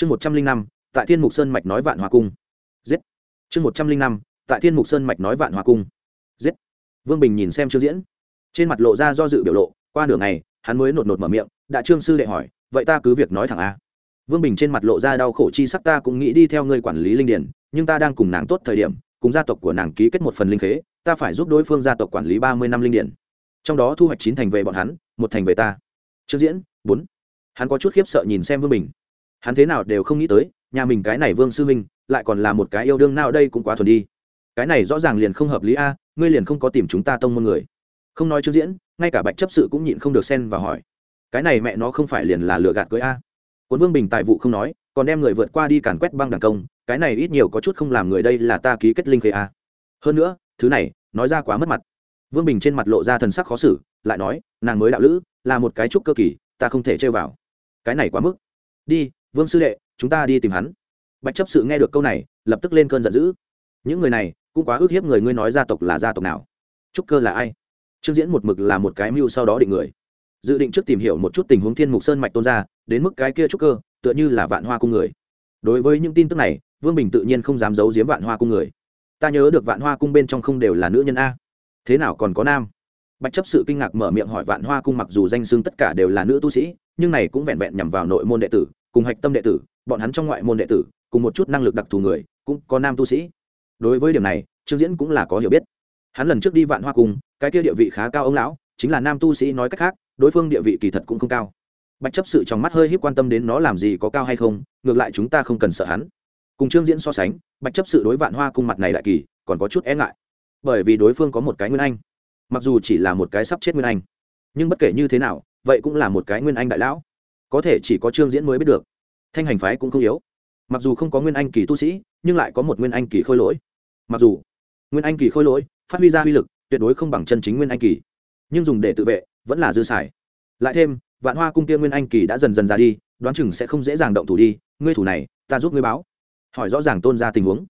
chương một trăm linh năm, tại thiên mục sơn mạch nói vạn hòa cung. Giết. Chương một trăm linh năm, tại thiên mục sơn mạch nói vạn hòa cung. Giết. Vương bình nhìn xem chương diễn. Trên mặt lộ ra do dự biểu lộ, qua nửa ngày, hắn mới nột nột mở miệng đã trương sư đệ hỏi, vậy ta cứ việc nói thẳng a. Vương bình trên mặt lộ ra đau khổ chi sắc, ta cũng nghĩ đi theo ngươi quản lý linh điển, nhưng ta đang cùng nàng tốt thời điểm, cùng gia tộc của nàng ký kết một phần linh khế, ta phải giúp đối phương gia tộc quản lý ba mươi năm linh điển. Trong đó thu hoạch chín thành về bọn hắn, một thành về ta. Trương diễn, bốn. Hắn có chút khiếp sợ nhìn xem vương bình hắn thế nào đều không nghĩ tới, nhà mình cái này vương sư minh lại còn là một cái yêu đương nào đây cũng quá thuần đi. Cái này rõ ràng liền không hợp lý a, ngươi liền không có tìm chúng ta tông môn người. Không nói trước diễn, ngay cả bạch chấp sự cũng nhịn không được xen và hỏi. Cái này mẹ nó không phải liền là lừa gạt cưới a? Cuốn vương bình tài vụ không nói, còn đem người vượt qua đi càn quét băng đảng công, cái này ít nhiều có chút không làm người đây là ta ký kết linh khê a. Hơn nữa, thứ này, nói ra quá mất mặt. Vương bình trên mặt lộ ra thần sắc khó xử, lại nói, nàng mới đạo lữ, là một cái trúc cơ kỳ, ta không thể chơi vào. Cái này quá mức. Đi vương sư đệ, chúng ta đi tìm hắn. Bạch chấp sự nghe được câu này, lập tức lên cơn giận dữ. Những người này, cũng quá ức hiếp người ngươi nói gia tộc là gia tộc nào. Trúc cơ là ai? Trương diễn một mực là một cái mưu sau đó định người. Dự định trước tìm hiểu một chút tình huống thiên mục sơn mạch tôn ra đến mức cái kia trúc cơ, tựa như là vạn hoa cung người. Đối với những tin tức này, vương bình tự nhiên không dám giấu giếm vạn hoa cung người. Ta nhớ được vạn hoa cung bên trong không đều là nữ nhân a. Thế nào còn có nam? Bạch chấp sự kinh ngạc mở miệng hỏi vạn hoa cung mặc dù danh xưng tất cả đều là nữ tu sĩ, nhưng này cũng vẹn vẹn nhằm vào nội môn đệ tử cùng hạch tâm đệ tử, bọn hắn trong ngoại môn đệ tử, cùng một chút năng lực đặc thù người, cũng có nam tu sĩ. Đối với điểm này, trương diễn cũng là có hiểu biết. Hắn lần trước đi vạn hoa cung, cái kia địa vị khá cao ông lão, chính là nam tu sĩ nói cách khác, đối phương địa vị kỳ thật cũng không cao. Bạch chấp sự trong mắt hơi híp quan tâm đến nó làm gì có cao hay không, ngược lại chúng ta không cần sợ hắn. Cùng trương diễn so sánh, bạch chấp sự đối vạn hoa cung mặt này đại kỳ, còn có chút e ngại. Bởi vì đối phương có một cái nguyên anh. Mặc dù chỉ là một cái sắp chết nguyên anh, nhưng bất kể như thế nào, vậy cũng là một cái nguyên anh đại lão có thể chỉ có trương diễn mới biết được. Thanh hành phái cũng không yếu. Mặc dù không có nguyên anh kỳ tu sĩ, nhưng lại có một nguyên anh kỳ khôi lỗi. Mặc dù nguyên anh kỳ khôi lỗi, phát huy ra uy lực, tuyệt đối không bằng chân chính nguyên anh kỳ. Nhưng dùng để tự vệ, vẫn là dư xài. Lại thêm, vạn hoa cung kia nguyên anh kỳ đã dần dần ra đi, đoán chừng sẽ không dễ dàng động thủ đi. Ngươi thủ này, ta giúp ngươi báo. Hỏi rõ ràng tôn ra tình huống.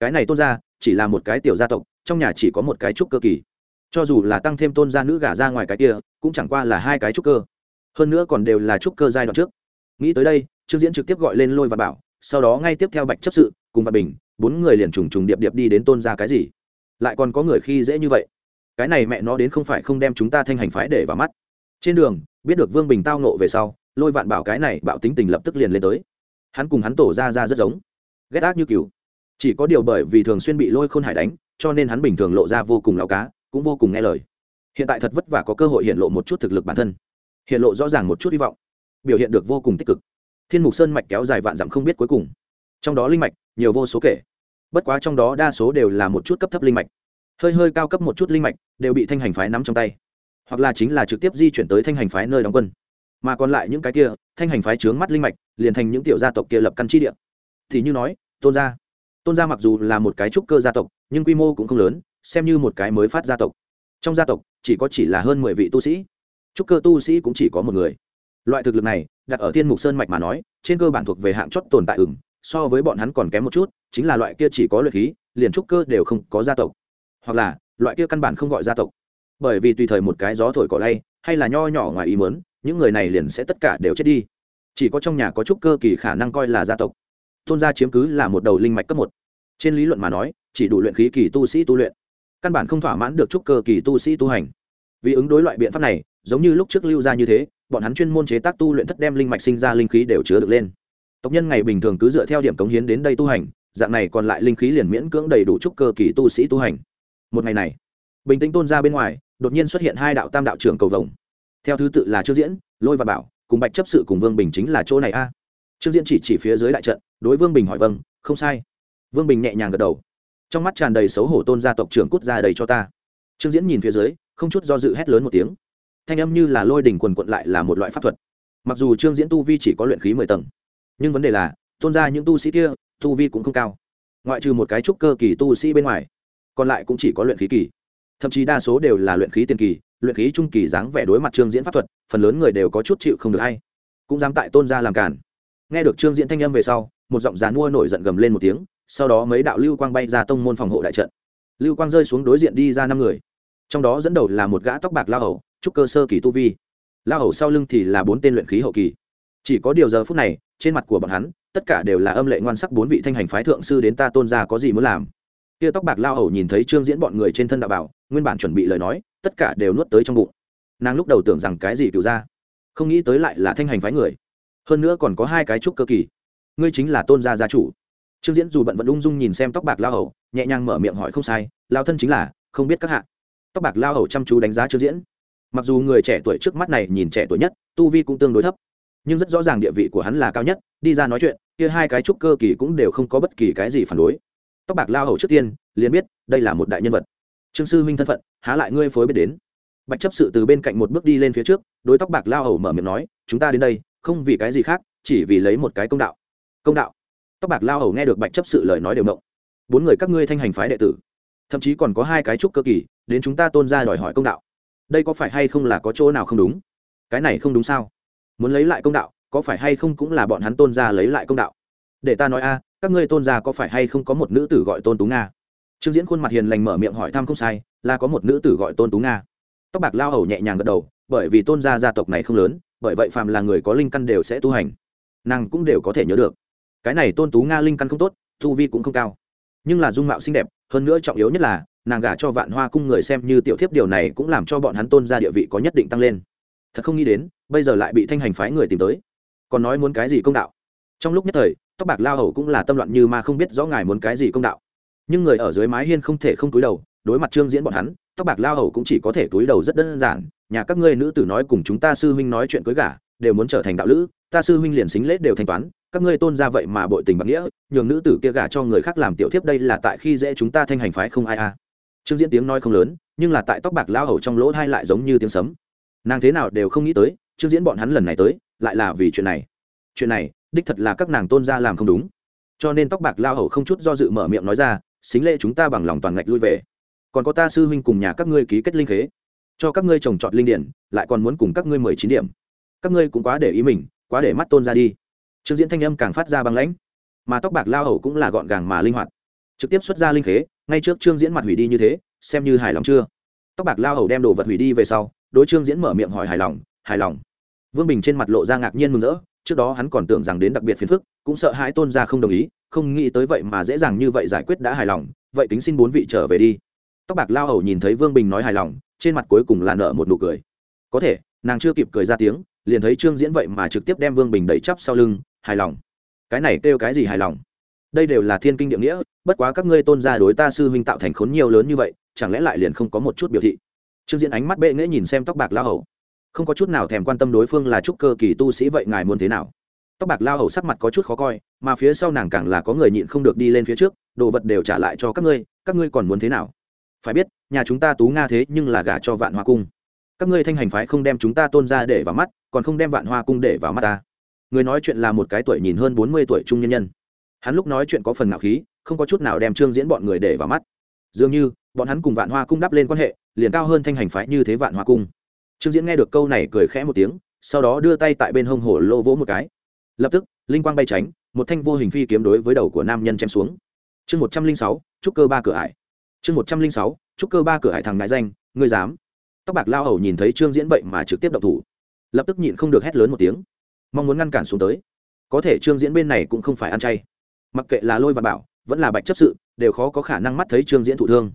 Cái này tôn ra chỉ là một cái tiểu gia tộc, trong nhà chỉ có một cái trúc cơ kỳ. Cho dù là tăng thêm tôn gia nữ gả ra ngoài cái kia, cũng chẳng qua là hai cái trúc cơ hơn nữa còn đều là trúc cơ giai đoạn trước. Nghĩ tới đây, trương diễn trực tiếp gọi lên lôi và bảo, sau đó ngay tiếp theo bạch chấp sự, cùng và bình, bốn người liền trùng trùng điệp điệp đi đến tôn ra cái gì. Lại còn có người khi dễ như vậy. Cái này mẹ nó đến không phải không đem chúng ta thanh hành phái để vào mắt. Trên đường, biết được vương bình tao nộ về sau, lôi vạn bảo cái này bạo tính tình lập tức liền lên tới. Hắn cùng hắn tổ ra ra rất giống. Ghét ác như cừu. Chỉ có điều bởi vì thường xuyên bị lôi khôn hải đánh, cho nên hắn bình thường lộ ra vô cùng lao cá, cũng vô cùng nghe lời. Hiện tại thật vất vả có cơ hội hiện lộ một chút thực lực bản thân hiện lộ rõ ràng một chút hy vọng. Biểu hiện được vô cùng tích cực. Thiên mục sơn mạch kéo dài vạn dặm không biết cuối cùng. Trong đó linh mạch, nhiều vô số kể. Bất quá trong đó đa số đều là một chút cấp thấp linh mạch. Hơi hơi cao cấp một chút linh mạch đều bị thanh hành phái nắm trong tay. Hoặc là chính là trực tiếp di chuyển tới thanh hành phái nơi đóng quân. Mà còn lại những cái kia, thanh hành phái trướng mắt linh mạch, liền thành những tiểu gia tộc kia lập căn chi địa. Thì như nói, tôn gia. Tôn gia mặc dù là một cái trúc cơ gia tộc, nhưng quy mô cũng không lớn, xem như một cái mới phát gia tộc. Trong gia tộc, chỉ có chỉ là hơn mười vị tu sĩ trúc cơ tu sĩ cũng chỉ có một người. Loại thực lực này, đặt ở thiên mục sơn mạch mà nói, trên cơ bản thuộc về hạng chót tồn tại ửng, so với bọn hắn còn kém một chút, chính là loại kia chỉ có luyện khí, liền trúc cơ đều không có gia tộc. Hoặc là, loại kia căn bản không gọi gia tộc. Bởi vì tùy thời một cái gió thổi cỏ lay, hay là nho nhỏ ngoài ý mớn những người này liền sẽ tất cả đều chết đi. Chỉ có trong nhà có trúc cơ kỳ khả năng coi là gia tộc. Tôn gia chiếm cứ là một đầu linh mạch cấp một. Trên lý luận mà nói, chỉ đủ luyện khí kỳ tu sĩ tu luyện. Căn bản không thỏa mãn được trúc cơ kỳ tu sĩ tu hành vì ứng đối loại biện pháp này, giống như lúc trước lưu ra như thế, bọn hắn chuyên môn chế tác tu luyện thất đem linh mạch sinh ra linh khí đều chứa được lên. Tộc nhân ngày bình thường cứ dựa theo điểm cống hiến đến đây tu hành, dạng này còn lại linh khí liền miễn cưỡng đầy đủ trúc cơ kỳ tu sĩ tu hành. Một ngày này, bình tĩnh tôn ra bên ngoài, đột nhiên xuất hiện hai đạo tam đạo trưởng cầu vồng. Theo thứ tự là trương diễn, lôi và bảo, cùng bạch chấp sự cùng vương bình chính là chỗ này a. Trương diễn chỉ chỉ phía dưới đại trận, đối vương bình hỏi vâng không sai. Vương bình nhẹ nhàng gật đầu. Trong mắt tràn đầy xấu hổ tôn gia tộc trưởng cút ra đầy cho ta. Trương diễn nhìn phía dưới không chút do dự hét lớn một tiếng. Thanh âm như là lôi đỉnh quần quận lại là một loại pháp thuật. Mặc dù trương diễn tu vi chỉ có luyện khí mười tầng, nhưng vấn đề là, tôn ra những tu sĩ kia, tu vi cũng không cao. Ngoại trừ một cái trúc cơ kỳ tu sĩ bên ngoài, còn lại cũng chỉ có luyện khí kỳ. Thậm chí đa số đều là luyện khí tiền kỳ, luyện khí trung kỳ dáng vẻ đối mặt trương diễn pháp thuật, phần lớn người đều có chút chịu không được hay. Cũng dám tại tôn gia làm cản. Nghe được trương diễn thanh âm về sau, một giọng dán mua nổi giận gầm lên một tiếng, sau đó mấy đạo lưu quang bay ra tông môn phòng hộ đại trận. Lưu quang rơi xuống đối diện đi ra năm người trong đó dẫn đầu là một gã tóc bạc lao hầu, trúc cơ sơ kỳ tu vi. Lao hầu sau lưng thì là bốn tên luyện khí hậu kỳ. Chỉ có điều giờ phút này, trên mặt của bọn hắn, tất cả đều là âm lệ ngoan sắc bốn vị thanh hành phái thượng sư đến ta tôn ra có gì muốn làm. Kia tóc bạc lao hầu nhìn thấy trương diễn bọn người trên thân đạo bảo, nguyên bản chuẩn bị lời nói, tất cả đều nuốt tới trong bụng. Nàng lúc đầu tưởng rằng cái gì cựu ra, không nghĩ tới lại là thanh hành phái người. Hơn nữa còn có hai cái trúc cơ kỳ. Ngươi chính là tôn gia gia chủ. Trương diễn dù bận vẫn ung dung nhìn xem tóc bạc lao hầu, nhẹ nhàng mở miệng hỏi không sai, lao thân chính là, không biết các hạ tóc bạc lao hầu chăm chú đánh giá trương diễn. Mặc dù người trẻ tuổi trước mắt này nhìn trẻ tuổi nhất, tu vi cũng tương đối thấp, nhưng rất rõ ràng địa vị của hắn là cao nhất, đi ra nói chuyện, kia hai cái trúc cơ kỳ cũng đều không có bất kỳ cái gì phản đối. Tóc bạc lao hầu trước tiên, liền biết đây là một đại nhân vật. Trương sư huynh thân phận, há lại ngươi phối biết đến. Bạch chấp sự từ bên cạnh một bước đi lên phía trước, đối tóc bạc lao hầu mở miệng nói, chúng ta đến đây, không vì cái gì khác, chỉ vì lấy một cái công đạo. Công đạo? Tóc bạc lao hầu nghe được bạch chấp sự lời nói đều động. Bốn người các ngươi thanh hành phái đệ tử, thậm chí còn có hai cái trúc cơ kỳ đến chúng ta tôn ra đòi hỏi công đạo. Đây có phải hay không là có chỗ nào không đúng? Cái này không đúng sao? Muốn lấy lại công đạo, có phải hay không cũng là bọn hắn tôn ra lấy lại công đạo? Để ta nói a, các ngươi tôn gia có phải hay không có một nữ tử gọi tôn tú nga? Trương diễn khuôn mặt hiền lành mở miệng hỏi thăm không sai, là có một nữ tử gọi tôn tú nga. Tóc bạc lao hầu nhẹ nhàng gật đầu, bởi vì tôn gia gia tộc này không lớn, bởi vậy phàm là người có linh căn đều sẽ tu hành. Nàng cũng đều có thể nhớ được. Cái này tôn tú nga linh căn không tốt thu vi cũng không cao. Nhưng là dung mạo xinh đẹp, hơn nữa trọng yếu nhất là nàng gả cho vạn hoa cung người xem như tiểu thiếp, điều này cũng làm cho bọn hắn tôn ra địa vị có nhất định tăng lên. Thật không nghĩ đến, bây giờ lại bị thanh hành phái người tìm tới. Còn nói muốn cái gì công đạo? Trong lúc nhất thời, tóc bạc lao hầu cũng là tâm loạn như mà không biết rõ ngài muốn cái gì công đạo. Nhưng người ở dưới mái hiên không thể không túi đầu, đối mặt trương diễn bọn hắn, tóc bạc lao hầu cũng chỉ có thể túi đầu rất đơn giản. Nhà các ngươi nữ tử nói cùng chúng ta sư huynh nói chuyện cưới gả, đều muốn trở thành đạo lữ, ta sư huynh liền xính lễ đều thanh toán, các ngươi tôn ra vậy mà bội tình bạc nghĩa, nhường nữ tử kia gả cho người khác làm tiểu thiếp, đây là tại khi dễ chúng ta thanh hành phái không ai a. à trương diễn tiếng nói không lớn, nhưng là tại tóc bạc lao hầu trong lỗ thai lại giống như tiếng sấm. Nàng thế nào đều không nghĩ tới, trương diễn bọn hắn lần này tới, lại là vì chuyện này. Chuyện này, đích thật là các nàng tôn ra làm không đúng. Cho nên tóc bạc lao hầu không chút do dự mở miệng nói ra, xính lễ chúng ta bằng lòng toàn ngạch lui về. Còn có ta sư huynh cùng nhà các ngươi ký kết linh khế. Cho các ngươi trồng trọt linh điển, lại còn muốn cùng các ngươi mười chín điểm. Các ngươi cũng quá để ý mình, quá để mắt tôn ra đi. Trương diễn thanh âm càng phát ra băng lãnh. Mà tóc bạc lao hầu cũng là gọn gàng mà linh hoạt trực tiếp xuất ra linh khế, ngay trước trương diễn mặt hủy đi như thế, xem như hài lòng chưa? Tóc bạc lao hầu đem đồ vật hủy đi về sau, đối trương diễn mở miệng hỏi hài lòng hài lòng. Vương bình trên mặt lộ ra ngạc nhiên mừng rỡ, trước đó hắn còn tưởng rằng đến đặc biệt phiền phức, cũng sợ hãi tôn gia không đồng ý, không nghĩ tới vậy mà dễ dàng như vậy giải quyết đã hài lòng, vậy tính xin bốn vị trở về đi. Tóc bạc lao hầu nhìn thấy vương bình nói hài lòng, trên mặt cuối cùng là nợ một nụ cười. Có thể, nàng chưa kịp cười ra tiếng, liền thấy trương diễn vậy mà trực tiếp đem vương bình đẩy chắp sau lưng, hài lòng. Cái này kêu cái gì hài lòng? Đây đều là thiên kinh địa nghĩa, bất quá các ngươi tôn gia đối ta sư huynh tạo thành khốn nhiều lớn như vậy, chẳng lẽ lại liền không có một chút biểu thị? Trương diễn ánh mắt bệ nghễ nhìn xem tóc bạc lao hầu. Không có chút nào thèm quan tâm đối phương là trúc cơ kỳ tu sĩ vậy ngài muốn thế nào? Tóc bạc lao hầu sắc mặt có chút khó coi, mà phía sau nàng càng là có người nhịn không được đi lên phía trước, đồ vật đều trả lại cho các ngươi các ngươi còn muốn thế nào? Phải biết, nhà chúng ta tú nga thế nhưng là gả cho vạn hoa cung. Các ngươi thanh hành phái không đem chúng ta tôn ra để vào mắt, còn không đem vạn hoa cung để vào mắt ta. Người nói chuyện là một cái tuổi nhìn hơn bốn mươi tuổi trung nhân nhân hắn lúc nói chuyện có phần ngạo khí, không có chút nào đem trương diễn bọn người để vào mắt. Dường như, bọn hắn cùng vạn hoa cung đắp lên quan hệ, liền cao hơn thanh hành phái như thế vạn hoa cung. Trương diễn nghe được câu này cười khẽ một tiếng, sau đó đưa tay tại bên hông hổ lô vỗ một cái. Lập tức, linh quang bay tránh, một thanh vô hình phi kiếm đối với đầu của nam nhân chém xuống. Chương một trăm linh sáu trúc cơ ba cửa ải. Chương một trăm linh sáu trúc cơ ba cửa ải thằng ngại danh, ngươi dám. Tóc bạc lao hầu nhìn thấy trương diễn vậy mà trực tiếp động thủ. Lập tức nhịn không được hét lớn một tiếng. Mong muốn ngăn cản xuống tới. Có thể trương diễn bên này cũng không phải ăn chay mặc kệ là lôi và bảo, vẫn là bạch chấp sự, đều khó có khả năng mắt thấy trương diễn thụ thương.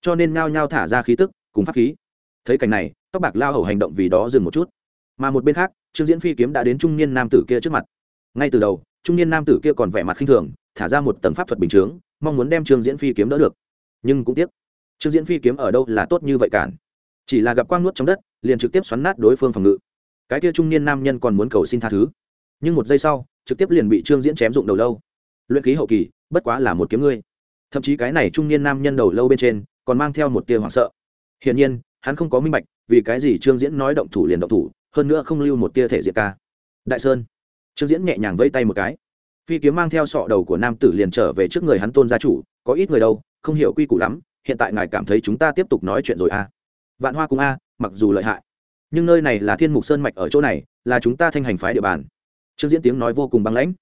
Cho nên ngao nhao thả ra khí tức, cùng pháp khí. Thấy cảnh này, tóc bạc lao hầu hành động vì đó dừng một chút. Mà một bên khác, trương diễn phi kiếm đã đến trung niên nam tử kia trước mặt. Ngay từ đầu, trung niên nam tử kia còn vẻ mặt khinh thường, thả ra một tầng pháp thuật bình chướng, mong muốn đem trương diễn phi kiếm đỡ được. Nhưng cũng tiếc, trương diễn phi kiếm ở đâu là tốt như vậy cản. Chỉ là gặp quang nuốt trong đất, liền trực tiếp xoắn nát đối phương phòng ngự. Cái kia trung niên nam nhân còn muốn cầu xin tha thứ. Nhưng một giây sau, trực tiếp liền bị trương diễn chém dụng đầu lâu luyện khí hậu kỳ, bất quá là một kiếm ngươi. Thậm chí cái này trung niên nam nhân đầu lâu bên trên, còn mang theo một tia hoảng sợ. Hiển nhiên, hắn không có minh bạch, vì cái gì trương diễn nói động thủ liền động thủ, hơn nữa không lưu một tia thể diệt ca. Đại sơn. Trương diễn nhẹ nhàng vây tay một cái. Phi kiếm mang theo sọ đầu của nam tử liền trở về trước người hắn tôn gia chủ, có ít người đâu, không hiểu quy củ lắm, hiện tại ngài cảm thấy chúng ta tiếp tục nói chuyện rồi à? Vạn hoa cùng a, mặc dù lợi hại, nhưng nơi này là thiên mục sơn mạch ở chỗ này, là chúng ta thanh hành phái địa bàn. Trương diễn tiếng nói vô cùng băng lãnh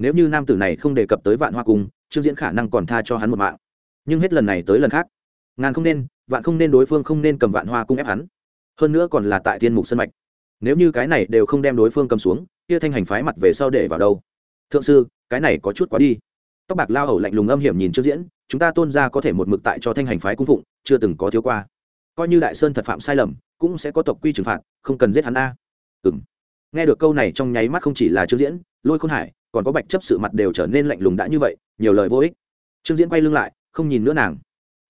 nếu như nam tử này không đề cập tới vạn hoa cung, trương diễn khả năng còn tha cho hắn một mạng. Nhưng hết lần này tới lần khác, ngàn không nên, vạn không nên đối phương không nên cầm vạn hoa cung ép hắn. Hơn nữa còn là tại thiên mục sân mạch. Nếu như cái này đều không đem đối phương cầm xuống, kia thanh hành phái mặt về sau để vào đâu? Thượng sư, cái này có chút quá đi. Tóc bạc lao hầu lạnh lùng âm hiểm nhìn trương diễn, chúng ta tôn ra có thể một mực tại cho thanh hành phái cung phụng, chưa từng có thiếu qua. Coi như đại sơn thật phạm sai lầm, cũng sẽ có tộc quy trừng phạt, không cần giết hắn a. Ừ m nghe được câu này trong nháy mắt không chỉ là trương diễn, lôi khôn hải còn có bạch chấp sự mặt đều trở nên lạnh lùng đã như vậy, nhiều lời vô ích. Trương diễn quay lưng lại, không nhìn nữa nàng,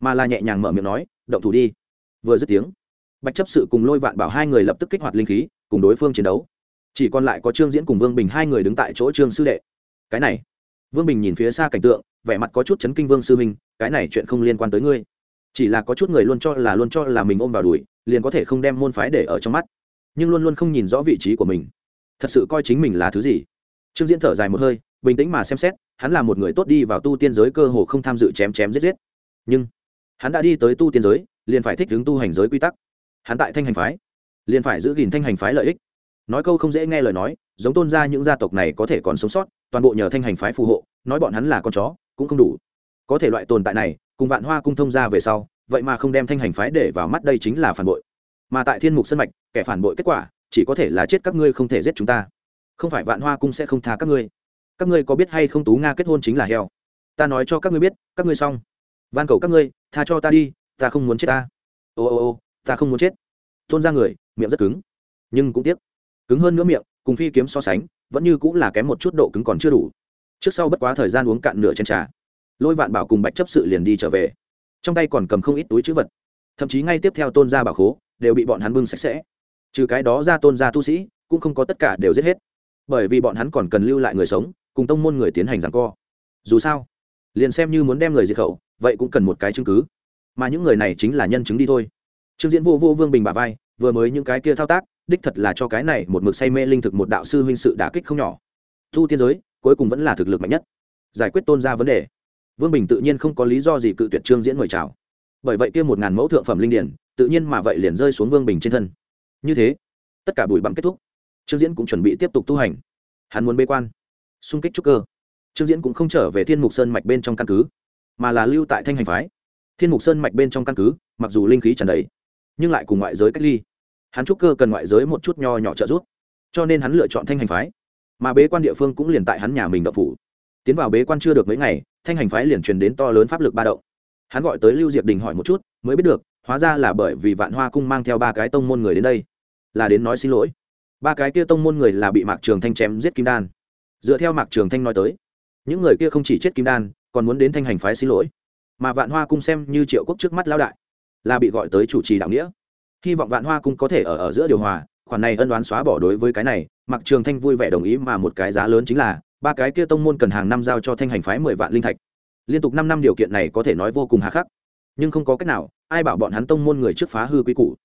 mà là nhẹ nhàng mở miệng nói, động thủ đi. Vừa dứt tiếng, bạch chấp sự cùng lôi vạn bảo hai người lập tức kích hoạt linh khí, cùng đối phương chiến đấu. Chỉ còn lại có trương diễn cùng vương bình hai người đứng tại chỗ trương sư đệ. Cái này. Vương bình nhìn phía xa cảnh tượng, vẻ mặt có chút chấn kinh vương sư minh, cái này chuyện không liên quan tới ngươi. Chỉ là có chút người luôn cho là luôn cho là mình ôm vào đùi, liền có thể không đem môn phái để ở trong mắt, nhưng luôn luôn không nhìn rõ vị trí của mình. Thật sự coi chính mình là thứ gì? Trương diễn thở dài một hơi, bình tĩnh mà xem xét, hắn là một người tốt đi vào tu tiên giới cơ hồ không tham dự chém chém giết giết. Nhưng, hắn đã đi tới tu tiên giới, liền phải thích ứng tu hành giới quy tắc. Hắn tại thanh hành phái, liền phải giữ gìn thanh hành phái lợi ích. Nói câu không dễ nghe lời nói, giống tôn ra những gia tộc này có thể còn sống sót, toàn bộ nhờ thanh hành phái phù hộ, nói bọn hắn là con chó, cũng không đủ. Có thể loại tồn tại này, cùng vạn hoa cung thông ra về sau, vậy mà không đem thanh hành phái để vào mắt đây chính là phản bội. Mà tại thiên mục sân mạch, kẻ phản bội kết quả, chỉ có thể là chết các ngươi không thể giết chúng ta không phải vạn hoa cung sẽ không tha các ngươi. Các ngươi có biết hay không tú nga kết hôn chính là heo? Ta nói cho các ngươi biết, các ngươi xong. Van cầu các ngươi, tha cho ta đi, ta không muốn chết ta. Ô ô ô, ta không muốn chết. Tôn ra người, miệng rất cứng. Nhưng cũng tiếc. Cứng hơn nữa miệng, cùng phi kiếm so sánh, vẫn như cũng là kém một chút độ cứng còn chưa đủ. Trước sau bất quá thời gian uống cạn nửa chén trà, lôi vạn bảo cùng bạch chấp sự liền đi trở về. Trong tay còn cầm không ít túi chữ vật. Thậm chí ngay tiếp theo tôn gia bảo khố, đều bị bọn hắn bưng sạch sẽ. Trừ cái đó ra tôn gia tu sĩ, cũng không có tất cả đều giết hết bởi vì bọn hắn còn cần lưu lại người sống, cùng tông môn người tiến hành rằng co. Dù sao, liền xem như muốn đem người diệt khẩu, vậy cũng cần một cái chứng cứ. Mà những người này chính là nhân chứng đi thôi. Trương diễn vô vô vương bình bà vai, vừa mới những cái kia thao tác, đích thật là cho cái này một mực say mê linh thực một đạo sư huynh sự đả kích không nhỏ. Thu tiên giới, cuối cùng vẫn là thực lực mạnh nhất. Giải quyết tôn ra vấn đề. Vương bình tự nhiên không có lý do gì cự tuyệt trương diễn mời chào. Bởi vậy kia một ngàn mẫu thượng phẩm linh điển, tự nhiên mà vậy liền rơi xuống vương bình trên thân. Như thế, tất cả bụi bặm kết thúc trương diễn cũng chuẩn bị tiếp tục tu hành. Hắn muốn bế quan, xung kích trúc cơ. Trương diễn cũng không trở về thiên mục sơn mạch bên trong căn cứ, mà là lưu tại thanh hành phái. Thiên mục sơn mạch bên trong căn cứ, mặc dù linh khí tràn đầy, nhưng lại cùng ngoại giới cách ly. Hắn trúc cơ cần ngoại giới một chút nho nhỏ trợ giúp, cho nên hắn lựa chọn thanh hành phái. Mà bế quan địa phương cũng liền tại hắn nhà mình đậu phủ. Tiến vào bế quan chưa được mấy ngày, thanh hành phái liền truyền đến to lớn pháp lực ba động. Hắn gọi tới lưu diệp đình hỏi một chút, mới biết được, hóa ra là bởi vì vạn hoa cung mang theo ba cái tông môn người đến đây, là đến nói xin lỗi ba cái kia tông môn người là bị mạc trường thanh chém giết kim đan. Dựa theo mạc trường thanh nói tới, những người kia không chỉ chết kim đan, còn muốn đến thanh hành phái xin lỗi. Mà vạn hoa cung xem như triệu quốc trước mắt lao đại, là bị gọi tới chủ trì đạo nghĩa. Hy vọng vạn hoa cung có thể ở ở giữa điều hòa, khoản này ân đoán xóa bỏ đối với cái này mặc trường thanh vui vẻ đồng ý mà một cái giá lớn chính là, ba cái kia tông môn cần hàng năm giao cho thanh hành phái mười vạn linh thạch. Liên tục năm năm điều kiện này có thể nói vô cùng hà khắc. Nhưng không có cách nào, ai bảo bọn hắn tông môn người trước phá hư quy củ?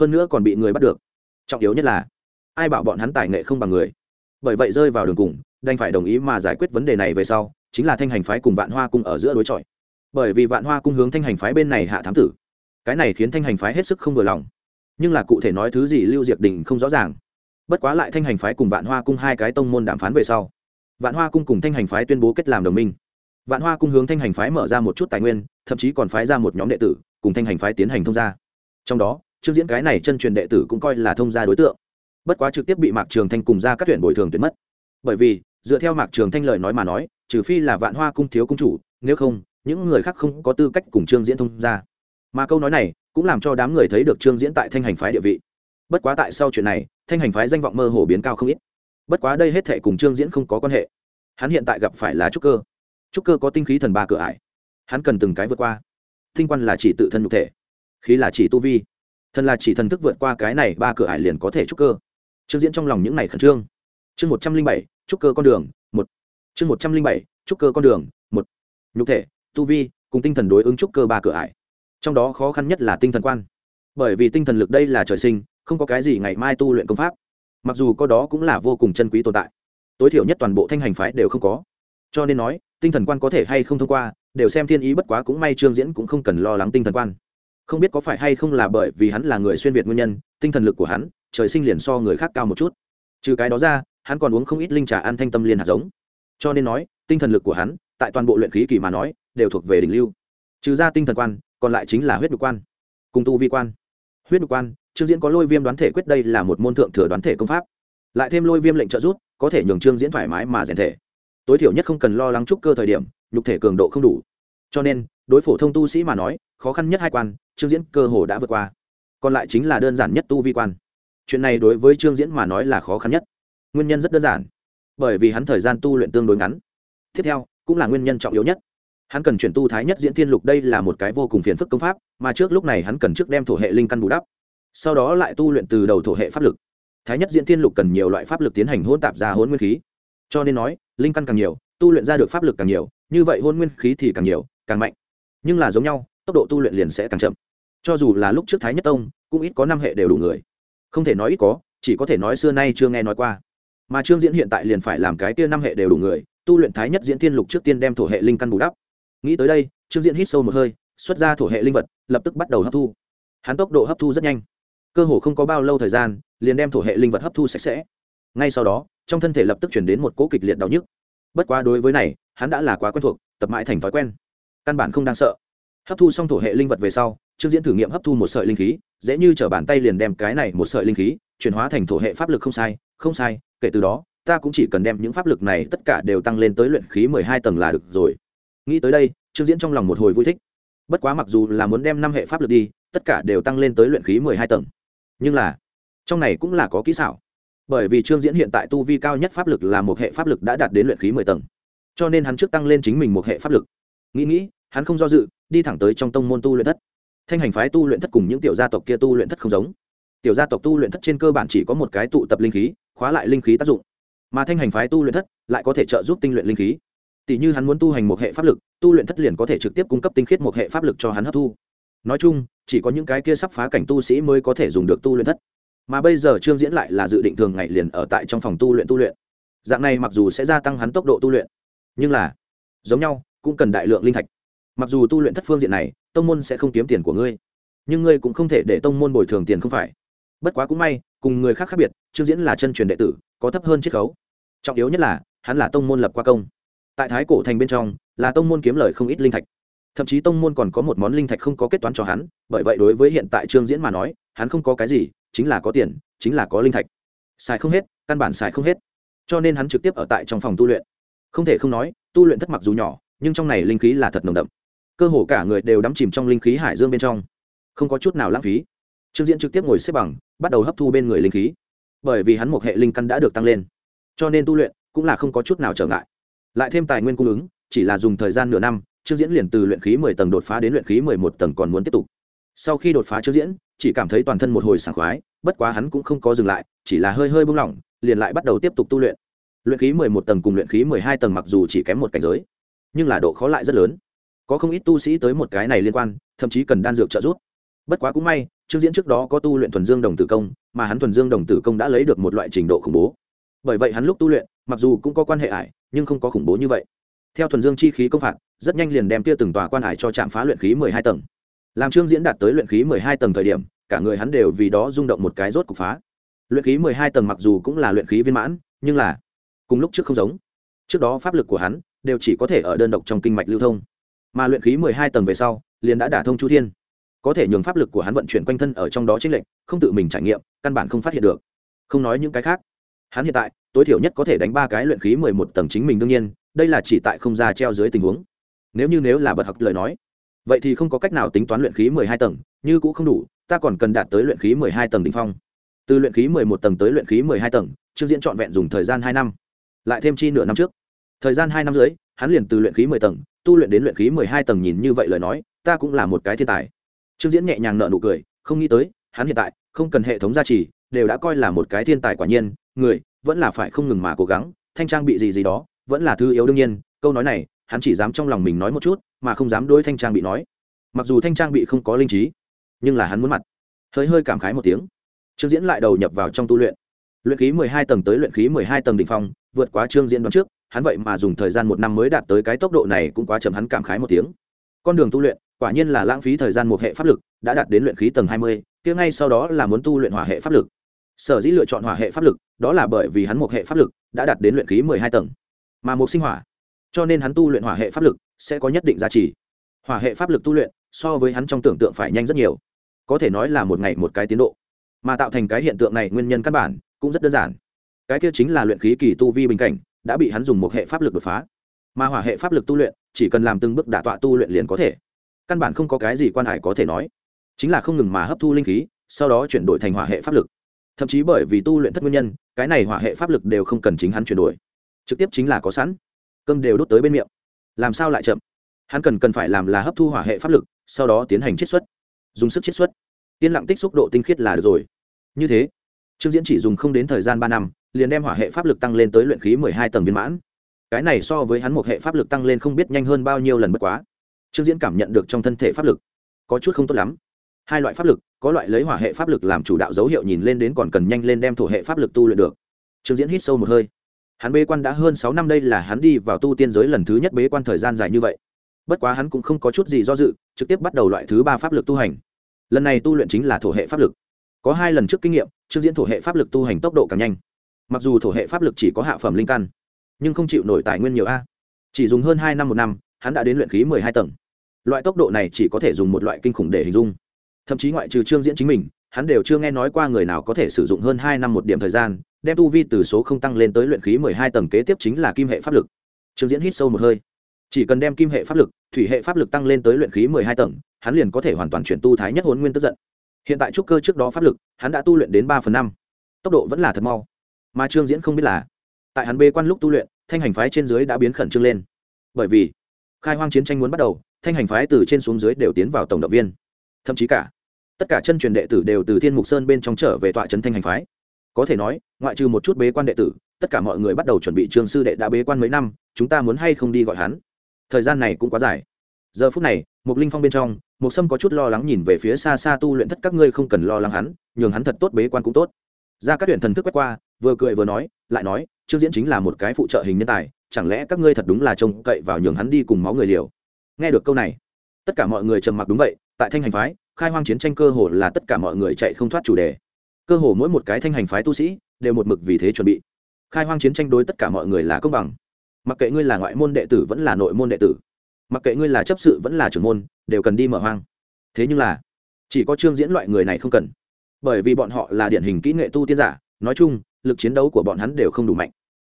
Hơn nữa còn bị người bắt được. Trọng yếu nhất là ai bảo bọn hắn tài nghệ không bằng người. Bởi vậy rơi vào đường cùng, đành phải đồng ý mà giải quyết vấn đề này về sau, chính là thanh hành phái cùng vạn hoa cung ở giữa đối chọi. Bởi vì vạn hoa cung hướng thanh hành phái bên này hạ thám tử. Cái này khiến thanh hành phái hết sức không vừa lòng. Nhưng là cụ thể nói thứ gì lưu diệp đình không rõ ràng. Bất quá lại thanh hành phái cùng vạn hoa cung hai cái tông môn đàm phán về sau, vạn hoa cung cùng thanh hành phái tuyên bố kết làm đồng minh. Vạn hoa cung hướng thanh hành phái mở ra một chút tài nguyên, thậm chí còn phái ra một nhóm đệ tử, cùng thanh hành phái tiến hành thông gia. Trong đó trước diễn cái này chân truyền đệ tử cũng coi là thông gia đối tượng bất quá trực tiếp bị mạc trường thanh cùng ra các tuyển bồi thường tuyệt mất. Bởi vì, dựa theo mạc trường thanh lời nói mà nói, trừ phi là vạn hoa cung thiếu cung chủ, nếu không, những người khác không có tư cách cùng trương diễn thông ra. mà câu nói này cũng làm cho đám người thấy được trương diễn tại thanh hành phái địa vị. Bất quá tại sau chuyện này, thanh hành phái danh vọng mơ hồ biến cao không ít. Bất quá đây hết thệ cùng trương diễn không có quan hệ. Hắn hiện tại gặp phải là trúc cơ. Trúc cơ có tinh khí thần ba cửa ải. Hắn cần từng cái vượt qua. Tinh quan là chỉ tự thân nhục thể, khí là chỉ tu vi. Thần là chỉ thần thức vượt qua cái này ba cửa ải liền có thể trúc cơ trương diễn trong lòng những này khẩn trương. Chương một trăm linh bảy, trúc cơ con đường, một. Chương một trăm linh bảy, trúc cơ con đường, một. Nhục thể, tu vi, cùng tinh thần đối ứng trúc cơ ba cửa ải. Trong đó khó khăn nhất là tinh thần quan. Bởi vì tinh thần lực đây là trời sinh, không có cái gì ngày mai tu luyện công pháp. Mặc dù có đó cũng là vô cùng chân quý tồn tại. Tối thiểu nhất toàn bộ thanh hành phái đều không có. Cho nên nói, tinh thần quan có thể hay không thông qua, đều xem thiên ý bất quá cũng may trương diễn cũng không cần lo lắng tinh thần quan. Không biết có phải hay không là bởi vì hắn là người xuyên việt nguyên nhân, tinh thần lực của hắn trời sinh liền so người khác cao một chút. Trừ cái đó ra, hắn còn uống không ít linh trà ăn thanh tâm liên hạt giống. Cho nên nói, tinh thần lực của hắn, tại toàn bộ luyện khí kỳ mà nói, đều thuộc về đỉnh lưu. Trừ ra tinh thần quan, còn lại chính là huyết nhục quan, cùng tu vi quan. Huyết nhục quan, trương diễn có lôi viêm đoán thể quyết đây là một môn thượng thừa đoán thể công pháp. Lại thêm lôi viêm lệnh trợ giúp, có thể nhường trương diễn thoải mái mà rèn thể. Tối thiểu nhất không cần lo lắng trúc cơ thời điểm, nhục thể cường độ không đủ. Cho nên, đối phổ thông tu sĩ mà nói, khó khăn nhất hai quan, trương diễn cơ hồ đã vượt qua. Còn lại chính là đơn giản nhất tu vi quan chuyện này đối với trương diễn mà nói là khó khăn nhất. Nguyên nhân rất đơn giản. Bởi vì hắn thời gian tu luyện tương đối ngắn. Tiếp theo, cũng là nguyên nhân trọng yếu nhất. Hắn cần chuyển tu thái nhất diễn thiên lục đây là một cái vô cùng phiền phức công pháp, mà trước lúc này hắn cần trước đem thổ hệ linh căn bù đắp. Sau đó lại tu luyện từ đầu thổ hệ pháp lực. Thái nhất diễn thiên lục cần nhiều loại pháp lực tiến hành hôn tạp ra hôn nguyên khí. Cho nên nói, linh căn càng nhiều, tu luyện ra được pháp lực càng nhiều, như vậy hôn nguyên khí thì càng nhiều, càng mạnh. Nhưng là giống nhau, tốc độ tu luyện liền sẽ càng chậm. Cho dù là lúc trước thái nhất tông, cũng ít có năm hệ đều đủ người không thể nói ít có, chỉ có thể nói xưa nay chưa nghe nói qua. Mà trương diễn hiện tại liền phải làm cái kia năm hệ đều đủ người, tu luyện thái nhất diễn thiên lục trước tiên đem thổ hệ linh căn bù đắp. Nghĩ tới đây, trương diễn hít sâu một hơi, xuất ra thổ hệ linh vật, lập tức bắt đầu hấp thu. Hắn tốc độ hấp thu rất nhanh. Cơ hồ không có bao lâu thời gian, liền đem thổ hệ linh vật hấp thu sạch sẽ. Ngay sau đó, trong thân thể lập tức chuyển đến một cỗ kịch liệt đau nhức. Bất quá đối với này, hắn đã là quá quen thuộc, tập mãi thành thói quen. Căn bản không đang sợ. Hấp thu xong thổ hệ linh vật về sau trương diễn thử nghiệm hấp thu một sợi linh khí, dễ như trở bàn tay liền đem cái này một sợi linh khí chuyển hóa thành thổ hệ pháp lực không sai không sai, kể từ đó, ta cũng chỉ cần đem những pháp lực này tất cả đều tăng lên tới luyện khí mười hai tầng là được rồi. Nghĩ tới đây, trương diễn trong lòng một hồi vui thích. Bất quá mặc dù là muốn đem năm hệ pháp lực đi, tất cả đều tăng lên tới luyện khí mười hai tầng. Nhưng là, trong này cũng là có kỹ xảo. Bởi vì trương diễn hiện tại tu vi cao nhất pháp lực là một hệ pháp lực đã đạt đến luyện khí mười tầng. Cho nên hắn trước tăng lên chính mình một hệ pháp lực. Nghĩ nghĩ, hắn không do dự, đi thẳng tới trong tông môn tu luyện thất thanh hành phái tu luyện thất cùng những tiểu gia tộc kia tu luyện thất không giống. Tiểu gia tộc tu luyện thất trên cơ bản chỉ có một cái tụ tập linh khí, khóa lại linh khí tác dụng. Mà thanh hành phái tu luyện thất lại có thể trợ giúp tinh luyện linh khí. Tỷ như hắn muốn tu hành một hệ pháp lực, tu luyện thất liền có thể trực tiếp cung cấp tinh khiết một hệ pháp lực cho hắn hấp thu. Nói chung, chỉ có những cái kia sắp phá cảnh tu sĩ mới có thể dùng được tu luyện thất. Mà bây giờ trương diễn lại là dự định thường ngày liền ở tại trong phòng tu luyện tu luyện. Dạng này mặc dù sẽ gia tăng hắn tốc độ tu luyện, nhưng là, giống nhau, cũng cần đại lượng linh thạch mặc dù tu luyện thất phương diện này, tông môn sẽ không kiếm tiền của ngươi. Nhưng ngươi cũng không thể để tông môn bồi thường tiền không phải. Bất quá cũng may, cùng người khác khác biệt, trương diễn là chân truyền đệ tử, có thấp hơn chiết khấu. Trọng yếu nhất là, hắn là tông môn lập qua công. Tại thái cổ thành bên trong, là tông môn kiếm lời không ít linh thạch. Thậm chí tông môn còn có một món linh thạch không có kết toán cho hắn, bởi vậy đối với hiện tại trương diễn mà nói, hắn không có cái gì, chính là có tiền, chính là có linh thạch. Xài không hết, căn bản xài không hết. Cho nên hắn trực tiếp ở tại trong phòng tu luyện. Không thể không nói, tu luyện thất mặc dù nhỏ, nhưng trong này linh khí là thật nồng đậm cơ hồ cả người đều đắm chìm trong linh khí hải dương bên trong. Không có chút nào lãng phí. Trương diễn trực tiếp ngồi xếp bằng, bắt đầu hấp thu bên người linh khí. Bởi vì hắn một hệ linh căn đã được tăng lên, cho nên tu luyện cũng là không có chút nào trở ngại. Lại thêm tài nguyên cung ứng, chỉ là dùng thời gian nửa năm, trương diễn liền từ luyện khí mười tầng đột phá đến luyện khí mười một tầng còn muốn tiếp tục. Sau khi đột phá trương diễn, chỉ cảm thấy toàn thân một hồi sảng khoái, bất quá hắn cũng không có dừng lại, chỉ là hơi hơi bung lỏng, liền lại bắt đầu tiếp tục tu luyện. Luyện khí mười một tầng cùng luyện khí mười hai tầng mặc dù chỉ kém một cảnh giới, nhưng là độ khó lại rất lớn có không ít tu sĩ tới một cái này liên quan, thậm chí cần đan dược trợ giúp. Bất quá cũng may, trương diễn trước đó có tu luyện thuần dương đồng tử công, mà hắn thuần dương đồng tử công đã lấy được một loại trình độ khủng bố. Bởi vậy hắn lúc tu luyện, mặc dù cũng có quan hệ ải, nhưng không có khủng bố như vậy. Theo thuần dương chi khí công phạt, rất nhanh liền đem tia từng tòa quan ải cho trạm phá luyện khí mười hai tầng. Làm trương diễn đạt tới luyện khí mười hai tầng thời điểm, cả người hắn đều vì đó rung động một cái rốt cục phá. Luyện khí mười hai tầng mặc dù cũng là luyện khí viên mãn, nhưng là cùng lúc trước không giống. Trước đó pháp lực của hắn đều chỉ có thể ở đơn độc trong kinh mạch lưu thông mà luyện khí mười hai tầng về sau, liền đã đả thông chu thiên. Có thể nhường pháp lực của hắn vận chuyển quanh thân ở trong đó chính lệnh không tự mình trải nghiệm, căn bản không phát hiện được. Không nói những cái khác, hắn hiện tại, tối thiểu nhất có thể đánh ba cái luyện khí mười một tầng chính mình đương nhiên, đây là chỉ tại không ra treo dưới tình huống. Nếu như nếu là bật học lời nói, vậy thì không có cách nào tính toán luyện khí mười hai tầng, như cũng không đủ, ta còn cần đạt tới luyện khí mười hai tầng đ ỉ n h phong. Từ luyện khí mười một tầng tới luyện khí mười hai tầng, trương diễn trọn vẹn dùng thời gian hai năm, lại thêm chi nửa năm trước. Thời gian hai năm dưới, hắn liền từ luyện khí mười tầng tu luyện đến luyện khí mười hai tầng nhìn như vậy lời nói, ta cũng là một cái thiên tài. Trương diễn nhẹ nhàng nợ nụ cười, không nghĩ tới, hắn hiện tại không cần hệ thống gia trì, đều đã coi là một cái thiên tài quả nhiên, người vẫn là phải không ngừng mà cố gắng, thanh trang bị gì gì đó, vẫn là thứ yếu đương nhiên, câu nói này, hắn chỉ dám trong lòng mình nói một chút, mà không dám đối thanh trang bị nói. Mặc dù thanh trang bị không có linh trí, nhưng là hắn muốn mặt. Hơi hơi cảm khái một tiếng, trương diễn lại đầu nhập vào trong tu luyện. Luyện khí mười hai tầng tới luyện khí mười hai tầng đ ỉ n h phong, vượt quá trương diễn đoán trước hắn vậy mà dùng thời gian một năm mới đạt tới cái tốc độ này cũng quá chậm hắn cảm khái một tiếng. Con đường tu luyện, quả nhiên là lãng phí thời gian một hệ pháp lực, đã đạt đến luyện khí tầng hai mươi, kia ngay sau đó là muốn tu luyện hỏa hệ pháp lực. Sở dĩ lựa chọn hỏa hệ pháp lực, đó là bởi vì hắn một hệ pháp lực đã đạt đến luyện khí mười hai tầng. Mà một sinh hỏa, cho nên hắn tu luyện hỏa hệ pháp lực sẽ có nhất định giá trị. Hỏa hệ pháp lực tu luyện so với hắn trong tưởng tượng phải nhanh rất nhiều, có thể nói là một ngày một cái tiến độ. Mà tạo thành cái hiện tượng này nguyên nhân căn bản cũng rất đơn giản. Cái kia chính là luyện khí kỳ tu vi bình cảnh đã bị hắn dùng một hệ pháp lực đột phá. Mà hỏa hệ pháp lực tu luyện, chỉ cần làm từng bước đả tọa tu luyện liền có thể. Căn bản không có cái gì quan hải có thể nói. Chính là không ngừng mà hấp thu linh khí, sau đó chuyển đổi thành hỏa hệ pháp lực. Thậm chí bởi vì tu luyện thất nguyên nhân, cái này hỏa hệ pháp lực đều không cần chính hắn chuyển đổi. Trực tiếp chính là có sẵn. Cơm đều đốt tới bên miệng. Làm sao lại chậm? Hắn cần cần phải làm là hấp thu hỏa hệ pháp lực, sau đó tiến hành chiết xuất. Dùng sức chiết xuất. Yên lặng tích xúc độ tinh khiết là được rồi. Như thế trương diễn chỉ dùng không đến thời gian ba năm, liền đem hỏa hệ pháp lực tăng lên tới luyện khí mười hai tầng viên mãn. Cái này so với hắn một hệ pháp lực tăng lên không biết nhanh hơn bao nhiêu lần bất quá. Trương diễn cảm nhận được trong thân thể pháp lực có chút không tốt lắm. Hai loại pháp lực, có loại lấy hỏa hệ pháp lực làm chủ đạo dấu hiệu nhìn lên đến còn cần nhanh lên đem thổ hệ pháp lực tu luyện được. Trương diễn hít sâu một hơi. Hắn bế quan đã hơn sáu năm đây là hắn đi vào tu tiên giới lần thứ nhất bế quan thời gian dài như vậy. Bất quá hắn cũng không có chút gì do dự, trực tiếp bắt đầu loại thứ ba pháp lực tu hành. Lần này tu luyện chính là thổ hệ pháp lực có hai lần trước kinh nghiệm, trương diễn thổ hệ pháp lực tu hành tốc độ càng nhanh. Mặc dù thổ hệ pháp lực chỉ có hạ phẩm linh căn, nhưng không chịu nổi tài nguyên nhiều a. Chỉ dùng hơn hai năm một năm, hắn đã đến luyện khí mười hai tầng. Loại tốc độ này chỉ có thể dùng một loại kinh khủng để hình dung. Thậm chí ngoại trừ trương diễn chính mình, hắn đều chưa nghe nói qua người nào có thể sử dụng hơn hai năm một điểm thời gian, đem tu vi từ số không tăng lên tới luyện khí mười hai tầng kế tiếp chính là kim hệ pháp lực. Trương diễn hít sâu một hơi. Chỉ cần đem kim hệ pháp lực, thủy hệ pháp lực tăng lên tới luyện khí mười hai tầng, hắn liền có thể hoàn toàn chuyển tu thái nhất hồn nguyên tức giận hiện tại trúc cơ trước đó pháp lực, hắn đã tu luyện đến ba phần năm. Tốc độ vẫn là thật mau. Mà trương diễn không biết là, tại hắn bê quan lúc tu luyện, thanh hành phái trên dưới đã biến khẩn trương lên. Bởi vì, khai hoang chiến tranh muốn bắt đầu, thanh hành phái từ trên xuống dưới đều tiến vào tổng động viên. Thậm chí cả, tất cả chân truyền đệ tử đều từ thiên mục sơn bên trong trở về tọa trấn thanh hành phái. Có thể nói, ngoại trừ một chút bế quan đệ tử, tất cả mọi người bắt đầu chuẩn bị trường sư đệ đã bế quan mấy năm, chúng ta muốn hay không đi gọi hắn? Thời gian này cũng quá dài giờ phút này một linh phong bên trong một sâm có chút lo lắng nhìn về phía xa xa tu luyện thất các ngươi không cần lo lắng hắn, nhường hắn thật tốt bế quan cũng tốt. Ra các tuyển thần thức quét qua, vừa cười vừa nói, lại nói, trương diễn chính là một cái phụ trợ hình nhân tài, chẳng lẽ các ngươi thật đúng là trông cậy vào nhường hắn đi cùng máu người liều? Nghe được câu này, tất cả mọi người trầm mặc đúng vậy, tại thanh hành phái, khai hoang chiến tranh cơ hồ là tất cả mọi người chạy không thoát chủ đề. Cơ hồ mỗi một cái thanh hành phái tu sĩ, đều một mực vì thế chuẩn bị. Khai hoang chiến tranh đối tất cả mọi người là công bằng. Mặc kệ ngươi là ngoại môn đệ tử vẫn là nội môn đệ tử mặc kệ ngươi là chấp sự vẫn là trưởng môn, đều cần đi mở hoang. Thế nhưng là, chỉ có trương diễn loại người này không cần. Bởi vì bọn họ là điển hình kỹ nghệ tu tiên giả, nói chung, lực chiến đấu của bọn hắn đều không đủ mạnh.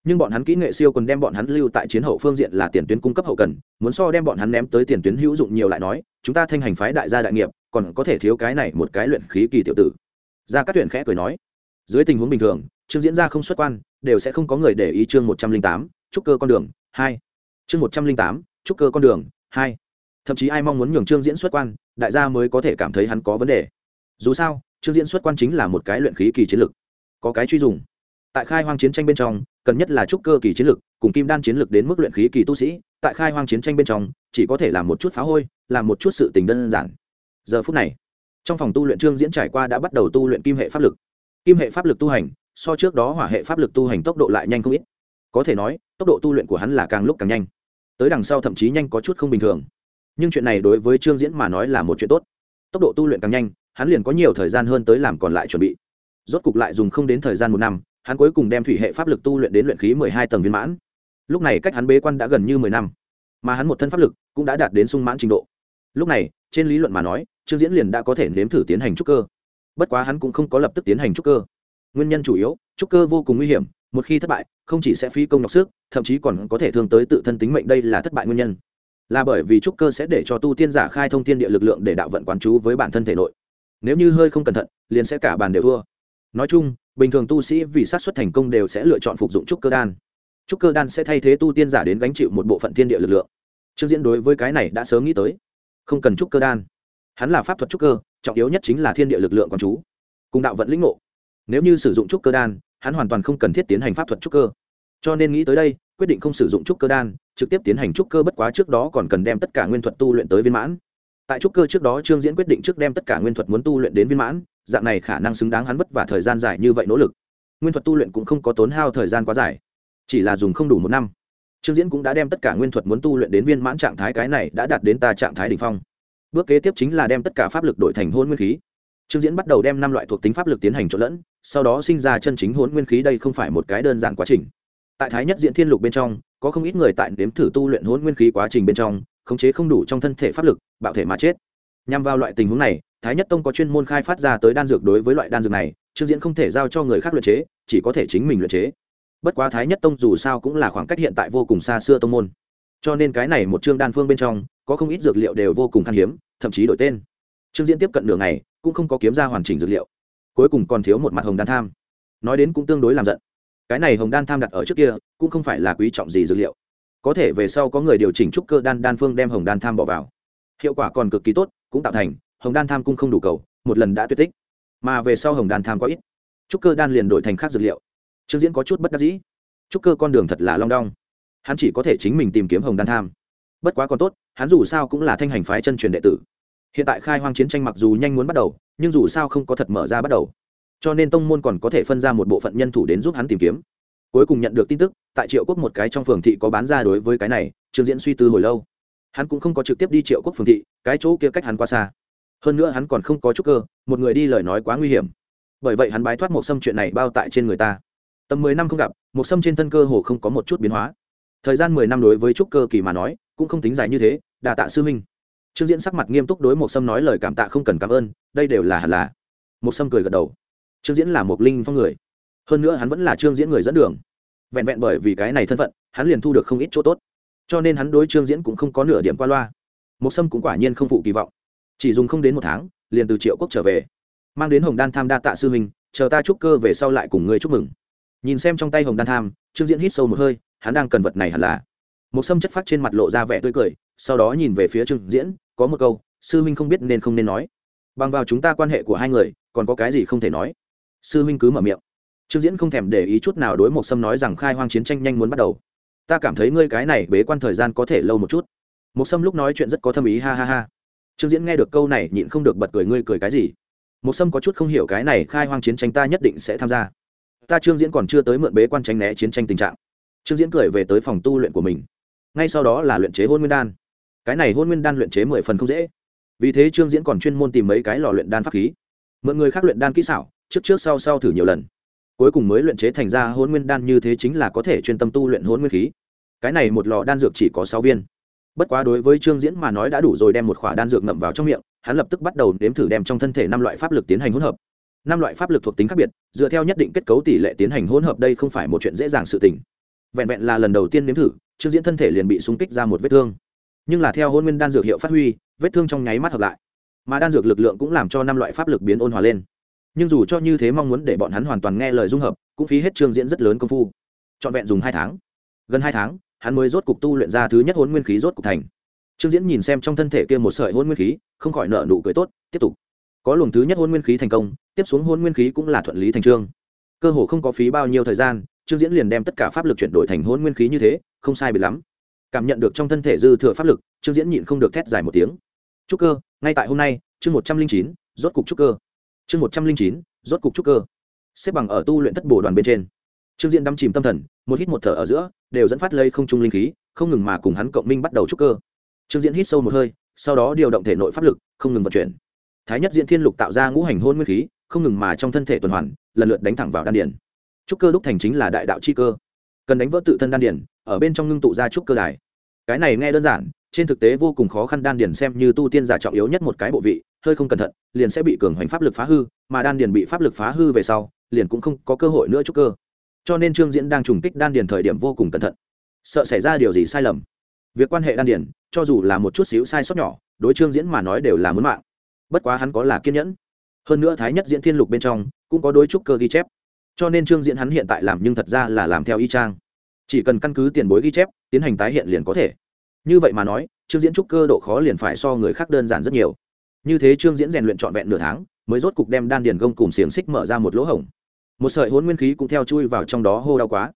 Nhưng bọn hắn kỹ nghệ siêu còn đem bọn hắn lưu tại chiến hậu phương diện là tiền tuyến cung cấp hậu cần, muốn so đem bọn hắn ném tới tiền tuyến hữu dụng nhiều lại nói, chúng ta thanh hành phái đại gia đại nghiệp, còn có thể thiếu cái này một cái luyện khí kỳ tiểu tử. Ra các tuyển khẽ cười nói, dưới tình huống bình thường chương diễn ra không xuất quan, đều sẽ không có người để ý chương một trăm linh tám, trúc cơ con đường, hai. Chương một trăm linh tám trúc cơ con đường, hai. Thậm chí ai mong muốn nhường trương diễn xuất quan, đại gia mới có thể cảm thấy hắn có vấn đề. Dù sao, trương diễn xuất quan chính là một cái luyện khí kỳ chiến lực có cái truy dùng. Tại khai hoang chiến tranh bên trong, cần nhất là trúc cơ kỳ chiến lực cùng kim đan chiến lực đến mức luyện khí kỳ tu sĩ, tại khai hoang chiến tranh bên trong, chỉ có thể làm một chút phá hôi, làm một chút sự tình đơn giản. Giờ phút này, trong phòng tu luyện trương diễn trải qua đã bắt đầu tu luyện kim hệ pháp lực. Kim hệ pháp lực tu hành, so trước đó hỏa hệ pháp lực tu hành tốc độ lại nhanh không ít. Có thể nói, tốc độ tu luyện của hắn là càng lúc càng nhanh tới đằng sau thậm chí nhanh có chút không bình thường. Nhưng chuyện này đối với trương diễn mà nói là một chuyện tốt. Tốc độ tu luyện càng nhanh, hắn liền có nhiều thời gian hơn tới làm còn lại chuẩn bị. Rốt cục lại dùng không đến thời gian một năm, hắn cuối cùng đem thủy hệ pháp lực tu luyện đến luyện khí mười hai tầng viên mãn. Lúc này cách hắn bế quan đã gần như mười năm, mà hắn một thân pháp lực cũng đã đạt đến sung mãn trình độ. Lúc này, trên lý luận mà nói, trương diễn liền đã có thể nếm thử tiến hành trúc cơ. Bất quá hắn cũng không có lập tức tiến hành trúc cơ. Nguyên nhân chủ yếu, trúc cơ vô cùng nguy hiểm một khi thất bại, không chỉ sẽ phí công nhọc sức, thậm chí còn có thể thương tới tự thân tính mệnh đây là thất bại nguyên nhân. Là bởi vì trúc cơ sẽ để cho tu tiên giả khai thông thiên địa lực lượng để đạo vận quán chú với bản thân thể nội. Nếu như hơi không cẩn thận, liền sẽ cả bàn đều thua. Nói chung, bình thường tu sĩ vì sát xuất thành công đều sẽ lựa chọn phục dụng trúc cơ đan. Trúc cơ đan sẽ thay thế tu tiên giả đến gánh chịu một bộ phận thiên địa lực lượng. Trương diễn đối với cái này đã sớm nghĩ tới. Không cần trúc cơ đan. Hắn là pháp thuật trúc cơ, trọng yếu nhất chính là thiên địa lực lượng quán chú, cùng đạo vận lĩnh ngộ. Nếu như sử dụng trúc cơ đan hắn hoàn toàn không cần thiết tiến hành pháp thuật trúc cơ. Cho nên nghĩ tới đây, quyết định không sử dụng trúc cơ đan, trực tiếp tiến hành trúc cơ bất quá trước đó còn cần đem tất cả nguyên thuật tu luyện tới viên mãn. Tại trúc cơ trước đó, trương diễn quyết định trước đem tất cả nguyên thuật muốn tu luyện đến viên mãn, dạng này khả năng xứng đáng hắn vất vả thời gian dài như vậy nỗ lực. Nguyên thuật tu luyện cũng không có tốn hao thời gian quá dài, chỉ là dùng không đủ một năm. Trương diễn cũng đã đem tất cả nguyên thuật muốn tu luyện đến viên mãn trạng thái, cái này đã đạt đến ta trạng thái đ ỉ n h phong. Bước kế tiếp chính là đem tất cả pháp lực đổi thành hôn nguyên khí. Trương diễn bắt đầu đem năm loại thuộc tính pháp lực tiến hành trộn lẫn sau đó sinh ra chân chính hỗn nguyên khí đây không phải một cái đơn giản quá trình. Tại thái nhất diễn thiên lục bên trong, có không ít người tại đếm thử tu luyện hỗn nguyên khí quá trình bên trong, khống chế không đủ trong thân thể pháp lực, bạo thể mà chết. Nhằm vào loại tình huống này, thái nhất tông có chuyên môn khai phát ra tới đan dược đối với loại đan dược này, trương diễn không thể giao cho người khác luyện chế, chỉ có thể chính mình luyện chế. Bất quá thái nhất tông dù sao cũng là khoảng cách hiện tại vô cùng xa xưa tông môn. Cho nên cái này một chương đan phương bên trong, có không ít dược liệu đều vô cùng khan hiếm, thậm chí đổi tên. Trương diễn tiếp cận đường này cũng không có kiếm ra hoàn chỉnh dược liệu cuối cùng còn thiếu một mặt hồng đan tham. Nói đến cũng tương đối làm giận. Cái này hồng đan tham đặt ở trước kia, cũng không phải là quý trọng gì dược liệu. Có thể về sau có người điều chỉnh trúc cơ đan đan phương đem hồng đan tham bỏ vào. Hiệu quả còn cực kỳ tốt, cũng tạo thành, hồng đan tham cũng không đủ cầu, một lần đã tuyệt tích. Mà về sau hồng đan tham có ít. Trúc cơ đan liền đổi thành khác dược liệu. Trương diễn có chút bất đắc dĩ. Trúc cơ con đường thật là long đong. Hắn chỉ có thể chính mình tìm kiếm hồng đan tham. Bất quá còn tốt, hắn dù sao cũng là thanh hành phái chân truyền đệ tử hiện tại khai hoang chiến tranh mặc dù nhanh muốn bắt đầu, nhưng dù sao không có thật mở ra bắt đầu. Cho nên tông môn còn có thể phân ra một bộ phận nhân thủ đến giúp hắn tìm kiếm. Cuối cùng nhận được tin tức, tại triệu quốc một cái trong phường thị có bán ra đối với cái này, trương diễn suy tư hồi lâu. Hắn cũng không có trực tiếp đi triệu quốc phường thị, cái chỗ kia cách hắn quá xa. Hơn nữa hắn còn không có chút cơ, một người đi lời nói quá nguy hiểm. Bởi vậy hắn bái thoát một xâm chuyện này bao tại trên người ta. Tầm mười năm không gặp một xâm trên thân cơ hồ không có một chút biến hóa. Thời gian mười năm đối với trúc cơ kỳ mà nói, cũng không tính dài như thế đà tạ sư minh trương diễn sắc mặt nghiêm túc đối một sâm nói lời cảm tạ không cần cảm ơn, đây đều là hẳn là. Một sâm cười gật đầu. Trương diễn là một linh phong người. Hơn nữa hắn vẫn là trương diễn người dẫn đường. Vẹn vẹn bởi vì cái này thân phận, hắn liền thu được không ít chỗ tốt. Cho nên hắn đối trương diễn cũng không có nửa điểm qua loa. Một sâm cũng quả nhiên không phụ kỳ vọng. Chỉ dùng không đến một tháng, liền từ triệu quốc trở về. Mang đến hồng đan tham đa tạ sư huynh, chờ ta chúc cơ về sau lại cùng ngươi chúc mừng. Nhìn xem trong tay hồng đan tham, trương diễn hít sâu một hơi, hắn đang cần vật này hẳn là. Một sâm chất phát trên mặt lộ ra vẻ tươi cười, sau đó nhìn về phía trương diễn có một câu, sư huynh không biết nên không nên nói. Bằng vào chúng ta quan hệ của hai người, còn có cái gì không thể nói? Sư huynh cứ mở miệng. Trương diễn không thèm để ý chút nào đối một sâm nói rằng khai hoang chiến tranh nhanh muốn bắt đầu. Ta cảm thấy ngươi cái này bế quan thời gian có thể lâu một chút. Một sâm lúc nói chuyện rất có thâm ý, ha ha ha. Trương diễn nghe được câu này, nhịn không được bật cười, ngươi cười cái gì? Một sâm có chút không hiểu cái này khai hoang chiến tranh ta nhất định sẽ tham gia. Ta trương diễn còn chưa tới mượn bế quan tranh né chiến tranh tình trạng. Trương diễn cười về tới phòng tu luyện của mình. Ngay sau đó là luyện chế hôn nguyên đan cái này hôn nguyên đan luyện chế mười phần không dễ. Vì thế trương diễn còn chuyên môn tìm mấy cái lò luyện đan pháp khí. Mượn người khác luyện đan kỹ xảo, trước trước sau sau thử nhiều lần. Cuối cùng mới luyện chế thành ra hôn nguyên đan như thế chính là có thể chuyên tâm tu luyện hôn nguyên khí. Cái này một lò đan dược chỉ có sáu viên. Bất quá đối với trương diễn mà nói đã đủ rồi đem một khỏa đan dược ngậm vào trong miệng, hắn lập tức bắt đầu đếm thử đem trong thân thể năm loại pháp lực tiến hành hỗn hợp. Năm loại pháp lực thuộc tính khác biệt, dựa theo nhất định kết cấu tỷ lệ tiến hành hỗn hợp đây không phải một chuyện dễ dàng sự tình. Vẹn vẹn là lần đầu tiên nếm thử, trương diễn thân thể liền bị xung kích ra một vết thương nhưng là theo hôn nguyên đan dược hiệu phát huy, vết thương trong nháy mắt hợp lại. Mà đan dược lực lượng cũng làm cho năm loại pháp lực biến ôn hòa lên. Nhưng dù cho như thế mong muốn để bọn hắn hoàn toàn nghe lời dung hợp, cũng phí hết trương diễn rất lớn công phu. Trọn vẹn dùng hai tháng. Gần hai tháng, hắn mới rốt cục tu luyện ra thứ nhất hôn nguyên khí rốt cục thành. Trương diễn nhìn xem trong thân thể kia một sợi hôn nguyên khí, không khỏi nợ nụ cười tốt, tiếp tục. Có luồng thứ nhất hôn nguyên khí thành công, tiếp xuống hôn nguyên khí cũng là thuận lý thành trương. Cơ hồ không có phí bao nhiêu thời gian, trương diễn liền đem tất cả pháp lực chuyển đổi thành hôn nguyên khí như thế, không sai biệt lắm cảm nhận được trong thân thể dư thừa pháp lực, trương diễn nhịn không được thét dài một tiếng. Trúc cơ, ngay tại hôm nay, chương một trăm linh chín, rốt cục trúc cơ. Chương một trăm linh chín, rốt cục trúc cơ. Xếp bằng ở tu luyện thất bổ đoàn bên trên. Trương diễn đắm chìm tâm thần, một hít một thở ở giữa, đều dẫn phát lây không trung linh khí, không ngừng mà cùng hắn cộng minh bắt đầu trúc cơ. Trương diễn hít sâu một hơi, sau đó điều động thể nội pháp lực, không ngừng vận chuyển. Thái nhất diễn thiên lục tạo ra ngũ hành hôn nguyên khí, không ngừng mà trong thân thể tuần hoàn, lần lượt đánh thẳng vào đan điển trúc cơ đúc thành chính là đại đạo chi cơ. Cần đánh vỡ tự thân đan điển ở bên trong ngưng tụ ra trúc cơ đài cái này nghe đơn giản trên thực tế vô cùng khó khăn đan Điền xem như tu tiên giả trọng yếu nhất một cái bộ vị hơi không cẩn thận liền sẽ bị cường hoành pháp lực phá hư mà đan Điền bị pháp lực phá hư về sau liền cũng không có cơ hội nữa chúc cơ. Cho nên trương diễn đang trùng kích đan Điền thời điểm vô cùng cẩn thận. Sợ xảy ra điều gì sai lầm? Việc quan hệ đan Điền, cho dù là một chút xíu sai sót nhỏ đối trương diễn mà nói đều là muốn mạng. Bất quá hắn có là kiên nhẫn. Hơn nữa thái nhất diễn thiên lục bên trong cũng có đối trúc cơ ghi chép. Cho nên trương diễn hắn hiện tại làm nhưng thật ra là làm theo y trang chỉ cần căn cứ tiền bối ghi chép, tiến hành tái hiện liền có thể. Như vậy mà nói, trương diễn trúc cơ độ khó liền phải so người khác đơn giản rất nhiều. Như thế trương diễn rèn luyện trọn vẹn nửa tháng, mới rốt cục đem đan điền gông cùng xiềng xích mở ra một lỗ hổng. Một sợi hôn nguyên khí cũng theo chui vào trong đó hô đau quá.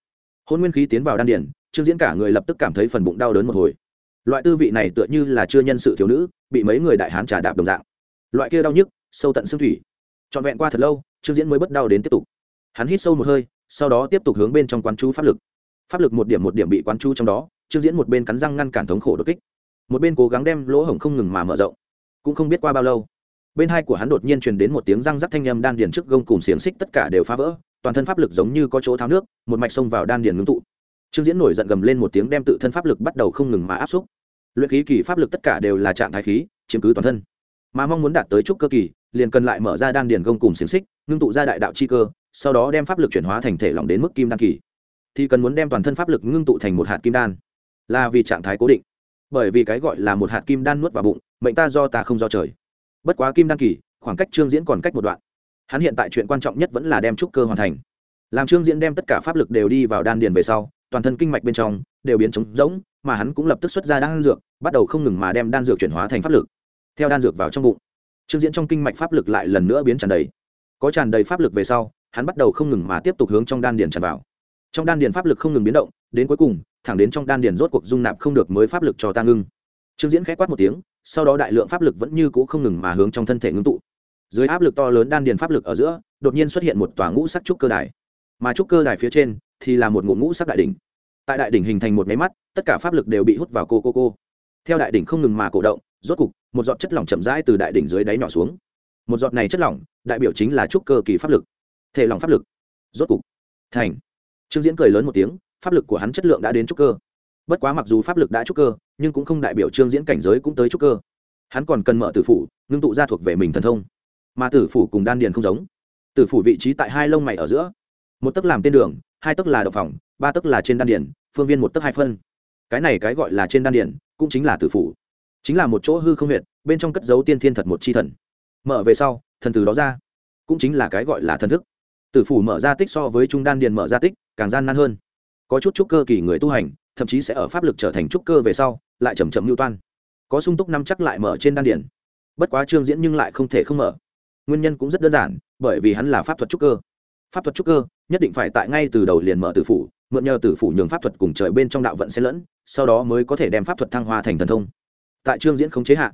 Hôn nguyên khí tiến vào đan điền, trương diễn cả người lập tức cảm thấy phần bụng đau đớn một hồi. Loại tư vị này tựa như là chưa nhân sự thiếu nữ, bị mấy người đại hán trà đạp đồng dạng. Loại kia đau nhức, sâu tận xương thủy. Trọn vẹn qua thật lâu, trương diễn mới bất đau đến tiếp tục. Hắn hít sâu một hơi, sau đó tiếp tục hướng bên trong quán chú pháp lực pháp lực một điểm một điểm bị quán chu trong đó, trương diễn một bên cắn răng ngăn cản thống khổ đột kích, một bên cố gắng đem lỗ hổng không ngừng mà mở rộng. Cũng không biết qua bao lâu, bên hai của hắn đột nhiên truyền đến một tiếng răng rắc thanh â m đan điền trước gông cùng xiềng xích tất cả đều phá vỡ, toàn thân pháp lực giống như có chỗ tháo nước, một mạch xông vào đan điền ngưng tụ. Trương diễn nổi giận gầm lên một tiếng đem tự thân pháp lực bắt đầu không ngừng mà áp xúc. Luyện khí kỳ pháp lực tất cả đều là trạng thái khí, chiếm cứ toàn thân. Mà mong muốn đạt tới trúc cơ kỳ, liền cần lại mở ra đan điền gông cùng xiềng xích, ngưng tụ ra đại đạo chi cơ, sau đó đem pháp lực chuyển hóa thành thể lỏng đến mức kim đan kỳ thì cần muốn đem toàn thân pháp lực ngưng tụ thành một hạt kim đan. Là vì trạng thái cố định. Bởi vì cái gọi là một hạt kim đan nuốt vào bụng, mệnh ta do ta không do trời. Bất quá kim đan kỳ, khoảng cách trương diễn còn cách một đoạn. Hắn hiện tại chuyện quan trọng nhất vẫn là đem trúc cơ hoàn thành. Làm trương diễn đem tất cả pháp lực đều đi vào đan điền về sau, toàn thân kinh mạch bên trong đều biến trống rỗng, mà hắn cũng lập tức xuất ra đan dược, bắt đầu không ngừng mà đem đan dược chuyển hóa thành pháp lực. Theo đan dược vào trong bụng, trương diễn trong kinh mạch pháp lực lại lần nữa biến tràn đầy. Có tràn đầy pháp lực về sau, hắn bắt đầu không ngừng mà tiếp tục hướng trong đan điền tràn vào trong đan điền pháp lực không ngừng biến động, đến cuối cùng, thẳng đến trong đan điền rốt cuộc dung nạp không được mới pháp lực cho ta ngưng. Trương diễn k h á quát một tiếng, sau đó đại lượng pháp lực vẫn như c ũ không ngừng mà hướng trong thân thể ngưng tụ. Dưới áp lực to lớn đan điền pháp lực ở giữa, đột nhiên xuất hiện một tòa ngũ sắc trúc cơ đài. Mà trúc cơ đài phía trên thì là một ngụ ngũ sắc đại đ ỉ n h tại đại đỉnh hình thành một máy mắt, tất cả pháp lực đều bị hút vào cô cô cô. Theo đại đỉnh không ngừng mà cổ động, rốt cục, một giọt chất lỏng chậm rãi từ đại đỉnh dưới đáy nhỏ xuống. Một giọt này chất lỏng, đại biểu chính là trúc cơ kỳ pháp lực. Thể lòng pháp lực. Rốt cục. Thành trương diễn cười lớn một tiếng, pháp lực của hắn chất lượng đã đến trúc cơ. Bất quá mặc dù pháp lực đã trúc cơ, nhưng cũng không đại biểu trương diễn cảnh giới cũng tới trúc cơ. Hắn còn cần mở tử phủ, ngưng tụ ra thuộc về mình thần thông. Mà tử phủ cùng đan điền không giống. Tử phủ vị trí tại hai lông mày ở giữa. Một tấc làm tên đường, hai tấc là đậu phòng, ba tấc là trên đan điền, phương viên một tấc hai phân. Cái này cái gọi là trên đan điền, cũng chính là tử phủ. Chính là một chỗ hư không huyệt, bên trong cất dấu tiên thiên thật một chi thần. Mở về sau, thần từ đó ra, cũng chính là cái gọi là thần thức tử phủ mở ra tích so với trung đan điền mở ra tích, càng gian nan hơn. Có chút trúc cơ kỳ người tu hành, thậm chí sẽ ở pháp lực trở thành trúc cơ về sau, lại chầm chậm mưu toan. Có sung túc năm chắc lại mở trên đan điền. Bất quá trương diễn nhưng lại không thể không mở. Nguyên nhân cũng rất đơn giản, bởi vì hắn là pháp thuật trúc cơ. Pháp thuật trúc cơ, nhất định phải tại ngay từ đầu liền mở tử phủ, mượn nhờ tử phủ nhường pháp thuật cùng trời bên trong đạo vận xen lẫn, sau đó mới có thể đem pháp thuật thăng hoa thành thần thông. Tại trương diễn không chế hạ,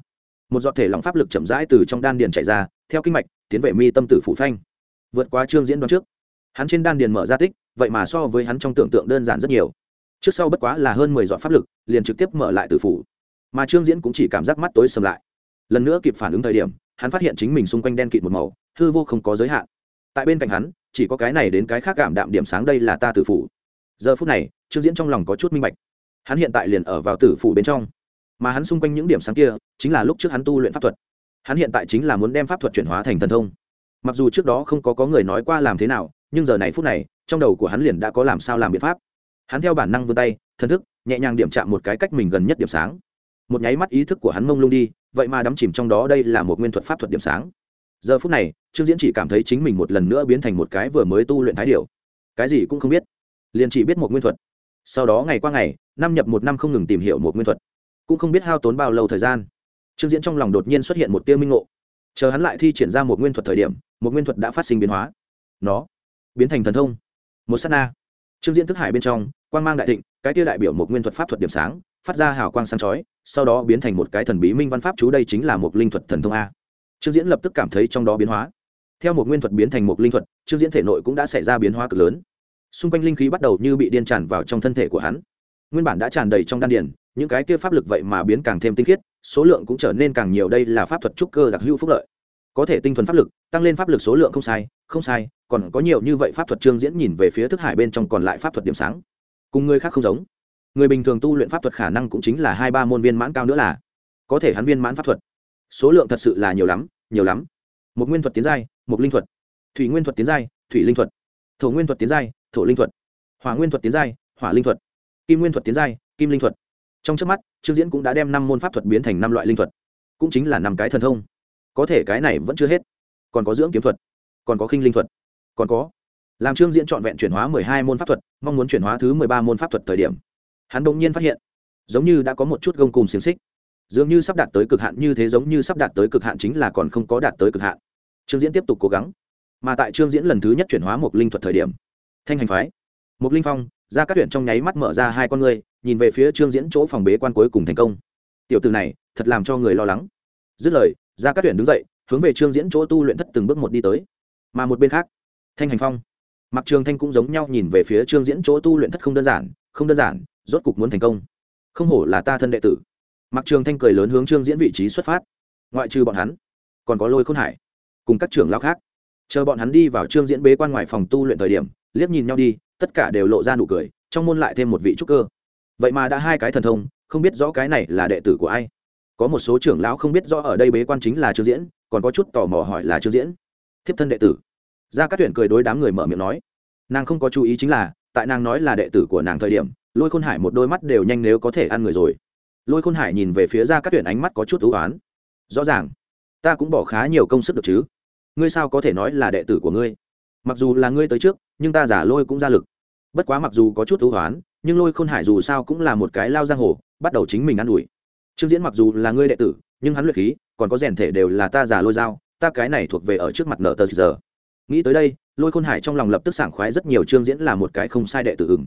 một giọt thể lòng pháp lực chậm rãi từ trong đan điền chạy ra, theo kinh mạch, tiến về mi tâm tử phủ phanh vượt qua trương diễn đoán trước. Hắn trên đan điền mở ra tích, vậy mà so với hắn trong tưởng tượng đơn giản rất nhiều. Trước sau bất quá là hơn mười dọn pháp lực, liền trực tiếp mở lại tử phủ. Mà trương diễn cũng chỉ cảm giác mắt tối sầm lại. Lần nữa kịp phản ứng thời điểm, hắn phát hiện chính mình xung quanh đen kịt một màu, hư vô không có giới hạn. Tại bên cạnh hắn, chỉ có cái này đến cái khác cảm đạm điểm sáng đây là ta tử phủ. Giờ phút này, trương diễn trong lòng có chút minh bạch. Hắn hiện tại liền ở vào tử phủ bên trong. Mà hắn xung quanh những điểm sáng kia, chính là lúc trước hắn tu luyện pháp thuật. Hắn hiện tại chính là muốn đem pháp thuật chuyển hóa thành thần thông mặc dù trước đó không có có người nói qua làm thế nào, nhưng giờ này phút này, trong đầu của hắn liền đã có làm sao làm biện pháp. Hắn theo bản năng vươn tay thân thức, nhẹ nhàng điểm chạm một cái cách mình gần nhất điểm sáng. Một nháy mắt ý thức của hắn mông lung đi, vậy mà đắm chìm trong đó đây là một nguyên thuật pháp thuật điểm sáng. Giờ phút này, trương diễn chỉ cảm thấy chính mình một lần nữa biến thành một cái vừa mới tu luyện thái điều cái gì cũng không biết, liền chỉ biết một nguyên thuật. Sau đó ngày qua ngày, năm nhập một năm không ngừng tìm hiểu một nguyên thuật. Cũng không biết hao tốn bao lâu thời gian. Trương diễn trong lòng đột nhiên xuất hiện một tiêu minh ngộ. Chờ hắn lại thi triển ra một nguyên thuật thời điểm một nguyên thuật đã phát sinh biến hóa. Nó biến thành thần thông. Một s á t na. Trương diễn thức hải bên trong, quang mang đại thịnh, cái tia đại biểu một nguyên thuật pháp thuật điểm sáng, phát ra hào quang sáng chói, sau đó biến thành một cái thần bí minh văn pháp chú đây chính là một linh thuật thần thông a. Trương diễn lập tức cảm thấy trong đó biến hóa. Theo một nguyên thuật biến thành một linh thuật, trương diễn thể nội cũng đã xảy ra biến hóa cực lớn. Xung quanh linh khí bắt đầu như bị điên tràn vào trong thân thể của hắn. Nguyên bản đã tràn đầy trong đan điền, những cái kia pháp lực vậy mà biến càng thêm tinh khiết, số lượng cũng trở nên càng nhiều, đây là pháp thuật trúc cơ đặc hữu phúc lợi có thể tinh thuần pháp lực, tăng lên pháp lực số lượng không sai không sai, còn có nhiều như vậy pháp thuật trương diễn nhìn về phía thức hải bên trong còn lại pháp thuật điểm sáng. Cùng người khác không giống. Người bình thường tu luyện pháp thuật khả năng cũng chính là hai ba môn viên mãn cao nữa là. Có thể hắn viên mãn pháp thuật. Số lượng thật sự là nhiều lắm nhiều lắm. Một nguyên thuật tiến giai, một linh thuật. Thủy nguyên thuật tiến giai, thủy linh thuật. Thổ nguyên thuật tiến giai, thổ linh thuật. Hỏa nguyên thuật tiến giai, hỏa linh thuật. Kim nguyên thuật tiến giai, kim linh thuật. Trong trước mắt, trương diễn cũng đã đem năm môn pháp thuật biến thành năm loại linh thuật. Cũng chính là năm cái thần thông có thể cái này vẫn chưa hết. Còn có dưỡng kiếm thuật, còn có khinh linh thuật, còn có làm trương diễn trọn vẹn chuyển hóa mười hai môn pháp thuật, mong muốn chuyển hóa thứ mười ba môn pháp thuật thời điểm, hắn đ ỗ n g nhiên phát hiện, giống như đã có một chút gông cùng xiềng xích, dường như sắp đạt tới cực hạn, như thế giống như sắp đạt tới cực hạn chính là còn không có đạt tới cực hạn. Trương diễn tiếp tục cố gắng, mà tại trương diễn lần thứ nhất chuyển hóa một linh thuật thời điểm, thanh hành phái, một linh phong, ra các tuyển trong nháy mắt mở ra hai con ngươi, nhìn về phía trương diễn chỗ phòng bế quan cuối cùng thành công. Tiểu từ này, thật làm cho người lo lắng. Dứt lời ra các tuyển đứng dậy, hướng về trương diễn chỗ tu luyện thất từng bước một đi tới. Mà một bên khác, thanh hành phong mặc trường thanh cũng giống nhau nhìn về phía trương diễn chỗ tu luyện thất không đơn giản, không đơn giản, rốt cục muốn thành công. Không hổ là ta thân đệ tử. Mặc trường thanh cười lớn hướng trương diễn vị trí xuất phát. Ngoại trừ bọn hắn, còn có lôi khôn hải, cùng các trưởng lao khác. Chờ bọn hắn đi vào trương diễn bế quan ngoài phòng tu luyện thời điểm, liếc nhìn nhau đi, tất cả đều lộ ra nụ cười, trong môn lại thêm một vị trúc cơ. Vậy mà đã hai cái thần thông, không biết rõ cái này là đệ tử của ai có một số trưởng lão không biết rõ ở đây bế quan chính là trương diễn, còn có chút tò mò hỏi là trương diễn. Thiếp thân đệ tử. Gia các tuyển cười đối đám người mở miệng nói. Nàng không có chú ý chính là, tại nàng nói là đệ tử của nàng thời điểm, lôi khôn hải một đôi mắt đều nhanh nếu có thể ăn người rồi. Lôi khôn hải nhìn về phía ra các tuyển ánh mắt có chút thú oán rõ ràng, ta cũng bỏ khá nhiều công sức được chứ. Ngươi sao có thể nói là đệ tử của ngươi? Mặc dù là ngươi tới trước, nhưng ta giả lôi cũng ra lực. Bất quá mặc dù có chút thú oán nhưng lôi khôn hải dù sao cũng là một cái lao giang hồ, bắt đầu chính mình ă n ủi trương diễn mặc dù là ngươi đệ tử, nhưng hắn luyện khí, còn có rèn thể đều là ta giả lôi dao, ta cái này thuộc về ở trước mặt nợ tờ giờ. Nghĩ tới đây, lôi khôn hải trong lòng lập tức sảng khoái rất nhiều trương diễn là một cái không sai đệ tử ửng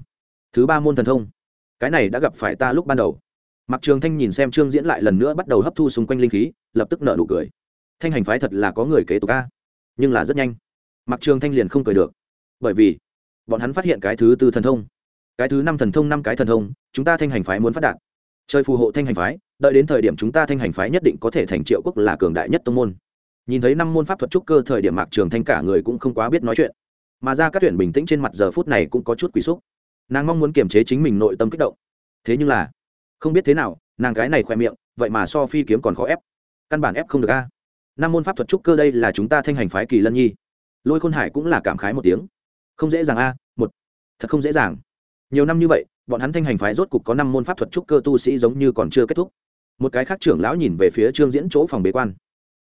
thứ ba môn thần thông. Cái này đã gặp phải ta lúc ban đầu. Mặc trường thanh nhìn xem trương diễn lại lần nữa bắt đầu hấp thu xung quanh linh khí, lập tức nợ nụ cười. Thanh hành phái thật là có người kế tục ca nhưng là rất nhanh. Mặc trường thanh liền không cười được. Bởi vì, bọn hắn phát hiện cái thứ tư thần thông. Cái thứ năm thần thông, năm cái thần thông, chúng ta thanh hành phái muốn phát đạt. Chơi phù hộ thanh hành phái đợi đến thời điểm chúng ta thanh hành phái nhất định có thể thành triệu quốc là cường đại nhất tông môn. Nhìn thấy năm môn pháp thuật trúc cơ thời điểm mạc trường thanh cả người cũng không quá biết nói chuyện. Mà ra các tuyển bình tĩnh trên mặt giờ phút này cũng có chút quỷ xúc. Nàng mong muốn kiềm chế chính mình nội tâm kích động. Thế nhưng là, không biết thế nào, nàng cái này khoe miệng, vậy mà so phi kiếm còn khó ép. Căn bản ép không được a. Năm môn pháp thuật trúc cơ đây là chúng ta thanh hành phái kỳ lân nhi. Lôi khôn hải cũng là cảm khái một tiếng. Không dễ dàng a, một. Thật không dễ dàng. Nhiều năm như vậy, bọn hắn thanh hành phái rốt cục có năm môn pháp thuật trúc cơ tu sĩ giống như còn chưa kết thúc một cái khác trưởng lão nhìn về phía trương diễn chỗ phòng bế quan.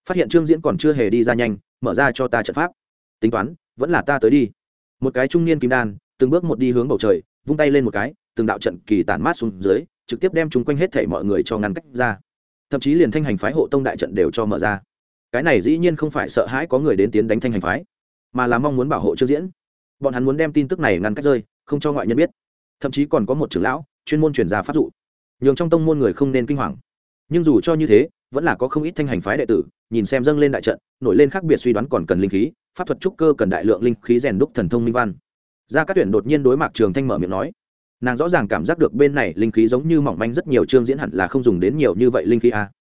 Phát hiện trương diễn còn chưa hề đi ra nhanh, mở ra cho ta trận pháp. Tính toán, vẫn là ta tới đi. Một cái trung niên kim đan, từng bước một đi hướng bầu trời, vung tay lên một cái, từng đạo trận kỳ tản mát xuống dưới, trực tiếp đem chúng quanh hết thảy mọi người cho ngăn cách ra. Thậm chí liền thanh hành phái hộ tông đại trận đều cho mở ra. Cái này dĩ nhiên không phải sợ hãi có người đến tiến đánh thanh hành phái, mà là mong muốn bảo hộ trương diễn. Bọn hắn muốn đem tin tức này ngăn cách rơi, không cho ngoại nhân biết. Thậm chí còn có một trưởng lão, chuyên môn truyền ra pháp dụ. Nhường trong tông môn người không nên kinh hoàng nhưng dù cho như thế, vẫn là có không ít thanh hành phái đệ tử, nhìn xem dâng lên đại trận, nổi lên khác biệt suy đoán còn cần linh khí, pháp thuật trúc cơ cần đại lượng linh khí rèn đúc thần thông minh văn. Ra các tuyển đột nhiên đối mặt trường thanh mở miệng nói, nàng rõ ràng cảm giác được bên này linh khí giống như mỏng manh rất nhiều chương diễn hẳn là không dùng đến nhiều như vậy linh khí a à.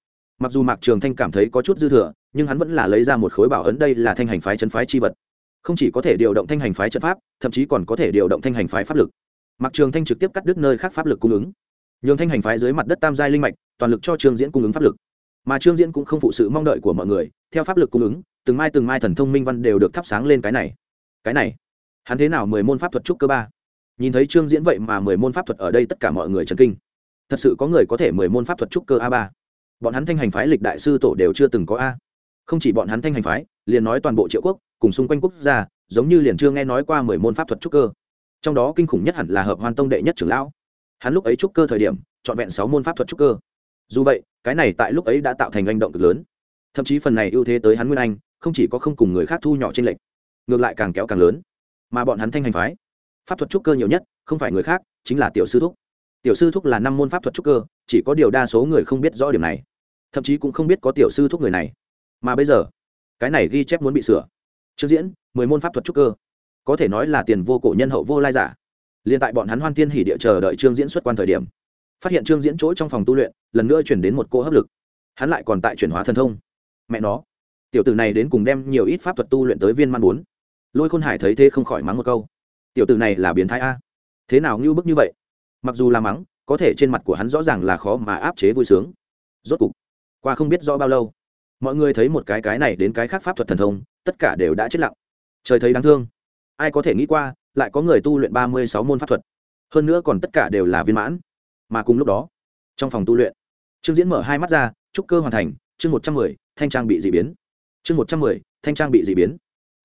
mặc dù mạc trường thanh cảm thấy có chút dư thừa, nhưng hắn vẫn là lấy ra một khối bảo ấn đây là thanh hành phái chân phái chi vật. Không chỉ có thể điều động thanh hành phái trận pháp, thậm chí còn có thể điều động thanh hành phái pháp lực. Mạc trường thanh trực tiếp cắt đứt nơi khác pháp lực cung ứng nhường thanh hành phái dưới mặt đất tam giai linh mạch, toàn lực cho trương diễn cung ứng pháp lực. Mà trương diễn cũng không phụ sự mong đợi của mọi người, theo pháp lực cung ứng, từng mai từng mai thần thông minh văn đều được thắp sáng lên cái này. Cái này, hắn thế nào mười môn pháp thuật trúc cơ ba? Nhìn thấy trương diễn vậy mà mười môn pháp thuật ở đây tất cả mọi người chấn kinh. Thật sự có người có thể mười môn pháp thuật trúc cơ a ba? Bọn hắn thanh hành phái lịch đại sư tổ đều chưa từng có a. Không chỉ bọn hắn thanh hành phái, liền nói toàn bộ triệu quốc, cùng xung quanh quốc gia, giống như liền chưa nghe nói qua mười môn pháp thuật trúc cơ. Trong đó kinh khủng nhất hẳn là hợp hoan tông đệ nhất trưởng lão hắn lúc ấy trúc cơ thời điểm, trọn vẹn sáu môn pháp thuật trúc cơ. Dù vậy, cái này tại lúc ấy đã tạo thành hành động cực lớn. Thậm chí phần này ưu thế tới hắn nguyên anh, không chỉ có không cùng người khác thu nhỏ trên lệnh ngược lại càng kéo càng lớn. Mà bọn hắn thanh hành phái, pháp thuật trúc cơ nhiều nhất, không phải người khác, chính là tiểu sư thúc. Tiểu sư thúc là năm môn pháp thuật trúc cơ, chỉ có điều đa số người không biết rõ điểm này. Thậm chí cũng không biết có tiểu sư thúc người này. Mà bây giờ, cái này ghi chép muốn bị sửa. Trước diễn, mười môn pháp thuật trúc cơ. Có thể nói là tiền vô cổ nhân hậu vô lai giả liền tại bọn hắn hoan thiên hỉ địa chờ đợi trương diễn xuất quan thời điểm, phát hiện trương diễn chỗ trong phòng tu luyện, lần nữa chuyển đến một cô hấp lực. Hắn lại còn tại chuyển hóa thần thông. Mẹ nó, tiểu tử này đến cùng đem nhiều ít pháp thuật tu luyện tới viên man bốn. Lôi khôn hải thấy thế không khỏi mắng một câu. Tiểu tử này là biến thái a. Thế nào ngưu bức như vậy? Mặc dù là mắng, có thể trên mặt của hắn rõ ràng là khó mà áp chế vui sướng. Rốt cục, qua không biết rõ bao lâu, mọi người thấy một cái cái này đến cái khác pháp thuật thần thông, tất cả đều đã chết lặng. Trời thấy đáng thương. Ai có thể nghĩ qua lại có người tu luyện ba mươi sáu môn pháp thuật. Hơn nữa còn tất cả đều là viên mãn. Mà cùng lúc đó, trong phòng tu luyện, trương diễn mở hai mắt ra, trúc cơ hoàn thành, chương một trăm mười, thanh trang bị d ị biến. Chương một trăm mười, thanh trang bị d ị biến.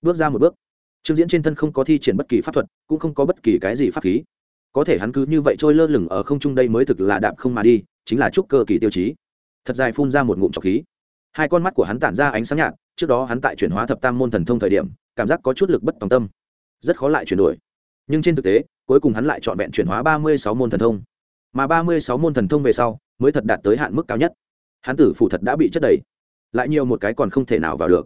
Bước ra một bước, trương diễn trên thân không có thi triển bất kỳ pháp thuật, cũng không có bất kỳ cái gì pháp khí. Có thể hắn cứ như vậy trôi lơ lửng ở không trung đây mới thực là đạp không mà đi, chính là trúc cơ kỳ tiêu chí. Thật dài phun ra một ngụm trọc khí. Hai con mắt của hắn tản ra ánh sáng nhạt, trước đó hắn tại chuyển hóa thập tam môn thần thông thời điểm, cảm giác có chút lực bất tòng tâm rất khó lại chuyển đổi. Nhưng trên thực tế, cuối cùng hắn lại trọn vẹn chuyển hóa ba mươi sáu môn thần thông. Mà ba mươi sáu môn thần thông về sau, mới thật đạt tới hạn mức cao nhất. Hắn tử phủ thật đã bị chất đầy. Lại nhiều một cái còn không thể nào vào được.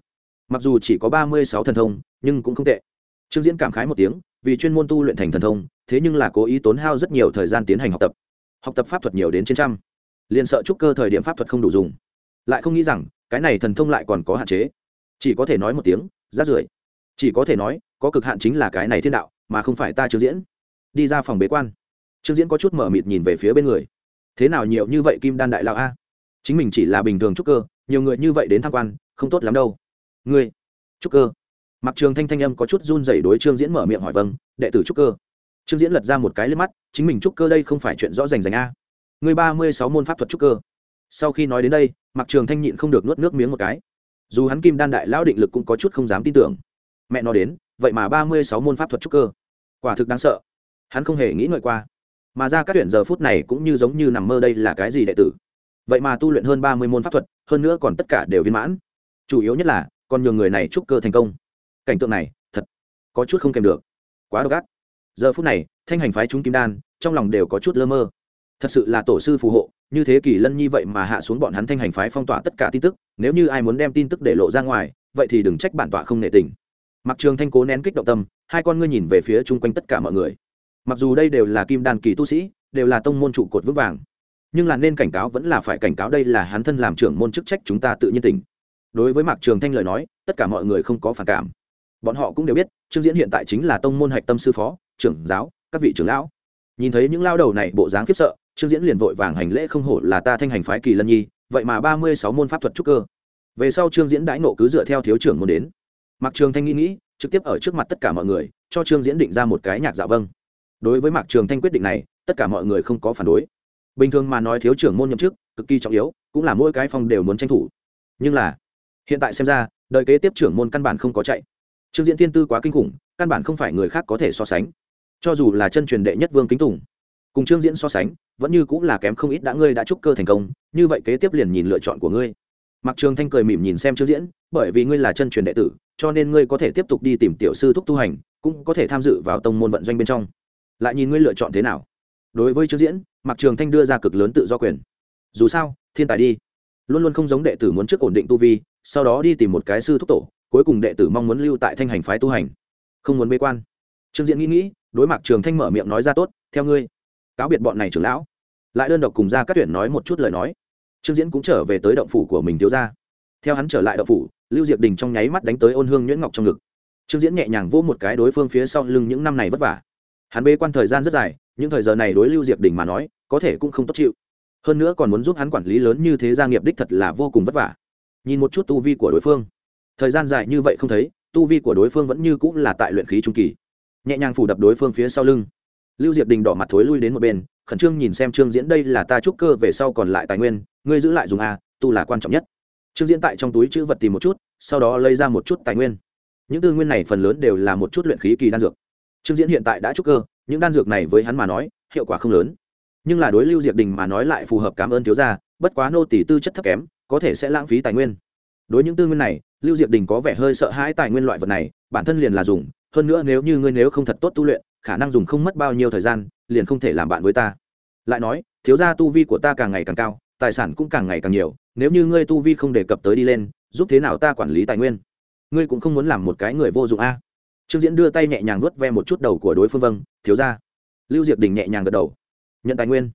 Mặc dù chỉ có ba mươi sáu thần thông, nhưng cũng không tệ. Trương diễn cảm khái một tiếng, vì chuyên môn tu luyện thành thần thông, thế nhưng là cố ý tốn hao rất nhiều thời gian tiến hành học tập. Học tập pháp thuật nhiều đến trên trăm. Liền sợ trúc cơ thời điểm pháp thuật không đủ dùng. Lại không nghĩ rằng, cái này thần thông lại còn có hạn chế. Chỉ có thể nói một tiếng rát rưởi. Chỉ có thể nói có cực hạn chính là cái này thiên đạo, mà không phải ta trương diễn. Đi ra phòng bế quan. Trương diễn có chút mở mịt nhìn về phía bên người. Thế nào nhiều như vậy kim đan đại lão a? Chính mình chỉ là bình thường trúc cơ, nhiều người như vậy đến tham quan, không tốt lắm đâu. Ngươi, trúc cơ. Mặc trường thanh thanh âm có chút run rẩy đối trương diễn mở miệng hỏi vâng đệ tử trúc cơ. Trương diễn lật ra một cái lên mắt, chính mình trúc cơ đây không phải chuyện rõ rành rành a. Người ba mươi sáu môn pháp thuật trúc cơ. Sau khi nói đến đây, mặc trường thanh nhịn không được nuốt nước miếng một cái. Dù hắn kim đan đại lão định lực cũng có chút không dám tin tưởng mẹ nó đến, vậy mà ba mươi sáu môn pháp thuật trúc cơ. Quả thực đáng sợ. Hắn không hề nghĩ ngợi qua. Mà ra các tuyển giờ phút này cũng như giống như nằm mơ đây là cái gì đệ tử. Vậy mà tu luyện hơn ba mươi môn pháp thuật, hơn nữa còn tất cả đều viên mãn. Chủ yếu nhất là, còn nhường người này trúc cơ thành công. Cảnh tượng này, thật có chút không kèm được. Quá độc ác. Giờ phút này, thanh hành phái chúng kim đan, trong lòng đều có chút lơ mơ. Thật sự là tổ sư phù hộ, như thế kỳ lân nhi vậy mà hạ xuống bọn hắn thanh hành phái phong tỏa tất cả tin tức, nếu như ai muốn đem tin tức để lộ ra ngoài, vậy thì đừng trách bản tọa không nệ tình mặc trường thanh cố nén kích động tâm, hai con ngươi nhìn về phía chung quanh tất cả mọi người. Mặc dù đây đều là kim đan kỳ tu sĩ, đều là tông môn trụ cột vững vàng, nhưng là nên cảnh cáo vẫn là phải cảnh cáo đây là hắn thân làm trưởng môn chức trách chúng ta tự nhiên tình. Đối với mạc trường thanh lời nói, tất cả mọi người không có phản cảm. Bọn họ cũng đều biết, trương diễn hiện tại chính là tông môn hạch tâm sư phó, trưởng giáo, các vị trưởng lão. Nhìn thấy những lao đầu này bộ dáng khiếp sợ, trương diễn liền vội vàng hành lễ không hổ là ta thanh hành phái kỳ lân nhi, vậy mà ba mươi sáu môn pháp thuật trúc cơ. Về sau trương diễn đãi nộ cứ dựa theo thiếu trưởng môn đến mạc trường thanh nghĩ nghĩ, trực tiếp ở trước mặt tất cả mọi người, cho trương diễn định ra một cái nhạc dạ vâng. Đối với mạc trường thanh quyết định này, tất cả mọi người không có phản đối. Bình thường mà nói thiếu trưởng môn nhậm chức, cực kỳ trọng yếu, cũng là mỗi cái phong đều muốn tranh thủ. Nhưng là, hiện tại xem ra, đời kế tiếp trưởng môn căn bản không có chạy. Trương diễn tiên tư quá kinh khủng, căn bản không phải người khác có thể so sánh. Cho dù là chân truyền đệ nhất vương kính tùng, cùng trương diễn so sánh, vẫn như cũng là kém không ít đã ngươi đã trúc cơ thành công, như vậy kế tiếp liền nhìn lựa chọn của ngươi. Mặc trường thanh cười mỉm nhìn xem trương diễn bởi vì ngươi là chân truyền đệ tử, cho nên ngươi có thể tiếp tục đi tìm tiểu sư thúc tu hành, cũng có thể tham dự vào tông môn vận doanh bên trong. Lại nhìn ngươi lựa chọn thế nào? Đối với trương diễn mặc trường thanh đưa ra cực lớn tự do quyền. Dù sao, thiên tài đi. Luôn luôn không giống đệ tử muốn trước ổn định tu vi, sau đó đi tìm một cái sư thúc tổ, cuối cùng đệ tử mong muốn lưu tại thanh hành phái tu hành. Không muốn bế quan. Trương diễn nghĩ nghĩ, đối mặt trường thanh mở miệng nói ra tốt, theo ngươi, cáo biệt bọn này trưởng lão. Lại đơn độc cùng ra các tuyển nói một chút lời nói. Trương diễn cũng trở về tới động phủ của mình thiếu ra theo hắn trở lại động phủ lưu diệp đình trong nháy mắt đánh tới ôn hương nhuyễn ngọc trong ngực. Trương diễn nhẹ nhàng vỗ một cái đối phương phía sau lưng những năm này vất vả. Hắn bê quan thời gian rất dài, những thời giờ này đối lưu diệp đình mà nói, có thể cũng không tốt chịu. Hơn nữa còn muốn giúp hắn quản lý lớn như thế gia nghiệp đích thật là vô cùng vất vả. Nhìn một chút tu vi của đối phương. Thời gian dài như vậy không thấy, tu vi của đối phương vẫn như cũng là tại luyện khí trung kỳ. Nhẹ nhàng phủ đập đối phương phía sau lưng. Lưu diệp đình đỏ mặt thối lui đến một bên, khẩn trương nhìn xem trương diễn đây là ta trúc cơ về sau còn lại tài nguyên, ngươi giữ lại dùng a, tu là quan trọng nhất trương diễn tại trong túi chữ vật tìm một chút, sau đó lấy ra một chút tài nguyên. Những tư nguyên này phần lớn đều là một chút luyện khí kỳ đan dược. Trương diễn hiện tại đã trúc cơ, những đan dược này với hắn mà nói, hiệu quả không lớn. Nhưng là đối lưu diệp đình mà nói lại phù hợp cảm ơn thiếu gia, bất quá nô tỷ tư chất thấp kém, có thể sẽ lãng phí tài nguyên. Đối những tư nguyên này, lưu diệp đình có vẻ hơi sợ hãi tài nguyên loại vật này, bản thân liền là dùng, hơn nữa nếu như ngươi nếu không thật tốt tu luyện, khả năng dùng không mất bao nhiêu thời gian, liền không thể làm bạn với ta. Lại nói, thiếu gia tu vi của ta càng ngày càng cao, tài sản cũng càng ngày càng nhiều nếu như ngươi tu vi không đề cập tới đi lên, giúp thế nào ta quản lý tài nguyên? Ngươi cũng không muốn làm một cái người vô dụng a. Trương diễn đưa tay nhẹ nhàng vuốt ve một chút đầu của đối phương vâng thiếu gia. Lưu diệp đình nhẹ nhàng gật đầu. Nhận tài nguyên.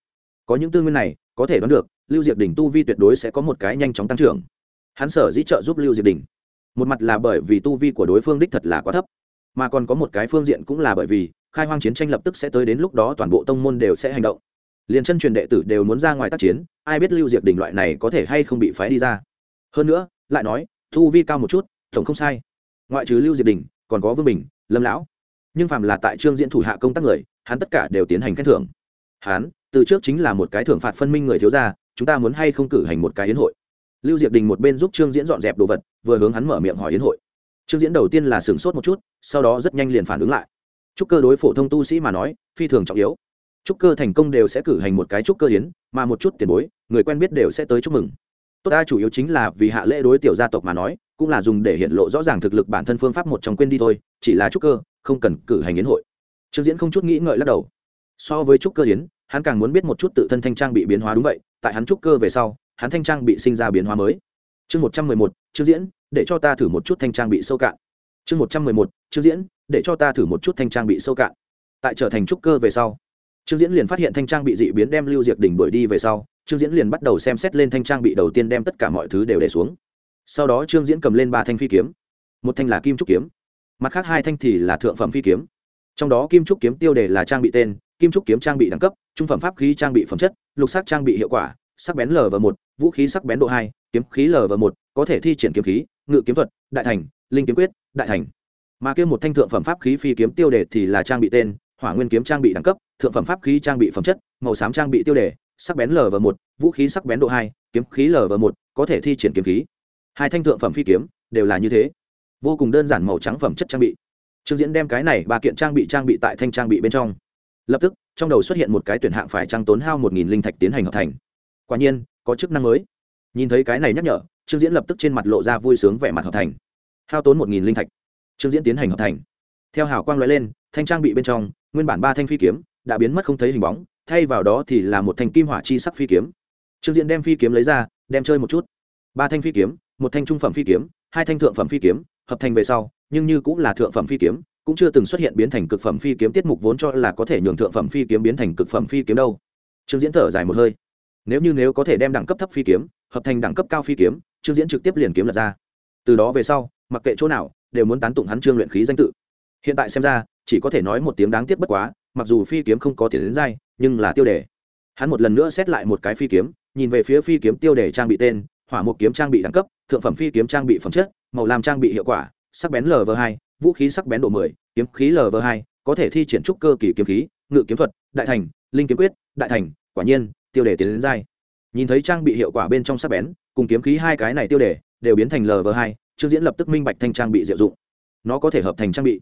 Có những tư nguyên này, có thể đoán được, lưu diệp đình tu vi tuyệt đối sẽ có một cái nhanh chóng tăng trưởng. Hắn sở dĩ trợ giúp lưu diệp đình. Một mặt là bởi vì tu vi của đối phương đích thật là quá thấp, mà còn có một cái phương diện cũng là bởi vì, khai hoang chiến tranh lập tức sẽ tới đến lúc đó toàn bộ tông môn đều sẽ hành động liền chân truyền đệ tử đều muốn ra ngoài tác chiến, ai biết lưu diệp đình loại này có thể hay không bị phái đi ra. Hơn nữa, lại nói, thu vi cao một chút, tổng không sai. Ngoại trừ lưu diệp đình, còn có vương bình, lâm lão. Nhưng phàm là tại trương diễn thủ hạ công tác người, hắn tất cả đều tiến hành khen thưởng. Hắn, từ trước chính là một cái thưởng phạt phân minh người thiếu gia, chúng ta muốn hay không cử hành một cái yến hội. Lưu diệp đình một bên giúp trương diễn dọn dẹp đồ vật, vừa hướng hắn mở miệng hỏi yến hội. Trương diễn đầu tiên là sửng sốt một chút, sau đó rất nhanh liền phản ứng lại. Chúc cơ đối phổ thông tu sĩ mà nói, phi thường trọng yếu chúc cơ thành công đều sẽ cử hành một cái chúc cơ yến, mà một chút tiền bối, người quen biết đều sẽ tới chúc mừng. Tốt, ta chủ yếu chính là vì hạ lễ đối tiểu gia tộc mà nói, cũng là dùng để hiện lộ rõ ràng thực lực bản thân phương pháp một trong quên đi thôi, chỉ là chúc cơ, không cần cử hành yến hội. Trương diễn không chút nghĩ ngợi lắc đầu. So với trúc cơ yến, hắn càng muốn biết một chút tự thân thanh trang bị biến hóa đúng vậy, tại hắn trúc cơ về sau, hắn thanh trang bị sinh ra biến hóa mới. Chương một trăm mười một, Trương diễn, để cho ta thử một chút thanh trang bị sâu cạn. Chương một trăm mười một, Trương diễn, để cho ta thử một chút thanh trang bị sâu cạn. Tại trở thành trúc cơ về sau trương diễn liền phát hiện thanh trang bị dị biến đem lưu diệt đỉnh đuổi đi về sau, trương diễn liền bắt đầu xem xét lên thanh trang bị đầu tiên đem tất cả mọi thứ đều để xuống. Sau đó trương diễn cầm lên ba thanh phi kiếm. Một thanh là kim trúc kiếm, mặt khác hai thanh thì là thượng phẩm phi kiếm. Trong đó kim trúc kiếm tiêu đề là trang bị tên, kim trúc kiếm trang bị đẳng cấp, trung phẩm pháp khí trang bị phẩm chất, lục sắc trang bị hiệu quả, sắc bén lv một, vũ khí sắc bén độ hai, kiếm khí lv một, có thể thi triển kiếm khí, ngự kiếm thuật, đại thành, linh kiếm quyết, đại thành. Mà kia một thanh thượng phẩm pháp khí phi kiếm tiêu đề thì là trang bị tên hỏa nguyên kiếm trang bị đẳng cấp, thượng phẩm pháp khí trang bị phẩm chất, màu xám trang bị tiêu đề, sắc bén lv một, vũ khí sắc bén độ hai, kiếm khí lv một, có thể thi triển kiếm khí. Hai thanh thượng phẩm phi kiếm, đều là như thế. Vô cùng đơn giản màu trắng phẩm chất trang bị. Trương diễn đem cái này ba kiện trang bị trang bị tại thanh trang bị bên trong. Lập tức, trong đầu xuất hiện một cái tuyển hạng phải trang tốn hao một nghìn linh thạch tiến hành hợp thành. Quả nhiên, có chức năng mới. Nhìn thấy cái này nhắc nhở, trương diễn lập tức trên mặt lộ ra vui sướng vẻ mặt hợp thành. Hao tốn một nghìn linh thạch. Trương diễn tiến hành hợp thành. Theo hào quang loại lên, thanh trang bị bên trong nguyên bản ba thanh phi kiếm đã biến mất không thấy hình bóng, thay vào đó thì là một thanh kim hỏa chi sắc phi kiếm. Trương diễn đem phi kiếm lấy ra, đem chơi một chút. Ba thanh phi kiếm, một thanh trung phẩm phi kiếm, hai thanh thượng phẩm phi kiếm, hợp thành về sau, nhưng như cũng là thượng phẩm phi kiếm, cũng chưa từng xuất hiện biến thành cực phẩm phi kiếm tiết mục vốn cho là có thể nhường thượng phẩm phi kiếm biến thành cực phẩm phi kiếm đâu. Trương diễn thở dài một hơi. Nếu như nếu có thể đem đẳng cấp thấp phi kiếm, hợp thành đẳng cấp cao phi kiếm, trương diễn trực tiếp liền kiếm lật ra. Từ đó về sau, mặc kệ chỗ nào, đều muốn tán tụng hắn trương luyện khí danh tự. Hiện tại xem ra chỉ có thể nói một tiếng đáng tiếc bất quá, mặc dù phi kiếm không có tiền đến dai, nhưng là tiêu đề. Hắn một lần nữa xét lại một cái phi kiếm, nhìn về phía phi kiếm tiêu đề trang bị tên, hỏa một kiếm trang bị đẳng cấp, thượng phẩm phi kiếm trang bị phẩm chất, màu làm trang bị hiệu quả, sắc bén lv hai, vũ khí sắc bén độ mười, kiếm khí lv hai, có thể thi triển trúc cơ kỳ kiếm khí, ngự kiếm thuật, đại thành, linh kiếm quyết, đại thành, quả nhiên, tiêu đề tiến đến dai. Nhìn thấy trang bị hiệu quả bên trong sắc bén, cùng kiếm khí hai cái này tiêu đề, đều biến thành lv hai, trương diễn lập tức minh bạch thanh trang bị diệu dụng. Nó có thể hợp thành trang bị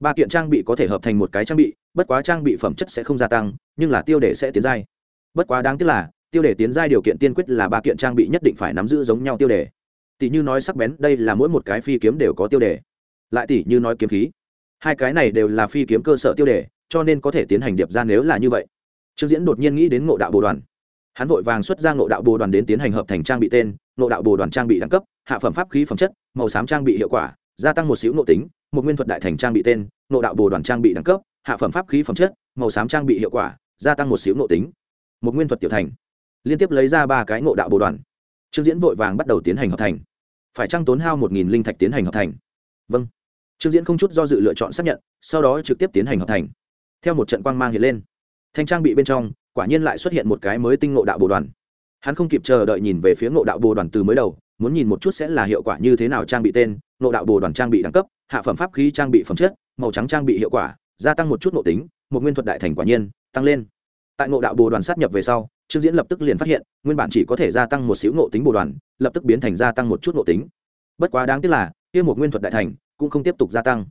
ba kiện trang bị có thể hợp thành một cái trang bị, bất quá trang bị phẩm chất sẽ không gia tăng, nhưng là tiêu đề sẽ tiến giai. Bất quá đáng tiếc là, tiêu đề tiến giai điều kiện tiên quyết là ba kiện trang bị nhất định phải nắm giữ giống nhau tiêu đề. Tỷ như nói sắc bén, đây là mỗi một cái phi kiếm đều có tiêu đề. Lại tỷ như nói kiếm khí. Hai cái này đều là phi kiếm cơ sở tiêu đề, cho nên có thể tiến hành điệp ra nếu là như vậy. Trương diễn đột nhiên nghĩ đến ngộ đạo bồ đoàn. Hắn vội vàng xuất ra ngộ đạo bồ đoàn đến tiến hành hợp thành trang bị tên, ngộ đạo bồ đoàn trang bị đẳng cấp, hạ phẩm pháp khí phẩm chất, màu xám trang bị hiệu quả, gia tăng một xíu nội tính một nguyên thuật đại thành trang bị tên ngộ đạo bồ đoàn trang bị đẳng cấp, hạ phẩm pháp khí phẩm chất, màu xám trang bị hiệu quả, gia tăng một xíu nội tính. Một nguyên thuật tiểu thành. Liên tiếp lấy ra ba cái ngộ đạo bồ đoàn. Trương diễn vội vàng bắt đầu tiến hành hợp thành. Phải trăng tốn hao một nghìn linh thạch tiến hành hợp thành? Vâng. Trương diễn không chút do dự lựa chọn xác nhận, sau đó trực tiếp tiến hành hợp thành. Theo một trận quang mang hiện lên, thanh trang bị bên trong, quả nhiên lại xuất hiện một cái mới tinh ngộ đạo bồ đoàn. Hắn không kịp chờ đợi nhìn về phía ngộ đạo bồ đoàn từ mới đầu, muốn nhìn một chút sẽ là hiệu quả như thế nào trang bị tên ngộ đạo bồ đoàn trang bị đẳng cấp hạ phẩm pháp khí trang bị phẩm chất, màu trắng trang bị hiệu quả, gia tăng một chút nội tính, một nguyên thuật đại thành quả nhiên, tăng lên. Tại ngộ đạo bồ đoàn sát nhập về sau, trương diễn lập tức liền phát hiện, nguyên bản chỉ có thể gia tăng một xíu ngộ tính bồ đoàn, lập tức biến thành gia tăng một chút ngộ tính. Bất quá đáng tiếc là, kia một nguyên thuật đại thành, cũng không tiếp tục gia tăng.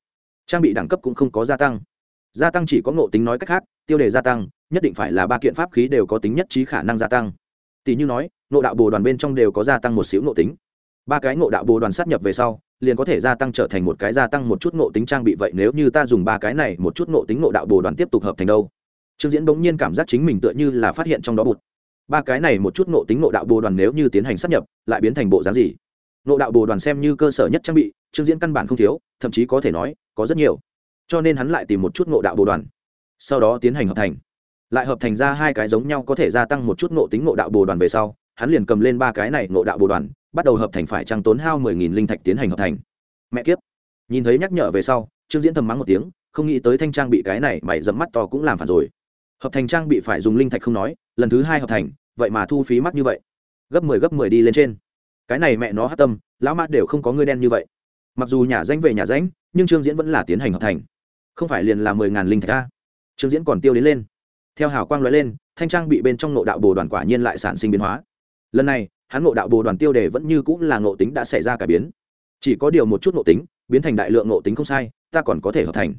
Trang bị đẳng cấp cũng không có gia tăng. Gia tăng chỉ có ngộ tính nói cách khác, tiêu đề gia tăng, nhất định phải là ba kiện pháp khí đều có tính nhất trí khả năng gia tăng. Tỷ như nói, ngộ đạo bồ đoàn bên trong đều có gia tăng một xíu ngộ tính. Ba cái ngộ đạo bồ đoàn sát nhập về sau liền có thể gia tăng trở thành một cái gia tăng một chút ngộ tính trang bị vậy nếu như ta dùng ba cái này một chút ngộ tính ngộ đạo bồ đoàn tiếp tục hợp thành đâu. Trương diễn bỗng nhiên cảm giác chính mình tựa như là phát hiện trong đó bụt. Ba cái này một chút ngộ tính ngộ đạo bồ đoàn nếu như tiến hành sát nhập, lại biến thành bộ dáng gì? Ngộ đạo bồ đoàn xem như cơ sở nhất trang bị, trương diễn căn bản không thiếu, thậm chí có thể nói, có rất nhiều. Cho nên hắn lại tìm một chút ngộ đạo bồ đoàn. Sau đó tiến hành hợp thành. Lại hợp thành ra hai cái giống nhau có thể gia tăng một chút ngộ tính ngộ đạo bồ đoàn về sau, hắn liền cầm lên ba cái này ngộ đạo bồ đoàn bắt đầu hợp thành phải trăng tốn hao mười nghìn linh thạch tiến hành hợp thành. Mẹ kiếp. Nhìn thấy nhắc nhở về sau, trương diễn thầm mắng một tiếng, không nghĩ tới thanh trang bị cái này mày dẫm mắt to cũng làm phản rồi. Hợp thành trang bị phải dùng linh thạch không nói, lần thứ hai hợp thành, vậy mà thu phí mắc như vậy. Gấp mười gấp mười đi lên trên. Cái này mẹ nó hát tâm, lão mát đều không có ngươi đen như vậy. Mặc dù nhà danh về nhà danh, nhưng trương diễn vẫn là tiến hành hợp thành. Không phải liền là mười ngàn linh thạch a? Trương diễn còn tiêu đến lên. Theo hào quang nói lên, thanh trang bị bên trong nộ đạo bồ đoàn quả nhiên lại sản sinh biến hóa. Lần này hắn ngộ đạo bồ đoàn tiêu đề vẫn như cũng là ngộ tính đã xảy ra cải biến. Chỉ có điều một chút ngộ tính, biến thành đại lượng ngộ tính không sai, ta còn có thể hợp thành.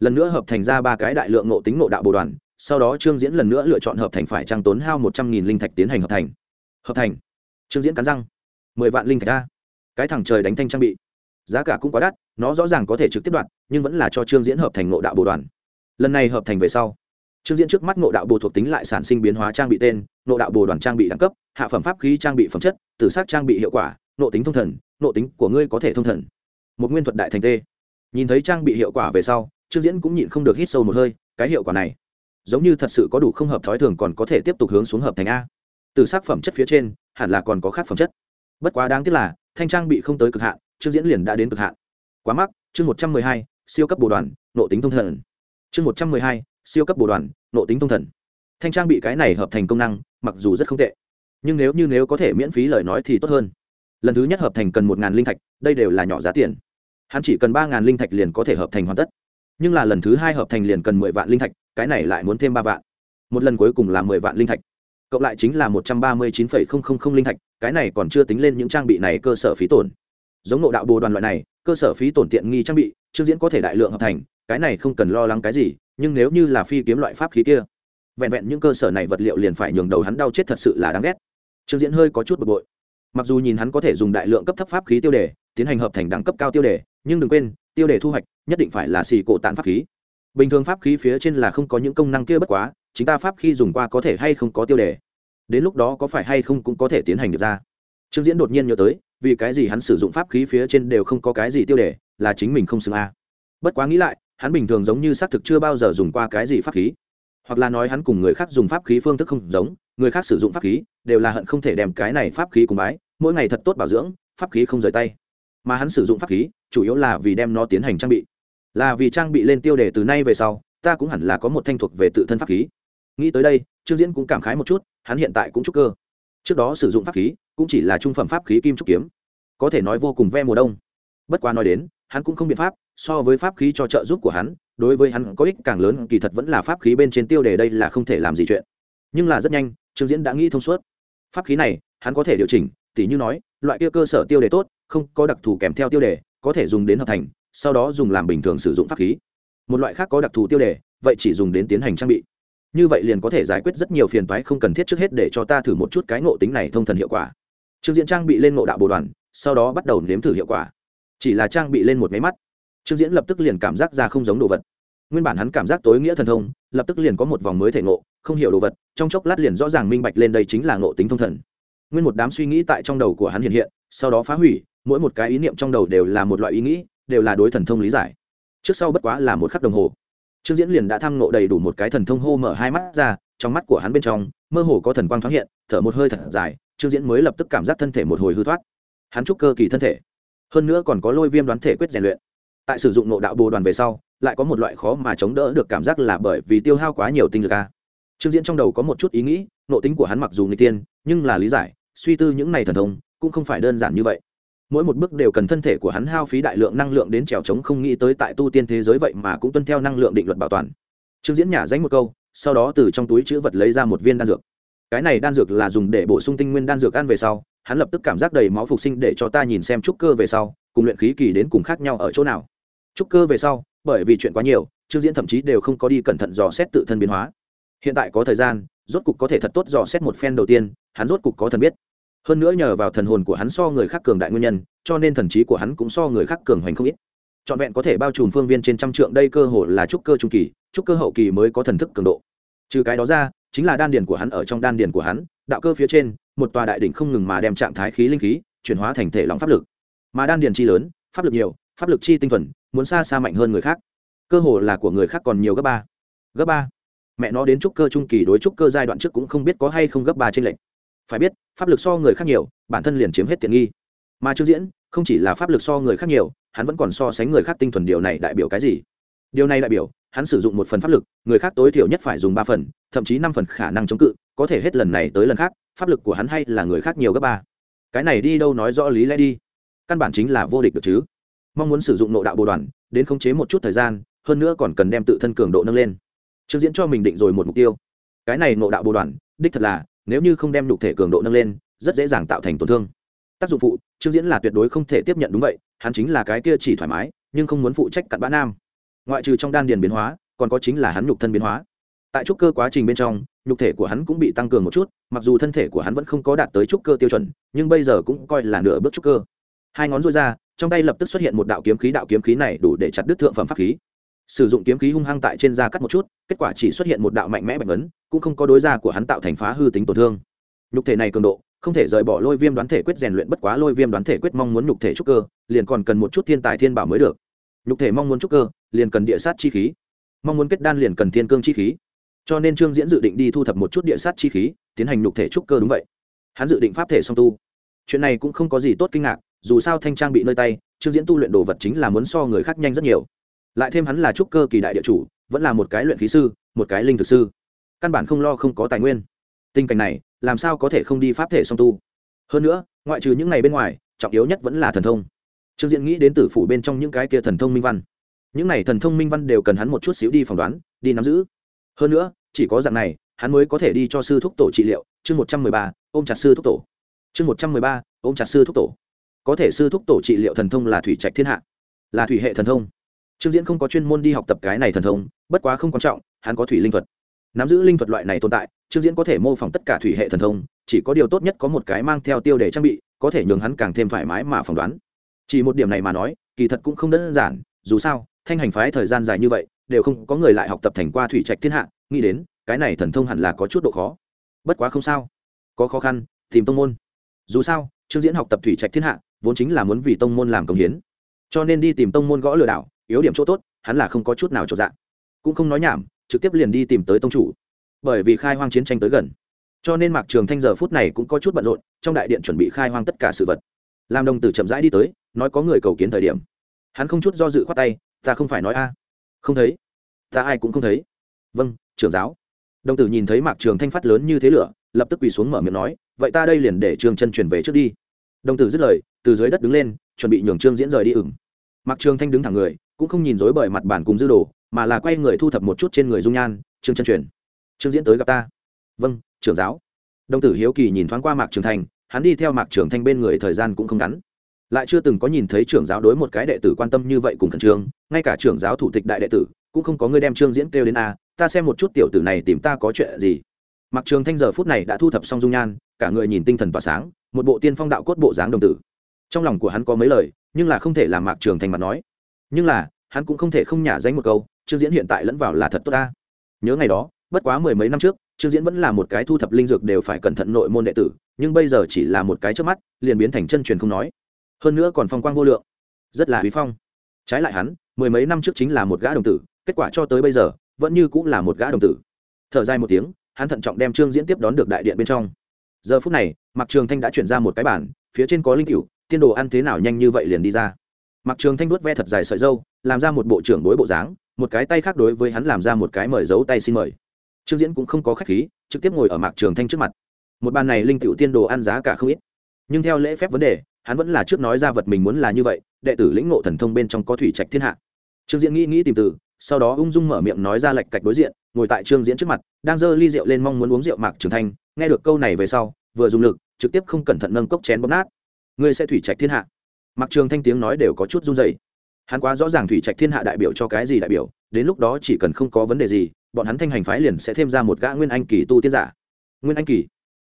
Lần nữa hợp thành ra ba cái đại lượng ngộ tính ngộ đạo bồ đoàn, sau đó trương diễn lần nữa lựa chọn hợp thành phải trang tốn hao một trăm nghìn linh thạch tiến hành hợp thành. Hợp thành. Trương diễn cắn răng. mười vạn linh thạch ra cái thằng trời đánh thanh trang bị. Giá cả cũng quá đắt, nó rõ ràng có thể trực tiếp đoạt, nhưng vẫn là cho trương diễn hợp thành ngộ đạo bồ đoàn. Lần này hợp thành về sau trương diễn trước mắt ngộ đạo bồ thuộc tính lại sản sinh biến hóa trang bị tên, ngộ đạo bồ đoàn trang bị đẳng cấp, hạ phẩm pháp khí trang bị phẩm chất, tử sắc trang bị hiệu quả nộ tính thông thần nộ tính của ngươi có thể thông thần. Một nguyên thuật đại thành tê. Nhìn thấy trang bị hiệu quả về sau, trương diễn cũng nhịn không được hít sâu một hơi, cái hiệu quả này, giống như thật sự có đủ không hợp thói thường còn có thể tiếp tục hướng xuống hợp thành a. Từ sắc phẩm chất phía trên, hẳn là còn có khác phẩm chất. Bất quá đáng tiếc là, thanh trang bị không tới cực hạn, trương diễn liền đã đến cực hạn. Quá mắc, chương một trăm mười hai, siêu cấp bồ đoàn nộ tính thông thần. Chương một trăm mười hai siêu cấp bồ đoàn, nộ tính thông thần. Thanh trang bị cái này hợp thành công năng, mặc dù rất không tệ. Nhưng nếu như nếu có thể miễn phí lời nói thì tốt hơn. Lần thứ nhất hợp thành cần một ngàn linh thạch, đây đều là nhỏ giá tiền. Hắn chỉ cần ba ngàn linh thạch liền có thể hợp thành hoàn tất. Nhưng là lần thứ hai hợp thành liền cần mười vạn linh thạch, cái này lại muốn thêm ba vạn. Một lần cuối cùng là mười vạn linh thạch. Cộng lại chính là một trăm ba mươi chín phẩy không không không linh thạch, cái này còn chưa tính lên những trang bị này cơ sở phí tổn. Giống nộ đạo bồ đoàn loại này, cơ sở phí tổn tiện nghi trang bị trước diễn có thể đại lượng hợp thành cái này không cần lo lắng cái gì, nhưng nếu như là phi kiếm loại pháp khí kia, vẹn vẹn những cơ sở này vật liệu liền phải nhường đầu hắn đau chết thật sự là đáng ghét. Trương diễn hơi có chút bực bội. Mặc dù nhìn hắn có thể dùng đại lượng cấp thấp pháp khí tiêu đề, tiến hành hợp thành đẳng cấp cao tiêu đề, nhưng đừng quên, tiêu đề thu hoạch nhất định phải là xì cổ tàn pháp khí. Bình thường pháp khí phía trên là không có những công năng kia bất quá, chính ta pháp khi dùng qua có thể hay không có tiêu đề. Đến lúc đó có phải hay không cũng có thể tiến hành được ra. Trương diễn đột nhiên nhớ tới, vì cái gì hắn sử dụng pháp khí phía trên đều không có cái gì tiêu đề, là chính mình không xứng a. Bất quá nghĩ lại hắn bình thường giống như xác thực chưa bao giờ dùng qua cái gì pháp khí. Hoặc là nói hắn cùng người khác dùng pháp khí phương thức không giống, người khác sử dụng pháp khí, đều là hận không thể đem cái này pháp khí cùng bái, mỗi ngày thật tốt bảo dưỡng, pháp khí không rời tay. Mà hắn sử dụng pháp khí, chủ yếu là vì đem nó tiến hành trang bị. Là vì trang bị lên tiêu đề từ nay về sau, ta cũng hẳn là có một thanh thuộc về tự thân pháp khí. Nghĩ tới đây, trương diễn cũng cảm khái một chút, hắn hiện tại cũng trúc cơ. Trước đó sử dụng pháp khí, cũng chỉ là trung phẩm pháp khí kim trúc kiếm. Có thể nói vô cùng ve mùa đông. Bất quá nói đến, hắn cũng không biện pháp so với pháp khí cho trợ giúp của hắn, đối với hắn có ích càng lớn, kỳ thật vẫn là pháp khí bên trên tiêu đề đây là không thể làm gì chuyện. Nhưng là rất nhanh, trương diễn đã nghĩ thông suốt. Pháp khí này, hắn có thể điều chỉnh, tỉ như nói, loại kia cơ sở tiêu đề tốt, không có đặc thù kèm theo tiêu đề, có thể dùng đến hợp thành, sau đó dùng làm bình thường sử dụng pháp khí. Một loại khác có đặc thù tiêu đề, vậy chỉ dùng đến tiến hành trang bị. Như vậy liền có thể giải quyết rất nhiều phiền toái không cần thiết trước hết để cho ta thử một chút cái ngộ tính này thông thần hiệu quả. Trương diễn trang bị lên ngộ đạo bồ đoàn, sau đó bắt đầu nếm thử hiệu quả. Chỉ là trang bị lên một máy mắt trương diễn lập tức liền cảm giác ra không giống đồ vật. Nguyên bản hắn cảm giác tối nghĩa thần thông, lập tức liền có một vòng mới thể ngộ, không hiểu đồ vật, trong chốc lát liền rõ ràng minh bạch lên đây chính là ngộ tính thông thần. Nguyên một đám suy nghĩ tại trong đầu của hắn hiện hiện, sau đó phá hủy, mỗi một cái ý niệm trong đầu đều là một loại ý nghĩ, đều là đối thần thông lý giải. Trước sau bất quá là một khắc đồng hồ. Trương diễn liền đã tham ngộ đầy đủ một cái thần thông hô mở hai mắt ra, trong mắt của hắn bên trong, mơ hồ có thần quang thoáng hiện, thở một hơi thật dài, trương diễn mới lập tức cảm giác thân thể một hồi hư thoát. Hắn chúc cơ kỳ thân thể. Hơn nữa còn có lôi viêm đoán thể quyết rèn luyện tại sử dụng nộ đạo bồ đoàn về sau, lại có một loại khó mà chống đỡ được cảm giác là bởi vì tiêu hao quá nhiều tinh lực a. Trương diễn trong đầu có một chút ý nghĩ, nộ tính của hắn mặc dù người tiên, nhưng là lý giải, suy tư những này thần thông, cũng không phải đơn giản như vậy. Mỗi một bước đều cần thân thể của hắn hao phí đại lượng năng lượng đến trèo trống không nghĩ tới tại tu tiên thế giới vậy mà cũng tuân theo năng lượng định luật bảo toàn. Trương diễn nhả danh một câu, sau đó từ trong túi chữ vật lấy ra một viên đan dược. Cái này đan dược là dùng để bổ sung tinh nguyên đan dược ăn về sau, hắn lập tức cảm giác đầy máu phục sinh để cho ta nhìn xem trúc cơ về sau, cùng luyện khí kỳ đến cùng khác nhau ở chỗ nào trúc cơ về sau, bởi vì chuyện quá nhiều, trương diễn thậm chí đều không có đi cẩn thận dò xét tự thân biến hóa. Hiện tại có thời gian, rốt cục có thể thật tốt dò xét một phen đầu tiên, hắn rốt cục có thần biết. Hơn nữa nhờ vào thần hồn của hắn so người khác cường đại nguyên nhân, cho nên thần trí của hắn cũng so người khác cường hoành không ít. Trọn vẹn có thể bao trùm phương viên trên trăm trượng, đây cơ hồ là trúc cơ trung kỳ, trúc cơ hậu kỳ mới có thần thức cường độ. Trừ cái đó ra, chính là đan điền của hắn ở trong đan điền của hắn, đạo cơ phía trên, một tòa đại đỉnh không ngừng mà đem trạng thái khí linh khí chuyển hóa thành thể lòng pháp lực. Mà đan điền chi lớn, pháp lực nhiều, pháp lực chi tinh thuần muốn xa xa mạnh hơn người khác. Cơ hồ là của người khác còn nhiều gấp ba. Gấp ba? Mẹ nó đến trúc cơ trung kỳ đối trúc cơ giai đoạn trước cũng không biết có hay không gấp ba trên lệnh phải biết, pháp lực so người khác nhiều, bản thân liền chiếm hết tiện nghi. Mà trương diễn, không chỉ là pháp lực so người khác nhiều, hắn vẫn còn so sánh người khác tinh thuần điều này đại biểu cái gì? Điều này đại biểu, hắn sử dụng một phần pháp lực, người khác tối thiểu nhất phải dùng ba phần, thậm chí năm phần khả năng chống cự, có thể hết lần này tới lần khác, pháp lực của hắn hay là người khác nhiều gấp ba. Cái này đi đâu nói rõ lý lẽ đi. Căn bản chính là vô địch được chứ mong muốn sử dụng nội đạo bồ đoàn, đến khống chế một chút thời gian, hơn nữa còn cần đem tự thân cường độ nâng lên. Trương diễn cho mình định rồi một mục tiêu. Cái này nội đạo bồ đoàn, đích thật là, nếu như không đem nhục thể cường độ nâng lên, rất dễ dàng tạo thành tổn thương. Tác dụng phụ, trương diễn là tuyệt đối không thể tiếp nhận đúng vậy, hắn chính là cái kia chỉ thoải mái, nhưng không muốn phụ trách cặn bã nam. Ngoại trừ trong đan điền biến hóa, còn có chính là hắn nhục thân biến hóa. Tại trúc cơ quá trình bên trong, nhục thể của hắn cũng bị tăng cường một chút, mặc dù thân thể của hắn vẫn không có đạt tới trúc cơ tiêu chuẩn, nhưng bây giờ cũng coi là nửa bước trúc cơ. Hai ngón rối ra trong tay lập tức xuất hiện một đạo kiếm khí, đạo kiếm khí này đủ để chặt đứt thượng phẩm pháp khí. Sử dụng kiếm khí hung hăng tại trên da cắt một chút, kết quả chỉ xuất hiện một đạo mạnh mẽ bạch ấn, cũng không có đối da của hắn tạo thành phá hư tính tổn thương. Nhục thể này cường độ, không thể rời bỏ lôi viêm đoán thể quyết rèn luyện, bất quá lôi viêm đoán thể quyết mong muốn nhục thể trúc cơ, liền còn cần một chút thiên tài thiên bảo mới được. Nhục thể mong muốn trúc cơ, liền cần địa sát chi khí. Mong muốn kết đan liền cần thiên cương chi khí. Cho nên trương diễn dự định đi thu thập một chút địa sát chi khí, tiến hành nhục thể trúc cơ đúng vậy. Hắn dự định pháp thể song tu. Chuyện này cũng không có gì tốt kinh ngạc dù sao thanh trang bị nơi tay, trương diễn tu luyện đồ vật chính là muốn so người khác nhanh rất nhiều. Lại thêm hắn là trúc cơ kỳ đại địa chủ, vẫn là một cái luyện khí sư, một cái linh thực sư. Căn bản không lo không có tài nguyên. Tình cảnh này, làm sao có thể không đi pháp thể song tu? Hơn nữa, ngoại trừ những ngày bên ngoài, trọng yếu nhất vẫn là thần thông. Trương diễn nghĩ đến tử phủ bên trong những cái kia thần thông minh văn. Những này thần thông minh văn đều cần hắn một chút xíu đi phỏng đoán, đi nắm giữ. Hơn nữa, chỉ có dạng này, hắn mới có thể đi cho sư thúc tổ trị liệu. Chương một trăm mười ba, ôm chặt sư thúc tổ. Chương một trăm mười ba, ôm chặt sư thúc tổ có thể sư thúc tổ trị liệu thần thông là thủy trạch thiên hạ, là thủy hệ thần thông. Trương diễn không có chuyên môn đi học tập cái này thần thông, bất quá không quan trọng, hắn có thủy linh thuật. Nắm giữ linh thuật loại này tồn tại, trương diễn có thể mô phỏng tất cả thủy hệ thần thông, chỉ có điều tốt nhất có một cái mang theo tiêu đề trang bị, có thể nhường hắn càng thêm thoải mái mà phỏng đoán. Chỉ một điểm này mà nói, kỳ thật cũng không đơn giản, dù sao, thanh hành phái thời gian dài như vậy, đều không có người lại học tập thành qua thủy trạch thiên hạ, nghĩ đến, cái này thần thông hẳn là có chút độ khó. Bất quá không sao, có khó khăn, tìm tông môn. Dù sao, trương diễn học tập thủy trạch thiên hạ vốn chính là muốn vì tông môn làm công hiến. Cho nên đi tìm tông môn gõ lừa đảo, yếu điểm chỗ tốt, hắn là không có chút nào trọn dạng. Cũng không nói nhảm, trực tiếp liền đi tìm tới tông chủ. Bởi vì khai hoang chiến tranh tới gần. Cho nên mạc trường thanh giờ phút này cũng có chút bận rộn, trong đại điện chuẩn bị khai hoang tất cả sự vật. Làm đồng tử chậm rãi đi tới, nói có người cầu kiến thời điểm. Hắn không chút do dự khoát tay, ta không phải nói a. Không thấy. Ta ai cũng không thấy. Vâng trưởng giáo. Đồng tử nhìn thấy mạc trường thanh phát lớn như thế lửa, lập tức quỳ xuống mở miệng nói, vậy ta đây liền để trương chân chuyển về trước đi đồng tử dứt lời, từ dưới đất đứng lên, chuẩn bị nhường trương diễn rời đi ửng. Mạc trường thanh đứng thẳng người, cũng không nhìn dối bởi mặt bản cùng dư đồ, mà là quay người thu thập một chút trên người dung nhan, trương chân truyền, trương diễn tới gặp ta. Vâng trưởng giáo. Đồng tử hiếu kỳ nhìn thoáng qua mạc trường thanh, hắn đi theo mạc trường thanh bên người thời gian cũng không ngắn. Lại chưa từng có nhìn thấy trưởng giáo đối một cái đệ tử quan tâm như vậy cùng khẩn trương, ngay cả trưởng giáo thủ tịch đại đệ tử cũng không có người đem trương diễn kêu đến a ta xem một chút tiểu tử này tìm ta có chuyện gì. Mặc trường thanh giờ phút này đã thu thập xong dung nhan cả người nhìn tinh thần tỏa sáng, một bộ tiên phong đạo cốt bộ dáng đồng tử. Trong lòng của hắn có mấy lời, nhưng là không thể làm mạc trường thành mặt nói. Nhưng là, hắn cũng không thể không nhả danh một câu, trương diễn hiện tại lẫn vào là thật tốt ta. Nhớ ngày đó, bất quá mười mấy năm trước, trương diễn vẫn là một cái thu thập linh dược đều phải cẩn thận nội môn đệ tử, nhưng bây giờ chỉ là một cái trước mắt, liền biến thành chân truyền không nói. Hơn nữa còn phong quang vô lượng. Rất là uy phong. Trái lại hắn, mười mấy năm trước chính là một gã đồng tử, kết quả cho tới bây giờ, vẫn như cũng là một gã đồng tử. Thở dài một tiếng, hắn thận trọng đem trương diễn tiếp đón được đại điện bên trong giờ phút này mặc trường thanh đã chuyển ra một cái bản phía trên có linh cựu tiên đồ ăn thế nào nhanh như vậy liền đi ra. Mặc trường thanh vuốt ve thật dài sợi dâu, làm ra một bộ trưởng đối bộ dáng, một cái tay khác đối với hắn làm ra một cái mời giấu tay xin mời. Trương diễn cũng không có khách khí, trực tiếp ngồi ở mạc trường thanh trước mặt. Một bàn này linh cựu tiên đồ ăn giá cả không ít. Nhưng theo lễ phép vấn đề, hắn vẫn là trước nói ra vật mình muốn là như vậy, đệ tử lĩnh ngộ thần thông bên trong có thủy trạch thiên hạ. Trương diễn nghĩ nghĩ tìm từ sau đó ung dung mở miệng nói ra lệch cạch đối diện, ngồi tại trương diễn trước mặt, đang giơ ly rượu lên mong muốn uống rượu mạc trường thanh, nghe được câu này về sau, vừa dùng lực, trực tiếp không cẩn thận nâng cốc chén bóp nát. Ngươi sẽ thủy trạch thiên hạ. Mạc trường thanh tiếng nói đều có chút run dày hắn quá rõ ràng thủy trạch thiên hạ đại biểu cho cái gì đại biểu, đến lúc đó chỉ cần không có vấn đề gì, bọn hắn thanh hành phái liền sẽ thêm ra một gã nguyên anh kỳ tu tiên giả. Nguyên anh kỳ?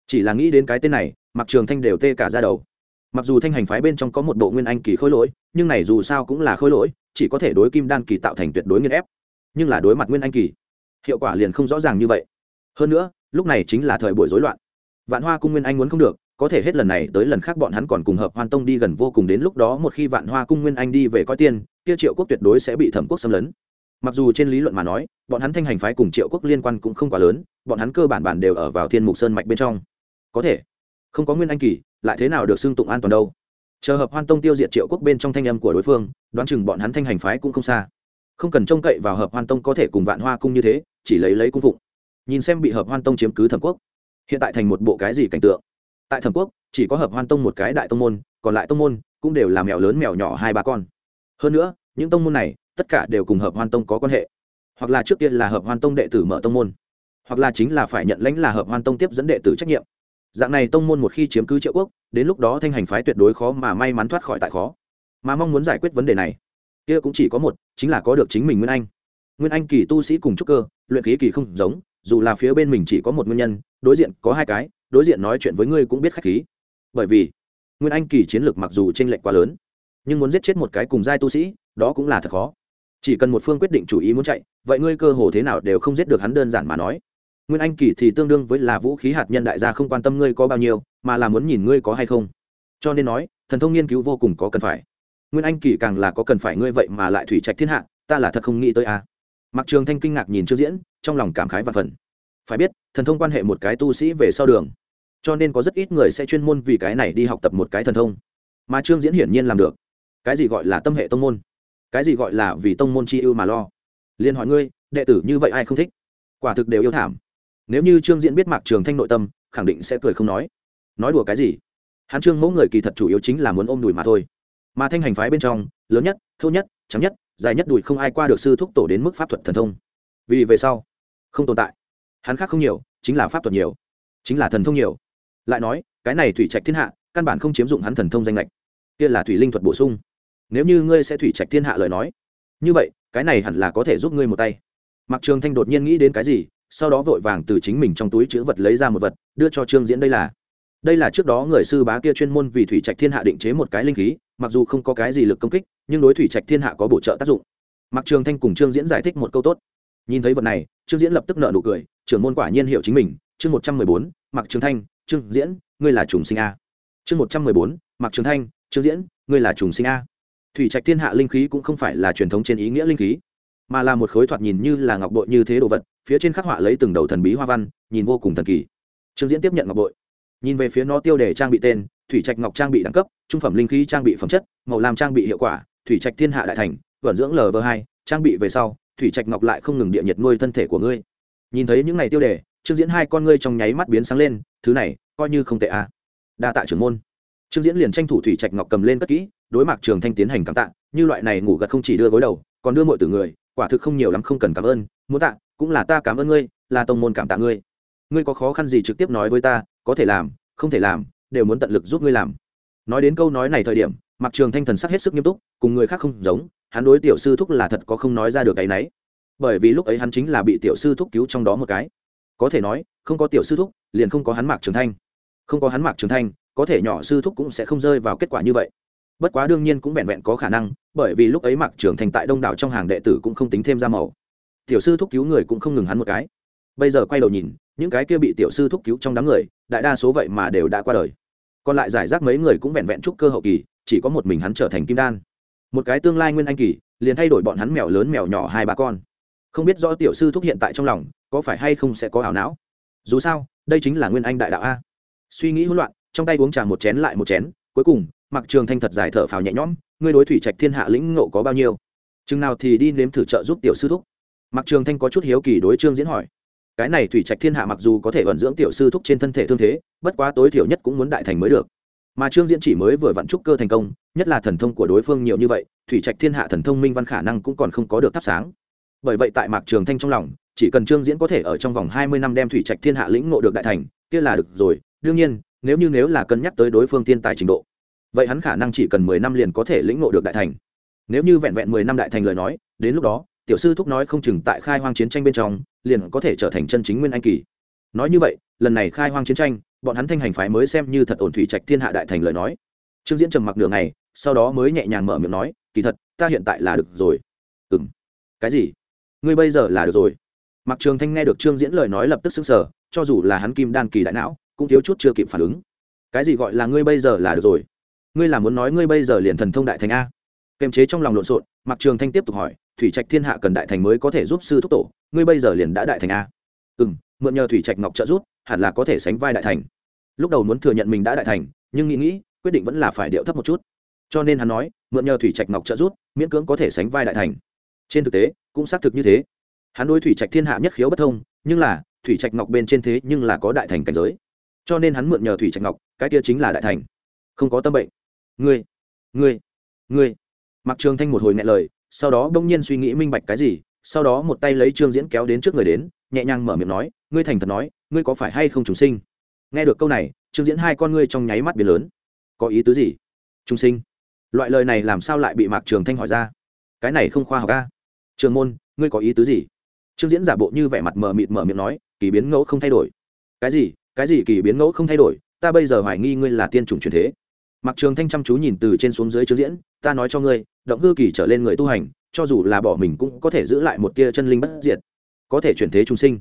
Chỉ là nghĩ đến cái tên này, mạc trường thanh đều tê cả ra đầu. Mặc dù thanh hành phái bên trong có một bộ nguyên anh kỳ khôi lỗi, nhưng này dù sao cũng là khôi lỗi chỉ có thể đối kim đan kỳ tạo thành tuyệt đối nghiên ép. Nhưng là đối mặt nguyên anh kỳ, hiệu quả liền không rõ ràng như vậy. Hơn nữa, lúc này chính là thời buổi rối loạn. Vạn hoa cung nguyên anh muốn không được, có thể hết lần này tới lần khác bọn hắn còn cùng hợp hoan tông đi gần vô cùng đến lúc đó một khi vạn hoa cung nguyên anh đi về coi tiên kia triệu quốc tuyệt đối sẽ bị thẩm quốc xâm lấn. Mặc dù trên lý luận mà nói, bọn hắn thanh hành phái cùng triệu quốc liên quan cũng không quá lớn, bọn hắn cơ bản bản đều ở vào thiên mục sơn mạch bên trong. Có thể, không có nguyên anh kỳ, lại thế nào được xưng tụng an toàn đâu? Chờ hợp hoan tông tiêu diệt triệu quốc bên trong thanh âm của đối phương, đoán chừng bọn hắn thanh hành phái cũng không xa. Không cần trông cậy vào hợp hoan tông có thể cùng vạn hoa cung như thế, chỉ lấy lấy cung phụng. Nhìn xem bị hợp hoan tông chiếm cứ thẩm quốc, hiện tại thành một bộ cái gì cảnh tượng? Tại thẩm quốc, chỉ có hợp hoan tông một cái đại tông môn, còn lại tông môn cũng đều là mèo lớn mèo nhỏ hai ba con. Hơn nữa, những tông môn này, tất cả đều cùng hợp hoan tông có quan hệ. Hoặc là trước tiên là hợp hoan tông đệ tử mở tông môn, hoặc là chính là phải nhận lãnh là hợp hoan tông tiếp dẫn đệ tử trách nhiệm. Dạng này tông môn một khi chiếm cứ triệu quốc đến lúc đó thanh hành phái tuyệt đối khó mà may mắn thoát khỏi tại khó. Mà mong muốn giải quyết vấn đề này, kia cũng chỉ có một, chính là có được chính mình nguyên anh. Nguyên anh kỳ tu sĩ cùng trúc cơ, luyện khí kỳ không giống, dù là phía bên mình chỉ có một nguyên nhân, đối diện có hai cái, đối diện nói chuyện với ngươi cũng biết khách khí. Bởi vì, nguyên anh kỳ chiến lược mặc dù t r ê n lệch quá lớn, nhưng muốn giết chết một cái cùng giai tu sĩ, đó cũng là thật khó. Chỉ cần một phương quyết định chủ ý muốn chạy, vậy ngươi cơ hồ thế nào đều không giết được hắn đơn giản mà nói nguyên anh kỳ thì tương đương với là vũ khí hạt nhân đại gia không quan tâm ngươi có bao nhiêu, mà là muốn nhìn ngươi có hay không. Cho nên nói, thần thông nghiên cứu vô cùng có cần phải. Nguyên anh kỳ càng là có cần phải ngươi vậy mà lại thủy trạch thiên hạ, ta là thật không nghĩ tới a. À. mặc trường thanh kinh ngạc nhìn chưa diễn, trong lòng cảm khái và phần. Phải biết, thần thông quan hệ một cái tu sĩ về sau đường, cho nên có rất ít người sẽ chuyên môn vì cái này đi học tập một cái thần thông. Mà trương diễn hiển nhiên làm được. Cái gì gọi là tâm hệ tông môn? Cái gì gọi là vì tông môn chi ưu mà lo? Liền hỏi ngươi, đệ tử như vậy ai không thích? Quả thực đều yêu thảm nếu như trương diễn biết mạc trường thanh nội tâm, khẳng định sẽ cười không nói. Nói đùa cái gì? Hắn trương mẫu người kỳ thật chủ yếu chính là muốn ôm đùi mà thôi. Mà thanh hành phái bên trong, lớn nhất, thô nhất, trắng nhất, dài nhất đùi không ai qua được sư thúc tổ đến mức pháp thuật thần thông. Vì về sau, không tồn tại. Hắn khác không nhiều, chính là pháp thuật nhiều. Chính là thần thông nhiều. Lại nói, cái này thủy trạch thiên hạ, căn bản không chiếm dụng hắn thần thông danh lệch kia là thủy linh thuật bổ sung. Nếu như ngươi sẽ thủy trạch thiên hạ lời nói, như vậy, cái này hẳn là có thể giúp ngươi một tay. Mặc trường thanh đột nhiên nghĩ đến cái gì sau đó vội vàng từ chính mình trong túi chữ vật lấy ra một vật, đưa cho trương diễn đây là. Đây là trước đó người sư bá kia chuyên môn vì thủy trạch thiên hạ định chế một cái linh khí, mặc dù không có cái gì lực công kích, nhưng đối thủy trạch thiên hạ có bổ trợ tác dụng. Mặc trường thanh cùng trương diễn giải thích một câu tốt. Nhìn thấy vật này, trương diễn lập tức nợ nụ cười, trưởng môn quả nhiên hiệu chính mình. Chương một trăm mười bốn mặc trường thanh, trương diễn, ngươi là trùng sinh a. Chương một trăm mười bốn mặc trường thanh, trương diễn, ngươi là trùng sinh a. Thủy trạch thiên hạ linh khí cũng không phải là truyền thống trên ý nghĩa linh khí mà là một khối thoạt nhìn như là ngọc bội như thế đồ vật, phía trên khắc họa lấy từng đầu thần bí hoa văn, nhìn vô cùng thần kỳ. Trương diễn tiếp nhận ngọc bội. Nhìn về phía nó tiêu đề trang bị tên, thủy trạch ngọc trang bị đẳng cấp, trung phẩm linh khí trang bị phẩm chất, màu làm trang bị hiệu quả, thủy trạch thiên hạ đại thành, vận dưỡng lv hai, trang bị về sau, thủy trạch ngọc lại không ngừng địa nhiệt nuôi thân thể của ngươi. Nhìn thấy những này tiêu đề, trương diễn hai con ngươi trong nháy mắt biến sáng lên, thứ này, coi như không tệ a đa tạ trưởng môn. Trương diễn liền tranh thủ thủy trạch ngọc cầm lên cất kỹ, đối mặt trường thanh tiến hành cảm tạ, như loại này ngủ gật không chỉ đưa gối đầu, còn đưa mọi từ người quả thực không nhiều lắm không cần cảm ơn muốn tạ, cũng là ta cảm ơn ngươi, là tông môn cảm tạ ngươi. Ngươi có khó khăn gì trực tiếp nói với ta, có thể làm, không thể làm, đều muốn tận lực giúp ngươi làm. Nói đến câu nói này thời điểm mặc trường thanh thần sắc hết sức nghiêm túc, cùng người khác không giống, hắn đối tiểu sư thúc là thật có không nói ra được cái nấy. Bởi vì lúc ấy hắn chính là bị tiểu sư thúc cứu trong đó một cái. Có thể nói, không có tiểu sư thúc, liền không có hắn mạc trường thanh. Không có hắn mạc trường thanh, có thể nhỏ sư thúc cũng sẽ không rơi vào kết quả như vậy bất quá đương nhiên cũng vẹn vẹn có khả năng, bởi vì lúc ấy mạc trưởng thành tại đông đảo trong hàng đệ tử cũng không tính thêm ra màu. Tiểu sư thúc cứu người cũng không ngừng hắn một cái. Bây giờ quay đầu nhìn, những cái kia bị tiểu sư thúc cứu trong đám người, đại đa số vậy mà đều đã qua đời. Còn lại giải rác mấy người cũng vẹn vẹn trúc cơ hậu kỳ, chỉ có một mình hắn trở thành kim đan. Một cái tương lai nguyên anh kỳ, liền thay đổi bọn hắn mèo lớn mèo nhỏ hai ba con. Không biết rõ tiểu sư thúc hiện tại trong lòng, có phải hay không sẽ có ảo não? Dù sao, đây chính là nguyên anh đại đạo a. Suy nghĩ hỗn loạn, trong tay uống trà một chén lại một chén, cuối cùng mặc trường thanh thật dài thở phào nhẹ nhõm, ngươi đối thủy trạch thiên hạ lĩnh ngộ có bao nhiêu? Chừng nào thì đi nếm thử trợ giúp tiểu sư thúc. Mặc trường thanh có chút hiếu kỳ đối trương diễn hỏi, cái này thủy trạch thiên hạ mặc dù có thể vận dưỡng tiểu sư thúc trên thân thể thương thế, bất quá tối thiểu nhất cũng muốn đại thành mới được. Mà trương diễn chỉ mới vừa vặn trúc cơ thành công, nhất là thần thông của đối phương nhiều như vậy, thủy trạch thiên hạ thần thông minh văn khả năng cũng còn không có được thắp sáng. Bởi vậy tại mạc trường thanh trong lòng, chỉ cần trương diễn có thể ở trong vòng hai mươi năm đem thủy trạch thiên hạ lĩnh ngộ được đại thành, kia là được rồi. Đương nhiên, nếu như nếu là cân nhắc tới đối phương thiên tài trình độ vậy hắn khả năng chỉ cần mười năm liền có thể lĩnh ngộ được đại thành. Nếu như vẹn vẹn mười năm đại thành lời nói, đến lúc đó, tiểu sư thúc nói không chừng tại khai hoang chiến tranh bên trong, liền có thể trở thành chân chính nguyên anh kỳ. Nói như vậy, lần này khai hoang chiến tranh, bọn hắn thanh hành phái mới xem như thật ổn thủy trạch thiên hạ đại thành lời nói. Trương diễn trầm mặc nửa ngày, sau đó mới nhẹ nhàng mở miệng nói, kỳ thật, ta hiện tại là được rồi. Ừ m cái gì? Ngươi bây giờ là được rồi. Mặc trường thanh nghe được trương diễn lời nói lập tức xứng sở cho dù là hắn kim đan kỳ đại não, cũng thiếu chút chưa kịp phản ứng. Cái gì gọi là ngươi bây giờ là được rồi? Ngươi là muốn nói ngươi bây giờ liền thần thông đại thành a? Kềm chế trong lòng lộn xộn mặc trường thanh tiếp tục hỏi, thủy trạch thiên hạ cần đại thành mới có thể giúp sư thúc tổ, ngươi bây giờ liền đã đại thành a? Ừ m mượn nhờ thủy trạch ngọc trợ giúp, hẳn là có thể sánh vai đại thành. Lúc đầu muốn thừa nhận mình đã đại thành, nhưng nghĩ nghĩ, quyết định vẫn là phải điệu thấp một chút. Cho nên hắn nói, mượn nhờ thủy trạch ngọc trợ giúp, miễn cưỡng có thể sánh vai đại thành. Trên thực tế, cũng xác thực như thế. Hắn đối thủy trạch thiên hạ nhất khiếu bất thông, nhưng là, thủy trạch ngọc bên trên thế nhưng là có đại thành cảnh giới. Cho nên hắn mượn nhờ thủy trạch ngọc, cái kia chính là đại thành. Không có tâm bệnh ngươi ngươi ngươi. Mặc trường thanh một hồi nghe lời, sau đó bỗng nhiên suy nghĩ minh bạch cái gì, sau đó một tay lấy trương diễn kéo đến trước người đến, nhẹ nhàng mở miệng nói, ngươi thành thật nói, ngươi có phải hay không trùng sinh? Nghe được câu này, trương diễn hai con ngươi trong nháy mắt biến lớn. Có ý tứ gì? Trùng sinh. Loại lời này làm sao lại bị mạc trường thanh hỏi ra? Cái này không khoa học ca trường môn, ngươi có ý tứ gì? Trương diễn giả bộ như vẻ mặt mờ mịt mở miệng nói, kỳ biến ngẫu không thay đổi. Cái gì? Cái gì kỳ biến ngẫu không thay đổi? Ta bây giờ hoài nghi ngươi là tiên chủng truyền thế mặc trường thanh chăm chú nhìn từ trên xuống dưới chương diễn, ta nói cho ngươi, động hư kỳ trở lên người tu hành, cho dù là bỏ mình cũng có thể giữ lại một tia chân linh bất diệt, có thể chuyển thế trung sinh.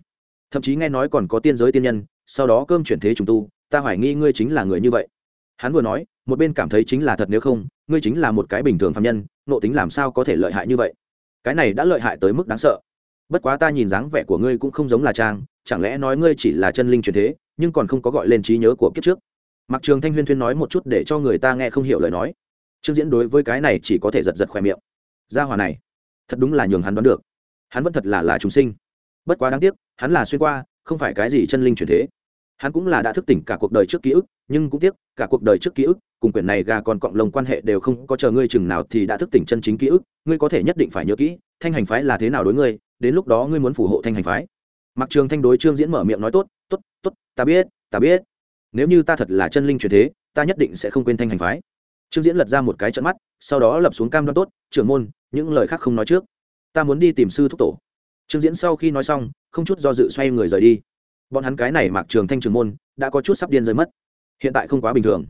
Thậm chí nghe nói còn có tiên giới tiên nhân, sau đó cơm chuyển thế trùng tu, ta hoài nghi ngươi chính là người như vậy. Hắn vừa nói, một bên cảm thấy chính là thật nếu không, ngươi chính là một cái bình thường phạm nhân, nộ tính làm sao có thể lợi hại như vậy? Cái này đã lợi hại tới mức đáng sợ. Bất quá ta nhìn dáng vẻ của ngươi cũng không giống là trang, chẳng lẽ nói ngươi chỉ là chân linh truyền thế, nhưng còn không có gọi lên trí nhớ của kiếp trước? Mặc trường thanh huyên thuyên nói một chút để cho người ta nghe không hiểu lời nói. Trương diễn đối với cái này chỉ có thể giật giật khoe miệng. Gia hòa này, thật đúng là nhường hắn đoán được. Hắn vẫn thật là là chúng sinh. Bất quá đáng tiếc, hắn là xuyên qua, không phải cái gì chân linh truyền thế. Hắn cũng là đã thức tỉnh cả cuộc đời trước ký ức, nhưng cũng tiếc, cả cuộc đời trước ký ức, cùng quyển này gà còn cọng lông quan hệ đều không có chờ ngươi chừng nào thì đã thức tỉnh chân chính ký ức, ngươi có thể nhất định phải nhớ kỹ, thanh hành phái là thế nào đối ngươi, đến lúc đó ngươi muốn phù hộ thanh hành phái. Mặc trường thanh đối trương diễn mở miệng nói tốt tốt tốt, ta biết ta biết nếu như ta thật là chân linh truyền thế, ta nhất định sẽ không quên thanh hành phái. Trương diễn lật ra một cái trận mắt, sau đó lập xuống cam đoan tốt, trưởng môn, những lời khác không nói trước. Ta muốn đi tìm sư thúc tổ. Trương diễn sau khi nói xong, không chút do dự xoay người rời đi. Bọn hắn cái này mặc trường thanh trường môn, đã có chút sắp điên rơi mất. Hiện tại không quá bình thường.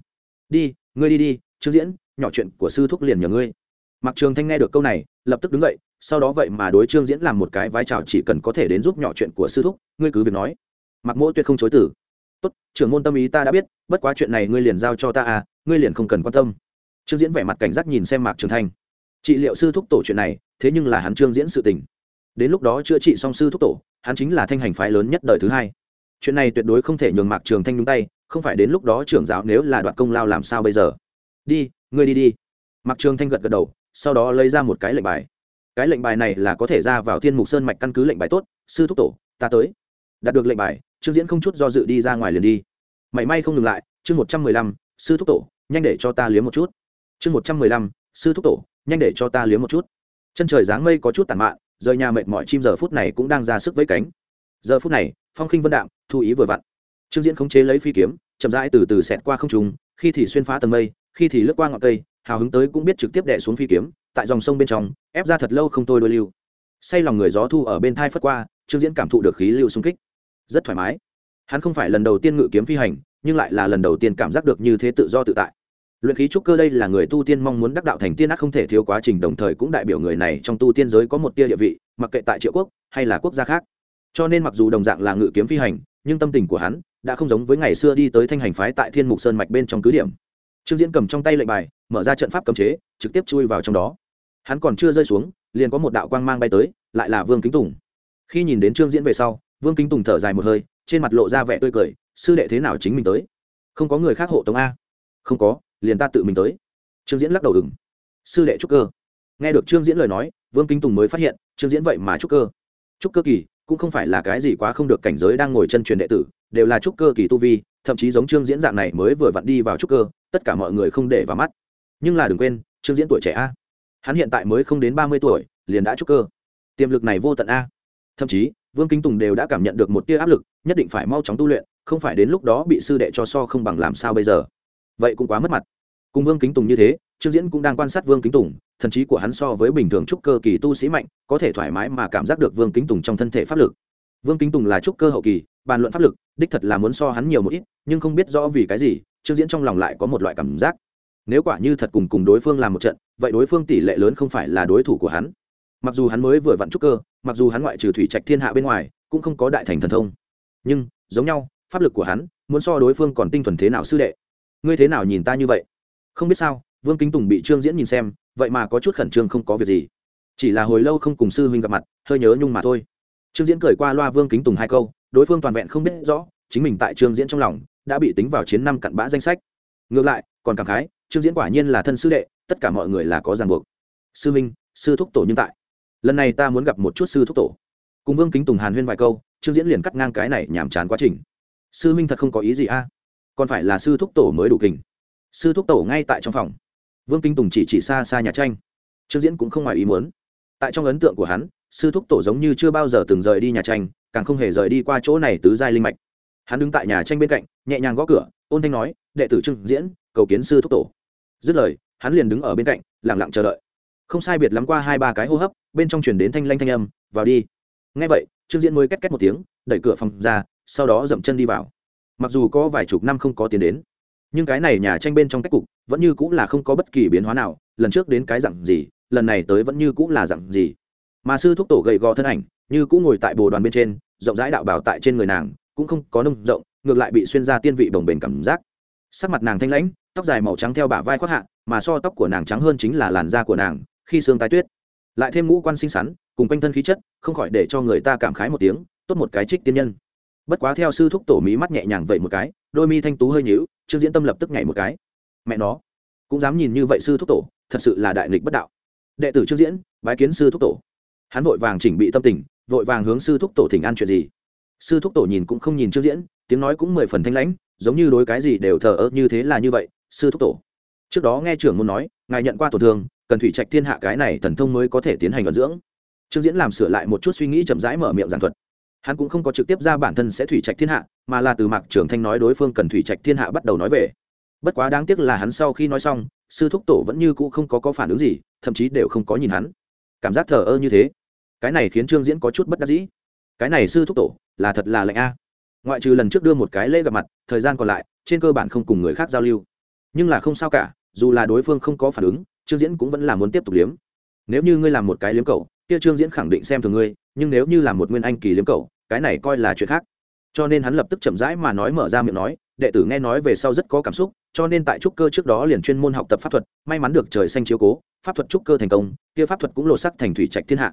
Đi, ngươi đi đi, trương diễn, nhỏ chuyện của sư thúc liền nhờ ngươi. Mặc trường thanh nghe được câu này, lập tức đứng dậy, sau đó vậy mà đối trương diễn làm một cái vai trào chỉ cần có thể đến giúp nhỏ chuyện của sư thúc, ngươi cứ việc nói. Mặc mỗ tuyệt không chối tử tốt, trưởng môn tâm ý ta đã biết, bất quá chuyện này ngươi liền giao cho ta à ngươi liền không cần quan tâm. Trương diễn vẻ mặt cảnh giác nhìn xem mạc trường thanh. Trị liệu sư thúc tổ chuyện này, thế nhưng là hắn trương diễn sự tình. Đến lúc đó chữa trị song sư thúc tổ, hắn chính là thanh hành phái lớn nhất đời thứ hai. Chuyện này tuyệt đối không thể nhường mạc trường thanh nhúng tay, không phải đến lúc đó trưởng giáo nếu là đoạt công lao làm sao bây giờ? Đi, ngươi đi đi. Mạc trường thanh gật gật đầu, sau đó lấy ra một cái lệnh bài. Cái lệnh bài này là có thể ra vào thiên mục sơn mạch căn cứ lệnh bài tốt, sư thúc tổ, ta tới. Đạt được lệnh bài trương diễn không chút do dự đi ra ngoài liền đi. Mảy may không ngừng lại, chương một trăm mười lăm, sư thúc tổ, nhanh để cho ta liếm một chút. Chương một trăm mười lăm, sư thúc tổ, nhanh để cho ta liếm một chút. Chân trời dáng mây có chút tàn mạn, rời nhà mệt mỏi chim giờ phút này cũng đang ra sức với cánh. Giờ phút này, phong khinh vân đạm, thu ý vừa vặn. Trương diễn khống chế lấy phi kiếm, chậm rãi từ từ xẹt qua không trùng khi thì xuyên phá tầng mây, khi thì lướt qua ngọn cây, hào hứng tới cũng biết trực tiếp đẻ xuống phi kiếm, tại dòng sông bên trong, ép ra thật lâu không thôi đôi lưu. Say lòng người gió thu ở bên thai phất qua, trương diễn cảm thụ được khí lưu xung kích rất thoải mái. Hắn không phải lần đầu tiên ngự kiếm phi hành, nhưng lại là lần đầu tiên cảm giác được như thế tự do tự tại. Luyện khí trúc cơ đây là người tu tiên mong muốn đắc đạo thành tiên ác không thể thiếu quá trình, đồng thời cũng đại biểu người này trong tu tiên giới có một tia địa vị, mặc kệ tại triệu quốc hay là quốc gia khác. Cho nên mặc dù đồng dạng là ngự kiếm phi hành, nhưng tâm tình của hắn đã không giống với ngày xưa đi tới thanh hành phái tại thiên mục sơn mạch bên trong cứ điểm. Trương diễn cầm trong tay lệnh bài, mở ra trận pháp cấm chế, trực tiếp chui vào trong đó. Hắn còn chưa rơi xuống, liền có một đạo quang mang bay tới, lại là vương kính tùng. Khi nhìn đến trương diễn về sau vương kính tùng thở dài một hơi, trên mặt lộ ra vẻ tươi cười, sư đệ thế nào chính mình tới? Không có người khác hộ tống a? Không có, liền ta tự mình tới. Trương diễn lắc đầu ừng sư đệ trúc cơ. Nghe được trương diễn lời nói, vương kính tùng mới phát hiện, trương diễn vậy mà trúc cơ. Trúc cơ kỳ, cũng không phải là cái gì quá không được cảnh giới đang ngồi chân truyền đệ tử, đều là trúc cơ kỳ tu vi, thậm chí giống trương diễn dạng này mới vừa vặn đi vào trúc cơ, tất cả mọi người không để vào mắt. Nhưng là đừng quên, trương diễn tuổi trẻ a. Hắn hiện tại mới không đến ba mươi tuổi, liền đã trúc cơ. Tiềm lực này vô tận a. Thậm chí vương kính tùng đều đã cảm nhận được một tia áp lực, nhất định phải mau chóng tu luyện, không phải đến lúc đó bị sư đệ cho so không bằng làm sao bây giờ. Vậy cũng quá mất mặt. Cùng vương kính tùng như thế, trương diễn cũng đang quan sát vương kính tùng, thần trí của hắn so với bình thường trúc cơ kỳ tu sĩ mạnh, có thể thoải mái mà cảm giác được vương kính tùng trong thân thể pháp lực. Vương kính tùng là trúc cơ hậu kỳ, bàn luận pháp lực, đích thật là muốn so hắn nhiều một ít, nhưng không biết rõ vì cái gì, trương diễn trong lòng lại có một loại cảm giác. Nếu quả như thật cùng cùng đối phương làm một trận, vậy đối phương tỷ lệ lớn không phải là đối thủ của hắn. Mặc dù hắn mới vừa vặn trúc cơ mặc dù hắn ngoại trừ thủy trạch thiên hạ bên ngoài, cũng không có đại thành thần thông. Nhưng, giống nhau, pháp lực của hắn, muốn so đối phương còn tinh thuần thế nào sư đệ? Ngươi thế nào nhìn ta như vậy? Không biết sao, vương kính tùng bị trương diễn nhìn xem, vậy mà có chút khẩn trương không có việc gì. Chỉ là hồi lâu không cùng sư huynh gặp mặt, hơi nhớ nhung mà thôi. Trương diễn cười qua loa vương kính tùng hai câu, đối phương toàn vẹn không biết rõ, chính mình tại trương diễn trong lòng, đã bị tính vào chiến năm cặn bã danh sách. Ngược lại, còn cảm khái, trương diễn quả nhiên là thân sư đệ, tất cả mọi người là có ràng buộc. Sư minh sư thúc tổ nhưng tại lần này ta muốn gặp một chút sư thúc tổ. Cùng vương kính tùng hàn huyên vài câu, trương diễn liền cắt ngang cái này nhàm chán quá trình. Sư minh thật không có ý gì a? Còn phải là sư thúc tổ mới đủ kình. Sư thúc tổ ngay tại trong phòng. Vương kính tùng chỉ chỉ xa xa nhà tranh. Trương diễn cũng không ngoài ý muốn. Tại trong ấn tượng của hắn, sư thúc tổ giống như chưa bao giờ từng rời đi nhà tranh, càng không hề rời đi qua chỗ này tứ giai linh mạch. Hắn đứng tại nhà tranh bên cạnh, nhẹ nhàng gõ cửa, ôn thanh nói, đệ tử trương diễn, cầu kiến sư thúc tổ. Dứt lời, hắn liền đứng ở bên cạnh lẳng lặng chờ đợi không sai biệt lắm qua hai ba cái hô hấp, bên trong chuyển đến thanh lanh thanh âm, vào đi. Ngay vậy, trương diễn mới két két một tiếng, đẩy cửa phòng ra, sau đó dậm chân đi vào. Mặc dù có vài chục năm không có tiền đến, nhưng cái này nhà tranh bên trong cách cục vẫn như cũng là không có bất kỳ biến hóa nào, lần trước đến cái dặn gì, lần này tới vẫn như cũng là dặn gì. Mà sư thúc tổ gầy gò thân ảnh, như cũng ngồi tại bồ đoàn bên trên, rộng rãi đạo bảo tại trên người nàng, cũng không có nông rộng, ngược lại bị xuyên ra tiên vị đồng bền cảm giác. Sắc mặt nàng thanh lãnh, tóc dài màu trắng theo bả vai khoác hạ, mà so tóc của nàng trắng hơn chính là làn da của nàng khi xương tái tuyết. Lại thêm ngũ quan xinh xắn, cùng quanh thân khí chất, không khỏi để cho người ta cảm khái một tiếng, tốt một cái trích tiên nhân. Bất quá theo sư thúc tổ mí mắt nhẹ nhàng vậy một cái, đôi mi thanh tú hơi nhíu, trương diễn tâm lập tức nhảy một cái. Mẹ nó, cũng dám nhìn như vậy sư thúc tổ, thật sự là đại nghịch bất đạo. Đệ tử trương diễn, bái kiến sư thúc tổ. Hắn vội vàng chỉnh bị tâm tình, vội vàng hướng sư thúc tổ thỉnh an chuyện gì. Sư thúc tổ nhìn cũng không nhìn trương diễn, tiếng nói cũng mười phần thanh lãnh, giống như đối cái gì đều thờ ơ như thế là như vậy, sư thúc tổ. Trước đó nghe trưởng muốn nói, ngài nhận qua tổn thương cần thủy trạch thiên hạ cái này thần thông mới có thể tiến hành vận dưỡng. Trương diễn làm sửa lại một chút suy nghĩ chậm rãi mở miệng giảng thuật. Hắn cũng không có trực tiếp ra bản thân sẽ thủy trạch thiên hạ, mà là từ mạc Trường thanh nói đối phương cần thủy trạch thiên hạ bắt đầu nói về. Bất quá đáng tiếc là hắn sau khi nói xong, sư thúc tổ vẫn như cũ không có có phản ứng gì, thậm chí đều không có nhìn hắn. Cảm giác thờ ơ như thế, cái này khiến trương diễn có chút bất đắc dĩ. Cái này sư thúc tổ, là thật là lạnh a. Ngoại trừ lần trước đưa một cái lễ gặp mặt, thời gian còn lại, trên cơ bản không cùng người khác giao lưu. Nhưng là không sao cả, dù là đối phương không có phản ứng trương diễn cũng vẫn là muốn tiếp tục liếm. Nếu như ngươi làm một cái liếm cầu kia trương diễn khẳng định xem thường ngươi, nhưng nếu như làm một nguyên anh kỳ liếm cầu cái này coi là chuyện khác. Cho nên hắn lập tức chậm rãi mà nói mở ra miệng nói, đệ tử nghe nói về sau rất có cảm xúc, cho nên tại trúc cơ trước đó liền chuyên môn học tập pháp thuật, may mắn được trời xanh chiếu cố, pháp thuật trúc cơ thành công, kia pháp thuật cũng lộ sắc thành thủy trạch thiên hạ.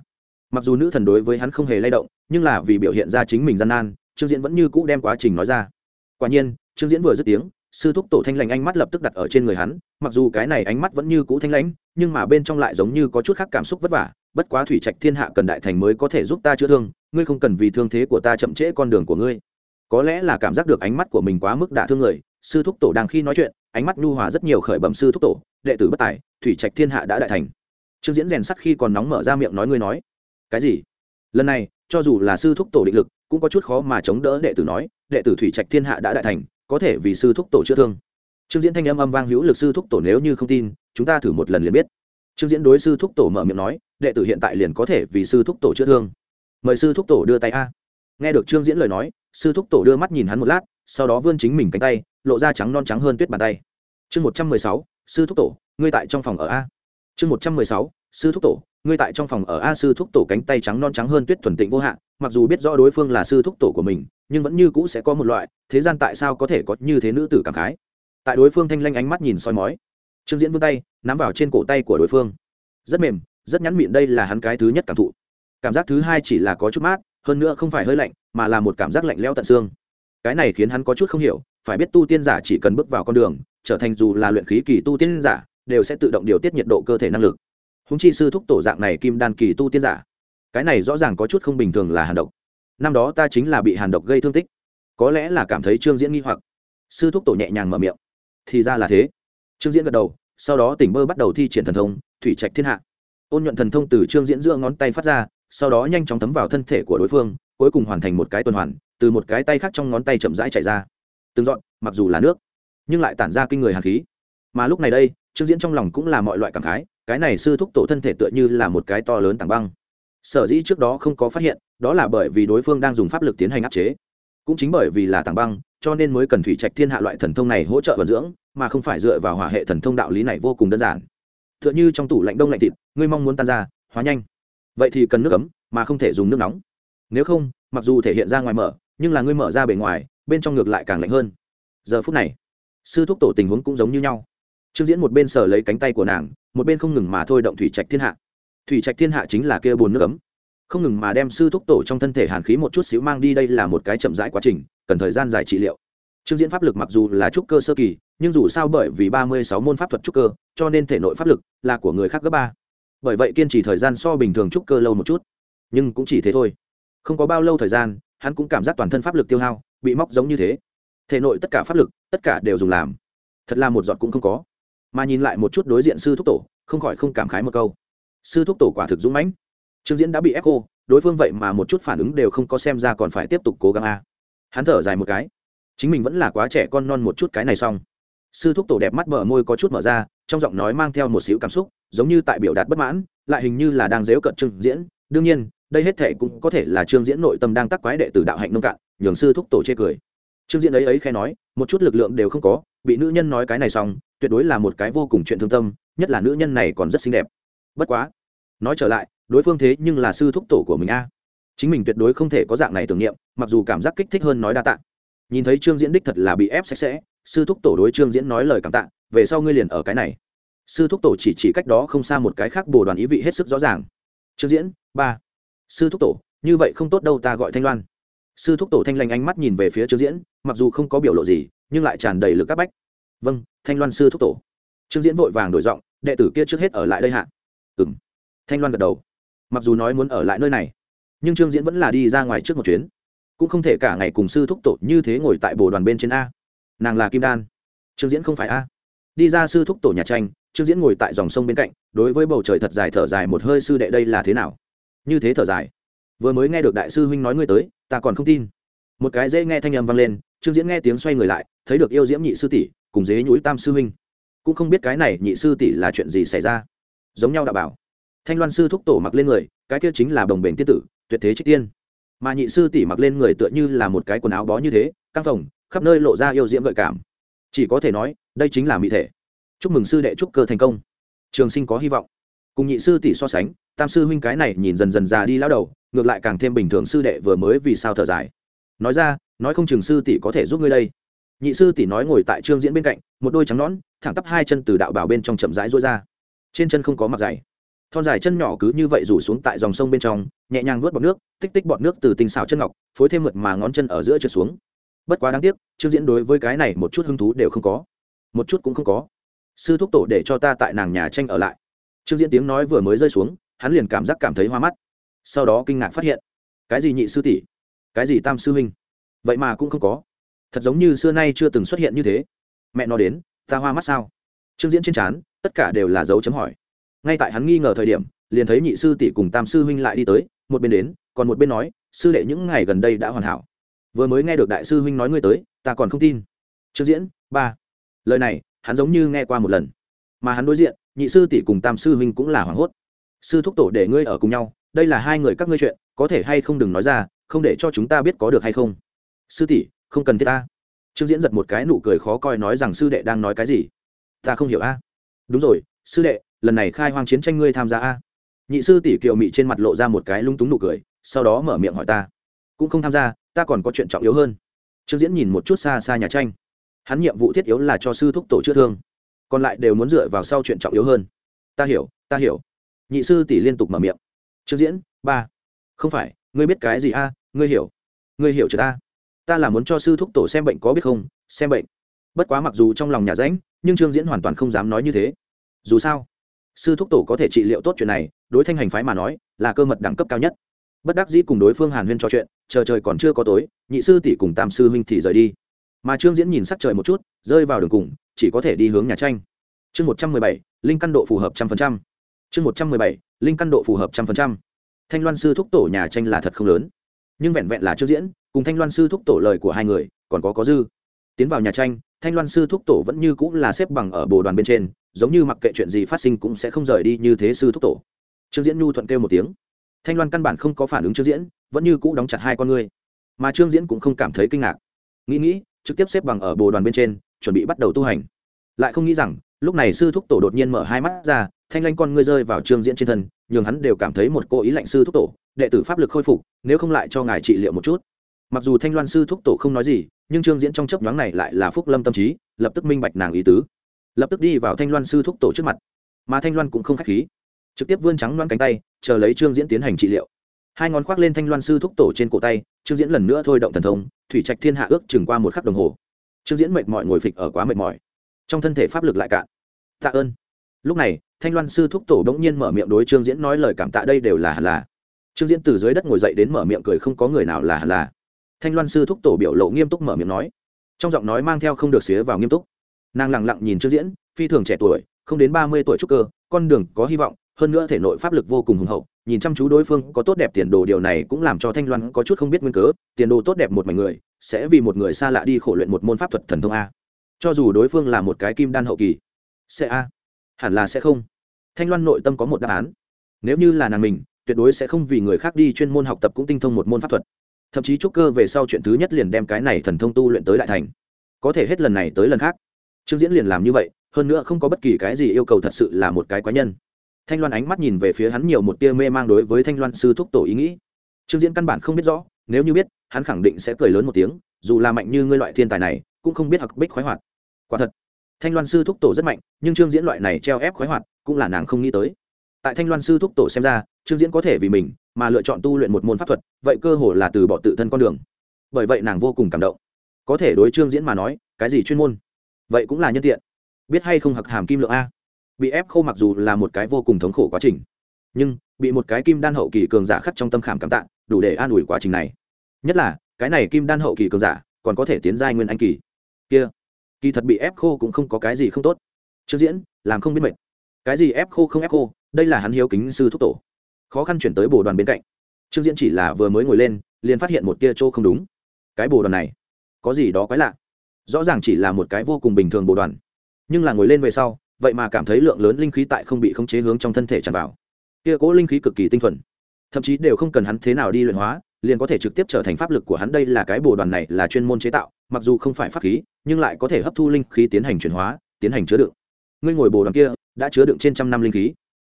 Mặc dù nữ thần đối với hắn không hề lay động, nhưng là vì biểu hiện ra chính mình gian nan, trương diễn vẫn như cũ đem quá trình nói ra. Quả nhiên, trương diễn vừa dứt tiếng sư thúc tổ thanh lãnh ánh mắt lập tức đặt ở trên người hắn, mặc dù cái này ánh mắt vẫn như cũ thanh lãnh, nhưng mà bên trong lại giống như có chút khác cảm xúc vất vả, bất quá thủy trạch thiên hạ cần đại thành mới có thể giúp ta chữa thương, ngươi không cần vì thương thế của ta chậm trễ con đường của ngươi. Có lẽ là cảm giác được ánh mắt của mình quá mức đả thương người, sư thúc tổ đang khi nói chuyện, ánh mắt nhu hòa rất nhiều khởi bẩm sư thúc tổ, đệ tử bất tài, thủy trạch thiên hạ đã đại thành. Trương diễn rèn sắt khi còn nóng mở ra miệng nói ngươi nói. Cái gì? Lần này, cho dù là sư thúc tổ định lực, cũng có chút khó mà chống đỡ đệ tử nói, đệ tử thủy trạch thiên hạ đã đại thành có thể vì sư thúc tổ chữa thương. Trương diễn thanh âm âm vang hữu lực sư thúc tổ nếu như không tin, chúng ta thử một lần liền biết. Trương diễn đối sư thúc tổ mở miệng nói, đệ tử hiện tại liền có thể vì sư thúc tổ chữa thương. Mời sư thúc tổ đưa tay a. Nghe được trương diễn lời nói, sư thúc tổ đưa mắt nhìn hắn một lát, sau đó vươn chính mình cánh tay, lộ ra trắng non trắng hơn tuyết bàn tay. Chương một trăm mười sáu, sư thúc tổ, ngươi tại trong phòng ở a. Chương một trăm mười sáu, sư thúc tổ ngươi tại trong phòng ở a sư thúc tổ cánh tay trắng non trắng hơn tuyết thuần tịnh vô hạn mặc dù biết rõ đối phương là sư thúc tổ của mình, nhưng vẫn như cũ sẽ có một loại, thế gian tại sao có thể có như thế nữ tử cảm khái. Tại đối phương thanh lanh ánh mắt nhìn soi mói, trương diễn vươn tay, nắm vào trên cổ tay của đối phương. Rất mềm, rất nhắn mịn đây là hắn cái thứ nhất cảm thụ. Cảm giác thứ hai chỉ là có chút mát, hơn nữa không phải hơi lạnh, mà là một cảm giác lạnh lẽo tận xương. Cái này khiến hắn có chút không hiểu, phải biết tu tiên giả chỉ cần bước vào con đường, trở thành dù là luyện khí kỳ tu tiên giả, đều sẽ tự động điều tiết nhiệt độ cơ thể năng lực húng chi sư thúc tổ dạng này kim đan kỳ tu tiên giả, cái này rõ ràng có chút không bình thường là hàn độc. Năm đó ta chính là bị hàn độc gây thương tích, có lẽ là cảm thấy trương diễn nghi hoặc. Sư thúc tổ nhẹ nhàng mở miệng. Thì ra là thế. Trương diễn gật đầu, sau đó tỉnh bơ bắt đầu thi triển thần thông, thủy trạch thiên hạ. Ôn nhuận thần thông từ trương diễn giữa ngón tay phát ra, sau đó nhanh chóng thấm vào thân thể của đối phương, cuối cùng hoàn thành một cái tuần hoàn, từ một cái tay khác trong ngón tay chậm rãi chạy ra. Từng dọn, mặc dù là nước, nhưng lại tản ra kinh người hàn khí. Mà lúc này đây, trương diễn trong lòng cũng là mọi loại cảm khái cái này sư thúc tổ thân thể tựa như là một cái to lớn tảng băng. Sở dĩ trước đó không có phát hiện, đó là bởi vì đối phương đang dùng pháp lực tiến hành áp chế. Cũng chính bởi vì là tảng băng, cho nên mới cần thủy trạch thiên hạ loại thần thông này hỗ trợ vận dưỡng, mà không phải dựa vào hỏa hệ thần thông đạo lý này vô cùng đơn giản. T h ư ợ n h ư trong tủ lạnh đông lạnh thịt, ngươi mong muốn tan ra, hóa nhanh. Vậy thì cần nước ấm, mà không thể dùng nước nóng. Nếu không, mặc dù thể hiện ra ngoài mở, nhưng là ngươi mở ra bề ngoài, bên trong ngược lại càng lạnh hơn. Giờ phút này, sư thúc tổ tình huống cũng giống như nhau. Trương diễn một bên sờ lấy cánh tay của nàng một bên không ngừng mà thôi động thủy trạch thiên hạ. Thủy trạch thiên hạ chính là kia bồn nước ấm. Không ngừng mà đem sư thúc tổ trong thân thể hàn khí một chút xíu mang đi, đây là một cái chậm rãi quá trình, cần thời gian dài trị liệu. Trương diễn pháp lực mặc dù là trúc cơ sơ kỳ, nhưng dù sao bởi vì ba mươi sáu môn pháp thuật trúc cơ, cho nên thể nội pháp lực là của người khác gấp ba. Bởi vậy kiên trì thời gian so bình thường trúc cơ lâu một chút. Nhưng cũng chỉ thế thôi. Không có bao lâu thời gian, hắn cũng cảm giác toàn thân pháp lực tiêu hao, bị móc giống như thế. Thể nội tất cả pháp lực, tất cả đều dùng làm. Thật là một giọt cũng không có mà nhìn lại một chút đối diện sư thúc tổ, không khỏi không cảm khái một câu. Sư thúc tổ quả thực dũng mãnh. Trương diễn đã bị ép cô đối phương vậy mà một chút phản ứng đều không có xem ra còn phải tiếp tục cố gắng a hắn thở dài một cái. Chính mình vẫn là quá trẻ con non một chút cái này xong. Sư thúc tổ đẹp mắt mở môi có chút mở ra, trong giọng nói mang theo một xíu cảm xúc, giống như tại biểu đạt bất mãn, lại hình như là đang dếu cận trương diễn. Đương nhiên, đây hết thể cũng có thể là trương diễn nội tâm đang tắc quái đệ tử đạo hạnh nông cạn, nhường sư thúc tổ chê cười. Trương diễn ấy ấy khai nói, một chút lực lượng đều không có, bị nữ nhân nói cái này xong tuyệt đối là một cái vô cùng chuyện thương tâm, nhất là nữ nhân này còn rất xinh đẹp. Bất quá, nói trở lại, đối phương thế nhưng là sư thúc tổ của mình a. Chính mình tuyệt đối không thể có dạng này tưởng niệm, mặc dù cảm giác kích thích hơn nói đa tạ. Nhìn thấy trương diễn đích thật là bị ép sạch sẽ, sư thúc tổ đối trương diễn nói lời cảm tạ, về sau ngươi liền ở cái này. Sư thúc tổ chỉ chỉ cách đó không xa một cái khác bồ đoàn ý vị hết sức rõ ràng. Trương diễn, ba. Sư thúc tổ, như vậy không tốt đâu ta gọi thanh loan. Sư thúc tổ thanh lanh ánh mắt nhìn về phía trương diễn, mặc dù không có biểu lộ gì, nhưng lại tràn đầy lực áp bách. Vâng thanh loan sư thúc tổ. Trương diễn vội vàng đổi giọng, đệ tử kia trước hết ở lại đây hạ. Ừ m thanh loan gật đầu. Mặc dù nói muốn ở lại nơi này, nhưng trương diễn vẫn là đi ra ngoài trước một chuyến. Cũng không thể cả ngày cùng sư thúc tổ như thế ngồi tại bồ đoàn bên trên a. Nàng là kim đan. Trương diễn không phải a. Đi ra sư thúc tổ nhà tranh, trương diễn ngồi tại dòng sông bên cạnh, đối với bầu trời thật dài thở dài một hơi, sư đệ đây là thế nào? Như thế thở dài. Vừa mới nghe được đại sư huynh nói ngươi tới, ta còn không tin. Một cái dễ nghe thanh âm vang lên, trương diễn nghe tiếng xoay người lại, thấy được yêu diễm nhị sư tỷ cùng dế nhũi tam sư huynh. Cũng không biết cái này nhị sư tỷ là chuyện gì xảy ra. Giống nhau đã bảo. Thanh loan sư thúc tổ mặc lên người, cái kia chính là đồng bền tiết tử, tuyệt thế trích tiên. Mà nhị sư tỷ mặc lên người tựa như là một cái quần áo bó như thế, căng phòng khắp nơi lộ ra yêu diễm gợi cảm. Chỉ có thể nói, đây chính là mỹ thể. Chúc mừng sư đệ trúc cơ thành công. Trường sinh có hy vọng. Cùng nhị sư tỷ so sánh, tam sư huynh cái này nhìn dần dần già đi lao đầu, ngược lại càng thêm bình thường sư đệ vừa mới vì sao thở dài. Nói ra, nói không chừng sư tỷ có thể giúp ngươi đây nhị sư tỷ nói ngồi tại trương diễn bên cạnh một đôi trắng nón, thẳng tắp hai chân từ đạo bảo bên trong chậm rãi rối ra. Trên chân không có mặt dày thon dài chân nhỏ cứ như vậy rủ xuống tại dòng sông bên trong nhẹ nhàng vớt bọt nước tích tích bọt nước từ tinh xào chân ngọc phối thêm mượt mà ngón chân ở giữa trượt xuống. Bất quá đáng tiếc trương diễn đối với cái này một chút hứng thú đều không có. Một chút cũng không có. Sư thúc tổ để cho ta tại nàng nhà tranh ở lại. Trương diễn tiếng nói vừa mới rơi xuống hắn liền cảm giác cảm thấy hoa mắt. Sau đó kinh ngạc phát hiện cái gì nhị sư tỷ? Cái gì tam sư huynh? Vậy mà cũng không có thật giống như xưa nay chưa từng xuất hiện như thế. Mẹ nó đến, ta hoa mắt sao? Trương diễn trên trán, tất cả đều là dấu chấm hỏi. Ngay tại hắn nghi ngờ thời điểm, liền thấy nhị sư tỷ cùng tam sư huynh lại đi tới, một bên đến, còn một bên nói, sư đệ những ngày gần đây đã hoàn hảo. Vừa mới nghe được đại sư huynh nói ngươi tới, ta còn không tin. Trương diễn, ba. Lời này, hắn giống như nghe qua một lần. Mà hắn đối diện, nhị sư tỷ cùng tam sư huynh cũng là hoảng hốt. Sư thúc tổ để ngươi ở cùng nhau, đây là hai người các ngươi chuyện, có thể hay không đừng nói ra, không để cho chúng ta biết có được hay không. Sư tỷ không cần thiết ta. Trương diễn giật một cái nụ cười khó coi nói rằng sư đệ đang nói cái gì? Ta không hiểu a. Đúng rồi, sư đệ, lần này khai hoang chiến tranh ngươi tham gia a. Nhị sư tỷ kiều mị trên mặt lộ ra một cái lung túng nụ cười, sau đó mở miệng hỏi ta. Cũng không tham gia, ta còn có chuyện trọng yếu hơn. Trương diễn nhìn một chút xa xa nhà tranh. Hắn nhiệm vụ thiết yếu là cho sư thúc tổ chữa thương. Còn lại đều muốn dựa vào sau chuyện trọng yếu hơn. Ta hiểu ta hiểu. Nhị sư tỷ liên tục mở miệng. Trương diễn, ba. Không phải, ngươi biết cái gì a? Ngươi hiểu. Ngươi hiểu chưa ta? Ta là muốn cho sư thúc tổ xem bệnh có biết không, xem bệnh. Bất quá mặc dù trong lòng nhà rãnh, nhưng trương diễn hoàn toàn không dám nói như thế. Dù sao, sư thúc tổ có thể trị liệu tốt chuyện này, đối thanh hành phái mà nói, là cơ mật đẳng cấp cao nhất. Bất đắc dĩ cùng đối phương hàn huyên trò chuyện, chờ trời còn chưa có tối, nhị sư tỷ cùng tam sư huynh thì rời đi. Mà trương diễn nhìn sắc trời một chút, rơi vào đường cùng, chỉ có thể đi hướng nhà tranh. Chương một trăm mười bảy, linh căn độ phù hợp trăm phần trăm. Chương một trăm mười bảy, linh căn độ phù hợp trăm phần trăm. Thanh loan sư thúc tổ nhà tranh là thật không lớn, nhưng vẹn vẹn là trương diễn cùng thanh loan sư thúc tổ lời của hai người, còn có có dư. Tiến vào nhà tranh, thanh loan sư thúc tổ vẫn như cũng là xếp bằng ở bồ đoàn bên trên, giống như mặc kệ chuyện gì phát sinh cũng sẽ không rời đi như thế sư thúc tổ. Trương diễn nhu thuận kêu một tiếng. Thanh loan căn bản không có phản ứng trương diễn, vẫn như cũ đóng chặt hai con ngươi mà trương diễn cũng không cảm thấy kinh ngạc. Nghĩ nghĩ, trực tiếp xếp bằng ở bồ đoàn bên trên, chuẩn bị bắt đầu tu hành. Lại không nghĩ rằng, lúc này sư thúc tổ đột nhiên mở hai mắt ra, thanh lanh con ngươi rơi vào trương diễn trên thân, nhường hắn đều cảm thấy một cô ý lạnh sư thúc tổ, đệ tử pháp lực khôi phục, nếu không lại cho ngài trị liệu một chút mặc dù thanh loan sư thúc tổ không nói gì, nhưng trương diễn trong chấp nhoáng này lại là phúc lâm tâm trí, lập tức minh bạch nàng ý tứ. Lập tức đi vào thanh loan sư thúc tổ trước mặt. Mà thanh loan cũng không k h á c h khí. Trực tiếp vươn trắng loan cánh tay, chờ lấy trương diễn tiến hành trị liệu. Hai ngón khoác lên thanh loan sư thúc tổ trên cổ tay, trương diễn lần nữa thôi động thần thông, thủy trạch thiên hạ ước chừng qua một khắc đồng hồ. Trương diễn mệt mỏi ngồi phịch ở quá mệt mỏi. Trong thân thể pháp lực lại cạn. Tạ ơn. Lúc này, thanh loan sư thúc tổ đ ỗ n g nhiên mở miệng đối trương diễn nói lời cảm tạ đây đều là hẳn là. Trương diễn từ dưới đất ngồi dậy đến mở miệng cười không có người nào là hẳn là thanh loan sư thúc tổ biểu lộ nghiêm túc mở miệng nói. Trong giọng nói mang theo không được xía vào nghiêm túc. Nàng lẳng lặng nhìn trước diễn, phi thường trẻ tuổi, không đến ba mươi tuổi trúc cơ, con đường có hy vọng, hơn nữa thể nội pháp lực vô cùng hùng hậu, nhìn chăm chú đối phương có tốt đẹp tiền đồ điều này cũng làm cho thanh loan có chút không biết nguyên cớ, tiền đồ tốt đẹp một mảnh người, sẽ vì một người xa lạ đi khổ luyện một môn pháp thuật thần thông a. Cho dù đối phương là một cái kim đan hậu kỳ, sẽ a. Hẳn là sẽ không. Thanh loan nội tâm có một đáp án. Nếu như là nàng mình, tuyệt đối sẽ không vì người khác đi chuyên môn học tập cũng tinh thông một môn pháp thuật thậm chí trúc cơ về sau chuyện thứ nhất liền đem cái này thần thông tu luyện tới đại thành. Có thể hết lần này tới lần khác. Trương diễn liền làm như vậy, hơn nữa không có bất kỳ cái gì yêu cầu thật sự là một cái quái nhân. Thanh loan ánh mắt nhìn về phía hắn nhiều một tia mê mang đối với thanh loan sư thúc tổ ý nghĩ. Trương diễn căn bản không biết rõ, nếu như biết, hắn khẳng định sẽ cười lớn một tiếng, dù là mạnh như ngươi loại thiên tài này, cũng không biết hặc bích khoái hoạt. Quả thật, thanh loan sư thúc tổ rất mạnh, nhưng trương diễn loại này treo ép khoái hoạt, cũng là nàng không nghĩ tới. Tại thanh loan sư thúc tổ xem ra trương diễn có thể vì mình mà lựa chọn tu luyện một môn pháp thuật, vậy cơ hồ là từ bỏ tự thân con đường. Bởi vậy nàng vô cùng cảm động. Có thể đối trương diễn mà nói, cái gì chuyên môn? Vậy cũng là nhân tiện. Biết hay không hặc hàm kim lượng a? Bị ép khô mặc dù là một cái vô cùng thống khổ quá trình, nhưng bị một cái kim đan hậu kỳ cường giả khắc trong tâm khảm cảm tạ, đủ để an ủi quá trình này. Nhất là, cái này kim đan hậu kỳ cường giả còn có thể tiến giai nguyên anh kỳ. Kia, kỳ thật bị ép khô cũng không có cái gì không tốt. Trương diễn, làm không biết mệt. Cái gì ép khô không ép khô, đây là hắn hiếu kính sư thúc tổ khó khăn chuyển tới bồ đoàn bên cạnh. Trương diễn chỉ là vừa mới ngồi lên, liền phát hiện một tia chỗ không đúng. Cái bồ đoàn này, có gì đó quái lạ. Rõ ràng chỉ là một cái vô cùng bình thường bồ đoàn. Nhưng là ngồi lên về sau, vậy mà cảm thấy lượng lớn linh khí tại không bị khống chế hướng trong thân thể tràn vào. Kia cố linh khí cực kỳ tinh thuần. Thậm chí đều không cần hắn thế nào đi luyện hóa, liền có thể trực tiếp trở thành pháp lực của hắn. Đây là cái bồ đoàn này là chuyên môn chế tạo, mặc dù không phải pháp khí, nhưng lại có thể hấp thu linh khí tiến hành chuyển hóa, tiến hành chứa đựng. Ngươi ngồi bồ đoàn kia, đã chứa đựng trên trăm năm linh khí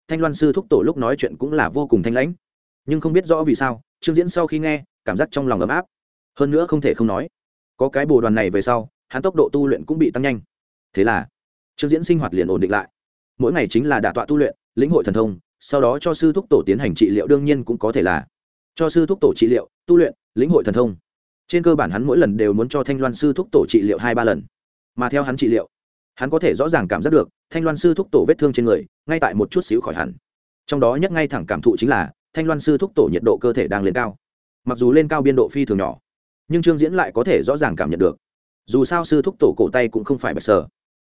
thanh loan sư thúc tổ lúc nói chuyện cũng là vô cùng thanh lãnh. Nhưng không biết rõ vì sao, trương diễn sau khi nghe, cảm giác trong lòng ấm áp. Hơn nữa không thể không nói, có cái bồ đoàn này về sau, hắn tốc độ tu luyện cũng bị tăng nhanh. Thế là, trương diễn sinh hoạt liền ổn định lại. Mỗi ngày chính là đả tọa tu luyện, lĩnh hội thần thông, sau đó cho sư thúc tổ tiến hành trị liệu đương nhiên cũng có thể là cho sư thúc tổ trị liệu, tu luyện, lĩnh hội thần thông. Trên cơ bản hắn mỗi lần đều muốn cho thanh loan sư thúc tổ trị liệu hai ba lần. Mà theo hắn trị liệu hắn có thể rõ ràng cảm giác được thanh loan sư thúc tổ vết thương trên người ngay tại một chút xíu khỏi hẳn trong đó nhất ngay thẳng cảm thụ chính là thanh loan sư thúc tổ nhiệt độ cơ thể đang lên cao mặc dù lên cao biên độ phi thường nhỏ nhưng trương diễn lại có thể rõ ràng cảm nhận được dù sao sư thúc tổ cổ tay cũng không phải bạch sờ.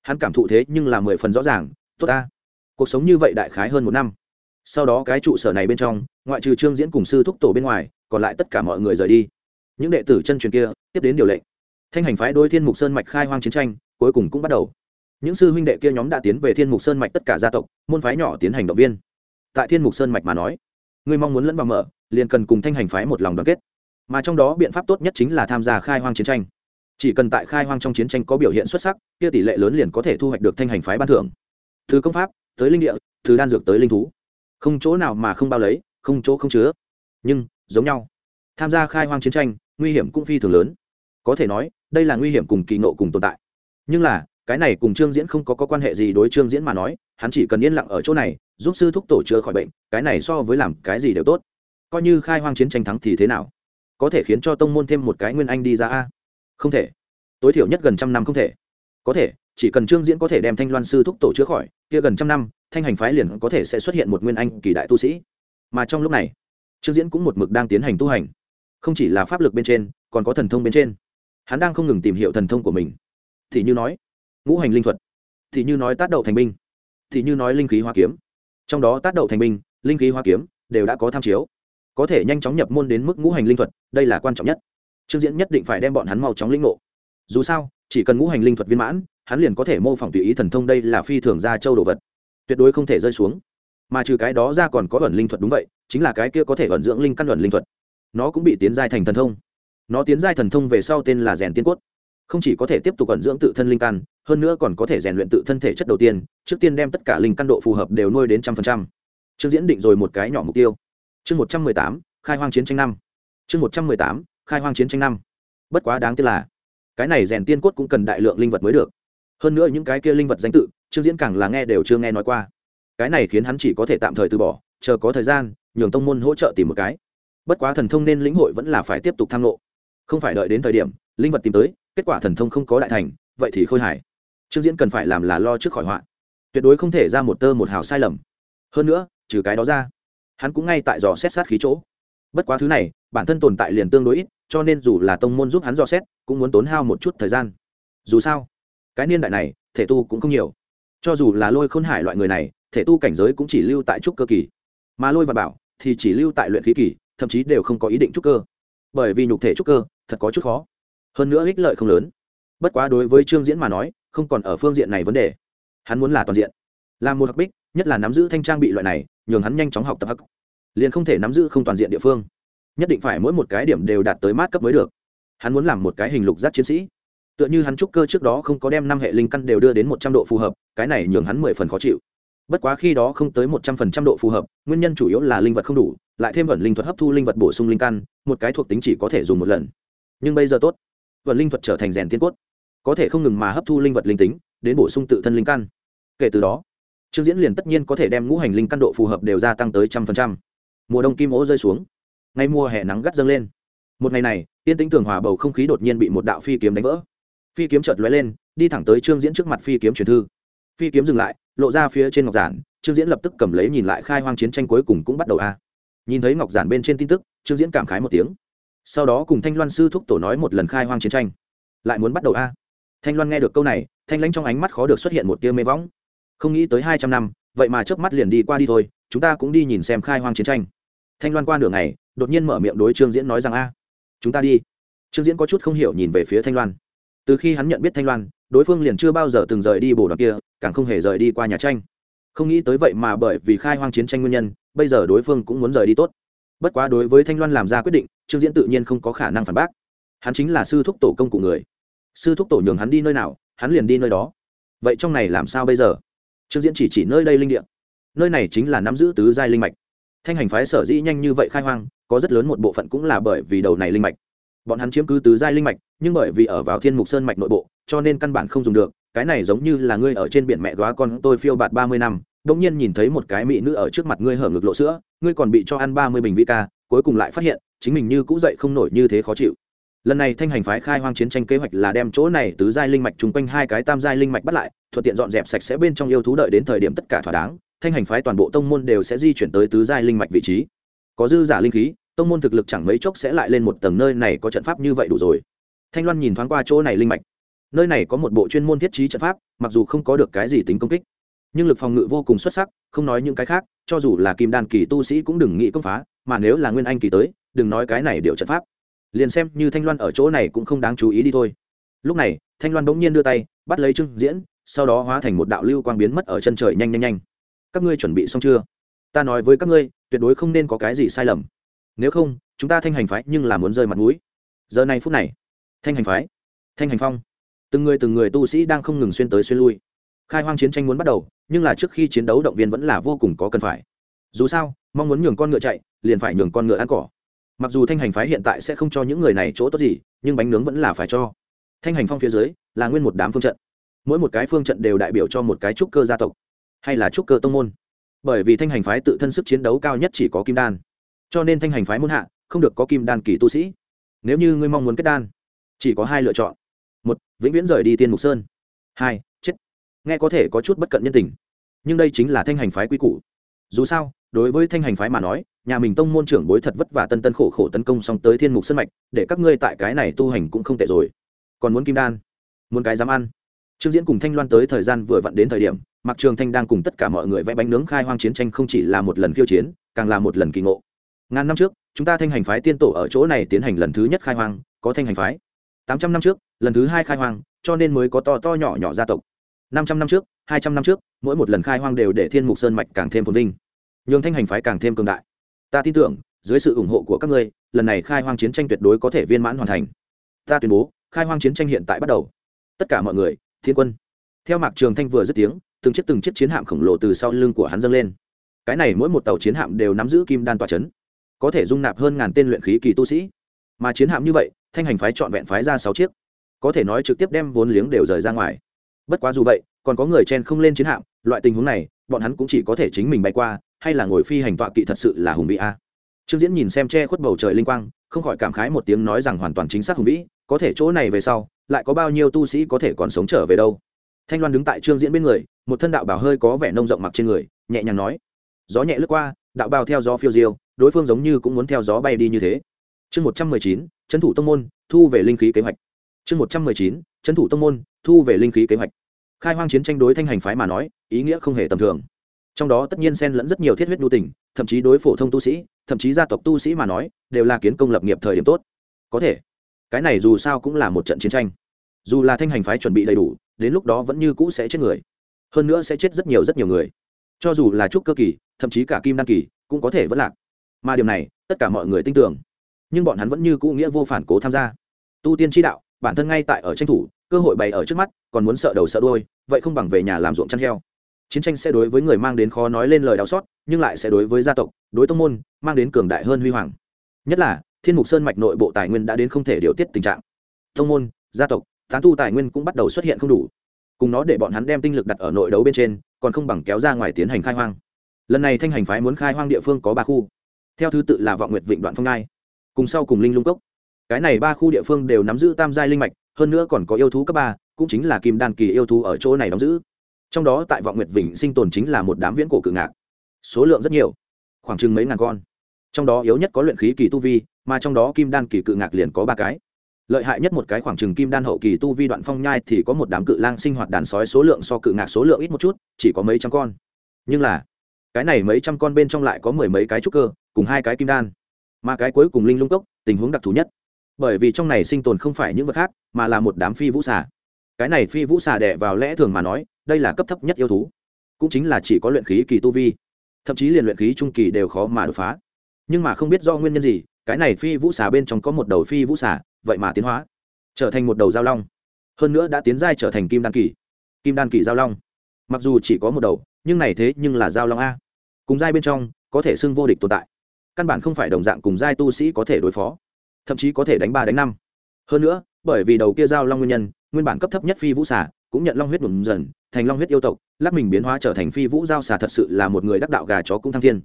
hắn cảm thụ thế nhưng là mười phần rõ ràng tốt ta cuộc sống như vậy đại khái hơn một năm sau đó cái trụ sở này bên trong ngoại trừ trương diễn cùng sư thúc tổ bên ngoài còn lại tất cả mọi người rời đi những đệ tử chân truyền kia tiếp đến điều lệnh thanh hành phái đôi thiên mục sơn mạch khai hoang chiến tranh cuối cùng cũng bắt đầu những sư huynh đệ kia nhóm đã tiến về thiên mục sơn mạch tất cả gia tộc, môn phái nhỏ tiến hành động viên. Tại thiên mục sơn mạch mà nói người mong muốn lẫn vào mở, liền cần cùng thanh hành phái một lòng đoàn kết. Mà trong đó biện pháp tốt nhất chính là tham gia khai hoang chiến tranh. Chỉ cần tại khai hoang trong chiến tranh có biểu hiện xuất sắc, kia tỷ lệ lớn liền có thể thu hoạch được thanh hành phái ban thưởng. Từ công pháp, tới linh địa, từ đan dược tới linh thú. Không chỗ nào mà không bao lấy, không chỗ không chứa. Nhưng, giống nhau. Tham gia khai hoang chiến tranh, nguy hiểm cũng phi thường lớn. Có thể nói, đây là nguy hiểm cùng kỳ nộ cùng tồn tại. Nhưng là cái này cùng trương diễn không có, có quan hệ gì đối trương diễn mà nói hắn chỉ cần yên lặng ở chỗ này giúp sư thúc tổ chữa khỏi bệnh cái này so với làm cái gì đều tốt. Coi như khai hoang chiến tranh thắng thì thế nào? Có thể khiến cho tông môn thêm một cái nguyên anh đi ra a? Không thể. Tối thiểu nhất gần trăm năm không thể. Có thể chỉ cần trương diễn có thể đem thanh loan sư thúc tổ chữa khỏi kia gần trăm năm thanh hành phái liền có thể sẽ xuất hiện một nguyên anh kỳ đại tu sĩ. Mà trong lúc này trương diễn cũng một mực đang tiến hành tu hành. Không chỉ là pháp lực bên trên còn có thần thông bên trên. Hắn đang không ngừng tìm hiểu thần thông của mình. Thì như nói ngũ hành linh thuật, thì như nói tác đậu thành binh, thì như nói linh khí hoa kiếm. Trong đó tác đậu thành binh, linh khí hoa kiếm đều đã có tham chiếu, có thể nhanh chóng nhập môn đến mức ngũ hành linh thuật, đây là quan trọng nhất. Trương diễn nhất định phải đem bọn hắn mau chóng linh ngộ. Dù sao, chỉ cần ngũ hành linh thuật viên mãn, hắn liền có thể mô phỏng tùy ý thần thông đây là phi thường ra châu đồ vật, tuyệt đối không thể rơi xuống. Mà trừ cái đó ra còn có ẩn linh thuật đúng vậy, chính là cái kia có thể ẩn dưỡng linh căn ẩn linh thuật. Nó cũng bị tiến giai thành thần thông. Nó tiến giai thần thông về sau tên là rèn tiên cốt. Không chỉ có thể tiếp tục ẩn dưỡng tự thân linh căn hơn nữa còn có thể rèn luyện tự thân thể chất đầu tiên, trước tiên đem tất cả linh căn độ phù hợp đều nuôi đến trăm phần trăm. Trương diễn định rồi một cái nhỏ mục tiêu. Chương một trăm mười tám, khai hoang chiến tranh năm. Chương một trăm mười tám, khai hoang chiến tranh năm. Bất quá đáng tiếc là, cái này rèn tiên cốt cũng cần đại lượng linh vật mới được. Hơn nữa những cái kia linh vật danh tự trương diễn càng là nghe đều chưa nghe nói qua. Cái này khiến hắn chỉ có thể tạm thời từ bỏ, chờ có thời gian, nhường tông môn hỗ trợ tìm một cái. Bất quá thần thông nên lĩnh hội vẫn là phải tiếp tục tham lộ không phải đợi đến thời điểm, linh vật tìm tới, kết quả thần thông không có đại thành, vậy thì khôi hài trương diễn cần phải làm là lo trước khỏi họa. Tuyệt đối không thể ra một tơ một hào sai lầm. Hơn nữa, trừ cái đó ra, hắn cũng ngay tại dò xét sát khí chỗ. Bất quá thứ này, bản thân tồn tại liền tương đối ít, cho nên dù là tông môn giúp hắn dò xét, cũng muốn tốn hao một chút thời gian. Dù sao, cái niên đại này, thể tu cũng không nhiều. Cho dù là lôi khôn hải loại người này, thể tu cảnh giới cũng chỉ lưu tại trúc cơ kỳ. Mà lôi và bảo thì chỉ lưu tại luyện khí kỳ, thậm chí đều không có ý định trúc cơ. Bởi vì nhục thể trúc cơ, thật có chút khó. Hơn nữa ích lợi không lớn. Bất quá đối với trương diễn mà nói không còn ở phương diện này vấn đề. Hắn muốn là toàn diện. Là một hắc bích, nhất là nắm giữ thanh trang bị loại này, nhường hắn nhanh chóng học tập hắc liền không thể nắm giữ không toàn diện địa phương. Nhất định phải mỗi một cái điểm đều đạt tới mát cấp mới được. Hắn muốn làm một cái hình lục giác chiến sĩ. Tựa như hắn trúc cơ trước đó không có đem năm hệ linh căn đều đưa đến một trăm độ phù hợp, cái này nhường hắn mười phần khó chịu. Bất quá khi đó không tới một trăm phần trăm độ phù hợp, nguyên nhân chủ yếu là linh vật không đủ, lại thêm vận linh thuật hấp thu linh vật bổ sung linh căn, một cái thuộc tính chỉ có thể dùng một lần. Nhưng bây giờ tốt. Vận linh thuật trở thành rèn tiên cốt có thể không ngừng mà hấp thu linh vật linh tính, đến bổ sung tự thân linh căn. Kể từ đó, trương diễn liền tất nhiên có thể đem ngũ hành linh căn độ phù hợp đều gia tăng tới trăm phần trăm. Mùa đông kim ố rơi xuống, ngay mùa hè nắng gắt dâng lên. Một ngày này, tiên tính tường hòa bầu không khí đột nhiên bị một đạo phi kiếm đánh vỡ. Phi kiếm chợt lóe lên, đi thẳng tới trương diễn trước mặt phi kiếm truyền thư. Phi kiếm dừng lại, lộ ra phía trên ngọc giản, trương diễn lập tức cầm lấy nhìn lại khai hoang chiến tranh cuối cùng cũng bắt đầu a. Nhìn thấy ngọc giản bên trên tin tức, trương diễn cảm khái một tiếng. Sau đó cùng thanh loan sư thúc tổ nói một lần khai hoang chiến tranh. Lại muốn bắt đầu a thanh loan nghe được câu này, thanh lãnh trong ánh mắt khó được xuất hiện một tia mê võng. Không nghĩ tới hai trăm năm, vậy mà chớp mắt liền đi qua đi thôi, chúng ta cũng đi nhìn xem khai hoang chiến tranh. Thanh loan qua nửa ngày, đột nhiên mở miệng đối trương diễn nói rằng, a, chúng ta đi. Trương diễn có chút không hiểu nhìn về phía thanh loan. Từ khi hắn nhận biết thanh loan, đối phương liền chưa bao giờ từng rời đi bồ đoàn kia, càng không hề rời đi qua nhà tranh. Không nghĩ tới vậy mà bởi vì khai hoang chiến tranh nguyên nhân, bây giờ đối phương cũng muốn rời đi tốt. Bất quá đối với thanh loan làm ra quyết định, trương diễn tự nhiên không có khả năng phản bác. Hắn chính là sư thúc tổ công cụ người sư thúc tổ nhường hắn đi nơi nào, hắn liền đi nơi đó. Vậy trong này làm sao bây giờ? Trương diễn chỉ chỉ nơi đây linh địa. Nơi này chính là nắm giữ tứ giai linh mạch. Thanh hành phái sở dĩ nhanh như vậy khai hoang, có rất lớn một bộ phận cũng là bởi vì đầu này linh mạch. Bọn hắn chiếm cứ tứ giai linh mạch, nhưng bởi vì ở vào thiên mục sơn mạch nội bộ, cho nên căn bản không dùng được. Cái này giống như là ngươi ở trên biển mẹ góa con tôi phiêu bạt ba mươi năm, đột nhiên nhìn thấy một cái mỹ nữ ở trước mặt ngươi hở ngực lộ sữa, ngươi còn bị cho ăn ba mươi bình vị ca, cuối cùng lại phát hiện, chính mình như cũ dậy không nổi như thế khó chịu lần này thanh hành phái khai hoang chiến tranh kế hoạch là đem chỗ này tứ giai linh mạch chung quanh hai cái tam giai linh mạch bắt lại, thuận tiện dọn dẹp sạch sẽ bên trong yêu thú đợi đến thời điểm tất cả thỏa đáng. Thanh hành phái toàn bộ tông môn đều sẽ di chuyển tới tứ giai linh mạch vị trí. Có dư giả linh khí, tông môn thực lực chẳng mấy chốc sẽ lại lên một tầng nơi này có trận pháp như vậy đủ rồi. Thanh loan nhìn thoáng qua chỗ này linh mạch. Nơi này có một bộ chuyên môn thiết trí trận pháp, mặc dù không có được cái gì tính công kích, nhưng lực phòng ngự vô cùng xuất sắc, không nói những cái khác, cho dù là kim đan kỳ tu sĩ cũng đừng nghĩ công phá, mà nếu là nguyên anh kỳ tới, đừng nói cái này điệu trận pháp liền xem như thanh loan ở chỗ này cũng không đáng chú ý đi thôi. Lúc này, thanh loan bỗng nhiên đưa tay, bắt lấy trương diễn, sau đó hóa thành một đạo lưu quang biến mất ở chân trời nhanh nhanh nhanh. Các ngươi chuẩn bị xong chưa? Ta nói với các ngươi, tuyệt đối không nên có cái gì sai lầm. Nếu không, chúng ta thanh hành phái nhưng là muốn rơi mặt mũi. Giờ này phút này, thanh hành phái, thanh hành phong, từng người từng người tu sĩ đang không ngừng xuyên tới xuyên lui. Khai hoang chiến tranh muốn bắt đầu, nhưng là trước khi chiến đấu động viên vẫn là vô cùng có cần phải. Dù sao, mong muốn nhường con ngựa chạy, liền phải nhường con ngựa ăn cỏ mặc dù thanh hành phái hiện tại sẽ không cho những người này chỗ tốt gì, nhưng bánh nướng vẫn là phải cho. Thanh hành phong phía dưới, là nguyên một đám phương trận. Mỗi một cái phương trận đều đại biểu cho một cái trúc cơ gia tộc, hay là trúc cơ tông môn. Bởi vì thanh hành phái tự thân sức chiến đấu cao nhất chỉ có kim đan. Cho nên thanh hành phái muốn hạ, không được có kim đan kỳ tu sĩ. Nếu như ngươi mong muốn kết đan, chỉ có hai lựa chọn. Một, vĩnh viễn rời đi tiên mục sơn. Hai, chết. Nghe có thể có chút bất cận nhân tình. Nhưng đây chính là thanh hành phái quy củ. Dù sao, đối với thanh hành phái mà nói nhà mình tông môn trưởng bối thật vất vả tân tân khổ khổ tấn công xong tới thiên mục sân mạch, để các ngươi tại cái này tu hành cũng không tệ rồi. Còn muốn kim đan? Muốn cái dám ăn? Trương diễn cùng thanh loan tới thời gian vừa vặn đến thời điểm mặc trường thanh đang cùng tất cả mọi người vẽ bánh nướng khai hoang chiến tranh không chỉ là một lần khiêu chiến, càng là một lần kỳ ngộ. Ngàn năm trước, chúng ta thanh hành phái tiên tổ ở chỗ này tiến hành lần thứ nhất khai hoang, có thanh hành phái. Tám trăm năm trước, lần thứ hai khai hoang, cho nên mới có to to nhỏ nhỏ gia tộc. Năm trăm năm trước, hai trăm năm trước, mỗi một lần khai hoang đều để thiên mục sơn mạch càng thêm phồn vinh. Nhường thanh hành phái càng thêm cường đại ta tin tưởng, dưới sự ủng hộ của các ngươi, lần này khai hoang chiến tranh tuyệt đối có thể viên mãn hoàn thành. Ta tuyên bố, khai hoang chiến tranh hiện tại bắt đầu. Tất cả mọi người, thiên quân. Theo mạc trường thanh vừa dứt tiếng, từng chiếc từng chiếc chiến hạm khổng lồ từ sau lưng của hắn dâng lên. Cái này mỗi một tàu chiến hạm đều nắm giữ kim đan tòa c h ấ n có thể dung nạp hơn ngàn tên luyện khí kỳ tu sĩ. Mà chiến hạm như vậy, thanh hành phái trọn vẹn phái ra sáu chiếc, có thể nói trực tiếp đem vốn liếng đều rời ra ngoài. Bất quá dù vậy còn có người chen không lên chiến hạm, loại tình huống này, bọn hắn cũng chỉ có thể chính mình bay qua, hay là ngồi phi hành tọa kỵ thật sự là hùng vĩ a. Trương diễn nhìn xem che khuất bầu trời linh quang, không khỏi cảm khái một tiếng nói rằng hoàn toàn chính xác hùng vĩ, có thể chỗ này về sau, lại có bao nhiêu tu sĩ có thể còn sống trở về đâu. Thanh loan đứng tại trương diễn bên người, một thân đạo bảo hơi có vẻ nông rộng mặc trên người, nhẹ nhàng nói, gió nhẹ lướt qua, đạo bào theo gió phiêu diêu, đối phương giống như cũng muốn theo gió bay đi như thế. Chương một trăm mười chín, trấn thủ tông môn, thu về linh khí kế hoạch. Chương một trăm mười chín, trấn thủ tông môn, thu về linh khí kế hoạch khai hoang chiến tranh đối thanh hành phái mà nói, ý nghĩa không hề tầm thường. Trong đó tất nhiên xen lẫn rất nhiều thiết huyết nhu tình, thậm chí đối phổ thông tu sĩ, thậm chí gia tộc tu sĩ mà nói, đều là kiến công lập nghiệp thời điểm tốt. Có thể, cái này dù sao cũng là một trận chiến tranh. Dù là thanh hành phái chuẩn bị đầy đủ, đến lúc đó vẫn như cũ sẽ chết người. Hơn nữa sẽ chết rất nhiều rất nhiều người. Cho dù là trúc cơ kỳ, thậm chí cả kim đan kỳ, cũng có thể vẫn lạc. Mà điều này, tất cả mọi người tin tưởng. Nhưng bọn hắn vẫn như cũ nghĩa vô phản cố tham gia. Tu tiên tri đạo, bản thân ngay tại ở tranh thủ cơ hội bày ở trước mắt, còn muốn sợ đầu sợ đôi vậy không bằng về nhà làm ruộng chăn heo. Chiến tranh sẽ đối với người mang đến khó nói lên lời đau xót, nhưng lại sẽ đối với gia tộc, đối tông môn, mang đến cường đại hơn huy hoàng. Nhất là, thiên mục sơn mạch nội bộ tài nguyên đã đến không thể điều tiết tình trạng. Tông môn, gia tộc, tán tu tài nguyên cũng bắt đầu xuất hiện không đủ. Cùng nó để bọn hắn đem tinh lực đặt ở nội đấu bên trên, còn không bằng kéo ra ngoài tiến hành khai hoang. Lần này thanh hành phái muốn khai hoang địa phương có ba khu. Theo thứ tự là vọng nguyệt vịnh đoạn phong ngai, cùng sau cùng linh lung cốc. Cái này ba khu địa phương đều nắm giữ tam giai linh mạch hơn nữa còn có yêu thú cấp ba, cũng chính là kim đan kỳ yêu thú ở chỗ này đóng giữ. Trong đó tại vọng nguyệt vịnh sinh tồn chính là một đám viễn cổ cự ngạc. Số lượng rất nhiều, khoảng chừng mấy ngàn con. Trong đó yếu nhất có luyện khí kỳ tu vi, mà trong đó kim đan kỳ cự ngạc liền có ba cái. Lợi hại nhất một cái khoảng chừng kim đan hậu kỳ tu vi đoạn phong nhai thì có một đám cự lang sinh hoạt đàn sói số lượng so cự ngạc số lượng ít một chút, chỉ có mấy trăm con. Nhưng là, cái này mấy trăm con bên trong lại có mười mấy cái trúc cơ, cùng hai cái kim đan. Mà cái cuối cùng linh lung cốc, tình huống đặc thù nhất bởi vì trong này sinh tồn không phải những vật khác, mà là một đám phi vũ xà. Cái này phi vũ xà đẻ vào lẽ thường mà nói, đây là cấp thấp nhất yêu thú. Cũng chính là chỉ có luyện khí kỳ tu vi. Thậm chí liền luyện khí trung kỳ đều khó mà đột phá. Nhưng mà không biết do nguyên nhân gì, cái này phi vũ xà bên trong có một đầu phi vũ xà, vậy mà tiến hóa, trở thành một đầu giao long. Hơn nữa đã tiến giai trở thành kim đan kỳ. Kim đan kỳ giao long. Mặc dù chỉ có một đầu, nhưng này thế nhưng là giao long a. Cùng giai bên trong, có thể xưng vô địch tồn tại. Căn bản không phải đồng dạng cùng giai tu sĩ có thể đối phó thậm chí có thể đánh ba đánh năm. Hơn nữa, bởi vì đầu kia giao long nguyên nhân, nguyên bản cấp thấp nhất phi vũ xà cũng nhận long huyết đùm dần, thành long huyết yêu tộc, lắc mình biến hóa trở thành phi vũ giao xà thật sự là một người đắc đạo gà chó cũng thăng thiên.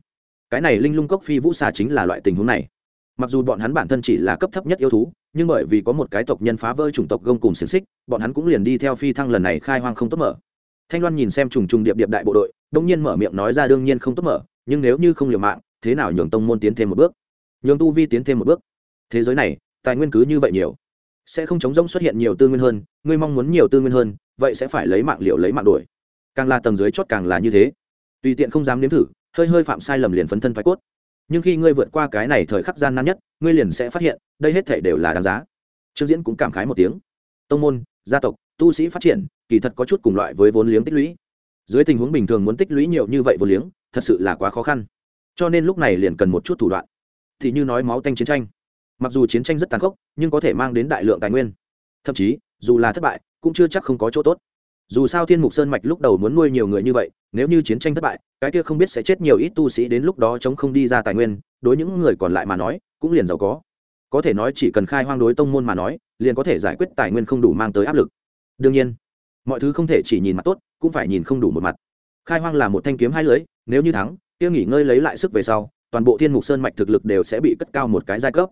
Cái này linh lung cốc phi vũ xà chính là loại tình huống này. Mặc dù bọn hắn bản thân chỉ là cấp thấp nhất yêu thú, nhưng bởi vì có một cái tộc nhân phá vỡ chủng tộc gông cùng xiềng xích, bọn hắn cũng liền đi theo phi thăng lần này khai hoang không tốt mở. Thanh loan nhìn xem trùng trùng điệp điệp đại bộ đội, đông nhiên mở miệng nói ra đương nhiên không tốt mở, nhưng nếu như không liều mạng, thế nào nhường tông môn tiến thêm một bước? Nhường tu vi tiến thêm một bước? Thế giới này, tài nguyên cứ như vậy nhiều. Sẽ không chống rỗng xuất hiện nhiều tư nguyên hơn, ngươi mong muốn nhiều tư nguyên hơn, vậy sẽ phải lấy mạng liệu lấy mạng đổi càng là tầng dưới chót càng là như thế. Tùy tiện không dám nếm thử, hơi hơi phạm sai lầm liền phấn thân thoái cốt. Nhưng khi ngươi vượt qua cái này thời khắc gian nan nhất, ngươi liền sẽ phát hiện, đây hết thể đều là đáng giá. Trương diễn cũng cảm khái một tiếng. Tông môn, gia tộc, tu sĩ phát triển, kỳ thật có chút cùng loại với vốn liếng tích lũy. Dưới tình huống bình thường muốn tích lũy nhiều như vậy vốn liếng, thật sự là quá khó khăn. Cho nên lúc này liền cần một chút thủ đoạn. Thì như nói máu tanh chiến tranh mặc dù chiến tranh rất tàn khốc, nhưng có thể mang đến đại lượng tài nguyên. Thậm chí, dù là thất bại, cũng chưa chắc không có chỗ tốt. Dù sao thiên mục sơn mạch lúc đầu muốn nuôi nhiều người như vậy, nếu như chiến tranh thất bại, cái kia không biết sẽ chết nhiều ít tu sĩ đến lúc đó chống không đi ra tài nguyên, đối những người còn lại mà nói, cũng liền giàu có. Có thể nói chỉ cần khai hoang đối tông môn mà nói, liền có thể giải quyết tài nguyên không đủ mang tới áp lực. Đương nhiên, mọi thứ không thể chỉ nhìn mặt tốt, cũng phải nhìn không đủ một mặt. Khai hoang là một thanh kiếm hai lưới, nếu như thắng, kia nghỉ ngơi lấy lại sức về sau, toàn bộ thiên mục sơn mạch thực lực đều sẽ bị cất cao một cái giai cấp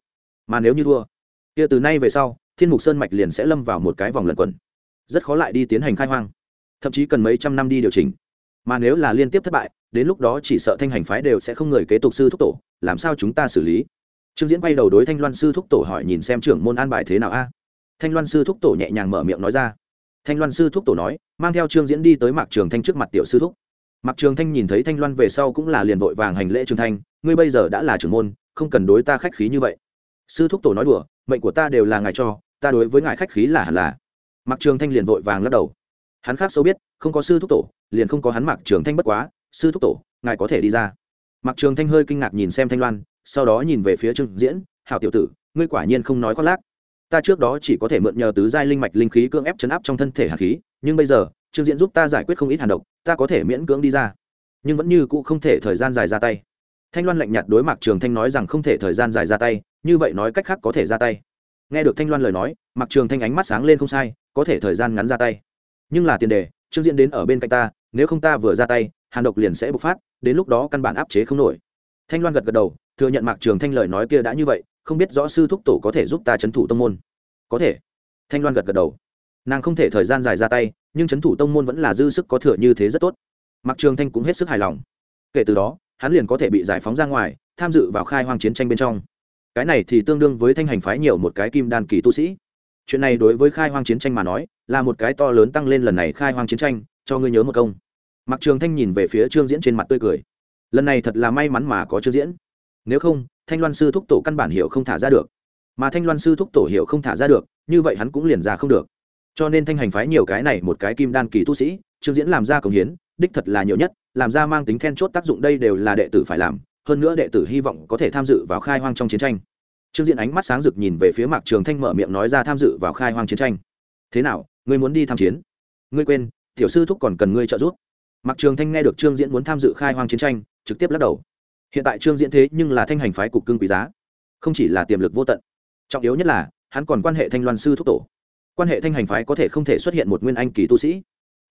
mà nếu như thua, kia từ nay về sau, thiên mục sơn mạch liền sẽ lâm vào một cái vòng lẩn quẩn. Rất khó lại đi tiến hành khai hoang. Thậm chí cần mấy trăm năm đi điều chỉnh. Mà nếu là liên tiếp thất bại, đến lúc đó chỉ sợ thanh hành phái đều sẽ không người kế tục sư thúc tổ, làm sao chúng ta xử lý? Trương diễn bay đầu đối thanh loan sư thúc tổ hỏi nhìn xem trưởng môn an bài thế nào a. Thanh loan sư thúc tổ nhẹ nhàng mở miệng nói ra. Thanh loan sư thúc tổ nói, mang theo trương diễn đi tới mạc trường thanh trước mặt tiểu sư thúc. Mạc trường thanh nhìn thấy thanh loan về sau cũng là liền vội vàng hành lễ trường thanh, ngươi bây giờ đã là trưởng môn, không cần đối ta khách khí như vậy sư thúc tổ nói đùa, mệnh của ta đều là ngài cho, ta đối với ngài khách khí là hẳn là. Mạc trường thanh liền vội vàng lắc đầu. Hắn khác sâu biết, không có sư thúc tổ, liền không có hắn mạc trường thanh bất quá, sư thúc tổ, ngài có thể đi ra. Mạc trường thanh hơi kinh ngạc nhìn xem thanh loan, sau đó nhìn về phía trương diễn, hảo tiểu tử, ngươi quả nhiên không nói khoác lác. Ta trước đó chỉ có thể mượn nhờ tứ giai linh mạch linh khí cưỡng ép chấn áp trong thân thể hạt khí, nhưng bây giờ, trương diễn giúp ta giải quyết không ít hàn độc, ta có thể miễn cưỡng đi ra. Nhưng vẫn như cũ không thể thời gian dài ra tay. Thanh loan lạnh nhạt đối mặt trường thanh nói rằng không thể thời gian dài ra tay như vậy nói cách khác có thể ra tay. Nghe được thanh loan lời nói mặc trường thanh ánh mắt sáng lên không sai, có thể thời gian ngắn ra tay. Nhưng là tiền đề, trương diễn đến ở bên cạnh ta, nếu không ta vừa ra tay, hàn độc liền sẽ bộc phát, đến lúc đó căn bản áp chế không nổi. Thanh loan gật gật đầu, thừa nhận mạc trường thanh lời nói kia đã như vậy, không biết rõ sư thúc tổ có thể giúp ta c thủ tông môn. Có thể. Thanh loan gật gật đầu. Nàng không thể thời gian dài ra tay, nhưng c thủ tông môn vẫn là dư sức có thừa như thế rất tốt. Mạc trường thanh cũng hết sức hài lòng. Kể từ đó, hắn liền có thể bị giải phóng ra ngoài, tham dự vào khai hoang chiến tranh bên trong cái này thì tương đương với thanh hành phái nhiều một cái kim đan kỳ tu sĩ. Chuyện này đối với khai hoang chiến tranh mà nói, là một cái to lớn tăng lên lần này khai hoang chiến tranh, cho ngươi nhớ một công. Mặc trường thanh nhìn về phía trương diễn trên mặt tươi cười. Lần này thật là may mắn mà có trương diễn. Nếu không, thanh loan sư thúc tổ căn bản hiệu không thả ra được. Mà thanh loan sư thúc tổ hiệu không thả ra được, như vậy hắn cũng liền ra không được. Cho nên thanh hành phái nhiều cái này một cái kim đan kỳ tu sĩ, trương diễn làm ra công hiến, đích thật là nhiều nhất, làm ra mang tính then chốt tác dụng đây đều là đệ tử phải làm hơn nữa đệ tử hy vọng có thể tham dự vào khai hoang trong chiến tranh. Trương diễn ánh mắt sáng rực nhìn về phía mạc trường thanh mở miệng nói ra tham dự vào khai hoang chiến tranh. Thế nào, ngươi muốn đi tham chiến? Ngươi quên, tiểu sư thúc còn cần ngươi trợ giúp. Mạc trường thanh nghe được trương diễn muốn tham dự khai hoang chiến tranh, trực tiếp lắc đầu. Hiện tại trương diễn thế nhưng là thanh hành phái cục cưng quý giá. Không chỉ là tiềm lực vô tận, trọng yếu nhất là, hắn còn quan hệ thanh loan sư thúc tổ. Quan hệ thanh hành phái có thể không thể xuất hiện một nguyên anh kỳ tu sĩ.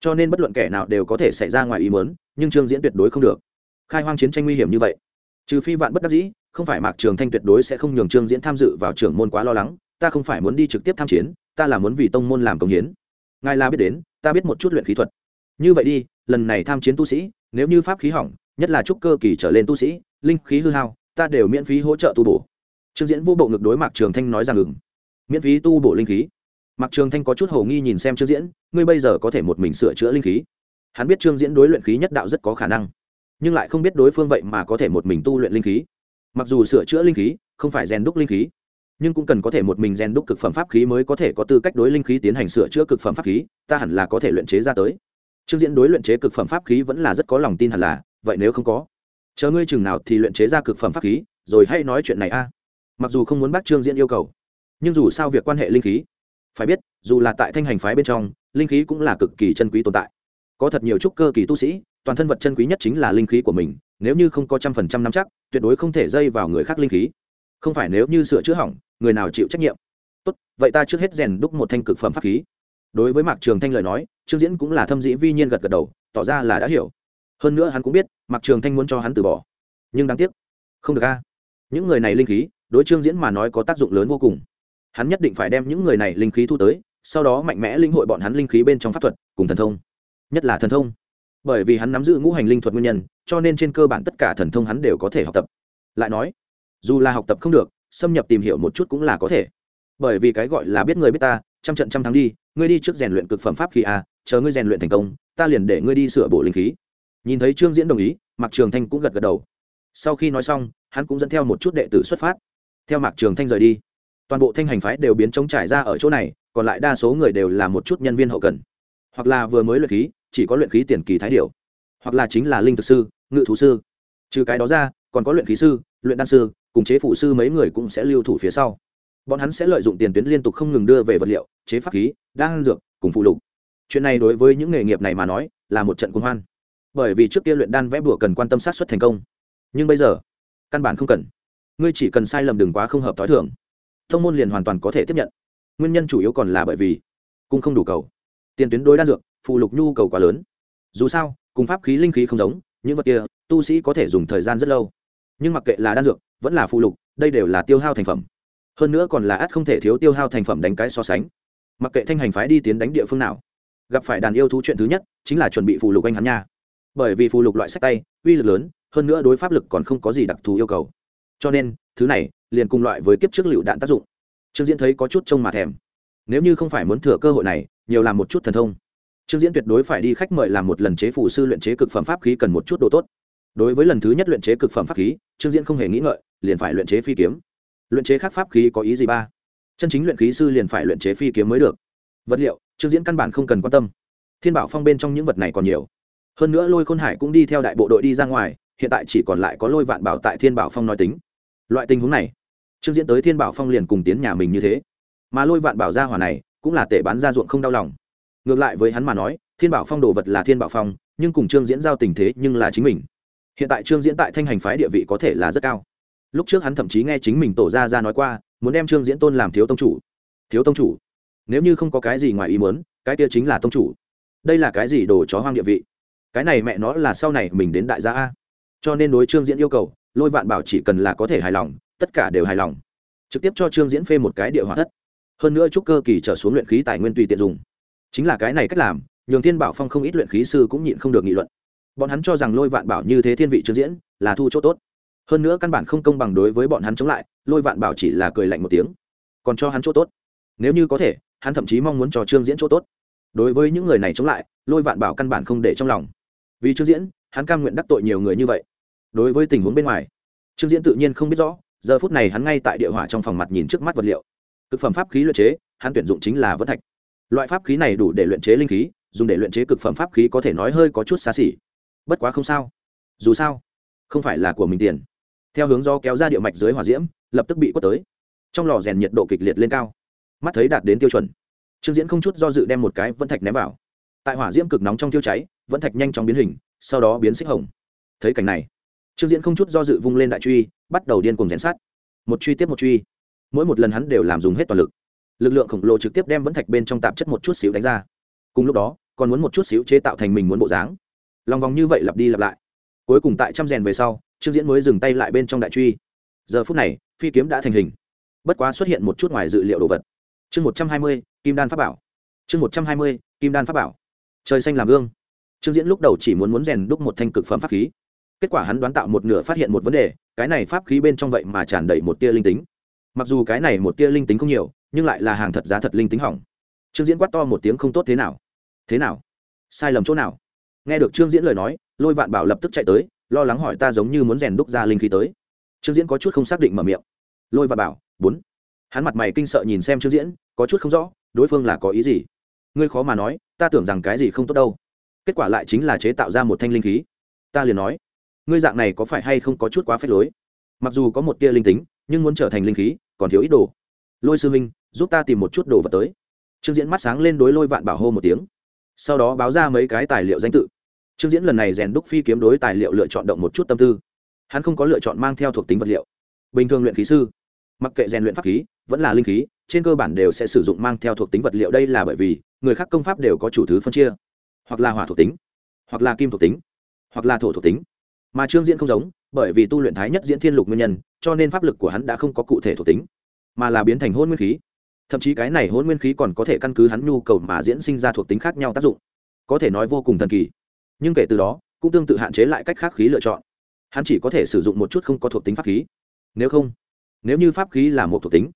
Cho nên bất luận kẻ nào đều có thể xảy ra ngoài ý mớn nhưng trương diễn tuyệt đối không được. Khai hoang chiến tranh nguy hiểm như vậy trừ phi vạn bất đắc dĩ, không phải mạc trường thanh tuyệt đối sẽ không nhường trương diễn tham dự vào trưởng môn quá lo lắng, ta không phải muốn đi trực tiếp tham chiến, ta là muốn vì tông môn làm công hiến. Ngài la biết đến, ta biết một chút luyện khí thuật. Như vậy đi, lần này tham chiến tu sĩ, nếu như pháp khí hỏng, nhất là trúc cơ kỳ trở lên tu sĩ, linh khí hư hao, ta đều miễn phí hỗ trợ tu bổ. Trương diễn vô bộ ngực đối mạc trường thanh nói rằng ngừng miễn phí tu bổ linh khí. Mặc trường thanh có chút hầu nghi nhìn xem trương diễn, ngươi bây giờ có thể một mình sửa chữa linh khí. Hắn biết trương diễn đối luyện khí nhất đạo rất có khả năng nhưng lại không biết đối phương vậy mà có thể một mình tu luyện linh khí. Mặc dù sửa chữa linh khí, không phải rèn đúc linh khí, nhưng cũng cần có thể một mình rèn đúc cực phẩm pháp khí mới có thể có tư cách đối linh khí tiến hành sửa chữa cực phẩm pháp khí, ta hẳn là có thể luyện chế ra tới. Trương diễn đối luyện chế cực phẩm pháp khí vẫn là rất có lòng tin hẳn là, vậy nếu không có, chờ ngươi chừng nào thì luyện chế ra cực phẩm pháp khí, rồi hay nói chuyện này a. Mặc dù không muốn bác trương diễn yêu cầu, nhưng dù sao việc quan hệ linh khí, phải biết, dù là tại thanh hành phái bên trong, linh khí cũng là cực kỳ chân quý tồn tại. Có thật nhiều trúc cơ kỳ tu sĩ toàn thân vật chân quý nhất chính là linh khí của mình, nếu như không có trăm phần trăm nắm chắc, tuyệt đối không thể dây vào người khác linh khí. Không phải nếu như sửa chữa hỏng, người nào chịu trách nhiệm? Tốt, vậy ta trước hết rèn đúc một thanh cực phẩm pháp khí. Đối với mạc trường thanh lời nói, trương diễn cũng là thâm dĩ vi nhiên gật gật đầu, tỏ ra là đã hiểu. Hơn nữa hắn cũng biết, mạc trường thanh muốn cho hắn từ bỏ. Nhưng đáng tiếc, không được a. Những người này linh khí, đối trương diễn mà nói có tác dụng lớn vô cùng. Hắn nhất định phải đem những người này linh khí thu tới, sau đó mạnh mẽ linh hội bọn hắn linh khí bên trong pháp thuật, cùng thần thông. Nhất là thần thông bởi vì hắn nắm giữ ngũ hành linh thuật nguyên nhân, cho nên trên cơ bản tất cả thần thông hắn đều có thể học tập. Lại nói, dù là học tập không được, xâm nhập tìm hiểu một chút cũng là có thể. Bởi vì cái gọi là biết người biết ta, trăm trận trăm thắng đi, ngươi đi trước rèn luyện cực phẩm pháp khí a, chờ ngươi rèn luyện thành công, ta liền để ngươi đi sửa bộ linh khí. Nhìn thấy trương diễn đồng ý, mạc trường thanh cũng gật gật đầu. Sau khi nói xong, hắn cũng dẫn theo một chút đệ tử xuất phát. Theo mạc trường thanh rời đi, toàn bộ thanh hành phái đều biến trống trải ra ở chỗ này, còn lại đa số người đều là một chút nhân viên hậu cần. Hoặc là vừa mới luyện khí chỉ có luyện khí tiền kỳ thái điểu, hoặc là chính là linh thực sư, ngự thú sư. Trừ cái đó ra, còn có luyện khí sư, luyện đan sư, cùng chế phụ sư mấy người cũng sẽ lưu thủ phía sau. Bọn hắn sẽ lợi dụng tiền tuyến liên tục không ngừng đưa về vật liệu, chế pháp khí, đan dược, cùng phụ lục. Chuyện này đối với những nghề nghiệp này mà nói, là một trận cuồng hoan. Bởi vì trước kia luyện đan vẽ bùa cần quan tâm sát xuất thành công. Nhưng bây giờ, căn bản không cần. Ngươi chỉ cần sai lầm đừng quá không hợp t h o i thưởng thông môn liền hoàn toàn có thể tiếp nhận. Nguyên nhân chủ yếu còn là bởi vì cung không đủ cầu. Tiền tuyến đối đan dược phụ lục nhu cầu quá lớn. Dù sao, cùng pháp khí linh khí không giống, những vật kia, tu sĩ có thể dùng thời gian rất lâu. Nhưng mặc kệ là đan dược, vẫn là phụ lục, đây đều là tiêu hao thành phẩm. Hơn nữa còn là ắt không thể thiếu tiêu hao thành phẩm đánh cái so sánh. Mặc kệ thanh hành phái đi tiến đánh địa phương nào, gặp phải đàn yêu thú chuyện thứ nhất, chính là chuẩn bị phụ lục anh hắn nha. Bởi vì phù lục loại sách tay, uy lực lớn, hơn nữa đối pháp lực còn không có gì đặc thù yêu cầu. Cho nên, thứ này, liền cùng loại với kiếp trước lựu đạn tác dụng. Trương diễn thấy có chút trông mà thèm. Nếu như không phải muốn thừa cơ hội này, nhiều làm một chút thần thông trương diễn tuyệt đối phải đi khách mời làm một lần chế phù sư luyện chế cực phẩm pháp khí cần một chút đồ tốt. Đối với lần thứ nhất luyện chế cực phẩm pháp khí, trương diễn không hề nghĩ ngợi, liền phải luyện chế phi kiếm. Luyện chế khác pháp khí có ý gì ba? Chân chính luyện khí sư liền phải luyện chế phi kiếm mới được. Vật liệu, trương diễn căn bản không cần quan tâm. Thiên bảo phong bên trong những vật này còn nhiều. Hơn nữa lôi khôn hải cũng đi theo đại bộ đội đi ra ngoài, hiện tại chỉ còn lại có lôi vạn bảo tại thiên bảo phong nói tính. Loại tình huống này, trương diễn tới thiên bảo phong liền cùng tiến nhà mình như thế. Mà lôi vạn bảo ra hỏa này, cũng là tể bán ra ruộng không đau lòng ngược lại với hắn mà nói, thiên bảo phong đồ vật là thiên bảo phong, nhưng cùng trương diễn giao tình thế nhưng là chính mình. Hiện tại trương diễn tại thanh hành phái địa vị có thể là rất cao. Lúc trước hắn thậm chí nghe chính mình tổ ra ra nói qua, muốn đem trương diễn tôn làm thiếu tông chủ. Thiếu tông chủ? Nếu như không có cái gì ngoài ý muốn, cái kia chính là tông chủ. Đây là cái gì đồ chó hoang địa vị? Cái này mẹ nó là sau này mình đến đại gia a. Cho nên đối trương diễn yêu cầu, lôi vạn bảo chỉ cần là có thể hài lòng, tất cả đều hài lòng. Trực tiếp cho trương diễn phê một cái địa hỏa thất. Hơn nữa chúc cơ kỳ trở xuống luyện khí tài nguyên tùy tiện dùng chính là cái này cách làm, nhường thiên bảo phong không ít luyện khí sư cũng nhịn không được nghị luận. Bọn hắn cho rằng lôi vạn bảo như thế thiên vị trương diễn, là thu chỗ tốt. Hơn nữa căn bản không công bằng đối với bọn hắn chống lại, lôi vạn bảo chỉ là cười lạnh một tiếng. Còn cho hắn chỗ tốt. Nếu như có thể, hắn thậm chí mong muốn cho trương diễn chỗ tốt. Đối với những người này chống lại, lôi vạn bảo căn bản không để trong lòng. Vì trương diễn, hắn cam nguyện đắc tội nhiều người như vậy. Đối với tình huống bên ngoài, trương diễn tự nhiên không biết rõ, giờ phút này hắn ngay tại địa hỏa trong phòng mặt nhìn trước mắt vật liệu. Cực phẩm pháp khí luyện chế, hắn tuyển dụng chính là vân thạch loại pháp khí này đủ để luyện chế linh khí, dùng để luyện chế cực phẩm pháp khí có thể nói hơi có chút xa xỉ. Bất quá không sao. Dù sao, không phải là của mình tiền. Theo hướng do kéo ra địa mạch dưới hỏa diễm, lập tức bị quất tới. Trong lò rèn nhiệt độ kịch liệt lên cao. Mắt thấy đạt đến tiêu chuẩn. Trương diễn không chút do dự đem một cái vẫn thạch ném vào. Tại hỏa diễm cực nóng trong tiêu cháy, vẫn thạch nhanh chóng biến hình, sau đó biến xích hồng. Thấy cảnh này, trương diễn không chút do dự vung lên đại truy, bắt đầu điên cùng rèn sát. Một truy tiếp một truy. Mỗi một lần hắn đều làm dùng hết toàn lực lực lượng khổng lồ trực tiếp đem vẫn thạch bên trong tạp chất một chút xíu đánh ra. Cùng lúc đó, còn muốn một chút xíu chế tạo thành mình muốn bộ dáng. Lòng vòng như vậy lặp đi lặp lại. Cuối cùng tại trăm rèn về sau, trương diễn mới dừng tay lại bên trong đại truy. Giờ phút này, phi kiếm đã thành hình. Bất quá xuất hiện một chút ngoài dự liệu đồ vật. Chương một trăm hai mươi, kim đan pháp bảo. Chương một trăm hai mươi, kim đan pháp bảo. Trời xanh làm gương. Trương diễn lúc đầu chỉ muốn muốn rèn đúc một thanh cực phẩm pháp khí. Kết quả hắn đoán tạo một nửa phát hiện một vấn đề, cái này pháp khí bên trong vậy mà tràn đầy một tia linh tính. Mặc dù cái này một tia linh tính không nhiều nhưng lại là hàng thật giá thật linh tính hỏng. Trương diễn quát to một tiếng không tốt thế nào? Thế nào? Sai lầm chỗ nào? Nghe được trương diễn lời nói, lôi vạn bảo lập tức chạy tới, lo lắng hỏi ta giống như muốn rèn đúc ra linh khí tới. Trương diễn có chút không xác định mở miệng. Lôi vạn bảo, bốn. Hắn mặt mày kinh sợ nhìn xem trương diễn, có chút không rõ, đối phương là có ý gì? Ngươi khó mà nói, ta tưởng rằng cái gì không tốt đâu. Kết quả lại chính là chế tạo ra một thanh linh khí. Ta liền nói, ngươi dạng này có phải hay không có chút quá phép lối? Mặc dù có một tia linh tính, nhưng muốn trở thành linh khí, còn thiếu ít đồ lôi sư minh giúp ta tìm một chút đồ vật tới. Trương diễn mắt sáng lên đối lôi vạn bảo hô một tiếng. Sau đó báo ra mấy cái tài liệu danh tự. Trương diễn lần này rèn đúc phi kiếm đối tài liệu lựa chọn động một chút tâm tư. Hắn không có lựa chọn mang theo thuộc tính vật liệu. Bình thường luyện khí sư, mặc kệ rèn luyện pháp khí, vẫn là linh khí, trên cơ bản đều sẽ sử dụng mang theo thuộc tính vật liệu. Đây là bởi vì, người khác công pháp đều có chủ thứ phân chia. Hoặc là hỏa thuộc tính, hoặc là kim thuộc tính, hoặc là thổ thuộc tính. Mà trương diễn không giống, bởi vì tu luyện thái nhất diễn thiên lục nguyên nhân, cho nên pháp lực của hắn đã không có cụ thể thuộc tính mà là biến thành hôn nguyên khí. Thậm chí cái này hôn nguyên khí còn có thể căn cứ hắn nhu cầu mà diễn sinh ra thuộc tính khác nhau tác dụng. Có thể nói vô cùng thần kỳ. Nhưng kể từ đó, cũng tương tự hạn chế lại cách khác khí lựa chọn. Hắn chỉ có thể sử dụng một chút không có thuộc tính pháp khí. Nếu không, nếu như pháp khí là một thuộc tính,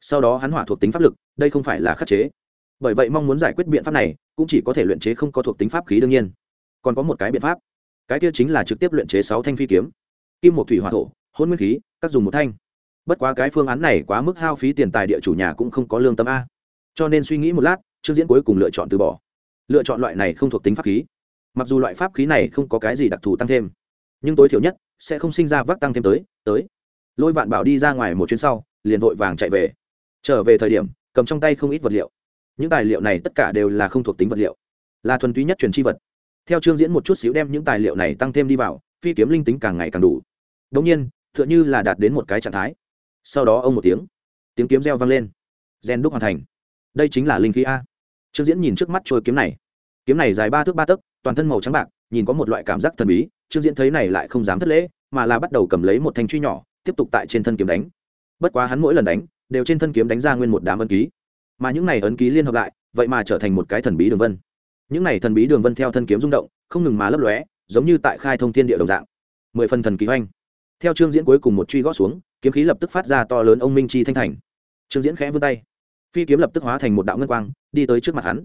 sau đó hắn hỏa thuộc tính pháp lực, đây không phải là khắc chế. Bởi vậy mong muốn giải quyết biện pháp này, cũng chỉ có thể luyện chế không có thuộc tính pháp khí đương nhiên. Còn có một cái biện pháp. Cái kia chính là trực tiếp luyện chế sáu thanh phi kiếm. Kim một thủy hỏa thổ, hôn nguyên khí, các dùng một thanh bất quá cái phương án này quá mức hao phí tiền tài địa chủ nhà cũng không có lương tâm a. Cho nên suy nghĩ một lát, trương diễn cuối cùng lựa chọn từ bỏ. Lựa chọn loại này không thuộc tính pháp khí. Mặc dù loại pháp khí này không có cái gì đặc thù tăng thêm, nhưng tối thiểu nhất sẽ không sinh ra vác tăng thêm tới tới. Lôi vạn bảo đi ra ngoài một chuyến sau, liền vội vàng chạy về. Trở về thời điểm, cầm trong tay không ít vật liệu. Những tài liệu này tất cả đều là không thuộc tính vật liệu, là thuần túy nhất truyền chi vật. Theo chương diễn một chút xíu đem những tài liệu này tăng thêm đi vào, phi kiếm linh tính càng ngày càng đủ. Đ ỗ n g nhiên t h ư ợ n h ư là đạt đến một cái trạng thái sau đó ông một tiếng. Tiếng kiếm reo vang lên. Gen đúc hoàn thành. Đây chính là linh khí a. Trương diễn nhìn trước mắt trôi kiếm này. Kiếm này dài ba thước ba tấc, toàn thân màu trắng bạc, nhìn có một loại cảm giác thần bí. Trương diễn thấy này lại không dám thất lễ, mà là bắt đầu cầm lấy một thanh truy nhỏ, tiếp tục tại trên thân kiếm đánh. Bất quá hắn mỗi lần đánh, đều trên thân kiếm đánh ra nguyên một đám ân ký. Mà những này ấn ký liên hợp lại, vậy mà trở thành một cái thần bí đường vân. Những này thần bí đường vân theo thân kiếm rung động, không ngừng mà lấp lóe, giống như tại khai thông thiên địa đồng dạng. Mười phần thần kỳ hoành. Theo trương diễn cuối cùng một truy gót xuống kiếm khí lập tức phát ra to lớn ông minh chi thanh thành. Trương diễn khẽ vươn tay. Phi kiếm lập tức hóa thành một đạo ngân quang, đi tới trước mặt hắn.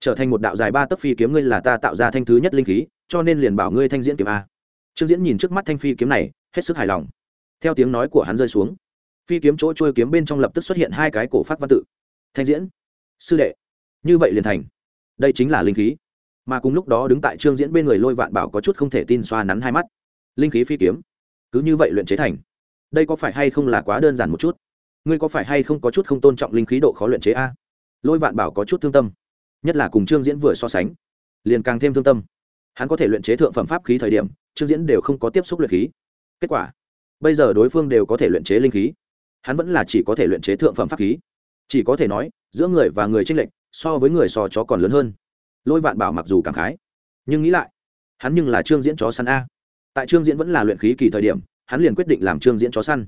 Trở thành một đạo dài ba tấc phi kiếm ngươi là ta tạo ra thanh thứ nhất linh khí, cho nên liền bảo ngươi thanh diễn kiếm a. Trương diễn nhìn trước mắt thanh phi kiếm này, hết sức hài lòng. Theo tiếng nói của hắn rơi xuống, phi kiếm chỗ trôi kiếm bên trong lập tức xuất hiện hai cái cổ phát văn tự. Thanh diễn. Sư đệ. Như vậy liền thành. Đây chính là linh khí. Mà cùng lúc đó đứng tại trương diễn bên người lôi vạn bảo có chút không thể tin xoa nắn hai mắt. Linh khí phi kiếm. Cứ như vậy luyện chế thành đây có phải hay không là quá đơn giản một chút? Ngươi có phải hay không có chút không tôn trọng linh khí độ khó luyện chế a? Lôi vạn bảo có chút thương tâm, nhất là cùng trương diễn vừa so sánh, liền càng thêm thương tâm. Hắn có thể luyện chế thượng phẩm pháp khí thời điểm, trương diễn đều không có tiếp xúc luyện khí. Kết quả, bây giờ đối phương đều có thể luyện chế linh khí. Hắn vẫn là chỉ có thể luyện chế thượng phẩm pháp khí. Chỉ có thể nói, giữa người và người tranh lệch so với người so chó còn lớn hơn. Lôi vạn bảo mặc dù cảm khái, nhưng nghĩ lại, hắn nhưng là trương diễn chó săn a. Tại trương diễn vẫn là luyện khí kỳ thời điểm hắn liền quyết định làm trương diễn chó săn.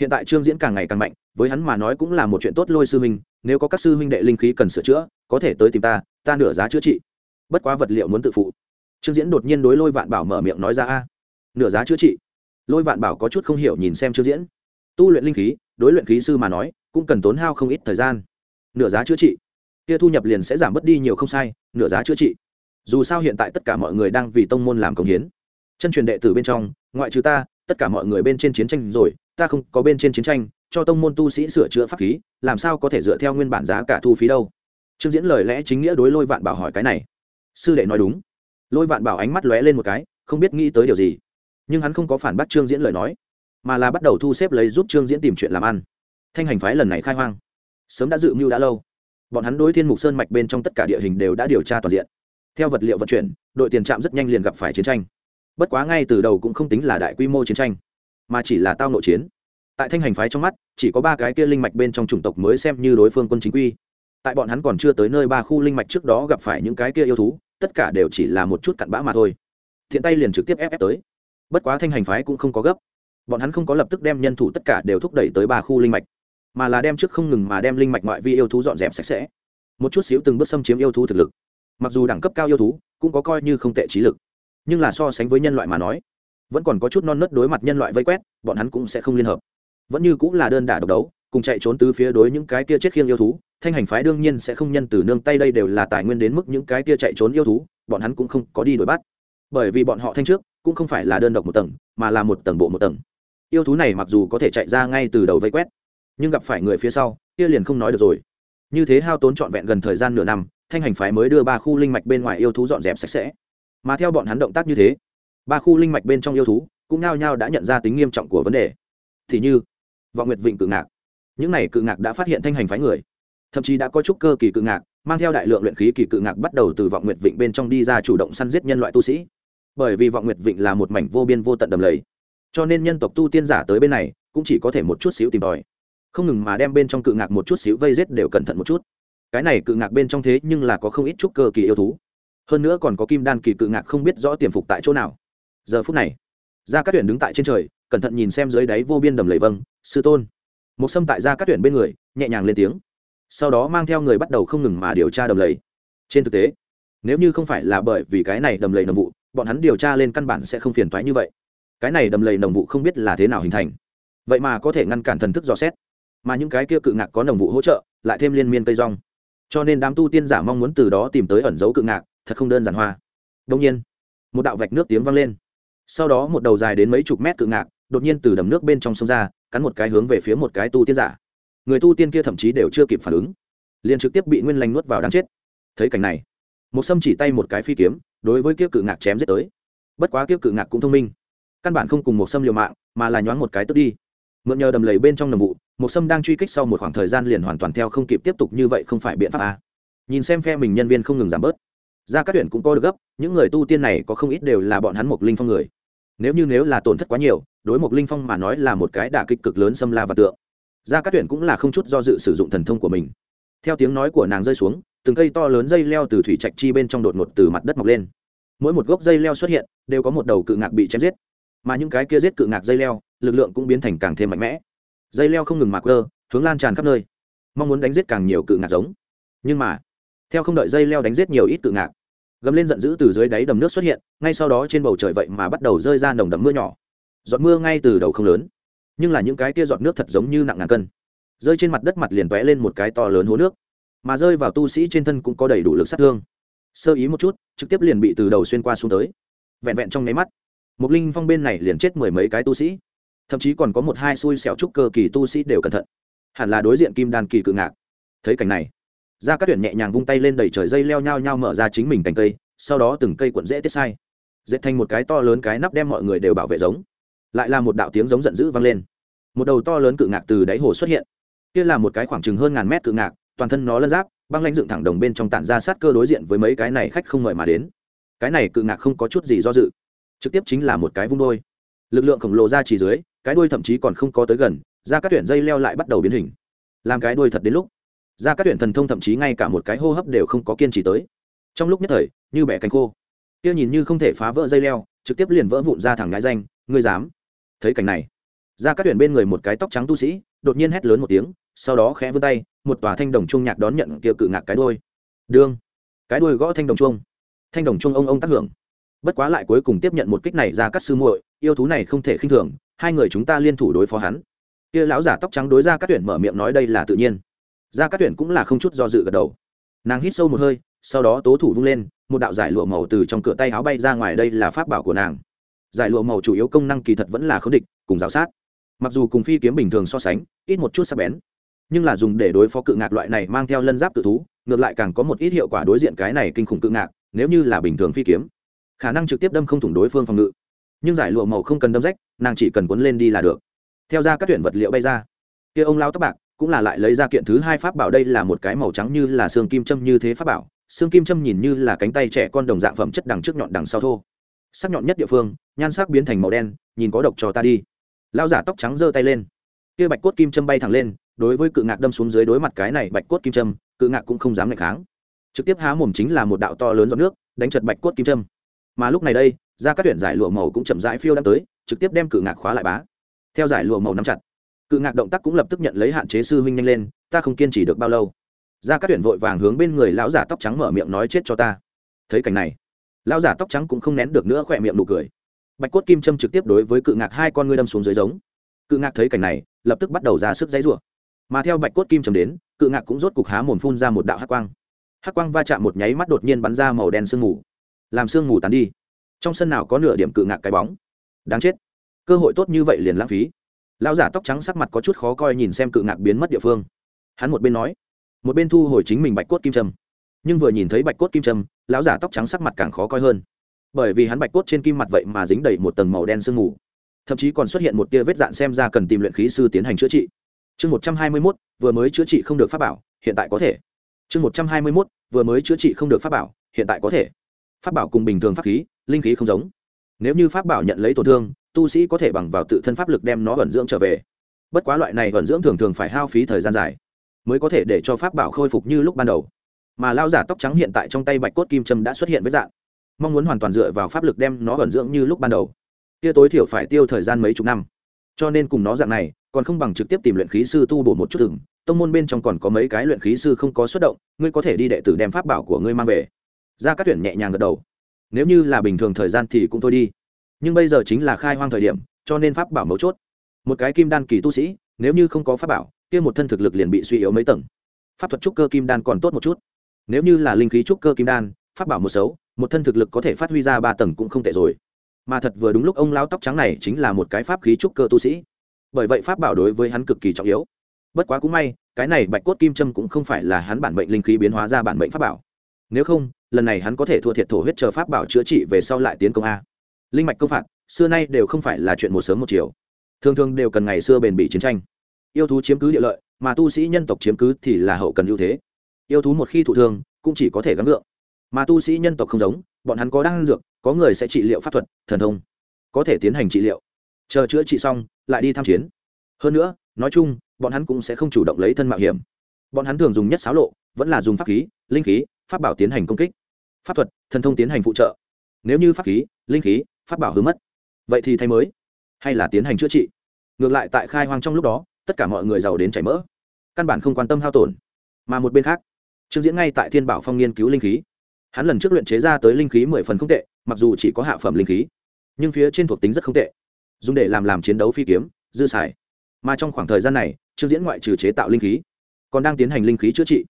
Hiện tại trương diễn càng ngày càng mạnh, với hắn mà nói cũng là một chuyện tốt lôi sư huynh, nếu có các sư huynh đệ linh khí cần sửa chữa, có thể tới tìm ta ta nửa giá chữa trị. Bất quá vật liệu muốn tự phụ. Trương diễn đột nhiên đối lôi vạn bảo mở miệng nói ra, a, nửa giá chữa trị. Lôi vạn bảo có chút không hiểu nhìn xem trương diễn. Tu luyện linh khí, đối luyện khí sư mà nói, cũng cần tốn hao không ít thời gian. Nửa giá chữa trị. Kia thu nhập liền sẽ giảm bớt đi nhiều không sai, nửa giá chữa trị. Dù sao hiện tại tất cả mọi người đang vì tông môn làm công hiến. Chân truyền đệ tử bên trong, ngoại trừ ta tất cả mọi người bên trên chiến tranh rồi, ta không có bên trên chiến tranh, cho tông môn tu sĩ sửa chữa pháp khí, làm sao có thể dựa theo nguyên bản giá cả thu phí đâu? Trương diễn lời lẽ chính nghĩa đối lôi vạn bảo hỏi cái này. Sư đệ nói đúng. Lôi vạn bảo ánh mắt lóe lên một cái, không biết nghĩ tới điều gì. Nhưng hắn không có phản bác trương diễn lời nói, mà là bắt đầu thu xếp lấy giúp trương diễn tìm chuyện làm ăn. Thanh hành phái lần này khai hoang. Sớm đã dự mưu đã lâu. Bọn hắn đối thiên mục sơn mạch bên trong tất cả địa hình đều đã điều tra toàn diện. Theo vật liệu vận chuyển, đội tiền trạm rất nhanh liền gặp phải chiến tranh bất quá ngay từ đầu cũng không tính là đại quy mô chiến tranh, mà chỉ là tao nội chiến. Tại thanh hành phái trong mắt, chỉ có ba cái kia linh mạch bên trong chủng tộc mới xem như đối phương quân chính quy. Tại bọn hắn còn chưa tới nơi ba khu linh mạch trước đó gặp phải những cái kia yêu thú, tất cả đều chỉ là một chút cặn bã mà thôi. Thiện tay liền trực tiếp ép ép tới. Bất quá thanh hành phái cũng không có gấp. Bọn hắn không có lập tức đem nhân thủ tất cả đều thúc đẩy tới ba khu linh mạch, mà là đem trước không ngừng mà đem linh mạch ngoại vi yêu thú dọn dẹp sạch sẽ. Một chút xíu từng bước xâm chiếm yêu thú thực lực. Mặc dù đẳng cấp cao yêu thú, cũng có coi như không tệ trí lực nhưng là so sánh với nhân loại mà nói, vẫn còn có chút non nớt đối mặt nhân loại vây quét, bọn hắn cũng sẽ không liên hợp. Vẫn như cũng là đơn đả độc đấu, cùng chạy trốn tứ phía đối những cái kia chết khiêng yêu thú, thanh hành phái đương nhiên sẽ không nhân từ nương tay đây đều là tài nguyên đến mức những cái kia chạy trốn yêu thú, bọn hắn cũng không có đi đuổi bắt. Bởi vì bọn họ thanh trước, cũng không phải là đơn độc một tầng, mà là một tầng bộ một tầng. Yêu thú này mặc dù có thể chạy ra ngay từ đầu vây quét, nhưng gặp phải người phía sau, kia liền không nói được rồi. Như thế hao tốn trọn vẹn gần thời gian nửa năm, thanh hành phái mới đưa ba khu linh mạch bên ngoài yêu thú dọn dẹp sạch sẽ mà theo bọn hắn động tác như thế, ba khu linh mạch bên trong yêu thú cũng nao nhao đã nhận ra tính nghiêm trọng của vấn đề. Thì như, vọng nguyệt vịnh cự ngạc. Những này cự ngạc đã phát hiện thanh hành phái người. Thậm chí đã có chút cơ kỳ cự ngạc, mang theo đại lượng luyện khí kỳ cự ngạc bắt đầu từ vọng nguyệt vịnh bên trong đi ra chủ động săn giết nhân loại tu sĩ. Bởi vì vọng nguyệt vịnh là một mảnh vô biên vô tận đầm lầy, cho nên nhân tộc tu tiên giả tới bên này cũng chỉ có thể một chút xíu tìm tòi. Không ngừng mà đem bên trong cự ngạc một chút xíu vây rết đều cẩn thận một chút. Cái này cự ngạc bên trong thế nhưng là có không ít chút cơ kỳ yêu thú hơn nữa còn có kim đan kỳ cự ngạc không biết rõ tiềm phục tại chỗ nào. Giờ phút này ra các tuyển đứng tại trên trời, cẩn thận nhìn xem dưới đáy vô biên đầm lầy vâng sư tôn. Một xâm tại ra các tuyển bên người, nhẹ nhàng lên tiếng. Sau đó mang theo người bắt đầu không ngừng mà điều tra đầm lầy. Trên thực tế, nếu như không phải là bởi vì cái này đầm lầy nồng vụ, bọn hắn điều tra lên căn bản sẽ không phiền toái như vậy. Cái này đầm lầy nồng vụ không biết là thế nào hình thành. Vậy mà có thể ngăn cản thần thức dò xét. Mà những cái kia cự ngạc có nồng vụ hỗ trợ, lại thêm liên miên cây rong. Cho nên đám tu tiên giả mong muốn từ đó tìm tới ẩn dấu cự ngạc thật không đơn giản hoa. Đông nhiên, một đạo vạch nước tiếng vang lên. Sau đó một đầu dài đến mấy chục mét cự ngạc, đột nhiên từ đầm nước bên trong sông ra, cắn một cái hướng về phía một cái tu tiên giả. Người tu tiên kia thậm chí đều chưa kịp phản ứng. Liền trực tiếp bị nguyên lành nuốt vào đáng chết. Thấy cảnh này, một sâm chỉ tay một cái phi kiếm, đối với kia cự ngạc chém giết tới. Bất quá kia cự ngạc cũng thông minh. Căn bản không cùng một sâm liều mạng, mà là nhoáng một cái tức đi. Mượn nhờ đầm lầy bên trong nầm vụ, một sâm đang truy kích sau một khoảng thời gian liền hoàn toàn theo không kịp tiếp tục như vậy không phải biện pháp à. nhìn xem phe mình nhân viên không ngừng giảm bớt ra các tuyển cũng có được gấp, những người tu tiên này có không ít đều là bọn hắn mục linh phong người. Nếu như nếu là tổn thất quá nhiều, đối mục linh phong mà nói là một cái đả kích cực lớn xâm la và tượng. Ra các tuyển cũng là không chút do dự sử dụng thần thông của mình. Theo tiếng nói của nàng rơi xuống, từng cây to lớn dây leo từ thủy trạch chi bên trong đột ngột từ mặt đất mọc lên. Mỗi một gốc dây leo xuất hiện, đều có một đầu cự ngạc bị chém giết. Mà những cái kia giết cự ngạc dây leo, lực lượng cũng biến thành càng thêm mạnh mẽ. Dây leo không ngừng mạc cơ hướng lan tràn khắp nơi. Mong muốn đánh giết càng nhiều cự ngạc giống. Nhưng mà, theo không đợi dây leo đánh giết nhiều ít cự ngạc gầm lên giận dữ từ dưới đáy đầm nước xuất hiện, ngay sau đó trên bầu trời vậy mà bắt đầu rơi ra nồng đậm mưa nhỏ. Giọt mưa ngay từ đầu không lớn, nhưng là những cái kia giọt nước thật giống như nặng ngàn cân. Rơi trên mặt đất mặt liền vẽ lên một cái to lớn hố nước, mà rơi vào tu sĩ trên thân cũng có đầy đủ lực sát thương. Sơ ý một chút, trực tiếp liền bị từ đầu xuyên qua xuống tới. Vẹn vẹn trong nháy mắt một linh phong bên này liền chết mười mấy cái tu sĩ. Thậm chí còn có một hai xui xẻo trúc cơ kỳ tu sĩ đều cẩn thận. Hẳn là đối diện kim đan kỳ cự ngạc. Thấy cảnh này ra các tuyển nhẹ nhàng vung tay lên đẩy trời dây leo nhao nhao mở ra chính mình cành cây, sau đó từng cây cuộn dễ tiết sai. Dệt thành một cái to lớn cái nắp đem mọi người đều bảo vệ giống. Lại là một đạo tiếng giống giận dữ vang lên. Một đầu to lớn cự ngạc từ đáy hồ xuất hiện. Kia là một cái khoảng chừng hơn ngàn mét cự ngạc, toàn thân nó lân giáp, băng lãnh dựng thẳng đồng bên trong tản ra sát cơ đối diện với mấy cái này khách không mời mà đến. Cái này cự ngạc không có chút gì do dự, trực tiếp chính là một cái vung đôi. Lực lượng khổng lồ ra chỉ dưới, cái đuôi thậm chí còn không có tới gần ra các tuyển dây leo lại bắt đầu biến hình. Làm cái đuôi thật đến lúc ra các tuyển thần thông thậm chí ngay cả một cái hô hấp đều không có kiên trì tới. Trong lúc nhất thời, như bẻ cánh khô. Kia nhìn như không thể phá vỡ dây leo, trực tiếp liền vỡ vụn ra thẳng ngãi danh, ngươi dám? Thấy cảnh này, ra các tuyển bên người một cái tóc trắng tu sĩ, đột nhiên hét lớn một tiếng, sau đó khẽ vươn tay, một tòa thanh đồng trung nhạc đón nhận kia cự ngạc cái đôi đương, cái đuôi gõ thanh đồng trung thanh đồng trung ông ông tác hưởng. Bất quá lại cuối cùng tiếp nhận một kích này ra các sư muội, yêu thú này không thể khinh thường, hai người chúng ta liên thủ đối phó hắn. Kia lão giả tóc trắng đối ra các tuyển mở miệng nói đây là tự nhiên ra các tuyển cũng là không chút do dự gật đầu. Nàng hít sâu một hơi, sau đó tố thủ vung lên, một đạo giải lụa màu từ trong cửa tay áo bay ra ngoài đây là pháp bảo của nàng. Giải lụa màu chủ yếu công năng kỳ thật vẫn là khống địch, cùng giáo sát. Mặc dù cùng phi kiếm bình thường so sánh, ít một chút sắc bén, nhưng là dùng để đối phó cự ngạc loại này mang theo lân giáp tự thú, ngược lại càng có một ít hiệu quả đối diện cái này kinh khủng cự ngạc, nếu như là bình thường phi kiếm. Khả năng trực tiếp đâm không thủng đối phương phòng ngự. Nhưng giải lụa màu không cần đâm rách, nàng chỉ cần cuốn lên đi là được. Theo ra các tuyển vật liệu bay ra, kia ông lao tóc bạc cũng là lại lấy ra kiện thứ hai pháp bảo đây là một cái màu trắng như là xương kim châm như thế pháp bảo, xương kim châm nhìn như là cánh tay trẻ con đồng dạng phẩm chất đằng trước nhọn đằng sau thô. Sắc nhọn nhất địa phương, nhan sắc biến thành màu đen, nhìn có độc cho ta đi. Lao giả tóc trắng giơ tay lên. Kia bạch cốt kim châm bay thẳng lên, đối với cự ngạc đâm xuống dưới đối mặt cái này bạch cốt kim châm, cự ngạc cũng không dám ngạch kháng. Trực tiếp há mồm chính là một đạo to lớn giọt nước, đánh chật bạch cốt kim châm. Mà lúc này đây ra các tuyển giải lụa màu cũng chậm rãi phiêu đang tới, trực tiếp đem cự ngạc khóa lại bá. Theo giải lụa màu nắm chặt cự ngạc động tác cũng lập tức nhận lấy hạn chế sư huynh nhanh lên, ta không kiên trì được bao lâu. Ra các tuyển vội vàng hướng bên người lão giả tóc trắng mở miệng nói chết cho ta. Thấy cảnh này, lão giả tóc trắng cũng không nén được nữa khỏe miệng nụ cười. Bạch cốt kim châm trực tiếp đối với cự ngạc hai con ngươi đâm xuống dưới giống. Cự ngạc thấy cảnh này, lập tức bắt đầu ra sức dãy rủa. Mà theo bạch cốt kim châm đến, cự ngạc cũng rốt cục há mồm phun ra một đạo hắc quang. Hắc quang va chạm một nháy mắt đột nhiên bắn ra màu đen sương mù. Làm sương mù tán đi. Trong sân nào có nửa điểm cự ngạc cái bóng? Đáng chết. Cơ hội tốt như vậy liền lãng phí lão giả tóc trắng sắc mặt có chút khó coi nhìn xem cự ngạc biến mất địa phương. Hắn một bên nói, một bên thu hồi chính mình bạch cốt kim trầm nhưng vừa nhìn thấy bạch cốt kim trầm lão giả tóc trắng sắc mặt càng khó coi hơn. Bởi vì hắn bạch cốt trên kim mặt vậy mà dính đầy một tầng màu đen sương mù. Thậm chí còn xuất hiện một tia vết dạn xem ra cần tìm luyện khí sư tiến hành chữa trị. Chương một trăm hai mươi mốt, vừa mới chữa trị không được pháp bảo, hiện tại có thể. Chương một trăm hai mươi mốt, vừa mới chữa trị không được pháp bảo, hiện tại có thể. Pháp bảo cùng bình thường pháp khí, linh khí không giống. Nếu như pháp bảo nhận lấy tổn thương tu sĩ có thể bằng vào tự thân pháp lực đem nó vận dưỡng trở về. Bất quá loại này vận dưỡng thường thường phải hao phí thời gian dài, mới có thể để cho pháp bảo khôi phục như lúc ban đầu. Mà lao giả tóc trắng hiện tại trong tay bạch cốt kim trâm đã xuất hiện với dạng, mong muốn hoàn toàn dựa vào pháp lực đem nó vận dưỡng như lúc ban đầu. Kia tối thiểu phải tiêu thời gian mấy chục năm. Cho nên cùng nó dạng này, còn không bằng trực tiếp tìm luyện khí sư tu bổ một chút từng tông môn bên trong còn có mấy cái luyện khí sư không có xuất động, ngươi có thể đi đệ tử đem pháp bảo của ngươi mang về. Ra các tuyển nhẹ nhàng gật đầu. Nếu như là bình thường thời gian thì cũng thôi đi nhưng bây giờ chính là khai hoang thời điểm, cho nên pháp bảo mấu chốt. Một cái kim đan kỳ tu sĩ, nếu như không có pháp bảo, kia một thân thực lực liền bị suy yếu mấy tầng. Pháp thuật trúc cơ kim đan còn tốt một chút. Nếu như là linh khí trúc cơ kim đan, pháp bảo một xấu, một thân thực lực có thể phát huy ra ba tầng cũng không tệ rồi. Mà thật vừa đúng lúc ông lao tóc trắng này chính là một cái pháp khí trúc cơ tu sĩ. Bởi vậy pháp bảo đối với hắn cực kỳ trọng yếu. Bất quá cũng may, cái này bạch cốt kim trâm cũng không phải là hắn bản mệnh linh khí biến hóa ra bản mệnh pháp bảo. Nếu không, lần này hắn có thể thua thiệt thổ huyết chờ pháp bảo chữa trị về sau lại tiến công a linh mạch công phạt xưa nay đều không phải là chuyện một sớm một chiều. Thường thường đều cần ngày xưa bền bỉ chiến tranh. Yêu thú chiếm cứ địa lợi mà tu sĩ nhân tộc chiếm cứ thì là hậu cần ưu thế. Yêu thú một khi thụ thương cũng chỉ có thể gắng ngựa, mà tu sĩ nhân tộc không giống bọn hắn có đan dược có người sẽ trị liệu pháp thuật thần thông. Có thể tiến hành trị liệu. Chờ chữa trị xong lại đi tham chiến. Hơn nữa nói chung bọn hắn cũng sẽ không chủ động lấy thân mạo hiểm. Bọn hắn thường dùng nhất xáo lộ vẫn là dùng pháp khí linh khí pháp bảo tiến hành công kích. Pháp thuật thần thông tiến hành phụ trợ. Nếu như pháp khí linh khí pháp bảo hư mất. Vậy thì thay mới, hay là tiến hành chữa trị? Ngược lại tại khai hoang trong lúc đó, tất cả mọi người giàu đến chảy mỡ. Căn bản không quan tâm hao tổn. Mà một bên khác, trương diễn ngay tại thiên bảo phong nghiên cứu linh khí. Hắn lần trước luyện chế ra tới linh khí mười phần không tệ, mặc dù chỉ có hạ phẩm linh khí, nhưng phía trên thuộc tính rất không tệ. Dùng để làm làm chiến đấu phi kiếm, dư xài. Mà trong khoảng thời gian này, trương diễn ngoại trừ chế tạo linh khí, còn đang tiến hành linh khí chữa trị.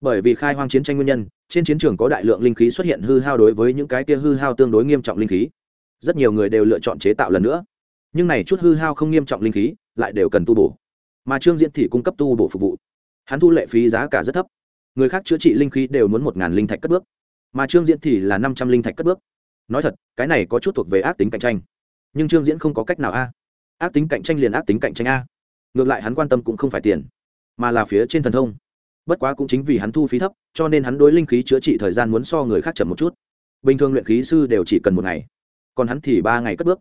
Bởi vì khai hoang chiến tranh nguyên nhân, trên chiến trường có đại lượng linh khí xuất hiện hư hao đối với những cái kia hư hao tương đối nghiêm trọng linh khí rất nhiều người đều lựa chọn chế tạo lần nữa. Nhưng này chút hư hao không nghiêm trọng linh khí, lại đều cần tu bổ. Mà trương diễn thì cung cấp tu bổ phục vụ. Hắn thu lệ phí giá cả rất thấp. Người khác chữa trị linh khí đều muốn một ngàn linh thạch cất bước. Mà trương diễn thì là năm trăm linh thạch cất bước. Nói thật, cái này có chút thuộc về ác tính cạnh tranh. Nhưng trương diễn không có cách nào a. Ác tính cạnh tranh liền ác tính cạnh tranh a. Ngược lại hắn quan tâm cũng không phải tiền, mà là phía trên thần thông. Bất quá cũng chính vì hắn thu phí thấp, cho nên hắn đối linh khí chữa trị thời gian muốn so người khác chậm một chút. Bình thường luyện khí sư đều chỉ cần một ngày còn hắn thì ba ngày cất bước.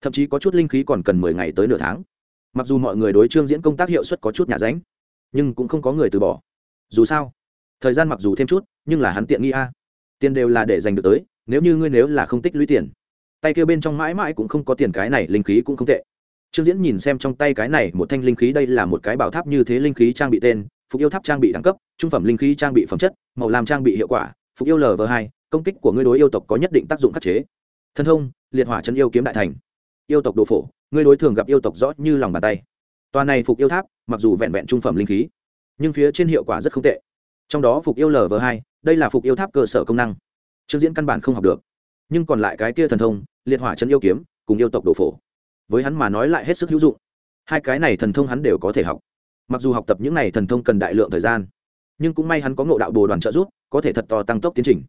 Thậm chí có chút linh khí còn cần mười ngày tới nửa tháng. Mặc dù mọi người đối trương diễn công tác hiệu suất có chút nhà ránh, nhưng cũng không có người từ bỏ. Dù sao, thời gian mặc dù thêm chút, nhưng là hắn tiện nghi a. Tiền đều là để dành được tới, nếu như ngươi nếu là không tích lũy tiền. Tay kia bên trong mãi mãi cũng không có tiền, cái này linh khí cũng không tệ. Trương diễn nhìn xem trong tay cái này một thanh linh khí, đây là một cái bảo tháp như thế linh khí trang bị tên, phục yêu tháp trang bị đẳng cấp, trung phẩm linh khí trang bị phẩm chất, màu làm trang bị hiệu quả, phục yêu lv hai, công kích của ngươi đối yêu tộc có nhất định tác dụng khắc chế thân thông, liệt hỏa chân yêu kiếm đại thành. Yêu tộc đồ phổ, ngươi đối thường gặp yêu tộc rõ như lòng bàn tay. Tòa này phục yêu tháp, mặc dù vẹn vẹn trung phẩm linh khí, nhưng phía trên hiệu quả rất không tệ. Trong đó phục yêu lv hai, đây là phục yêu tháp cơ sở công năng. Trương diễn căn bản không học được. Nhưng còn lại cái kia thần thông, liệt hỏa chân yêu kiếm, cùng yêu tộc đồ phổ. Với hắn mà nói lại hết sức hữu dụng. Hai cái này thần thông hắn đều có thể học. Mặc dù học tập những này thần thông cần đại lượng thời gian, nhưng cũng may hắn có ngộ đạo bồ đoàn trợ giúp, có thể thật to tăng tốc tiến trình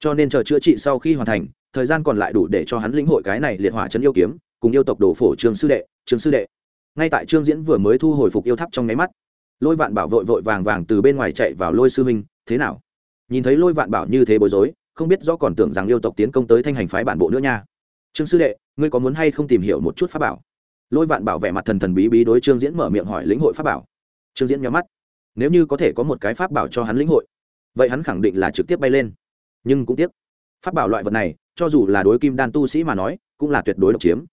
cho nên chờ chữa trị sau khi hoàn thành, thời gian còn lại đủ để cho hắn lĩnh hội cái này liệt hỏa chấn yêu kiếm, cùng yêu tộc đồ phổ trường sư đệ trường sư đệ. Ngay tại trương diễn vừa mới thu hồi phục yêu tháp trong nháy mắt, lôi vạn bảo vội vội vàng vàng từ bên ngoài chạy vào lôi sư minh, thế nào? Nhìn thấy lôi vạn bảo như thế bối rối, không biết do còn tưởng rằng yêu tộc tiến công tới thanh hành phái bản bộ nữa nha. Trương sư đệ, ngươi có muốn hay không tìm hiểu một chút pháp bảo? Lôi vạn bảo vẻ mặt thần thần bí bí đối trương diễn mở miệng hỏi lĩnh hội pháp bảo. Trương diễn nhắm mắt. Nếu như có thể có một cái pháp bảo cho hắn lĩnh hội, vậy hắn khẳng định là trực tiếp bay lên nhưng cũng tiếc. Pháp bảo loại vật này, cho dù là đối kim đan tu sĩ mà nói, cũng là tuyệt đối độc chiếm.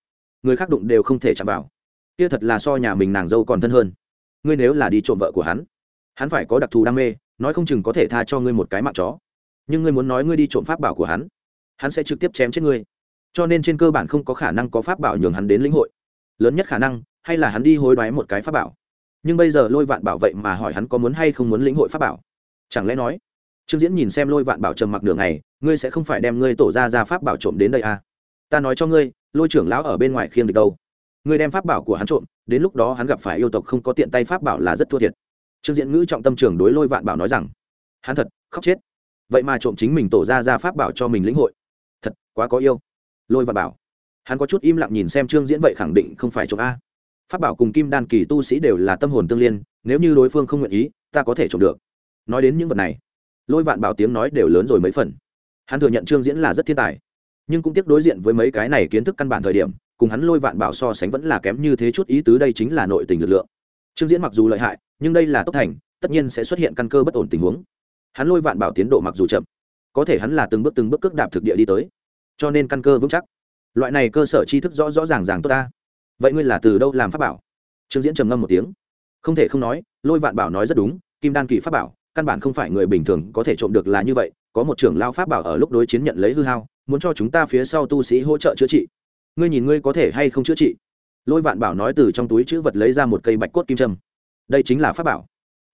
Người khác đụng đều không thể chạm vào. Kia thật là so nhà mình nàng dâu còn thân hơn. Ngươi nếu là đi trộm vợ của hắn hắn phải có đặc thù đam mê, nói không chừng có thể tha cho ngươi một cái mạng chó. Nhưng ngươi muốn nói ngươi đi trộm pháp bảo của hắn hắn sẽ trực tiếp chém chết ngươi. Cho nên trên cơ bản không có khả năng có pháp bảo nhường hắn đến lĩnh hội. Lớn nhất khả năng, hay là hắn đi hối đoái một cái pháp bảo. Nhưng bây giờ lôi vạn bảo vậy mà hỏi hắn có muốn hay không muốn lĩnh hội pháp bảo? Chẳng lẽ nói trương diễn nhìn xem lôi vạn bảo trầm mặc đường này ngươi sẽ không phải đem ngươi tổ ra ra pháp bảo trộm đến đây à? ta nói cho ngươi, lôi trưởng lão ở bên ngoài khiêng được đâu? Ngươi đem pháp bảo của hắn trộm, đến lúc đó hắn gặp phải yêu tộc không có tiện tay pháp bảo là rất thua thiệt. Trương diễn ngữ trọng tâm trưởng đối lôi vạn bảo nói rằng, hắn thật, khóc chết. Vậy mà trộm chính mình tổ ra ra pháp bảo cho mình lĩnh hội. Thật, quá có yêu. Lôi vạn bảo, hắn có chút im lặng nhìn xem trương diễn vậy khẳng định không phải trộm a. Pháp bảo cùng kim đan kỳ tu sĩ đều là tâm hồn tương liên, nếu như đối phương không nguyện ý, ta có thể trộm được. Nói đến những vật này lôi vạn bảo tiếng nói đều lớn rồi mấy phần. Hắn thừa nhận trương diễn là rất thiên tài, nhưng cũng tiếc đối diện với mấy cái này kiến thức căn bản thời điểm, cùng hắn lôi vạn bảo so sánh vẫn là kém như thế chút ý tứ đây chính là nội tình lực lượng. Trương diễn mặc dù lợi hại, nhưng đây là tốc thành, tất nhiên sẽ xuất hiện căn cơ bất ổn tình huống. Hắn lôi vạn bảo tiến độ mặc dù chậm, có thể hắn là từng bước từng bước cước đạp thực địa đi tới, cho nên căn cơ vững chắc. Loại này cơ sở tri thức rõ rõ ràng ràng tốt ta. Vậy ngươi là từ đâu làm pháp bảo? Trương diễn trầm ngâm một tiếng. Không thể không nói, lôi vạn bảo nói rất đúng, kim đan kỳ pháp bảo căn bản không phải người bình thường có thể trộm được là như vậy, có một trưởng lao pháp bảo ở lúc đối chiến nhận lấy hư hao, muốn cho chúng ta phía sau tu sĩ hỗ trợ chữa trị. Ngươi nhìn ngươi có thể hay không chữa trị? Lôi vạn bảo nói từ trong túi chữ vật lấy ra một cây bạch cốt kim trâm đây chính là pháp bảo.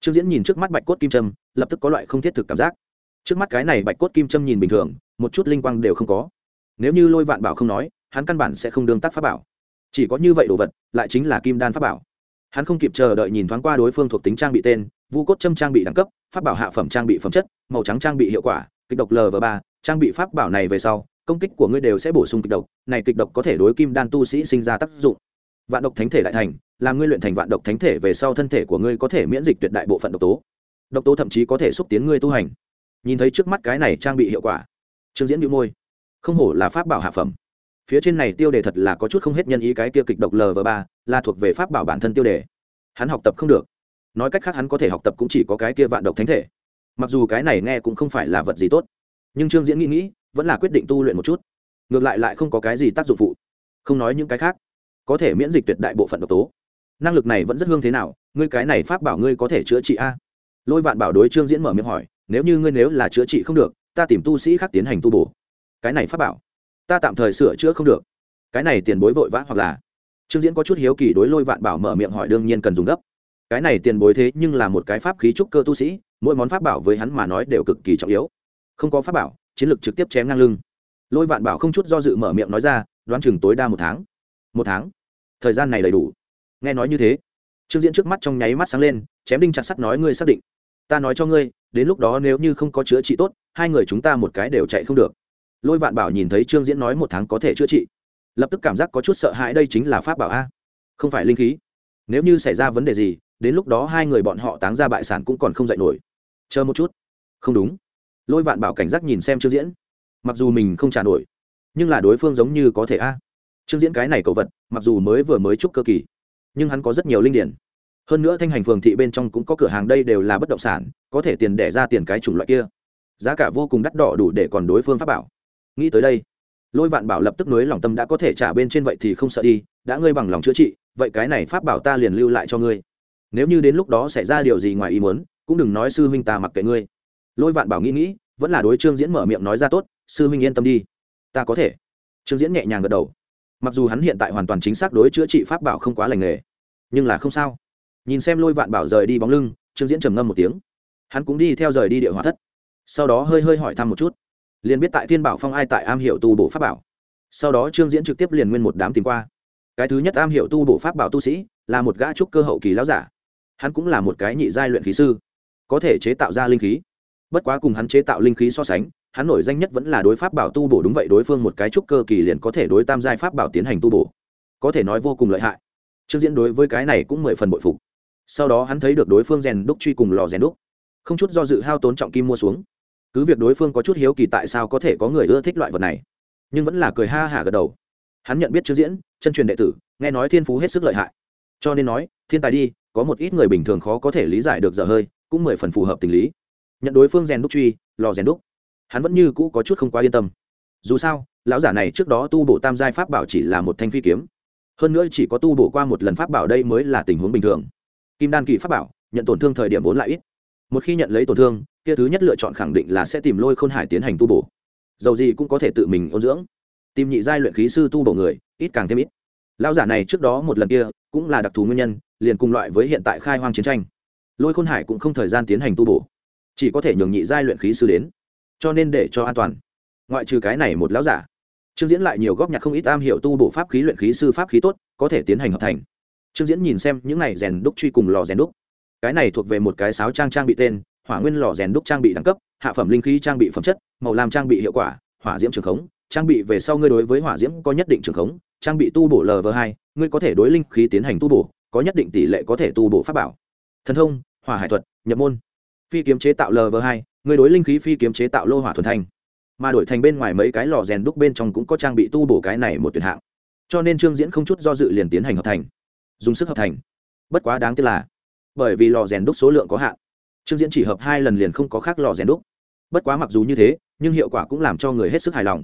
Trương diễn nhìn trước mắt bạch cốt kim trâm lập tức có loại không thiết thực cảm giác. Trước mắt cái này bạch cốt kim trâm nhìn bình thường, một chút linh quang đều không có. Nếu như lôi vạn bảo không nói, hắn căn bản sẽ không đương tác pháp bảo. Chỉ có như vậy đồ vật, lại chính là kim đan pháp bảo. Hắn không kịp chờ đợi nhìn thoáng qua đối phương thuộc tính trang bị tên vu cốt châm trang bị đẳng cấp, pháp bảo hạ phẩm trang bị phẩm chất, màu trắng trang bị hiệu quả, kịch độc l và ba, trang bị pháp bảo này về sau, công kích của ngươi đều sẽ bổ sung kịch độc, này kịch độc có thể đối kim đan tu sĩ sinh ra tác dụng. Vạn độc thánh thể đại thành, làm ngươi luyện thành vạn độc thánh thể về sau thân thể của ngươi có thể miễn dịch tuyệt đại bộ phận độc tố. Độc tố thậm chí có thể xúc tiến ngươi tu hành. Nhìn thấy trước mắt cái này trang bị hiệu quả. Trương diễn bị môi. Không hổ là pháp bảo hạ phẩm. Phía trên này tiêu đề thật là có chút không hết nhân ý cái kia kịch độc lv ba, là thuộc về pháp bảo bản thân tiêu đề. Hắn học tập không được nói cách khác hắn có thể học tập cũng chỉ có cái kia vạn độc thánh thể. Mặc dù cái này nghe cũng không phải là vật gì tốt, nhưng trương diễn nghĩ nghĩ, vẫn là quyết định tu luyện một chút. Ngược lại lại không có cái gì tác dụng phụ. Không nói những cái khác, có thể miễn dịch tuyệt đại bộ phận độc tố. Năng lực này vẫn rất hương thế nào, ngươi cái này pháp bảo ngươi có thể chữa trị a? Lôi vạn bảo đối trương diễn mở miệng hỏi, nếu như ngươi nếu là chữa trị không được, ta tìm tu sĩ khác tiến hành tu bổ. Cái này pháp bảo, ta tạm thời sửa chữa không được. Cái này tiền bối vội vã hoặc là. Trương diễn có chút hiếu kỳ đối lôi vạn bảo mở miệng hỏi, đương nhiên cần dùng gấp cái này tiền bối thế nhưng là một cái pháp khí trúc cơ tu sĩ, mỗi món pháp bảo với hắn mà nói đều cực kỳ trọng yếu. Không có pháp bảo, chiến lược trực tiếp chém ngang lưng. Lôi vạn bảo không chút do dự mở miệng nói ra, đoán chừng tối đa một tháng. Một tháng? Thời gian này đầy đủ. Nghe nói như thế, trương diễn trước mắt trong nháy mắt sáng lên, chém đinh chặt sắt nói ngươi xác định. Ta nói cho ngươi, đến lúc đó nếu như không có chữa trị tốt, hai người chúng ta một cái đều chạy không được. Lôi vạn bảo nhìn thấy trương diễn nói một tháng có thể chữa trị. Lập tức cảm giác có chút sợ hãi đây chính là pháp bảo a. Không phải linh khí. Nếu như xảy ra vấn đề gì đến lúc đó hai người bọn họ táng ra bại sản cũng còn không dạy nổi. Chờ một chút. Không đúng. Lôi vạn bảo cảnh giác nhìn xem trương diễn. Mặc dù mình không trả nổi, nhưng là đối phương giống như có thể a. Trương diễn cái này cầu vật, mặc dù mới vừa mới chúc cơ kỳ, nhưng hắn có rất nhiều linh điển. Hơn nữa thanh hành phường thị bên trong cũng có cửa hàng đây đều là bất động sản, có thể tiền đẻ ra tiền cái chủng loại kia. Giá cả vô cùng đắt đỏ đủ để còn đối phương pháp bảo. Nghĩ tới đây, lôi vạn bảo lập tức nối lòng tâm đã có thể trả bên trên vậy thì không sợ đi, đã ngươi bằng lòng chữa trị, vậy cái này pháp bảo ta liền lưu lại cho ngươi nếu như đến lúc đó xảy ra điều gì ngoài ý muốn, cũng đừng nói sư huynh ta mặc kệ ngươi. Lôi vạn bảo nghĩ nghĩ, vẫn là đối trương diễn mở miệng nói ra tốt, sư huynh yên tâm đi. Ta có thể. Trương diễn nhẹ nhàng gật đầu. Mặc dù hắn hiện tại hoàn toàn chính xác đối chữa trị pháp bảo không quá lành nghề, nhưng là không sao. Nhìn xem lôi vạn bảo rời đi bóng lưng, trương diễn trầm ngâm một tiếng. Hắn cũng đi theo rời đi địa hòa thất. Sau đó hơi hơi hỏi thăm một chút. Liền biết tại thiên bảo phong ai tại am hiệu tu bổ pháp bảo. Sau đó trương diễn trực tiếp liền nguyên một đám tìm qua. Cái thứ nhất am hiệu tu bổ pháp bảo tu sĩ là một gã trúc cơ hậu kỳ lão giả hắn cũng là một cái nhị giai luyện khí sư, có thể chế tạo ra linh khí. Bất quá cùng hắn chế tạo linh khí so sánh, hắn nổi danh nhất vẫn là đối pháp bảo tu bổ đúng vậy, đối phương một cái trúc cơ kỳ liền có thể đối tam giai pháp bảo tiến hành tu bổ. Có thể nói vô cùng lợi hại. Trước diễn đối với cái này cũng mười phần bội phục. Sau đó hắn thấy được đối phương rèn đúc truy cùng lò rèn đúc. Không chút do dự hao tốn trọng kim mua xuống. Cứ việc đối phương có chút hiếu kỳ tại sao có thể có người ưa thích loại vật này, nhưng vẫn là cười ha hả gật đầu. Hắn nhận biết trương diễn, chân truyền đệ tử, nghe nói thiên phú hết sức lợi hại. Cho nên nói thiên tài đi, có một ít người bình thường khó có thể lý giải được dở hơi, cũng mười phần phù hợp tình lý. Nhận đối phương rèn đúc truy, lò rèn đúc. Hắn vẫn như cũ có chút không quá yên tâm. Dù sao, lão giả này trước đó tu bổ tam giai pháp bảo chỉ là một thanh phi kiếm. Hơn nữa chỉ có tu bổ qua một lần pháp bảo đây mới là tình huống bình thường. Kim đan kỳ pháp bảo, nhận tổn thương thời điểm vốn lại ít. Một khi nhận lấy tổn thương, kia thứ nhất lựa chọn khẳng định là sẽ tìm lôi khôn hải tiến hành tu bổ. Dầu gì cũng có thể tự mình ôn dưỡng. Tìm nhị giai luyện khí sư tu bổ người, ít càng thêm ít. Lão giả này trước đó một lần kia, cũng là đặc thù nguyên nhân liền cùng loại với hiện tại khai hoang chiến tranh. Lôi khôn hải cũng không thời gian tiến hành tu bổ, chỉ có thể nhường nhị giai luyện khí sư đến, cho nên để cho an toàn. Ngoại trừ cái này một lão giả, trương diễn lại nhiều góp nhặt không ít am hiểu tu bổ pháp khí luyện khí sư pháp khí tốt, có thể tiến hành hợp thành. Trương diễn nhìn xem những này rèn đúc truy cùng lò rèn đúc. Cái này thuộc về một cái sáo trang trang bị tên, hỏa nguyên lò rèn đúc trang bị đẳng cấp, hạ phẩm linh khí trang bị phẩm chất, màu làm trang bị hiệu quả, hỏa diễm trường khống. Trang bị về sau ngươi đối với hỏa diễm có nhất định trường khống, trang bị tu bổ lv hai, ngươi có thể đối linh khí tiến hành tu bổ có nhất định tỷ lệ có thể tu bổ pháp bảo. Thần thông, hỏa hải thuật, nhập môn. Phi kiếm chế tạo lv hai, người đối linh khí phi kiếm chế tạo lô hỏa thuần thanh mà đổi thành bên ngoài mấy cái lò rèn đúc bên trong cũng có trang bị tu bổ cái này một tuyệt hạng. Cho nên trương diễn không chút do dự liền tiến hành hợp thành. Dùng sức hợp thành. Bất quá đáng tiếc là, bởi vì lò rèn đúc số lượng có hạn, trương diễn chỉ hợp hai lần liền không có khác lò rèn đúc. Bất quá mặc dù như thế, nhưng hiệu quả cũng làm cho người hết sức hài lòng.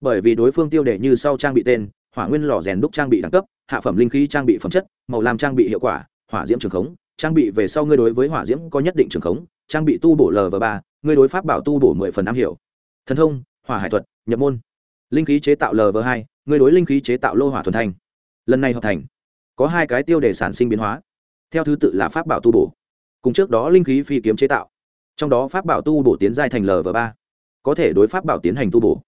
Bởi vì đối phương tiêu đề như sau trang bị tên hỏa nguyên lò rèn đúc trang bị đẳng cấp, hạ phẩm linh khí trang bị phẩm chất, màu làm trang bị hiệu quả, hỏa diễm trường khống, trang bị về sau ngươi đối với hỏa diễm có nhất định trường khống, trang bị tu bổ lv ba, ngươi đối pháp bảo tu bổ mười phần năm hiểu. Thần thông, hỏa hải thuật, nhập môn. Linh khí chế tạo lv hai, ngươi đối linh khí chế tạo lô hỏa thuần thanh. Lần này hợp thành, có hai cái tiêu đề sản sinh biến hóa. Theo thứ tự là pháp bảo tu bổ, cùng trước đó linh khí phi kiếm chế tạo. Trong đó pháp bảo tu bổ tiến giai thành lv ba, có thể đối pháp bảo tiến hành tu bổ.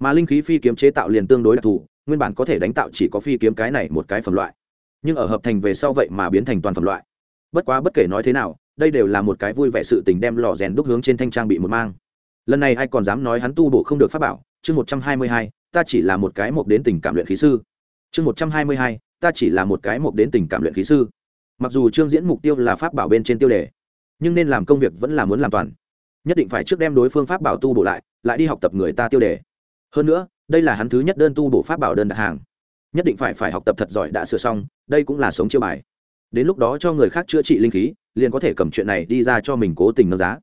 Mà linh khí phi kiếm chế tạo liền tương đối đặc thù nguyên bản có thể đánh tạo chỉ có phi kiếm cái này một cái phẩm loại. Nhưng ở hợp thành về sau vậy mà biến thành toàn phẩm loại. Bất quá bất kể nói thế nào, đây đều là một cái vui vẻ sự tình đem lò rèn đúc hướng trên thanh trang bị một mang. Lần này ai còn dám nói hắn tu bổ không được pháp bảo, chương một trăm hai mươi hai, ta chỉ là một cái mộc đến tình cảm luyện khí sư. Chương một trăm hai mươi hai, ta chỉ là một cái mộc đến tình cảm luyện khí sư. Mặc dù trương diễn mục tiêu là pháp bảo bên trên tiêu đề, nhưng nên làm công việc vẫn là muốn làm toàn. Nhất định phải trước đem đối phương pháp bảo tu bổ lại lại đi học tập người ta tiêu đề hơn nữa, đây là hắn thứ nhất đơn tu bổ pháp bảo đơn đặt hàng. Nhất định phải phải học tập thật giỏi đã sửa xong, đây cũng là sống chiêu bài. Đến lúc đó cho người khác chữa trị linh khí, liền có thể cầm chuyện này đi ra cho mình cố tình nâng giá.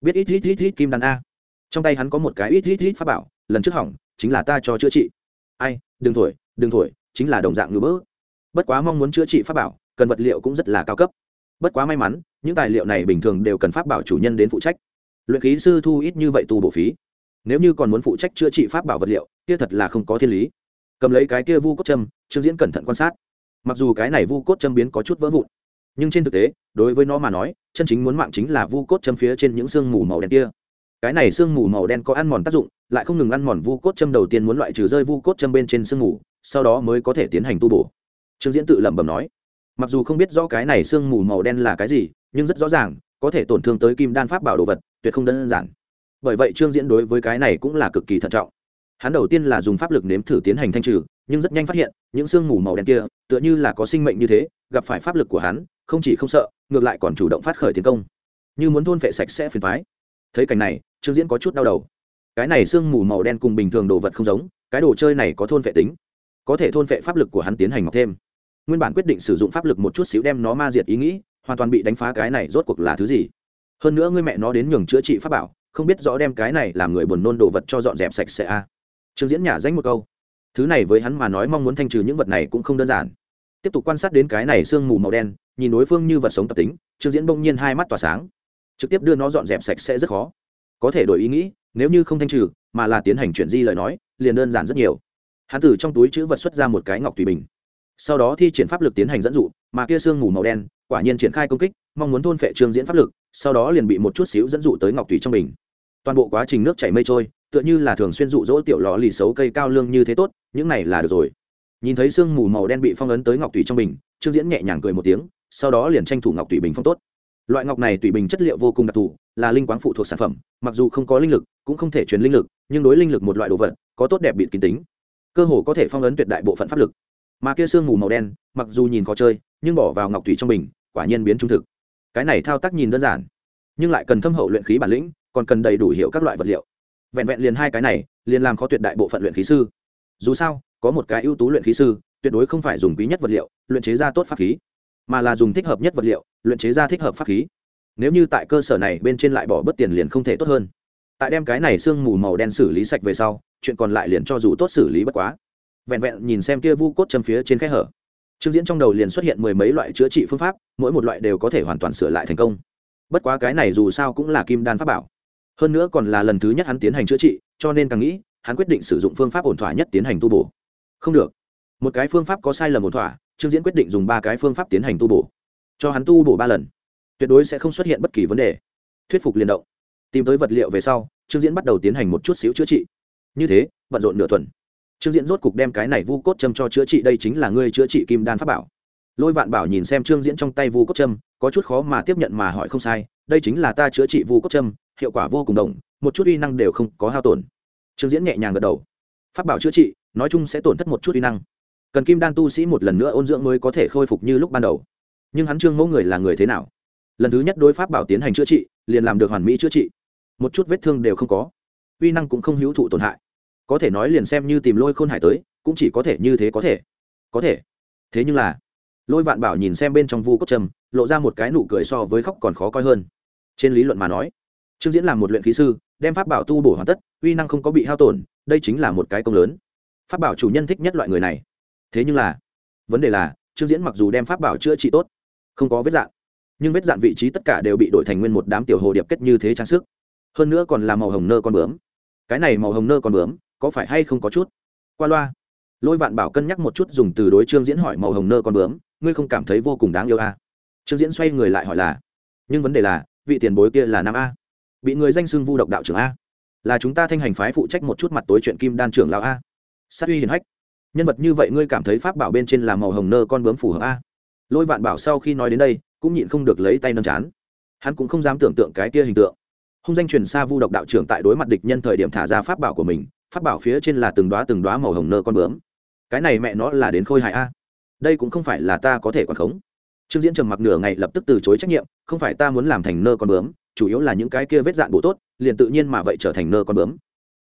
Biết ít ít ít ít kim đan a. Trong tay hắn có một cái ít ít ít pháp bảo, lần trước hỏng, chính là ta cho chữa trị. Ai, đừng thổi đừng thổi, chính là đồng dạng ngữ bỡ bất quá mong muốn chữa trị pháp bảo, cần vật liệu cũng rất là cao cấp. Bất quá may mắn, những tài liệu này bình thường đều cần pháp bảo chủ nhân đến phụ trách. Luyện khí sư thu ít như vậy tu bổ phí nếu như còn muốn phụ trách chữa trị pháp bảo vật liệu, kia thật là không có thiên lý. Cầm lấy cái kia vu cốt châm, trương diễn cẩn thận quan sát. Mặc dù cái này vu cốt châm biến có chút vỡ vụn, nhưng trên thực tế, đối với nó mà nói, chân chính muốn mạng chính là vu cốt châm phía trên những sương mù màu đen kia. Cái này sương mù màu đen có ăn mòn tác dụng, lại không ngừng ăn mòn vu cốt châm đầu tiên muốn loại trừ rơi vu cốt châm bên trên sương mù, sau đó mới có thể tiến hành tu bổ. Trương diễn tự lẩm bẩm nói, mặc dù không biết rõ cái này sương mù màu đen là cái gì, nhưng rất rõ ràng, có thể tổn thương tới kim đan pháp bảo đồ vật, tuyệt không đơn giản bởi vậy trương diễn đối với cái này cũng là cực kỳ thận trọng. Hắn đầu tiên là dùng pháp lực nếm thử tiến hành thanh trừ, nhưng rất nhanh phát hiện, những sương mù màu đen kia, tựa như là có sinh mệnh như thế, gặp phải pháp lực của hắn, không chỉ không sợ, ngược lại còn chủ động phát khởi tiến công. Như muốn thôn vệ sạch sẽ phiền thoái thấy cảnh này, trương diễn có chút đau đầu. Cái này sương mù màu đen cùng bình thường đồ vật không giống, cái đồ chơi này có thôn vệ tính. Có thể thôn vệ pháp lực của hắn tiến hành mọc thêm. Nguyên bản quyết định sử dụng pháp lực một chút xíu đem nó ma diệt ý nghĩ, hoàn toàn bị đánh phá cái này rốt cuộc là thứ gì? Hơn nữa ngươi mẹ nó đến nhường chữa trị pháp bảo không biết rõ đem cái này làm người buồn nôn đồ vật cho dọn dẹp sạch sẽ a à. trương diễn nhả danh một câu. Thứ này với hắn mà nói mong muốn thanh trừ những vật này cũng không đơn giản. Tiếp tục quan sát đến cái này sương mù màu đen, nhìn đối phương như vật sống tập tính, trương diễn bỗng nhiên hai mắt tỏa sáng. Trực tiếp đưa nó dọn dẹp sạch sẽ rất khó. Có thể đổi ý nghĩ, nếu như không thanh trừ, mà là tiến hành chuyển di lời nói, liền đơn giản rất nhiều. Hắn từ trong túi chữ vật xuất ra một cái ngọc tùy bình. Sau đó thi triển pháp lực tiến hành dẫn dụ, mà kia sương mù màu đen, quả nhiên triển khai công kích, mong muốn thôn phệ trương diễn pháp lực, sau đó liền bị một chút xíu dẫn dụ tới ngọc tùy trong bình toàn bộ quá trình nước chảy mây trôi, tựa như là thường xuyên dụ dỗ tiểu lò lì xấu cây cao lương như thế tốt, những này là được rồi. Nhìn thấy sương mù màu đen bị phong ấn tới ngọc tùy trong bình, trương diễn nhẹ nhàng cười một tiếng, sau đó liền tranh thủ ngọc tùy bình phong tốt. Loại ngọc này tùy bình chất liệu vô cùng đặc thù, là linh quáng phụ thuộc sản phẩm, mặc dù không có linh lực, cũng không thể truyền linh lực, nhưng đối linh lực một loại đồ vật, có tốt đẹp bịt kín tính. Cơ hồ có thể phong ấn tuyệt đại bộ phận pháp lực. Mà kia sương mù màu đen, mặc dù nhìn khó chơi, nhưng bỏ vào ngọc thủy trong bình, quả nhiên biến trung thực. Cái này thao tác nhìn đơn giản, nhưng lại cần thâm hậu luyện khí bản lĩnh còn cần đầy đủ hiểu các loại vật liệu. Vẹn vẹn liền hai cái này, liền làm khó tuyệt đại bộ phận luyện khí sư. Dù sao, có một cái ưu tú luyện khí sư, tuyệt đối không phải dùng quý nhất vật liệu, luyện chế ra tốt pháp khí, mà là dùng thích hợp nhất vật liệu, luyện chế ra thích hợp pháp khí. Nếu như tại cơ sở này bên trên lại bỏ bớt tiền liền không thể tốt hơn. Tại đem cái này sương mù màu đen xử lý sạch về sau, chuyện còn lại liền cho dù tốt xử lý bất quá. Vẹn vẹn nhìn xem kia vu cốt châm phía trên khe hở. Trương diễn trong đầu liền xuất hiện mười mấy loại chữa trị phương pháp, mỗi một loại đều có thể hoàn toàn sửa lại thành công. Bất quá cái này dù sao cũng là kim đan pháp bảo hơn nữa còn là lần thứ nhất hắn tiến hành chữa trị, cho nên càng nghĩ, hắn quyết định sử dụng phương pháp ổn thỏa nhất tiến hành tu bổ. Không được. Một cái phương pháp có sai lầm ổn thỏa, trương diễn quyết định dùng ba cái phương pháp tiến hành tu bổ. Cho hắn tu bổ ba lần. Tuyệt đối sẽ không xuất hiện bất kỳ vấn đề. Thuyết phục liền động. Tìm tới vật liệu về sau, trương diễn bắt đầu tiến hành một chút xíu chữa trị. Như thế, bận rộn nửa tuần. Trương diễn rốt cục đem cái này vu cốt châm cho chữa trị, đây chính là ngươi chữa trị kim đan pháp bảo. Lôi vạn bảo nhìn xem trương diễn trong tay vu cốt châm, có chút khó mà tiếp nhận mà hỏi không sai, đây chính là ta chữa trị vu cốt châm hiệu quả vô cùng đồng, một chút uy năng đều không có hao tổn. Trương diễn nhẹ nhàng gật đầu. Pháp bảo chữa trị, nói chung sẽ tổn thất một chút uy năng. Cần kim đan tu sĩ một lần nữa ôn dưỡng mới có thể khôi phục như lúc ban đầu. Nhưng hắn trương mẫu người là người thế nào? Lần thứ nhất đối pháp bảo tiến hành chữa trị, liền làm được hoàn mỹ chữa trị. Một chút vết thương đều không có. Uy năng cũng không hữu thụ tổn hại. Có thể nói liền xem như tìm lôi khôn hải tới, cũng chỉ có thể như thế có thể. Có thể. Thế nhưng là, lôi vạn bảo nhìn xem bên trong vu cốt trầm, lộ ra một cái nụ cười so với khóc còn khó coi hơn. Trên lý luận mà nói trương diễn làm một luyện khí sư, đem pháp bảo tu bổ hoàn tất, uy năng không có bị hao tổn, đây chính là một cái công lớn. Pháp bảo chủ nhân thích nhất loại người này. Thế nhưng là, vấn đề là, trương diễn mặc dù đem pháp bảo chữa trị tốt, không có vết dạn, nhưng vết dạn vị trí tất cả đều bị đổi thành nguyên một đám tiểu hồ điệp kết như thế trang sức. Hơn nữa còn là màu hồng nơ con bướm. Cái này màu hồng nơ con bướm, có phải hay không có chút? Qua loa. Lôi vạn bảo cân nhắc một chút dùng từ đối trương diễn hỏi màu hồng nơ con bướm, ngươi không cảm thấy vô cùng đáng yêu à? trương diễn xoay người lại hỏi là, nhưng vấn đề là, vị tiền bối kia là nam a bị người danh xưng vu độc đạo trưởng a. Là chúng ta thanh hành phái phụ trách một chút mặt tối chuyện kim đan trưởng lão a. Sát uy hiền hách. Nhân vật như vậy ngươi cảm thấy pháp bảo bên trên là màu hồng nơ con bướm phù hợp a. Lôi vạn bảo sau khi nói đến đây, cũng nhịn không được lấy tay nâng chán. Hắn cũng không dám tưởng tượng cái kia hình tượng. Hung danh truyền xa vu độc đạo trưởng tại đối mặt địch nhân thời điểm thả ra pháp bảo của mình, pháp bảo phía trên là từng đoá từng đoá màu hồng nơ con bướm. Cái này mẹ nó là đến khôi hại a. Đây cũng không phải là ta có thể quản khống. Trương diễn trầm mặc nửa ngày lập tức từ chối trách nhiệm, không phải ta muốn làm thành nơ con bướm chủ yếu là những cái kia vết dạn bổ tốt, liền tự nhiên mà vậy trở thành nơ con bướm.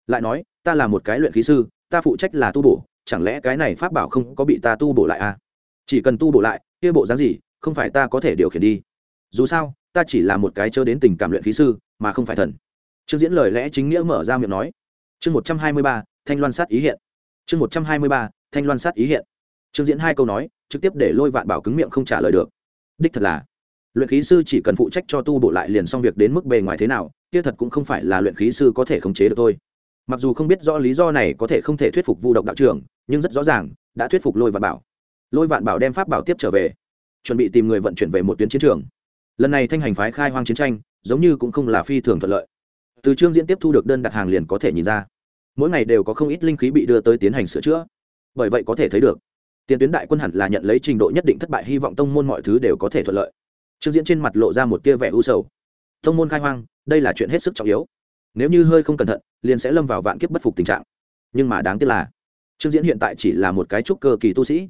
Lại nói, ta là một cái luyện khí sư, ta phụ trách là tu bổ, chẳng lẽ cái này pháp bảo không có bị ta tu bổ lại à? Chỉ cần tu bổ lại, kia bộ dáng gì, không phải ta có thể điều khiển đi. Dù sao, ta chỉ là một cái chớ đến tình cảm luyện khí sư, mà không phải thần. Trương diễn lời lẽ chính nghĩa mở ra miệng nói. Chương một trăm hai mươi ba, thanh loan sát ý hiện. Chương một trăm hai mươi ba, thanh loan sát ý hiện. Trương diễn hai câu nói, trực tiếp để lôi vạn bảo cứng miệng không trả lời được. Đích thật là luyện khí sư chỉ cần phụ trách cho tu bổ lại liền xong việc đến mức bề ngoài thế nào, kia thật cũng không phải là luyện khí sư có thể khống chế được thôi. Mặc dù không biết rõ lý do này có thể không thể thuyết phục vu độc đạo trưởng, nhưng rất rõ ràng, đã thuyết phục lôi vạn bảo. Lôi vạn bảo đem pháp bảo tiếp trở về, chuẩn bị tìm người vận chuyển về một tuyến chiến trường. Lần này thanh hành phái khai hoang chiến tranh, giống như cũng không là phi thường thuận lợi. Từ chương diễn tiếp thu được đơn đặt hàng liền có thể nhìn ra, mỗi ngày đều có không ít linh khí bị đưa tới tiến hành sửa chữa. Bởi vậy có thể thấy được, tiền tuyến đại quân hẳn là nhận lấy trình độ nhất định thất bại, hy vọng tông môn mọi thứ đều có thể thuận lợi trương diễn trên mặt lộ ra một tia vẻ u sầu. Thông môn khai hoang, đây là chuyện hết sức trọng yếu. Nếu như hơi không cẩn thận, liền sẽ lâm vào vạn kiếp bất phục tình trạng. Nhưng mà đáng tiếc là, trương diễn hiện tại chỉ là một cái trúc cơ kỳ tu sĩ.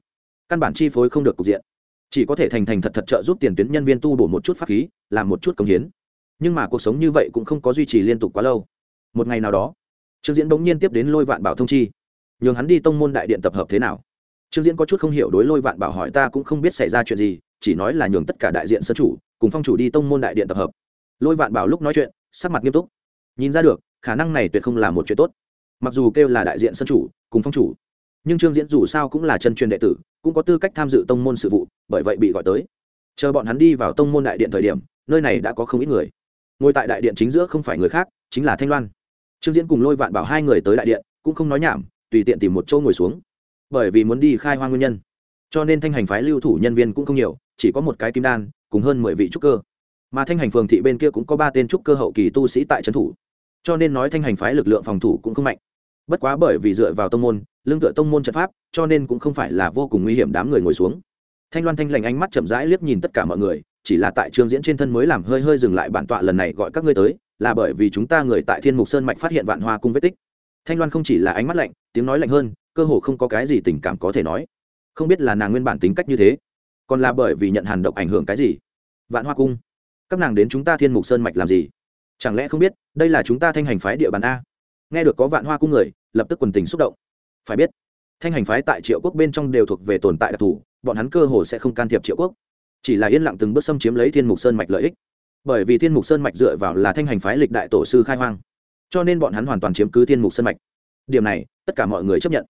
Căn bản chi phối không được cục diện. Chỉ có thể thành thành thật thật trợ giúp tiền tuyến nhân viên tu bổ một chút pháp khí, làm một chút công hiến. Nhưng mà cuộc sống như vậy cũng không có duy trì liên tục quá lâu. Một ngày nào đó, trương diễn bỗng nhiên tiếp đến lôi vạn bảo thông chi. Nhường hắn đi tông môn đại điện tập hợp thế nào? Trương diễn có chút không hiểu đối lôi vạn bảo hỏi ta cũng không biết xảy ra chuyện gì chỉ nói là nhường tất cả đại diện sân chủ, cùng phong chủ đi tông môn đại điện tập hợp. Lôi vạn bảo lúc nói chuyện, sắc mặt nghiêm túc. Nhìn ra được, khả năng này tuyệt không là một chuyện tốt. Mặc dù kêu là đại diện sân chủ, cùng phong chủ, nhưng trương diễn dù sao cũng là chân truyền đệ tử, cũng có tư cách tham dự tông môn sự vụ, bởi vậy bị gọi tới. Chờ bọn hắn đi vào tông môn đại điện thời điểm, nơi này đã có không ít người. Ngồi tại đại điện chính giữa không phải người khác, chính là thanh loan. Trương diễn cùng lôi vạn bảo hai người tới đại điện, cũng không nói nhảm, tùy tiện tìm một chỗ ngồi xuống. Bởi vì muốn đi khai hoang nguyên nhân cho nên thanh hành phái lưu thủ nhân viên cũng không nhiều, chỉ có một cái kim đan, cùng hơn mười vị trúc cơ. Mà thanh hành phường thị bên kia cũng có ba tên trúc cơ hậu kỳ tu sĩ tại trấn thủ. Cho nên nói thanh hành phái lực lượng phòng thủ cũng không mạnh. Bất quá bởi vì dựa vào tông môn, lương tựa tông môn trận pháp, cho nên cũng không phải là vô cùng nguy hiểm đám người ngồi xuống. Thanh loan thanh lành ánh mắt chậm rãi liếc nhìn tất cả mọi người, chỉ là tại trường diễn trên thân mới làm hơi hơi dừng lại bản tọa lần này gọi các ngươi tới, là bởi vì chúng ta người tại thiên mục sơn mạch phát hiện vạn hoa cung vết tích. Thanh loan không chỉ là ánh mắt lạnh, tiếng nói lạnh hơn, cơ hồ không có cái gì tình cảm có thể nói không biết là nàng nguyên bản tính cách như thế, còn là bởi vì nhận hàn độc ảnh hưởng cái gì? Vạn hoa cung, các nàng đến chúng ta thiên mục sơn mạch làm gì? Chẳng lẽ không biết, đây là chúng ta thanh hành phái địa bàn a? Nghe được có vạn hoa cung người, lập tức quần tình xúc động. Phải biết, thanh hành phái tại triệu quốc bên trong đều thuộc về tồn tại đặc thù, bọn hắn cơ hồ sẽ không can thiệp triệu quốc. Chỉ là yên lặng từng bước xâm chiếm lấy thiên mục sơn mạch lợi ích. Bởi vì thiên mục sơn mạch dựa vào là thanh hành phái lịch đại tổ sư khai hoang, cho nên bọn hắn hoàn toàn chiếm cứ thiên mục sơn mạch. Điểm này, tất cả mọi người chấp nhận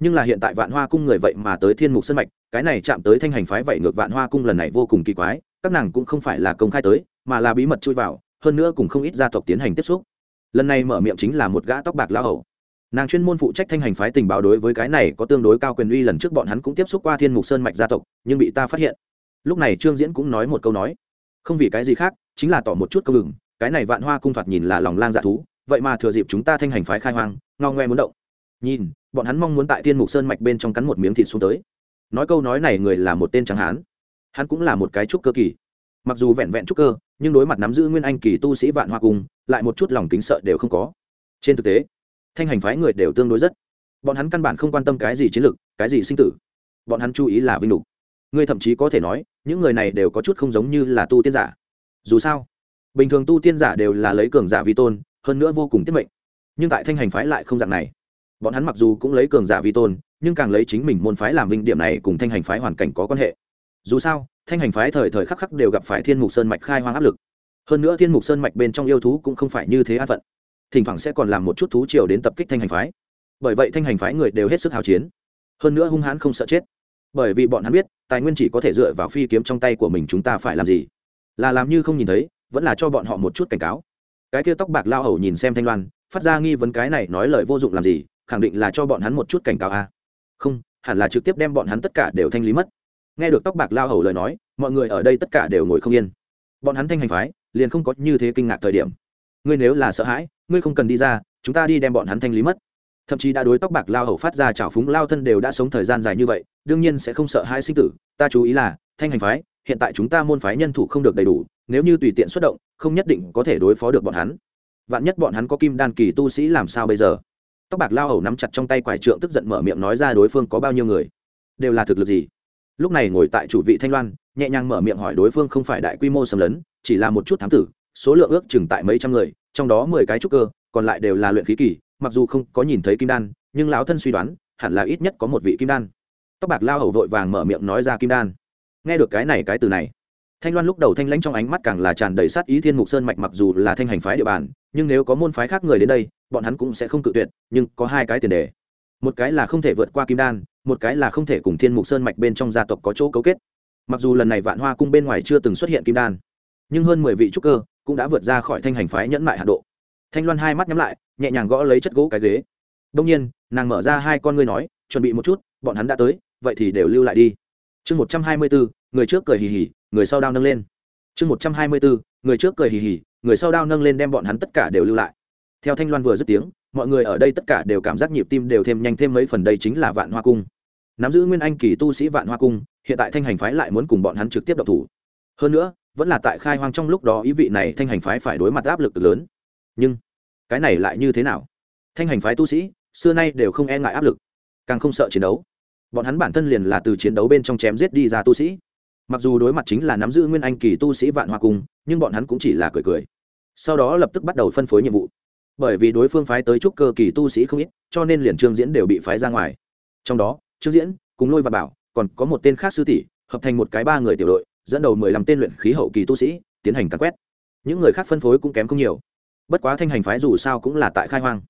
nhưng là hiện tại vạn hoa cung người vậy mà tới thiên mục sơn mạch, cái này chạm tới thanh hành phái vậy ngược vạn hoa cung lần này vô cùng kỳ quái, các nàng cũng không phải là công khai tới, mà là bí mật chui vào, hơn nữa cùng không ít gia tộc tiến hành tiếp xúc. Lần này mở miệng chính là một gã tóc bạc lao hầu. Nàng chuyên môn phụ trách thanh hành phái tình báo đối với cái này có tương đối cao quyền uy lần trước bọn hắn cũng tiếp xúc qua thiên mục sơn mạch gia tộc, nhưng bị ta phát hiện. Lúc này trương diễn cũng nói một câu nói. Không vì cái gì khác, chính là tỏ một chút câu ngừng cái này vạn hoa cung thoạt nhìn là lòng lang dạ thú, vậy mà thừa dịp chúng ta thanh hành phái khai hoang, ngao ngoe muốn động. Nhìn bọn hắn mong muốn tại thiên mục sơn mạch bên trong cắn một miếng thịt xuống tới. Nói câu nói này người là một tên trắng hán. Hắn cũng là một cái trúc cơ kỳ. Mặc dù vẹn vẹn trúc cơ, nhưng đối mặt nắm giữ nguyên anh kỳ tu sĩ vạn hoa cung lại một chút lòng kính sợ đều không có. Trên thực tế, thanh hành phái người đều tương đối rất. Bọn hắn căn bản không quan tâm cái gì chiến lược cái gì sinh tử. Bọn hắn chú ý là vinh lục. Ngươi thậm chí có thể nói, những người này đều có chút không giống như là tu tiên giả. Dù sao, bình thường tu tiên giả đều là lấy cường giả vi tôn, hơn nữa vô cùng tiết mệnh. Nhưng tại thanh hành phái lại không dạng này bọn hắn mặc dù cũng lấy cường giả vi tôn, nhưng càng lấy chính mình môn phái làm vinh điểm này cùng thanh hành phái hoàn cảnh có quan hệ. Dù sao, thanh hành phái thời thời khắc khắc đều gặp phải thiên mục sơn mạch khai hoang áp lực. Hơn nữa thiên mục sơn mạch bên trong yêu thú cũng không phải như thế an phận. Thỉnh thoảng sẽ còn làm một chút thú triều đến tập kích thanh hành phái. Bởi vậy thanh hành phái người đều hết sức hào chiến. Hơn nữa hung hãn không sợ chết. Bởi vì bọn hắn biết, tài nguyên chỉ có thể dựa vào phi kiếm trong tay của mình chúng ta phải làm gì. Là làm như không nhìn thấy, vẫn là cho bọn họ một chút cảnh cáo. Cái kia tóc bạc lao hầu nhìn xem thanh loan, phát ra nghi vấn cái này nói lời vô dụng làm gì khẳng định là cho bọn hắn một chút cảnh cáo a. À? không, hẳn là trực tiếp đem bọn hắn tất cả đều thanh lý mất. Nghe được tóc bạc lao hầu lời nói, mọi người ở đây tất cả đều ngồi không yên. Bọn hắn thanh hành phái, liền không có như thế kinh ngạc thời điểm. Ngươi nếu là sợ hãi, ngươi không cần đi ra, chúng ta đi đem bọn hắn thanh lý mất. Thậm chí đã đối tóc bạc lao hầu phát ra trào phúng, lao thân đều đã sống thời gian dài như vậy, đương nhiên sẽ không sợ hãi sinh tử. Ta chú ý là, thanh hành phái, hiện tại chúng ta môn phái nhân thủ không được đầy đủ, nếu như tùy tiện xuất động, không nhất định có thể đối phó được bọn hắn. Vạn nhất bọn hắn có kim đan kỳ tu sĩ làm sao bây giờ? Tóc bạc lao hầu nắm chặt trong tay quải trượng tức giận mở miệng nói ra đối phương có bao nhiêu người, đều là thực lực gì? Lúc này ngồi tại chủ vị thanh loan, nhẹ nhàng mở miệng hỏi đối phương không phải đại quy mô xâm lấn, chỉ là một chút thám tử, số lượng ước chừng tại mấy trăm người, trong đó mười cái trúc cơ, còn lại đều là luyện khí kỳ, mặc dù không có nhìn thấy kim đan, nhưng lão thân suy đoán, hẳn là ít nhất có một vị kim đan. Tóc bạc lao hầu vội vàng mở miệng nói ra kim đan. Nghe được cái này cái từ này, thanh loan lúc đầu thanh lãnh trong ánh mắt càng là tràn đầy sát ý thiên mục sơn mạch mặc dù là thanh hành phái địa bàn, nhưng nếu có môn phái khác người đến đây, bọn hắn cũng sẽ không cự tuyệt nhưng có hai cái tiền đề. Một cái là không thể vượt qua kim đan, một cái là không thể cùng thiên mục sơn mạch bên trong gia tộc có chỗ cấu kết. Mặc dù lần này vạn hoa cung bên ngoài chưa từng xuất hiện kim đan, nhưng hơn mười vị trúc cơ cũng đã vượt ra khỏi thanh hành phái nhẫn mại hạ độ. Thanh loan hai mắt nhắm lại, nhẹ nhàng gõ lấy chất gỗ cái ghế. Đông nhiên, nàng mở ra hai con ngươi nói, chuẩn bị một chút, bọn hắn đã tới, vậy thì đều lưu lại đi. Chương một trăm hai mươi bốn người trước cười hì hì, người sau đao nâng lên. Chương một trăm hai mươi bốn người trước cười hì hì, người sau đao nâng lên đem bọn hắn tất cả đều lưu lại. Theo thanh loan vừa dứt tiếng mọi người ở đây tất cả đều cảm giác nhịp tim đều thêm nhanh thêm mấy phần đây chính là vạn hoa cung. Nắm giữ nguyên anh kỳ tu sĩ vạn hoa cung, hiện tại thanh hành phái lại muốn cùng bọn hắn trực tiếp độc thủ. Hơn nữa, vẫn là tại khai hoang trong lúc đó ý vị này thanh hành phái phải đối mặt áp lực lớn. Nhưng, cái này lại như thế nào? Thanh hành phái tu sĩ, xưa nay đều không e ngại áp lực, càng không sợ chiến đấu. Bọn hắn bản thân liền là từ chiến đấu bên trong chém giết đi ra tu sĩ. Mặc dù đối mặt chính là nắm giữ nguyên anh kỳ tu sĩ vạn hoa cung, nhưng bọn hắn cũng chỉ là cười cười. Sau đó lập tức bắt đầu phân phối nhiệm vụ bởi vì đối phương phái tới trúc cơ kỳ tu sĩ không ít, cho nên liền trương diễn đều bị phái ra ngoài. Trong đó, trương diễn, cùng lôi và bảo, còn có một tên khác sư tỷ, hợp thành một cái ba người tiểu đội, dẫn đầu mười lăm tên luyện khí hậu kỳ tu sĩ, tiến hành cắn quét. Những người khác phân phối cũng kém không nhiều. Bất quá thanh hành phái dù sao cũng là tại khai hoang.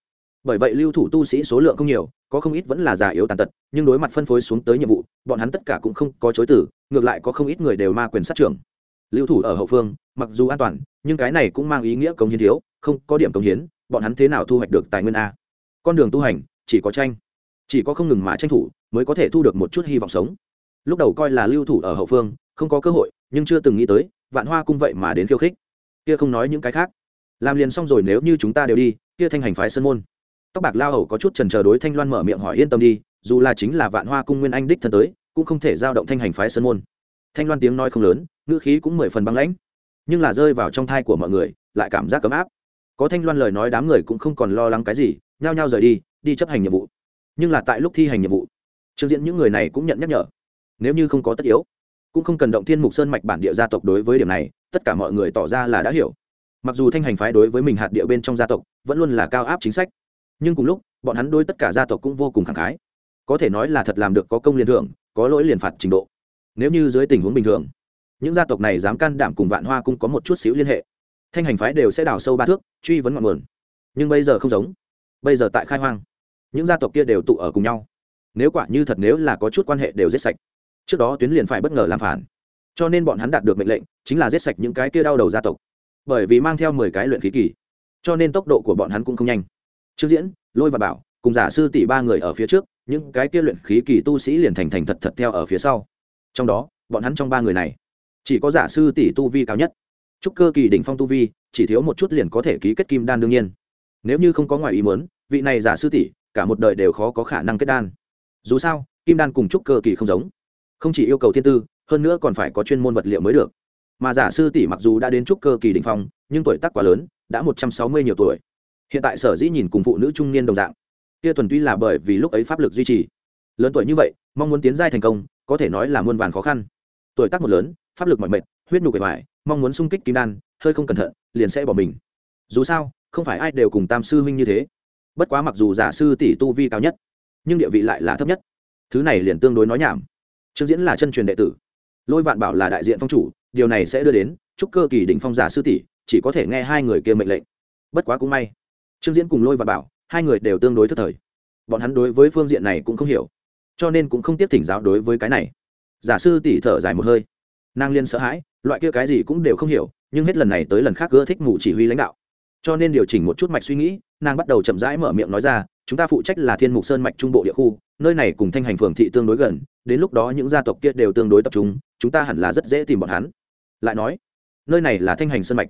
Bởi vậy lưu thủ tu sĩ số lượng không nhiều, có không ít vẫn là già yếu tàn tật, nhưng đối mặt phân phối xuống tới nhiệm vụ, bọn hắn tất cả cũng không có chối tử ngược lại có không ít người đều ma quyền sát trưởng. Lưu thủ ở hậu phương, mặc dù an toàn, nhưng cái này cũng mang ý nghĩa công hiến thiếu, không có điểm công hiến bọn hắn thế nào thu hoạch được tài nguyên a? Con đường tu hành, chỉ có tranh. Chỉ có không ngừng mà tranh thủ, mới có thể thu được một chút hy vọng sống. Lúc đầu coi là lưu thủ ở hậu phương, không có cơ hội, nhưng chưa từng nghĩ tới, vạn hoa cung vậy mà đến khiêu khích. Kia không nói những cái khác. Làm liền xong rồi nếu như chúng ta đều đi, kia thanh hành phái sơn môn. Tóc bạc lao hầu có chút trần chờ đối thanh loan mở miệng hỏi yên tâm đi, dù là chính là vạn hoa cung nguyên anh đích thân tới, cũng không thể giao động thanh hành phái sơn môn. Thanh loan tiếng nói không lớn, ngữ khí cũng mười phần băng lãnh, nhưng là rơi vào trong thai của mọi người, lại cảm giác cấm áp có thanh loan lời nói đám người cũng không còn lo lắng cái gì, nhao nhao rời đi đi chấp hành nhiệm vụ. Nhưng là tại lúc thi hành nhiệm vụ, trương diễn những người này cũng nhận nhắc nhở, nếu như không có tất yếu, cũng không cần động thiên mục sơn mạch bản địa gia tộc đối với điểm này, tất cả mọi người tỏ ra là đã hiểu. Mặc dù thanh hành phái đối với mình hạt địa bên trong gia tộc vẫn luôn là cao áp chính sách, nhưng cùng lúc, bọn hắn đối tất cả gia tộc cũng vô cùng khẳng khái. Có thể nói là thật làm được có công liền thưởng, có lỗi liền phạt trình độ. Nếu như dưới tình huống bình thường, những gia tộc này dám can đảm cùng vạn hoa cũng có một chút xíu liên hệ thanh hành phái đều sẽ đào sâu ba thước, truy vấn ngọn nguồn. Nhưng bây giờ không giống. Bây giờ tại khai hoang, những gia tộc kia đều tụ ở cùng nhau. Nếu quả như thật nếu là có chút quan hệ đều giết sạch, trước đó tuyến liền phải bất ngờ làm phản. Cho nên bọn hắn đạt được mệnh lệnh, chính là giết sạch những cái kia đau đầu gia tộc. Bởi vì mang theo mười cái luyện khí kỳ, cho nên tốc độ của bọn hắn cũng không nhanh. Trương diễn, lôi và bảo, cùng giả sư tỷ ba người ở phía trước, những cái kia luyện khí kỳ tu sĩ liền thành thành thật thật theo ở phía sau. Trong đó, bọn hắn trong ba người này, chỉ có giả sư tỷ tu vi cao nhất trúc cơ kỳ đỉnh phong tu vi, chỉ thiếu một chút liền có thể ký kết kim đan đương nhiên. Nếu như không có ngoài ý muốn, vị này giả sư tỷ, cả một đời đều khó có khả năng kết đan. Dù sao, kim đan cùng trúc cơ kỳ không giống. Không chỉ yêu cầu thiên tư, hơn nữa còn phải có chuyên môn vật liệu mới được. Mà giả sư tỷ mặc dù đã đến trúc cơ kỳ đỉnh phong, nhưng tuổi tác quá lớn, đã một trăm sáu mươi nhiều tuổi. Hiện tại sở dĩ nhìn cùng phụ nữ trung niên đồng dạng. Kia thuần tuy là bởi vì lúc ấy pháp lực duy trì. Lớn tuổi như vậy, mong muốn tiến giai thành công, có thể nói là muôn vàn khó khăn. Tuổi tác một lớn, pháp lực mọi mệt huyết nhục bề ngoài, mong muốn sung kích kim đan, hơi không cẩn thận, liền sẽ bỏ mình. Dù sao, không phải ai đều cùng tam sư huynh như thế. Bất quá mặc dù giả sư tỷ tu vi cao nhất, nhưng địa vị lại là thấp nhất. Thứ này liền tương đối nói nhảm. Trương diễn là chân truyền đệ tử. Lôi vạn bảo là đại diện phong chủ, điều này sẽ đưa đến, chúc cơ kỳ đỉnh phong giả sư tỷ, chỉ có thể nghe hai người kia mệnh lệnh. Bất quá cũng may, trương diễn cùng lôi vạn bảo, hai người đều tương đối thất thời. Bọn hắn đối với phương diện này cũng không hiểu, cho nên cũng không tiếp thỉnh giáo đối với cái này. Giả sư tỷ thở dài một hơi. Nàng liên sợ hãi loại kia cái gì cũng đều không hiểu, nhưng hết lần này tới lần khác ưa thích ngủ chỉ huy lãnh đạo. Cho nên điều chỉnh một chút mạch suy nghĩ, nàng bắt đầu chậm rãi mở miệng nói ra, chúng ta phụ trách là thiên mục sơn mạch trung bộ địa khu, nơi này cùng thanh hành phường thị tương đối gần, đến lúc đó những gia tộc kia đều tương đối tập trung, chúng ta hẳn là rất dễ tìm bọn hắn. Lại nói, nơi này là thanh hành sơn mạch,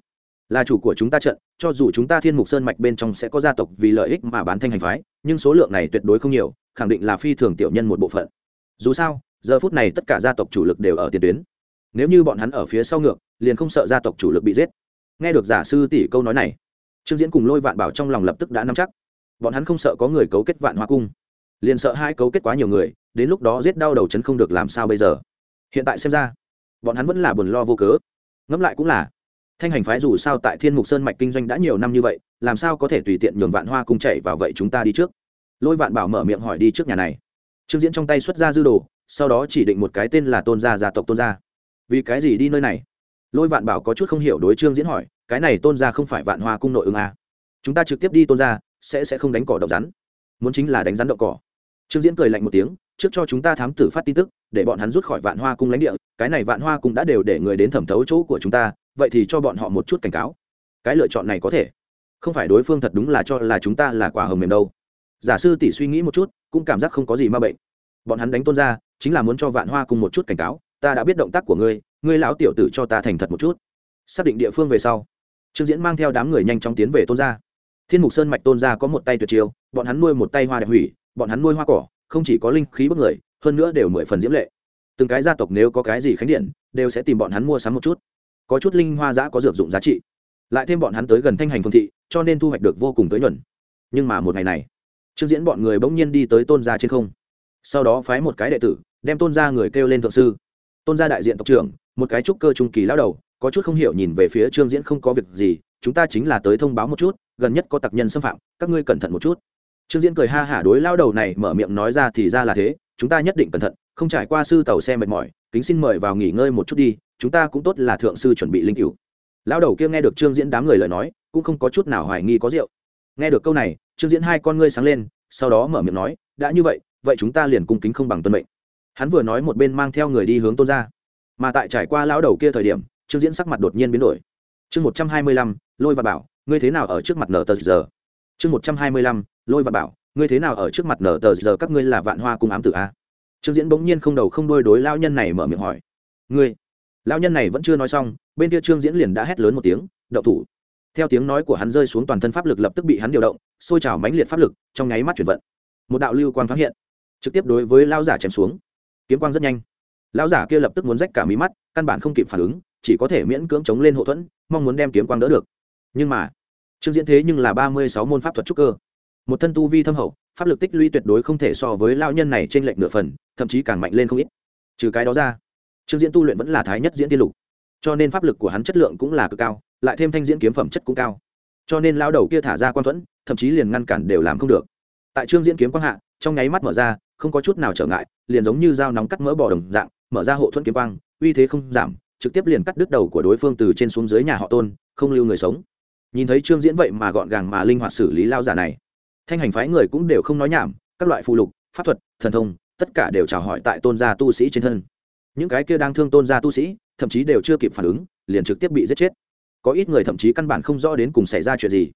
là chủ của chúng ta trận, cho dù chúng ta thiên mục sơn mạch bên trong sẽ có gia tộc vì lợi ích mà bán thanh hành phái, nhưng số lượng này tuyệt đối không nhiều, khẳng định là phi thường tiểu nhân một bộ phận. Dù sao, giờ phút này tất cả gia tộc chủ lực đều ở tiền tuyến nếu như bọn hắn ở phía sau ngược, liền không sợ gia tộc chủ lực bị giết. Nghe được giả sư tỷ câu nói này, trương diễn cùng lôi vạn bảo trong lòng lập tức đã nắm chắc. Bọn hắn không sợ có người cấu kết vạn hoa cung, liền sợ hai cấu kết quá nhiều người, đến lúc đó giết đau đầu chấn không được làm sao bây giờ. Hiện tại xem ra, bọn hắn vẫn là buồn lo vô cớ. Ngẫm lại cũng là, thanh hành phái dù sao tại thiên mục sơn mạch kinh doanh đã nhiều năm như vậy, làm sao có thể tùy tiện nhường vạn hoa cung chạy vào vậy chúng ta đi trước? Lôi vạn bảo mở miệng hỏi đi trước nhà này. Trương diễn trong tay xuất ra dư đồ, sau đó chỉ định một cái tên là tôn gia gia tộc tôn gia vì cái gì đi nơi này? Lôi vạn bảo có chút không hiểu đối trương diễn hỏi, cái này tôn gia không phải vạn hoa cung nội ứng à. chúng ta trực tiếp đi tôn gia, sẽ sẽ không đánh cỏ động rắn. Muốn chính là đánh rắn đậu cỏ. Trương diễn cười lạnh một tiếng, trước cho chúng ta thám tử phát tin tức, để bọn hắn rút khỏi vạn hoa cung lãnh địa, cái này vạn hoa cung đã đều để người đến thẩm thấu chỗ của chúng ta, vậy thì cho bọn họ một chút cảnh cáo. Cái lựa chọn này có thể. Không phải đối phương thật đúng là cho là chúng ta là quả hồng mềm đâu. Giả sư tỷ suy nghĩ một chút, cũng cảm giác không có gì ma bệnh. Bọn hắn đánh tôn ra chính là muốn cho vạn hoa cùng một chút cảnh cáo ta đã biết động tác của ngươi ngươi lão tiểu tử cho ta thành thật một chút. Xác định địa phương về sau. Trương diễn mang theo đám người nhanh chóng tiến về tôn gia. Thiên mục sơn mạch tôn gia có một tay tuyệt chiêu, bọn hắn nuôi một tay hoa đẹp hủy, bọn hắn nuôi hoa cỏ, không chỉ có linh khí bức người, hơn nữa đều mười phần diễm lệ. Từng cái gia tộc nếu có cái gì khánh điện, đều sẽ tìm bọn hắn mua sắm một chút. Có chút linh hoa giã có dược dụng giá trị. Lại thêm bọn hắn tới gần thanh hành phương thị, cho nên thu hoạch được vô cùng tới nhuận. Nhưng mà một ngày này, trương diễn bọn người bỗng nhiên đi tới tôn gia trên không. Sau đó phái một cái đệ tử, đem tôn gia người kêu lên thượng sư tôn gia đại diện tộc trưởng, một cái trúc cơ trung kỳ lao đầu, có chút không hiểu nhìn về phía trương diễn không có việc gì, chúng ta chính là tới thông báo một chút, gần nhất có tặc nhân xâm phạm, các ngươi cẩn thận một chút. Trương diễn cười ha hả đối lao đầu này mở miệng nói ra thì ra là thế, chúng ta nhất định cẩn thận, không trải qua sư tàu xe mệt mỏi, kính xin mời vào nghỉ ngơi một chút đi, chúng ta cũng tốt là thượng sư chuẩn bị linh cửu. Lão đầu kia nghe được trương diễn đám người lời nói, cũng không có chút nào hoài nghi có rượu. Nghe được câu này, trương diễn hai con ngươi sáng lên, sau đó mở miệng nói, đã như vậy vậy chúng ta liền cung kính không bằng tuân mệnh hắn vừa nói một bên mang theo người đi hướng tôn ra mà tại trải qua lão đầu kia thời điểm, trương diễn sắc mặt đột nhiên biến đổi. Chương một trăm hai mươi lăm, lôi và bảo, ngươi thế nào ở trước mặt nở tờ giờ? Chương một trăm hai mươi lăm, lôi và bảo, ngươi thế nào ở trước mặt nở tờ giờ? Các ngươi là vạn hoa cung ám tử a? Trương diễn bỗng nhiên không đầu không đôi đối lao nhân này mở miệng hỏi. Ngươi? Lao nhân này vẫn chưa nói xong, bên kia trương diễn liền đã hét lớn một tiếng, đậu thủ. Theo tiếng nói của hắn rơi xuống toàn thân pháp lực lập tức bị hắn điều động xôi trào mãnh liệt pháp lực, trong nháy mắt chuyển vận. Một đạo lưu quang thoáng hiện, trực tiếp đối với lao giả chém xuống kiếm quang rất nhanh. Lão giả kia lập tức muốn rách cả mí mắt, căn bản không kịp phản ứng, chỉ có thể miễn cưỡng chống lên hậu thuẫn, mong muốn đem kiếm quang đỡ được. Nhưng mà, trương diễn thế nhưng là ba mươi sáu môn pháp thuật trúc cơ. Một thân tu vi thâm hậu, pháp lực tích lũy tuyệt đối không thể so với lao nhân này trên lệnh nửa phần, thậm chí càng mạnh lên không ít. Trừ cái đó ra, trương diễn tu luyện vẫn là thái nhất diễn tiên lục. Cho nên pháp lực của hắn chất lượng cũng là cực cao, lại thêm thanh diễn kiếm phẩm chất cũng cao. Cho nên lao đầu kia thả ra quan thuẫn, thậm chí liền ngăn cản đều làm không được. Tại trương diễn kiếm quang hạ, trong nháy mắt mở ra không có chút nào trở ngại, liền giống như dao nóng cắt mỡ bò đồng dạng, mở ra hộ thuẫn kiếm quang, uy thế không giảm, trực tiếp liền cắt đứt đầu của đối phương từ trên xuống dưới nhà họ tôn, không lưu người sống. Nhìn thấy trương diễn vậy mà gọn gàng mà linh hoạt xử lý lao giả này, thanh hành phái người cũng đều không nói nhảm, các loại phụ lục, pháp thuật, thần thông, tất cả đều chào hỏi tại tôn gia tu sĩ trên thân. Những cái kia đang thương tôn gia tu sĩ, thậm chí đều chưa kịp phản ứng, liền trực tiếp bị giết chết. Có ít người thậm chí căn bản không rõ đến cùng xảy ra chuyện gì.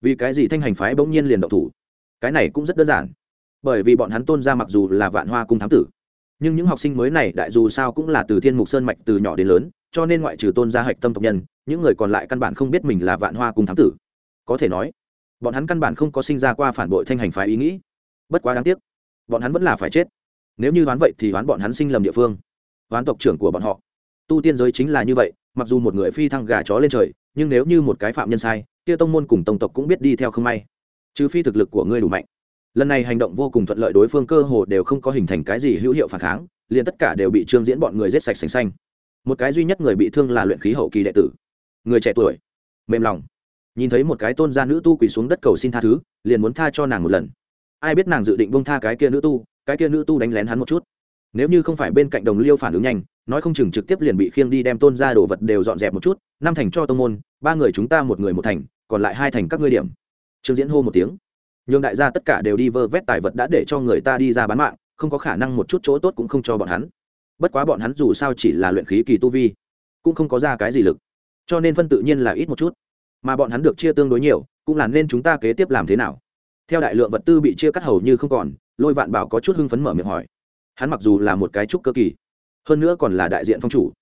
Vì cái gì thanh hành phái bỗng nhiên liền động thủ? Cái này cũng rất đơn giản bởi vì bọn hắn tôn ra mặc dù là vạn hoa cung thám tử, nhưng những học sinh mới này đại dù sao cũng là từ thiên mục sơn mạch từ nhỏ đến lớn, cho nên ngoại trừ tôn gia hạch tâm tộc nhân, những người còn lại căn bản không biết mình là vạn hoa cung thám tử. Có thể nói, bọn hắn căn bản không có sinh ra qua phản bội thanh hành phái ý nghĩ. Bất quá đáng tiếc, bọn hắn vẫn là phải chết. Nếu như đoán vậy thì đoán bọn hắn sinh lầm địa phương. Đoán tộc trưởng của bọn họ. Tu tiên giới chính là như vậy, mặc dù một người phi thăng gà chó lên trời, nhưng nếu như một cái phạm nhân sai, kia tông môn cùng tông tộc cũng biết đi theo không may. Trừ phi thực lực của ngươi đủ mạnh lần này hành động vô cùng thuận lợi, đối phương cơ hồ đều không có hình thành cái gì hữu hiệu phản kháng, liền tất cả đều bị trương diễn bọn người giết sạch sành xanh. Một cái duy nhất người bị thương là luyện khí hậu kỳ đệ tử. Người trẻ tuổi, mềm lòng. Nhìn thấy một cái tôn gia nữ tu quỳ xuống đất cầu xin tha thứ, liền muốn tha cho nàng một lần. Ai biết nàng dự định bông tha cái kia nữ tu, cái kia nữ tu đánh lén hắn một chút. Nếu như không phải bên cạnh đồng liêu phản ứng nhanh, nói không chừng trực tiếp liền bị khiêng đi đem tôn ra đồ vật đều dọn dẹp một chút, năm thành cho tông môn, ba người chúng ta một người một thành, còn lại hai thành các ngươi điểm. Trương diễn hô một tiếng nhường đại gia tất cả đều đi vơ vét tài vật đã để cho người ta đi ra bán mạng, không có khả năng một chút chỗ tốt cũng không cho bọn hắn. Bất quá bọn hắn dù sao chỉ là luyện khí kỳ tu vi, cũng không có ra cái gì lực, cho nên phân tự nhiên là ít một chút. Mà bọn hắn được chia tương đối nhiều, cũng là nên chúng ta kế tiếp làm thế nào? Theo đại lượng vật tư bị chia cắt hầu như không còn, lôi vạn bảo có chút hưng phấn mở miệng hỏi. Hắn mặc dù là một cái trúc cơ kỳ, hơn nữa còn là đại diện phong chủ,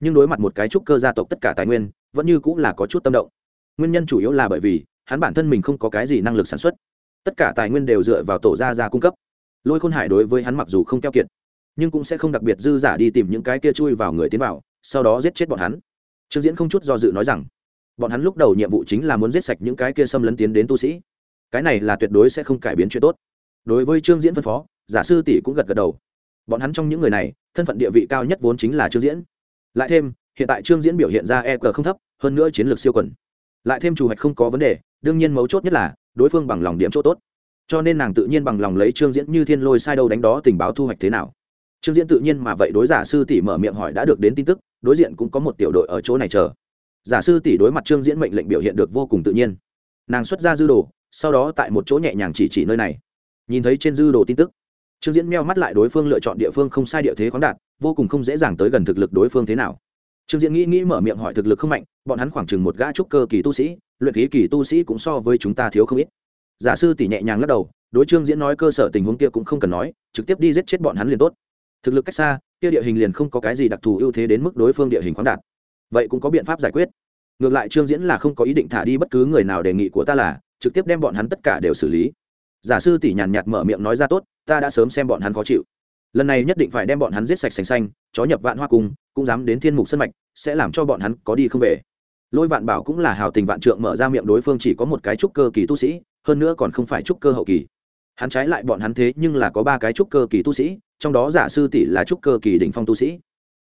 nhưng đối mặt một cái trúc cơ gia tộc tất cả tài nguyên, vẫn như cũng là có chút tâm động. Nguyên nhân chủ yếu là bởi vì, hắn bản thân mình không có cái gì năng lực sản xuất tất cả tài nguyên đều dựa vào tổ gia gia cung cấp. Lôi khôn hải đối với hắn mặc dù không keo kiệt, nhưng cũng sẽ không đặc biệt dư giả đi tìm những cái kia chui vào người tiến vào, sau đó giết chết bọn hắn. Trương diễn không chút do dự nói rằng, bọn hắn lúc đầu nhiệm vụ chính là muốn giết sạch những cái kia xâm lấn tiến đến tu sĩ. Cái này là tuyệt đối sẽ không cải biến chuyện tốt. Đối với trương diễn phân phó, giả sư tỷ cũng gật gật đầu. Bọn hắn trong những người này, thân phận địa vị cao nhất vốn chính là trương diễn. Lại thêm, hiện tại trương diễn biểu hiện ra e g không thấp, hơn nữa chiến lược siêu quần lại thêm chủ hạch không có vấn đề, đương nhiên mấu chốt nhất là đối phương bằng lòng điểm chỗ tốt. Cho nên nàng tự nhiên bằng lòng lấy trương diễn như thiên lôi sai đâu đánh đó tình báo thu hoạch thế nào. Trương diễn tự nhiên mà vậy đối giả sư tỷ mở miệng hỏi đã được đến tin tức, đối diện cũng có một tiểu đội ở chỗ này chờ. Giả sư tỷ đối mặt trương diễn mệnh lệnh biểu hiện được vô cùng tự nhiên. Nàng xuất ra dư đồ, sau đó tại một chỗ nhẹ nhàng chỉ chỉ nơi này. Nhìn thấy trên dư đồ tin tức, trương diễn meo mắt lại đối phương lựa chọn địa phương không sai địa thế khoáng đạt, vô cùng không dễ dàng tới gần thực lực đối phương thế nào. Trương diễn nghĩ nghĩ mở miệng hỏi thực lực không mạnh, bọn hắn khoảng chừng một gã trúc cơ kỳ tu sĩ luyện khí kỳ tu sĩ cũng so với chúng ta thiếu không ít. Giả sư tỷ nhẹ nhàng lắc đầu, đối trương diễn nói cơ sở tình huống kia cũng không cần nói, trực tiếp đi giết chết bọn hắn liền tốt. Thực lực cách xa, kia địa hình liền không có cái gì đặc thù ưu thế đến mức đối phương địa hình khoáng đạt. Vậy cũng có biện pháp giải quyết. Ngược lại trương diễn là không có ý định thả đi bất cứ người nào đề nghị của ta là, trực tiếp đem bọn hắn tất cả đều xử lý. Giả sư tỷ nhàn nhạt mở miệng nói ra tốt, ta đã sớm xem bọn hắn khó chịu. Lần này nhất định phải đem bọn hắn giết sạch sành xanh, chó nhập vạn hoa cung, cũng dám đến thiên mục sân mạch, sẽ làm cho bọn hắn có đi không về lôi vạn bảo cũng là hào tình vạn trượng mở ra miệng đối phương chỉ có một cái trúc cơ kỳ tu sĩ, hơn nữa còn không phải trúc cơ hậu kỳ. Hắn trái lại bọn hắn thế nhưng là có ba cái trúc cơ kỳ tu sĩ, trong đó giả sư tỷ là trúc cơ kỳ đỉnh phong tu sĩ.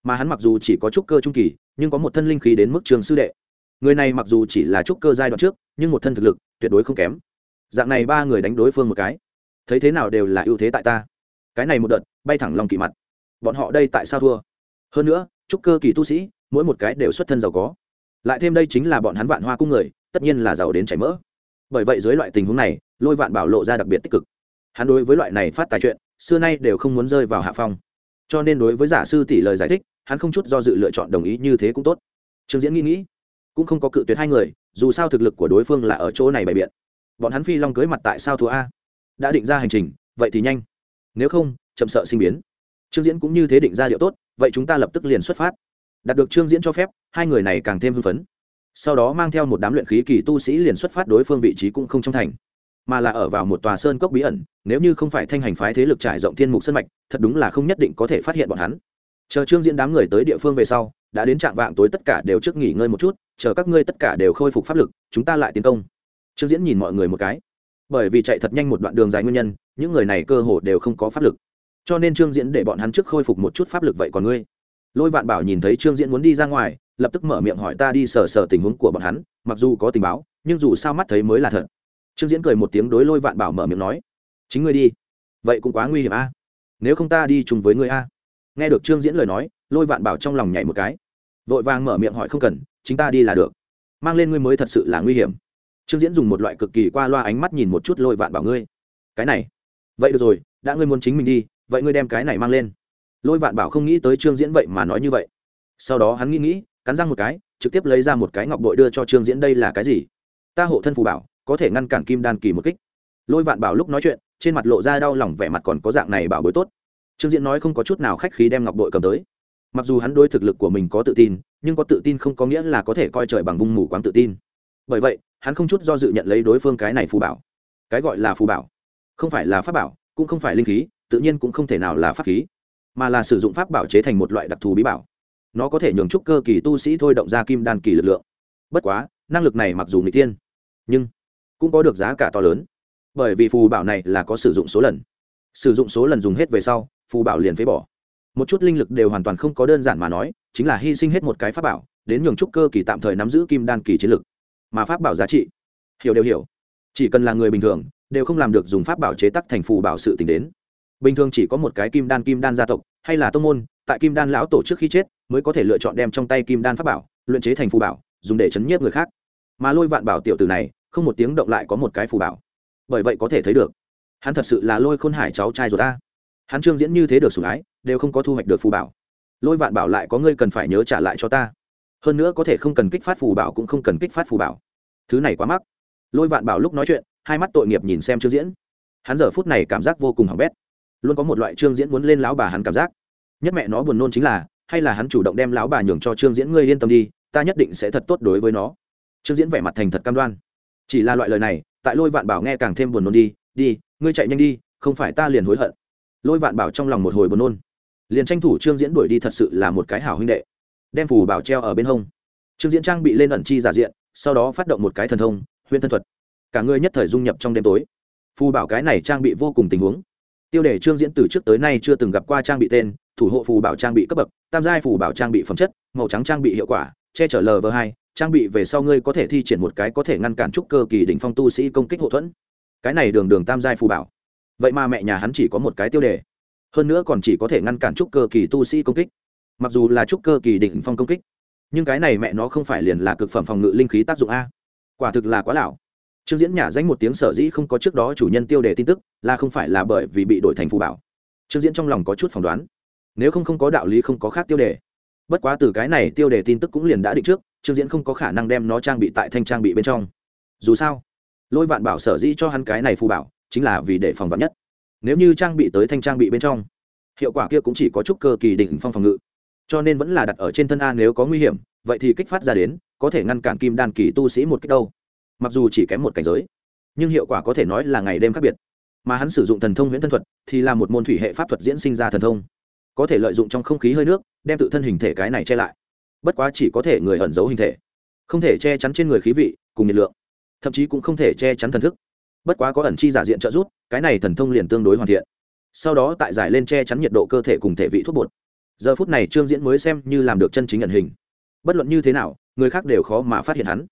Mà hắn mặc dù chỉ có trúc cơ trung kỳ, nhưng có một thân linh khí đến mức trường sư đệ. Người này mặc dù chỉ là trúc cơ giai đoạn trước, nhưng một thân thực lực tuyệt đối không kém. Dạng này ba người đánh đối phương một cái, thấy thế nào đều là ưu thế tại ta. Cái này một đợt, bay thẳng lòng kỳ mặt. Bọn họ đây tại sao thua? Hơn nữa, trúc cơ kỳ tu sĩ, mỗi một cái đều xuất thân giàu có lại thêm đây chính là bọn hắn vạn hoa cung người, tất nhiên là giàu đến chảy mỡ. Bởi vậy dưới loại tình huống này, lôi vạn bảo lộ ra đặc biệt tích cực. Hắn đối với loại này phát tài chuyện, xưa nay đều không muốn rơi vào hạ phong. Cho nên đối với giả sư tỷ lời giải thích, hắn không chút do dự lựa chọn đồng ý như thế cũng tốt. Trương diễn nghĩ nghĩ, cũng không có cự tuyệt hai người, dù sao thực lực của đối phương là ở chỗ này bày biện. Bọn hắn phi long cưới mặt tại sao thua a? Đã định ra hành trình, vậy thì nhanh. Nếu không, chậm sợ sinh biến. Trương diễn cũng như thế định ra điệu tốt, vậy chúng ta lập tức liền xuất phát đạt được trương diễn cho phép, hai người này càng thêm hưng phấn. Sau đó mang theo một đám luyện khí kỳ tu sĩ liền xuất phát đối phương vị trí cũng không trong thành, mà là ở vào một tòa sơn cốc bí ẩn, nếu như không phải thanh hành phái thế lực trải rộng thiên mục sân mạch, thật đúng là không nhất định có thể phát hiện bọn hắn. Chờ trương diễn đám người tới địa phương về sau, đã đến trạng vạng tối tất cả đều trước nghỉ ngơi một chút, chờ các ngươi tất cả đều khôi phục pháp lực, chúng ta lại tiến công. Trương diễn nhìn mọi người một cái. Bởi vì chạy thật nhanh một đoạn đường dài nguyên nhân, những người này cơ hồ đều không có pháp lực. Cho nên trương diễn để bọn hắn trước khôi phục một chút pháp lực vậy còn ngươi? Lôi vạn bảo nhìn thấy trương diễn muốn đi ra ngoài, lập tức mở miệng hỏi ta đi sờ sờ tình huống của bọn hắn, mặc dù có tình báo, nhưng dù sao mắt thấy mới là thật. Trương diễn cười một tiếng đối lôi vạn bảo mở miệng nói, chính ngươi đi. Vậy cũng quá nguy hiểm a. Nếu không ta đi chung với ngươi a. Nghe được trương diễn lời nói, lôi vạn bảo trong lòng nhảy một cái. Vội vàng mở miệng hỏi, không cần, chính ta đi là được. Mang lên ngươi mới thật sự là nguy hiểm. Trương diễn dùng một loại cực kỳ qua loa ánh mắt nhìn một chút lôi vạn bảo, ngươi, cái này. Vậy được rồi, đã ngươi muốn chính mình đi, vậy ngươi đem cái này mang lên lôi vạn bảo không nghĩ tới trương diễn vậy mà nói như vậy. Sau đó hắn nghĩ nghĩ, cắn răng một cái, trực tiếp lấy ra một cái ngọc bội đưa cho trương diễn đây là cái gì? Ta hộ thân phù bảo, có thể ngăn cản kim đan kỳ một kích. Lôi vạn bảo lúc nói chuyện, trên mặt lộ ra đau lòng vẻ mặt còn có dạng này bảo bối tốt. Trương diễn nói không có chút nào khách khí đem ngọc bội cầm tới. Mặc dù hắn đối thực lực của mình có tự tin, nhưng có tự tin không có nghĩa là có thể coi trời bằng vung mù quáng tự tin. Bởi vậy, hắn không chút do dự nhận lấy đối phương cái này phù bảo. Cái gọi là phù bảo, không phải là pháp bảo, cũng không phải linh khí, tự nhiên cũng không thể nào là pháp khí mà là sử dụng pháp bảo chế thành một loại đặc thù bí bảo. Nó có thể nhường trúc cơ kỳ tu sĩ thôi động ra kim đan kỳ lực lượng. Bất quá, năng lực này mặc dù người tiên nhưng cũng có được giá cả to lớn, bởi vì phù bảo này là có sử dụng số lần. Sử dụng số lần dùng hết về sau, phù bảo liền phế bỏ. Một chút linh lực đều hoàn toàn không có đơn giản mà nói, chính là hy sinh hết một cái pháp bảo, đến nhường trúc cơ kỳ tạm thời nắm giữ kim đan kỳ chiến lực. Mà pháp bảo giá trị, hiểu đều hiểu. Chỉ cần là người bình thường, đều không làm được dùng pháp bảo chế tắc thành phù bảo sự t đến bình thường chỉ có một cái kim đan kim đan gia tộc, hay là tông môn, tại kim đan lão tổ trước khi chết, mới có thể lựa chọn đem trong tay kim đan pháp bảo, luyện chế thành phù bảo, dùng để chấn nhiếp người khác. Mà lôi vạn bảo tiểu tử này, không một tiếng động lại có một cái phù bảo. Bởi vậy có thể thấy được, hắn thật sự là lôi khôn hải cháu trai rồi ta. Hắn trương diễn như thế được sủng ái, đều không có thu hoạch được phù bảo. Lôi vạn bảo lại có ngươi cần phải nhớ trả lại cho ta. Hơn nữa có thể không cần kích phát phù bảo cũng không cần kích phát phù bảo. Thứ này quá mắc. Lôi vạn bảo lúc nói chuyện, hai mắt tội nghiệp nhìn xem trương diễn. Hắn giờ phút này cảm giác vô cùng hỏng bét luôn có một loại trương diễn muốn lên lão bà hắn cảm giác. Nhất mẹ nó buồn nôn chính là, hay là hắn chủ động đem lão bà nhường cho trương diễn ngươi yên tâm đi, ta nhất định sẽ thật tốt đối với nó. Trương diễn vẻ mặt thành thật cam đoan. Chỉ là loại lời này, tại lôi vạn bảo nghe càng thêm buồn nôn đi đi, ngươi chạy nhanh đi, không phải ta liền hối hận. Lôi vạn bảo trong lòng một hồi buồn nôn. Liền tranh thủ trương diễn đuổi đi thật sự là một cái hảo huynh đệ. Đem phù bảo treo ở bên hông. Trương diễn trang bị lên ẩn chi giả diện, sau đó phát động một cái thần thông huyên thân thuật. Cả người nhất thời dung nhập trong đêm tối. Phù bảo cái này trang bị vô cùng tình huống tiêu đề trương diễn từ trước tới nay chưa từng gặp qua trang bị tên, thủ hộ phù bảo trang bị cấp bậc, tam giai phù bảo trang bị phẩm chất, màu trắng trang bị hiệu quả, che chở lv hai, trang bị về sau ngươi có thể thi triển một cái có thể ngăn cản trúc cơ kỳ đỉnh phong tu sĩ công kích hậu thuẫn. Cái này đường đường tam giai phù bảo. Vậy mà mẹ nhà hắn chỉ có một cái tiêu đề. Hơn nữa còn chỉ có thể ngăn cản trúc cơ kỳ tu sĩ công kích. Mặc dù là trúc cơ kỳ đỉnh phong công kích, nhưng cái này mẹ nó không phải liền là cực phẩm phòng ngự linh khí tác dụng a. Quả thực là quá lão trương diễn nhả danh một tiếng sở dĩ không có trước đó chủ nhân tiêu đề tin tức, là không phải là bởi vì bị đổi thành phù bảo. Trương diễn trong lòng có chút phỏng đoán. Nếu không không có đạo lý không có khác tiêu đề. Bất quá từ cái này tiêu đề tin tức cũng liền đã định trước, trương diễn không có khả năng đem nó trang bị tại thanh trang bị bên trong. Dù sao, lôi vạn bảo sở dĩ cho hắn cái này phù bảo, chính là vì để phòng vạn nhất. Nếu như trang bị tới thanh trang bị bên trong, hiệu quả kia cũng chỉ có chút cơ kỳ đỉnh phong phòng ngự. Cho nên vẫn là đặt ở trên thân a nếu có nguy hiểm, vậy thì kích phát ra đến, có thể ngăn cản kim đan kỳ tu sĩ một cách đâu mặc dù chỉ kém một cảnh giới, nhưng hiệu quả có thể nói là ngày đêm khác biệt. Mà hắn sử dụng thần thông huyễn thân thuật thì là một môn thủy hệ pháp thuật diễn sinh ra thần thông, có thể lợi dụng trong không khí hơi nước, đem tự thân hình thể cái này che lại. Bất quá chỉ có thể người ẩn giấu hình thể, không thể che chắn trên người khí vị cùng nhiệt lượng, thậm chí cũng không thể che chắn thần thức. Bất quá có ẩn chi giả diện trợ giúp, cái này thần thông liền tương đối hoàn thiện. Sau đó tại giải lên che chắn nhiệt độ cơ thể cùng thể vị thuốc bột. Giờ phút này trương diễn mới xem như làm được chân chính ẩn hình. Bất luận như thế nào, người khác đều khó mà phát hiện hắn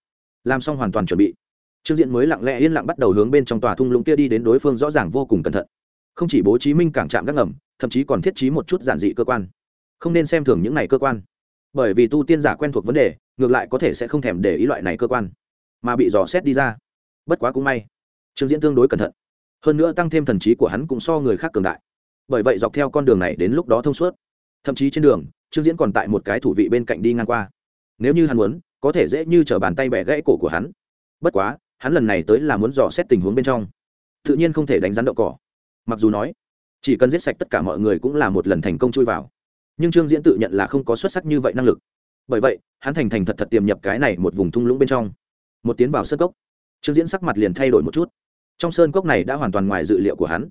làm xong hoàn toàn chuẩn bị. Trương diện mới lặng lẽ yên lặng bắt đầu hướng bên trong tòa thung lũng kia đi đến đối phương rõ ràng vô cùng cẩn thận. Không chỉ bố trí minh cảng trạm gác ngầm, thậm chí còn thiết trí một chút giản dị cơ quan. Không nên xem thường những này cơ quan. Bởi vì tu tiên giả quen thuộc vấn đề, ngược lại có thể sẽ không thèm để ý loại này cơ quan. Mà bị dò xét đi ra. Bất quá cũng may. Trương diễn tương đối cẩn thận. Hơn nữa tăng thêm thần trí của hắn cũng so người khác cường đại. Bởi vậy dọc theo con đường này đến lúc đó thông suốt. Thậm chí trên đường, trương diễn còn tại một cái thủ vị bên cạnh đi ngang qua nếu như hắn muốn, có thể dễ như t r ở bàn tay bẻ gãy cổ của hắn. Bất quá, hắn lần này tới là muốn dò xét tình huống bên trong. Tự nhiên không thể đánh rắn đậu cỏ. Mặc dù nói, chỉ cần giết sạch tất cả mọi người cũng là một lần thành công chui vào. Nhưng trương diễn tự nhận là không có xuất sắc như vậy năng lực. Bởi vậy, hắn thành thành thật thật tiềm nhập cái này một vùng thung lũng bên trong. Một tiến vào sơn cốc, trương diễn sắc mặt liền thay đổi một chút. Trong sơn cốc này đã hoàn toàn ngoài dự liệu của hắn.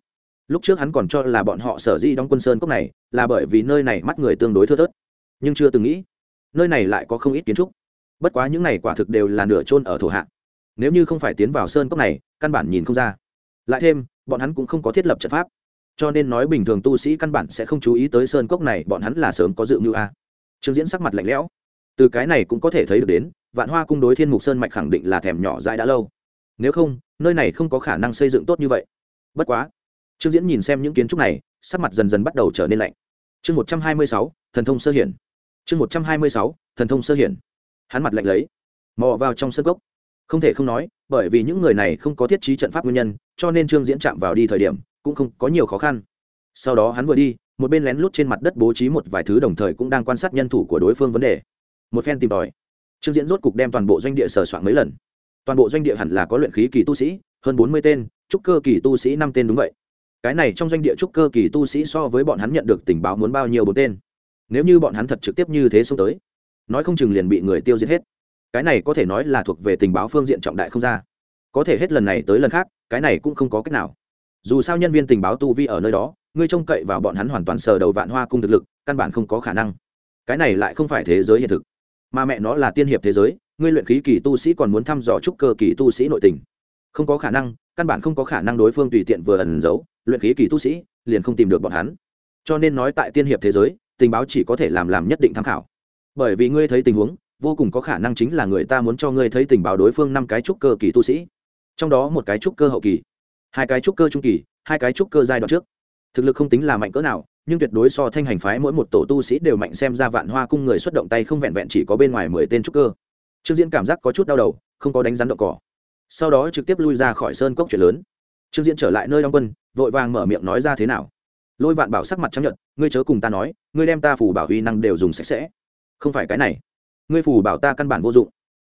Lúc trước hắn còn cho là bọn họ sở di đóng quân sơn cốc này là bởi vì nơi này mắt người tương đối thưa thớt. Nhưng chưa từng nghĩ nơi này lại có không ít kiến trúc. Bất quá những này quả thực đều là nửa trôn ở thổ hạ. Nếu như không phải tiến vào sơn cốc này, căn bản nhìn không ra. Lại thêm, bọn hắn cũng không có thiết lập trận pháp. Cho nên nói bình thường tu sĩ căn bản sẽ không chú ý tới sơn cốc này, bọn hắn là sớm có dự mưu a. Trương diễn sắc mặt lạnh lẽo. Từ cái này cũng có thể thấy được đến, vạn hoa cung đối thiên mục sơn mạch khẳng định là thèm nhỏ dại đã lâu. Nếu không, nơi này không có khả năng xây dựng tốt như vậy. Bất quá, trương diễn nhìn xem những kiến trúc này, sắc mặt dần dần bắt đầu trở nên lạnh. Chương một trăm hai mươi sáu, thần thông sơ hiển chương một trăm hai mươi sáu, thần thông sơ hiển. Hắn mặt lạnh lấy, mò vào trong sân cốc. Không thể không nói, bởi vì những người này không có thiết trí trận pháp nguyên nhân, cho nên trương diễn chạm vào đi thời điểm, cũng không có nhiều khó khăn. Sau đó hắn vừa đi, một bên lén lút trên mặt đất bố trí một vài thứ đồng thời cũng đang quan sát nhân thủ của đối phương vấn đề. Một phen tìm tòi, trương diễn rốt cục đem toàn bộ doanh địa sờ soạn mấy lần. Toàn bộ doanh địa hẳn là có luyện khí kỳ tu sĩ, hơn bốn mươi tên, trúc cơ kỳ tu sĩ năm tên đúng vậy. Cái này trong doanh địa trúc cơ kỳ tu sĩ so với bọn hắn nhận được tình báo muốn bao nhiêu bốn tên nếu như bọn hắn thật trực tiếp như thế xông tới, nói không chừng liền bị người tiêu diệt hết. Cái này có thể nói là thuộc về tình báo phương diện trọng đại không ra. Có thể hết lần này tới lần khác, cái này cũng không có cách nào. Dù sao nhân viên tình báo tu vi ở nơi đó, ngươi trông cậy vào bọn hắn hoàn toàn sờ đầu vạn hoa cung thực lực, căn bản không có khả năng. Cái này lại không phải thế giới hiện thực, mà mẹ nó là tiên hiệp thế giới, ngươi luyện khí kỳ tu sĩ còn muốn thăm dò trúc cơ kỳ tu sĩ nội tình. Không có khả năng, căn bản không có khả năng đối phương tùy tiện vừa ẩn giấu, luyện khí kỳ tu sĩ liền không tìm được bọn hắn. Cho nên nói tại tiên hiệp thế giới tình báo chỉ có thể làm làm nhất định tham khảo. Bởi vì ngươi thấy tình huống, vô cùng có khả năng chính là người ta muốn cho ngươi thấy tình báo đối phương năm cái trúc cơ kỳ tu sĩ. Trong đó một cái trúc cơ hậu kỳ, hai cái trúc cơ trung kỳ, hai cái trúc cơ giai đoạn trước. Thực lực không tính là mạnh cỡ nào, nhưng tuyệt đối so thanh hành phái mỗi một tổ tu sĩ đều mạnh xem ra vạn hoa cung người xuất động tay không vẹn vẹn chỉ có bên ngoài mười tên trúc cơ. Trương diễn cảm giác có chút đau đầu, không có đánh rắn đậu cỏ. Sau đó trực tiếp lui ra khỏi sơn cốc chuyện lớn. Trương diễn trở lại nơi đóng quân, vội vàng mở miệng nói ra thế nào lôi vạn bảo sắc mặt chấp nhận ngươi chớ cùng ta nói, ngươi đem ta phủ bảo uy năng đều dùng sạch sẽ. Không phải cái này. Ngươi phủ bảo ta căn bản vô dụng.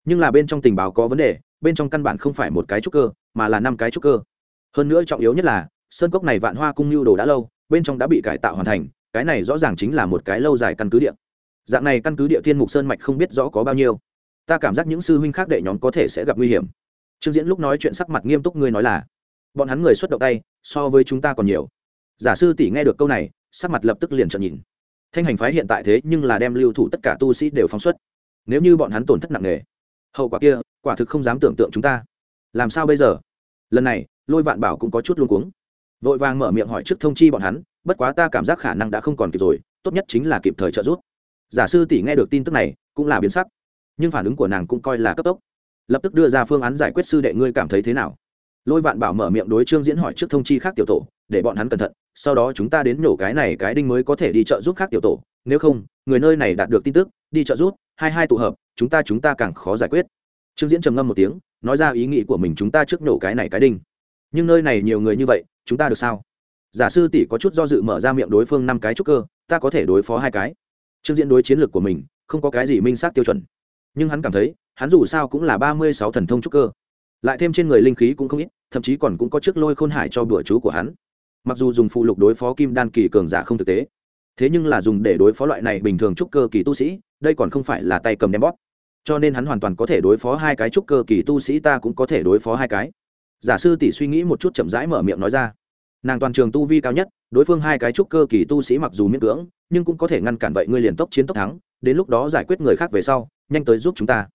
Nhưng là bên trong tình báo có vấn đề, bên trong căn bản không phải một cái trúc cơ, mà là năm cái trúc cơ. Hơn nữa trọng yếu nhất là, sơn cốc này vạn hoa cung lưu đồ đã lâu, bên trong đã bị cải tạo hoàn thành, cái này rõ ràng chính là một cái lâu dài căn cứ địa. Dạng này căn cứ địa thiên mục sơn mạch không biết rõ có bao nhiêu. Ta cảm giác những sư huynh khác đệ nhóm có thể sẽ gặp nguy hiểm. Trương diễn lúc nói chuyện sắc mặt nghiêm túc, ngươi nói là, bọn hắn người xuất động tay, so với chúng ta còn nhiều giả sư tỷ nghe được câu này, sắc mặt lập tức liền trợn nhìn. Thanh hành phái hiện tại thế nhưng là đem lưu thủ tất cả tu sĩ đều phóng xuất. Nếu như bọn hắn tổn thất nặng nề, hậu quả kia, quả thực không dám tưởng tượng chúng ta. Làm sao bây giờ? Lần này, lôi vạn bảo cũng có chút luôn cuống. Vội vàng mở miệng hỏi trước thông chi bọn hắn, bất quá ta cảm giác khả năng đã không còn kịp rồi, tốt nhất chính là kịp thời trợ giúp. Giả sư tỷ nghe được tin tức này, cũng là biến sắc. Nhưng phản ứng của nàng cũng coi là cấp tốc. Lập tức đưa ra phương án giải quyết sư đệ ngươi cảm thấy thế nào. Lôi vạn bảo mở miệng đối trương diễn hỏi trước thông chi khác tiểu tổ để bọn hắn cẩn thận, sau đó chúng ta đến nổ cái này cái đinh mới có thể đi trợ giúp khác tiểu tổ. Nếu không, người nơi này đạt được tin tức, đi trợ giúp, hai hai tụ hợp, chúng ta chúng ta càng khó giải quyết. Trương diễn trầm ngâm một tiếng, nói ra ý nghĩ của mình chúng ta trước nổ cái này cái đinh. Nhưng nơi này nhiều người như vậy, chúng ta được sao? Giả sư tỷ có chút do dự mở ra miệng đối phương năm cái trúc cơ, ta có thể đối phó hai cái. Trương diễn đối chiến lược của mình, không có cái gì minh xác tiêu chuẩn. Nhưng hắn cảm thấy, hắn dù sao cũng là ba mươi sáu thần thông trúc cơ. Lại thêm trên người linh khí cũng không ít, thậm chí còn cũng có chiếc lôi khôn hải cho bữa chú của hắn mặc dù dùng phụ lục đối phó kim đan kỳ cường giả không thực tế, thế nhưng là dùng để đối phó loại này bình thường trúc cơ kỳ tu sĩ, đây còn không phải là tay cầm đem bóp. Cho nên hắn hoàn toàn có thể đối phó hai cái trúc cơ kỳ tu sĩ, ta cũng có thể đối phó hai cái. Giả sư tỷ suy nghĩ một chút chậm rãi mở miệng nói ra. Nàng toàn trường tu vi cao nhất, đối phương hai cái trúc cơ kỳ tu sĩ mặc dù miễn cưỡng, nhưng cũng có thể ngăn cản vậy ngươi liền tốc chiến tốc thắng, đến lúc đó giải quyết người khác về sau, nhanh tới giúp chúng ta.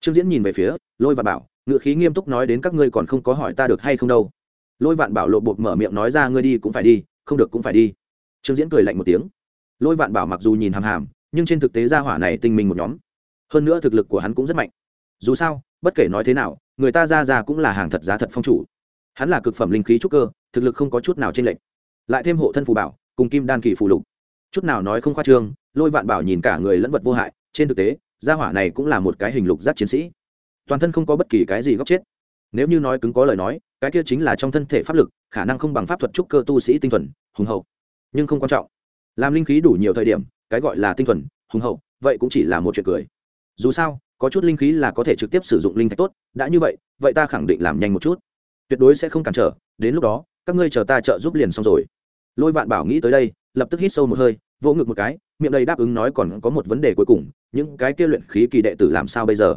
Trương diễn nhìn về phía, lôi và bảo ngự khí nghiêm túc nói đến các ngươi còn không có hỏi ta được hay không đâu lôi vạn bảo lộ bột mở miệng nói ra, ngươi đi cũng phải đi, không được cũng phải đi. Trương diễn cười lạnh một tiếng. Lôi vạn bảo mặc dù nhìn hàm hàm, nhưng trên thực tế gia hỏa này tinh minh một nhóm. Hơn nữa thực lực của hắn cũng rất mạnh. Dù sao, bất kể nói thế nào, người ta ra ra cũng là hàng thật giá thật phong chủ. Hắn là cực phẩm linh khí trúc cơ, thực lực không có chút nào trên lệnh lại thêm hộ thân phù bảo, cùng kim đan kỳ phù lục. Chút nào nói không khoa trương, lôi vạn bảo nhìn cả người lẫn vật vô hại, trên thực tế, gia hỏa này cũng là một cái hình lục giác chiến sĩ. Toàn thân không có bất kỳ cái gì góc chết. Nếu như nói cứng có lời nói cái kia chính là trong thân thể pháp lực, khả năng không bằng pháp thuật trúc cơ tu sĩ tinh thuần, hùng hậu. Nhưng không quan trọng. Làm linh khí đủ nhiều thời điểm, cái gọi là tinh thuần, hùng hậu, vậy cũng chỉ là một chuyện cười. Dù sao, có chút linh khí là có thể trực tiếp sử dụng linh thạch tốt, đã như vậy vậy ta khẳng định làm nhanh một chút. Tuyệt đối sẽ không cản trở, đến lúc đó, các ngươi chờ ta trợ giúp liền xong rồi. Lôi vạn bảo nghĩ tới đây, lập tức hít sâu một hơi, vỗ ngực một cái, miệng đầy đáp ứng nói còn có một vấn đề cuối cùng, những cái kia luyện khí kỳ đệ tử làm sao bây giờ?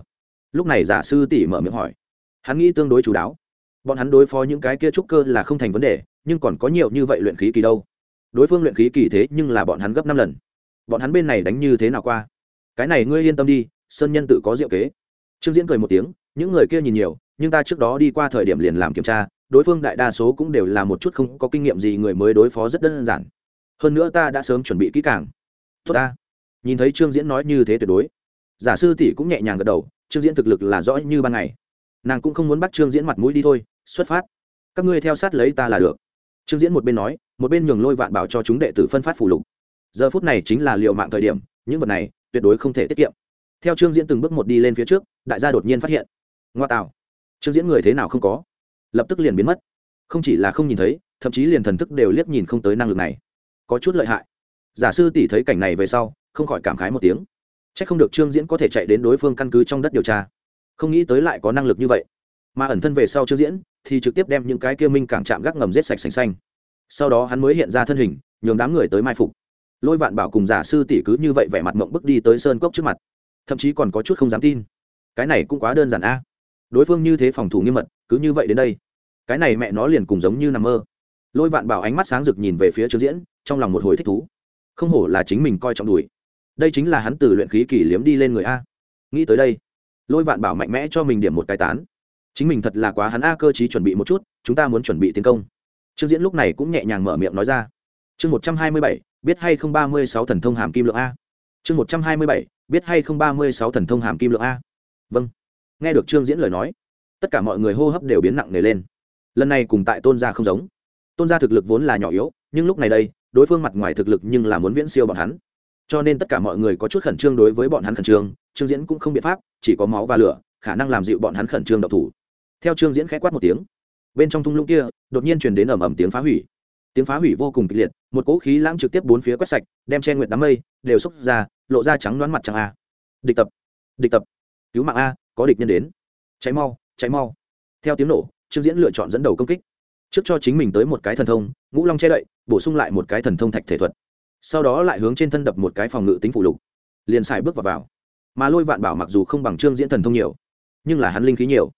Lúc này giả sư tỷ mở miệng hỏi. Hắn nghĩ tương đối chú đáo bọn hắn đối phó những cái kia trúc cơ là không thành vấn đề, nhưng còn có nhiều như vậy luyện khí kỳ đâu. Đối phương luyện khí kỳ thế nhưng là bọn hắn gấp năm lần. Bọn hắn bên này đánh như thế nào qua? Cái này ngươi yên tâm đi, sơn nhân tự có diệu kế. Trương diễn cười một tiếng, những người kia nhìn nhiều, nhưng ta trước đó đi qua thời điểm liền làm kiểm tra, đối phương đại đa số cũng đều là một chút không có kinh nghiệm gì người mới đối phó rất đơn giản. Hơn nữa ta đã sớm chuẩn bị kỹ càng. Tốt ta. Nhìn thấy trương diễn nói như thế tuyệt đối. Giả sư tỷ cũng nhẹ nhàng gật đầu, trương diễn thực lực là rõ như ban ngày. Nàng cũng không muốn bắt trương diễn mặt mũi đi thôi xuất phát. Các ngươi theo sát lấy ta là được. Trương diễn một bên nói, một bên nhường lôi vạn bảo cho chúng đệ tử phân phát phù lục. Giờ phút này chính là liệu mạng thời điểm, những vật này tuyệt đối không thể tiết kiệm. Theo trương diễn từng bước một đi lên phía trước, đại gia đột nhiên phát hiện. Ngoa tạo. Trương diễn người thế nào không có? Lập tức liền biến mất. Không chỉ là không nhìn thấy, thậm chí liền thần thức đều liếc nhìn không tới năng lực này. Có chút lợi hại. Giả sư tỷ thấy cảnh này về sau, không khỏi cảm khái một tiếng. C h ắ c không được trương diễn có thể chạy đến đối phương căn cứ trong đất điều tra. Không nghĩ tới lại có năng lực như vậy. Mà ẩn thân về sau trương diễn thì trực tiếp đem những cái kia minh cảng chạm gác ngầm rết sạch sành xanh. Sau đó hắn mới hiện ra thân hình, nhường đám người tới mai phục. Lôi vạn bảo cùng giả sư tỷ cứ như vậy vẻ mặt mộng bức đi tới sơn cốc trước mặt. Thậm chí còn có chút không dám tin. Cái này cũng quá đơn giản a. Đối phương như thế phòng thủ nghiêm mật, cứ như vậy đến đây. Cái này mẹ nó liền cùng giống như nằm mơ. Lôi vạn bảo ánh mắt sáng rực nhìn về phía trương diễn, trong lòng một hồi thích thú. Không hổ là chính mình coi trọng đùi đây chính là hắn từ luyện khí kỳ liếm đi lên người a. Nghĩ tới đây, lôi vạn bảo mạnh mẽ cho mình điểm một cái tán chính mình thật là quá hắn a cơ chí chuẩn bị một chút, chúng ta muốn chuẩn bị tiến công. Trương diễn lúc này cũng nhẹ nhàng mở miệng nói ra. Chương một trăm hai mươi bảy, biết hay không ba mươi sáu thần thông hàm kim lượng a. Chương một trăm hai mươi bảy, biết hay không ba mươi sáu thần thông hàm kim lượng a. Vâng. Nghe được trương diễn lời nói, tất cả mọi người hô hấp đều biến nặng nề lên. Lần này cùng tại tôn gia không giống. Tôn gia thực lực vốn là nhỏ yếu, nhưng lúc này đây, đối phương mặt ngoài thực lực nhưng là muốn viễn siêu bọn hắn. Cho nên tất cả mọi người có chút khẩn trương đối với bọn hắn khẩn trương trương diễn cũng không biện pháp, chỉ có máu và lửa, khả năng làm dịu bọn hắn khẩn trương độc thủ theo trương diễn khẽ quát một tiếng bên trong thung lũng kia đột nhiên truyền đến ầm ầm tiếng phá hủy. Tiếng phá hủy vô cùng kịch liệt một cỗ khí lãng trực tiếp bốn phía quét sạch đem che nguyệt đám mây đều xốc ra lộ ra trắng đoán mặt trăng a. Địch tập địch tập cứu mạng a có địch nhân đến. Cháy mau cháy mau. Theo tiếng nổ trương diễn lựa chọn dẫn đầu công kích. Trước cho chính mình tới một cái thần thông ngũ long che đậy bổ sung lại một cái thần thông thạch thể thuật. Sau đó lại hướng trên thân đập một cái phòng ngự tính phụ lục. Liền xài bước vào, vào. Mà lôi vạn bảo mặc dù không bằng trương diễn thần thông nhiều nhưng là hắn linh khí nhiều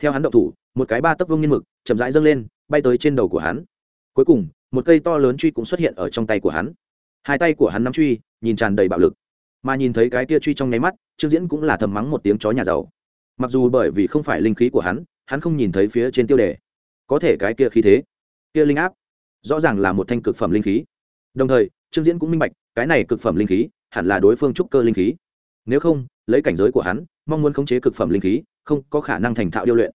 theo hắn động thủ, một cái ba tấc vương nhiên mực chậm rãi dâng lên, bay tới trên đầu của hắn. Cuối cùng, một cây to lớn truy cũng xuất hiện ở trong tay của hắn. Hai tay của hắn nắm truy, nhìn tràn đầy bạo lực. Mà nhìn thấy cái tia truy trong nháy mắt, trương diễn cũng là thầm mắng một tiếng chó nhà giàu. Mặc dù bởi vì không phải linh khí của hắn hắn không nhìn thấy phía trên tiêu đề. Có thể cái kia khí thế, kia linh áp, rõ ràng là một thanh cực phẩm linh khí. Đồng thời, trương diễn cũng minh bạch, cái này cực phẩm linh khí hẳn là đối phương trúc cơ linh khí. Nếu không, lấy cảnh giới của hắn, mong muốn khống chế cực phẩm linh khí không có khả năng thành thạo điêu luyện.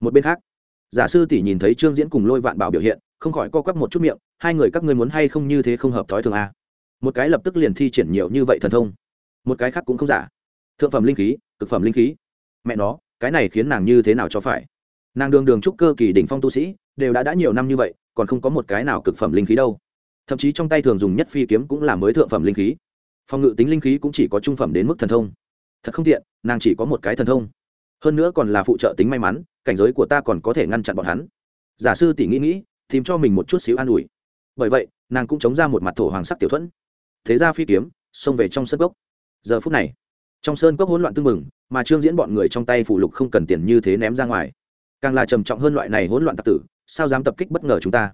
Một bên khác, giả sư tỷ nhìn thấy trương diễn cùng lôi vạn bảo biểu hiện, không khỏi co quắp một chút miệng, hai người các ngươi muốn hay không như thế không hợp thói thường a à. một cái lập tức liền thi triển nhiều như vậy thần thông, một cái khác cũng không giả. Thượng phẩm linh khí, cực phẩm linh khí. Mẹ nó, cái này khiến nàng như thế nào cho phải? Nàng đường đường trúc cơ kỳ đỉnh phong tu sĩ, đều đã đã nhiều năm như vậy, còn không có một cái nào cực phẩm linh khí đâu. Thậm chí trong tay thường dùng nhất phi kiếm cũng là mới thượng phẩm linh khí. Phòng ngự tính linh khí cũng chỉ có trung phẩm đến mức thần thông. Thật không tiện, nàng chỉ có một cái thần thông hơn nữa còn là phụ trợ tính may mắn, cảnh giới của ta còn có thể ngăn chặn bọn hắn. Giả sư tỷ nghĩ nghĩ, tìm cho mình một chút xíu an ủi. Bởi vậy, nàng cũng chống ra một mặt thổ hoàng sắc tiểu thuẫn. Thế ra phi kiếm, xông về trong sân cốc. Giờ phút này, trong sơn cốc hỗn loạn tưng mừng mà trương diễn bọn người trong tay phụ lục không cần tiền như thế ném ra ngoài. Càng là trầm trọng hơn loại này hỗn loạn tặc tử, sao dám tập kích bất ngờ chúng ta?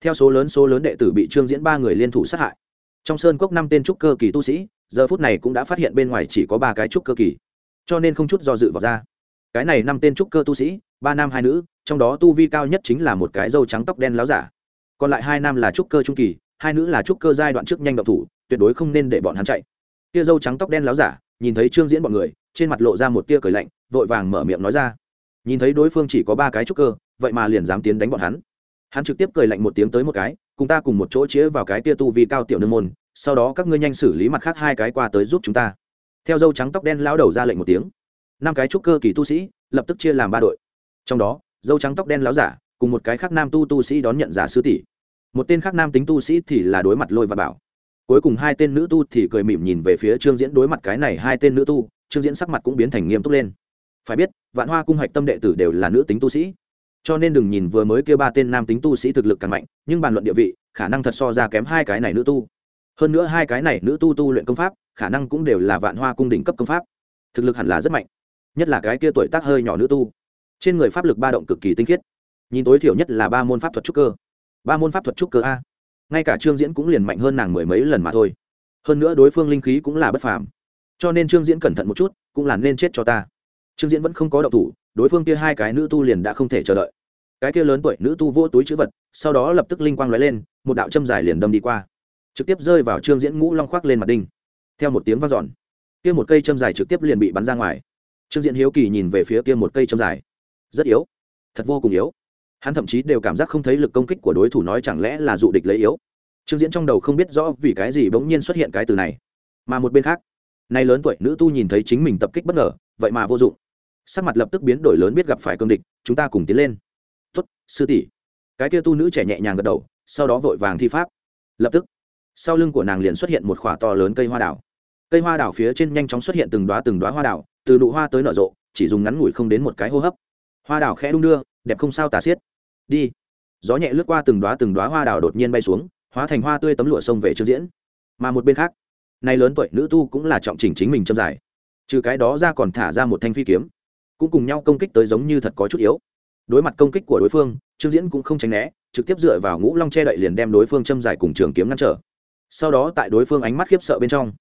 Theo số lớn số lớn đệ tử bị trương diễn ba người liên thủ sát hại. Trong sơn cốc năm tên trúc cơ kỳ tu sĩ, giờ phút này cũng đã phát hiện bên ngoài chỉ có ba cái trúc cơ kỳ. Cho nên không chút do dự vào ra cái này năm tên trúc cơ tu sĩ, ba nam hai nữ, trong đó tu vi cao nhất chính là một cái dâu trắng tóc đen láo giả. Còn lại hai nam là trúc cơ trung kỳ, hai nữ là trúc cơ giai đoạn trước nhanh động thủ, tuyệt đối không nên để bọn hắn chạy. Tia dâu trắng tóc đen láo giả, nhìn thấy trương diễn bọn người, trên mặt lộ ra một tia cười lạnh, vội vàng mở miệng nói ra. Nhìn thấy đối phương chỉ có ba cái trúc cơ, vậy mà liền dám tiến đánh bọn hắn. Hắn trực tiếp cười lạnh một tiếng tới một cái, cùng ta cùng một chỗ chĩa vào cái tia tu vi cao tiểu nương môn, sau đó các ngươi nhanh xử lý mặt khác hai cái qua tới giúp chúng ta. Theo dâu trắng tóc đen lao đầu ra lệnh một tiếng năm cái trúc cơ kỳ tu sĩ, lập tức chia làm ba đội. Trong đó, dâu trắng tóc đen láo giả, cùng một cái khác nam tu tu sĩ đón nhận giả sư tỷ. Một tên khác nam tính tu sĩ thì là đối mặt lôi và bảo. Cuối cùng hai tên nữ tu thì cười mỉm nhìn về phía trương diễn đối mặt cái này hai tên nữ tu, trương diễn sắc mặt cũng biến thành nghiêm túc lên. Phải biết, vạn hoa cung hạch tâm đệ tử đều là nữ tính tu sĩ. Cho nên đừng nhìn vừa mới kêu ba tên nam tính tu sĩ thực lực càng mạnh, nhưng bàn luận địa vị, khả năng thật so ra kém hai cái này nữ tu. Hơn nữa hai cái này nữ tu tu luyện công pháp, khả năng cũng đều là vạn hoa cung đỉnh cấp công pháp. Thực lực hẳn là rất mạnh nhất là cái kia tuổi tác hơi nhỏ nữ tu. Trên người pháp lực ba động cực kỳ tinh khiết. Nhìn tối thiểu nhất là ba môn pháp thuật trúc cơ. Ba môn pháp thuật trúc cơ a. Ngay cả trương diễn cũng liền mạnh hơn nàng mười mấy lần mà thôi. Hơn nữa đối phương linh khí cũng là bất phàm. Cho nên trương diễn cẩn thận một chút, cũng là nên chết cho ta. Trương diễn vẫn không có động thủ, đối phương kia hai cái nữ tu liền đã không thể chờ đợi. Cái kia lớn tuổi nữ tu vô túi chữ vật, sau đó lập tức linh quang lóe lên, một đạo châm dài liền đâm đi qua. Trực tiếp rơi vào trương diễn ngũ long khoác lên mặt đinh. Theo một tiếng vang dọn, kia một cây châm dài trực tiếp liền bị bắn ra ngoài trương diễn hiếu kỳ nhìn về phía kia một cây châm dài. Rất yếu. Thật vô cùng yếu. Hắn thậm chí đều cảm giác không thấy lực công kích của đối thủ nói chẳng lẽ là dụ địch lấy yếu. Trương diễn trong đầu không biết rõ vì cái gì bỗng nhiên xuất hiện cái từ này. Mà một bên khác, nay lớn tuổi nữ tu nhìn thấy chính mình tập kích bất ngờ, vậy mà vô dụng. Sắc mặt lập tức biến đổi lớn biết gặp phải cương địch, chúng ta cùng tiến lên. Tuất sư tỷ. Cái kia tu nữ trẻ nhẹ nhàng gật đầu, sau đó vội vàng thi pháp. Lập tức, sau lưng của nàng liền xuất hiện một khỏa to lớn cây hoa đảo cây hoa đảo phía trên nhanh chóng xuất hiện từng đoá từng đoá hoa đảo từ nụ hoa tới nở rộ, chỉ dùng ngắn ngủi không đến một cái hô hấp. Hoa đào khẽ đung đưa, đẹp không sao tà xiết. Đi. Gió nhẹ lướt qua từng đoá từng đoá hoa đào đột nhiên bay xuống, hóa thành hoa tươi tấm lụa sông về trương diễn. Mà một bên khác, nay lớn tuổi nữ tu cũng là trọng chỉnh chính mình châm dài trừ cái đó ra còn thả ra một thanh phi kiếm, cũng cùng nhau công kích tới giống như thật có chút yếu. Đối mặt công kích của đối phương, trương diễn cũng không tránh né, trực tiếp dựa vào ngũ long che đậy liền đem đối phương châm dài cùng trường kiếm ngăn trở. Sau đó tại đối phương ánh mắt khiếp sợ bên trong,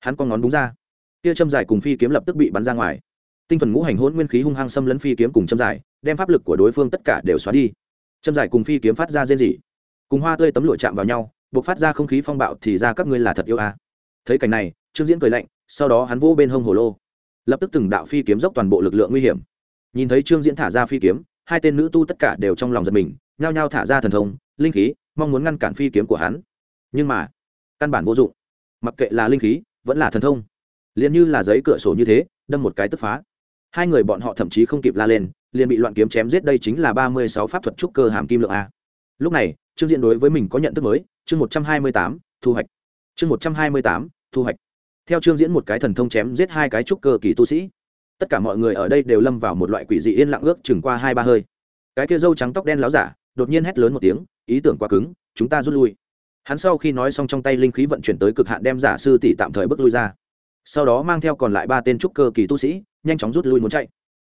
hắn con ngón búng ra kia châm dài cùng phi kiếm lập tức bị bắn ra ngoài. Tinh thần ngũ hành hỗn nguyên khí hung hăng xâm lấn phi kiếm cùng châm dài, đem pháp lực của đối phương tất cả đều xóa đi. Châm dài cùng phi kiếm phát ra rên rỉ. Cùng hoa tươi tấm lụa chạm vào nhau, buộc phát ra không khí phong bạo thì ra các ngươi là thật yêu à. thấy cảnh này, trương diễn cười lạnh, sau đó hắn vỗ bên hông hồ lô. Lập tức từng đạo phi kiếm dốc toàn bộ lực lượng nguy hiểm. Nhìn thấy trương diễn thả ra phi kiếm, hai tên nữ tu tất cả đều trong lòng giật mình, nhao nhao thả ra thần thông, linh khí, mong muốn ngăn cản phi kiếm của hắn. Nhưng mà, căn bản vô dụng. Mặc kệ là linh khí, vẫn là thần thông liền như là giấy cửa sổ như thế, đâm một cái tức phá. Hai người bọn họ thậm chí không kịp la lên, liền bị loạn kiếm chém giết đây chính là ba mươi sáu pháp thuật trúc cơ hàm kim lượng a. Lúc này, trương diện đối với mình có nhận thức mới, chương một trăm hai mươi tám, thu hoạch. Chương một trăm hai mươi tám, thu hoạch. Theo trương diễn một cái thần thông chém giết hai cái trúc cơ kỳ tu sĩ. Tất cả mọi người ở đây đều lâm vào một loại quỷ dị yên lặng ước chừng qua hai ba hơi. Cái kia râu trắng tóc đen láo giả, đột nhiên hét lớn một tiếng, ý tưởng quá cứng, chúng ta rút lui. Hắn sau khi nói xong trong tay linh khí vận chuyển tới cực hạn đem giả sư tỷ tạm thời bước lui ra sau đó mang theo còn lại ba tên trúc cơ kỳ tu sĩ, nhanh chóng rút lui muốn chạy.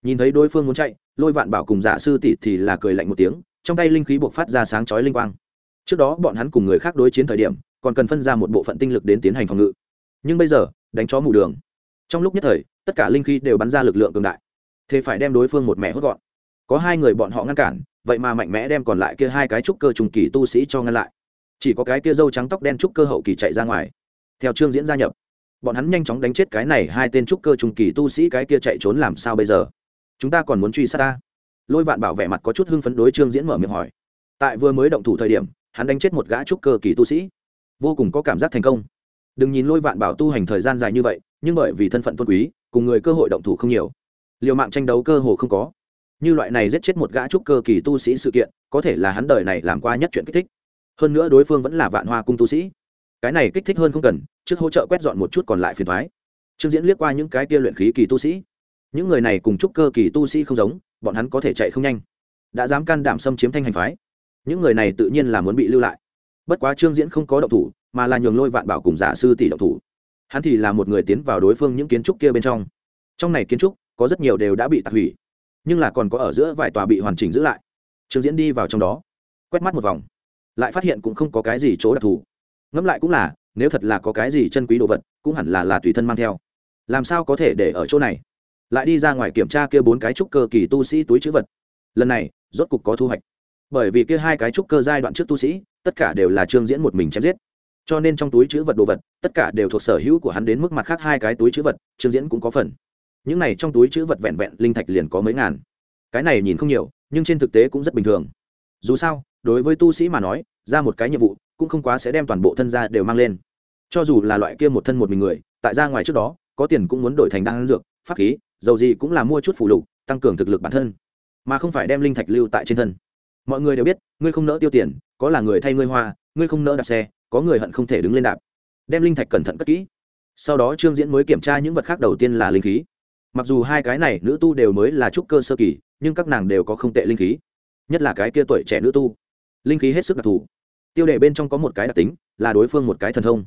Nhìn thấy đối phương muốn chạy, lôi vạn bảo cùng giả sư tỷ thì là cười lạnh một tiếng, trong tay linh khí buộc phát ra sáng chói linh quang. Trước đó bọn hắn cùng người khác đối chiến thời điểm, còn cần phân ra một bộ phận tinh lực đến tiến hành phòng ngự. Nhưng bây giờ, đánh chó mù đường. Trong lúc nhất thời, tất cả linh khí đều bắn ra lực lượng cường đại. Thế phải đem đối phương một mẹ hốt gọn. Có hai người bọn họ ngăn cản, vậy mà mạnh mẽ đem còn lại kia hai cái trúc cơ trùng kỳ tu sĩ cho ngăn lại. Chỉ có cái kia dâu trắng tóc đen trúc cơ hậu kỳ chạy ra ngoài. Theo trương diễn gia nhập bọn hắn nhanh chóng đánh chết cái này hai tên trúc cơ trùng kỳ tu sĩ, cái kia chạy trốn làm sao bây giờ? Chúng ta còn muốn truy sát ta? Lôi vạn bảo vẻ mặt có chút hưng phấn đối trương diễn mở miệng hỏi. Tại vừa mới động thủ thời điểm, hắn đánh chết một gã trúc cơ kỳ tu sĩ. Vô cùng có cảm giác thành công. Đừng nhìn lôi vạn bảo tu hành thời gian dài như vậy, nhưng bởi vì thân phận tôn quý, cùng người cơ hội động thủ không nhiều. Liều mạng tranh đấu cơ hồ không có. Như loại này giết chết một gã trúc cơ kỳ tu sĩ sự kiện, có thể là hắn đời này làm qua nhất chuyện kích thích. Hơn nữa đối phương vẫn là vạn hoa cung tu sĩ cái này kích thích hơn không cần, trước hỗ trợ quét dọn một chút còn lại phiền thoái. Trương diễn liếc qua những cái kia luyện khí kỳ tu sĩ. Những người này cùng trúc cơ kỳ tu sĩ không giống, bọn hắn có thể chạy không nhanh. Đã dám can đảm xâm chiếm thanh hành phái, những người này tự nhiên là muốn bị lưu lại. Bất quá trương diễn không có động thủ, mà là nhường lôi vạn bảo cùng giả sư tỷ động thủ. Hắn thì là một người tiến vào đối phương những kiến trúc kia bên trong. Trong này kiến trúc, có rất nhiều đều đã bị tạc hủy, nhưng là còn có ở giữa vài tòa bị hoàn chỉnh giữ lại. Trương diễn đi vào trong đó, quét mắt một vòng, lại phát hiện cũng không có cái gì chỗ đặc thù ngẫm lại cũng là, nếu thật là có cái gì chân quý đồ vật, cũng hẳn là là tùy thân mang theo. Làm sao có thể để ở chỗ này? Lại đi ra ngoài kiểm tra kia bốn cái trúc cơ kỳ tu sĩ túi chữ vật. Lần này, rốt cục có thu hoạch. Bởi vì kia hai cái trúc cơ giai đoạn trước tu sĩ, tất cả đều là trương diễn một mình chém giết. Cho nên trong túi chữ vật đồ vật, tất cả đều thuộc sở hữu của hắn đến mức mặt khác hai cái túi chữ vật, trương diễn cũng có phần. Những này trong túi chữ vật vẹn vẹn linh thạch liền có mấy ngàn. Cái này nhìn không nhiều, nhưng trên thực tế cũng rất bình thường. Dù sao, đối với tu sĩ mà nói, ra một cái nhiệm vụ cũng không quá sẽ đem toàn bộ thân gia đều mang lên. Cho dù là loại kia một thân một mình người, tại ra ngoài trước đó, có tiền cũng muốn đổi thành đan dược, pháp khí, dầu gì cũng là mua chút phụ lục, tăng cường thực lực bản thân, mà không phải đem linh thạch lưu tại trên thân. Mọi người đều biết, ngươi không nỡ tiêu tiền, có là người thay ngươi hoa, ngươi không nỡ đạp xe, có người hận không thể đứng lên đạp. Đem linh thạch cẩn thận cất kỹ. Sau đó trương diễn mới kiểm tra những vật khác đầu tiên là linh khí. Mặc dù hai cái này nữ tu đều mới là trúc cơ sơ kỳ, nhưng các nàng đều có không tệ linh khí, nhất là cái kia tuổi trẻ nữ tu. Linh khí hết sức đặc thù tiêu đề bên trong có một cái đặc tính, là đối phương một cái thần thông.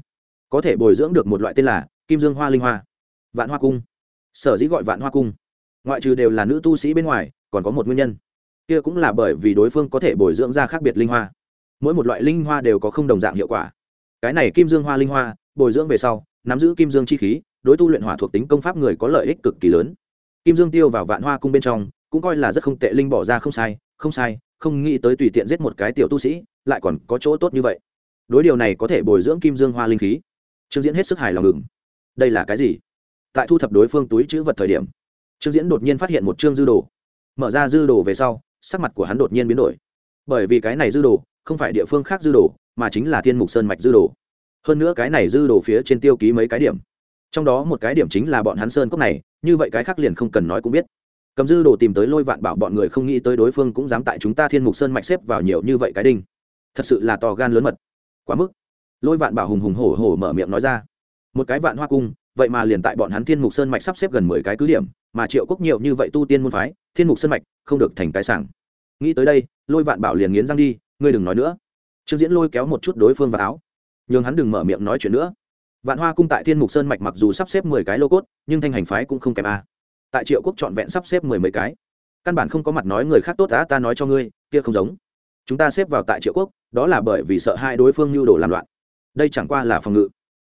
Có thể bồi dưỡng được một loại tên là kim dương hoa linh hoa. Vạn hoa cung. Sở dĩ gọi vạn hoa cung. Ngoại trừ đều là nữ tu sĩ bên ngoài, còn có một nguyên nhân. Kia cũng là bởi vì đối phương có thể bồi dưỡng ra khác biệt linh hoa. Mỗi một loại linh hoa đều có không đồng dạng hiệu quả. Cái này kim dương hoa linh hoa, bồi dưỡng về sau, nắm giữ kim dương chi khí, đối tu luyện hỏa thuộc tính công pháp người có lợi ích cực kỳ lớn. Kim dương tiêu vào vạn hoa cung bên trong, cũng coi là rất không tệ, linh bỏ ra không sai không sai, không nghĩ tới tùy tiện giết một cái tiểu tu sĩ lại còn có chỗ tốt như vậy. Đối điều này có thể bồi dưỡng kim dương hoa linh khí. Trương diễn hết sức hài lòng ngừng đây là cái gì? Tại thu thập đối phương túi chữ vật thời điểm, trương diễn đột nhiên phát hiện một chương dư đồ. Mở ra dư đồ về sau, sắc mặt của hắn đột nhiên biến đổi. Bởi vì cái này dư đồ không phải địa phương khác dư đồ, mà chính là thiên mục sơn mạch dư đồ. Hơn nữa cái này dư đồ phía trên tiêu ký mấy cái điểm. Trong đó một cái điểm chính là bọn hắn sơn cốc này, như vậy cái khác liền không cần nói cũng biết. Cầm dư đồ tìm tới lôi vạn bảo bọn người không nghĩ tới đối phương cũng dám tại chúng ta thiên mục sơn mạch xếp vào nhiều như vậy cái đinh thật sự là to gan lớn mật. Quá mức. Lôi vạn bảo hùng hùng hổ hổ mở miệng nói ra. Một cái vạn hoa cung, vậy mà liền tại bọn hắn thiên mục sơn mạch sắp xếp gần mười cái cứ điểm, mà triệu quốc nhiều như vậy tu tiên môn phái, thiên mục sơn mạch không được thành cái sảng. Nghĩ tới đây, lôi vạn bảo liền nghiến răng đi, ngươi đừng nói nữa. Trương diễn lôi kéo một chút đối phương vào áo. Nhường hắn đừng mở miệng nói chuyện nữa. Vạn hoa cung tại thiên mục sơn mạch mặc dù sắp xếp mười cái lô cốt, nhưng thanh hành phái cũng không kém a. Tại triệu quốc trọn vẹn sắp xếp mười mấy cái. Căn bản không có mặt nói người khác tốt đã ta nói cho ngươi, kia không giống. Chúng ta xếp vào tại triệu quốc đó là bởi vì sợ hai đối phương nhu đồ làm loạn. Đây chẳng qua là phòng ngự.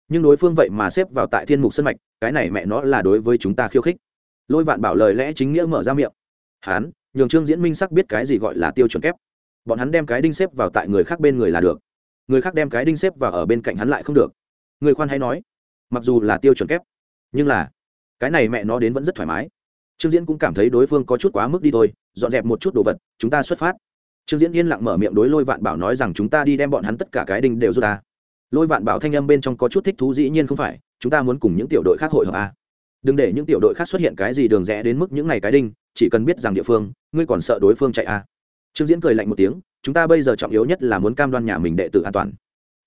Nhưng đối phương vậy mà xếp vào tại thiên mục sân mạch, cái này mẹ nó là đối với chúng ta khiêu khích. Lôi vạn bảo lời lẽ chính nghĩa mở ra miệng. Hán, nhường trương diễn minh sắc biết cái gì gọi là tiêu chuẩn kép. Bọn hắn đem cái đinh xếp vào tại người khác bên người là được. Người khác đem cái đinh xếp vào ở bên cạnh hắn lại không được. Người khoan hay nói, mặc dù là tiêu chuẩn kép, nhưng là, cái này mẹ nó đến vẫn rất thoải mái. Trương diễn cũng cảm thấy đối phương có chút quá mức đi thôi, dọn dẹp một chút đồ vật, chúng ta xuất phát trương diễn yên lặng mở miệng đối lôi vạn bảo nói rằng chúng ta đi đem bọn hắn tất cả cái đinh đều rút ta lôi vạn bảo thanh âm bên trong có chút thích thú dĩ nhiên không phải, chúng ta muốn cùng những tiểu đội khác hội hợp a đừng để những tiểu đội khác xuất hiện cái gì đường rẽ đến mức những này cái đinh, chỉ cần biết rằng địa phương, ngươi còn sợ đối phương chạy a trương diễn cười lạnh một tiếng, chúng ta bây giờ trọng yếu nhất là muốn cam đoan nhà mình đệ tử an toàn.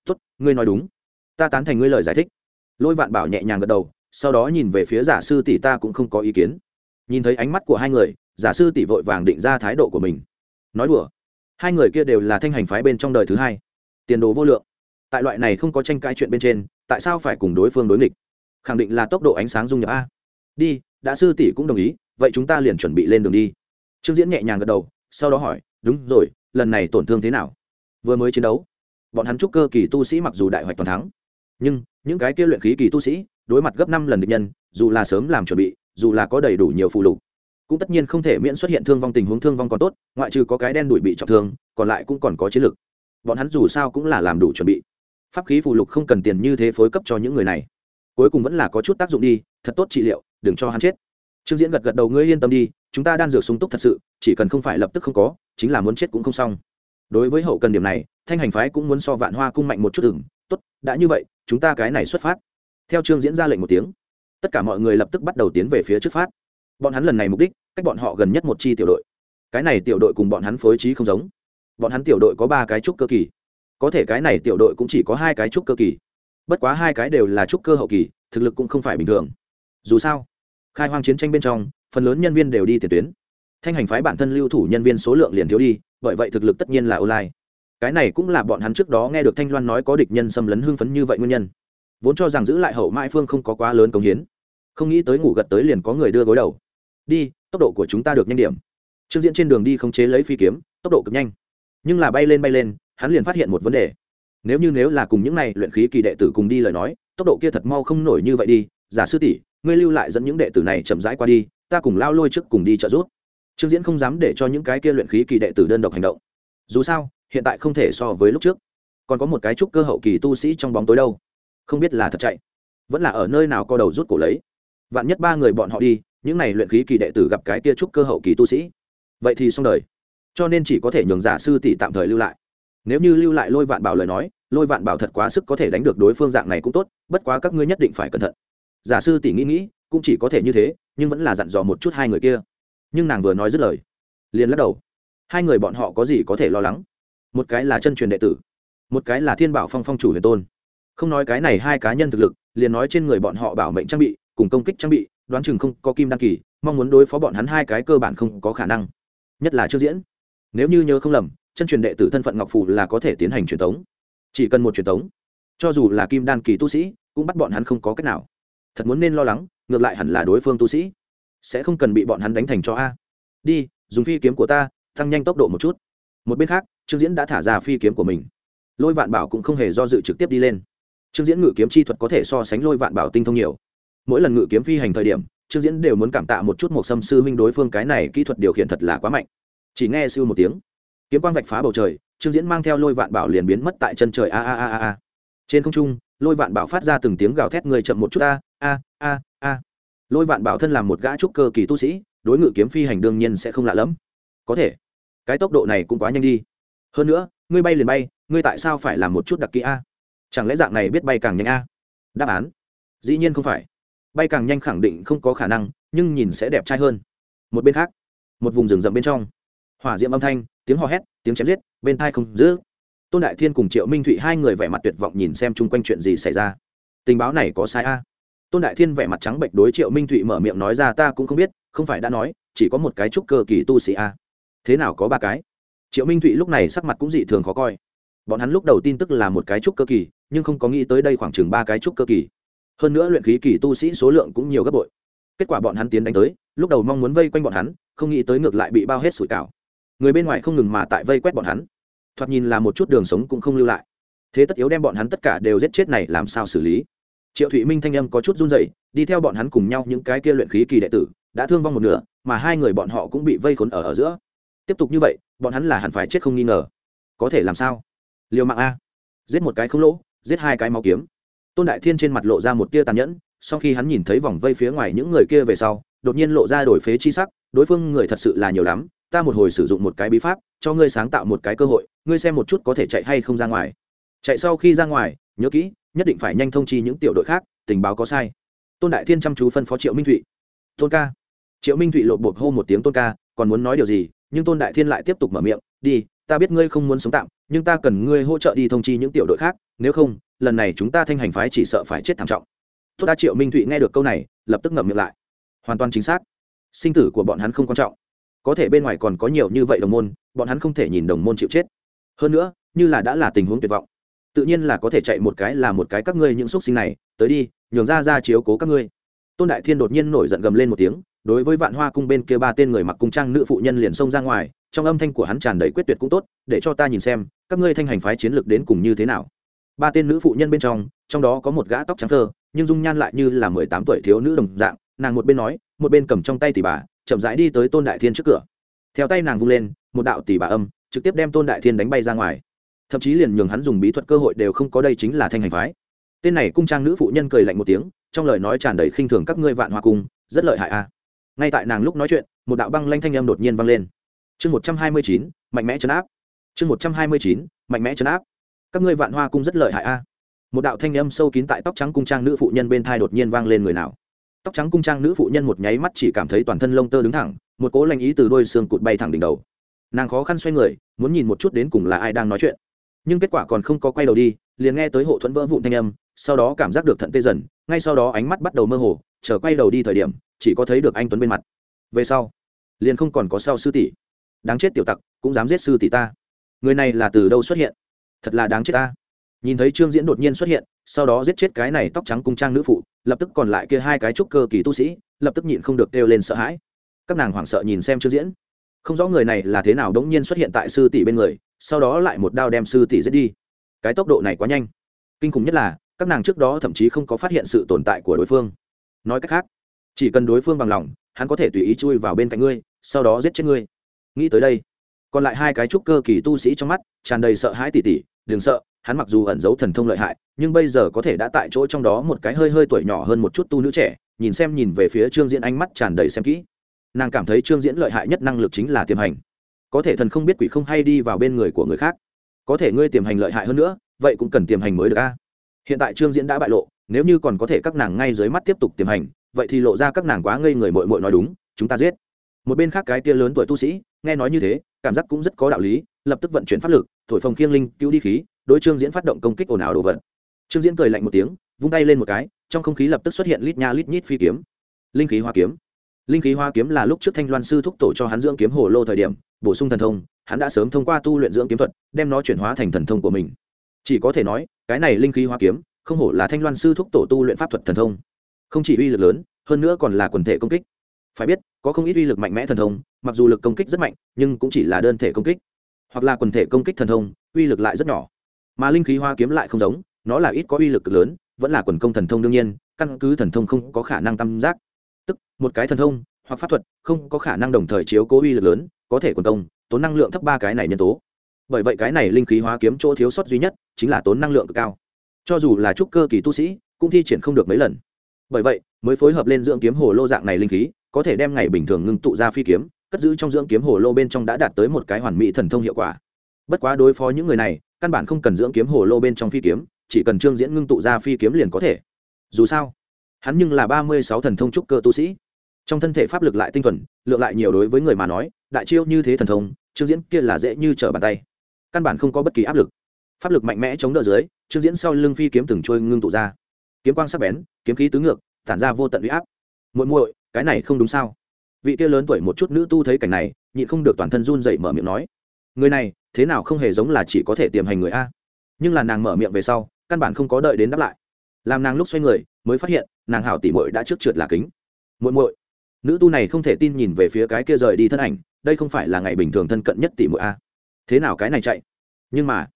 Tốt, ngươi nói đúng. Ta tán thành ngươi lời giải thích. Lôi vạn bảo nhẹ nhàng gật đầu, sau đó nhìn về phía giả sư tỷ ta cũng không có ý kiến. Nhìn thấy ánh mắt của hai người, giả sư tỷ vội vàng định ra thái độ của mình. Nói đùa hai người kia đều là thanh hành phái bên trong đời thứ hai. Tiền đồ vô lượng. Tại loại này không có tranh cãi chuyện bên trên, tại sao phải cùng đối phương đối nghịch? Khẳng định là tốc độ ánh sáng dung nhập a. Đi, đã sư tỷ cũng đồng ý, vậy chúng ta liền chuẩn bị lên đường đi. Trương diễn nhẹ nhàng gật đầu, sau đó hỏi, đúng rồi, lần này tổn thương thế nào? Vừa mới chiến đấu, bọn hắn trúc cơ kỳ tu sĩ mặc dù đại hoạch toàn thắng, nhưng những cái kia luyện khí kỳ tu sĩ đối mặt gấp năm lần địch nhân, dù là sớm làm chuẩn bị, dù là có đầy đủ nhiều phụ lục cũng tất nhiên không thể miễn xuất hiện thương vong tình huống, thương vong còn tốt, ngoại trừ có cái đen đuổi bị trọng thương, còn lại cũng còn có chiến lược bọn hắn dù sao cũng là làm đủ chuẩn bị. Pháp khí phụ lục không cần tiền như thế phối cấp cho những người này. Cuối cùng vẫn là có chút tác dụng đi, thật tốt trị liệu, đừng cho hắn chết. Trương diễn gật gật đầu, ngươi yên tâm đi, chúng ta đang dược sung túc thật sự, chỉ cần không phải lập tức không có, chính là muốn chết cũng không xong. Đối với hậu cần điểm này, thanh hành phái cũng muốn so vạn hoa cung mạnh một chút ửng tốt, đã như vậy, chúng ta cái này xuất phát. Theo trương diễn ra lệnh một tiếng, tất cả mọi người lập tức bắt đầu tiến về phía trước phát bọn hắn lần này mục đích, cách bọn họ gần nhất một chi tiểu đội. Cái này tiểu đội cùng bọn hắn phối trí không giống. Bọn hắn tiểu đội có ba cái trúc cơ kỳ. Có thể cái này tiểu đội cũng chỉ có hai cái trúc cơ kỳ. Bất quá hai cái đều là trúc cơ hậu kỳ, thực lực cũng không phải bình thường. Dù sao, khai hoang chiến tranh bên trong, phần lớn nhân viên đều đi tiền tuyến. Thanh hành phái bản thân lưu thủ nhân viên số lượng liền thiếu đi, bởi vậy thực lực tất nhiên là online. Cái này cũng là bọn hắn trước đó nghe được thanh loan nói có địch nhân xâm lấn hưng phấn như vậy nguyên nhân. Vốn cho rằng giữ lại hậu mãi phương không có quá lớn công hiến. Không nghĩ tới ngủ gật tới liền có người đưa gối đầu đi, tốc độ của chúng ta được nhanh điểm. Trương diễn trên đường đi không chế lấy phi kiếm, tốc độ cực nhanh. Nhưng là bay lên bay lên, hắn liền phát hiện một vấn đề. Nếu như nếu là cùng những này luyện khí kỳ đệ tử cùng đi lời nói, tốc độ kia thật mau không nổi như vậy đi. Giả sư tỷ, ngươi lưu lại dẫn những đệ tử này chậm rãi qua đi, ta cùng lao lôi trước cùng đi trợ giúp. Trương diễn không dám để cho những cái kia luyện khí kỳ đệ tử đơn độc hành động. Dù sao, hiện tại không thể so với lúc trước. Còn có một cái trúc cơ hậu kỳ tu sĩ trong bóng tối đâu. Không biết là thật chạy. Vẫn là ở nơi nào co đầu rút cổ lấy. Vạn nhất ba người bọn họ đi những này luyện khí kỳ đệ tử gặp cái kia trúc cơ hậu kỳ tu sĩ. Vậy thì xong đời. Cho nên chỉ có thể nhường giả sư tỷ tạm thời lưu lại. Nếu như lưu lại lôi vạn bảo lời nói, lôi vạn bảo thật quá sức có thể đánh được đối phương dạng này cũng tốt, bất quá các ngươi nhất định phải cẩn thận. Giả sư tỷ nghĩ nghĩ, cũng chỉ có thể như thế, nhưng vẫn là dặn dò một chút hai người kia. Nhưng nàng vừa nói dứt lời, liền lắc đầu. Hai người bọn họ có gì có thể lo lắng? Một cái là chân truyền đệ tử, một cái là thiên bảo phong phong chủ huyền tôn. Không nói cái này hai cá nhân thực lực, liền nói trên người bọn họ bảo mệnh trang bị cùng công kích trang bị, đoán chừng không có kim đăng kỳ, mong muốn đối phó bọn hắn hai cái cơ bản không có khả năng. Nhất là trước diễn. Nếu như nhớ không lầm, chân truyền đệ tử thân phận ngọc phù là có thể tiến hành truyền tống. Chỉ cần một truyền tống, cho dù là kim đan kỳ tu sĩ, cũng bắt bọn hắn không có cách nào. Thật muốn nên lo lắng, ngược lại hẳn là đối phương tu sĩ. Sẽ không cần bị bọn hắn đánh thành cho a. Đi, dùng phi kiếm của ta, tăng nhanh tốc độ một chút. Một bên khác, trương diễn đã thả ra phi kiếm của mình. Lôi vạn bảo cũng không hề do dự trực tiếp đi lên. Trương diễn ngự kiếm chi thuật có thể so sánh lôi vạn bảo tinh thông nhiều mỗi lần ngự kiếm phi hành thời điểm, trương diễn đều muốn cảm tạ một chút một xâm sư huynh đối phương cái này kỹ thuật điều khiển thật là quá mạnh. Chỉ nghe siêu một tiếng, kiếm quang vạch phá bầu trời, trương diễn mang theo lôi vạn bảo liền biến mất tại chân trời. A a a a trên không trung, lôi vạn bảo phát ra từng tiếng gào thét, người chậm một chút, a a a a. Lôi vạn bảo thân làm một gã trúc cơ kỳ tu sĩ, đối ngự kiếm phi hành đương nhiên sẽ không lạ lẫm. Có thể, cái tốc độ này cũng quá nhanh đi. Hơn nữa, ngươi bay liền bay, ngươi tại sao phải làm một chút đặc kỹ a? Chẳng lẽ dạng này biết bay càng nhanh a? Đáp án, dĩ nhiên không phải bay càng nhanh khẳng định không có khả năng, nhưng nhìn sẽ đẹp trai hơn. Một bên khác, một vùng rừng rậm bên trong, hỏa diệm âm thanh, tiếng hò hét, tiếng chém giết, bên thai không giữ. Tôn đại thiên cùng triệu minh thụy hai người vẻ mặt tuyệt vọng nhìn xem chung quanh chuyện gì xảy ra. Tình báo này có sai a? Tôn đại thiên vẻ mặt trắng bệnh đối triệu minh thụy mở miệng nói ra, ta cũng không biết, không phải đã nói, chỉ có một cái trúc cơ kỳ tu sĩ a. Thế nào có ba cái? Triệu minh thụy lúc này sắc mặt cũng dị thường khó coi. Bọn hắn lúc đầu tin tức là một cái trúc cơ kỳ, nhưng không có nghĩ tới đây khoảng chừng ba cái trúc cơ kỳ hơn nữa luyện khí kỳ tu sĩ số lượng cũng nhiều gấp bội. Kết quả bọn hắn tiến đánh tới, lúc đầu mong muốn vây quanh bọn hắn, không nghĩ tới ngược lại bị bao hết sủi cảo. Người bên ngoài không ngừng mà tại vây quét bọn hắn. Thoạt nhìn là một chút đường sống cũng không lưu lại. Thế tất yếu đem bọn hắn tất cả đều giết chết này làm sao xử lý? Triệu thụy minh thanh âm có chút run dậy đi theo bọn hắn cùng nhau những cái kia luyện khí kỳ đệ tử, đã thương vong một nửa, mà hai người bọn họ cũng bị vây khốn ở ở giữa. Tiếp tục như vậy, bọn hắn là hẳn phải chết không nghi ngờ. Có thể làm sao? Liều mạng a. Giết một cái không lỗ, giết hai cái máu kiếm tôn đại thiên trên mặt lộ ra một tia tàn nhẫn, sau khi hắn nhìn thấy vòng vây phía ngoài những người kia về sau, đột nhiên lộ ra đổi phế chi sắc, đối phương người thật sự là nhiều lắm, ta một hồi sử dụng một cái bí pháp, cho ngươi sáng tạo một cái cơ hội, ngươi xem một chút có thể chạy hay không ra ngoài. Chạy sau khi ra ngoài, nhớ kỹ, nhất định phải nhanh thông chi những tiểu đội khác, tình báo có sai. Tôn đại thiên chăm chú phân phó triệu minh thụy. Tôn ca. Triệu minh thụy lột bột hô một tiếng tôn ca, còn muốn nói điều gì? Nhưng tôn đại thiên lại tiếp tục mở miệng, đi ta biết ngươi không muốn sống tạm, nhưng ta cần ngươi hỗ trợ đi thông chi những tiểu đội khác, nếu không, lần này chúng ta thanh hành phái chỉ sợ phải chết thảm trọng. Tốt ta, triệu minh thụy nghe được câu này, lập tức ngậm miệng lại. Hoàn toàn chính xác. Sinh tử của bọn hắn không quan trọng. Có thể bên ngoài còn có nhiều như vậy đồng môn, bọn hắn không thể nhìn đồng môn chịu chết. Hơn nữa, như là đã là tình huống tuyệt vọng, tự nhiên là có thể chạy một cái là một cái các ngươi những x sinh này, tới đi, nhường ra ra chiếu cố các ngươi. Tôn đại thiên đột nhiên nổi giận gầm lên một tiếng đối với vạn hoa cung bên kia ba tên người mặc cung trang nữ phụ nhân liền xông ra ngoài, trong âm thanh của hắn tràn đầy quyết tuyệt cũng tốt, để cho ta nhìn xem, các ngươi thanh hành phái chiến lược đến cùng như thế nào. Ba tên nữ phụ nhân bên trong trong đó có một gã tóc trắng thơ, nhưng dung nhan lại như là mười tám tuổi thiếu nữ đồng dạng, nàng một bên nói, một bên cầm trong tay tỷ bà, chậm rãi đi tới tôn đại thiên trước cửa. Theo tay nàng vung lên, một đạo tỷ bà âm, trực tiếp đem tôn đại thiên đánh bay ra ngoài. Thậm chí liền nhường hắn dùng bí thuật cơ hội đều không có đây chính là thanh hành phái. Tên này cung trang nữ phụ nhân cười lạnh một tiếng, trong lời nói tràn đầy khinh thường các ngươi vạn hoa cung, rất lợi hại a ngay tại nàng lúc nói chuyện, một đạo băng lanh thanh âm đột nhiên vang lên. Chương một trăm hai mươi chín, mạnh mẽ chấn áp. Chương một trăm hai mươi chín, mạnh mẽ chấn áp. Các ngươi vạn hoa cung rất lợi hại a. Một đạo thanh âm sâu kín tại tóc trắng cung trang nữ phụ nhân bên thai đột nhiên vang lên người nào. Tóc trắng cung trang nữ phụ nhân một nháy mắt chỉ cảm thấy toàn thân lông tơ đứng thẳng, một cố lanh ý từ đôi xương cụt bay thẳng đỉnh đầu. Nàng khó khăn xoay người, muốn nhìn một chút đến cùng là ai đang nói chuyện. Nhưng kết quả còn không có quay đầu đi, liền nghe tới hộ thuẫn vỡ vụn thanh âm, sau đó cảm giác được thận tê dần, ngay sau đó ánh mắt bắt đầu mơ hồ chờ quay đầu đi thời điểm, chỉ có thấy được anh tuấn bên mặt. Về sau, liền không còn có sau sư tỷ. Đáng chết tiểu tặc, cũng dám giết sư tỷ ta. Người này là từ đâu xuất hiện? Thật là đáng chết ta. Nhìn thấy trương diễn đột nhiên xuất hiện, sau đó giết chết cái này tóc trắng cung trang nữ phụ, lập tức còn lại kia hai cái trúc cơ kỳ tu sĩ, lập tức nhịn không được kêu lên sợ hãi. Các nàng hoảng sợ nhìn xem trương diễn. Không rõ người này là thế nào đống nhiên xuất hiện tại sư tỷ bên người, sau đó lại một đao đem sư tỷ giết đi. Cái tốc độ này quá nhanh. Kinh khủng nhất là, các nàng trước đó thậm chí không có phát hiện sự tồn tại của đối phương nói cách khác, chỉ cần đối phương bằng lòng, hắn có thể tùy ý chui vào bên cạnh ngươi, sau đó giết chết ngươi. Nghĩ tới đây, còn lại hai cái trúc cơ kỳ tu sĩ trong mắt tràn đầy sợ hãi tỉ tỉ, đừng sợ, hắn mặc dù ẩn giấu thần thông lợi hại, nhưng bây giờ có thể đã tại chỗ trong đó một cái hơi hơi tuổi nhỏ hơn một chút tu nữ trẻ, nhìn xem nhìn về phía trương diễn ánh mắt tràn đầy xem kỹ. Nàng cảm thấy trương diễn lợi hại nhất năng lực chính là tiềm hành. Có thể thần không biết quỷ không hay đi vào bên người của người khác. Có thể ngươi tiềm hành lợi hại hơn nữa, vậy cũng cần tiềm hành mới được a. Hiện tại trương diễn đã bại lộ nếu như còn có thể các nàng ngay dưới mắt tiếp tục tiềm hành, vậy thì lộ ra các nàng quá ngây người mội mội nói đúng, chúng ta giết. Một bên khác cái tia lớn tuổi tu sĩ, nghe nói như thế, cảm giác cũng rất có đạo lý, lập tức vận chuyển pháp lực, thổi phồng khiêng linh, cứu đi khí, đối trương diễn phát động công kích ồn ào đồ vật. Trương diễn cười lạnh một tiếng, vung tay lên một cái, trong không khí lập tức xuất hiện lít nha lít nhít phi kiếm. Linh khí hoa kiếm. Linh khí hoa kiếm là lúc trước thanh loan sư thúc tổ cho hắn dưỡng kiếm hồ lô thời điểm, bổ sung thần thông, hắn đã sớm thông qua tu luyện dưỡng kiếm thuật, đem nó chuyển hóa thành thần thông của mình. Chỉ có thể nói, cái này linh khí hoa kiếm không hổ là thanh loan sư thúc tổ tu luyện pháp thuật thần thông. Không chỉ uy lực lớn, hơn nữa còn là quần thể công kích. Phải biết, có không ít uy lực mạnh mẽ thần thông, mặc dù lực công kích rất mạnh, nhưng cũng chỉ là đơn thể công kích, hoặc là quần thể công kích thần thông, uy lực lại rất nhỏ. Mà linh khí hoa kiếm lại không giống, nó là ít có uy lực cực lớn, vẫn là quần công thần thông đương nhiên, căn cứ thần thông không có khả năng tam giác. Tức, một cái thần thông, hoặc pháp thuật, không có khả năng đồng thời chiếu cố uy lực lớn, có thể quần công, tốn năng lượng thấp ba cái này nhân tố. Bởi vậy cái này linh khí hóa kiếm chỗ thiếu sót duy nhất chính là tốn năng lượng cực cao cho dù là trúc cơ kỳ tu sĩ, cũng thi triển không được mấy lần. Bởi vậy, mới phối hợp lên dưỡng kiếm hồ lô dạng này linh khí, có thể đem ngày bình thường ngưng tụ ra phi kiếm, cất giữ trong dưỡng kiếm hồ lô bên trong đã đạt tới một cái hoàn mỹ thần thông hiệu quả. Bất quá đối phó những người này, căn bản không cần dưỡng kiếm hồ lô bên trong phi kiếm, chỉ cần trương diễn ngưng tụ ra phi kiếm liền có thể. Dù sao, hắn nhưng là ba mươi sáu thần thông trúc cơ tu sĩ. Trong thân thể pháp lực lại tinh thuần, lượng lại nhiều đối với người mà nói, đại chiêu như thế thần thông, trương diễn kia là dễ như trở bàn tay. Căn bản không có bất kỳ áp lực pháp lực mạnh mẽ chống đỡ dưới, trương diễn sau lưng phi kiếm từng trôi ngưng tụ ra. Kiếm quang sắc bén, kiếm khí tứ ngược, tản ra vô tận uy áp. Muội muội, cái này không đúng sao? Vị kia lớn tuổi một chút nữ tu thấy cảnh này, nhịn không được toàn thân run dậy mở miệng nói. Người này, thế nào không hề giống là chỉ có thể tiềm hành người a? Nhưng là nàng mở miệng về sau, căn bản không có đợi đến đáp lại. Làm nàng lúc xoay người, mới phát hiện, nàng hảo tỉ mội đã trước trượt là kính. Muội muội. Nữ tu này không thể tin nhìn về phía cái kia rời đi thân ảnh, đây không phải là ngày bình thường thân cận nhất tỉ muội a. Thế nào cái này chạy? Nhưng mà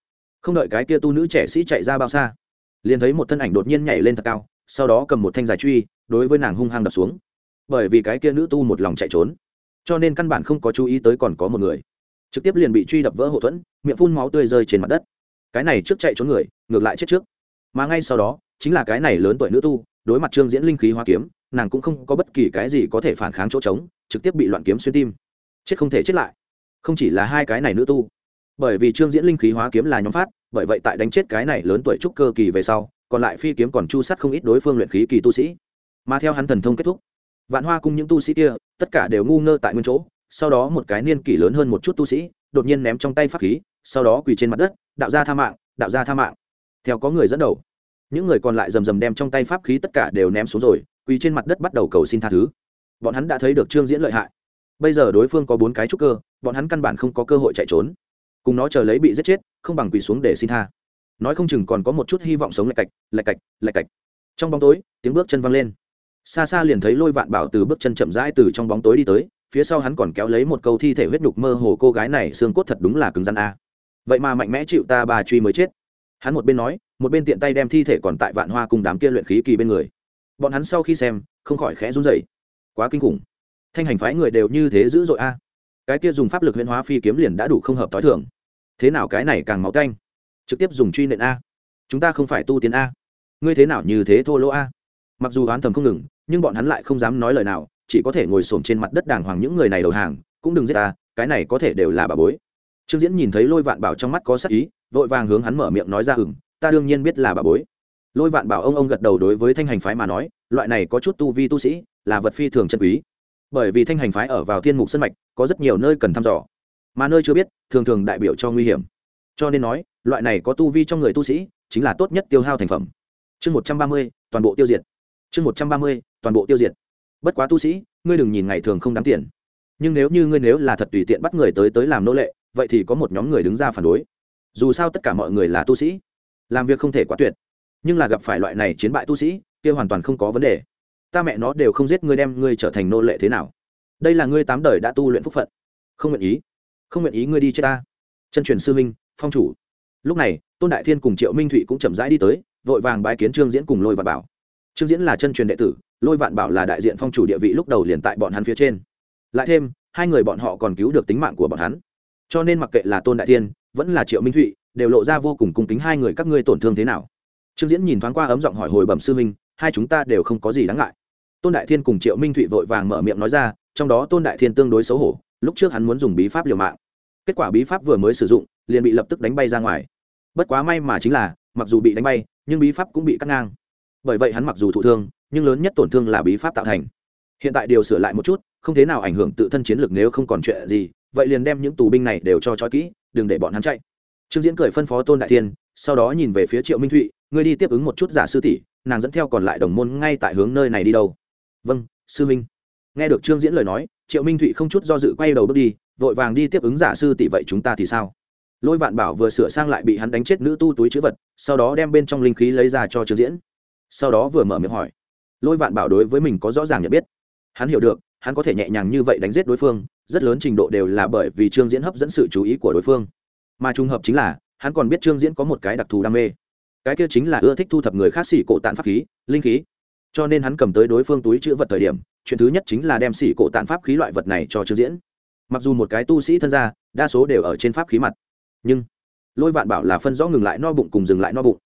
không đợi cái kia tu nữ trẻ sĩ chạy ra bao xa, liền thấy một thân ảnh đột nhiên nhảy lên thật cao, sau đó cầm một thanh dài truy, đối với nàng hung hăng đập xuống. Bởi vì cái kia nữ tu một lòng chạy trốn, cho nên căn bản không có chú ý tới còn có một người. Trực tiếp liền bị truy đập vỡ hậu thuẫn, miệng phun máu tươi rơi trên mặt đất. Cái này trước chạy trốn người, ngược lại chết trước. Mà ngay sau đó, chính là cái này lớn tuổi nữ tu, đối mặt trương diễn linh khí hoa kiếm, nàng cũng không có bất kỳ cái gì có thể phản kháng chỗ trống, trực tiếp bị loạn kiếm xuyên tim. Chết không thể chết lại. Không chỉ là hai cái này nữ tu bởi vì trương diễn linh khí hóa kiếm là nhóm phát, bởi vậy tại đánh chết cái này lớn tuổi trúc cơ kỳ về sau, còn lại phi kiếm còn chu sắt không ít đối phương luyện khí kỳ tu sĩ. Mà theo hắn thần thông kết thúc, vạn hoa cùng những tu sĩ kia, tất cả đều ngu ngơ tại nguyên chỗ, sau đó một cái niên kỷ lớn hơn một chút tu sĩ, đột nhiên ném trong tay pháp khí, sau đó quỳ trên mặt đất, đạo ra tha mạng, đạo ra tha mạng. Theo có người dẫn đầu, những người còn lại rầm rầm đem trong tay pháp khí tất cả đều ném xuống rồi, quỳ trên mặt đất bắt đầu cầu xin tha thứ. Bọn hắn đã thấy được trương diễn lợi hại. Bây giờ đối phương có bốn cái trúc cơ, bọn hắn căn bản không có cơ hội chạy trốn cùng nó chờ lấy bị giết chết, không bằng quỳ xuống để xin tha. Nói không chừng còn có một chút hy vọng sống lạch cạch lạch cạch lạch cạch. Trong bóng tối, tiếng bước chân văng lên. Xa xa liền thấy lôi vạn bảo từ bước chân chậm rãi từ trong bóng tối đi tới, phía sau hắn còn kéo lấy một câu thi thể huyết nhục mơ hồ cô gái này, xương cốt thật đúng là cứng rắn a. Vậy mà mạnh mẽ chịu ta bà truy mới chết. Hắn một bên nói, một bên tiện tay đem thi thể còn tại vạn hoa cùng đám kia luyện khí kỳ bên người. Bọn hắn sau khi xem, không khỏi khẽ run rẩy. Quá kinh khủng. Thanh hành phái người đều như thế dữ dội a cái kia dùng pháp lực huyễn hóa phi kiếm liền đã đủ không hợp t h i thường. Thế nào cái này càng máu canh? Trực tiếp dùng truy nện a. Chúng ta không phải tu tiến a. Ngươi thế nào như thế thô lỗ a? Mặc dù oán thầm không ngừng, nhưng bọn hắn lại không dám nói lời nào, chỉ có thể ngồi xổm trên mặt đất đàng hoàng những người này đầu hàng, cũng đừng giết ta, cái này có thể đều là bà bối. Trương diễn nhìn thấy lôi vạn bảo trong mắt có sắc ý, vội vàng hướng hắn mở miệng nói ra hừng ta đương nhiên biết là bà bối. Lôi vạn bảo ông ông gật đầu đối với thanh hành phái mà nói, loại này có chút tu vi tu sĩ, là vật phi thường chân quý bởi vì thanh hành phái ở vào thiên mục sân mạch, có rất nhiều nơi cần thăm dò. Mà nơi chưa biết, thường thường đại biểu cho nguy hiểm. Cho nên nói, loại này có tu vi trong người tu sĩ, chính là tốt nhất tiêu hao thành phẩm. Chương một trăm ba mươi, toàn bộ tiêu diệt. Chương một trăm ba mươi, toàn bộ tiêu diệt. Bất quá tu sĩ, ngươi đừng nhìn ngày thường không đáng tiền. Nhưng nếu như ngươi nếu là thật tùy tiện bắt người tới tới làm nô lệ, vậy thì có một nhóm người đứng ra phản đối. Dù sao tất cả mọi người là tu sĩ, làm việc không thể quá tuyệt. Nhưng là gặp phải loại này chiến bại tu sĩ, kia hoàn toàn không có vấn đề ta mẹ nó đều không giết ngươi đem ngươi trở thành nô lệ thế nào. Đây là ngươi tám đời đã tu luyện phúc phận. Không nguyện ý. Không nguyện ý ngươi đi chết ta. Chân truyền sư minh phong chủ. Lúc này, tôn đại thiên cùng triệu minh thụy cũng chậm rãi đi tới, vội vàng bái kiến trương diễn cùng lôi vạn bảo. Trương diễn là chân truyền đệ tử, lôi vạn bảo là đại diện phong chủ địa vị lúc đầu liền tại bọn hắn phía trên. Lại thêm, hai người bọn họ còn cứu được tính mạng của bọn hắn. Cho nên mặc kệ là tôn đại thiên, vẫn là triệu minh thụy, đều lộ ra vô cùng cung kính hai người các ngươi tổn thương thế nào. Trương diễn nhìn thoáng qua ấm giọng hỏi hồi bẩm sư minh hai chúng ta đều không có gì đáng ngại tôn đại thiên cùng triệu minh thụy vội vàng mở miệng nói ra, trong đó tôn đại thiên tương đối xấu hổ, lúc trước hắn muốn dùng bí pháp liều mạng. Kết quả bí pháp vừa mới sử dụng, liền bị lập tức đánh bay ra ngoài. Bất quá may mà chính là, mặc dù bị đánh bay, nhưng bí pháp cũng bị cắt ngang. Bởi vậy hắn mặc dù thụ thương, nhưng lớn nhất tổn thương là bí pháp tạo thành. Hiện tại điều sửa lại một chút, không thế nào ảnh hưởng tự thân chiến lược nếu không còn chuyện gì, vậy liền đem những tù binh này đều cho trói kỹ, đừng để bọn hắn chạy. Trương diễn cười phân phó tôn đại thiên, sau đó nhìn về phía triệu minh thụy, ngươi đi tiếp ứng một chút giả sư tỷ, nàng dẫn theo còn lại đồng môn ngay tại hướng nơi này đi đâu vâng sư minh. Nghe được trương diễn lời nói, triệu minh thụy không chút do dự quay đầu bước đi, vội vàng đi tiếp ứng giả sư tỷ vậy chúng ta thì sao? Lôi vạn bảo vừa sửa sang lại bị hắn đánh chết nữ tu túi chữ vật, sau đó đem bên trong linh khí lấy ra cho trương diễn. Sau đó vừa mở miệng hỏi. Lôi vạn bảo đối với mình có rõ ràng nhận biết. Hắn hiểu được, hắn có thể nhẹ nhàng như vậy đánh giết đối phương, rất lớn trình độ đều là bởi vì trương diễn hấp dẫn sự chú ý của đối phương. Mà trùng hợp chính là, hắn còn biết trương diễn có một cái đặc thù đam mê. Cái kia chính là ưa thích thu thập người khác xỉ cổ tạn pháp khí, linh khí cho nên hắn cầm tới đối phương túi chữ vật thời điểm, chuyện thứ nhất chính là đem xỉ cổ tàn pháp khí loại vật này cho trương diễn. Mặc dù một cái tu sĩ thân gia, đa số đều ở trên pháp khí mặt, nhưng lôi vạn bảo là phân rõ ngừng lại no bụng cùng dừng lại no bụng.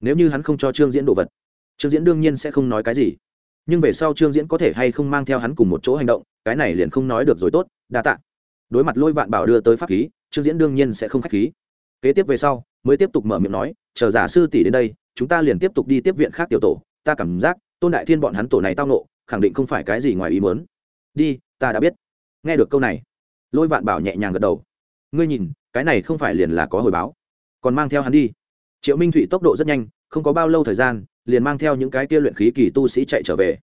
Nếu như hắn không cho trương diễn đồ vật, trương diễn đương nhiên sẽ không nói cái gì. Nhưng về sau trương diễn có thể hay không mang theo hắn cùng một chỗ hành động, cái này liền không nói được rồi tốt, đa t ạ đối mặt lôi vạn bảo đưa tới pháp khí, trương diễn đương nhiên sẽ không k h á c h khí. Kế tiếp về sau, mới tiếp tục mở miệng nói, chờ giả sư tỷ đến đây, chúng ta liền tiếp tục đi tiếp viện khác tiểu tổ, ta cảm giác tôn đại thiên bọn hắn tổ này tao nộ khẳng định không phải cái gì ngoài ý mớn đi, ta đã biết. Nghe được câu này, lôi vạn bảo nhẹ nhàng gật đầu. Ngươi nhìn, cái này không phải liền là có hồi báo. Còn mang theo hắn đi. Triệu minh thụy tốc độ rất nhanh, không có bao lâu thời gian, liền mang theo những cái kia luyện khí kỳ tu sĩ chạy trở về.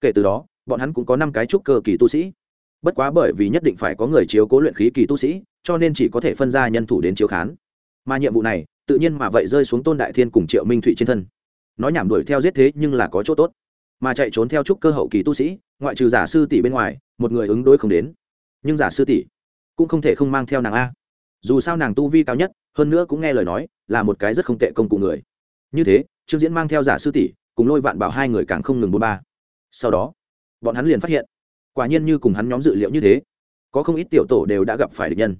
Kể từ đó, bọn hắn cũng có năm cái trúc cơ kỳ tu sĩ. Bất quá bởi vì nhất định phải có người chiếu cố luyện khí kỳ tu sĩ, cho nên chỉ có thể phân ra nhân thủ đến chiếu khán. Mà nhiệm vụ này, tự nhiên mà vậy rơi xuống tôn đại thiên cùng triệu minh thụy trên thân. Nói nhảm đuổi theo giết thế nhưng là có chỗ tốt mà chạy trốn theo trúc cơ hậu kỳ tu sĩ, ngoại trừ giả sư tỷ bên ngoài, một người ứng đối không đến. Nhưng giả sư tỷ cũng không thể không mang theo nàng a. Dù sao nàng tu vi cao nhất, hơn nữa cũng nghe lời nói, là một cái rất không tệ công cụ người. Như thế, trương diễn mang theo giả sư tỷ, cùng lôi vạn bảo hai người càng không ngừng bốn ba. Sau đó, bọn hắn liền phát hiện, quả nhiên như cùng hắn nhóm dự liệu như thế, có không ít tiểu tổ đều đã gặp phải địch nhân.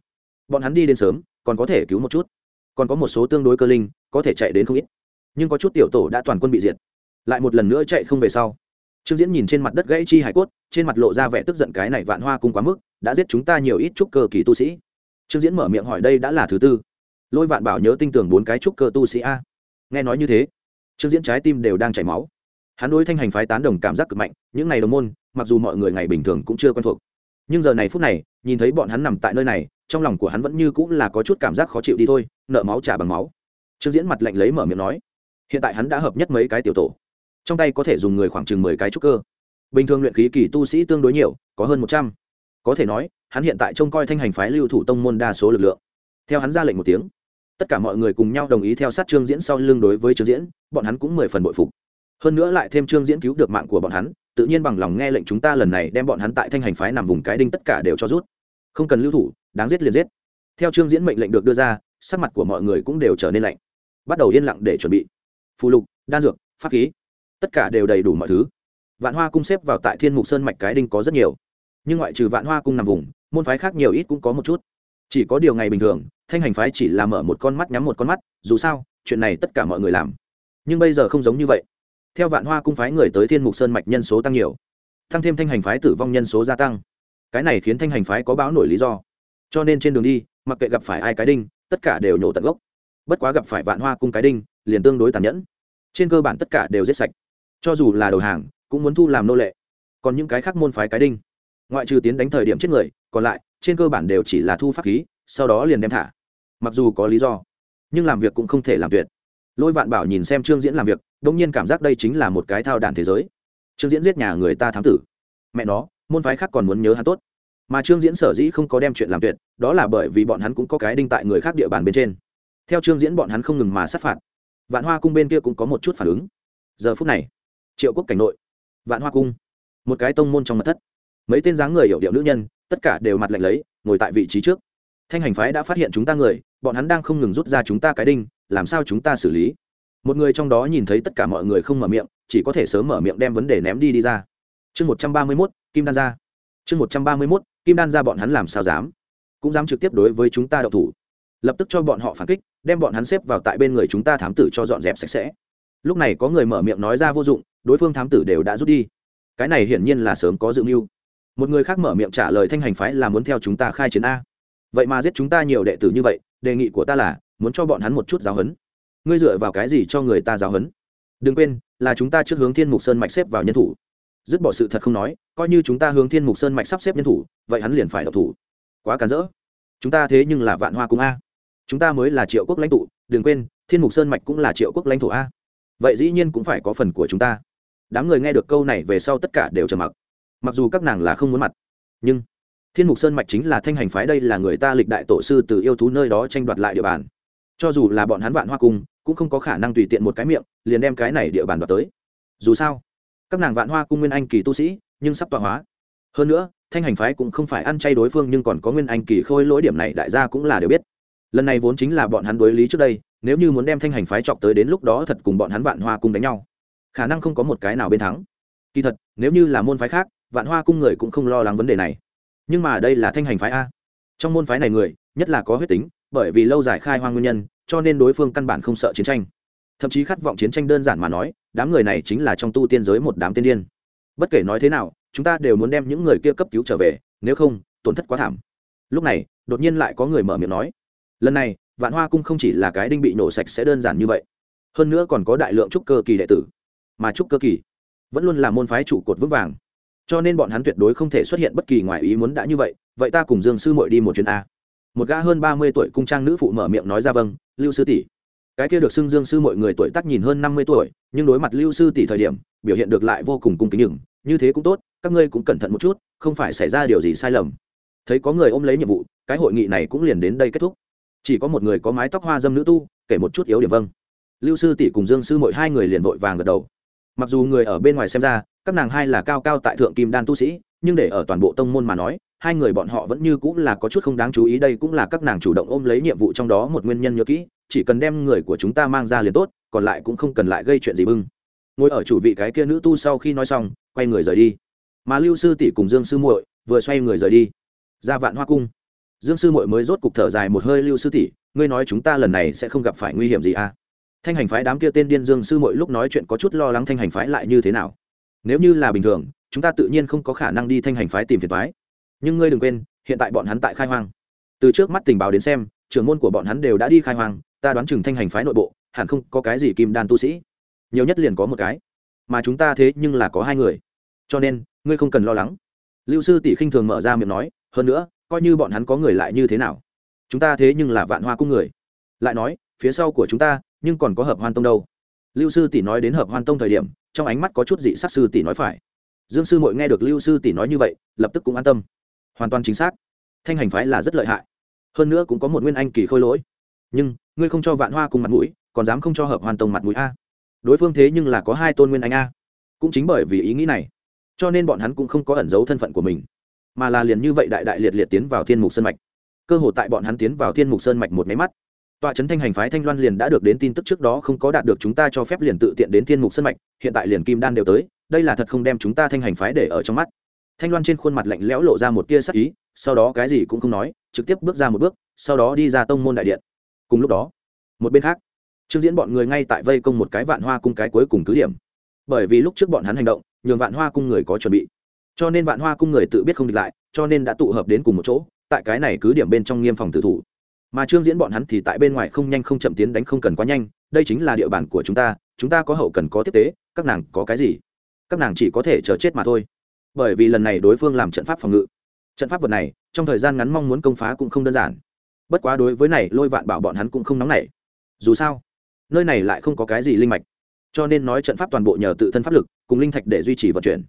Bọn hắn đi đến sớm, còn có thể cứu một chút. Còn có một số tương đối cơ linh, có thể chạy đến không ít. Nhưng có chút tiểu tổ đã toàn quân bị diệt lại một lần nữa chạy không về sau. Trương diễn nhìn trên mặt đất gãy chi hải cốt, trên mặt lộ ra vẻ tức giận cái này vạn hoa cung quá mức, đã giết chúng ta nhiều ít trúc cơ kỳ tu sĩ. Trương diễn mở miệng hỏi đây đã là thứ tư. Lôi vạn bảo nhớ tinh tưởng bốn cái trúc cơ tu sĩ a. Nghe nói như thế, trương diễn trái tim đều đang chảy máu. Hắn đối thanh hành phái tán đồng cảm giác cực mạnh, những ngày đồng môn, mặc dù mọi người ngày bình thường cũng chưa quen thuộc. Nhưng giờ này phút này, nhìn thấy bọn hắn nằm tại nơi này, trong lòng của hắn vẫn như cũng là có chút cảm giác khó chịu đi thôi, nợ máu trả bằng máu. Trương diễn mặt lạnh lấy mở miệng nói, hiện tại hắn đã hợp nhất mấy cái tiểu tổ trong tay có thể dùng người khoảng chừng mười cái trúc cơ. Bình thường luyện khí kỳ tu sĩ tương đối nhiều, có hơn một trăm. Có thể nói, hắn hiện tại trông coi thanh hành phái lưu thủ tông môn đa số lực lượng. Theo hắn ra lệnh một tiếng, tất cả mọi người cùng nhau đồng ý theo sát trương diễn sau lưng đối với trương diễn, bọn hắn cũng mười phần bội phục. Hơn nữa lại thêm trương diễn cứu được mạng của bọn hắn, tự nhiên bằng lòng nghe lệnh chúng ta lần này đem bọn hắn tại thanh hành phái nằm vùng cái đinh tất cả đều cho rút. Không cần lưu thủ, đáng giết liền giết. Theo trương diễn mệnh lệnh được đưa ra, sắc mặt của mọi người cũng đều trở nên lạnh. Bắt đầu yên lặng để chuẩn bị. Phù lục, đan dược, pháp khí tất cả đều đầy đủ mọi thứ. Vạn hoa cung xếp vào tại thiên mục sơn mạch cái đinh có rất nhiều. Nhưng ngoại trừ vạn hoa cung nằm vùng, môn phái khác nhiều ít cũng có một chút. Chỉ có điều ngày bình thường, thanh hành phái chỉ là mở một con mắt nhắm một con mắt, dù sao, chuyện này tất cả mọi người làm. Nhưng bây giờ không giống như vậy. Theo vạn hoa cung phái người tới thiên mục sơn mạch nhân số tăng nhiều tăng thêm thanh hành phái tử vong nhân số gia tăng. Cái này khiến thanh hành phái có báo nổi lý do. Cho nên trên đường đi, mặc kệ gặp phải ai cái đinh, tất cả đều nhổ tận gốc. Bất quá gặp phải vạn hoa cung cái đinh, liền tương đối tàn nhẫn. Trên cơ bản tất cả đều giết sạch cho dù là đầu hàng, cũng muốn thu làm nô lệ. Còn những cái khác môn phái cái đinh. Ngoại trừ tiến đánh thời điểm chết người, còn lại, trên cơ bản đều chỉ là thu pháp khí, sau đó liền đem thả. Mặc dù có lý do, nhưng làm việc cũng không thể làm tuyệt. Lôi vạn bảo nhìn xem trương diễn làm việc đ ỗ n g nhiên cảm giác đây chính là một cái thao đàn thế giới. Trương diễn giết nhà người ta thám tử. Mẹ nó, môn phái khác còn muốn nhớ hắn tốt. Mà trương diễn sở dĩ không có đem chuyện làm tuyệt, đó là bởi vì bọn hắn cũng có cái đinh tại người khác địa bàn bên trên. Theo trương diễn bọn hắn không ngừng mà sát phạt. Vạn hoa cung bên kia cũng có một chút phản ứng. Giờ phút này triệu quốc cảnh nội, vạn hoa cung, một cái tông môn trong mật thất. Mấy tên dáng người hiểu điệu nữ nhân, tất cả đều mặt lạnh lấy, ngồi tại vị trí trước. Thanh hành phái đã phát hiện chúng ta người, bọn hắn đang không ngừng rút ra chúng ta cái đinh, làm sao chúng ta xử lý? Một người trong đó nhìn thấy tất cả mọi người không mở miệng, chỉ có thể sớm mở miệng đem vấn đề ném đi đi ra. Chương một trăm ba mươi mốt, kim đan ra chương một trăm ba mươi mốt, kim đan ra bọn hắn làm sao dám? Cũng dám trực tiếp đối với chúng ta đậu thủ. Lập tức cho bọn họ phản kích, đem bọn hắn xếp vào tại bên người chúng ta thám tử cho dọn dẹp sạch sẽ. Lúc này có người mở miệng nói ra vô dụng đối phương thám tử đều đã rút đi. Cái này hiển nhiên là sớm có dự mưu. Một người khác mở miệng trả lời thanh hành phái là muốn theo chúng ta khai chiến a. Vậy mà giết chúng ta nhiều đệ tử như vậy, đề nghị của ta là, muốn cho bọn hắn một chút giáo huấn. Ngươi dựa vào cái gì cho người ta giáo huấn? Đừng quên, là chúng ta trước hướng thiên mục sơn mạch xếp vào nhân thủ. Dứt bỏ sự thật không nói, coi như chúng ta hướng thiên mục sơn mạch sắp xếp nhân thủ, vậy hắn liền phải độc thủ. Quá cản rỡ. Chúng ta thế nhưng là vạn hoa cung a. Chúng ta mới là triệu quốc lãnh tụ, đừng quên, thiên mục sơn mạch cũng là triệu quốc lãnh thổ a. Vậy dĩ nhiên cũng phải có phần của chúng ta đám người nghe được câu này về sau tất cả đều trầm mặc. Mặc dù các nàng là không muốn mặt, nhưng thiên mục sơn mạch chính là thanh hành phái đây là người ta lịch đại tổ sư từ yêu thú nơi đó tranh đoạt lại địa bàn. Cho dù là bọn hắn vạn hoa cung, cũng không có khả năng tùy tiện một cái miệng, liền đem cái này địa bàn đoạt tới. Dù sao, các nàng vạn hoa cung nguyên anh kỳ tu sĩ, nhưng sắp tọa hóa. Hơn nữa, thanh hành phái cũng không phải ăn chay đối phương nhưng còn có nguyên anh kỳ khôi lỗi điểm này đại gia cũng là đều biết. Lần này vốn chính là bọn hắn đối lý trước đây, nếu như muốn đem thanh hành phái chọc tới đến lúc đó thật cùng bọn hắn vạn hoa cung đánh nhau khả năng không có một cái nào bên thắng. Kỳ thật, nếu như là môn phái khác, vạn hoa cung người cũng không lo lắng vấn đề này. Nhưng mà đây là thanh hành phái a. Trong môn phái này người, nhất là có huyết tính, bởi vì lâu dài khai hoang nguyên nhân, cho nên đối phương căn bản không sợ chiến tranh. Thậm chí khát vọng chiến tranh đơn giản mà nói, đám người này chính là trong tu tiên giới một đám tiên điên. Bất kể nói thế nào, chúng ta đều muốn đem những người kia cấp cứu trở về, nếu không, tổn thất quá thảm. Lúc này, đột nhiên lại có người mở miệng nói. Lần này, vạn hoa cung không chỉ là cái đinh bị nổ sạch sẽ đơn giản như vậy, hơn nữa còn có đại lượng trúc cơ kỳ đệ tử mà trúc cơ kỳ vẫn luôn là môn phái trụ cột vững vàng. Cho nên bọn hắn tuyệt đối không thể xuất hiện bất kỳ ngoài ý muốn đã như vậy vậy ta cùng dương sư mội đi một chuyến a. Một gã hơn ba mươi tuổi cung trang nữ phụ mở miệng nói ra vâng lưu sư tỷ. Cái kia được xưng dương sư mọi người tuổi tác nhìn hơn năm mươi tuổi, nhưng đối mặt lưu sư tỷ thời điểm, biểu hiện được lại vô cùng cung kính nhừng như thế cũng tốt, các ngươi cũng cẩn thận một chút, không phải xảy ra điều gì sai lầm. Thấy có người ôm lấy nhiệm vụ, cái hội nghị này cũng liền đến đây kết thúc. Chỉ có một người có mái tóc hoa dâm nữ tu, kể một chút yếu điểm vâng. Lưu sư tỷ cùng dương sư mỗi hai người liền vội vàng gật đầu mặc dù người ở bên ngoài xem ra, các nàng hai là cao cao tại thượng kim đan tu sĩ, nhưng để ở toàn bộ tông môn mà nói, hai người bọn họ vẫn như cũng là có chút không đáng chú ý, đây cũng là các nàng chủ động ôm lấy nhiệm vụ trong đó một nguyên nhân nhớ kỹ, chỉ cần đem người của chúng ta mang ra liền tốt, còn lại cũng không cần lại gây chuyện gì bưng. Ngồi ở chủ vị cái kia nữ tu sau khi nói xong, quay người rời đi. Mà lưu sư tỷ cùng dương sư muội vừa xoay người rời đi. Ra vạn hoa cung. Dương sư muội mới rốt cục thở dài một hơi, lưu sư tỷ, ngươi nói chúng ta lần này sẽ không gặp phải nguy hiểm gì à? Thanh hành phái đám kia tên điên dương sư mỗi lúc nói chuyện có chút lo lắng thanh hành phái lại như thế nào. Nếu như là bình thường, chúng ta tự nhiên không có khả năng đi thanh hành phái tìm phiền thoái nhưng ngươi đừng quên, hiện tại bọn hắn tại khai hoang. Từ trước mắt tình báo đến xem, trưởng môn của bọn hắn đều đã đi khai hoang, ta đoán chừng thanh hành phái nội bộ, hẳn không có cái gì kim đan tu sĩ. Nhiều nhất liền có một cái. Mà chúng ta thế nhưng là có hai người. Cho nên, ngươi không cần lo lắng. Lưu sư tỷ khinh thường mở ra miệng nói, hơn nữa, coi như bọn hắn có người lại như thế nào? Chúng ta thế nhưng là vạn hoa cung người. Lại nói, phía sau của chúng ta nhưng còn có hợp hoan tông đâu. Lưu sư tỷ nói đến hợp hoan tông thời điểm, trong ánh mắt có chút dị sắc sư tỷ nói phải. Dương sư mội nghe được lưu sư tỷ nói như vậy, lập tức cũng an tâm. Hoàn toàn chính xác. Thanh hành phái là rất lợi hại. Hơn nữa cũng có một nguyên anh kỳ khôi lỗi. Nhưng, ngươi không cho vạn hoa cùng mặt mũi, còn dám không cho hợp hoàn tông mặt mũi a? Đối phương thế nhưng là có hai tôn nguyên anh a. Cũng chính bởi vì ý nghĩ này, cho nên bọn hắn cũng không có ẩn giấu thân phận của mình, mà là liền như vậy đại đại liệt liệt tiến vào thiên mục sơn mạch. Cơ hội tại bọn hắn tiến vào thiên mục sơn mạch một máy mắt tọa trấn thanh hành phái thanh loan liền đã được đến tin tức trước đó không có đạt được chúng ta cho phép liền tự tiện đến thiên mục sân mạch, hiện tại liền kim đan đều tới, đây là thật không đem chúng ta thanh hành phái để ở trong mắt. Thanh loan trên khuôn mặt lạnh lẽo lộ ra một tia sắc ý, sau đó cái gì cũng không nói, trực tiếp bước ra một bước, sau đó đi ra tông môn đại điện. Cùng lúc đó, một bên khác, trương diễn bọn người ngay tại vây công một cái vạn hoa cung cái cuối cùng cứ điểm. Bởi vì lúc trước bọn hắn hành động, nhường vạn hoa cung người có chuẩn bị. Cho nên vạn hoa cung người tự biết không địch lại, cho nên đã tụ hợp đến cùng một chỗ, tại cái này cứ điểm bên trong nghiêm phòng tử thủ mà trương diễn bọn hắn thì tại bên ngoài không nhanh không chậm tiến đánh không cần quá nhanh, đây chính là địa bàn của chúng ta chúng ta có hậu cần có tiếp tế, các nàng có cái gì? Các nàng chỉ có thể chờ chết mà thôi. Bởi vì lần này đối phương làm trận pháp phòng ngự. Trận pháp vật này, trong thời gian ngắn mong muốn công phá cũng không đơn giản. Bất quá đối với này, lôi vạn bảo bọn hắn cũng không nóng nảy. Dù sao, nơi này lại không có cái gì linh mạch. Cho nên nói trận pháp toàn bộ nhờ tự thân pháp lực, cùng linh thạch để duy trì vận chuyển.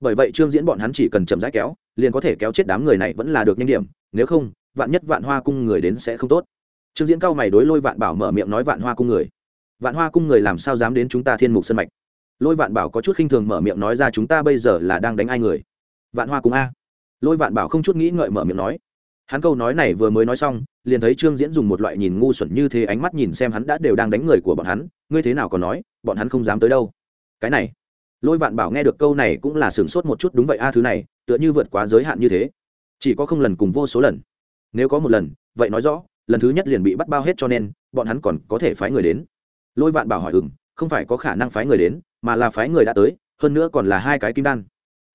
Bởi vậy trương diễn bọn hắn chỉ cần chậm rãi kéo, liền có thể kéo chết đám người này vẫn là được nhanh điểm, nếu không vạn nhất vạn hoa cung người đến sẽ không tốt. Trương diễn cao mày đối lôi vạn bảo mở miệng nói vạn hoa cung người. Vạn hoa cung người làm sao dám đến chúng ta thiên mục sân mạch? Lôi vạn bảo có chút khinh thường mở miệng nói ra chúng ta bây giờ là đang đánh ai người? Vạn hoa cung a. Lôi vạn bảo không chút nghĩ ngợi mở miệng nói. Hắn câu nói này vừa mới nói xong, liền thấy trương diễn dùng một loại nhìn ngu xuẩn như thế ánh mắt nhìn xem hắn đã đều đang đánh người của bọn hắn, ngươi thế nào còn nói, bọn hắn không dám tới đâu. Cái này. Lôi vạn bảo nghe được câu này cũng là sửng sốt một chút, đúng vậy a, thứ này, tựa như vượt quá giới hạn như thế. Chỉ có không lần cùng vô số lần nếu có một lần, vậy nói rõ, lần thứ nhất liền bị bắt bao hết cho nên, bọn hắn còn có thể phái người đến. Lôi vạn bảo hỏi ừng không phải có khả năng phái người đến, mà là phái người đã tới, hơn nữa còn là hai cái kim đan.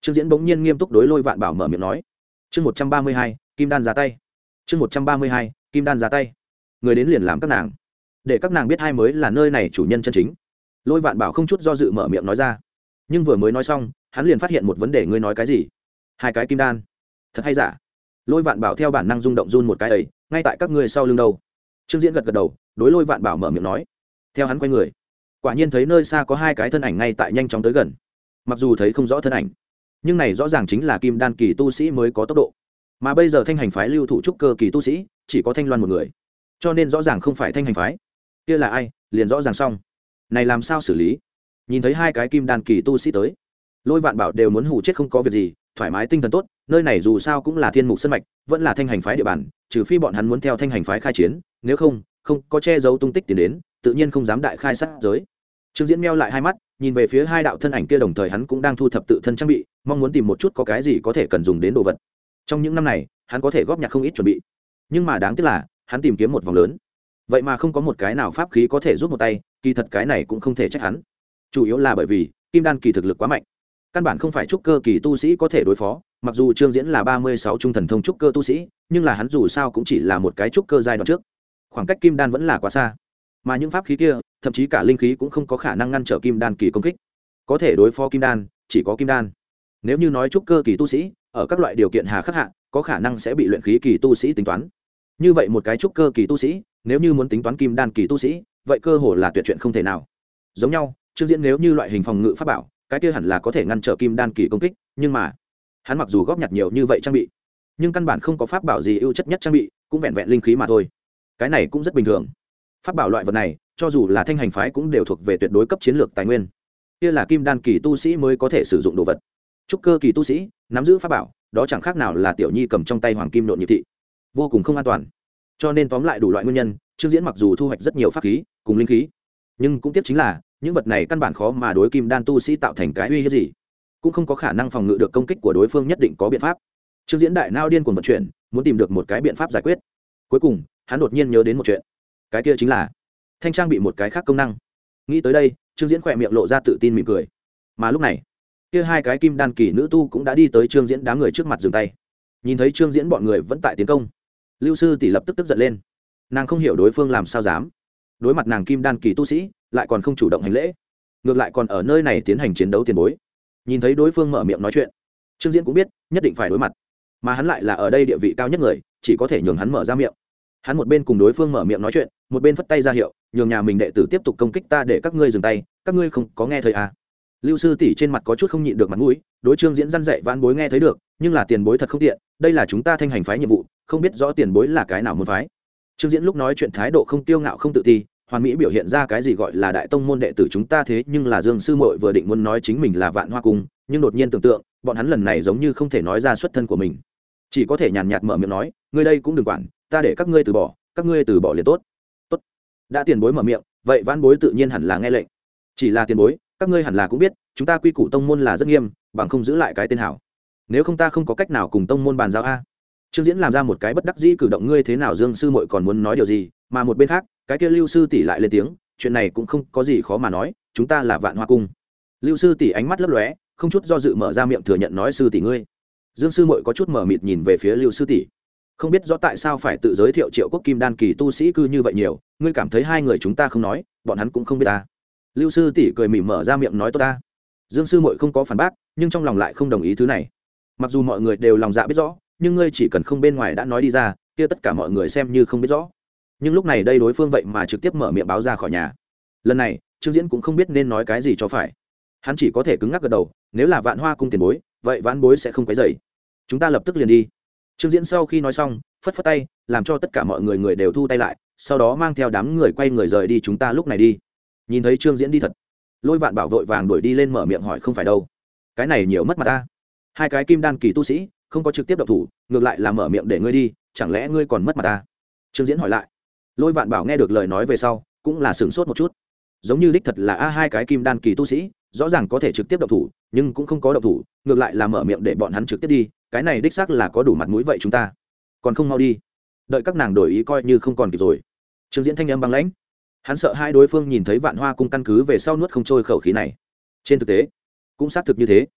Trương diễn bỗng nhiên nghiêm túc đối lôi vạn bảo mở miệng nói, chương một trăm ba mươi hai, kim đan ra tay. Chương một trăm ba mươi hai, kim đan ra tay. Người đến liền làm các nàng. Để các nàng biết hai mới là nơi này chủ nhân chân chính. Lôi vạn bảo không chút do dự mở miệng nói ra, nhưng vừa mới nói xong, hắn liền phát hiện một vấn đề, ngươi nói cái gì? Hai cái kim đan. Thật hay giả? Lôi vạn bảo theo bản năng rung động run một cái ấy, ngay tại các ngươi sau lưng đâu. Trương diễn gật gật đầu, đối lôi vạn bảo mở miệng nói. Theo hắn quay người, quả nhiên thấy nơi xa có hai cái thân ảnh ngay tại nhanh chóng tới gần. Mặc dù thấy không rõ thân ảnh, nhưng này rõ ràng chính là kim đan kỳ tu sĩ mới có tốc độ. Mà bây giờ thanh hành phái lưu thủ trúc cơ kỳ tu sĩ, chỉ có thanh loan một người. Cho nên rõ ràng không phải thanh hành phái. Kia là ai, liền rõ ràng xong. Này làm sao xử lý? Nhìn thấy hai cái kim đan kỳ tu sĩ tới, lôi vạn bảo đều muốn hủ chết không có việc gì, thoải mái tinh thần tốt nơi này dù sao cũng là thiên mục sân mạch, vẫn là thanh hành phái địa bàn, trừ phi bọn hắn muốn theo thanh hành phái khai chiến, nếu không không có che giấu tung tích tiền đến, tự nhiên không dám đại khai sát giới. Trương diễn meo lại hai mắt, nhìn về phía hai đạo thân ảnh kia đồng thời hắn cũng đang thu thập tự thân trang bị, mong muốn tìm một chút có cái gì có thể cần dùng đến đồ vật. Trong những năm này, hắn có thể góp nhặt không ít chuẩn bị. Nhưng mà đáng tiếc là, hắn tìm kiếm một vòng lớn. Vậy mà không có một cái nào pháp khí có thể giúp một tay, kỳ thật cái này cũng không thể trách hắn. Chủ yếu là bởi vì, kim đan kỳ thực lực quá mạnh. Căn bản không phải chúc cơ kỳ tu sĩ có thể đối phó mặc dù trương diễn là ba mươi sáu trung thần thông trúc cơ tu sĩ, nhưng là hắn dù sao cũng chỉ là một cái trúc cơ giai đoạn trước. Khoảng cách kim đan vẫn là quá xa. Mà những pháp khí kia, thậm chí cả linh khí cũng không có khả năng ngăn trở kim đan kỳ công kích. Có thể đối phó kim đan, chỉ có kim đan. Nếu như nói trúc cơ kỳ tu sĩ, ở các loại điều kiện hà khắc hạ, có khả năng sẽ bị luyện khí kỳ tu sĩ tính toán. Như vậy một cái trúc cơ kỳ tu sĩ, nếu như muốn tính toán kim đan kỳ tu sĩ, vậy cơ hồ là tuyệt chuyện không thể nào. Giống nhau, trương diễn nếu như loại hình phòng ngự pháp bảo, cái kia hẳn là có thể ngăn trở kim đan kỳ công kích, nhưng mà hắn mặc dù góp nhặt nhiều như vậy trang bị, nhưng căn bản không có pháp bảo gì ưu chất nhất trang bị, cũng vẹn vẹn linh khí mà thôi. Cái này cũng rất bình thường. Pháp bảo loại vật này, cho dù là thanh hành phái cũng đều thuộc về tuyệt đối cấp chiến lược tài nguyên. Kia là kim đan kỳ tu sĩ mới có thể sử dụng đồ vật. Trúc cơ kỳ tu sĩ, nắm giữ pháp bảo, đó chẳng khác nào là tiểu nhi cầm trong tay hoàng kim nhộn nhị thị. Vô cùng không an toàn. Cho nên tóm lại đủ loại nguyên nhân, trương diễn mặc dù thu hoạch rất nhiều pháp khí cùng linh khí, nhưng cũng tiếp chính là, những vật này căn bản khó mà đối kim đan tu sĩ tạo thành cái uy hiếp gì cũng không có khả năng phòng ngự được công kích của đối phương nhất định có biện pháp. Trương diễn đại nao điên cuồng vận chuyển, muốn tìm được một cái biện pháp giải quyết. Cuối cùng, hắn đột nhiên nhớ đến một chuyện. Cái kia chính là, thanh trang bị một cái khác công năng. Nghĩ tới đây, trương diễn khỏe miệng lộ ra tự tin mỉm cười. Mà lúc này, kia hai cái kim đan kỳ nữ tu cũng đã đi tới trương diễn đám người trước mặt dừng tay. Nhìn thấy trương diễn bọn người vẫn tại tiến công, lưu sư tỷ lập tức tức giận lên. Nàng không hiểu đối phương làm sao dám. Đối mặt nàng kim đan kỳ tu sĩ, lại còn không chủ động hành lễ. Ngược lại còn ở nơi này tiến hành chiến đấu tiền bối nhìn thấy đối phương mở miệng nói chuyện. Trương diễn cũng biết, nhất định phải đối mặt. Mà hắn lại là ở đây địa vị cao nhất người, chỉ có thể nhường hắn mở ra miệng. Hắn một bên cùng đối phương mở miệng nói chuyện, một bên phất tay ra hiệu, nhường nhà mình đệ tử tiếp tục công kích ta để các ngươi dừng tay, các ngươi không có nghe thấy à. lưu sư tỷ trên mặt có chút không nhịn được mặt mũi, đối trương diễn răn dạy vãn bối nghe thấy được, nhưng là tiền bối thật không tiện, đây là chúng ta thanh hành phái nhiệm vụ, không biết rõ tiền bối là cái nào muốn phái. Trương diễn lúc nói chuyện thái độ không tiêu ngạo không tự ti hoàn mỹ biểu hiện ra cái gì gọi là đại tông môn đệ tử chúng ta thế nhưng là dương sư mội vừa định muốn nói chính mình là vạn hoa cung, nhưng đột nhiên tưởng tượng, bọn hắn lần này giống như không thể nói ra xuất thân của mình. Chỉ có thể nhàn nhạt mở miệng nói, ngươi đây cũng đừng quản, ta để các ngươi từ bỏ, các ngươi từ bỏ liền tốt. Tốt. Đã tiền bối mở miệng, vậy vãn bối tự nhiên hẳn là nghe lệnh. Chỉ là tiền bối, các ngươi hẳn là cũng biết, chúng ta quy củ tông môn là rất nghiêm, bằng không giữ lại cái tên hảo. Nếu không ta không có cách nào cùng tông môn bàn giao a. Trương diễn làm ra một cái bất đắc dĩ cử động, ngươi thế nào dương sư muội còn muốn nói điều gì, mà một bên khác cái kia lưu sư tỷ lại lên tiếng, chuyện này cũng không có gì khó mà nói, chúng ta là vạn hoa cung. Lưu sư tỷ ánh mắt lấp lóe, không chút do dự mở ra miệng thừa nhận nói sư tỷ ngươi. Dương sư Mội có chút mở mịt nhìn về phía lưu sư tỷ. Không biết rõ tại sao phải tự giới thiệu triệu quốc kim đan kỳ tu sĩ cư như vậy nhiều, ngươi cảm thấy hai người chúng ta không nói, bọn hắn cũng không biết ta. Lưu sư tỷ cười mỉm mở ra miệng nói tốt ta. Dương sư Mội không có phản bác, nhưng trong lòng lại không đồng ý thứ này. Mặc dù mọi người đều lòng dạ biết rõ, nhưng ngươi chỉ cần không bên ngoài đã nói đi ra, kia tất cả mọi người xem như không biết rõ nhưng lúc này đây đối phương vậy mà trực tiếp mở miệng báo ra khỏi nhà. Lần này, trương diễn cũng không biết nên nói cái gì cho phải. Hắn chỉ có thể cứng ngắc gật đầu, nếu là vạn hoa cung tiền bối, vậy vãn bối sẽ không cái dày chúng ta lập tức liền đi. Trương diễn sau khi nói xong, phất phất tay, làm cho tất cả mọi người người đều thu tay lại, sau đó mang theo đám người quay người rời đi chúng ta lúc này đi. Nhìn thấy trương diễn đi thật, lôi vạn bảo vội vàng đuổi đi lên mở miệng hỏi không phải đâu. Cái này nhiều mất mặt ta. Hai cái kim đan kỳ tu sĩ, không có trực tiếp độc thủ, ngược lại là mở miệng để ngươi đi, chẳng lẽ ngươi còn mất mặt ta? Trương diễn hỏi lại lôi vạn bảo nghe được lời nói về sau, cũng là sửng sốt một chút. Giống như đích thật là a hai cái kim đan kỳ tu sĩ, rõ ràng có thể trực tiếp độc thủ, nhưng cũng không có độc thủ, ngược lại là mở miệng để bọn hắn trực tiếp đi, cái này đích xác là có đủ mặt mũi vậy chúng ta. Còn không mau đi. Đợi các nàng đổi ý coi như không còn kịp rồi. Trương diễn thanh âm băng lãnh. Hắn sợ hai đối phương nhìn thấy vạn hoa cung căn cứ về sau nuốt không trôi khẩu khí này. Trên thực tế, cũng xác thực như thế.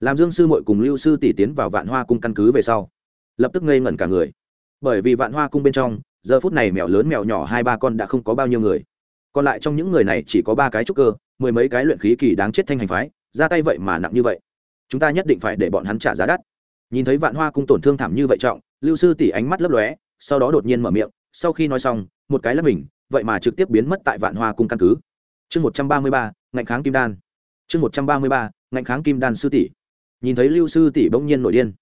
Làm dương sư mội cùng lưu sư tỷ tiến vào vạn hoa cung căn cứ về sau, lập tức ngây ngẩn cả người. Bởi vì vạn hoa cung bên trong giờ phút này mèo lớn mèo nhỏ hai ba con đã không có bao nhiêu người. Còn lại trong những người này chỉ có ba cái trúc cơ, mười mấy cái luyện khí kỳ đáng chết thanh hành phái, ra tay vậy mà nặng như vậy. Chúng ta nhất định phải để bọn hắn trả giá đắt. Nhìn thấy vạn hoa cung tổn thương thảm như vậy trọng, lưu sư tỷ ánh mắt lấp lóe, sau đó đột nhiên mở miệng, sau khi nói xong, một cái là mình, vậy mà trực tiếp biến mất tại vạn hoa cung căn cứ. Chương một trăm ba mươi ba, ngạnh kháng kim đan. Chương một trăm ba mươi ba, ngạnh kháng kim đan sư tỷ. Nhìn thấy lưu sư tỷ bỗng nhiên nổi điên.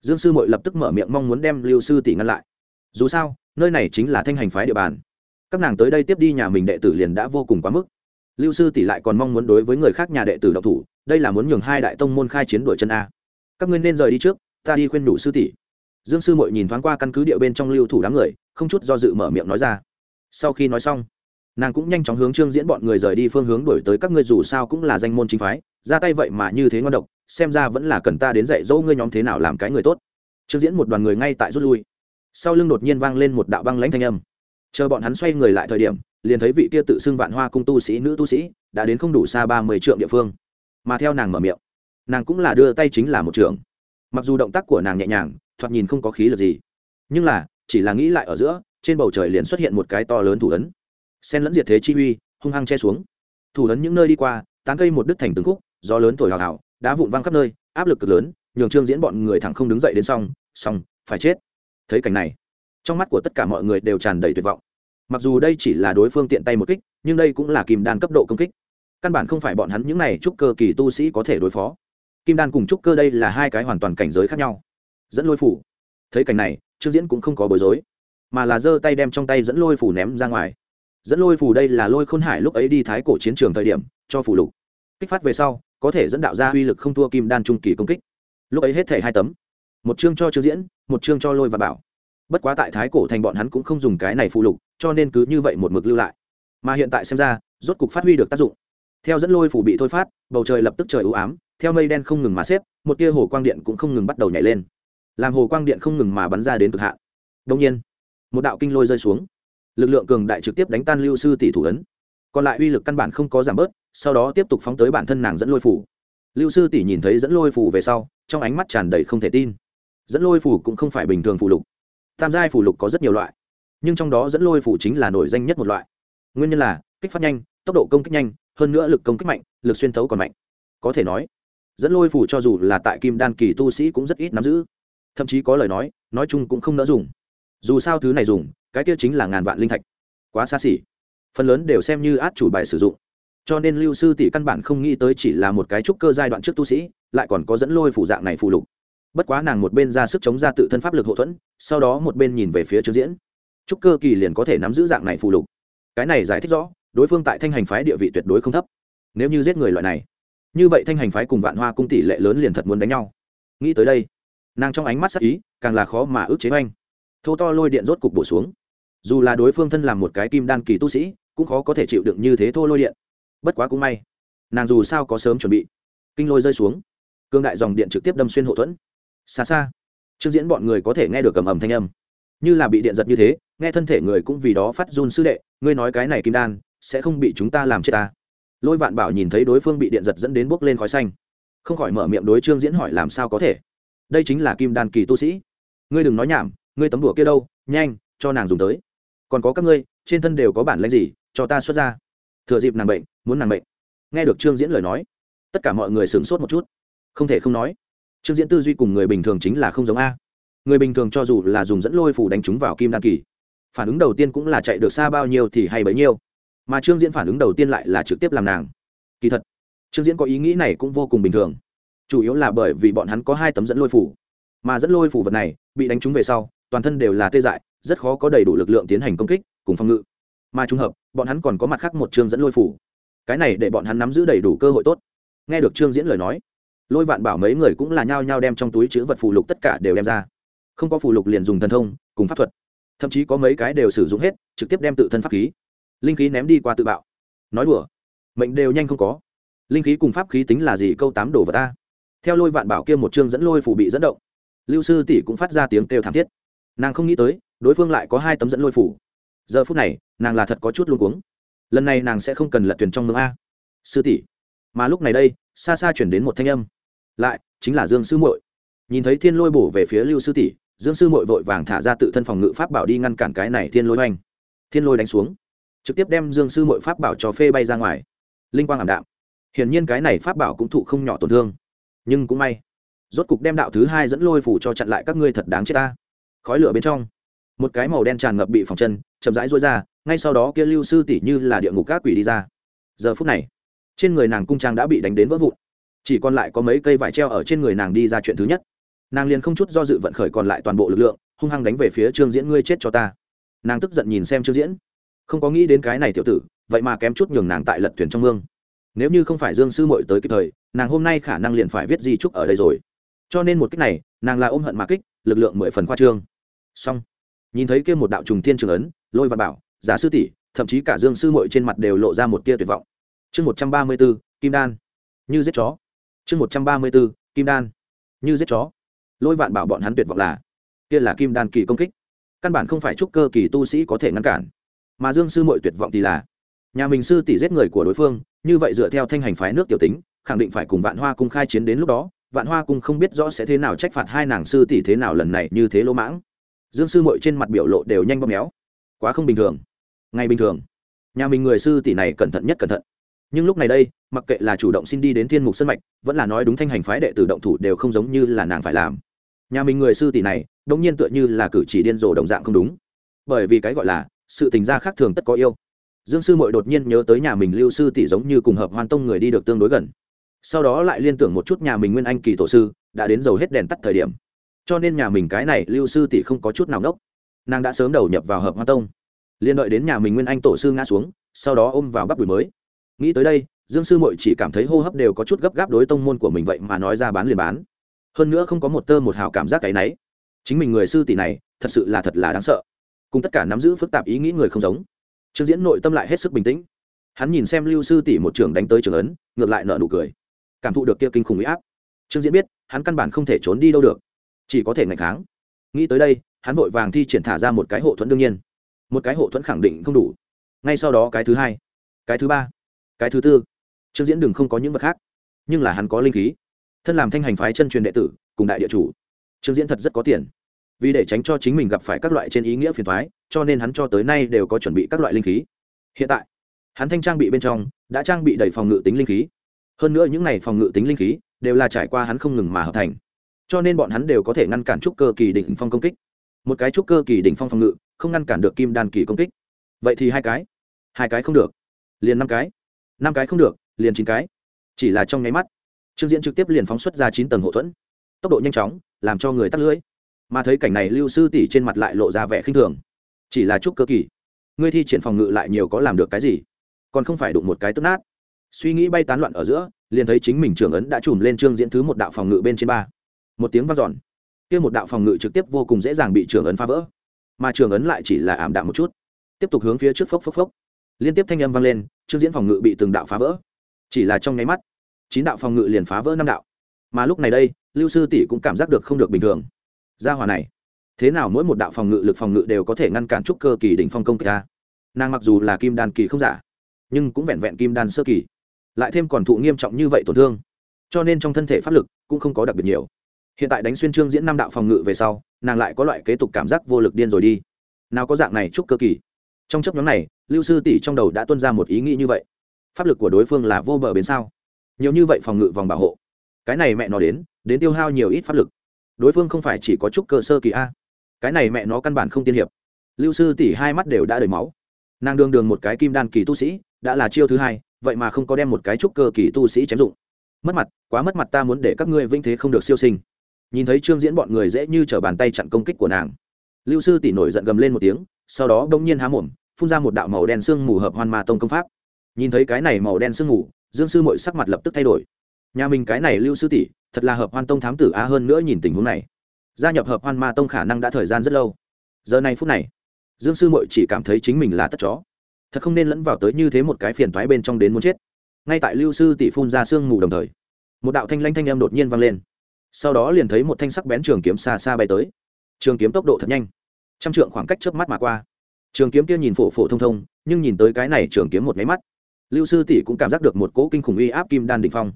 Dương sư mội lập tức mở miệng mong muốn đem lưu sư tỷ ngăn lại. Dù sao nơi này chính là thanh hành phái địa bàn. Các nàng tới đây tiếp đi nhà mình đệ tử liền đã vô cùng quá mức. Lưu sư tỷ lại còn mong muốn đối với người khác nhà đệ tử độc thủ, đây là muốn nhường hai đại tông môn khai chiến đội chân a. Các ngươi nên rời đi trước, ta đi khuyên đủ sư tỷ. Dương sư mội nhìn thoáng qua căn cứ địa bên trong lưu thủ đám người, không chút do dự mở miệng nói ra. Sau khi nói xong, nàng cũng nhanh chóng hướng trương diễn bọn người rời đi phương hướng đổi tới các ngươi dù sao cũng là danh môn chính phái, ra tay vậy mà như thế ngon độc, xem ra vẫn là cần ta đến dạy dỗ ngươi nhóm thế nào làm cái người tốt. Trương diễn một đoàn người ngay tại rút lui sau lưng đột nhiên vang lên một đạo băng lãnh thanh âm. Chờ bọn hắn xoay người lại thời điểm, liền thấy vị kia tự xưng vạn hoa cung tu sĩ, nữ tu sĩ, đã đến không đủ xa ba mươi trượng địa phương. Mà theo nàng mở miệng, nàng cũng là đưa tay chính là một trường. Mặc dù động tác của nàng nhẹ nhàng, thoạt nhìn không có khí lực gì, nhưng là, chỉ là nghĩ lại ở giữa, trên bầu trời liền xuất hiện một cái to lớn thủ ấn. Sen lẫn diệt thế chi uy, hung hăng che xuống. Thủ ấn những nơi đi qua, tán cây một đứt thành từng khúc, gió lớn thổi hào hào, đá vụn văng khắp nơi, áp lực cực lớn, nhường trương diễn bọn người thẳng không đứng dậy đến xong xong, phải chết thấy cảnh này. Trong mắt của tất cả mọi người đều tràn đầy tuyệt vọng. Mặc dù đây chỉ là đối phương tiện tay một kích, nhưng đây cũng là kim đan cấp độ công kích. Căn bản không phải bọn hắn những này trúc cơ kỳ tu sĩ có thể đối phó. Kim đan cùng trúc cơ đây là hai cái hoàn toàn cảnh giới khác nhau. Dẫn lôi phủ. Thấy cảnh này, trương diễn cũng không có bối rối, mà là giơ tay đem trong tay dẫn lôi phủ ném ra ngoài. Dẫn lôi phủ đây là lôi khôn hải lúc ấy đi thái cổ chiến trường thời điểm, cho phủ lục. Kích phát về sau, có thể dẫn đạo ra uy lực không thua kim đan trung kỳ công kích. Lúc ấy hết thể hai tấm. Một chương cho trương diễn một chương cho lôi và bảo. Bất quá tại thái cổ thành bọn hắn cũng không dùng cái này phụ lục, cho nên cứ như vậy một mực lưu lại. Mà hiện tại xem ra, rốt cục phát huy được tác dụng. Theo dẫn lôi phủ bị thôi phát, bầu trời lập tức trời ưu ám, theo mây đen không ngừng mà xếp, một tia hồ quang điện cũng không ngừng bắt đầu nhảy lên. Làm hồ quang điện không ngừng mà bắn ra đến cực hạn. Đông nhiên, một đạo kinh lôi rơi xuống. Lực lượng cường đại trực tiếp đánh tan lưu sư tỷ thủ ấn. Còn lại uy lực căn bản không có giảm bớt, sau đó tiếp tục phóng tới bản thân nàng dẫn lôi phủ. Lưu sư tỷ nhìn thấy dẫn lôi phủ về sau, trong ánh mắt tràn đầy không thể tin dẫn lôi phủ cũng không phải bình thường phủ lục. Tam giai phủ lục có rất nhiều loại, nhưng trong đó dẫn lôi phủ chính là nổi danh nhất một loại. Nguyên nhân là, kích phát nhanh, tốc độ công kích nhanh, hơn nữa lực công kích mạnh, lực xuyên thấu còn mạnh. Có thể nói, dẫn lôi phủ cho dù là tại kim đan kỳ tu sĩ cũng rất ít nắm giữ. Thậm chí có lời nói nói chung cũng không nỡ dùng. Dù sao thứ này dùng, cái kia chính là ngàn vạn linh thạch. Quá xa xỉ. Phần lớn đều xem như át chủ bài sử dụng. Cho nên lưu sư tỷ căn bản không nghĩ tới chỉ là một cái trúc cơ giai đoạn trước tu sĩ, lại còn có dẫn lôi phủ dạng này phù lục bất quá nàng một bên ra sức chống ra tự thân pháp lực hậu thuẫn, sau đó một bên nhìn về phía trương diễn. Trúc cơ kỳ liền có thể nắm giữ dạng này phù lục. Cái này giải thích rõ, đối phương tại thanh hành phái địa vị tuyệt đối không thấp. Nếu như giết người loại này, như vậy thanh hành phái cùng vạn hoa cung tỷ lệ lớn liền thật muốn đánh nhau. Nghĩ tới đây, nàng trong ánh mắt sắc ý, càng là khó mà ước chế oanh. Thô to lôi điện rốt cục bổ xuống. Dù là đối phương thân làm một cái kim đan kỳ tu sĩ, cũng khó có thể chịu đựng như thế thô lôi điện. Bất quá cũng may, nàng dù sao có sớm chuẩn bị. Kinh lôi rơi xuống. Cương đại dòng điện trực tiếp đâm xuyên hậu thuẫn xa xa, trương diễn bọn người có thể nghe được cầm ầm thanh âm. Như là bị điện giật như thế, nghe thân thể người cũng vì đó phát run sư đệ, ngươi nói cái này kim đan, sẽ không bị chúng ta làm chết ta. Lôi vạn bảo nhìn thấy đối phương bị điện giật dẫn đến bốc lên khói xanh, không khỏi mở miệng đối trương diễn hỏi làm sao có thể. Đây chính là kim đan kỳ tu sĩ. Ngươi đừng nói nhảm, ngươi tấm đùa kia đâu, nhanh, cho nàng dùng tới. Còn có các ngươi, trên thân đều có bản lãnh gì, cho ta xuất ra. Thừa dịp nàng bệnh, muốn nàng bệnh. Nghe được trương diễn lời nói, tất cả mọi người sửng sốt một chút. Không thể không nói trương diễn tư duy cùng người bình thường chính là không giống a. Người bình thường cho dù là dùng dẫn lôi phủ đánh chúng vào kim đan kỳ, phản ứng đầu tiên cũng là chạy được xa bao nhiêu thì hay bấy nhiêu. Mà trương diễn phản ứng đầu tiên lại là trực tiếp làm nàng. Kỳ thật, trương diễn có ý nghĩ này cũng vô cùng bình thường. Chủ yếu là bởi vì bọn hắn có hai tấm dẫn lôi phủ. Mà dẫn lôi phủ vật này, bị đánh trúng về sau, toàn thân đều là tê dại, rất khó có đầy đủ lực lượng tiến hành công kích, cùng phòng ngự. Mà trùng hợp, bọn hắn còn có mặt khác một chương dẫn lôi phủ. Cái này để bọn hắn nắm giữ đầy đủ cơ hội tốt. Nghe được trương diễn lời nói lôi vạn bảo mấy người cũng là nhao nhao đem trong túi chữ vật phù lục tất cả đều đem ra. Không có phù lục liền dùng thần thông, cùng pháp thuật. Thậm chí có mấy cái đều sử dụng hết, trực tiếp đem tự thân pháp khí, linh khí ném đi qua tự bạo. Nói đùa, mệnh đều nhanh không có. Linh khí cùng pháp khí tính là gì câu tám đồ vật ta. Theo lôi vạn bảo kia một chương dẫn lôi phủ bị dẫn động, lưu sư tỷ cũng phát ra tiếng kêu thảm thiết. Nàng không nghĩ tới, đối phương lại có hai tấm dẫn lôi phủ giờ phút này, nàng là thật có chút luôn cuống. Lần này nàng sẽ không cần lật thuyền trong mương a. Sư tỷ, mà lúc này đây, xa xa chuyển đến một thanh âm lại, chính là dương sư muội. Nhìn thấy thiên lôi bổ về phía lưu sư tỷ, dương sư muội vội vàng thả ra tự thân phòng ngự pháp bảo đi ngăn cản cái này thiên lôi oanh. Thiên lôi đánh xuống, trực tiếp đem dương sư muội pháp bảo cho phê bay ra ngoài. Linh quang ảm đạm. Hiển nhiên cái này pháp bảo cũng thụ không nhỏ tổn thương. Nhưng cũng may, rốt cục đem đạo thứ hai dẫn lôi phủ cho chặn lại các ngươi thật đáng chết ta. Khói lửa bên trong, một cái màu đen tràn ngập bị phòng chân, chậm rãi rối ra, ngay sau đó kia lưu sư tỷ như là địa ngục các quỷ đi ra. Giờ phút này, trên người nàng cung trang đã bị đánh đến vỡ vụn chỉ còn lại có mấy cây vải treo ở trên người nàng đi ra chuyện thứ nhất nàng liền không chút do dự vận khởi còn lại toàn bộ lực lượng hung hăng đánh về phía trương diễn ngươi chết cho ta nàng tức giận nhìn xem trương diễn không có nghĩ đến cái này tiểu tử vậy mà kém chút nhường nàng tại lật thuyền trong mương nếu như không phải dương sư mội tới kịp thời nàng hôm nay khả năng liền phải viết di trúc ở đây rồi cho nên một cách này nàng là ôm hận mà kích lực lượng mười phần khoa trương xong nhìn thấy kia một đạo trùng thiên trường ấn lôi và bảo giả sư tỷ thậm chí cả dương sư mội trên mặt đều lộ ra một tia tuyệt vọng chương một trăm ba mươi b ố kim đan như giết chó chương một trăm ba mươi bốn kim đan. Như giết chó. Lôi vạn bảo bọn hắn tuyệt vọng là, kia là kim đan kỳ công kích. Căn bản không phải chúc cơ kỳ tu sĩ có thể ngăn cản. Mà dương sư mội tuyệt vọng thì là, nhà mình sư tỷ giết người của đối phương, như vậy dựa theo thanh hành phái nước tiểu tính, khẳng định phải cùng vạn hoa cung khai chiến đến lúc đó. Vạn hoa cung không biết rõ sẽ thế nào trách phạt hai nàng sư tỷ thế nào lần này như thế lỗ mãng. Dương sư mội trên mặt biểu lộ đều nhanh bóp méo. Quá không bình thường. Ngay bình thường. Nhà mình người sư tỷ này cẩn thận nhất cẩn thận nhưng lúc này đây, mặc kệ là chủ động xin đi đến thiên mục sân mạch, vẫn là nói đúng thanh hành phái đệ tử động thủ đều không giống như là nàng phải làm. Nhà mình người sư tỷ này đông nhiên tựa như là cử chỉ điên rồ đồng dạng không đúng. Bởi vì cái gọi là, sự tình gia khác thường tất có yêu. Dương sư mội đột nhiên nhớ tới nhà mình lưu sư tỷ giống như cùng hợp hoan tông người đi được tương đối gần. Sau đó lại liên tưởng một chút nhà mình nguyên anh kỳ tổ sư, đã đến dầu hết đèn tắt thời điểm. Cho nên nhà mình cái này lưu sư tỷ không có chút nào ngốc. Nàng đã sớm đầu nhập vào hợp hoan tông. Liền đợi đến nhà mình nguyên anh tổ sư ngã xuống, sau đó ôm vào bắp đùi mới nghĩ tới đây, dương sư mội chỉ cảm thấy hô hấp đều có chút gấp gáp đối tông môn của mình vậy mà nói ra bán liền bán. Hơn nữa không có một tơ một hào cảm giác cái náy chính mình người sư tỷ này, thật sự là thật là đáng sợ. Cùng tất cả nắm giữ phức tạp ý nghĩ người không giống. Trương diễn nội tâm lại hết sức bình tĩnh. Hắn nhìn xem lưu sư tỷ một trường đánh tới trường ấn, ngược lại nợ nụ cười. Cảm thụ được kia kinh khủng huy áp. Trương diễn biết, hắn căn bản không thể trốn đi đâu được. Chỉ có thể ngày kháng. Nghĩ tới đây, hắn vội vàng thi triển thả ra một cái hộ thuẫn đương nhiên. Một cái hộ thuẫn khẳng định không đủ. Ngay sau đó cái thứ hai, cái thứ ba cái thứ tư. Trương diễn đừng không có những vật khác, nhưng là hắn có linh khí. Thân làm thanh hành phái chân truyền đệ tử, cùng đại địa chủ. Trương diễn thật rất có tiền. Vì để tránh cho chính mình gặp phải các loại trên ý nghĩa phiền thoái cho nên hắn cho tới nay đều có chuẩn bị các loại linh khí. Hiện tại, hắn thanh trang bị bên trong đã trang bị đầy phòng ngự tính linh khí. Hơn nữa những n à y phòng ngự tính linh khí đều là trải qua hắn không ngừng mà hợp thành. Cho nên bọn hắn đều có thể ngăn cản trúc cơ kỳ đỉnh phong công kích. Một cái trúc cơ kỳ đỉnh phong phòng ngự không ngăn cản được kim đan kỳ công kích. Vậy thì hai cái. Hai cái không được. Liền năm cái năm cái không được, liền chín cái. Chỉ là trong nháy mắt, trương diễn trực tiếp liền phóng xuất ra chín tầng hộ thuẫn. Tốc độ nhanh chóng, làm cho người tắt lưỡi. Mà thấy cảnh này lưu sư tỷ trên mặt lại lộ ra vẻ khinh thường. Chỉ là chút cơ kỳ. Ngươi thi triển phòng ngự lại nhiều có làm được cái gì? Còn không phải đụng một cái tức nát. Suy nghĩ bay tán loạn ở giữa, liền thấy chính mình trưởng ấn đã chùm lên trương diễn thứ một đạo phòng ngự bên trên ba. Một tiếng vang dọn. Kia một đạo phòng ngự trực tiếp vô cùng dễ dàng bị trưởng ấn phá vỡ. Mà trưởng ấn lại chỉ là ảm đạm một chút. Tiếp tục hướng phía trước phốc phốc phốc liên tiếp thanh âm vang lên trương diễn phòng ngự bị từng đạo phá vỡ. Chỉ là trong nháy mắt, chín đạo phòng ngự liền phá vỡ năm đạo. Mà lúc này đây, lưu sư tỷ cũng cảm giác được không được bình thường. Gia hòa này, thế nào mỗi một đạo phòng ngự lực phòng ngự đều có thể ngăn cản trúc cơ kỳ đỉnh phong công kỳ ta? Nàng mặc dù là kim đan kỳ không giả, nhưng cũng vẹn vẹn kim đan sơ kỳ, lại thêm còn thụ nghiêm trọng như vậy tổn thương. Cho nên trong thân thể pháp lực cũng không có đặc biệt nhiều. Hiện tại đánh xuyên trương diễn năm đạo phòng ngự về sau, nàng lại có loại kế tục cảm giác vô lực điên rồi đi. Nào có dạng này trúc cơ kỳ trong chấp nhóm này, lưu sư tỷ trong đầu đã tuân ra một ý nghĩ như vậy. Pháp lực của đối phương là vô bờ bến sao? Nhiều như vậy phòng ngự vòng bảo hộ. Cái này mẹ nó đến đến tiêu hao nhiều ít pháp lực. Đối phương không phải chỉ có chút cơ sơ kỳ a. Cái này mẹ nó căn bản không tiên hiệp. Lưu sư tỷ hai mắt đều đã đầy máu. Nàng đương đường một cái kim đan kỳ tu sĩ, đã là chiêu thứ hai, vậy mà không có đem một cái trúc cơ kỳ tu sĩ chém dụng. Mất mặt, quá mất mặt ta muốn để các ngươi vinh thế không được siêu sinh. Nhìn thấy trương diễn bọn người dễ như t r ở bàn tay chặn công kích của nàng. Lưu sư tỷ nổi giận gầm lên một tiếng, sau đó đ ỗ n g nhiên há mồm phun ra một đạo màu đen sương mù hợp hoan ma tông công pháp. Nhìn thấy cái này màu đen sương mù, dương sư mội sắc mặt lập tức thay đổi. Nhà mình cái này lưu sư tỷ, thật là hợp hoan tông thám tử a hơn nữa nhìn tình huống này. Gia nhập hợp hoan ma tông khả năng đã thời gian rất lâu. Giờ này phút này, dương sư mội chỉ cảm thấy chính mình là tất chó. Thật không nên lẫn vào tới như thế một cái phiền thoái bên trong đến muốn chết. Ngay tại lưu sư tỷ phun ra sương mù đồng thời, một đạo thanh lanh thanh âm đột nhiên vang lên. Sau đó liền thấy một thanh sắc bén trường kiếm xa xa bay tới. Trường kiếm tốc độ thật nhanh. Trăm trượng khoảng cách trước mắt mà qua trường kiếm kia nhìn phổ phổ thông thông, nhưng nhìn tới cái này trường kiếm một máy mắt, lưu sư tỷ cũng cảm giác được một cỗ kinh khủng uy áp kim đan đ ỉ n h phong.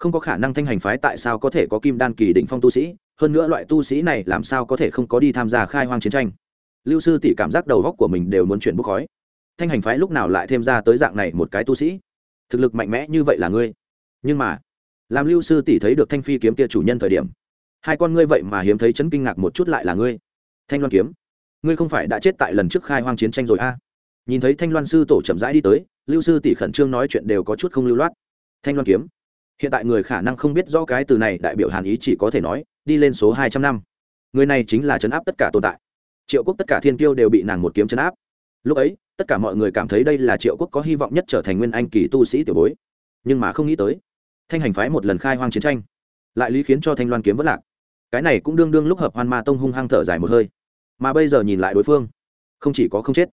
Không có khả năng thanh hành phái tại sao có thể có kim đan kỳ đ ỉ n h phong tu sĩ, hơn nữa loại tu sĩ này làm sao có thể không có đi tham gia khai hoang chiến tranh. Lưu sư tỷ cảm giác đầu góc của mình đều muốn chuyển bốc khói. Thanh hành phái lúc nào lại thêm ra tới dạng này một cái tu sĩ? Thực lực mạnh mẽ như vậy là ngươi. Nhưng mà, làm lưu sư tỷ thấy được thanh phi kiếm kia chủ nhân thời điểm, hai con ngươi vậy mà hiếm thấy chấn kinh ngạc một chút lại là ngươi. Thanh loan kiếm ngươi không phải đã chết tại lần trước khai hoang chiến tranh rồi a? À? nhìn thấy thanh loan sư tổ chậm rãi đi tới, lưu sư tỷ khẩn trương nói chuyện đều có chút không lưu loát. Thanh loan kiếm. Hiện tại người khả năng không biết rõ cái từ này, đại biểu hàn ý chỉ có thể nói, đi lên số hai trăm năm. Người này chính là chấn áp tất cả tồn tại. Triệu quốc tất cả thiên kiêu đều bị nàng một kiếm chấn áp. Lúc ấy, tất cả mọi người cảm thấy đây là triệu quốc có hy vọng nhất trở thành nguyên anh kỳ tu sĩ tiểu bối. Nhưng mà không nghĩ tới, thanh hành phái một lần khai hoang chiến tranh, lại lý khiến cho thanh loan kiếm vất lạc. Cái này cũng đương đương lúc hợp hoan ma tông hung hăng thở dài một hơi mà bây giờ nhìn lại đối phương, không chỉ có không chết,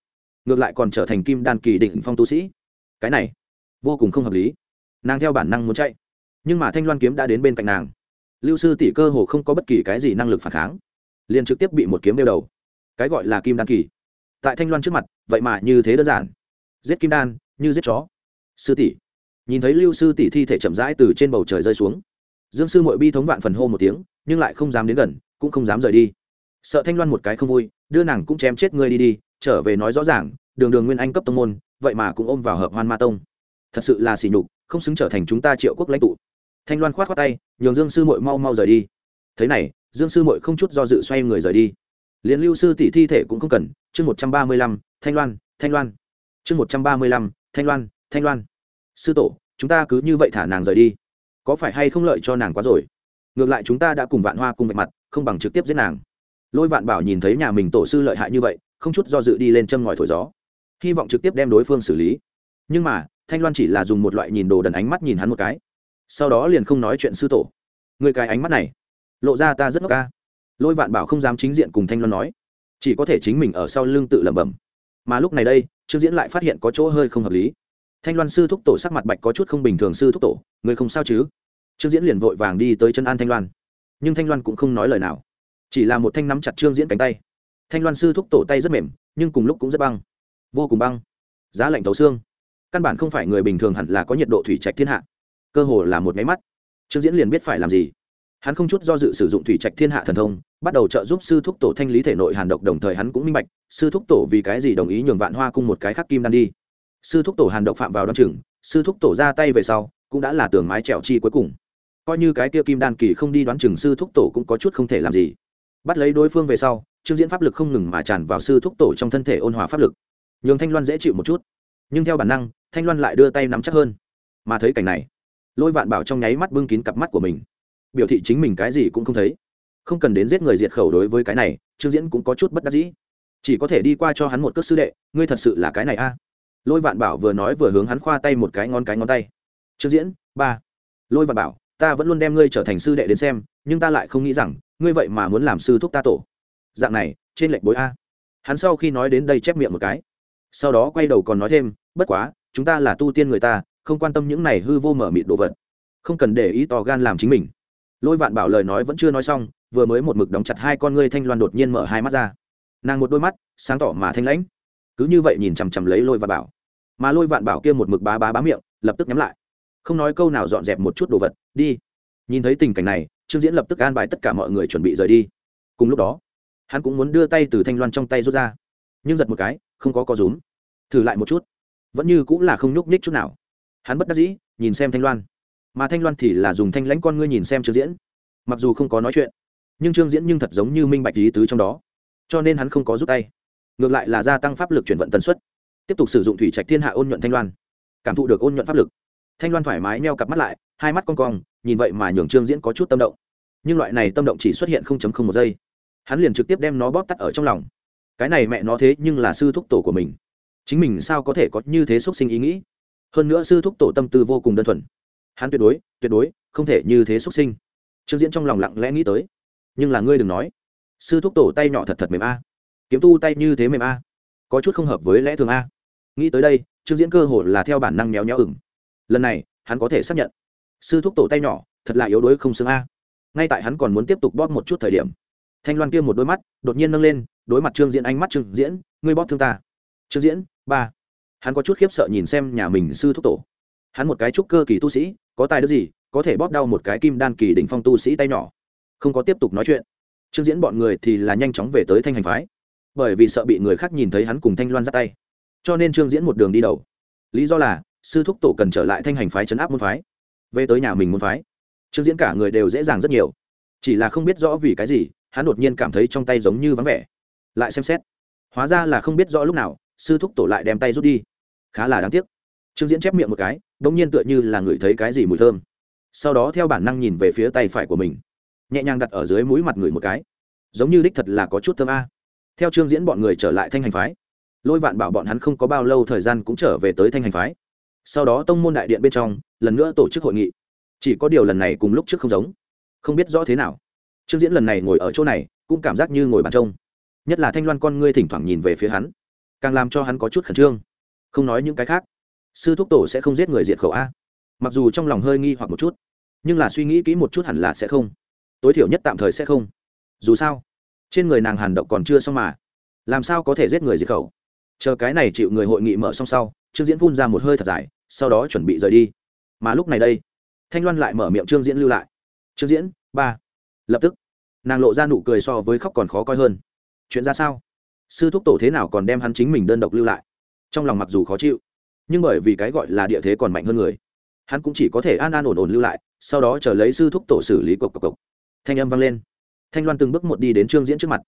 ngược lại còn trở thành kim đan kỳ định phong tu sĩ. Cái này vô cùng không hợp lý. Nàng theo bản năng muốn chạy, nhưng mà thanh loan kiếm đã đến bên cạnh nàng. Lưu sư tỷ cơ hồ không có bất kỳ cái gì năng lực phản kháng, liền trực tiếp bị một kiếm đeo đầu. Cái gọi là kim đan kỳ. Tại thanh loan trước mặt, vậy mà như thế đơn giản. Giết kim đan, như giết chó. Sư tỷ. Nhìn thấy lưu sư tỷ thi thể chậm rãi từ trên bầu trời rơi xuống. Dương sư mội bi thống vạn phần hô một tiếng, nhưng lại không dám đến gần, cũng không dám rời đi sợ thanh loan một cái không vui, đưa nàng cũng chém chết ngươi đi đi, trở về nói rõ ràng, đường đường nguyên anh cấp tông môn, vậy mà cũng ôm vào hợp hoan ma tông. Thật sự là xỉ nhục, không xứng trở thành chúng ta triệu quốc lãnh tụ. Thanh loan khoát khoát tay, nhường dương sư mội mau mau rời đi. Thế này, dương sư mội không chút do dự xoay người rời đi. Liền lưu sư tỷ thi thể cũng không cần, chương một trăm ba mươi lăm, thanh loan thanh loan. Chương một trăm ba mươi lăm, thanh loan thanh loan. Sư tổ, chúng ta cứ như vậy thả nàng rời đi. Có phải hay không lợi cho nàng quá rồi? Ngược lại chúng ta đã cùng vạn hoa cùng vạch mặt, không bằng trực tiếp giết nàng lôi vạn bảo nhìn thấy nhà mình tổ sư lợi hại như vậy, không chút do dự đi lên châm ngòi thổi gió, hy vọng trực tiếp đem đối phương xử lý. Nhưng mà, thanh loan chỉ là dùng một loại nhìn đồ đần ánh mắt nhìn hắn một cái. Sau đó liền không nói chuyện sư tổ. Người cái ánh mắt này, lộ ra ta rất ngốc ca. Lôi vạn bảo không dám chính diện cùng thanh loan nói, chỉ có thể chính mình ở sau lưng tự lẩm bẩm. Mà lúc này đây, trương diễn lại phát hiện có chỗ hơi không hợp lý. Thanh loan sư thúc tổ sắc mặt bạch có chút không bình thường sư thúc tổ, người không sao chứ? Trương diễn liền vội vàng đi tới chân an thanh loan. Nhưng thanh loan cũng không nói lời nào chỉ là một thanh nắm chặt trương diễn cánh tay thanh loan sư thúc tổ tay rất mềm nhưng cùng lúc cũng rất băng vô cùng băng giá lạnh tấu xương căn bản không phải người bình thường hẳn là có nhiệt độ thủy trạch thiên hạ cơ hồ là một máy mắt trương diễn liền biết phải làm gì hắn không chút do dự sử dụng thủy trạch thiên hạ thần thông bắt đầu trợ giúp sư thúc tổ thanh lý thể nội hàn độc đồng thời hắn cũng minh bạch sư thúc tổ vì cái gì đồng ý nhường vạn hoa cung một cái khắc kim đan đi sư thúc tổ hàn độc phạm vào đ o a n chừng sư thúc tổ ra tay về sau cũng đã là tường mái trèo chi cuối cùng coi như cái kia kim đan kỳ không đi đoán chừng sư thúc tổ cũng có chút không thể làm gì bắt lấy đối phương về sau, trương diễn pháp lực không ngừng mà tràn vào sư thúc tổ trong thân thể ôn hòa pháp lực. Nhường thanh loan dễ chịu một chút, nhưng theo bản năng, thanh loan lại đưa tay nắm chắc hơn. Mà thấy cảnh này, lôi vạn bảo trong nháy mắt bưng kín cặp mắt của mình. Biểu thị chính mình cái gì cũng không thấy. Không cần đến giết người diệt khẩu đối với cái này, trương diễn cũng có chút bất đắc dĩ. Chỉ có thể đi qua cho hắn một cước sư đệ, ngươi thật sự là cái này a. Lôi vạn bảo vừa nói vừa hướng hắn khoa tay một cái ngón cái ngón tay. Trương diễn, ba. Lôi vạn bảo, ta vẫn luôn đem ngươi trở thành sư đệ đến xem, nhưng ta lại không nghĩ rằng ngươi vậy mà muốn làm sư thúc ta tổ. Dạng này, trên lệnh bối a. Hắn sau khi nói đến đây chép miệng một cái. Sau đó quay đầu còn nói thêm, bất quá, chúng ta là tu tiên người ta, không quan tâm những này hư vô mở mịt đồ vật. Không cần để ý to gan làm chính mình. Lôi vạn bảo lời nói vẫn chưa nói xong, vừa mới một mực đóng chặt hai con ngươi thanh loan đột nhiên mở hai mắt ra. Nàng một đôi mắt, sáng tỏ mà thanh lãnh. Cứ như vậy nhìn chằm chằm lấy lôi vạn bảo. Mà lôi vạn bảo kia một mực bá bá bá miệng, lập tức nhắm lại. Không nói câu nào dọn dẹp một chút đồ vật, đi. Nhìn thấy tình cảnh này trương diễn lập tức an bài tất cả mọi người chuẩn bị rời đi. Cùng lúc đó, hắn cũng muốn đưa tay từ thanh loan trong tay rút ra. Nhưng giật một cái, không có có rúm. Thử lại một chút. Vẫn như cũng là không nhúc nhích chút nào. Hắn bất đắc dĩ, nhìn xem thanh loan. Mà thanh loan thì là dùng thanh lãnh con ngươi nhìn xem trương diễn. Mặc dù không có nói chuyện, nhưng trương diễn nhưng thật giống như minh bạch lý tứ trong đó. Cho nên hắn không có rút tay. Ngược lại là gia tăng pháp lực chuyển vận tần suất. Tiếp tục sử dụng thủy trạch thiên hạ ôn nhuận thanh loan. Cảm thụ được ôn nhuận pháp lực. Thanh loan thoải mái neo cặp mắt lại, hai mắt con cong nhìn vậy mà nhường trương diễn có chút tâm động. Nhưng loại này tâm động chỉ xuất hiện không một giây. Hắn liền trực tiếp đem nó bóp tắt ở trong lòng. Cái này mẹ nó thế nhưng là sư thúc tổ của mình. Chính mình sao có thể có như thế xúc sinh ý nghĩ? Hơn nữa sư thúc tổ tâm tư vô cùng đơn thuần. Hắn tuyệt đối tuyệt đối không thể như thế xuất sinh. Trương diễn trong lòng lặng lẽ nghĩ tới. Nhưng là ngươi đừng nói. Sư thúc tổ tay nhỏ thật thật mềm a. Kiếm tu tay như thế mềm a. Có chút không hợp với lẽ thường a. Nghĩ tới đây, trương diễn cơ hồ là theo bản năng méo méo ửng. Lần này, hắn có thể xác nhận sư thúc tổ tay nhỏ, thật là yếu đuối không xương a. Ngay tại hắn còn muốn tiếp tục bóp một chút thời điểm, thanh loan kia một đôi mắt đột nhiên nâng lên, đối mặt trương diễn ánh mắt trương diễn, ngươi bóp thương ta. Trương diễn, ba. Hắn có chút khiếp sợ nhìn xem nhà mình sư thúc tổ. Hắn một cái trúc cơ kỳ tu sĩ, có tài đức gì, có thể bóp đau một cái kim đan kỳ đỉnh phong tu sĩ tay nhỏ. Không có tiếp tục nói chuyện. Trương diễn bọn người thì là nhanh chóng về tới thanh hành phái. Bởi vì sợ bị người khác nhìn thấy hắn cùng thanh loan ra tay. Cho nên trương diễn một đường đi đầu. Lý do là, sư thúc tổ cần trở lại thanh hành phái chấn áp môn phái về tới nhà mình muốn phái. Trương diễn cả người đều dễ dàng rất nhiều. Chỉ là không biết rõ vì cái gì, hắn đột nhiên cảm thấy trong tay giống như vắng vẻ. Lại xem xét, hóa ra là không biết rõ lúc nào, sư thúc tổ lại đem tay rút đi. Khá là đáng tiếc. Trương diễn chép miệng một cái đ ỗ n g nhiên tựa như là ngửi thấy cái gì mùi thơm. Sau đó theo bản năng nhìn về phía tay phải của mình, nhẹ nhàng đặt ở dưới mũi mặt người một cái. Giống như đích thật là có chút thơm a. Theo trương diễn bọn người trở lại thanh hành phái, lôi vạn bảo bọn hắn không có bao lâu thời gian cũng trở về tới thanh hành phái sau đó tông môn đại điện bên trong, lần nữa tổ chức hội nghị. Chỉ có điều lần này cùng lúc trước không giống. Không biết rõ thế nào. Trương diễn lần này ngồi ở chỗ này, cũng cảm giác như ngồi bàn trông. Nhất là thanh loan con ngươi thỉnh thoảng nhìn về phía hắn. Càng làm cho hắn có chút khẩn trương. Không nói những cái khác. Sư thúc tổ sẽ không giết người diệt khẩu a. Mặc dù trong lòng hơi nghi hoặc một chút, nhưng là suy nghĩ kỹ một chút hẳn là sẽ không. Tối thiểu nhất tạm thời sẽ không. Dù sao, trên người nàng hàn động còn chưa xong mà. Làm sao có thể giết người diệt khẩu? Chờ cái này chịu người hội nghị mở xong sau, trương diễn phun ra một hơi thật dài sau đó chuẩn bị rời đi. Mà lúc này đây, thanh loan lại mở miệng trương diễn lưu lại. Trương diễn, ba. Lập tức, nàng lộ ra nụ cười so với khóc còn khó coi hơn. Chuyện ra sao? Sư thúc tổ thế nào còn đem hắn chính mình đơn độc lưu lại? Trong lòng mặc dù khó chịu, nhưng bởi vì cái gọi là địa thế còn mạnh hơn người, hắn cũng chỉ có thể an an ổn ổn lưu lại, sau đó chờ lấy sư thúc tổ xử lý cộc cộc cộc. Thanh âm vang lên. Thanh loan từng bước một đi đến trương diễn trước mặt,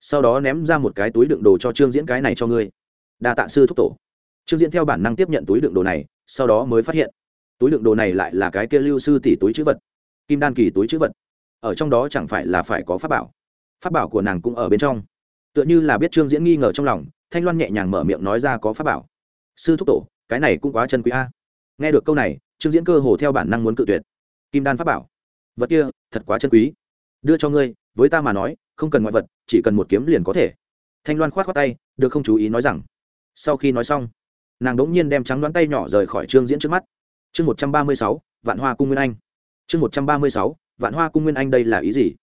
sau đó ném ra một cái túi đựng đồ cho trương diễn cái này cho ngươi. Đa tạ sư thúc tổ trương diễn theo bản năng tiếp nhận túi đựng đồ này, sau đó mới phát hiện, túi đựng đồ này lại là cái kia lưu sư tỷ túi chữ vật, kim đan kỳ túi chữ vật. Ở trong đó chẳng phải là phải có pháp bảo. Pháp bảo của nàng cũng ở bên trong. Tựa như là biết trương diễn nghi ngờ trong lòng, thanh loan nhẹ nhàng mở miệng nói ra có pháp bảo. Sư thúc tổ, cái này cũng quá chân quý a. Nghe được câu này, trương diễn cơ hồ theo bản năng muốn cự tuyệt. Kim đan pháp bảo. Vật kia, thật quá chân quý. Đưa cho ngươi, với ta mà nói, không cần ngoại vật, chỉ cần một kiếm liền có thể. Thanh loan khoát khoát tay, được không chú ý nói rằng. Sau khi nói xong nàng đống nhiên đem trắng đoán tay nhỏ rời khỏi trương diễn trước mắt. Chương một trăm ba mươi sáu, vạn hoa cung nguyên anh. Chương một trăm ba mươi sáu, vạn hoa cung nguyên anh đây là ý gì?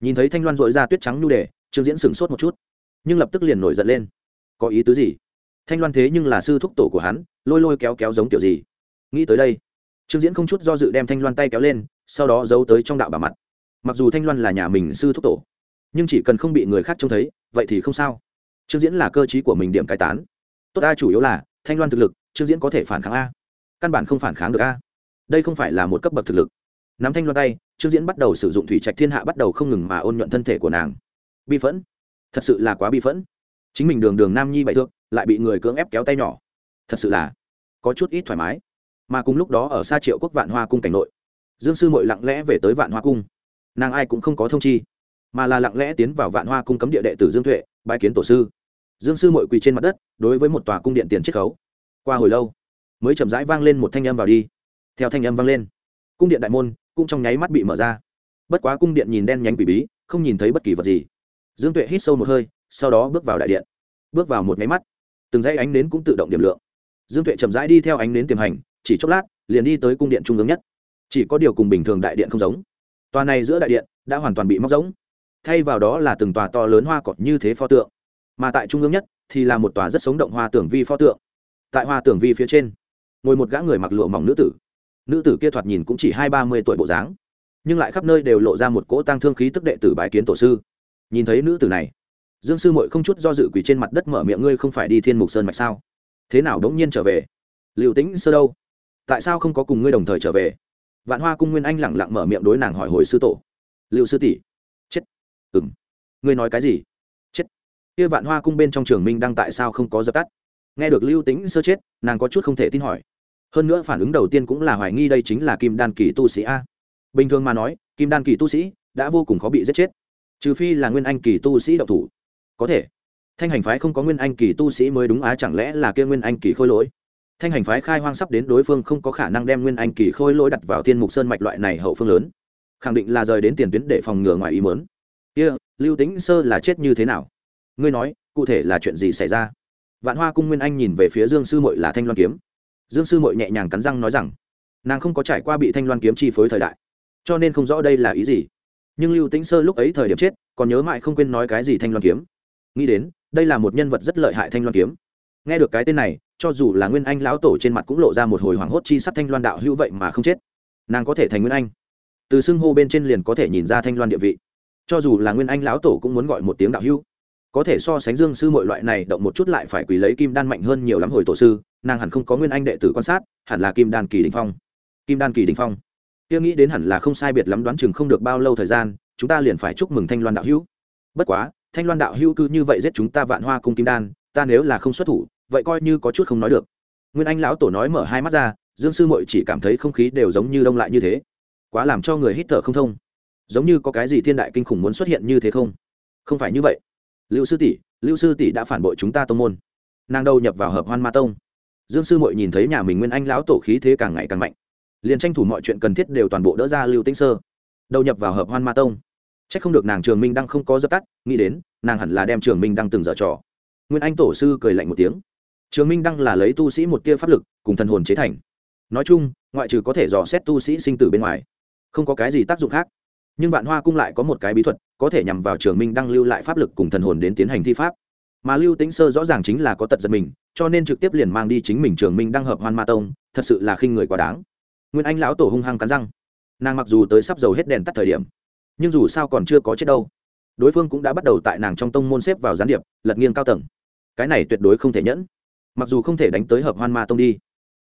Nhìn thấy thanh loan dội ra tuyết trắng nhu đề, trương diễn sửng sốt một chút, nhưng lập tức liền nổi giận lên. Có ý tứ gì? Thanh loan thế nhưng là sư thúc tổ của hắn, lôi lôi kéo kéo giống kiểu gì? Nghĩ tới đây, trương diễn không chút do dự đem thanh loan tay kéo lên, sau đó giấu tới trong đạo bà mặt. Mặc dù thanh loan là nhà mình sư thúc tổ, nhưng chỉ cần không bị người khác trông thấy, vậy thì không sao. Trương diễn là cơ t của mình điểm cai tán. Tốt ta, chủ yếu là thanh loan thực lực, trương diễn có thể phản kháng a. Căn bản không phản kháng được a. Đây không phải là một cấp bậc thực lực. Nắm thanh loan tay, trương diễn bắt đầu sử dụng thủy trạch thiên hạ bắt đầu không ngừng mà ôn nhuận thân thể của nàng. Bi phẫn. Thật sự là quá bi phẫn. Chính mình đường đường nam nhi bậy thượng lại bị người cưỡng ép kéo tay nhỏ. Thật sự là có chút ít thoải mái. Mà cùng lúc đó ở xa triệu quốc vạn hoa cung cảnh nội, dương sư mội lặng lẽ về tới vạn hoa cung. Nàng ai cũng không có thông chi, mà là lặng lẽ tiến vào vạn hoa cung cấm địa đệ tử dương tuệ bãi kiến tổ sư dương sư mội quỳ trên mặt đất, đối với một tòa cung điện tiền chiết khấu. Qua hồi lâu, mới chậm rãi vang lên một thanh âm vào đi. Theo thanh âm vang lên, cung điện đại môn cũng trong nháy mắt bị mở ra. Bất quá cung điện nhìn đen nhánh quỷ bí, không nhìn thấy bất kỳ vật gì. Dương tuệ hít sâu một hơi, sau đó bước vào đại điện. Bước vào một máy mắt, từng dãy ánh nến cũng tự động điểm lượng. Dương tuệ chậm rãi đi theo ánh nến tiềm hành, chỉ chốc lát, liền đi tới cung điện trung ương nhất. Chỉ có điều cùng bình thường đại điện không giống. Tòa này giữa đại điện đã hoàn toàn bị móc giống. Thay vào đó là từng tòa to lớn hoa cọt như thế pho tượng mà tại trung ương nhất thì là một tòa rất sống động hoa tưởng vi pho tượng. Tại hoa tưởng vi phía trên, ngồi một gã người mặc lụa mỏng nữ tử. Nữ tử kia thoạt nhìn cũng chỉ hai ba mươi tuổi bộ dáng, nhưng lại khắp nơi đều lộ ra một cỗ tăng thương khí tức đệ tử bái kiến tổ sư. Nhìn thấy nữ tử này, dương sư mội không chút do dự quỳ trên mặt đất mở miệng, ngươi không phải đi thiên mục sơn mạch sao? Thế nào đống nhiên trở về? Liệu tính sơ đâu? Tại sao không có cùng ngươi đồng thời trở về? Vạn hoa cung nguyên anh lẳng lặng mở miệng đối nàng hỏi hồi sư tổ. Liệu sư tỷ. Chết. Ừ m ngươi nói cái gì? Kia vạn hoa cung bên trong trường minh đang tại sao không có dập tắt? Nghe được lưu tính sơ chết, nàng có chút không thể tin hỏi. Hơn nữa phản ứng đầu tiên cũng là hoài nghi đây chính là kim đan kỳ tu sĩ a. Bình thường mà nói, kim đan kỳ tu sĩ đã vô cùng khó bị giết chết. Trừ phi là nguyên anh kỳ tu sĩ độc thủ. Có thể. Thanh hành phái không có nguyên anh kỳ tu sĩ mới đúng á, chẳng lẽ là kia nguyên anh kỳ khôi lỗi? Thanh hành phái khai hoang sắp đến đối phương không có khả năng đem nguyên anh kỳ khôi lỗi đặt vào thiên mục sơn mạch loại này hậu phương lớn. Khẳng định là rời đến tiền tuyến để phòng ngừa ngoài ý mớn kia, lưu tính sơ là chết như thế nào? Ngươi nói, cụ thể là chuyện gì xảy ra? Vạn hoa cung nguyên anh nhìn về phía dương sư mội là thanh loan kiếm. Dương sư mội nhẹ nhàng cắn răng nói rằng, nàng không có trải qua bị thanh loan kiếm chi phối thời đại, cho nên không rõ đây là ý gì. Nhưng lưu tĩnh sơ lúc ấy thời điểm chết, còn nhớ mãi không quên nói cái gì thanh loan kiếm. Nghĩ đến, đây là một nhân vật rất lợi hại thanh loan kiếm. Nghe được cái tên này, cho dù là nguyên anh lão tổ trên mặt cũng lộ ra một hồi hoảng hốt chi sắc thanh loan đạo hữu vậy mà không chết. Nàng có thể thành nguyên anh. Từ xưng hô bên trên liền có thể nhìn ra thanh loan địa vị. Cho dù là nguyên anh lão tổ cũng muốn gọi một tiếng đạo hữu có thể so sánh dương sư mọi loại này động một chút lại phải quỳ lấy kim đan mạnh hơn nhiều lắm hồi tổ sư, nàng hẳn không có nguyên anh đệ tử quan sát, hẳn là kim đan kỳ đình phong. Kim đan kỳ đình phong. Kia nghĩ đến hẳn là không sai biệt lắm đoán chừng không được bao lâu thời gian, chúng ta liền phải chúc mừng thanh loan đạo hữu. Bất quá, thanh loan đạo hữu cứ như vậy giết chúng ta vạn hoa cung kim đan, ta nếu là không xuất thủ, vậy coi như có chút không nói được. Nguyên anh lão tổ nói mở hai mắt ra, dương sư mội chỉ cảm thấy không khí đều giống như đông lại như thế. Quá làm cho người hít thở không thông. Giống như có cái gì thiên đại kinh khủng muốn xuất hiện như thế không? Không phải như vậy lưu sư tỷ, lưu sư tỷ đã phản bội chúng ta tông môn. Nàng đầu nhập vào hợp hoan ma tông. Dương sư mội nhìn thấy nhà mình nguyên anh lão tổ khí thế càng ngày càng mạnh. Liền tranh thủ mọi chuyện cần thiết đều toàn bộ đỡ ra lưu tĩnh sơ. Đầu nhập vào hợp hoan ma tông. C h ắ c không được nàng trường minh đang không có dập tắt, nghĩ đến, nàng hẳn là đem trường minh đang từng dở trò. Nguyên anh tổ sư cười lạnh một tiếng. Trường minh đăng là lấy tu sĩ một tia pháp lực, cùng thần hồn chế thành. Nói chung, ngoại trừ có thể dò xét tu sĩ sinh tử bên ngoài, không có cái gì tác dụng khác. Nhưng vạn hoa cung lại có một cái bí thuật có thể nhằm vào trường minh đăng lưu lại pháp lực cùng thần hồn đến tiến hành thi pháp. Mà lưu tĩnh sơ rõ ràng chính là có tật giật mình, cho nên trực tiếp liền mang đi chính mình trường minh đăng hợp hoan ma tông, thật sự là khinh người quá đáng. Nguyên anh lão tổ hung hăng cắn răng. Nàng mặc dù tới sắp dầu hết đèn tắt thời điểm, nhưng dù sao còn chưa có chết đâu. Đối phương cũng đã bắt đầu tại nàng trong tông môn xếp vào gián điệp, lật nghiêng cao tầng. Cái này tuyệt đối không thể nhẫn. Mặc dù không thể đánh tới hợp hoan ma tông đi,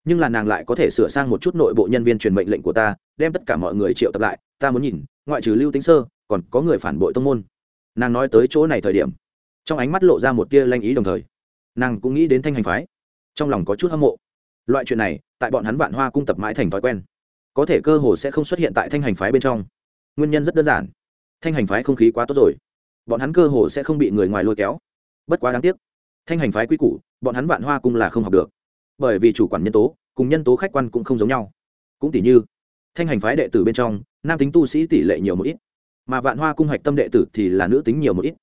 nhưng là nàng lại có thể sửa sang một chút nội bộ nhân viên truyền mệnh lệnh của ta, đem tất cả mọi người triệu tập lại, ta muốn nhìn, ngoại trừ lưu tính sơ còn có người phản bội tông môn. Nàng nói tới chỗ này thời điểm, trong ánh mắt lộ ra một tia lanh ý đồng thời, nàng cũng nghĩ đến thanh hành phái, trong lòng có chút hâm mộ. Loại chuyện này, tại bọn hắn vạn hoa cung tập mãi thành thói quen. Có thể cơ hồ sẽ không xuất hiện tại thanh hành phái bên trong. Nguyên nhân rất đơn giản, thanh hành phái không khí quá tốt rồi. Bọn hắn cơ hồ sẽ không bị người ngoài lôi kéo. Bất quá đáng tiếc, thanh hành phái quy củ, bọn hắn vạn hoa cung là không học được. Bởi vì chủ quản nhân tố, cùng nhân tố khách quan cũng không giống nhau. Cũng tỷ như, thanh hành phái đệ tử bên trong, nam tính tu sĩ tỷ lệ nhiều một ít mà vạn hoa cung hạch tâm đệ tử thì là nữ tính nhiều một ít.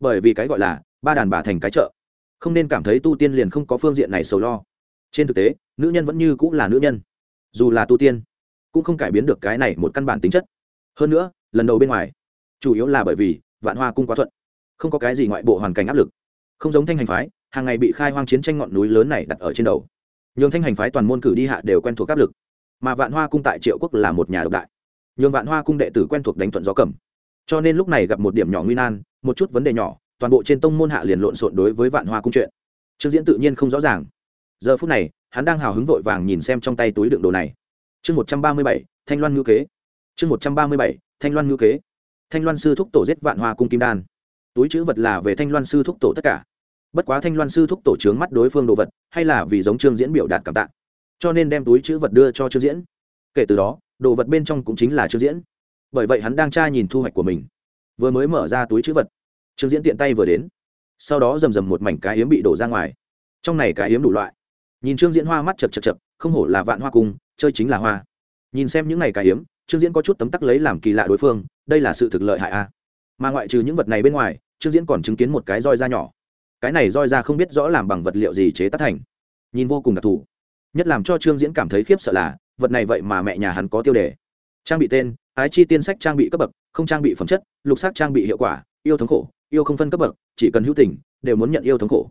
Bởi vì cái gọi là ba đàn bà thành cái chợ, không nên cảm thấy tu tiên liền không có phương diện này sầu lo. Trên thực tế, nữ nhân vẫn như cũng là nữ nhân. Dù là tu tiên, cũng không cải biến được cái này một căn bản tính chất. Hơn nữa, lần đầu bên ngoài, chủ yếu là bởi vì vạn hoa cung quá thuận, không có cái gì ngoại bộ hoàn cảnh áp lực. Không giống thanh hành phái, hàng ngày bị khai hoang chiến tranh ngọn núi lớn này đặt ở trên đầu. Nhường thanh hành phái toàn môn cử đi hạ đều quen thuộc áp lực. Mà vạn hoa cung tại triệu quốc là một nhà độc đại. Nhường vạn hoa cung đệ tử quen thuộc đánh thuận gió cầm cho nên lúc này gặp một điểm nhỏ nguy nan, một chút vấn đề nhỏ, toàn bộ trên tông môn hạ liền lộn xộn đối với vạn hoa cung chuyện. Trương diễn tự nhiên không rõ ràng. Giờ phút này, hắn đang hào hứng vội vàng nhìn xem trong tay túi đựng đồ này. Chương một trăm ba mươi bảy, thanh loan ngữ kế. Chương một trăm ba mươi bảy, thanh loan ngữ kế. Thanh loan sư thúc tổ giết vạn hoa cung kim đan. Túi chữ vật là về thanh loan sư thúc tổ tất cả. Bất quá thanh loan sư thúc tổ trướng mắt đối phương đồ vật, hay là vì giống trương diễn biểu đạt cảm tạ. Cho nên đem túi chữ vật đưa cho trương diễn. Kể từ đó, đồ vật bên trong cũng chính là trương diễn bởi vậy hắn đang tra nhìn thu hoạch của mình. Vừa mới mở ra túi chữ vật, trương diễn tiện tay vừa đến, sau đó rầm rầm một mảnh cá hiếm bị đổ ra ngoài. Trong này cá hiếm đủ loại. Nhìn trương diễn hoa mắt chật chật chật, không hổ là vạn hoa cung, chơi chính là hoa. Nhìn xem những này cá hiếm trương diễn có chút tấm tắc lấy làm kỳ lạ đối phương, đây là sự thực lợi hại a. Mà ngoại trừ những vật này bên ngoài, trương diễn còn chứng kiến một cái roi da nhỏ. Cái này roi da không biết rõ làm bằng vật liệu gì chế tác thành. Nhìn vô cùng đặc thù. Nhất làm cho trương diễn cảm thấy khiếp sợ là, vật này vậy mà mẹ nhà hắn có tiêu đề. Trang bị tên ái chi tiên sách trang bị cấp bậc, không trang bị phẩm chất, lục sắc trang bị hiệu quả, yêu thống khổ, yêu không phân cấp bậc, chỉ cần hữu tình, đều muốn nhận yêu thống khổ.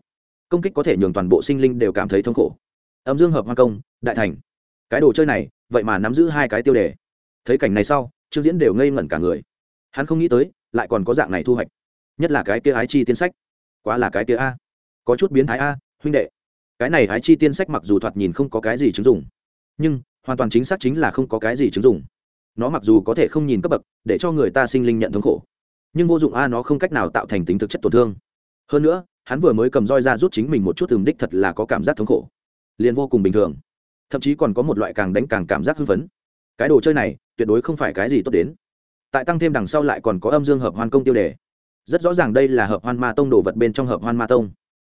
Công kích có thể nhường toàn bộ sinh linh đều cảm thấy thống khổ. Âm dương hợp hoa công, đại thành. Cái đồ chơi này, vậy mà nắm giữ hai cái tiêu đề. Thấy cảnh này sau, trương diễn đều ngây ngẩn cả người. Hắn không nghĩ tới, lại còn có dạng này thu hoạch. Nhất là cái kia ái chi tiên sách. Quá là cái kia a. Có chút biến thái a, huynh đệ. Cái này ái chi tiên sách mặc dù thoạt nhìn không có cái gì chứng dụng, nhưng hoàn toàn chính xác chính là không có cái gì chứng dụng nó mặc dù có thể không nhìn cấp bậc, để cho người ta sinh linh nhận thống khổ, nhưng vô dụng a, nó không cách nào tạo thành tính thực chất tổn thương. Hơn nữa, hắn vừa mới cầm roi ra rút chính mình một chút từng đích thật là có cảm giác thống khổ, liền vô cùng bình thường. Thậm chí còn có một loại càng đánh càng cảm giác hưng phấn. Cái đồ chơi này, tuyệt đối không phải cái gì tốt đến. Tại tăng thêm đằng sau lại còn có âm dương hợp hoan công tiêu đề. Rất rõ ràng đây là hợp hoan ma tông đồ vật bên trong hợp hoan ma tông.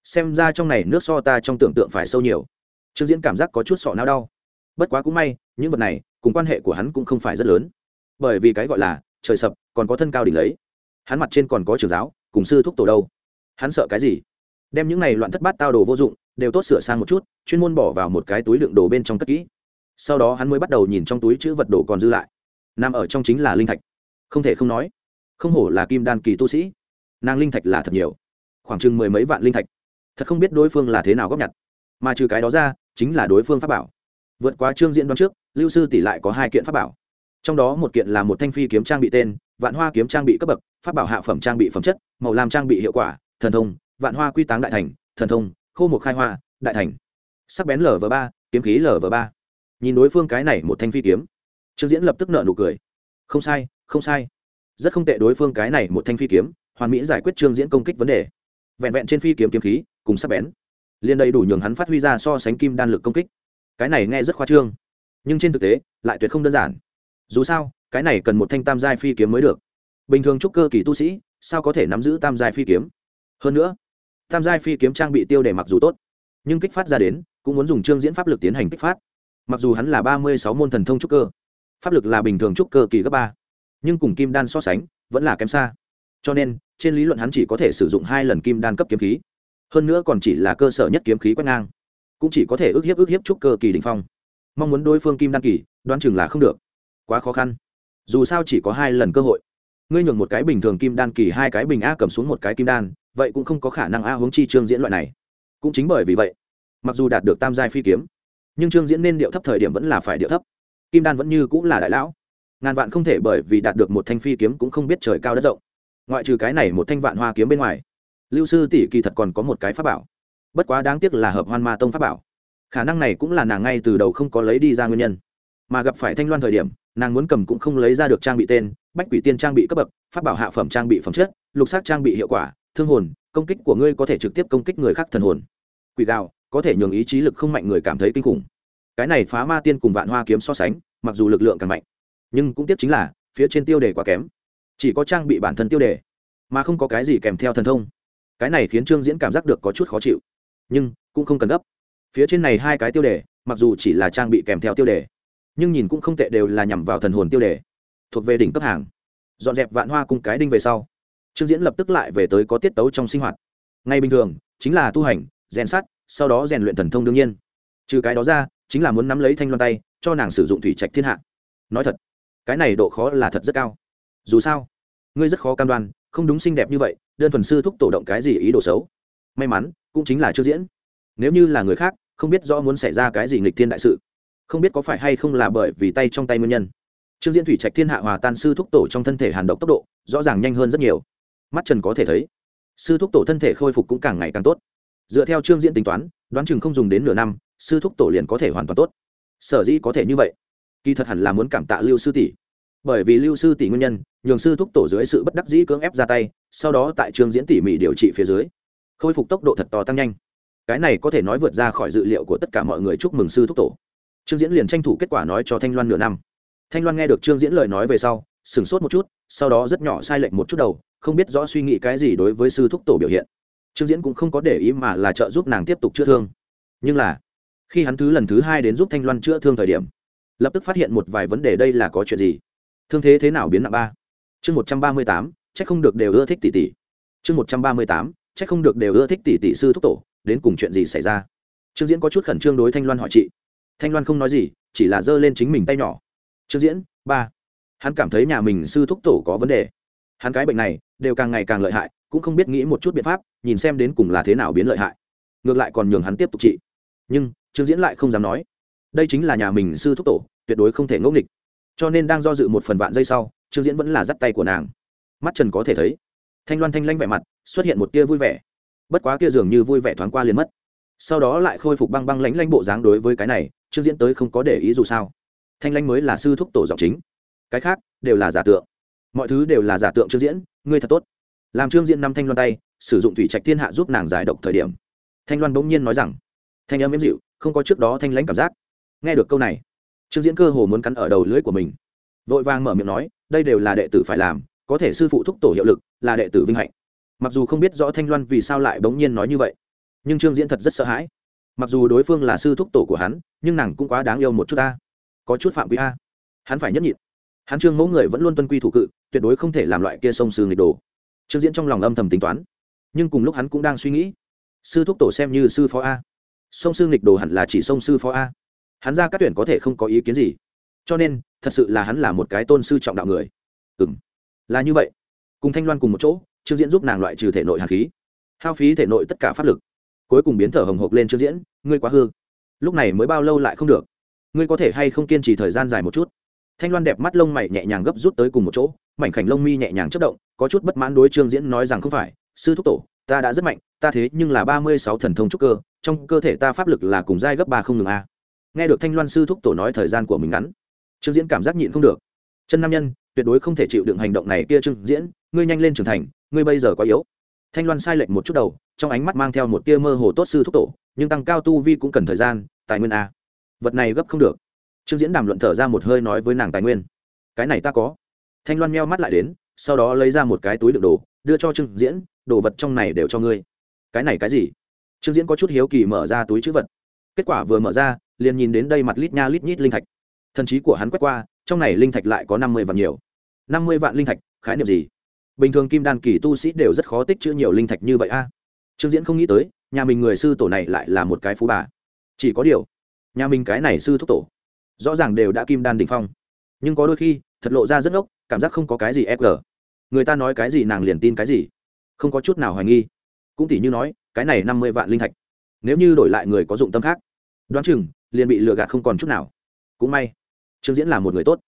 Xem ra trong này nước so ta trong tưởng tượng phải sâu nhiều. Trương diễn cảm giác có chút sọ não đau. Bất quá cũng may, những vật này cùng quan hệ của hắn cũng không phải rất lớn. Bởi vì cái gọi là trời sập còn có thân cao đỉnh lấy. Hắn mặt trên còn có trường giáo, cùng sư thúc tổ đâu. Hắn sợ cái gì? Đem những này loạn thất bát tao đồ vô dụng, đều tốt sửa sang một chút, chuyên môn bỏ vào một cái túi đựng đồ bên trong cất kỹ. Sau đó hắn mới bắt đầu nhìn trong túi chữ vật đồ còn dư lại. Nằm ở trong chính là linh thạch. Không thể không nói, không hổ là kim đan kỳ tu sĩ. Nàng linh thạch là thật nhiều. Khoảng chừng mười mấy vạn linh thạch. Thật không biết đối phương là thế nào góp nhặt. Mà trừ cái đó ra, chính là đối phương pháp bảo. Vượt qua chương diễn đoán trước lưu sư tỷ lại có hai kiện pháp bảo. Trong đó một kiện là một thanh phi kiếm trang bị tên, vạn hoa kiếm trang bị cấp bậc, pháp bảo hạ phẩm trang bị phẩm chất, màu làm trang bị hiệu quả, thần thông, vạn hoa quy táng đại thành, thần thông, khô một khai hoa, đại thành. Sắc bén lv ba, kiếm khí lv ba. Nhìn đối phương cái này một thanh phi kiếm, trương diễn lập tức nợ nụ cười. Không sai không sai. Rất không tệ đối phương cái này một thanh phi kiếm, hoàn mỹ giải quyết trương diễn công kích vấn đề. Vẹn vẹn trên phi kiếm kiếm khí, cùng sắc bén, liền đầy đủ nhường hắn phát huy ra so sánh kim đan lực công kích. Cái này nghe rất khoa trương nhưng trên thực tế, lại tuyệt không đơn giản. Dù sao, cái này cần một thanh tam giai phi kiếm mới được. Bình thường trúc cơ kỳ tu sĩ, sao có thể nắm giữ tam giai phi kiếm? Hơn nữa, tam giai phi kiếm trang bị tiêu đề mặc dù tốt, nhưng kích phát ra đến, cũng muốn dùng trương diễn pháp lực tiến hành kích phát. Mặc dù hắn là ba mươi sáu môn thần thông trúc cơ, pháp lực là bình thường trúc cơ kỳ cấp ba, nhưng cùng kim đan so sánh, vẫn là kém xa. Cho nên, trên lý luận hắn chỉ có thể sử dụng hai lần kim đan cấp kiếm khí. Hơn nữa còn chỉ là cơ sở nhất kiếm khí quét ngang, cũng chỉ có thể ước hiếp ước hiếp trúc cơ kỳ đình phong mong muốn đối phương kim đan kỳ, đoán chừng là không được. Quá khó khăn. Dù sao chỉ có hai lần cơ hội. Ngươi nhường một cái bình thường kim đan kỳ, hai cái bình a cầm xuống một cái kim đan, vậy cũng không có khả năng a hướng chi trương diễn loại này. Cũng chính bởi vì vậy, mặc dù đạt được tam giai phi kiếm, nhưng trương diễn nên điệu thấp thời điểm vẫn là phải điệu thấp. Kim đan vẫn như cũng là đại lão. Ngàn vạn không thể bởi vì đạt được một thanh phi kiếm cũng không biết trời cao đất rộng. Ngoại trừ cái này một thanh vạn hoa kiếm bên ngoài, lưu sư tỷ kỳ thật còn có một cái pháp bảo. Bất quá đáng tiếc là hợp hoan ma tông pháp bảo khả năng này cũng là nàng ngay từ đầu không có lấy đi ra nguyên nhân. Mà gặp phải thanh loan thời điểm, nàng muốn cầm cũng không lấy ra được trang bị tên, bách quỷ tiên trang bị cấp bậc, pháp bảo hạ phẩm trang bị phẩm chất, lục xác trang bị hiệu quả, thương hồn, công kích của ngươi có thể trực tiếp công kích người khác thần hồn. Quỷ gạo có thể nhường ý chí lực không mạnh người cảm thấy kinh khủng. Cái này phá ma tiên cùng vạn hoa kiếm so sánh, mặc dù lực lượng càng mạnh, nhưng cũng tiếc chính là, phía trên tiêu đề quá kém. Chỉ có trang bị bản thân tiêu đề, mà không có cái gì kèm theo thần thông. Cái này khiến trương diễn cảm giác được có chút khó chịu, nhưng cũng không cần gấp phía trên này hai cái tiêu đề, mặc dù chỉ là trang bị kèm theo tiêu đề, nhưng nhìn cũng không tệ đều là nhằm vào thần hồn tiêu đề. Thuộc về đỉnh cấp hàng. Dọn dẹp vạn hoa cùng cái đinh về sau. Trương diễn lập tức lại về tới có tiết tấu trong sinh hoạt. Ngay bình thường, chính là tu hành, rèn sắt, sau đó rèn luyện thần thông đương nhiên. Trừ cái đó ra, chính là muốn nắm lấy thanh loan tay, cho nàng sử dụng thủy trạch thiên hạ. Nói thật, cái này độ khó là thật rất cao. Dù sao, ngươi rất khó cam đoan, không đúng xinh đẹp như vậy, đơn thuần sư thúc tổ động cái gì ý đồ xấu. May mắn, cũng chính là chưa diễn nếu như là người khác, không biết rõ muốn xảy ra cái gì nghịch thiên đại sự. Không biết có phải hay không là bởi vì tay trong tay nguyên nhân. Trương diễn thủy trạch thiên hạ hòa tan sư thúc tổ trong thân thể hàn độc tốc độ, rõ ràng nhanh hơn rất nhiều. Mắt trần có thể thấy, sư thúc tổ thân thể khôi phục cũng càng ngày càng tốt. Dựa theo trương diễn tính toán, đoán chừng không dùng đến nửa năm, sư thúc tổ liền có thể hoàn toàn tốt. Sở dĩ có thể như vậy, kỳ thật hẳn là muốn cảm tạ lưu sư tỷ. Bởi vì lưu sư tỷ nguyên nhân, nhường sư thúc tổ dưới sự bất đắc dĩ cưỡng ép ra tay, sau đó tại trương diễn tỉ mỉ điều trị phía dưới, khôi phục tốc độ thật to tăng nhanh cái này có thể nói vượt ra khỏi dự liệu của tất cả mọi người chúc mừng sư thúc tổ. Trương diễn liền tranh thủ kết quả nói cho thanh loan nửa năm. Thanh loan nghe được trương diễn lời nói về sau, sửng sốt một chút, sau đó rất nhỏ sai lệch một chút đầu, không biết rõ suy nghĩ cái gì đối với sư thúc tổ biểu hiện. Trương diễn cũng không có để ý mà là trợ giúp nàng tiếp tục chữa thương. Nhưng là, khi hắn thứ lần thứ hai đến giúp thanh loan chữa thương thời điểm, lập tức phát hiện một vài vấn đề đây là có chuyện gì. Thương thế thế nào biến nặng ba? Chương một trăm ba mươi tám c h ắ c không được đều ưa thích tỷ tỷ. Chương một trăm ba mươi tám c h ắ c không được đều ưa thích tỷ tỷ sư thúc tổ đến cùng chuyện gì xảy ra? Trương diễn có chút khẩn trương đối thanh loan hỏi chị. Thanh loan không nói gì, chỉ là giơ lên chính mình tay nhỏ. Trương diễn, ba. Hắn cảm thấy nhà mình sư thúc tổ có vấn đề. Hắn cái bệnh này, đều càng ngày càng lợi hại, cũng không biết nghĩ một chút biện pháp, nhìn xem đến cùng là thế nào biến lợi hại. Ngược lại còn nhường hắn tiếp tục trị nhưng, trương diễn lại không dám nói. Đây chính là nhà mình sư thúc tổ, tuyệt đối không thể ngẫu nghịch. Cho nên đang do dự một phần vạn giây sau, trương diễn vẫn là dắt tay của nàng. Mắt trần có thể thấy. Thanh loan thanh lanh vẻ mặt, xuất hiện một tia vui vẻ bất quá kia dường như vui vẻ thoáng qua liền mất. Sau đó lại khôi phục băng băng lãnh lãnh bộ dáng đối với cái này, trương diễn tới không có để ý dù sao. Thanh lanh mới là sư thúc tổ giọng chính. Cái khác, đều là giả tượng. Mọi thứ đều là giả tượng trương diễn, ngươi thật tốt. Làm trương diễn năm thanh loan tay, sử dụng thủy trạch thiên hạ giúp nàng giải độc thời điểm. Thanh loan bỗng nhiên nói rằng, thanh âm êm dịu, không có trước đó thanh lãnh cảm giác. Nghe được câu này, trương diễn cơ hồ muốn cắn ở đầu lưỡi của mình. Vội vàng mở miệng nói, đây đều là đệ tử phải làm, có thể sư phụ thúc tổ hiệu lực, là đệ tử vinh hạnh mặc dù không biết rõ thanh loan vì sao lại bỗng nhiên nói như vậy, nhưng trương diễn thật rất sợ hãi. Mặc dù đối phương là sư thúc tổ của hắn, nhưng nàng cũng quá đáng yêu một chút ta. Có chút phạm quý a. Hắn phải nhất nhịn. Hắn trương mẫu người vẫn luôn tuân quy thủ cự, tuyệt đối không thể làm loại kia sông sư nghịch đồ. Trương diễn trong lòng âm thầm tính toán, nhưng cùng lúc hắn cũng đang suy nghĩ. Sư thúc tổ xem như sư phó a. Sông sư nghịch đồ hẳn là chỉ sông sư phó a. Hắn ra các tuyển có thể không có ý kiến gì. Cho nên, thật sự là hắn là một cái tôn sư trọng đạo người. Ừ m là như vậy. Cùng thanh loan cùng một chỗ trương diễn giúp nàng loại trừ thể nội hạt khí. Hao phí thể nội tất cả pháp lực. Cuối cùng biến thở hồng hộc lên trương diễn, ngươi quá hư. Lúc này mới bao lâu lại không được? Ngươi có thể hay không kiên trì thời gian dài một chút? Thanh loan đẹp mắt lông mày nhẹ nhàng gấp rút tới cùng một chỗ, mảnh khảnh lông mi nhẹ nhàng chất động, có chút bất mãn đối trương diễn nói rằng không phải, sư thúc tổ, ta đã rất mạnh, ta thế nhưng là ba mươi sáu thần thông trúc cơ, trong cơ thể ta pháp lực là cùng giai gấp ba không ngừng a. Nghe được thanh loan sư thúc tổ nói thời gian của mình ngắn, trương diễn cảm giác nhịn không được. Chân nam nhân, tuyệt đối không thể chịu đựng hành động này kia trương diễn, ngươi nhanh lên trưởng thành ngươi bây giờ quá yếu. Thanh loan sai lệch một chút đầu, trong ánh mắt mang theo một tia mơ hồ tốt sư thúc tổ, nhưng tăng cao tu vi cũng cần thời gian, tài nguyên a vật này gấp không được. Trương diễn đàm luận thở ra một hơi nói với nàng tài nguyên. Cái này ta có. Thanh loan meo mắt lại đến, sau đó lấy ra một cái túi đựng đồ, đưa cho trương diễn, đồ vật trong này đều cho ngươi. Cái này cái gì? Trương diễn có chút hiếu kỳ mở ra túi chữ vật. Kết quả vừa mở ra, liền nhìn đến đây mặt lít nha lít nhít linh thạch. Thần trí của hắn quét qua, trong này linh thạch lại có năm mươi vạn nhiều. năm mươi vạn linh thạch, khái niệm gì? Bình thường kim đan kỳ tu sĩ đều rất khó tích chữ nhiều linh thạch như vậy a. Trương diễn không nghĩ tới, nhà mình người sư tổ này lại là một cái phú bà. Chỉ có điều, nhà mình cái này sư thúc tổ, rõ ràng đều đã kim đan đ ỉ n h phong. Nhưng có đôi khi, thật lộ ra rất ngốc, cảm giác không có cái gì e ép g người ta nói cái gì nàng liền tin cái gì. Không có chút nào hoài nghi. Cũng tỉ như nói, cái này năm mươi vạn linh thạch. Nếu như đổi lại người có dụng tâm khác, đoán chừng, liền bị lừa gạt không còn chút nào. Cũng may, trương diễn là một người tốt.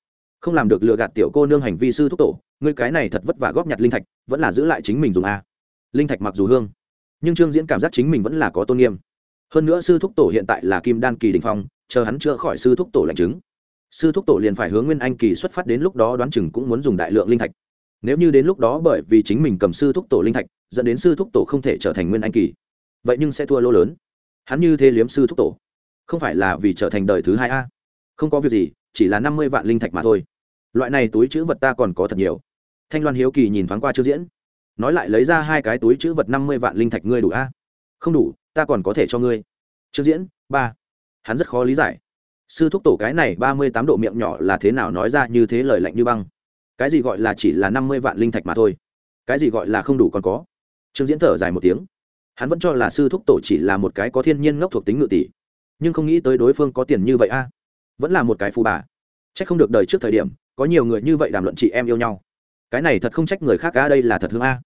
Không làm được lừa gạt tiểu cô nương hành vi sư thúc tổ ngươi cái này thật vất vả góp nhặt linh thạch, vẫn là giữ lại chính mình dùng a. Linh thạch mặc dù hương, nhưng trương diễn cảm giác chính mình vẫn là có tôn nghiêm. Hơn nữa sư thúc tổ hiện tại là kim đan kỳ đình phong, chờ hắn chữa khỏi sư thúc tổ lạnh chứng. Sư thúc tổ liền phải hướng nguyên anh kỳ xuất phát đến lúc đó đoán chừng cũng muốn dùng đại lượng linh thạch. Nếu như đến lúc đó bởi vì chính mình cầm sư thúc tổ linh thạch, dẫn đến sư thúc tổ không thể trở thành nguyên anh kỳ, vậy nhưng sẽ thua lỗ lớn. Hắn như thế liếm sư thúc tổ, không phải là vì trở thành đời thứ hai a? Không có việc gì, chỉ là năm mươi vạn linh thạch mà thôi. Loại này túi chữ vật ta còn có thật nhiều thanh loan hiếu kỳ nhìn thoáng qua chưa diễn. Nói lại lấy ra hai cái túi chữ vật năm mươi vạn linh thạch ngươi đủ a? Không đủ, ta còn có thể cho ngươi. Trương diễn, ba. Hắn rất khó lý giải. Sư thúc tổ cái này ba mươi tám độ miệng nhỏ là thế nào nói ra như thế lời lạnh như băng? Cái gì gọi là chỉ là năm mươi vạn linh thạch mà thôi? Cái gì gọi là không đủ còn có? Trương diễn thở dài một tiếng. Hắn vẫn cho là sư thúc tổ chỉ là một cái có thiên nhiên ngốc thuộc tính ngự tỷ. Nhưng không nghĩ tới đối phương có tiền như vậy a? Vẫn là một cái phù bà. C h ắ c không được đời trước thời điểm, có nhiều người như vậy đàm luận chị em yêu nhau cái này thật không trách người khác a đây là thật hương a.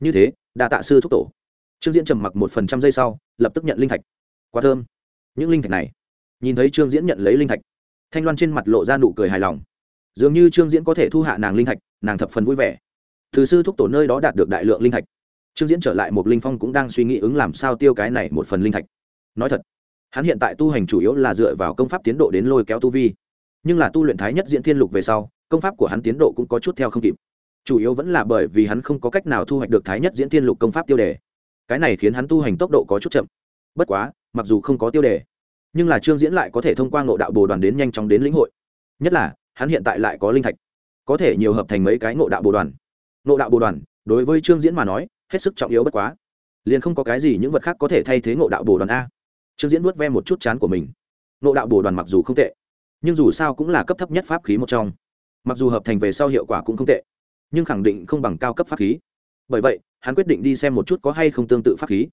Như thế, đa tạ sư thúc tổ. Trương diễn trầm mặc một phần trăm giây sau, lập tức nhận linh thạch. Quá thơm. Những linh thạch này, nhìn thấy trương diễn nhận lấy linh thạch, thanh loan trên mặt lộ ra nụ cười hài lòng. Dường như trương diễn có thể thu hạ nàng linh thạch, nàng thập phần vui vẻ. Từ sư thúc tổ nơi đó đạt được đại lượng linh thạch, trương diễn trở lại một linh phong cũng đang suy nghĩ ứng làm sao tiêu cái này một phần linh thạch. Nói thật, hắn hiện tại tu hành chủ yếu là dựa vào công pháp tiến độ đến lôi kéo tu vi. Nhưng là tu luyện thái nhất diễn thiên lục về sau, công pháp của hắn tiến độ cũng có chút theo không kịp chủ yếu vẫn là bởi vì hắn không có cách nào thu hoạch được thái nhất diễn thiên lục công pháp tiêu đề. Cái này khiến hắn tu hành tốc độ có chút chậm. Bất quá, mặc dù không có tiêu đề, nhưng là trương diễn lại có thể thông qua ngộ đạo bồ đoàn đến nhanh chóng đến lĩnh hội. Nhất là, hắn hiện tại lại có linh thạch, có thể nhiều hợp thành mấy cái ngộ đạo bồ đoàn. Ngộ đạo bồ đoàn, đối với trương diễn mà nói, hết sức trọng yếu bất quá. Liền không có cái gì những vật khác có thể thay thế ngộ đạo bồ đoàn a. Trương diễn vuốt ve một chút chán của mình. Ngộ đạo bồ đoàn mặc dù không tệ, nhưng dù sao cũng là cấp thấp nhất pháp khí một trong. Mặc dù hợp thành về sau hiệu quả cũng không tệ nhưng khẳng định không bằng cao cấp pháp khí. Bởi vậy, hắn quyết định đi xem một chút có hay không tương tự pháp khí.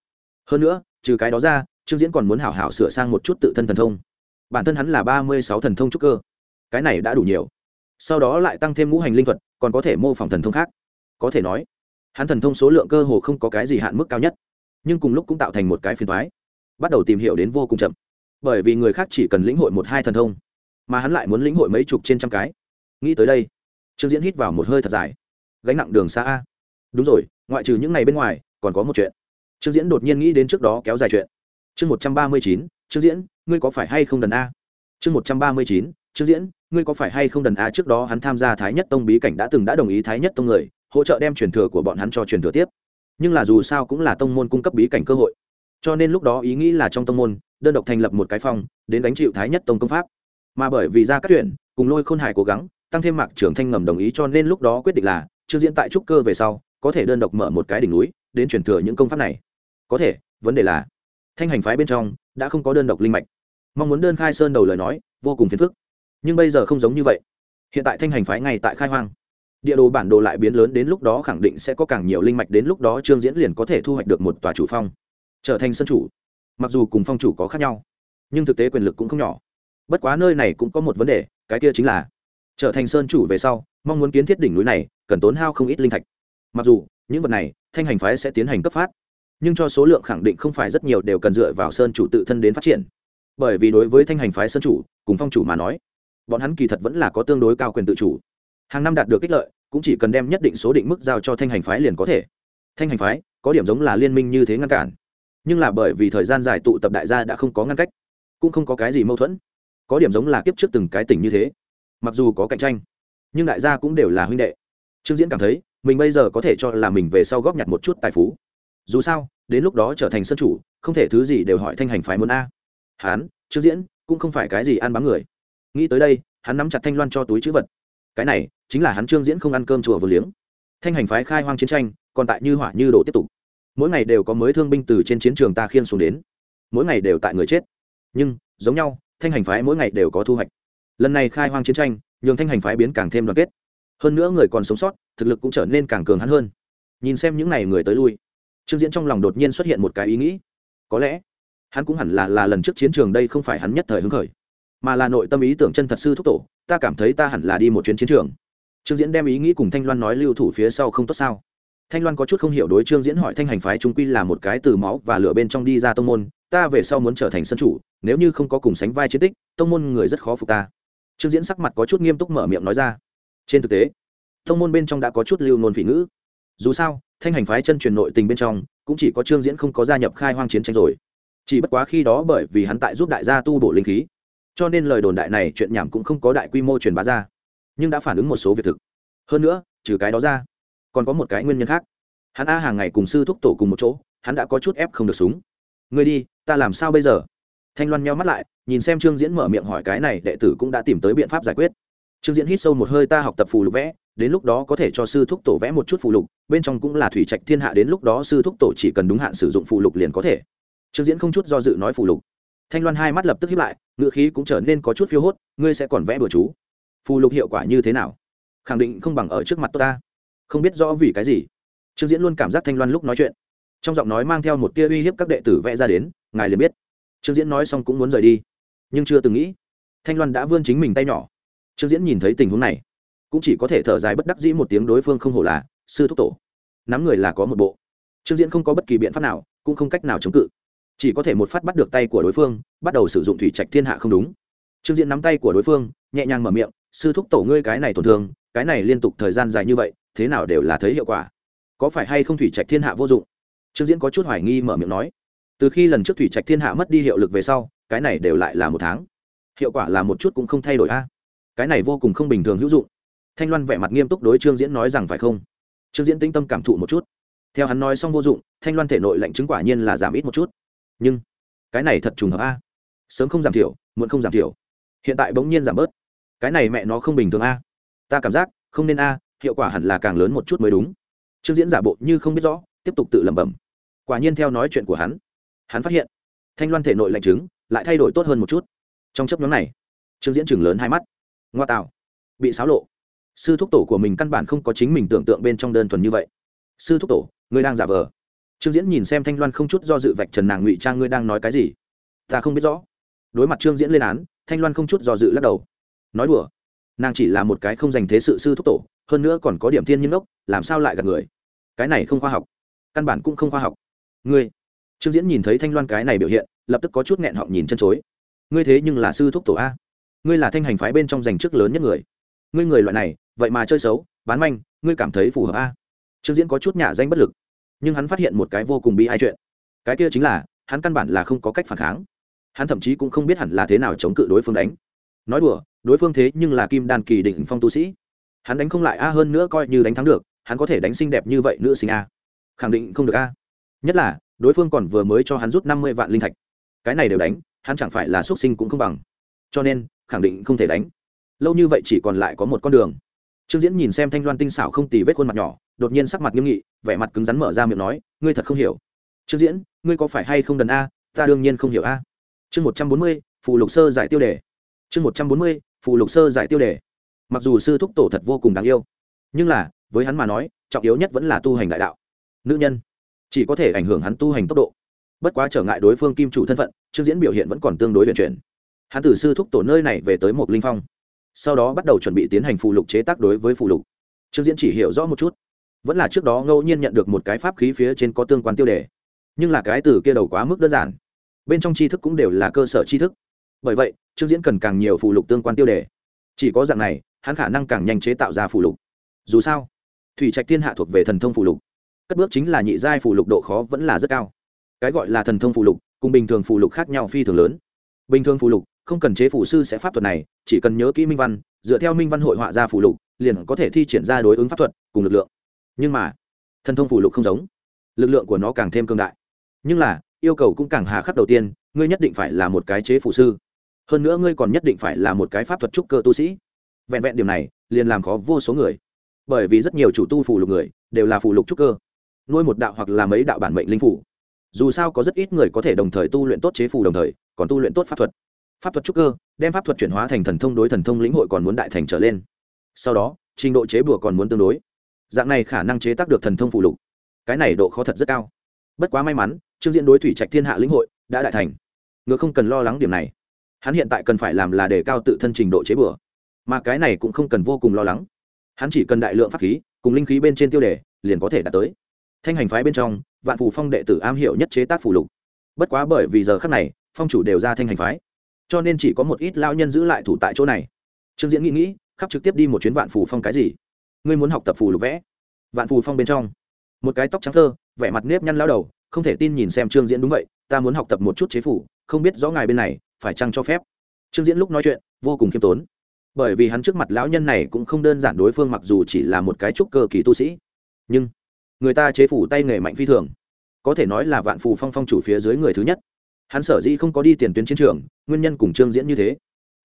Hơn nữa, trừ cái đó ra, trương diễn còn muốn hảo hảo sửa sang một chút tự thân thần thông. Bản thân hắn là ba mươi sáu thần thông trúc cơ. Cái này đã đủ nhiều. Sau đó lại tăng thêm ngũ hành linh thuật, còn có thể mô phỏng thần thông khác. Có thể nói, hắn thần thông số lượng cơ hồ không có cái gì hạn mức cao nhất, nhưng cùng lúc cũng tạo thành một cái phiền thoái bắt đầu tìm hiểu đến vô cùng chậm. Bởi vì người khác chỉ cần lĩnh hội một hai thần thông, mà hắn lại muốn lĩnh hội mấy chục trên trăm cái. Nghĩ tới đây, trương diễn hít vào một hơi thật dài gánh nặng đường xa a. Đúng rồi, ngoại trừ những ngày bên ngoài, còn có một chuyện. Trương diễn đột nhiên nghĩ đến trước đó kéo dài chuyện. Chương một trăm ba mươi chín, trương diễn, ngươi có phải hay không đần a? Chương một trăm ba mươi chín, trương diễn, ngươi có phải hay không đần a? Trước đó hắn tham gia thái nhất tông bí cảnh đã từng đã đồng ý thái nhất tông người, hỗ trợ đem truyền thừa của bọn hắn cho truyền thừa tiếp. Nhưng là dù sao cũng là tông môn cung cấp bí cảnh cơ hội. Cho nên lúc đó ý nghĩ là trong tông môn, đơn độc thành lập một cái phòng, đến đánh chịu thái nhất tông công pháp. Mà bởi vì ra các tuyển cùng lôi khôn hải cố gắng, tăng thêm mạc trưởng thanh ngầm đồng ý cho nên lúc đó quyết định là trương diễn tại trúc cơ về sau, có thể đơn độc mở một cái đỉnh núi, đến truyền thừa những công pháp này. Có thể, vấn đề là, thanh hành phái bên trong đã không có đơn độc linh mạch. Mong muốn đơn khai sơn đầu lời nói, vô cùng phiền phức. Nhưng bây giờ không giống như vậy. Hiện tại thanh hành phái ngay tại khai hoang. Địa đồ bản đồ lại biến lớn đến lúc đó khẳng định sẽ có càng nhiều linh mạch đến lúc đó trương diễn liền có thể thu hoạch được một tòa chủ phong. Trở thành sân chủ. Mặc dù cùng phong chủ có khác nhau, nhưng thực tế quyền lực cũng không nhỏ. Bất quá nơi này cũng có một vấn đề, cái kia chính là, trở thành sơn chủ về sau mong muốn kiến thiết đỉnh núi này, cần tốn hao không ít linh thạch. Mặc dù, những vật này, thanh hành phái sẽ tiến hành cấp phát, nhưng cho số lượng khẳng định không phải rất nhiều đều cần dựa vào sơn chủ tự thân đến phát triển. Bởi vì đối với thanh hành phái sơn chủ, cùng phong chủ mà nói, bọn hắn kỳ thật vẫn là có tương đối cao quyền tự chủ. Hàng năm đạt được ích lợi, cũng chỉ cần đem nhất định số định mức giao cho thanh hành phái liền có thể. Thanh hành phái, có điểm giống là liên minh như thế ngăn cản, nhưng là bởi vì thời gian dài tụ tập đại gia đã không có ngăn cách, cũng không có cái gì mâu thuẫn. Có điểm giống là kiếp trước từng cái tỉnh như thế, mặc dù có cạnh tranh nhưng đại gia cũng đều là huynh đệ. Trương diễn cảm thấy, mình bây giờ có thể cho là mình về sau góp nhặt một chút tài phú. Dù sao, đến lúc đó trở thành sân chủ, không thể thứ gì đều hỏi thanh hành phái muốn a. Hán, trương diễn, cũng không phải cái gì ăn bám người. Nghĩ tới đây, hắn nắm chặt thanh loan cho túi chữ vật. Cái này, chính là hắn trương diễn không ăn cơm chùa vừa liếng. Thanh hành phái khai hoang chiến tranh, còn tại như hỏa như đổ tiếp tục. Mỗi ngày đều có mới thương binh từ trên chiến trường ta khiên xuống đến. Mỗi ngày đều tại người chết. Nhưng, giống nhau, thanh hành phái mỗi ngày đều có thu hoạch. Lần này khai hoang chiến tranh nhường thanh hành phái biến càng thêm đoàn kết. Hơn nữa người còn sống sót, thực lực cũng trở nên càng cường hắn hơn. Nhìn xem những n à y người tới lui, trương diễn trong lòng đột nhiên xuất hiện một cái ý nghĩ. Có lẽ, hắn cũng hẳn là là lần trước chiến trường đây không phải hắn nhất thời hứng khởi, mà là nội tâm ý tưởng chân thật sư thúc tổ, ta cảm thấy ta hẳn là đi một chuyến chiến trường. Trương diễn đem ý nghĩ cùng thanh loan nói lưu thủ phía sau không tốt sao? Thanh loan có chút không hiểu đối trương diễn hỏi thanh hành phái trung quy là một cái từ máu và lửa bên trong đi ra tông môn, ta về sau muốn trở thành sân chủ, nếu như không có cùng sánh vai chiến tích, tông môn người rất khó phục ta trương diễn sắc mặt có chút nghiêm túc mở miệng nói ra. Trên thực tế, thông môn bên trong đã có chút lưu nôn phỉ ngữ. Dù sao, thanh hành phái chân truyền nội tình bên trong, cũng chỉ có trương diễn không có gia nhập khai hoang chiến tranh rồi. Chỉ bất quá khi đó bởi vì hắn tại giúp đại gia tu bổ linh khí, cho nên lời đồn đại này chuyện nhảm cũng không có đại quy mô truyền bá ra, nhưng đã phản ứng một số việc thực. Hơn nữa, trừ cái đó ra, còn có một cái nguyên nhân khác. Hắn a hàng ngày cùng sư thúc tổ cùng một chỗ, hắn đã có chút ép không được súng. Người đi, ta làm sao bây giờ? Thanh loan nhau mắt lại nhìn xem trương diễn mở miệng hỏi cái này, đệ tử cũng đã tìm tới biện pháp giải quyết. Trương diễn hít sâu một hơi, ta học tập phù lục vẽ, đến lúc đó có thể cho sư thúc tổ vẽ một chút phù lục, bên trong cũng là thủy trạch thiên hạ, đến lúc đó sư thúc tổ chỉ cần đúng hạn sử dụng phù lục liền có thể. Trương diễn không chút do dự nói phù lục. Thanh loan hai mắt lập tức hiếp lại, ngữ khí cũng trở nên có chút phiêu hốt, ngươi sẽ còn vẽ bừa chú. Phù lục hiệu quả như thế nào? Khẳng định không bằng ở trước mặt ta. Không biết rõ vì cái gì. Trương diễn luôn cảm giác thanh loan lúc nói chuyện. Trong giọng nói mang theo một tia uy hiếp các đệ tử vẽ ra đến, ngài liền biết. Trương diễn nói xong cũng muốn rời đi nhưng chưa từng nghĩ. Thanh loan đã vươn chính mình tay nhỏ. Trương diễn nhìn thấy tình huống này, cũng chỉ có thể thở dài bất đắc dĩ một tiếng đối phương không hổ là sư thúc tổ. Nắm người là có một bộ. Trương diễn không có bất kỳ biện pháp nào, cũng không cách nào chống cự. Chỉ có thể một phát bắt được tay của đối phương, bắt đầu sử dụng thủy trạch thiên hạ không đúng. Trương diễn nắm tay của đối phương, nhẹ nhàng mở miệng, sư thúc tổ ngươi cái này tổn thương, cái này liên tục thời gian dài như vậy, thế nào đều là thấy hiệu quả. Có phải hay không thủy trạch thiên hạ vô dụng? Trương diễn có chút hoài nghi mở miệng nói. Từ khi lần trước thủy trạch thiên hạ mất đi hiệu lực về sau cái này đều lại là một tháng. Hiệu quả là một chút cũng không thay đổi a. Cái này vô cùng không bình thường hữu dụng. Thanh loan vẻ mặt nghiêm túc đối trương diễn nói rằng phải không? Trương diễn tĩnh tâm cảm thụ một chút. Theo hắn nói xong vô dụng, thanh loan thể nội lạnh chứng quả nhiên là giảm ít một chút. Nhưng, cái này thật trùng hợp a. Sớm không giảm thiểu, muộn không giảm thiểu. Hiện tại bỗng nhiên giảm bớt. Cái này mẹ nó không bình thường a. Ta cảm giác, không nên a, hiệu quả hẳn là càng lớn một chút mới đúng. Trương diễn giả bộ như không biết rõ, tiếp tục tự lẩm bẩm. Quả nhiên theo nói chuyện của hắn hắn phát hiện, thanh loan thể nội lạnh chứng lại thay đổi tốt hơn một chút. Trong chấp nhóm này, trương diễn chừng lớn hai mắt. Ngoa tạo, bị xáo lộ. Sư thúc tổ của mình căn bản không có chính mình tưởng tượng bên trong đơn thuần như vậy. Sư thúc tổ, ngươi đang giả vờ. Trương diễn nhìn xem thanh loan không chút do dự vạch trần nàng ngụy trang, ngươi đang nói cái gì? Ta không biết rõ. Đối mặt trương diễn lên án, thanh loan không chút do dự lắc đầu. Nói đùa, nàng chỉ là một cái không dành thế sự sư thúc tổ, hơn nữa còn có điểm thiên nhiên ốc, làm sao lại gặp người? Cái này không khoa học, căn bản cũng không khoa học. Ngươi, trương diễn nhìn thấy thanh loan cái này biểu hiện lập tức có chút nghẹn họng nhìn chân chối. Ngươi thế nhưng là sư thúc tổ a. Ngươi là thanh hành phái bên trong giành chức lớn nhất người. Ngươi người loại này, vậy mà chơi xấu, bán manh, ngươi cảm thấy phù hợp a. Trương diễn có chút nhả danh bất lực. Nhưng hắn phát hiện một cái vô cùng bi ai chuyện. Cái kia chính là, hắn căn bản là không có cách phản kháng. Hắn thậm chí cũng không biết hẳn là thế nào chống cự đối phương đánh. Nói đùa, đối phương thế nhưng là kim đan kỳ đỉnh phong tu sĩ. Hắn đánh không lại a hơn nữa coi như đánh thắng được, hắn có thể đánh xinh đẹp như vậy nữ sinh a. Khẳng định không được a. Nhất là, đối phương còn vừa mới cho hắn rút năm mươi vạn linh thạch cái này đều đánh, hắn chẳng phải là xuất sinh cũng không bằng. Cho nên, khẳng định không thể đánh. Lâu như vậy chỉ còn lại có một con đường. Trương diễn nhìn xem thanh loan tinh xảo không tì vết khuôn mặt nhỏ, đột nhiên sắc mặt nghiêm nghị, vẻ mặt cứng rắn mở ra miệng nói, ngươi thật không hiểu. Trương diễn, ngươi có phải hay không đần a? Ta đương nhiên không hiểu a. Chương một trăm bốn mươi phụ lục sơ giải tiêu đề. Chương một trăm bốn mươi phụ lục sơ giải tiêu đề. Mặc dù sư thúc tổ thật vô cùng đáng yêu, nhưng là, với hắn mà nói, trọng yếu nhất vẫn là tu hành đại đạo. Nữ nhân, chỉ có thể ảnh hưởng hắn tu hành tốc độ bất quá trở ngại đối phương kim chủ thân phận trương diễn biểu hiện vẫn còn tương đối vận chuyển. Hắn từ sư thúc tổ nơi này về tới một linh phong. Sau đó bắt đầu chuẩn bị tiến hành phụ lục chế tác đối với phụ lục. Trương diễn chỉ hiểu rõ một chút. Vẫn là trước đó ngẫu nhiên nhận được một cái pháp khí phía trên có tương quan tiêu đề. Nhưng là cái từ kia đầu quá mức đơn giản. Bên trong tri thức cũng đều là cơ sở tri thức. Bởi vậy, trương diễn cần càng nhiều phụ lục tương quan tiêu đề. Chỉ có dạng này, hắn khả năng càng nhanh chế tạo ra phụ lục. Dù sao, thủy trạch thiên hạ thuộc về thần thông phụ lục. Cất bước chính là nhị giai phụ lục độ khó vẫn là rất cao cái gọi là thần thông phụ lục, cùng bình thường phụ lục khác nhau phi thường lớn. Bình thường phụ lục, không cần chế phụ sư sẽ pháp thuật này, chỉ cần nhớ kỹ minh văn, dựa theo minh văn hội họa ra phụ lục, liền có thể thi triển ra đối ứng pháp thuật cùng lực lượng. Nhưng mà, thần thông phụ lục không giống. Lực lượng của nó càng thêm cương đại. Nhưng là, yêu cầu cũng càng hà khắc đầu tiên, ngươi nhất định phải là một cái chế phụ sư. Hơn nữa ngươi còn nhất định phải là một cái pháp thuật trúc cơ tu sĩ. Vẹn vẹn điểm này, liền làm khó vô số người. Bởi vì rất nhiều chủ tu phù lục người, đều là phù lục trúc cơ. Nuôi một đạo hoặc là mấy đạo bản mệnh linh phủ dù sao có rất ít người có thể đồng thời tu luyện tốt chế phù đồng thời, còn tu luyện tốt pháp thuật. Pháp thuật trúc cơ, đem pháp thuật chuyển hóa thành thần thông đối thần thông lĩnh hội còn muốn đại thành trở lên. Sau đó, trình độ chế bùa còn muốn tương đối. Dạng này khả năng chế tác được thần thông phụ lục. Cái này độ khó thật rất cao. Bất quá may mắn, trương diễn đối thủy trạch thiên hạ lĩnh hội đã đại thành. Ngựa không cần lo lắng điểm này. Hắn hiện tại cần phải làm là đề cao tự thân trình độ chế bừa mà cái này cũng không cần vô cùng lo lắng. Hắn chỉ cần đại lượng pháp khí, cùng linh khí bên trên tiêu đề, liền có thể đạt tới thanh hành phái bên trong, vạn phù phong đệ tử am hiểu nhất chế tác phù lục. Bất quá bởi vì giờ khắc này, phong chủ đều ra thanh hành phái. Cho nên chỉ có một ít lao nhân giữ lại thủ tại chỗ này. Trương diễn nghĩ nghĩ, khắp trực tiếp đi một chuyến vạn phù phong cái gì? Ngươi muốn học tập phù lục vẽ? Vạn phù phong bên trong. Một cái tóc trắng thơ, vẻ mặt nếp nhăn lao đầu, không thể tin nhìn xem trương diễn đúng vậy, ta muốn học tập một chút chế phủ không biết rõ ngài bên này, phải chăng cho phép? Trương diễn lúc nói chuyện, vô cùng khiêm tốn. Bởi vì hắn trước mặt lão nhân này cũng không đơn giản đối phương mặc dù chỉ là một cái trúc cơ kỳ tu sĩ. Nhưng người ta chế phủ tay nghề mạnh phi thường. Có thể nói là vạn phù phong phong chủ phía dưới người thứ nhất. Hắn sở dĩ không có đi tiền tuyến chiến trường, nguyên nhân cùng trương diễn như thế.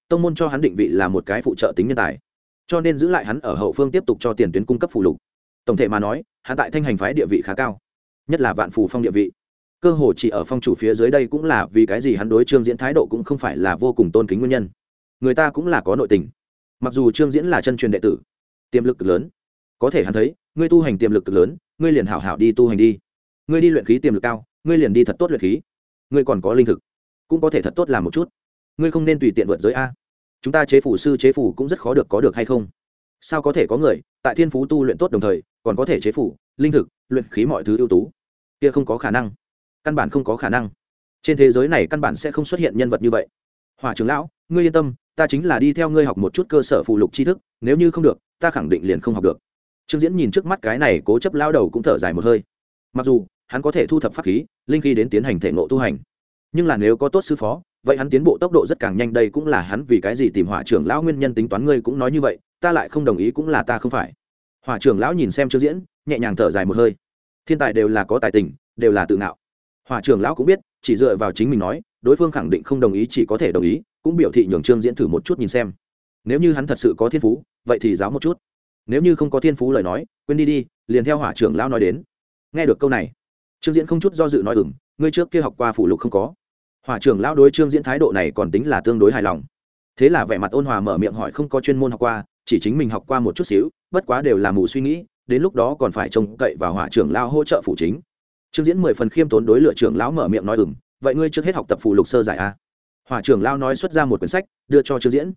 Tông môn cho hắn định vị là một cái phụ trợ tính nhân tài. Cho nên giữ lại hắn ở hậu phương tiếp tục cho tiền tuyến cung cấp phụ lục. Tổng thể mà nói, hắn tại thanh hành phái địa vị khá cao. Nhất là vạn phù phong địa vị. Cơ hồ chỉ ở phong chủ phía dưới đây cũng là vì cái gì hắn đối trương diễn thái độ cũng không phải là vô cùng tôn kính nguyên nhân. Người ta cũng là có nội tình. Mặc dù trương diễn là chân truyền đệ tử, tiềm lực lớn, có thể hắn thấy ngươi tu hành tiềm lực cực lớn, ngươi liền hảo hảo đi tu hành đi. Ngươi đi luyện khí tiềm lực cao, ngươi liền đi thật tốt luyện khí. Ngươi còn có linh thực, cũng có thể thật tốt làm một chút. Ngươi không nên tùy tiện vượt giới a. Chúng ta chế phủ sư chế phủ cũng rất khó được có được hay không? Sao có thể có người, tại thiên phú tu luyện tốt đồng thời, còn có thể chế phủ, linh thực, luyện khí mọi thứ ưu tú? Kia không có khả năng. Căn bản không có khả năng. Trên thế giới này căn bản sẽ không xuất hiện nhân vật như vậy. Hòa trưởng lão, ngươi yên tâm, ta chính là đi theo ngươi học một chút cơ sở phụ lục tri thức, nếu như không được, ta khẳng định liền không học được trương diễn nhìn trước mắt cái này cố chấp lao đầu cũng thở dài một hơi. Mặc dù, hắn có thể thu thập pháp khí, linh khí đến tiến hành thể ngộ tu hành. Nhưng là nếu có tốt sư phó, vậy hắn tiến bộ tốc độ rất càng nhanh đây cũng là hắn vì cái gì tìm hỏa trưởng lão nguyên nhân tính toán ngươi cũng nói như vậy, ta lại không đồng ý cũng là ta không phải. Hỏa trưởng lão nhìn xem trương diễn, nhẹ nhàng thở dài một hơi. Thiên tài đều là có tài tình, đều là tự ngạo. Hỏa trưởng lão cũng biết, chỉ dựa vào chính mình nói, đối phương khẳng định không đồng ý chỉ có thể đồng ý, cũng biểu thị nhường trương diễn thử một chút nhìn xem. Nếu như hắn thật sự có thiên phú, vậy thì giáo một chút nếu như không có thiên phú lời nói, quên đi đi, liền theo hỏa trưởng lão nói đến. Nghe được câu này, trương diễn không chút do dự nói ừng ngươi trước kia học qua phủ lục không có. Hỏa trưởng lão đối trương diễn thái độ này còn tính là tương đối hài lòng. Thế là vẻ mặt ôn hòa mở miệng hỏi không có chuyên môn học qua, chỉ chính mình học qua một chút xíu, bất quá đều là mù suy nghĩ, đến lúc đó còn phải trông cậy vào hỏa trưởng lão hỗ trợ phủ chính. Trương diễn mười phần khiêm tốn đối lựa trưởng lão mở miệng nói ừng vậy ngươi trước hết học tập phù lục sơ giải a. Hỏa trưởng lão nói xuất ra một quyển sách, đưa cho trương diễn.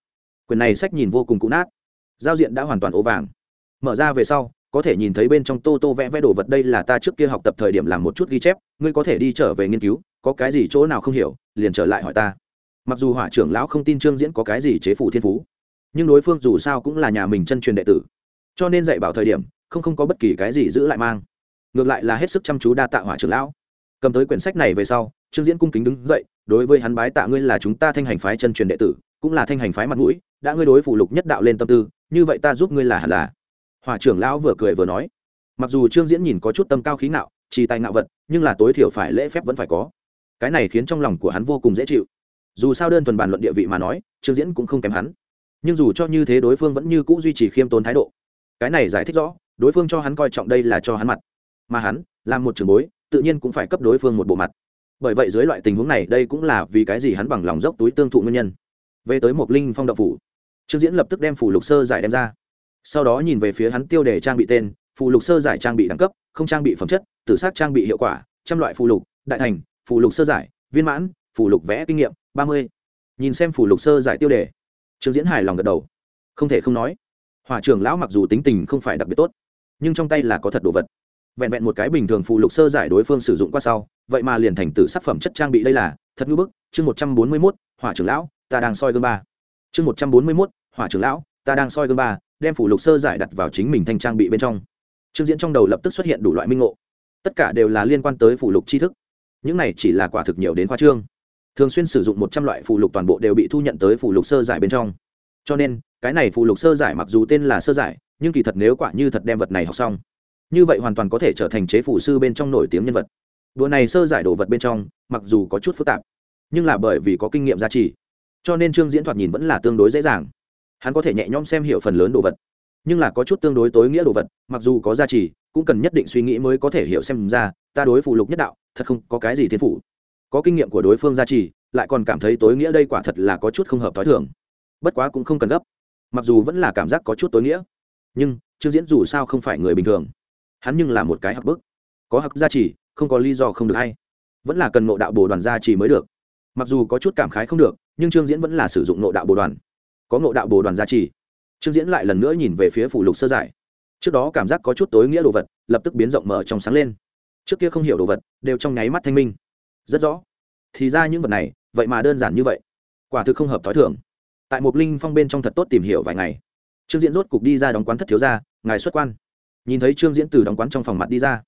Quyển này sách nhìn vô cùng cũ nát, giao diện đã hoàn toàn ố vàng mở ra về sau, có thể nhìn thấy bên trong tô tô vẽ vẽ đồ vật đây là ta trước kia học tập thời điểm làm một chút ghi chép, ngươi có thể đi trở về nghiên cứu, có cái gì chỗ nào không hiểu, liền trở lại hỏi ta. Mặc dù hỏa trưởng lão không tin trương diễn có cái gì chế phủ thiên phú, nhưng đối phương dù sao cũng là nhà mình chân truyền đệ tử, cho nên dạy bảo thời điểm, không không có bất kỳ cái gì giữ lại mang. Ngược lại là hết sức chăm chú đa tạ hỏa trưởng lão. Cầm tới quyển sách này về sau, trương diễn cung kính đứng dậy, đối với hắn bái tạ ngươi là chúng ta thanh hành phái chân truyền đệ tử, cũng là thanh hành phái mặt mũi, đã ngươi đối phủ lục nhất đạo lên tâm tư, như vậy ta giúp ngươi là hẳn là hòa trưởng lão vừa cười vừa nói, mặc dù trương diễn nhìn có chút tâm cao khí ngạo trì tay ngạo vật, nhưng là tối thiểu phải lễ phép vẫn phải có. Cái này khiến trong lòng của hắn vô cùng dễ chịu. Dù sao đơn thuần bàn luận địa vị mà nói, trương diễn cũng không kém hắn. Nhưng dù cho như thế đối phương vẫn như c ũ duy trì khiêm tốn thái độ. Cái này giải thích rõ, đối phương cho hắn coi trọng đây là cho hắn mặt. Mà hắn, là một trường bối, tự nhiên cũng phải cấp đối phương một bộ mặt. Bởi vậy dưới loại tình huống này, đây cũng là vì cái gì hắn bằng lòng dốc túi tương thụ nguyên nhân. Về tới một linh phong đậu phủ, trương diễn lập tức đem phủ lục sơ giải đem ra sau đó nhìn về phía hắn tiêu đề trang bị tên, phù lục sơ giải trang bị đẳng cấp, không trang bị phẩm chất, tử sát trang bị hiệu quả, trăm loại phù lục, đại thành, phù lục sơ giải, viên mãn, phù lục vẽ kinh nghiệm, ba mươi. Nhìn xem phù lục sơ giải tiêu đề. Trương diễn hài lòng gật đầu. Không thể không nói hỏa trưởng lão mặc dù tính tình không phải đặc biệt tốt, nhưng trong tay là có thật đồ vật. Vẹn vẹn một cái bình thường phù lục sơ giải đối phương sử dụng qua sau, vậy mà liền thành tử sắc phẩm chất trang bị đây là, thật ngữ bức. Chương một trăm bốn mươi mốt hỏa trưởng lão, ta đang soi gương ba. Chương một trăm bốn mươi mốt hỏa trưởng lão, ta đang soi gương ba đem phủ lục sơ giải đặt vào chính mình thanh trang bị bên trong. Trương diễn trong đầu lập tức xuất hiện đủ loại minh ngộ. Tất cả đều là liên quan tới phủ lục tri thức. Những này chỉ là quả thực nhiều đến khoa trương. Thường xuyên sử dụng một trăm loại phụ lục toàn bộ đều bị thu nhận tới phụ lục sơ giải bên trong. Cho nên, cái này phụ lục sơ giải mặc dù tên là sơ giải, nhưng kỳ thật nếu quả như thật đem vật này học xong, như vậy hoàn toàn có thể trở thành chế phủ sư bên trong nổi tiếng nhân vật. Đùa này sơ giải đồ vật bên trong, mặc dù có chút phức tạp, nhưng là bởi vì có kinh nghiệm giá trị cho nên trương diễn thoạt nhìn vẫn là tương đối dễ dàng hắn có thể nhẹ nhõm xem hiểu phần lớn đồ vật nhưng là có chút tương đối tối nghĩa đồ vật mặc dù có giá trị cũng cần nhất định suy nghĩ mới có thể hiểu xem ra ta đối phụ lục nhất đạo thật không có cái gì thiên phủ có kinh nghiệm của đối phương gia trì, lại còn cảm thấy tối nghĩa đây quả thật là có chút không hợp t h ó i thường. Bất quá cũng không cần gấp mặc dù vẫn là cảm giác có chút tối nghĩa nhưng trương diễn dù sao không phải người bình thường. Hắn nhưng là một cái hặc bức. Có hặc gia trì không có lý do không được hay. Vẫn là cần nộ đạo bồ đoàn gia trì mới được. Mặc dù có chút cảm khái không được nhưng trương diễn vẫn là sử dụng nộ đạo bồ đoàn có ngộ đạo bồ đoàn gia trì. Trương diễn lại lần nữa nhìn về phía phủ lục sơ giải. Trước đó cảm giác có chút tối nghĩa đồ vật, lập tức biến rộng mở trong sáng lên. Trước kia không hiểu đồ vật, đều trong nháy mắt thanh minh. Rất rõ. Thì ra những vật này, vậy mà đơn giản như vậy. Quả thực không hợp t h ó i thường. Tại một linh phong bên trong thật tốt tìm hiểu vài ngày. Trương diễn rốt cục đi ra đóng quán thất thiếu ra ngài xuất quan. Nhìn thấy trương diễn từ đóng quán trong phòng mặt đi ra,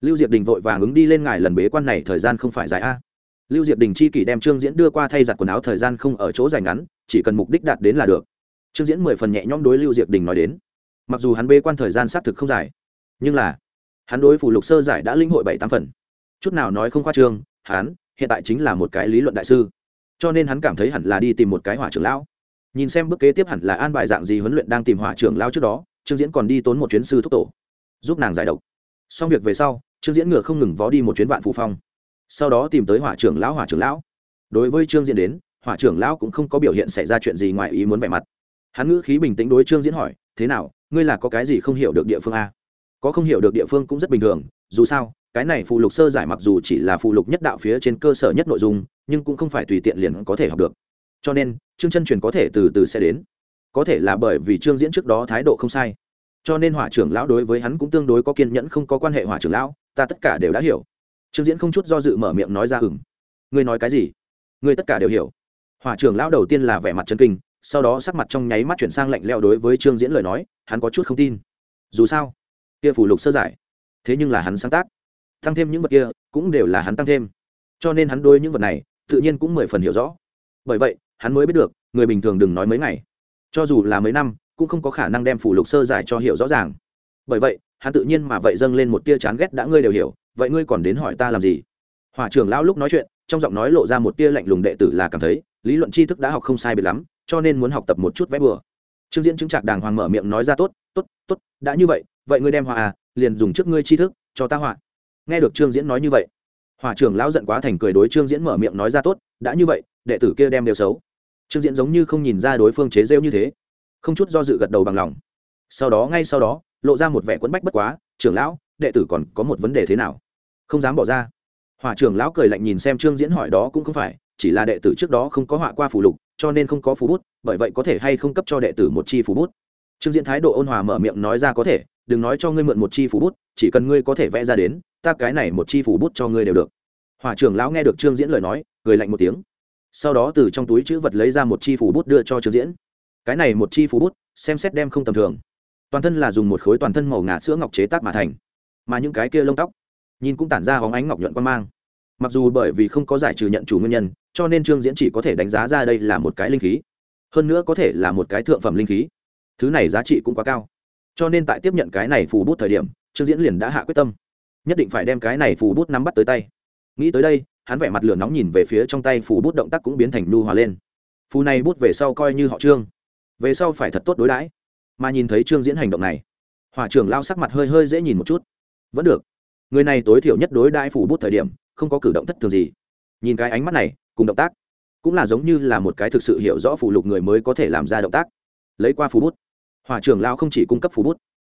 lưu diệp đình vội vàng ứng đi lên ngài lần bế quan này, thời gian không phải dài a lưu diệp đình chi kỷ đem trương diễn đưa qua thay giặt quần áo thời gian không ở chỗ dài ngắn, chỉ cần mục đích đạt đến là được. Trương diễn mười phần nhẹ nhõm đối lưu diệp đình nói đến. Mặc dù hắn bê quan thời gian xác thực không dài, nhưng là hắn đối phủ lục sơ giải đã linh hội bảy tám phần. Chút nào nói không khoa trương, hắn hiện tại chính là một cái lý luận đại sư. Cho nên hắn cảm thấy hẳn là đi tìm một cái hỏa trưởng lão. Nhìn xem bước kế tiếp hẳn là an bài dạng gì huấn luyện đang tìm hỏa trưởng lao trước đó, trương diễn còn đi tốn một chuyến sư thúc tổ, giúp nàng giải độc. Xong việc về sau, trương diễn ngựa không ngừng vó đi một chuyến vạn phụ phong sau đó tìm tới hỏa trưởng lão, hỏa trưởng lão. Đối với trương diễn đến, hỏa trưởng lão cũng không có biểu hiện xảy ra chuyện gì ngoài ý muốn vẻ mặt. Hắn ngữ khí bình tĩnh đối trương diễn hỏi, thế nào, ngươi là có cái gì không hiểu được địa phương a? Có không hiểu được địa phương cũng rất bình thường, dù sao, cái này phụ lục sơ giải mặc dù chỉ là phụ lục nhất đạo phía trên cơ sở nhất nội dung, nhưng cũng không phải tùy tiện liền có thể học được. Cho nên trương chân truyền có thể từ từ sẽ đến. Có thể là bởi vì trương diễn trước đó thái độ không sai. Cho nên hỏa trưởng lão đối với hắn cũng tương đối có kiên nhẫn, không có quan hệ hỏa trưởng lão, ta tất cả đều đã hiểu trương diễn không chút do dự mở miệng nói ra ừng ngươi nói cái gì? Ngươi tất cả đều hiểu. Hỏa trưởng lão đầu tiên là vẻ mặt chân kinh, sau đó sắc mặt trong nháy mắt chuyển sang lạnh leo đối với trương diễn lời nói, hắn có chút không tin. Dù sao, kia phủ lục sơ giải, thế nhưng là hắn sáng tác. Tăng thêm những vật kia, cũng đều là hắn tăng thêm. Cho nên hắn đôi những vật này, tự nhiên cũng mười phần hiểu rõ. Bởi vậy, hắn mới biết được, người bình thường đừng nói mấy ngày. Cho dù là mấy năm, cũng không có khả năng đem phủ lục sơ giải cho hiểu rõ ràng. Bởi vậy, hắn tự nhiên mà vậy dâng lên một tia chán ghét đã ngươi đều hiểu vậy ngươi còn đến hỏi ta làm gì? Hòa trưởng lão lúc nói chuyện, trong giọng nói lộ ra một tia lạnh lùng đệ tử là cảm thấy, lý luận tri thức đã học không sai biệt lắm, cho nên muốn học tập một chút vẽ bừa. Trương diễn chứng trạc đàng hoàng mở miệng nói ra tốt tốt tốt, đã như vậy vậy ngươi đem hòa à liền dùng trước ngươi tri thức, cho ta họa. Nghe được trương diễn nói như vậy hòa trưởng lão giận quá thành cười đối trương diễn mở miệng nói ra tốt, đã như vậy, đệ tử kia đem đều xấu. Trương diễn giống như không nhìn ra đối phương chế rêu như thế, không chút do dự gật đầu bằng lòng. Sau đó, ngay sau đó, lộ ra một vẻ quẫn bách bất quá, trưởng lão, đệ tử còn có một vấn đề thế nào? Không dám bỏ ra. Hỏa trưởng lão cười lạnh nhìn xem trương diễn hỏi đó cũng không phải, chỉ là đệ tử trước đó không có họa qua phù lục, cho nên không có phù bút, bởi vậy có thể hay không cấp cho đệ tử một chi phù bút. Trương diễn thái độ ôn hòa mở miệng nói ra có thể, đừng nói cho ngươi mượn một chi phù bút, chỉ cần ngươi có thể vẽ ra đến, ta cái này một chi phù bút cho ngươi đều được. Hỏa trưởng lão nghe được trương diễn lời nói, cười lạnh một tiếng. Sau đó từ trong túi chữ vật lấy ra một chi phù bút đưa cho trương diễn. Cái này một chi phù bút, xem xét đem không tầm thường. Toàn thân là dùng một khối toàn thân màu ngà sữa ngọc chế tác mà thành. Mà những cái kia lông tóc nhìn cũng tản ra hóng ánh ngọc nhuận quan mang. Mặc dù bởi vì không có giải trừ nhận chủ nguyên nhân, cho nên trương diễn chỉ có thể đánh giá ra đây là một cái linh khí. Hơn nữa có thể là một cái thượng phẩm linh khí. Thứ này giá trị cũng quá cao. Cho nên tại tiếp nhận cái này phù bút thời điểm, trương diễn liền đã hạ quyết tâm. Nhất định phải đem cái này phù bút nắm bắt tới tay. Nghĩ tới đây, hắn vẻ mặt lửa nóng nhìn về phía trong tay phù bút động tác cũng biến thành nu hòa lên. Phù này bút về sau coi như họ trương. Về sau phải thật tốt đối đãi. Mà nhìn thấy trương diễn hành động này, hỏa trưởng lao sắc mặt hơi hơi dễ nhìn một chút. Vẫn được người này tối thiểu nhất đối đãi phủ bút thời điểm, không có cử động thất thường gì. Nhìn cái ánh mắt này, cùng động tác, cũng là giống như là một cái thực sự hiểu rõ phù lục người mới có thể làm ra động tác. Lấy qua phủ bút, hỏa trưởng lao không chỉ cung cấp phủ bút,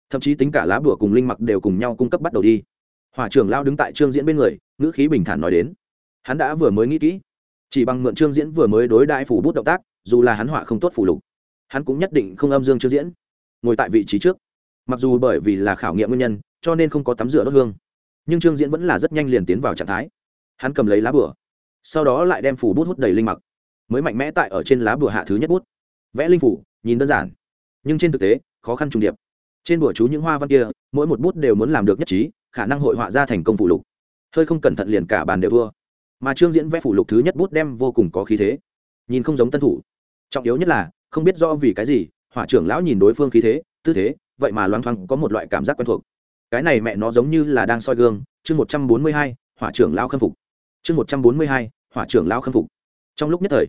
thậm chí tính cả lá bùa cùng linh mặc đều cùng nhau cung cấp bắt đầu đi. Hỏa trưởng lao đứng tại trương diễn bên người, ngữ khí bình thản nói đến. Hắn đã vừa mới nghĩ kỹ, chỉ bằng mượn trương diễn vừa mới đối đại phủ bút động tác, dù là hắn họa không tốt phủ lục, hắn cũng nhất định không âm dương trương diễn. Ngồi tại vị trí trước, mặc dù bởi vì là khảo nghiệm nguyên nhân, cho nên không có tắm rửa đốt hương nhưng trương diễn vẫn là rất nhanh liền tiến vào trạng thái. Hắn cầm lấy lá bửa sau đó lại đem phủ bút hút đầy linh mặc, mới mạnh mẽ tại ở trên lá bửa hạ thứ nhất bút. Vẽ linh phủ, nhìn đơn giản, nhưng trên thực tế, khó khăn trùng điệp. Trên bửa chú những hoa văn kia, mỗi một bút đều muốn làm được nhất trí, khả năng hội họa ra thành công phủ lục. Hơi không cẩn thận liền cả bàn đều thua. Mà trương diễn vẽ phủ lục thứ nhất bút đem vô cùng có khí thế. Nhìn không giống tân thủ. Trọng yếu nhất là, không biết do vì cái gì hỏa trưởng lão nhìn đối phương khí thế, tư thế, vậy mà loang thoang có một loại cảm giác quen thuộc cái này mẹ nó giống như là đang soi gương. Chương một trăm bốn mươi hai, hỏa trưởng lao khâm phục. Chương một trăm bốn mươi hai, hỏa trưởng lao khâm phục. Trong lúc nhất thời,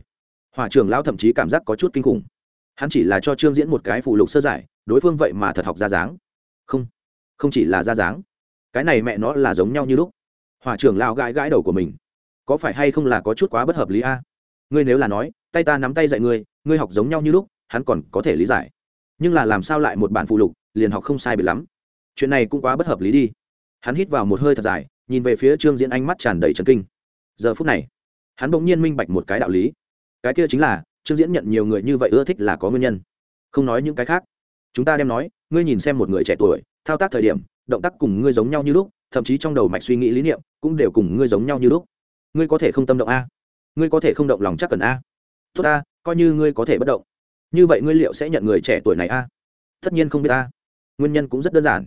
hỏa trưởng lao thậm chí cảm giác có chút kinh khủng. Hắn chỉ là cho trương diễn một cái phụ lục sơ giải, đối phương vậy mà thật học ra dáng. Không không chỉ là ra dáng. Cái này mẹ nó là giống nhau như lúc. Hỏa trưởng lao gãi gãi đầu của mình. Có phải hay không là có chút quá bất hợp lý a? Ngươi nếu là nói, tay ta nắm tay dạy ngươi ngươi học giống nhau như lúc, hắn còn có thể lý giải. Nhưng là làm sao lại một bản phụ lục, liền học không sai biệt lắm chuyện này cũng quá bất hợp lý đi. Hắn hít vào một hơi thật dài, nhìn về phía trương diễn ánh mắt tràn đầy trần kinh. Giờ phút này, hắn bỗng nhiên minh bạch một cái đạo lý. Cái kia chính là, trương diễn nhận nhiều người như vậy ưa thích là có nguyên nhân. Không nói những cái khác. Chúng ta đem nói, ngươi nhìn xem một người trẻ tuổi, thao tác thời điểm, động tác cùng ngươi giống nhau như lúc, thậm chí trong đầu mạch suy nghĩ lý niệm, cũng đều cùng ngươi giống nhau như lúc. Ngươi có thể không tâm động a. Ngươi có thể không động lòng chắc cần a. Tốt a, coi như ngươi có thể bất động. Như vậy ngươi liệu sẽ nhận người trẻ tuổi này a? Tất nhiên không biết a. Nguyên nhân cũng rất đơn giản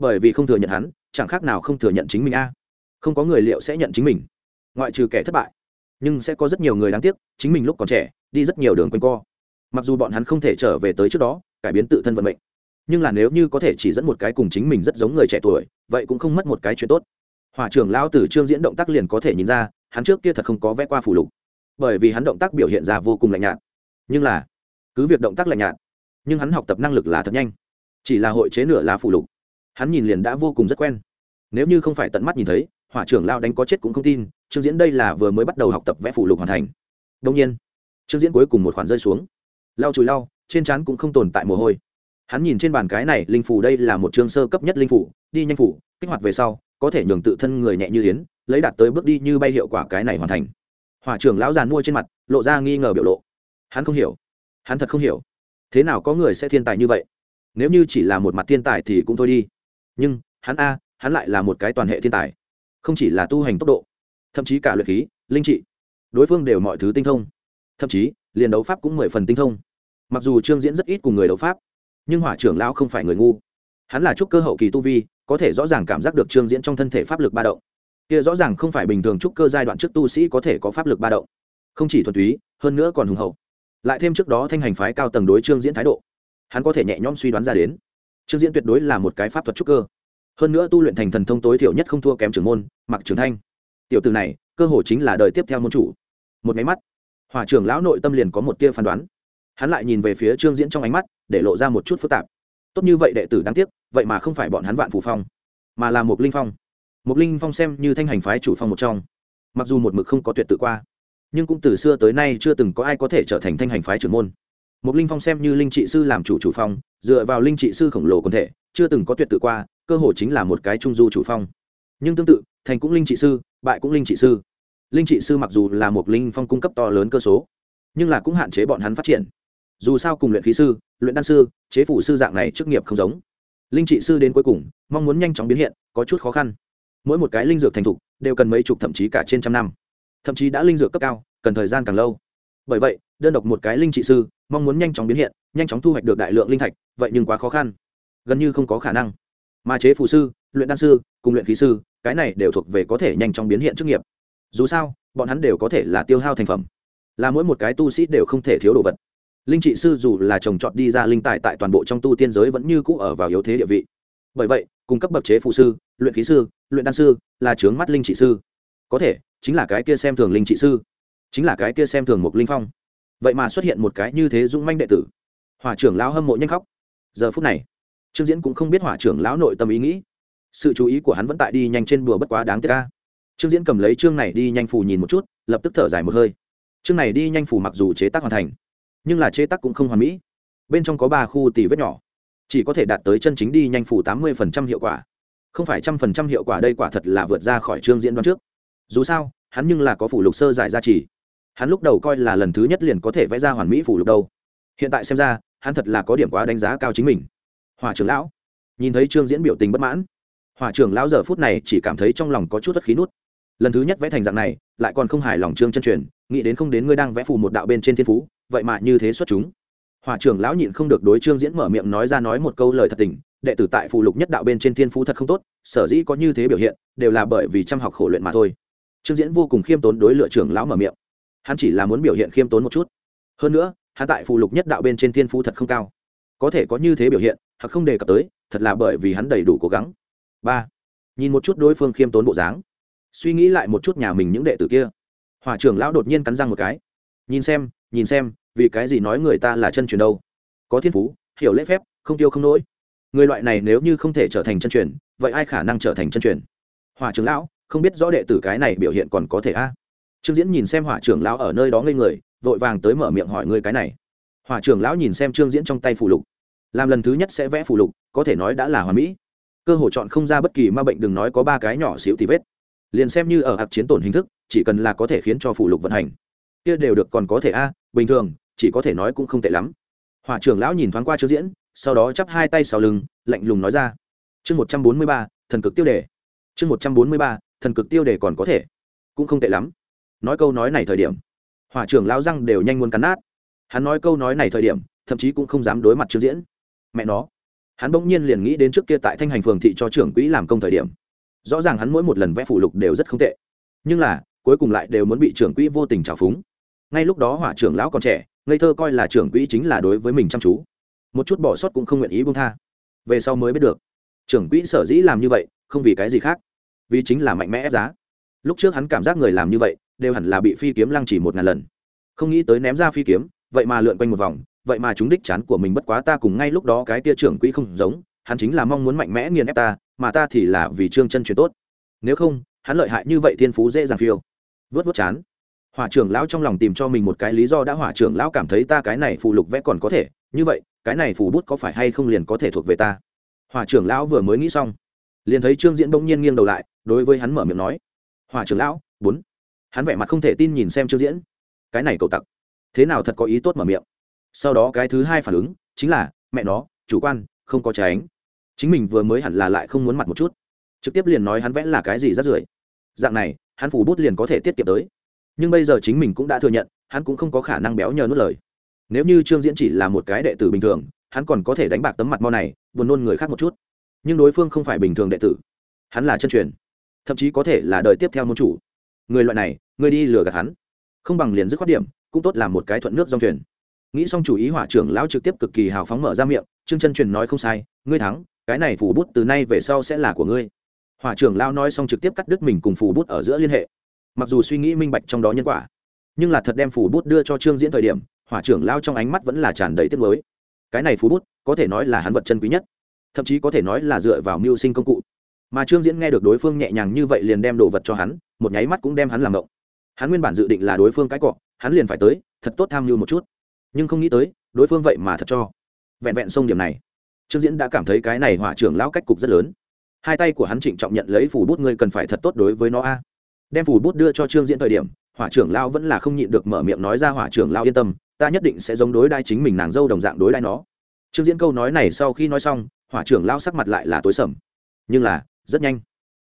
bởi vì không thừa nhận hắn, chẳng khác nào không thừa nhận chính mình a. Không có người liệu sẽ nhận chính mình. Ngoại trừ kẻ thất bại. Nhưng sẽ có rất nhiều người đáng tiếc, chính mình lúc còn trẻ, đi rất nhiều đường quanh co. Mặc dù bọn hắn không thể trở về tới trước đó, cải biến tự thân vận mệnh. Nhưng là nếu như có thể chỉ dẫn một cái cùng chính mình rất giống người trẻ tuổi, vậy cũng không mất một cái chuyện tốt. Hỏa trưởng lao tử trương diễn động tác liền có thể nhìn ra, hắn trước kia thật không có vẽ qua phủ lục. Bởi vì hắn động tác biểu hiện ra vô cùng lạnh nhạt. Nhưng là, cứ việc động tác lạnh nhạt, nhưng hắn học tập năng lực là thật nhanh. Chỉ là hội chế nửa lá phủ lục hắn nhìn liền đã vô cùng rất quen. Nếu như không phải tận mắt nhìn thấy, hỏa trưởng lao đánh có chết cũng không tin, trương diễn đây là vừa mới bắt đầu học tập vẽ phụ lục hoàn thành. Đông nhiên, trương diễn cuối cùng một khoản rơi xuống. Lau chùi lau, trên trán cũng không tồn tại mồ hôi. Hắn nhìn trên bàn cái này, linh phủ đây là một chương sơ cấp nhất linh phủ, đi nhanh phủ, kích hoạt về sau, có thể nhường tự thân người nhẹ như yến, lấy đạt tới bước đi như bay hiệu quả cái này hoàn thành. Hỏa trưởng lão giàn mua trên mặt, lộ ra nghi ngờ biểu lộ. Hắn không hiểu. Hắn thật không hiểu. Thế nào có người sẽ thiên tài như vậy? Nếu như chỉ là một mặt thiên tài thì cũng thôi đi nhưng hắn a, hắn lại là một cái toàn hệ thiên tài, không chỉ là tu hành tốc độ, thậm chí cả luyện khí, linh trị, đối phương đều mọi thứ tinh thông. Thậm chí, liền đấu pháp cũng mười phần tinh thông. Mặc dù trương diễn rất ít cùng người đấu pháp, nhưng hỏa trưởng lão không phải người ngu. Hắn là trúc cơ hậu kỳ tu vi, có thể rõ ràng cảm giác được trương diễn trong thân thể pháp lực ba động. Kia rõ ràng không phải bình thường trúc cơ giai đoạn trước tu sĩ có thể có pháp lực ba động. Không chỉ thuần túy, hơn nữa còn hùng hậu. Lại thêm trước đó thanh hành phái cao tầng đối trương diễn thái độ, hắn có thể nhẹ nhõm suy đoán ra đến trương diễn tuyệt đối là một cái pháp thuật trúc cơ. Hơn nữa tu luyện thành thần thông tối thiểu nhất không thua kém trưởng môn mặc trưởng thanh. Tiểu từ này, cơ hồ chính là đời tiếp theo môn chủ. Một máy mắt, hỏa trưởng lão nội tâm liền có một tia phán đoán. Hắn lại nhìn về phía trương diễn trong ánh mắt, để lộ ra một chút phức tạp. Tốt như vậy đệ tử đáng tiếc, vậy mà không phải bọn hắn vạn phù phong, mà là một linh phong. Một linh phong xem như thanh hành phái chủ phong một trong. Mặc dù một mực không có tuyệt tự qua, nhưng cũng từ xưa tới nay chưa từng có ai có thể trở thành thanh hành phái trưởng môn một linh phong xem như linh trị sư làm chủ chủ phong, dựa vào linh trị sư khổng lồ quần thể, chưa từng có tuyệt tự qua, cơ hội chính là một cái trung du chủ phong. Nhưng tương tự, thành cũng linh trị sư, bại cũng linh trị sư. Linh trị sư mặc dù là một linh phong cung cấp to lớn cơ số, nhưng là cũng hạn chế bọn hắn phát triển. Dù sao cùng luyện khí sư, luyện đan sư, chế phủ sư dạng này chức nghiệp không giống. Linh trị sư đến cuối cùng, mong muốn nhanh chóng biến hiện, có chút khó khăn. Mỗi một cái linh dược thành thục, đều cần mấy chục thậm chí cả trên trăm năm. Thậm chí đã linh dược cấp cao, cần thời gian càng lâu. Bởi vậy, đơn độc một cái linh trị sư mong muốn nhanh chóng biến hiện, nhanh chóng thu hoạch được đại lượng linh thạch, vậy nhưng quá khó khăn. Gần như không có khả năng. Mà chế phù sư, luyện đan sư, cùng luyện khí sư, cái này đều thuộc về có thể nhanh chóng biến hiện chức nghiệp. Dù sao, bọn hắn đều có thể là tiêu hao thành phẩm. Là mỗi một cái tu sĩ đều không thể thiếu đồ vật. Linh trị sư dù là trồng trọt đi ra linh tài tại toàn bộ trong tu tiên giới vẫn như cũ ở vào yếu thế địa vị. Bởi vậy, cung cấp bậc chế phụ sư, luyện khí sư, luyện đan sư là trướng mắt linh trị sư. Có thể, chính là cái kia xem thường linh trị sư. Chính là cái kia xem thường một linh phong vậy mà xuất hiện một cái như thế dũng manh đệ tử. Hỏa trưởng lão hâm mộ nhanh khóc. Giờ phút này, trương diễn cũng không biết hỏa trưởng lão nội tâm ý nghĩ. Sự chú ý của hắn vẫn tại đi nhanh trên bùa bất quá đáng tiếc ca trương diễn cầm lấy chương này đi nhanh phù nhìn một chút, lập tức thở dài một hơi. Chương này đi nhanh phù mặc dù chế tác hoàn thành, nhưng là chế tác cũng không hoàn mỹ. Bên trong có ba khu tỷ vết nhỏ, chỉ có thể đạt tới chân chính đi nhanh phủ tám mươi phần trăm hiệu quả. Không phải trăm phần trăm hiệu quả đây quả thật là vượt ra khỏi chương diễn đoán trước. Dù sao, hắn nhưng là có phủ lục sơ giải gia trì hắn lúc đầu coi là lần thứ nhất liền có thể vẽ ra hoàn mỹ phủ lục đâu. Hiện tại xem ra, hắn thật là có điểm quá đánh giá cao chính mình. Hòa trưởng lão. Nhìn thấy trương diễn biểu tình bất mãn. Hòa trưởng lão giờ phút này chỉ cảm thấy trong lòng có chút thất khí nút. Lần thứ nhất vẽ thành dạng này, lại còn không hài lòng trương chân truyền, nghĩ đến không đến ngươi đang vẽ phù một đạo bên trên thiên phú, vậy mà như thế xuất chúng. Hòa trưởng lão nhịn không được đối trương diễn mở miệng nói ra nói một câu lời thật tình, đệ tử tại phù lục nhất đạo bên trên thiên phú thật không tốt, sở dĩ có như thế biểu hiện, đều là bởi vì chăm học khổ luyện mà thôi. Trương diễn vô cùng khiêm tốn đối lựa trưởng lão mở miệng hắn chỉ là muốn biểu hiện khiêm tốn một chút. Hơn nữa, hắn tại phù lục nhất đạo bên trên thiên phú thật không cao. Có thể có như thế biểu hiện hoặc không đề cập tới, thật là bởi vì hắn đầy đủ cố gắng. Ba, nhìn một chút đối phương khiêm tốn bộ dáng. Suy nghĩ lại một chút nhà mình những đệ tử kia. Hòa trưởng lão đột nhiên cắn răng một cái. Nhìn xem nhìn xem, vì cái gì nói người ta là chân truyền đâu? Có thiên phú, hiểu lễ phép, không tiêu không nỗi. Người loại này nếu như không thể trở thành chân truyền, vậy ai khả năng trở thành chân truyền? Hòa trưởng lão, không biết rõ đệ tử cái này biểu hiện còn có thể a? Trương diễn nhìn xem hỏa trưởng lão ở nơi đó ngây người, vội vàng tới mở miệng hỏi ngươi cái này. Hỏa trưởng lão nhìn xem trương diễn trong tay phù lục. Làm lần thứ nhất sẽ vẽ phù lục, có thể nói đã là hoàn mỹ. Cơ hội chọn không ra bất kỳ ma bệnh đừng nói có ba cái nhỏ xíu thì vết. Liền xem như ở hạc chiến tổn hình thức, chỉ cần là có thể khiến cho phù lục vận hành. Kia đều được còn có thể a, bình thường, chỉ có thể nói cũng không tệ lắm. Hỏa trưởng lão nhìn thoáng qua Trương diễn, sau đó chắp hai tay sau lưng, lạnh lùng nói ra. Chương một trăm bốn mươi ba, thần cực tiêu đề. Chương một trăm bốn mươi ba, thần cực tiêu đề còn có thể. Cũng không tệ lắm nói câu nói này thời điểm, hỏa trưởng lao răng đều nhanh muốn cắn nát. Hắn nói câu nói này thời điểm, thậm chí cũng không dám đối mặt trước diễn. Mẹ nó, hắn bỗng nhiên liền nghĩ đến trước kia tại thanh hành phường thị cho trưởng quỹ làm công thời điểm. Rõ ràng hắn mỗi một lần vẽ phụ lục đều rất không tệ, nhưng là, cuối cùng lại đều muốn bị trưởng quỹ vô tình trào phúng. Ngay lúc đó hỏa trưởng lão còn trẻ, ngây thơ coi là trưởng quỹ chính là đối với mình chăm chú. Một chút bỏ sót cũng không nguyện ý buông tha. Về sau mới biết được, trưởng quỹ sở dĩ làm như vậy, không vì cái gì khác, vì chính là mạnh mẽ ép giá. Lúc trước hắn cảm giác người làm như vậy đều hẳn là bị phi kiếm lăng chỉ một ngàn lần. Không nghĩ tới ném ra phi kiếm, vậy mà lượn quanh một vòng, vậy mà chúng đích chán của mình bất quá ta cùng ngay lúc đó cái tia trưởng quỹ không giống, hắn chính là mong muốn mạnh mẽ nghiền ép ta, mà ta thì là vì trương chân truyền tốt. Nếu không, hắn lợi hại như vậy thiên phú dễ dàng phiêu. Vớt vớt chán. Hỏa trưởng lão trong lòng tìm cho mình một cái lý do đã hỏa trưởng lão cảm thấy ta cái này phù lục vẽ còn có thể. Như vậy, cái này phù bút có phải hay không liền có thể thuộc về ta? Hỏa trưởng lão vừa mới nghĩ xong, liền thấy trương diễn bỗng nhiên nghiêng đầu lại, đối với hắn mở miệng nói, hỏa trưởng lão, bốn hắn vẻ mặt không thể tin nhìn xem trương diễn. Cái này cậu tặc. Thế nào thật có ý tốt mở miệng? Sau đó cái thứ hai phản ứng chính là, mẹ nó, chủ quan, không có tránh chính mình vừa mới hẳn là lại không muốn mặt một chút. Trực tiếp liền nói hắn vẽ là cái gì rất rưởi. Dạng này, hắn phủ bút liền có thể tiết kiệm tới. Nhưng bây giờ chính mình cũng đã thừa nhận, hắn cũng không có khả năng béo nhờ nuốt lời. Nếu như trương diễn chỉ là một cái đệ tử bình thường, hắn còn có thể đánh bạc tấm mặt mo này, buồn nôn người khác một chút. Nhưng đối phương không phải bình thường đệ tử. Hắn là chân truyền. Thậm chí có thể là đời tiếp theo môn chủ người loại này, người đi lừa gạt hắn. Không bằng liền dứt khoát điểm, cũng tốt làm một cái thuận nước dòng thuyền. Nghĩ xong chủ ý hỏa trưởng lão trực tiếp cực kỳ hào phóng mở ra miệng, trương chân truyền nói không sai, ngươi thắng, cái này phủ bút từ nay về sau sẽ là của ngươi. Hỏa trưởng lão nói xong trực tiếp cắt đứt mình cùng phủ bút ở giữa liên hệ. Mặc dù suy nghĩ minh bạch trong đó nhân quả, nhưng là thật đem phủ bút đưa cho trương diễn thời điểm, hỏa trưởng lao trong ánh mắt vẫn là tràn đầy tiếc mới cái này phủ bút, có thể nói là hắn vật chân quý nhất, thậm chí có thể nói là dựa vào mưu sinh công cụ. Mà trương diễn nghe được đối phương nhẹ nhàng như vậy liền đem đồ vật cho hắn một nháy mắt cũng đem hắn làm động hắn nguyên bản dự định là đối phương cái cọ, hắn liền phải tới, thật tốt tham mưu một chút. Nhưng không nghĩ tới, đối phương vậy mà thật cho. Vẹn vẹn xông điểm này, trương diễn đã cảm thấy cái này hỏa trưởng lão cách cục rất lớn. Hai tay của hắn trịnh trọng nhận lấy phủ bút, ngươi cần phải thật tốt đối với nó a. Đem phủ bút đưa cho trương diễn thời điểm, hỏa trưởng lao vẫn là không nhịn được mở miệng nói ra, hỏa trưởng lao yên tâm, ta nhất định sẽ giống đối đai chính mình nàng dâu đồng dạng đối đai nó. Trương diễn câu nói này sau khi nói xong, hỏa trưởng lao sắc mặt lại là tối sầm. Nhưng là, rất nhanh.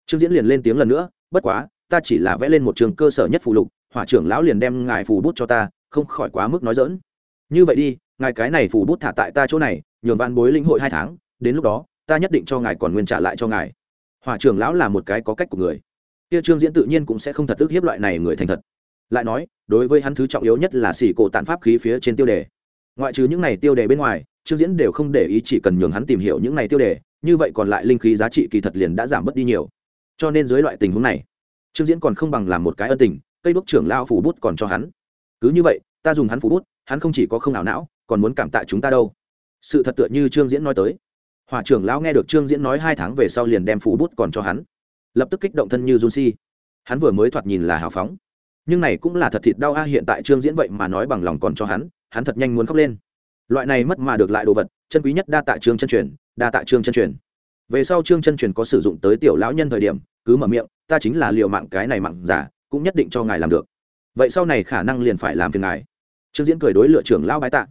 Trương diễn liền lên tiếng lần nữa, bất quá ta chỉ là vẽ lên một trường cơ sở nhất phù lục, hỏa trưởng lão liền đem ngài phù bút cho ta, không khỏi quá mức nói dỡn như vậy đi, ngài cái này phù bút thả tại ta chỗ này, nhường văn bối lĩnh hội hai tháng, đến lúc đó, ta nhất định cho ngài còn nguyên trả lại cho ngài. Hỏa trưởng lão là một cái có cách của người. Kia trương diễn tự nhiên cũng sẽ không thật tức hiếp loại này người thành thật. Lại nói, đối với hắn thứ trọng yếu nhất là xỉ cổ tàn pháp khí phía trên tiêu đề. Ngoại trừ những này tiêu đề bên ngoài, trương diễn đều không để ý chỉ cần nhường hắn tìm hiểu những này tiêu đề, như vậy còn lại linh khí giá trị kỳ thật liền đã giảm bớt đi nhiều. Cho nên dưới loại tình huống này trương diễn còn không bằng làm một cái ân tình, cây đúc trưởng lao phủ bút còn cho hắn. Cứ như vậy, ta dùng hắn phủ bút, hắn không chỉ có không ảo não, còn muốn cảm tạ chúng ta đâu. Sự thật tựa như trương diễn nói tới. Hỏa trưởng lão nghe được trương diễn nói hai tháng về sau liền đem phủ bút còn cho hắn. Lập tức kích động thân như run si. Hắn vừa mới thoạt nhìn là hào phóng. Nhưng này cũng là thật thịt đau a, hiện tại trương diễn vậy mà nói bằng lòng còn cho hắn hắn thật nhanh muốn khóc lên. Loại này mất mà được lại đồ vật, chân quý nhất đa tạ trương chân truyền, đa tạ trương chân truyền về sau trương chân truyền có sử dụng tới tiểu lão nhân thời điểm, cứ mở miệng, ta chính là liệu mạng, cái này mạng giả, cũng nhất định cho ngài làm được. Vậy sau này khả năng liền phải làm phiền ngài. Trương diễn cười đối lựa trưởng lão bái tạ.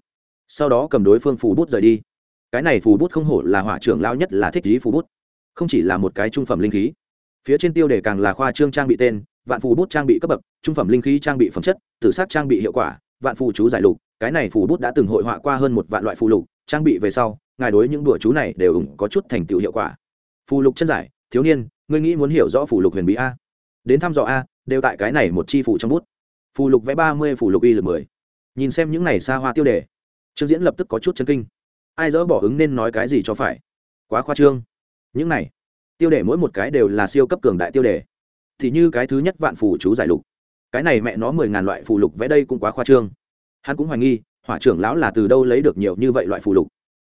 Sau đó cầm đối phương phù bút rời đi. Cái này phù bút không hổ là hỏa trưởng lao nhất là thích lý phù bút. Không chỉ là một cái trung phẩm linh khí. Phía trên tiêu đề càng là khoa trương trang bị tên, vạn phù bút trang bị cấp bậc, trung phẩm linh khí trang bị phẩm chất, tử sát trang bị hiệu quả, vạn phù chú giải lục. Cái này phù bút đã từng hội họa qua hơn một vạn loại phù lục, trang bị về sau ngài đối những đùa chú này đều có chút thành tựu hiệu quả. Phù lục chân giải, thiếu niên, ngươi nghĩ muốn hiểu rõ phù lục huyền bí a? Đến thăm dò a, đều tại cái này một chi phù trong bút. Phù lục vẽ ba mươi, phù lục y lực mười. Nhìn xem những này xa hoa tiêu đề. Trương diễn lập tức có chút chân kinh. Ai dỡ bỏ ứng nên nói cái gì cho phải? Quá khoa trương. Những này, tiêu đề mỗi một cái đều là siêu cấp cường đại tiêu đề. Thì như cái thứ nhất vạn phù chú giải lục. Cái này mẹ nó mười ngàn loại phù lục vẽ đây cũng quá khoa trương. Hắn cũng hoài nghi, hỏa trưởng lão là từ đâu lấy được nhiều như vậy loại phù lục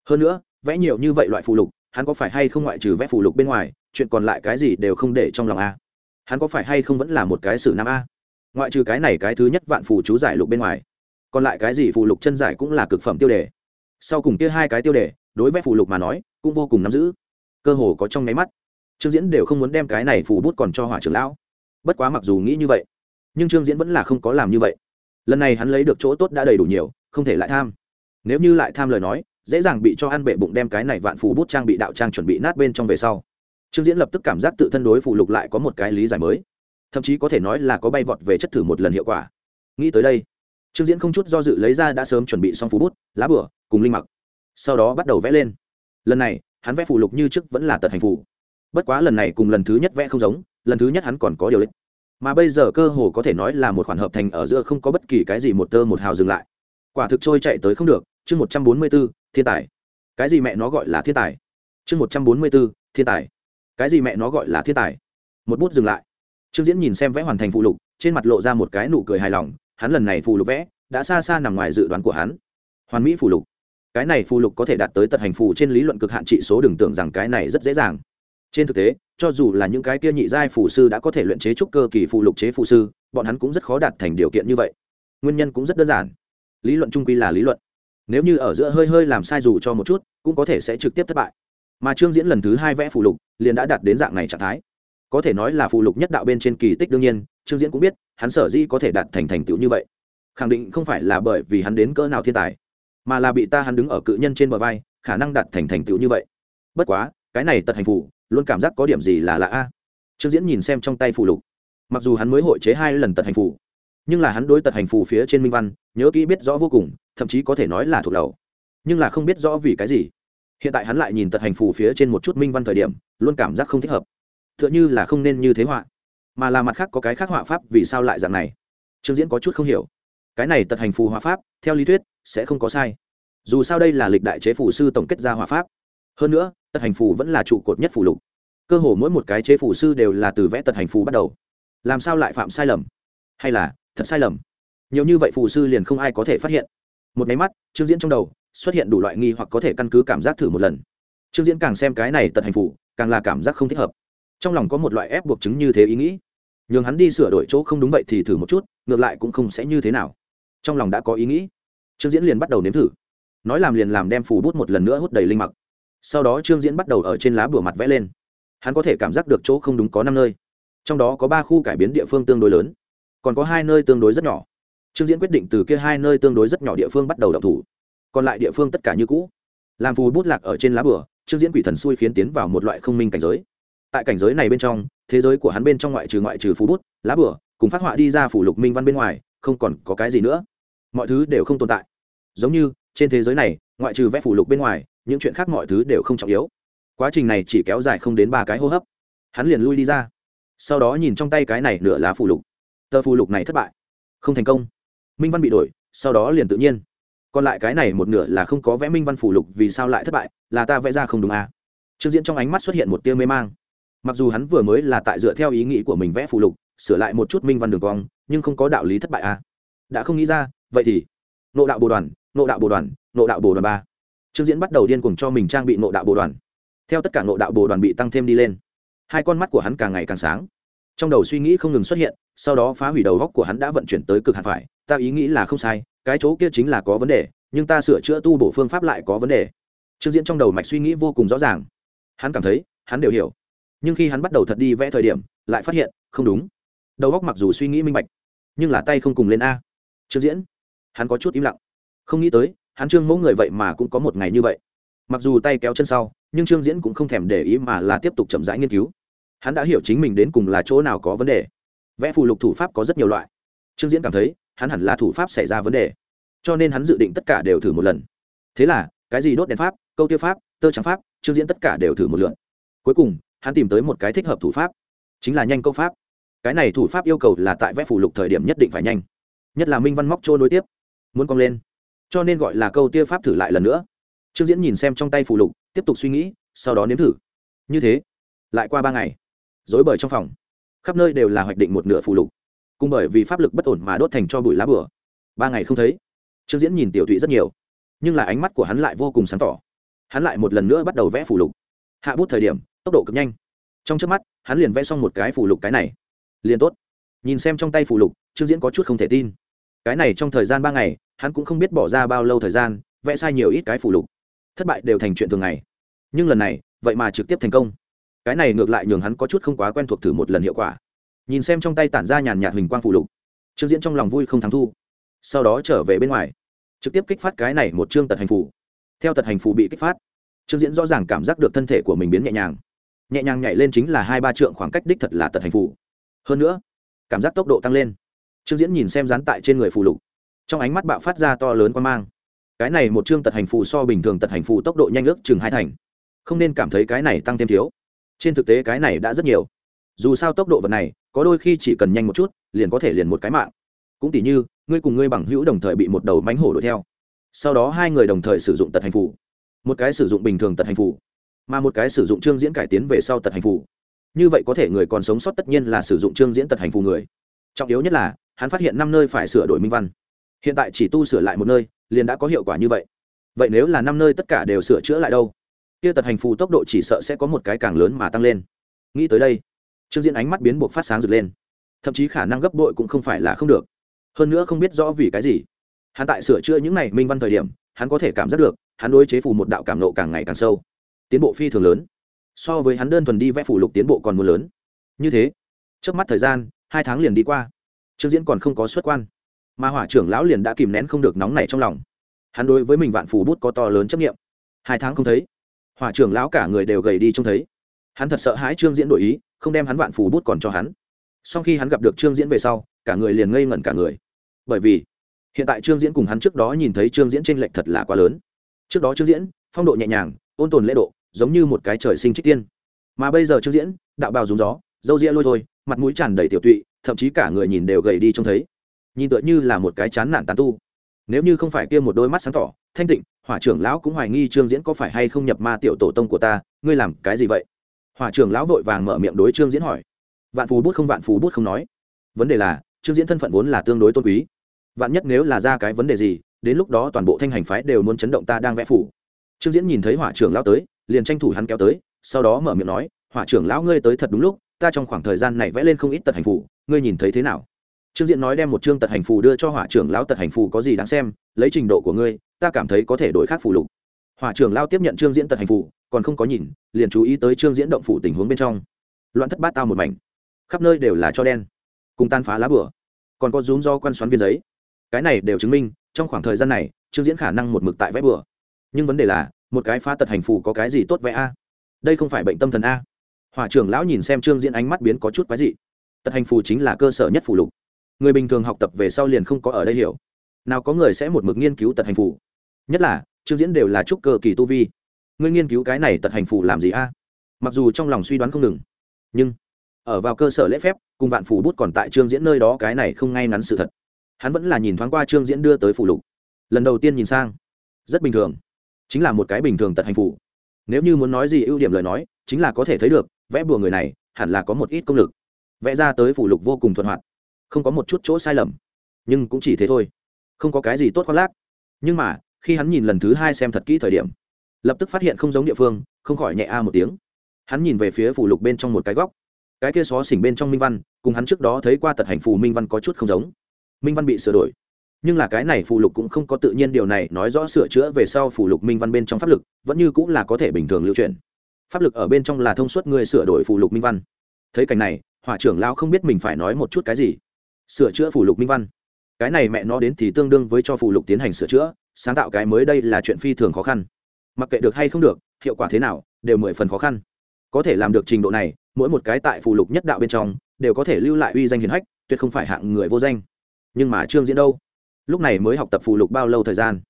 hơn nữa, vẽ nhiều như vậy loại phụ lục, hắn có phải hay không ngoại trừ vẽ phụ lục bên ngoài, chuyện còn lại cái gì đều không để trong lòng a? Hắn có phải hay không vẫn là một cái sử nam a? Ngoại trừ cái này cái thứ nhất vạn phù chú giải lục bên ngoài, còn lại cái gì phù lục chân giải cũng là cực phẩm tiêu đề. Sau cùng kia hai cái tiêu đề, đối vẽ phù lục mà nói, cũng vô cùng nắm giữ. Cơ hồ có trong nháy mắt. Trương diễn đều không muốn đem cái này phù bút còn cho hỏa trưởng lão. Bất quá mặc dù nghĩ như vậy, nhưng trương diễn vẫn là không có làm như vậy. Lần này hắn lấy được chỗ tốt đã đầy đủ nhiều, không thể lại tham. Nếu như lại tham lời nói dễ dàng bị cho ăn bệ bụng đem cái này vạn phù bút trang bị đạo trang chuẩn bị nát bên trong về sau. Trương diễn lập tức cảm giác tự thân đối phù lục lại có một cái lý giải mới. Thậm chí có thể nói là có bay vọt về chất thử một lần hiệu quả. Nghĩ tới đây, trương diễn không chút do dự lấy ra đã sớm chuẩn bị xong phù bút, lá bửa, cùng linh mặc. Sau đó bắt đầu vẽ lên. Lần này, hắn vẽ phù lục như trước vẫn là tật hành phù. Bất quá lần này cùng lần thứ nhất vẽ không giống, lần thứ nhất hắn còn có điều lệnh mà bây giờ cơ hồ có thể nói là một khoản hợp thành ở giữa không có bất kỳ cái gì một tơ một hào dừng lại. Quả thực trôi chạy tới không được chương một trăm bốn mươi b ố thiên tài. Cái gì mẹ nó gọi là thiên tài? Chương một trăm bốn mươi b ố thiên tài. Cái gì mẹ nó gọi là thiên tài? Một bút dừng lại. Trương diễn nhìn xem vẽ hoàn thành phụ lục, trên mặt lộ ra một cái nụ cười hài lòng, hắn lần này phụ lục vẽ đã xa xa nằm ngoài dự đoán của hắn. Hoàn mỹ phụ lục. Cái này phụ lục có thể đạt tới tật hành phù trên lý luận cực hạn trị số đừng tưởng rằng cái này rất dễ dàng. Trên thực tế, cho dù là những cái kia nhị giai phù sư đã có thể luyện chế trúc cơ kỳ phù lục chế phù sư, bọn hắn cũng rất khó đạt thành điều kiện như vậy. Nguyên nhân cũng rất đơn giản. Lý luận trung quy là lý luận nếu như ở giữa hơi hơi làm sai dù cho một chút, cũng có thể sẽ trực tiếp thất bại. Mà trương diễn lần thứ hai vẽ phù lục, liền đã đạt đến dạng này trạng thái. Có thể nói là phù lục nhất đạo bên trên kỳ tích đương nhiên, trương diễn cũng biết, hắn sở dĩ có thể đạt thành thành tựu như vậy. Khẳng định không phải là bởi vì hắn đến cỡ nào thiên tài, mà là bị ta hắn đứng ở cự nhân trên bờ vai, khả năng đạt thành thành tựu như vậy. Bất quá, cái này tật hành phù, luôn cảm giác có điểm gì là lạ a? Trương diễn nhìn xem trong tay phù lục. Mặc dù hắn mới hội chế hai lần tật hành phù, nhưng là hắn đối tật hành phù phía trên minh văn, nhớ kỹ biết rõ vô cùng thậm chí có thể nói là thuộc đầu. Nhưng là không biết rõ vì cái gì. Hiện tại hắn lại nhìn tật hành phù phía trên một chút minh văn thời điểm, luôn cảm giác không thích hợp. T h ư ợ n h ư là không nên như thế họa, mà là mặt khác có cái khác họa pháp vì sao lại dạng này. Trương diễn có chút không hiểu. Cái này tật hành phù họa pháp, theo lý thuyết, sẽ không có sai. Dù sao đây là lịch đại chế phù sư tổng kết ra họa pháp. Hơn nữa, tật hành phù vẫn là trụ cột nhất phù lục. Cơ hồ mỗi một cái chế phù sư đều là từ vẽ tật hành phù bắt đầu. Làm sao lại phạm sai lầm? Hay là, thật sai lầm? Nhiều như vậy phù sư liền không ai có thể phát hiện một máy mắt, trương diễn trong đầu xuất hiện đủ loại nghi hoặc có thể căn cứ cảm giác thử một lần. Trương diễn càng xem cái này tật hành phủ càng là cảm giác không thích hợp. Trong lòng có một loại ép buộc chứng như thế ý nghĩ. Nhường hắn đi sửa đổi chỗ không đúng vậy thì thử một chút, ngược lại cũng không sẽ như thế nào. Trong lòng đã có ý nghĩ. Trương diễn liền bắt đầu nếm thử. Nói làm liền làm đem phủ bút một lần nữa hút đầy linh mặc. Sau đó trương diễn bắt đầu ở trên lá bửa mặt vẽ lên. Hắn có thể cảm giác được chỗ không đúng có năm nơi. Trong đó có ba khu cải biến địa phương tương đối lớn. Còn có hai nơi tương đối rất nhỏ trương diễn quyết định từ kia hai nơi tương đối rất nhỏ địa phương bắt đầu đọc thủ. Còn lại địa phương tất cả như cũ. Làm phù bút lạc ở trên lá bửa trương diễn quỷ thần xui khiến tiến vào một loại không minh cảnh giới. Tại cảnh giới này bên trong, thế giới của hắn bên trong ngoại trừ ngoại trừ phù bút, lá bửa cùng phát họa đi ra phủ lục minh văn bên ngoài, không còn có cái gì nữa. Mọi thứ đều không tồn tại. Giống như, trên thế giới này, ngoại trừ vẽ phủ lục bên ngoài, những chuyện khác mọi thứ đều không trọng yếu. Quá trình này chỉ kéo dài không đến ba cái hô hấp. Hắn liền lui đi ra. Sau đó nhìn trong tay cái này nửa lá phủ lục. Tờ phù lục này thất bại. Không thành công minh văn bị đổi, sau đó liền tự nhiên. Còn lại cái này một nửa là không có vẽ minh văn phủ lục vì sao lại thất bại, là ta vẽ ra không đúng à. trương diễn trong ánh mắt xuất hiện một tia mê mang. Mặc dù hắn vừa mới là tại dựa theo ý nghĩ của mình vẽ phủ lục, sửa lại một chút minh văn đường cong, nhưng không có đạo lý thất bại à. đã không nghĩ ra, vậy thì, nộ đạo bồ đoàn, nộ đạo bồ đoàn, nộ đạo bồ đoàn ba. Trương diễn bắt đầu điên cuồng cho mình trang bị nộ đạo bồ đoàn. Theo tất cả nộ đạo bồ đoàn bị tăng thêm đi lên, hai con mắt của hắn càng ngày càng sáng trong đầu suy nghĩ không ngừng xuất hiện, sau đó phá hủy đầu góc của hắn đã vận chuyển tới cực hạn phải. Ta ý nghĩ là không sai, cái chỗ kia chính là có vấn đề, nhưng ta sửa chữa tu bổ phương pháp lại có vấn đề. Trương diễn trong đầu mạch suy nghĩ vô cùng rõ ràng. Hắn cảm thấy, hắn đều hiểu. Nhưng khi hắn bắt đầu thật đi vẽ thời điểm, lại phát hiện, không đúng. Đầu góc mặc dù suy nghĩ minh bạch, nhưng là tay không cùng lên a. Trương diễn, hắn có chút im lặng. Không nghĩ tới, hắn trương mẫu người vậy mà cũng có một ngày như vậy. Mặc dù tay kéo chân sau, nhưng trương diễn cũng không thèm để ý mà là tiếp tục chậm rãi nghiên cứu hắn đã hiểu chính mình đến cùng là chỗ nào có vấn đề. Vẽ phù lục thủ pháp có rất nhiều loại. Trương diễn cảm thấy, hắn hẳn là thủ pháp xảy ra vấn đề. Cho nên hắn dự định tất cả đều thử một lần. Thế là, cái gì đốt đèn pháp, câu tiêu pháp, tơ trắng pháp, trương diễn tất cả đều thử một lượn cuối cùng, hắn tìm tới một cái thích hợp thủ pháp, chính là nhanh câu pháp. Cái này thủ pháp yêu cầu là tại vẽ phù lục thời điểm nhất định phải nhanh. Nhất là minh văn móc trôi nối tiếp, muốn cong lên. Cho nên gọi là câu tiêu pháp thử lại lần nữa. Trương diễn nhìn xem trong tay phù lục, tiếp tục suy nghĩ, sau đó nếm thử. Như thế, lại qua ba ngày dối bời trong phòng. Khắp nơi đều là hoạch định một nửa phụ lục. Cùng bởi vì pháp lực bất ổn mà đốt thành cho bụi lá bừa. ba ngày không thấy, trương diễn nhìn tiểu thụy rất nhiều, nhưng là ánh mắt của hắn lại vô cùng sáng tỏ. Hắn lại một lần nữa bắt đầu vẽ phủ lục. Hạ bút thời điểm, tốc độ cực nhanh. Trong trước mắt, hắn liền vẽ xong một cái phủ lục cái này. Liền tốt. Nhìn xem trong tay phủ lục, trương diễn có chút không thể tin. Cái này trong thời gian ba ngày, hắn cũng không biết bỏ ra bao lâu thời gian, vẽ sai nhiều ít cái phủ lục. Thất bại đều thành chuyện thường ngày. Nhưng lần này, vậy mà trực tiếp thành công cái này ngược lại nhường hắn có chút không quá quen thuộc thử một lần hiệu quả. Nhìn xem trong tay tản ra nhàn nhạt hình quang phụ lục, trương diễn trong lòng vui không thắng thu. Sau đó trở về bên ngoài, trực tiếp kích phát cái này một chương tật hành phủ theo tật hành phủ bị kích phát, trương diễn rõ ràng cảm giác được thân thể của mình biến nhẹ nhàng. Nhẹ nhàng nhảy lên chính là hai ba trượng khoảng cách đích thật là tật hành phủ hơn nữa, cảm giác tốc độ tăng lên. Trương diễn nhìn xem dán tại trên người phù lục, trong ánh mắt bạo phát ra to lớn quan mang. Cái này một chương tật hành phù so bình thường tật hành phù tốc độ nhanh ước chừng hai thành. Không nên cảm thấy cái này tăng thêm thiếu trên thực tế cái này đã rất nhiều. Dù sao tốc độ vật này, có đôi khi chỉ cần nhanh một chút, liền có thể liền một cái mạng. Cũng tỉ như, ngươi cùng ngươi bằng hữu đồng thời bị một đầu mánh hổ đuổi theo. Sau đó hai người đồng thời sử dụng tật hành phủ một cái sử dụng bình thường tật hành phủ mà một cái sử dụng chương diễn cải tiến về sau tật hành phủ như vậy có thể người còn sống sót tất nhiên là sử dụng chương diễn tật hành phù người. Trọng yếu nhất là, hắn phát hiện năm nơi phải sửa đổi minh văn. Hiện tại chỉ tu sửa lại một nơi, liền đã có hiệu quả như vậy. Vậy nếu là năm nơi tất cả đều sửa chữa lại đâu? Kia tật hành phù tốc độ chỉ sợ sẽ có một cái càng lớn mà tăng lên. Nghĩ tới đây, trương diễn ánh mắt biến buộc phát sáng rực lên. Thậm chí khả năng gấp bội cũng không phải là không được. Hơn nữa không biết rõ vì cái gì. Hắn tại sửa chữa những này minh văn thời điểm, hắn có thể cảm giác được, hắn đối chế phù một đạo cảm nộ càng ngày càng sâu. Tiến bộ phi thường lớn. So với hắn đơn thuần đi vẽ phủ lục tiến bộ còn muốn lớn. Như thế trước mắt thời gian, hai tháng liền đi qua. Trương diễn còn không có xuất quan. Mà hỏa trưởng lão liền đã kìm nén không được nóng này trong lòng. Hắn đối với mình vạn phủ bút có to lớn chấp nghiệm hai tháng không thấy Hòa trưởng lão cả người đều gầy đi trông thấy. Hắn thật sợ hãi trương diễn đổi ý, không đem hắn vạn phù bút còn cho hắn. Sau khi hắn gặp được trương diễn về sau, cả người liền ngây ngẩn cả người. Bởi vì, hiện tại trương diễn cùng hắn trước đó nhìn thấy trương diễn t r ê n lệch thật là quá lớn. Trước đó trương diễn, phong độ nhẹ nhàng, ôn tồn lễ độ, giống như một cái trời sinh trích tiên. Mà bây giờ trương diễn, đạo bào rúng gió dâu ria lôi thôi, mặt mũi tràn đầy tiểu tụy, thậm chí cả người nhìn đều gầy đi trông thấy. Nhìn tựa như là một cái chán nản tàn tu. Nếu như không phải kia một đôi mắt sáng tỏ, thanh tịnh hỏa trưởng lão cũng hoài nghi trương diễn có phải hay không nhập ma tiểu tổ tông của ta, ngươi làm cái gì vậy? Hỏa trưởng lão vội vàng mở miệng đối trương diễn hỏi. Vạn phú bút không vạn phú bút không nói. Vấn đề là, trương diễn thân phận vốn là tương đối tôn quý. Vạn nhất nếu là ra cái vấn đề gì, đến lúc đó toàn bộ thanh hành phái đều muốn chấn động ta đang vẽ phủ. Trương diễn nhìn thấy hỏa trưởng lão tới, liền tranh thủ hắn kéo tới, sau đó mở miệng nói, hỏa trưởng lão ngươi tới thật đúng lúc, ta trong khoảng thời gian này vẽ lên không ít tật hành phủ ngươi nhìn thấy thế nào? Trương diện nói đem một chương tật hành phù đưa cho hỏa trưởng lão tật hành phù có gì đáng xem, lấy trình độ của ngươi, ta cảm thấy có thể đổi khác phù lục. Hỏa trưởng lão tiếp nhận trương diễn tật hành phù, còn không có nhìn, liền chú ý tới trương diễn động phủ tình huống bên trong. Loạn thất bát tao một mảnh. Khắp nơi đều là cho đen. Cùng tan phá lá bửa. Còn có rúm do quan xoắn viên giấy. Cái này đều chứng minh, trong khoảng thời gian này, trương diễn khả năng một mực tại vẽ bừa. Nhưng vấn đề là, một cái phá tật hành phù có cái gì tốt vẽ a? Đây không phải bệnh tâm thần a. Hỏa trưởng lão nhìn xem trương diễn ánh mắt biến có chút quái dị. Tật hành phù chính là cơ sở nhất phù lục người bình thường học tập về sau liền không có ở đây hiểu. Nào có người sẽ một mực nghiên cứu tật hành phủ nhất là, trương diễn đều là trúc cơ kỳ tu vi. Ngươi nghiên cứu cái này tật hành phủ làm gì a? Mặc dù trong lòng suy đoán không ngừng, nhưng ở vào cơ sở lễ phép, cùng vạn phủ bút còn tại trương diễn nơi đó, cái này không ngay ngắn sự thật. Hắn vẫn là nhìn thoáng qua trương diễn đưa tới phủ lục. Lần đầu tiên nhìn sang, rất bình thường, chính là một cái bình thường tật hành phủ nếu như muốn nói gì ưu điểm lời nói, chính là có thể thấy được, vẽ bùa người này hẳn là có một ít công lực. Vẽ ra tới phủ lục vô cùng thuận hoạt không có một chút chỗ sai lầm. Nhưng cũng chỉ thế thôi. Không có cái gì tốt khoác lác. Nhưng mà, khi hắn nhìn lần thứ hai xem thật kỹ thời điểm, lập tức phát hiện không giống địa phương, không khỏi nhẹ a một tiếng. Hắn nhìn về phía phủ lục bên trong một cái góc. Cái kia xó xỉnh bên trong minh văn, cùng hắn trước đó thấy qua tật hành phù minh văn có chút không giống. Minh văn bị sửa đổi. Nhưng là cái này phù lục cũng không có tự nhiên điều này nói rõ sửa chữa về sau phù lục minh văn bên trong pháp lực, vẫn như cũng là có thể bình thường lưu truyền. Pháp lực ở bên trong là thông suốt người sửa đổi phù lục minh văn. Thấy cảnh này, hỏa trưởng lao không biết mình phải nói một chút cái gì sửa chữa phù lục minh văn. Cái này mẹ nó đến thì tương đương với cho phù lục tiến hành sửa chữa, sáng tạo cái mới đây là chuyện phi thường khó khăn. Mặc kệ được hay không được, hiệu quả thế nào, đều mười phần khó khăn. Có thể làm được trình độ này, mỗi một cái tại phù lục nhất đạo bên trong, đều có thể lưu lại uy danh hiền hách, tuyệt không phải hạng người vô danh. Nhưng mà trương diễn đâu? Lúc này mới học tập phù lục bao lâu thời gian?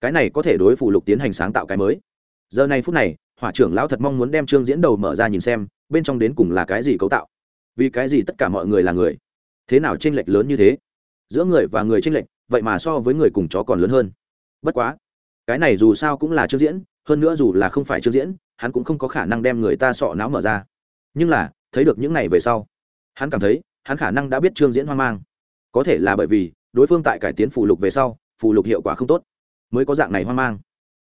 Cái này có thể đối phù lục tiến hành sáng tạo cái mới. Giờ này phút này, hỏa trưởng lão thật mong muốn đem trương diễn đầu mở ra nhìn xem, bên trong đến cùng là cái gì cấu tạo. Vì cái gì tất cả mọi người là người? Thế nào tranh lệch lớn như thế? Giữa người và người tranh lệch, vậy mà so với người cùng chó còn lớn hơn. Bất quá, cái này dù sao cũng là trương diễn, hơn nữa dù là không phải trương diễn, hắn cũng không có khả năng đem người ta sọ não mở ra. Nhưng là, thấy được những này về sau, hắn cảm thấy, hắn khả năng đã biết trương diễn hoang mang. Có thể là bởi vì, đối phương tại cải tiến phù lục về sau phù lục hiệu quả không tốt, mới có dạng này hoang mang.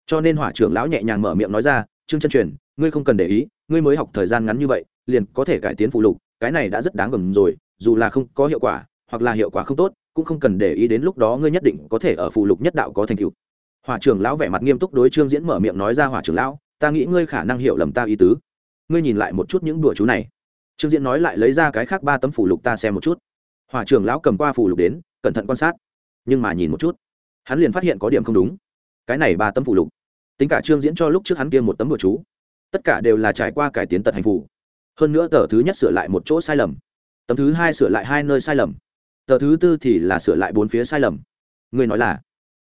Cho nên hỏa trưởng lão nhẹ nhàng mở miệng nói ra, trương chân truyền, ngươi không cần để ý, ngươi mới học thời gian ngắn như vậy, liền có thể cải tiến phụ lục, cái này đã rất đáng gầm rồi dù là không có hiệu quả, hoặc là hiệu quả không tốt, cũng không cần để ý đến lúc đó ngươi nhất định có thể ở phù lục nhất đạo có thành tựu. Hỏa trưởng lão vẻ mặt nghiêm túc đối trương diễn mở miệng nói ra, hỏa trưởng lão, ta nghĩ ngươi khả năng hiểu lầm ta ý tứ. Ngươi nhìn lại một chút những đùa chú này. Trương diễn nói lại lấy ra cái khác ba tấm phủ lục ta xem một chút. Hỏa trưởng lão cầm qua phủ lục đến, cẩn thận quan sát. Nhưng mà nhìn một chút, hắn liền phát hiện có điểm không đúng. Cái này ba tấm phủ lục, tính cả trương diễn cho lúc trước hắn kia một tấm đùa chú, tất cả đều là trải qua cải tiến tật hành phủ hơn nữa tờ thứ nhất sửa lại một chỗ sai lầm tấm thứ hai sửa lại hai nơi sai lầm. Tờ thứ tư thì là sửa lại bốn phía sai lầm. Ngươi nói là,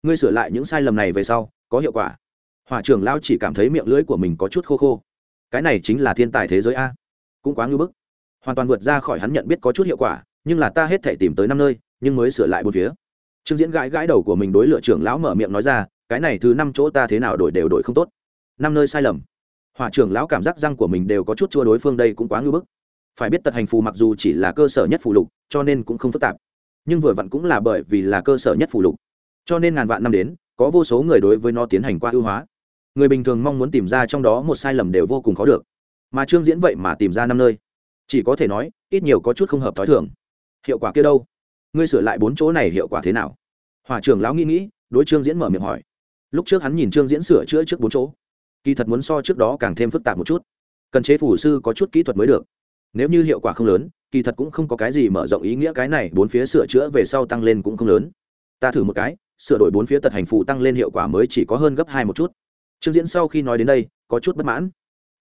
ngươi sửa lại những sai lầm này về sau, có hiệu quả. Hỏa trưởng lao chỉ cảm thấy miệng lưỡi của mình có chút khô khô. Cái này chính là thiên tài thế giới a. Cũng quá ngưỡng bức. Hoàn toàn vượt ra khỏi hắn nhận biết có chút hiệu quả, nhưng là ta hết thể tìm tới năm nơi, nhưng mới sửa lại bốn phía. Trương diễn gãi gãi đầu của mình đối lựa trưởng lão mở miệng nói ra, cái này thứ năm chỗ ta thế nào đổi đều đổi không tốt. Năm nơi sai lầm. Hỏa trưởng lão cảm giác răng của mình đều có chút chua đối phương đây cũng quá ngưỡng bức phải biết tật hành phù mặc dù chỉ là cơ sở nhất phù lục, cho nên cũng không phức tạp. Nhưng vừa vặn cũng là bởi vì là cơ sở nhất phù lục. Cho nên ngàn vạn năm đến, có vô số người đối với nó tiến hành qua ưu hóa. Người bình thường mong muốn tìm ra trong đó một sai lầm đều vô cùng khó được. Mà trương diễn vậy mà tìm ra năm nơi. Chỉ có thể nói, ít nhiều có chút không hợp t h ó i thường. Hiệu quả kia đâu? Ngươi sửa lại bốn chỗ này hiệu quả thế nào? Hòa trưởng lão nghĩ nghĩ, đối trương diễn mở miệng hỏi. Lúc trước hắn nhìn trương diễn sửa chữa trước bốn chỗ. Kỳ thật muốn so trước đó càng thêm phức tạp một chút. Cần chế phủ sư có chút kỹ thuật mới được nếu như hiệu quả không lớn, kỳ thật cũng không có cái gì mở rộng ý nghĩa cái này, bốn phía sửa chữa về sau tăng lên cũng không lớn. Ta thử một cái, sửa đổi bốn phía tật hành phụ tăng lên hiệu quả mới chỉ có hơn gấp hai một chút. Trương diễn sau khi nói đến đây, có chút bất mãn.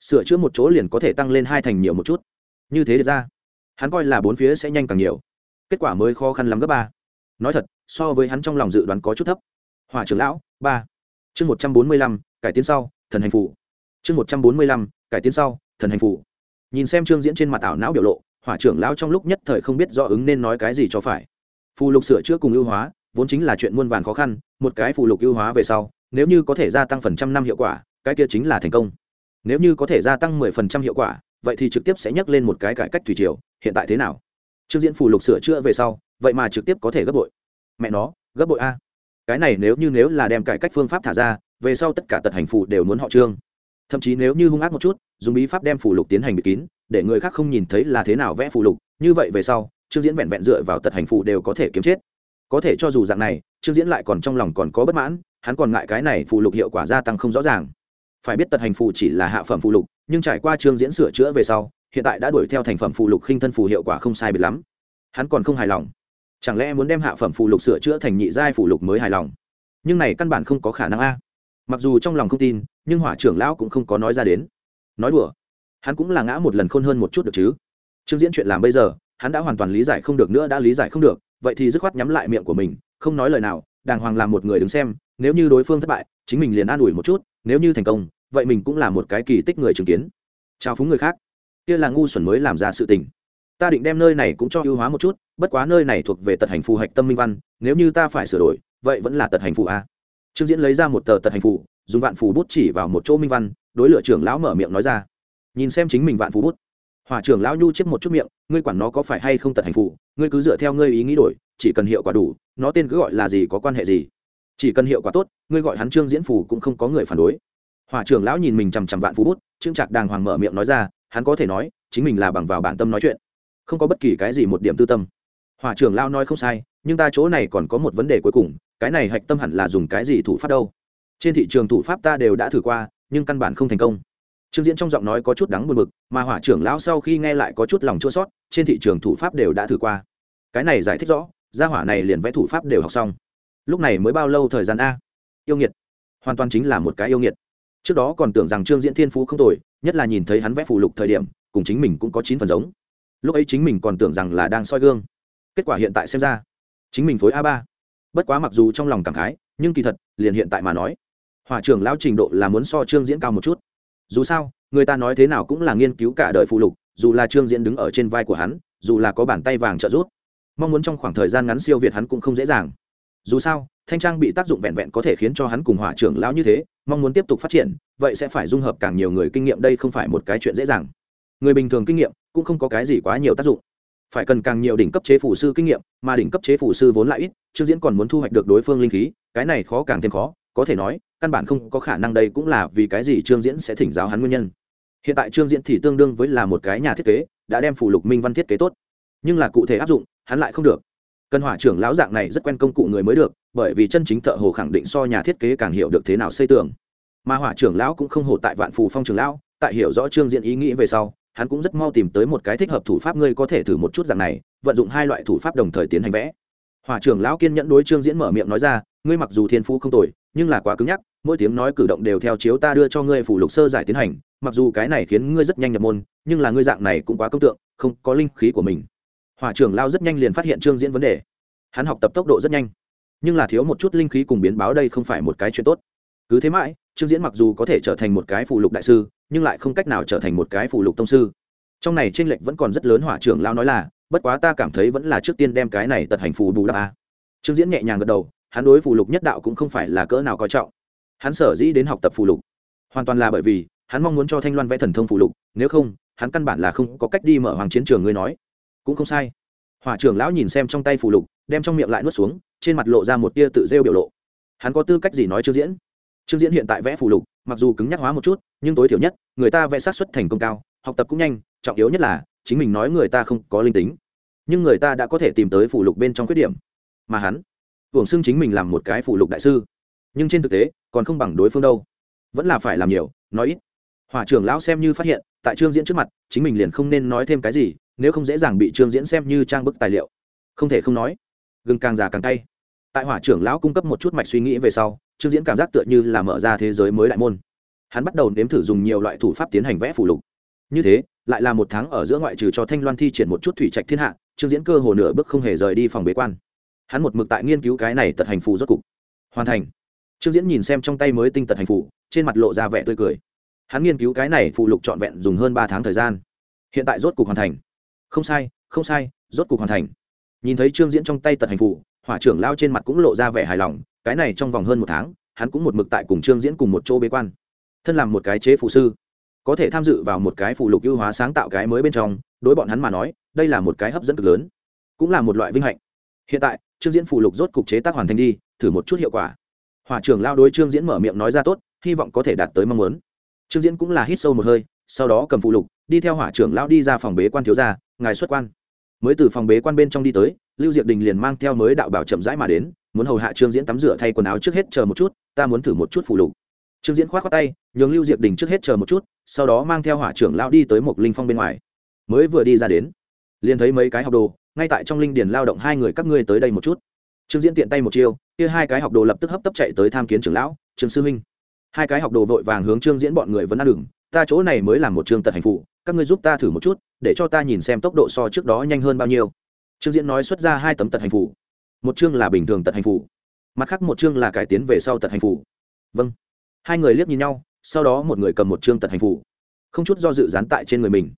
Sửa chữa một chỗ liền có thể tăng lên hai thành nhiều một chút. Như thế được ra, hắn coi là bốn phía sẽ nhanh càng nhiều. Kết quả mới khó khăn lắm gấp ba. Nói thật, so với hắn trong lòng dự đoán có chút thấp. Hỏa trưởng lão, ba. Chương một trăm bốn mươi lăm, cải tiến sau, thần hành phụ. Chương một trăm bốn mươi lăm, cải tiến sau, thần hành phụ nhìn xem trương diễn trên mặt ảo não biểu lộ, hỏa trưởng lão trong lúc nhất thời không biết do ứng nên nói cái gì cho phải. Phù lục sửa chữa cùng ưu hóa, vốn chính là chuyện muôn vàn khó khăn, một cái phù lục ưu hóa về sau, nếu như có thể gia tăng phần trăm năm hiệu quả, cái kia chính là thành công. Nếu như có thể gia tăng mười phần trăm hiệu quả, vậy thì trực tiếp sẽ nhắc lên một cái cải cách thủy triều, hiện tại thế nào? Trương diễn phù lục sửa chữa về sau, vậy mà trực tiếp có thể gấp bội. Mẹ nó, gấp bội a. Cái này nếu như nếu là đem cải cách phương pháp thả ra, về sau tất cả tật hành phụ đều muốn họ trương thậm chí nếu như hung ác một chút, dùng bí pháp đem phù lục tiến hành bị kín, để người khác không nhìn thấy là thế nào vẽ phù lục, như vậy về sau, trương diễn vẹn vẹn dựa vào tật hành phụ đều có thể kiếm chết. Có thể cho dù dạng này, trương diễn lại còn trong lòng còn có bất mãn, hắn còn ngại cái này phụ lục hiệu quả gia tăng không rõ ràng. Phải biết tật hành phụ chỉ là hạ phẩm phụ lục, nhưng trải qua trương diễn sửa chữa về sau, hiện tại đã đuổi theo thành phẩm phụ lục khinh thân phù hiệu quả không sai biệt lắm. Hắn còn không hài lòng. Chẳng lẽ muốn đem hạ phẩm phụ lục sửa chữa thành nhị giai phụ lục mới hài lòng? Nhưng này căn bản không có khả năng a mặc dù trong lòng không tin, nhưng hỏa trưởng lão cũng không có nói ra đến. Nói đùa, hắn cũng là ngã một lần khôn hơn một chút được chứ. Chương diễn chuyện làm bây giờ, hắn đã hoàn toàn lý giải không được nữa, đã lý giải không được, vậy thì dứt khoát nhắm lại miệng của mình, không nói lời nào, đàng hoàng làm một người đứng xem, nếu như đối phương thất bại, chính mình liền an ủi một chút, nếu như thành công, vậy mình cũng là một cái kỳ tích người chứng kiến. Chào phúng người khác. Kia là ngu xuẩn mới làm ra sự tình. Ta định đem nơi này cũng cho ưu hóa một chút, bất quá nơi này thuộc về tật hành phù hạch tâm minh văn, nếu như ta phải sửa đổi, vậy vẫn là tật hành phù a trương diễn lấy ra một tờ tật hành phù, dùng vạn phù bút chỉ vào một chỗ minh văn, đối lựa trưởng lão mở miệng nói ra. Nhìn xem chính mình vạn phù bút. Hỏa trưởng lão nhu chiếc một chút miệng, ngươi quản nó có phải hay không tật hành phù, ngươi cứ dựa theo ngươi ý nghĩ đổi, chỉ cần hiệu quả đủ, nó tên cứ gọi là gì có quan hệ gì. Chỉ cần hiệu quả tốt, ngươi gọi hắn trương diễn phù cũng không có người phản đối. Hỏa trưởng lão nhìn mình chằm chằm vạn phú bút, trương trạc đàng hoàng mở miệng nói ra, hắn có thể nói, chính mình là bằng vào bản tâm nói chuyện, không có bất kỳ cái gì một điểm tư tâm. Hỏa trưởng lão nói không sai, nhưng ta chỗ này còn có một vấn đề cuối cùng cái này hạch tâm hẳn là dùng cái gì thủ pháp đâu? Trên thị trường thủ pháp ta đều đã thử qua, nhưng căn bản không thành công. Trương diễn trong giọng nói có chút đắng buồn bực, mà hỏa trưởng lão sau khi nghe lại có chút lòng chua sót trên thị trường thủ pháp đều đã thử qua. Cái này giải thích rõ, gia hỏa này liền vẽ thủ pháp đều học xong. Lúc này mới bao lâu thời gian a? Yêu nghiệt. Hoàn toàn chính là một cái yêu nghiệt. Trước đó còn tưởng rằng trương diễn thiên phú không tồi, nhất là nhìn thấy hắn vẽ phù lục thời điểm, cùng chính mình cũng có chín phần giống. Lúc ấy chính mình còn tưởng rằng là đang soi gương. Kết quả hiện tại xem ra, chính mình phối a ba bất quá mặc dù trong lòng cảm khái, nhưng kỳ thật, liền hiện tại mà nói hỏa trưởng lão trình độ là muốn so trương diễn cao một chút. Dù sao, người ta nói thế nào cũng là nghiên cứu cả đời phụ lục, dù là trương diễn đứng ở trên vai của hắn, dù là có bàn tay vàng trợ giúp, mong muốn trong khoảng thời gian ngắn siêu việt hắn cũng không dễ dàng. Dù sao, thanh trang bị tác dụng vẹn vẹn có thể khiến cho hắn cùng hỏa trưởng lão như thế, mong muốn tiếp tục phát triển, vậy sẽ phải dung hợp càng nhiều người kinh nghiệm đây không phải một cái chuyện dễ dàng. Người bình thường kinh nghiệm cũng không có cái gì quá nhiều tác dụng. Phải cần càng nhiều đỉnh cấp chế phủ sư kinh nghiệm, mà đỉnh cấp chế phủ sư vốn lại ít trương diễn còn muốn thu hoạch được đối phương linh khí, cái này khó càng thêm khó, có thể nói, căn bản không có khả năng đây cũng là vì cái gì trương diễn sẽ thỉnh giáo hắn nguyên nhân. Hiện tại trương diễn thì tương đương với là một cái nhà thiết kế, đã đem phủ lục minh văn thiết kế tốt. Nhưng là cụ thể áp dụng, hắn lại không được. Cần hỏa trưởng lão dạng này rất quen công cụ người mới được, bởi vì chân chính thợ hồ khẳng định so nhà thiết kế càng hiểu được thế nào xây tường. Mà hỏa trưởng lão cũng không hổ tại vạn phù phong trưởng lão, tại hiểu rõ trương diện ý nghĩ về sau, hắn cũng rất mau tìm tới một cái thích hợp thủ pháp, ngươi có thể thử một chút dạng này, vận dụng hai loại thủ pháp đồng thời tiến hành vẽ hòa trưởng lão kiên nhẫn đối trương diễn mở miệng nói ra, ngươi mặc dù thiên phú không tồi, nhưng là quá cứng nhắc, mỗi tiếng nói cử động đều theo chiếu ta đưa cho ngươi phủ lục sơ giải tiến hành, mặc dù cái này khiến ngươi rất nhanh nhập môn, nhưng là ngươi dạng này cũng quá công tượng, không có linh khí của mình. Hòa trưởng lao rất nhanh liền phát hiện trương diễn vấn đề. Hắn học tập tốc độ rất nhanh, nhưng là thiếu một chút linh khí cùng biến báo đây không phải một cái chuyện tốt. Cứ thế mãi, trương diễn mặc dù có thể trở thành một cái phụ lục đại sư, nhưng lại không cách nào trở thành một cái phụ lục tông sư. Trong này tranh lệch vẫn còn rất lớn hỏa trưởng lao nói là bất quá ta cảm thấy vẫn là trước tiên đem cái này tật hành phù bù đắp a. Trương diễn nhẹ nhàng gật đầu, hắn đối phụ lục nhất đạo cũng không phải là cỡ nào coi trọng. Hắn sở dĩ đến học tập phụ lục, hoàn toàn là bởi vì hắn mong muốn cho thanh loan vẽ thần thông phụ lục, nếu không, hắn căn bản là không có cách đi mở hoàng chiến trường, ngươi nói. Cũng không sai. Hỏa trưởng lão nhìn xem trong tay phù lục, đem trong miệng lại nuốt xuống, trên mặt lộ ra một tia tự rêu biểu lộ. Hắn có tư cách gì nói Trương diễn? Trương diễn hiện tại vẽ phù lục, mặc dù cứng nhắc hóa một chút, nhưng tối thiểu nhất, người ta vẽ sát xuất thành công cao, học tập cũng nhanh, trọng yếu nhất là chính mình nói người ta không có linh tính, nhưng người ta đã có thể tìm tới phụ lục bên trong khuyết điểm. Mà hắn, hưởng xưng chính mình làm một cái phụ lục đại sư, nhưng trên thực tế, còn không bằng đối phương đâu. Vẫn là phải làm nhiều, nói ít. Hỏa trưởng lão xem như phát hiện, tại trương diễn trước mặt, chính mình liền không nên nói thêm cái gì, nếu không dễ dàng bị trương diễn xem như trang bức tài liệu. Không thể không nói, gừng càng già càng tay tại hỏa trưởng lão cung cấp một chút mạch suy nghĩ về sau, trương diễn cảm giác tựa như là mở ra thế giới mới đại môn. Hắn bắt đầu nếm thử dùng nhiều loại thủ pháp tiến hành vẽ phủ lục. Như thế lại là một tháng ở giữa ngoại trừ cho thanh loan thi triển một chút thủy trạch thiên hạ, trương diễn cơ hồ nửa bước không hề rời đi phòng bế quan. Hắn một mực tại nghiên cứu cái này tật hành phù rốt cục. Hoàn thành. Trương diễn nhìn xem trong tay mới tinh tật hành phù, trên mặt lộ ra vẻ tươi cười. Hắn nghiên cứu cái này phụ lục trọn vẹn dùng hơn ba tháng thời gian. Hiện tại rốt cục hoàn thành. Không sai không sai, rốt cục hoàn thành. Nhìn thấy trương diễn trong tay tật hành phù, hỏa trưởng lao trên mặt cũng lộ ra vẻ hài lòng, cái này trong vòng hơn một tháng, hắn cũng một mực tại cùng trương diễn cùng một chỗ bế quan. Thân làm một cái chế phụ sư có thể tham dự vào một cái phụ lục ưu hóa sáng tạo cái mới bên trong, đối bọn hắn mà nói, đây là một cái hấp dẫn cực lớn, cũng là một loại vinh hạnh. Hiện tại, trương diễn phụ lục rốt cục chế tác hoàn thành đi, thử một chút hiệu quả. Hỏa trưởng lao đối trương diễn mở miệng nói ra tốt, hy vọng có thể đạt tới mong muốn. Trương diễn cũng là hít sâu một hơi, sau đó cầm phụ lục, đi theo hỏa trưởng lao đi ra phòng bế quan thiếu gia, ngài xuất quan. Mới từ phòng bế quan bên trong đi tới, lưu diệp đình liền mang theo mới đạo bảo chậm rãi mà đến, muốn hầu hạ trương diễn tắm rửa thay quần áo trước hết chờ một chút, ta muốn thử một chút phụ lục trương diễn k h o á t khoác tay nhường lưu diệp đình trước hết chờ một chút sau đó mang theo hỏa trưởng lao đi tới một linh phong bên ngoài. Mới vừa đi ra đến liền thấy mấy cái học đồ ngay tại trong linh điền lao động hai người các ngươi tới đây một chút. Trương diễn tiện tay một chiêu kia hai cái học đồ lập tức hấp tấp chạy tới tham kiến trưởng lão trương sư huynh. Hai cái học đồ vội vàng hướng trương diễn bọn người vẫn ăn đường ta chỗ này mới làm một trường tật hành phụ các ngươi giúp ta thử một chút để cho ta nhìn xem tốc độ so trước đó nhanh hơn bao nhiêu. Trương diễn nói xuất ra hai tấm tật hành phụ, một chương là bình thường tật hành phụ, mặt khác một chương là cải tiến về sau tật hành phụ. vâng hai người liếc nhìn nhau, sau đó một người cầm một chương tật hành phủ không chút do dự dán tại trên người mình.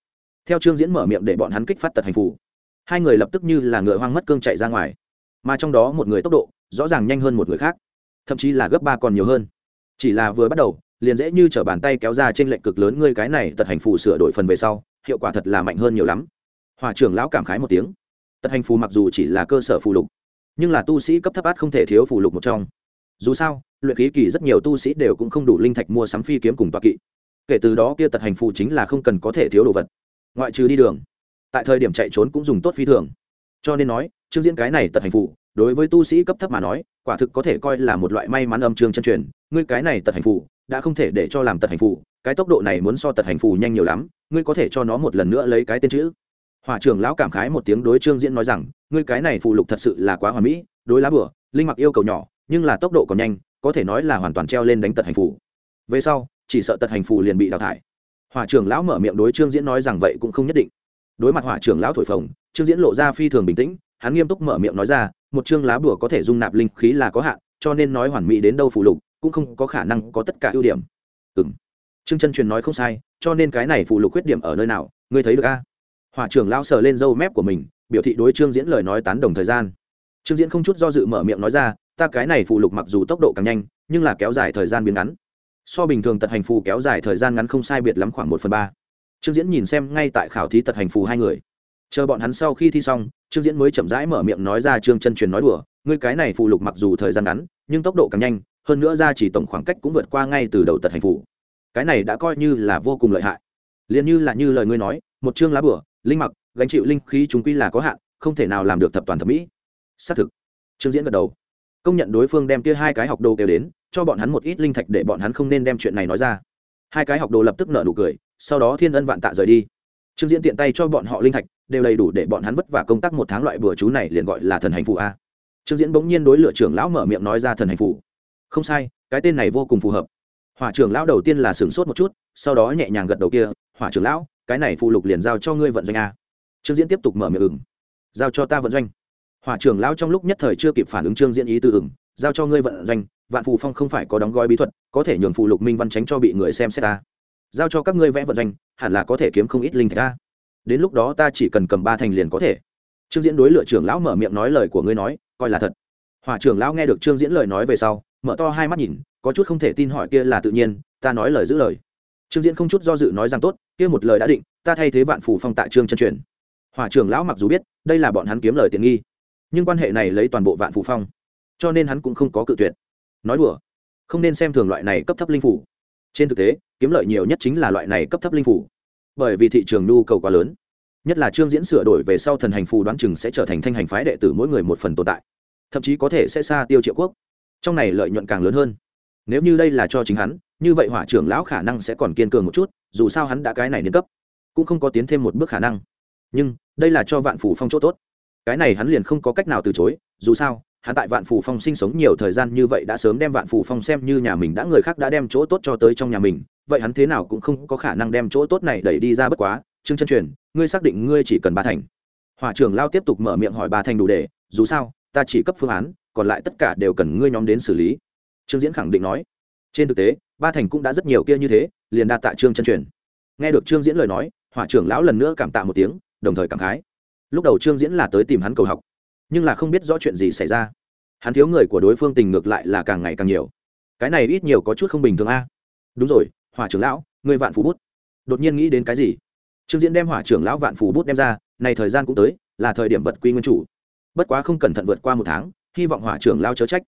Theo trương diễn mở miệng để bọn hắn kích phát tật hành phủ hai người lập tức như là ngựa hoang mất cương chạy ra ngoài. Mà trong đó một người tốc độ, rõ ràng nhanh hơn một người khác. Thậm chí là gấp ba còn nhiều hơn. Chỉ là vừa bắt đầu, liền dễ như t r ở bàn tay kéo ra trên lệnh cực lớn ngươi cái này tật hành phù sửa đổi phần về sau, hiệu quả thật là mạnh hơn nhiều lắm. Hòa trưởng lão cảm khái một tiếng. Tật hành phù mặc dù chỉ là cơ sở phù lục, nhưng là tu sĩ cấp thấp át không thể thiếu phù lục một trong. Dù sao luyện khí kỳ rất nhiều tu sĩ đều cũng không đủ linh thạch mua sắm phi kiếm cùng toa kỵ. Kể từ đó kia tật hành phù chính là không cần có thể thiếu đồ vật. Ngoại trừ đi đường, tại thời điểm chạy trốn cũng dùng tốt phi thường. Cho nên nói chương diễn cái này tật hành phù, đối với tu sĩ cấp thấp mà nói, quả thực có thể coi là một loại may mắn âm trường chân truyền. Ngươi cái này tật hành phù, đã không thể để cho làm tật hành phù, cái tốc độ này muốn so tật hành phù nhanh nhiều lắm, ngươi có thể cho nó một lần nữa lấy cái tên chữ. Hỏa trưởng lão cảm khái một tiếng đối trương diễn nói rằng, ngươi cái này phù lục thật sự là quá hoàn mỹ, đối lá bửa linh mặc yêu cầu nhỏ, nhưng là tốc độ còn nhanh có thể nói là hoàn toàn treo lên đánh tật hành phủ. về sau, chỉ sợ tật hành phủ liền bị đào thải. Hỏa trưởng lão mở miệng đối trương diễn nói rằng vậy cũng không nhất định. Đối mặt hỏa trưởng lão thổi phồng, trương diễn lộ ra phi thường bình tĩnh, hắn nghiêm túc mở miệng nói ra, một chương lá bùa có thể dung nạp linh khí là có hạn, cho nên nói hoàn mỹ đến đâu phù lục, cũng không có khả năng có tất cả ưu điểm. Ừ m trương chân truyền nói không sai, cho nên cái này phù lục khuyết điểm ở nơi nào, ngươi thấy được a? Hỏa trưởng lao sờ lên râu mép của mình, biểu thị đối trương diễn lời nói tán đồng thời gian. Trương diễn không chút do dự mở miệng nói ra ta cái này phù lục mặc dù tốc độ càng nhanh, nhưng là kéo dài thời gian biến ngắn. So bình thường tật hành phù kéo dài thời gian ngắn không sai biệt lắm khoảng một phần ba. Trương diễn nhìn xem ngay tại khảo thí tật hành phù hai người. Chờ bọn hắn sau khi thi xong, trương diễn mới chậm rãi mở miệng nói ra trương chân truyền nói đùa, ngươi cái này phù lục mặc dù thời gian ngắn, nhưng tốc độ càng nhanh, hơn nữa ra chỉ tổng khoảng cách cũng vượt qua ngay từ đầu tật hành phù. Cái này đã coi như là vô cùng lợi hại. Liền như là như lời ngươi nói, một chương lá bửa linh mặc, gánh chịu linh khí chúng quy là có hạn, không thể nào làm được thập toàn thẩm mỹ. Xác thực. Trương diễn gật đầu công nhận đối phương đem kia hai cái học đồ kêu đến, cho bọn hắn một ít linh thạch để bọn hắn không nên đem chuyện này nói ra. Hai cái học đồ lập tức nợ nụ cười, sau đó thiên ân vạn tạ rời đi. Trương diễn tiện tay cho bọn họ linh thạch, đều đầy đủ để bọn hắn vất vả công tác một tháng loại bừa chú này liền gọi là thần hành phụ a. Trương diễn bỗng nhiên đối lựa trưởng lão mở miệng nói ra thần hành phụ không sai, cái tên này vô cùng phù hợp. Hỏa trưởng lão đầu tiên là sửng sốt một chút, sau đó nhẹ nhàng gật đầu kia, hỏa trưởng lão, cái này phụ lục liền giao cho ngươi vận doanh a. Trương diễn tiếp tục mở miệng ừng giao cho ta vận doanh hỏa trưởng lão trong lúc nhất thời chưa kịp phản ứng trương diễn ý tư ửng, giao cho ngươi vận doanh, vạn phù phong không phải có đóng gói bí thuật, có thể nhường phụ lục minh văn tránh cho bị người xem xét ta. Giao cho các ngươi vẽ vận doanh, hẳn là có thể kiếm không ít linh thạch ta. Đến lúc đó ta chỉ cần cầm ba thành liền có thể. Trương diễn đối lựa trưởng lão mở miệng nói lời của ngươi nói, coi là thật. Hỏa trưởng lão nghe được trương diễn lời nói về sau, mở to hai mắt nhìn, có chút không thể tin hỏi kia là tự nhiên, ta nói lời giữ lời. Trương diễn không chút do dự nói rằng tốt, kia một lời đã định, ta thay thế vạn phù phong tại trương chân truyền. Hỏa trưởng lão mặc dù biết, đây là bọn hắn kiếm lời tiện nghi nhưng quan hệ này lấy toàn bộ vạn phù phong, cho nên hắn cũng không có cự tuyệt. Nói đùa, không nên xem thường loại này cấp thấp linh phủ. Trên thực tế, kiếm lợi nhiều nhất chính là loại này cấp thấp linh phủ. Bởi vì thị trường nhu cầu quá lớn, nhất là chương diễn sửa đổi về sau thần hành phù đoán chừng sẽ trở thành thanh hành phái đệ tử mỗi người một phần tồn tại, thậm chí có thể sẽ xa tiêu triệu quốc. Trong này lợi nhuận càng lớn hơn. Nếu như đây là cho chính hắn, như vậy hỏa trưởng lão khả năng sẽ còn kiên cường một chút, dù sao hắn đã cái này nâng cấp, cũng không có tiến thêm một bước khả năng. Nhưng, đây là cho vạn phủ phong chỗ tốt cái này hắn liền không có cách nào từ chối, dù sao, hắn tại vạn phủ phong sinh sống nhiều thời gian như vậy đã sớm đem vạn phủ phong xem như nhà mình đã người khác đã đem chỗ tốt cho tới trong nhà mình, vậy hắn thế nào cũng không có khả năng đem chỗ tốt này đẩy đi ra bất quá. Trương chân truyền, ngươi xác định ngươi chỉ cần ba thành. Hỏa trưởng lao tiếp tục mở miệng hỏi ba thành đủ để, dù sao, ta chỉ cấp phương án, còn lại tất cả đều cần ngươi nhóm đến xử lý. Trương diễn khẳng định nói. Trên thực tế, ba thành cũng đã rất nhiều kia như thế, liền đa tạ trương chân truyền. Nghe được trương diễn lời nói, hỏa trưởng lão lần nữa cảm tạ một tiếng, đồng thời cảm khái lúc đầu trương diễn là tới tìm hắn cầu học, nhưng là không biết rõ chuyện gì xảy ra. Hắn thiếu người của đối phương tình ngược lại là càng ngày càng nhiều. Cái này ít nhiều có chút không bình thường a. Đúng rồi, hỏa trưởng lão, người vạn phú bút. Đột nhiên nghĩ đến cái gì? Trương diễn đem hỏa trưởng lão vạn phù bút đem ra, này thời gian cũng tới, là thời điểm vật quy nguyên chủ. Bất quá không cẩn thận vượt qua một tháng, hy vọng hỏa trưởng lao chớ trách.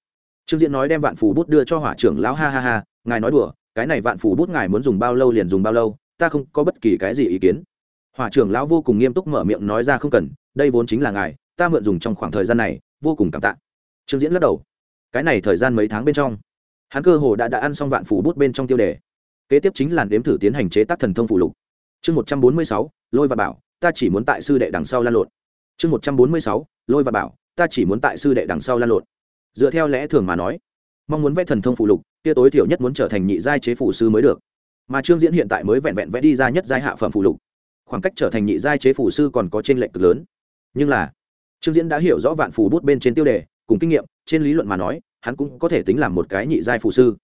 Trương diễn nói đem vạn phù bút đưa cho hỏa trưởng lão, ha ha ha, ngài nói đùa, cái này vạn phù bút ngài muốn dùng bao lâu liền dùng bao lâu, ta không có bất kỳ cái gì ý kiến hỏa trưởng lão vô cùng nghiêm túc mở miệng nói ra không cần, đây vốn chính là ngài, ta mượn dùng trong khoảng thời gian này, vô cùng cảm tạ. Trương diễn lắc đầu. Cái này thời gian mấy tháng bên trong, hắn cơ hồ đã đã ăn xong vạn phủ bút bên trong tiêu đề. Kế tiếp chính là đếm thử tiến hành chế tác thần thông phụ lục. Chương một trăm bốn mươi sáu, lôi và bảo, ta chỉ muốn tại sư đệ đằng sau lan lộn. Chương một trăm bốn mươi sáu, lôi và bảo, ta chỉ muốn tại sư đệ đằng sau lan lộn. Dựa theo lẽ thường mà nói, mong muốn vẽ thần thông phụ lục, kia tối thiểu nhất muốn trở thành nhị giai chế phủ sư mới được. Mà trương diễn hiện tại mới vẹn vẹn vẽ đi ra nhất giai hạ phẩm phụ lục khoảng cách trở thành nhị giai chế phủ sư còn có trên lệnh cực lớn. Nhưng là, trương diễn đã hiểu rõ vạn phù bút bên trên tiêu đề, cùng kinh nghiệm, trên lý luận mà nói, hắn cũng có thể tính làm một cái nhị giai phù sư.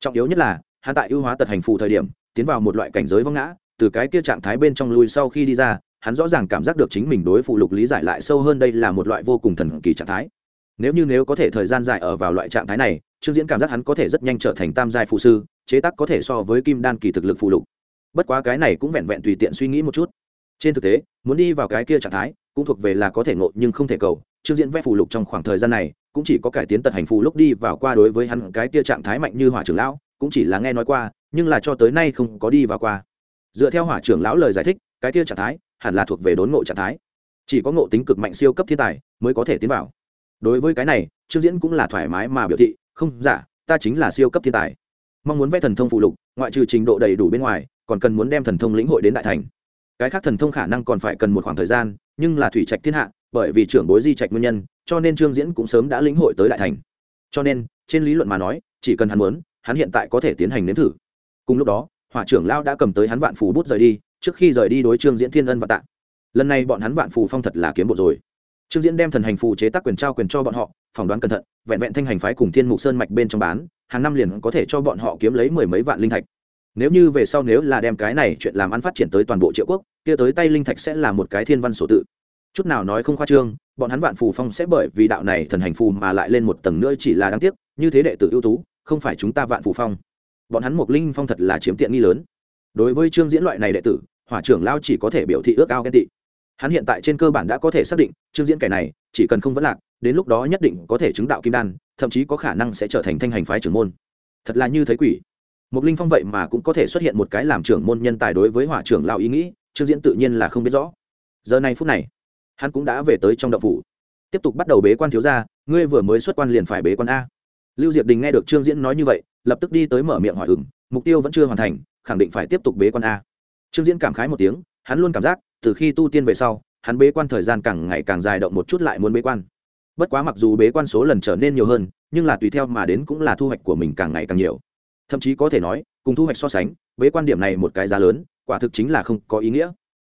Trọng yếu nhất là, hắn tại ưu hóa tật hành phù thời điểm, tiến vào một loại cảnh giới vong ngã, từ cái kia trạng thái bên trong lui sau khi đi ra, hắn rõ ràng cảm giác được chính mình đối phụ lục lý giải lại sâu hơn đây là một loại vô cùng thần kỳ trạng thái. Nếu như nếu có thể thời gian dài ở vào loại trạng thái này, trương diễn cảm giác hắn có thể rất nhanh trở thành tam giai phụ sư, chế tác có thể so với kim đan kỳ thực lực phụ lục bất quá cái này cũng vẹn vẹn tùy tiện suy nghĩ một chút. Trên thực tế, muốn đi vào cái kia trạng thái, cũng thuộc về là có thể ngộ nhưng không thể cầu. Trương diễn vẽ phù lục trong khoảng thời gian này, cũng chỉ có cải tiến tật hành phù lúc đi vào qua đối với hắn cái kia trạng thái mạnh như hỏa trưởng lão, cũng chỉ là nghe nói qua, nhưng là cho tới nay không có đi vào qua. Dựa theo hỏa trưởng lão lời giải thích, cái kia trạng thái hẳn là thuộc về đốn ngộ trạng thái. Chỉ có ngộ tính cực mạnh siêu cấp thiên tài mới có thể tiến vào. Đối với cái này, trương diễn cũng là thoải mái mà biểu thị, không giả ta chính là siêu cấp thiên tài. Mong muốn vẽ thần thông phụ lục, ngoại trừ trình độ đầy đủ bên ngoài còn cần muốn đem thần thông lĩnh hội đến đại thành. Cái khác thần thông khả năng còn phải cần một khoảng thời gian, nhưng là thủy trạch thiên hạ, bởi vì trưởng bối di trạch nguyên nhân, cho nên trương diễn cũng sớm đã lĩnh hội tới đại thành. Cho nên, trên lý luận mà nói, chỉ cần hắn muốn, hắn hiện tại có thể tiến hành nếm thử. Cùng lúc đó, hỏa trưởng lao đã cầm tới hắn vạn phù bút rời đi, trước khi rời đi đối trương diễn thiên ân và tạ. Lần này bọn hắn vạn phù phong thật là kiếm bộ rồi. Trương diễn đem thần hành phù chế tác quyền trao quyền cho bọn họ, phỏng đoán cẩn thận, vẹn vẹn thanh hành phái cùng thiên mục sơn mạch bên trong bán, hàng năm liền có thể cho bọn họ kiếm lấy mười mấy vạn linh thạch nếu như về sau nếu là đem cái này chuyện làm ăn phát triển tới toàn bộ triệu quốc, kia tới tay linh thạch sẽ là một cái thiên văn sổ tự. Chút nào nói không khoa trương, bọn hắn vạn phù phong sẽ bởi vì đạo này thần hành phù mà lại lên một tầng nữa chỉ là đáng tiếc, như thế đệ tử ưu tú, không phải chúng ta vạn phù phong. Bọn hắn một linh phong thật là chiếm tiện nghi lớn. Đối với trương diễn loại này đệ tử, hỏa trưởng lao chỉ có thể biểu thị ước ao ghen tị. Hắn hiện tại trên cơ bản đã có thể xác định, trương diễn kẻ này, chỉ cần không vấn lạc, đến lúc đó nhất định có thể chứng đạo kim đan, thậm chí có khả năng sẽ trở thành thanh hành phái trưởng môn. Thật là như thấy quỷ một linh phong vậy mà cũng có thể xuất hiện một cái làm trưởng môn nhân tài đối với hỏa trưởng Lão ý nghĩ, trương diễn tự nhiên là không biết rõ. Giờ này phút này, hắn cũng đã về tới trong đậu phủ. Tiếp tục bắt đầu bế quan thiếu gia, ngươi vừa mới xuất quan liền phải bế quan a. Lưu diệp đình nghe được trương diễn nói như vậy, lập tức đi tới mở miệng hỏi ừng mục tiêu vẫn chưa hoàn thành, khẳng định phải tiếp tục bế quan a. Trương diễn cảm khái một tiếng, hắn luôn cảm giác, từ khi tu tiên về sau, hắn bế quan thời gian càng ngày càng dài động một chút lại muốn bế quan. Bất quá mặc dù bế quan số lần trở nên nhiều hơn, nhưng là tùy theo mà đến cũng là thu hoạch của mình càng ngày càng nhiều thậm chí có thể nói, cùng thu hoạch so sánh với quan điểm này một cái giá lớn, quả thực chính là không có ý nghĩa.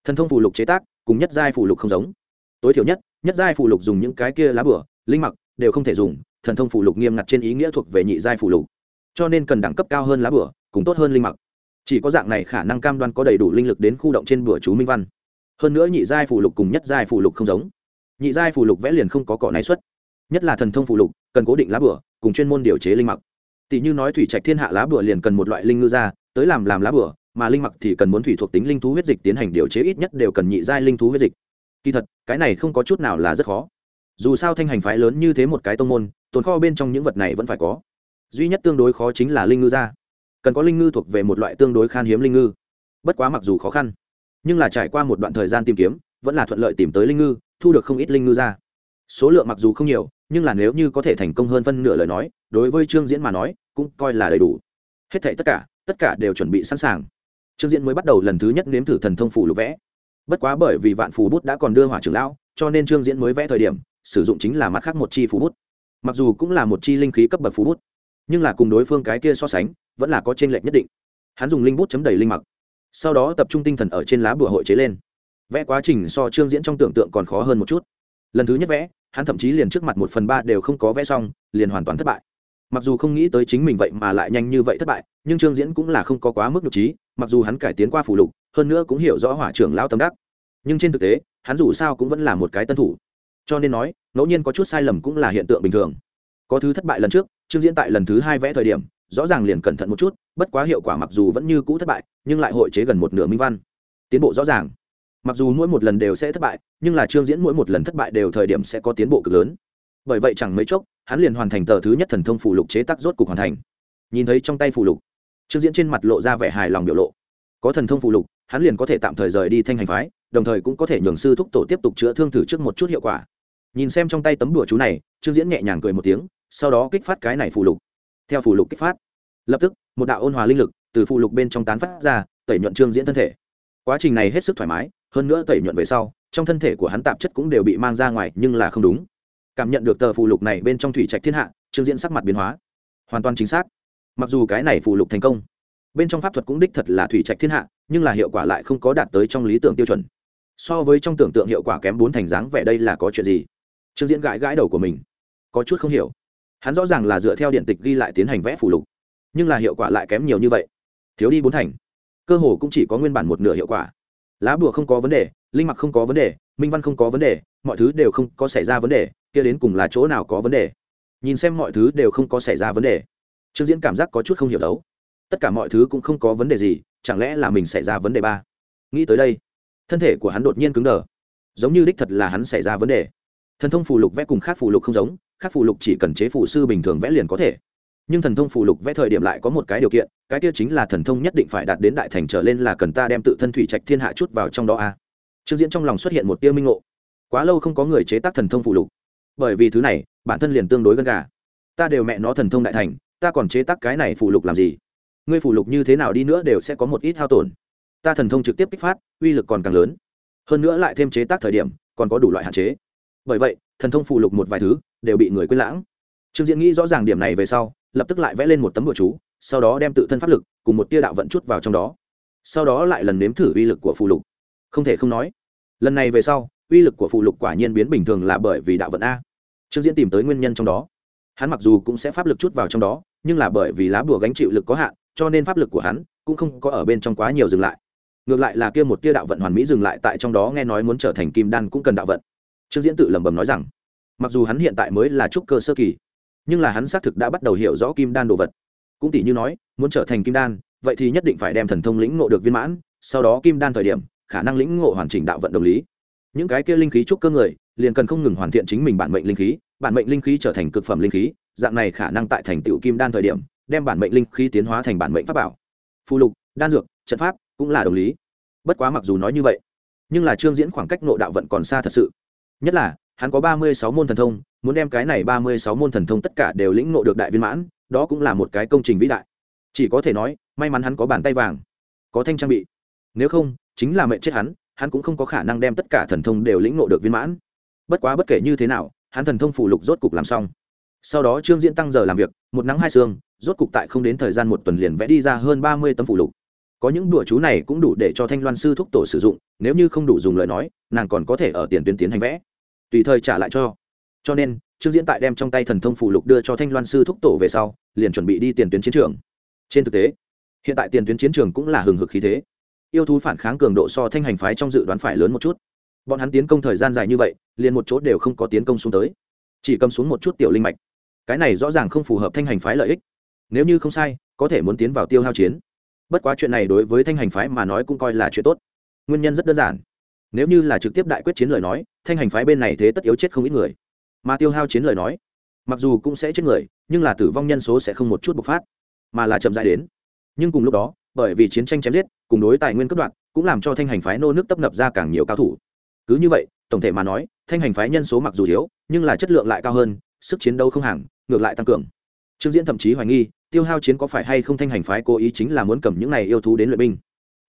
Thần thông phù lục chế tác, cùng nhất giai phù lục không giống. Tối thiểu nhất nhất giai phù lục dùng những cái kia lá bửa, linh mặc, đều không thể dùng, thần thông phù lục nghiêm ngặt trên ý nghĩa thuộc về nhị giai phù lục. Cho nên cần đẳng cấp cao hơn lá bửa, cùng tốt hơn linh mặc. Chỉ có dạng này khả năng cam đoan có đầy đủ linh lực đến khu động trên bửa chú minh văn. Hơn nữa nhị giai phù lục cùng nhất giai phù lục không giống. Nhị giai phù lục vẽ liền không có cỏ náy xuất. Nhất là thần thông phù lục, cần cố định lá bửa, cùng chuyên môn điều chế linh mặc tỷ như nói thủy trạch thiên hạ lá bùa liền cần một loại linh ngư ra tới làm làm lá bùa, mà linh mặc thì cần muốn thủy thuộc tính linh thú huyết dịch tiến hành điều chế ít nhất đều cần nhị giai linh thú huyết dịch. Kỳ thật, cái này không có chút nào là rất khó. Dù sao thanh hành phái lớn như thế một cái tông môn, tồn kho bên trong những vật này vẫn phải có. Duy nhất tương đối khó chính là linh ngư ra cần có linh ngư thuộc về một loại tương đối khan hiếm linh ngư. Bất quá mặc dù khó khăn, nhưng là trải qua một đoạn thời gian tìm kiếm, vẫn là thuận lợi tìm tới linh ngư, thu được không ít linh ngư ra số lượng mặc dù không nhiều nhưng là nếu như có thể thành công hơn phân nửa lời nói, đối với trương diễn mà nói, cũng coi là đầy đủ. Hết thảy tất cả tất cả đều chuẩn bị sẵn sàng. Trương diễn mới bắt đầu lần thứ nhất nếm thử thần thông phủ lục vẽ. Bất quá bởi vì vạn phù bút đã còn đưa hỏa trưởng lão, cho nên trương diễn mới vẽ thời điểm, sử dụng chính là mặt khác một chi phù bút. Mặc dù cũng là một chi linh khí cấp bậc phù bút, nhưng là cùng đối phương cái kia so sánh, vẫn là có t r ê n lệch nhất định. Hắn dùng linh bút chấm đầy linh mặc, sau đó tập trung tinh thần ở trên lá bùa hội chế lên. Vẽ quá trình so trương diễn trong tưởng tượng còn khó hơn một chút. Lần thứ nhất vẽ hắn thậm chí liền trước mặt một phần ba đều không có vẽ xong, liền hoàn toàn thất bại. Mặc dù không nghĩ tới chính mình vậy mà lại nhanh như vậy thất bại, nhưng trương diễn cũng là không có quá mức nhục trí, mặc dù hắn cải tiến qua phủ lục, hơn nữa cũng hiểu rõ hỏa trưởng lao tâm đắc. Nhưng trên thực tế, hắn dù sao cũng vẫn là một cái tân thủ. Cho nên nói, ngẫu nhiên có chút sai lầm cũng là hiện tượng bình thường. Có thứ thất bại lần trước, trương diễn tại lần thứ hai vẽ thời điểm, rõ ràng liền cẩn thận một chút, bất quá hiệu quả mặc dù vẫn như cũ thất bại, nhưng lại hội chế gần một nửa minh văn. Tiến bộ rõ ràng mặc dù mỗi một lần đều sẽ thất bại, nhưng là trương diễn mỗi một lần thất bại đều thời điểm sẽ có tiến bộ cực lớn. Bởi vậy chẳng mấy chốc, hắn liền hoàn thành tờ thứ nhất thần thông phủ lục chế tác rốt cục hoàn thành. Nhìn thấy trong tay phủ lục, trương diễn trên mặt lộ ra vẻ hài lòng biểu lộ. Có thần thông phủ lục, hắn liền có thể tạm thời rời đi thanh hành phái, đồng thời cũng có thể nhường sư thúc tổ tiếp tục chữa thương thử trước một chút hiệu quả. Nhìn xem trong tay tấm đùa chú này, trương diễn nhẹ nhàng cười một tiếng, sau đó kích phát cái này phù lục. Theo phù lục kích phát, lập tức, một đạo ôn hòa linh lực từ phù lục bên trong tán phát ra, tẩy nhuận trương diễn thân thể. Quá trình này hết sức thoải mái hơn nữa tẩy nhuận về sau, trong thân thể của hắn tạp chất cũng đều bị mang ra ngoài, nhưng là không đúng. Cảm nhận được tờ phù lục này bên trong thủy trạch thiên hạ, trương diễn sắc mặt biến hóa. Hoàn toàn chính xác. Mặc dù cái này phù lục thành công, bên trong pháp thuật cũng đích thật là thủy trạch thiên hạ, nhưng là hiệu quả lại không có đạt tới trong lý tưởng tiêu chuẩn. So với trong tưởng tượng hiệu quả kém bốn thành dáng vẻ đây là có chuyện gì? Trương diễn gãi gãi đầu của mình. Có chút không hiểu. Hắn rõ ràng là dựa theo điện tịch ghi lại tiến hành vẽ phù lục, nhưng là hiệu quả lại kém nhiều như vậy. Thiếu đi bốn thành. Cơ hồ cũng chỉ có nguyên bản một nửa hiệu quả lá bùa không có vấn đề, linh mặc không có vấn đề, minh văn không có vấn đề, mọi thứ đều không có xảy ra vấn đề, kia đến cùng là chỗ nào có vấn đề? Nhìn xem mọi thứ đều không có xảy ra vấn đề. Trương diễn cảm giác có chút không hiểu đấu. Tất cả mọi thứ cũng không có vấn đề gì, chẳng lẽ là mình xảy ra vấn đề ba? Nghĩ tới đây, thân thể của hắn đột nhiên cứng đờ. Giống như đích thật là hắn xảy ra vấn đề. Thần thông phù lục vẽ cùng khác phù lục không giống, khác phù lục chỉ cần chế phù sư bình thường vẽ liền có thể nhưng thần thông phụ lục vẽ thời điểm lại có một cái điều kiện, cái kia chính là thần thông nhất định phải đạt đến đại thành trở lên là cần ta đem tự thân thủy trạch thiên hạ chút vào trong đó a. Trương diễn trong lòng xuất hiện một tia minh ngộ. Quá lâu không có người chế tác thần thông phụ lục. Bởi vì thứ này, bản thân liền tương đối gần gà. Ta đều mẹ nó thần thông đại thành, ta còn chế tác cái này phụ lục làm gì? Ngươi phụ lục như thế nào đi nữa đều sẽ có một ít hao tổn. Ta thần thông trực tiếp kích phát, uy lực còn càng lớn. Hơn nữa lại thêm chế tác thời điểm, còn có đủ loại hạn chế. Bởi vậy, thần thông phụ lục một vài thứ đều bị người quên lãng. Trương diễn nghĩ rõ ràng điểm này về sau lập tức lại vẽ lên một tấm bùa chú, sau đó đem tự thân pháp lực cùng một tia đạo vận chút vào trong đó. Sau đó lại lần nếm thử uy lực của phù lục. Không thể không nói, lần này về sau, uy lực của phù lục quả nhiên biến bình thường là bởi vì đạo vận a. Trương diễn tìm tới nguyên nhân trong đó. Hắn mặc dù cũng sẽ pháp lực chút vào trong đó, nhưng là bởi vì lá bùa gánh chịu lực có hạn, cho nên pháp lực của hắn cũng không có ở bên trong quá nhiều dừng lại. Ngược lại là kia một tia đạo vận hoàn mỹ dừng lại tại trong đó nghe nói muốn trở thành kim đan cũng cần đạo vận. Trương diễn tự lẩm bẩm nói rằng, mặc dù hắn hiện tại mới là trúc cơ sơ kỳ nhưng là hắn xác thực đã bắt đầu hiểu rõ kim đan đồ vật. Cũng tỷ như nói, muốn trở thành kim đan, vậy thì nhất định phải đem thần thông lĩnh ngộ được viên mãn, sau đó kim đan thời điểm, khả năng lĩnh ngộ hoàn chỉnh đạo vận đồng lý. Những cái kia linh khí trúc cơ người, liền cần không ngừng hoàn thiện chính mình bản mệnh linh khí, bản mệnh linh khí trở thành cực phẩm linh khí, dạng này khả năng tại thành tựu kim đan thời điểm, đem bản mệnh linh khí tiến hóa thành bản mệnh pháp bảo. Phù lục, đan dược, trận pháp, cũng là đồng lý. Bất quá mặc dù nói như vậy, nhưng là trương diễn khoảng cách nộ đạo vận còn xa thật sự. Nhất là hắn có ba mươi sáu môn thần thông, muốn đem cái này ba mươi sáu môn thần thông tất cả đều lĩnh ngộ được đại viên mãn, đó cũng là một cái công trình vĩ đại. Chỉ có thể nói, may mắn hắn có bàn tay vàng, có thanh trang bị. Nếu không, chính là mệnh chết hắn hắn cũng không có khả năng đem tất cả thần thông đều lĩnh ngộ được viên mãn. Bất quá bất kể như thế nào, hắn thần thông phủ lục rốt cục làm xong. Sau đó trương diễn tăng giờ làm việc, một nắng hai sương, rốt cục tại không đến thời gian một tuần liền vẽ đi ra hơn ba mươi tấm phủ lục. Có những đùa chú này cũng đủ để cho thanh loan sư thúc tổ sử dụng, nếu như không đủ dùng lời nói, nàng còn có thể ở tiền tuyến tiến hành vẽ tùy thời trả lại cho. Cho nên, trương diễn tại đem trong tay thần thông phủ lục đưa cho thanh loan sư thúc tổ về sau, liền chuẩn bị đi tiền tuyến chiến trường. Trên thực tế, hiện tại tiền tuyến chiến trường cũng là hừng hực khí thế. Yêu thú phản kháng cường độ so thanh hành phái trong dự đoán phải lớn một chút. Bọn hắn tiến công thời gian dài như vậy, liền một chỗ đều không có tiến công xuống tới. Chỉ cầm xuống một chút tiểu linh mạch. Cái này rõ ràng không phù hợp thanh hành phái lợi ích. Nếu như không sai, có thể muốn tiến vào tiêu hao chiến. Bất quá chuyện này đối với thanh hành phái mà nói cũng coi là chuyện tốt. Nguyên nhân rất đơn giản nếu như là trực tiếp đại quyết chiến lời nói, thanh hành phái bên này thế tất yếu chết không ít người. Mà tiêu hao chiến lời nói, mặc dù cũng sẽ chết người, nhưng là tử vong nhân số sẽ không một chút bộc phát, mà là chậm dại đến. Nhưng cùng lúc đó, bởi vì chiến tranh chém giết, cùng đối tài nguyên cấp đoạn, cũng làm cho thanh hành phái nô nước tấp nập ra càng nhiều cao thủ. Cứ như vậy, tổng thể mà nói, thanh hành phái nhân số mặc dù thiếu nhưng là chất lượng lại cao hơn, sức chiến đấu không hàng, ngược lại tăng cường. Trương diễn thậm chí hoài nghi, tiêu hao chiến có phải hay không thanh hành phái cố ý chính là muốn cầm những này yêu thú đến luyện binh.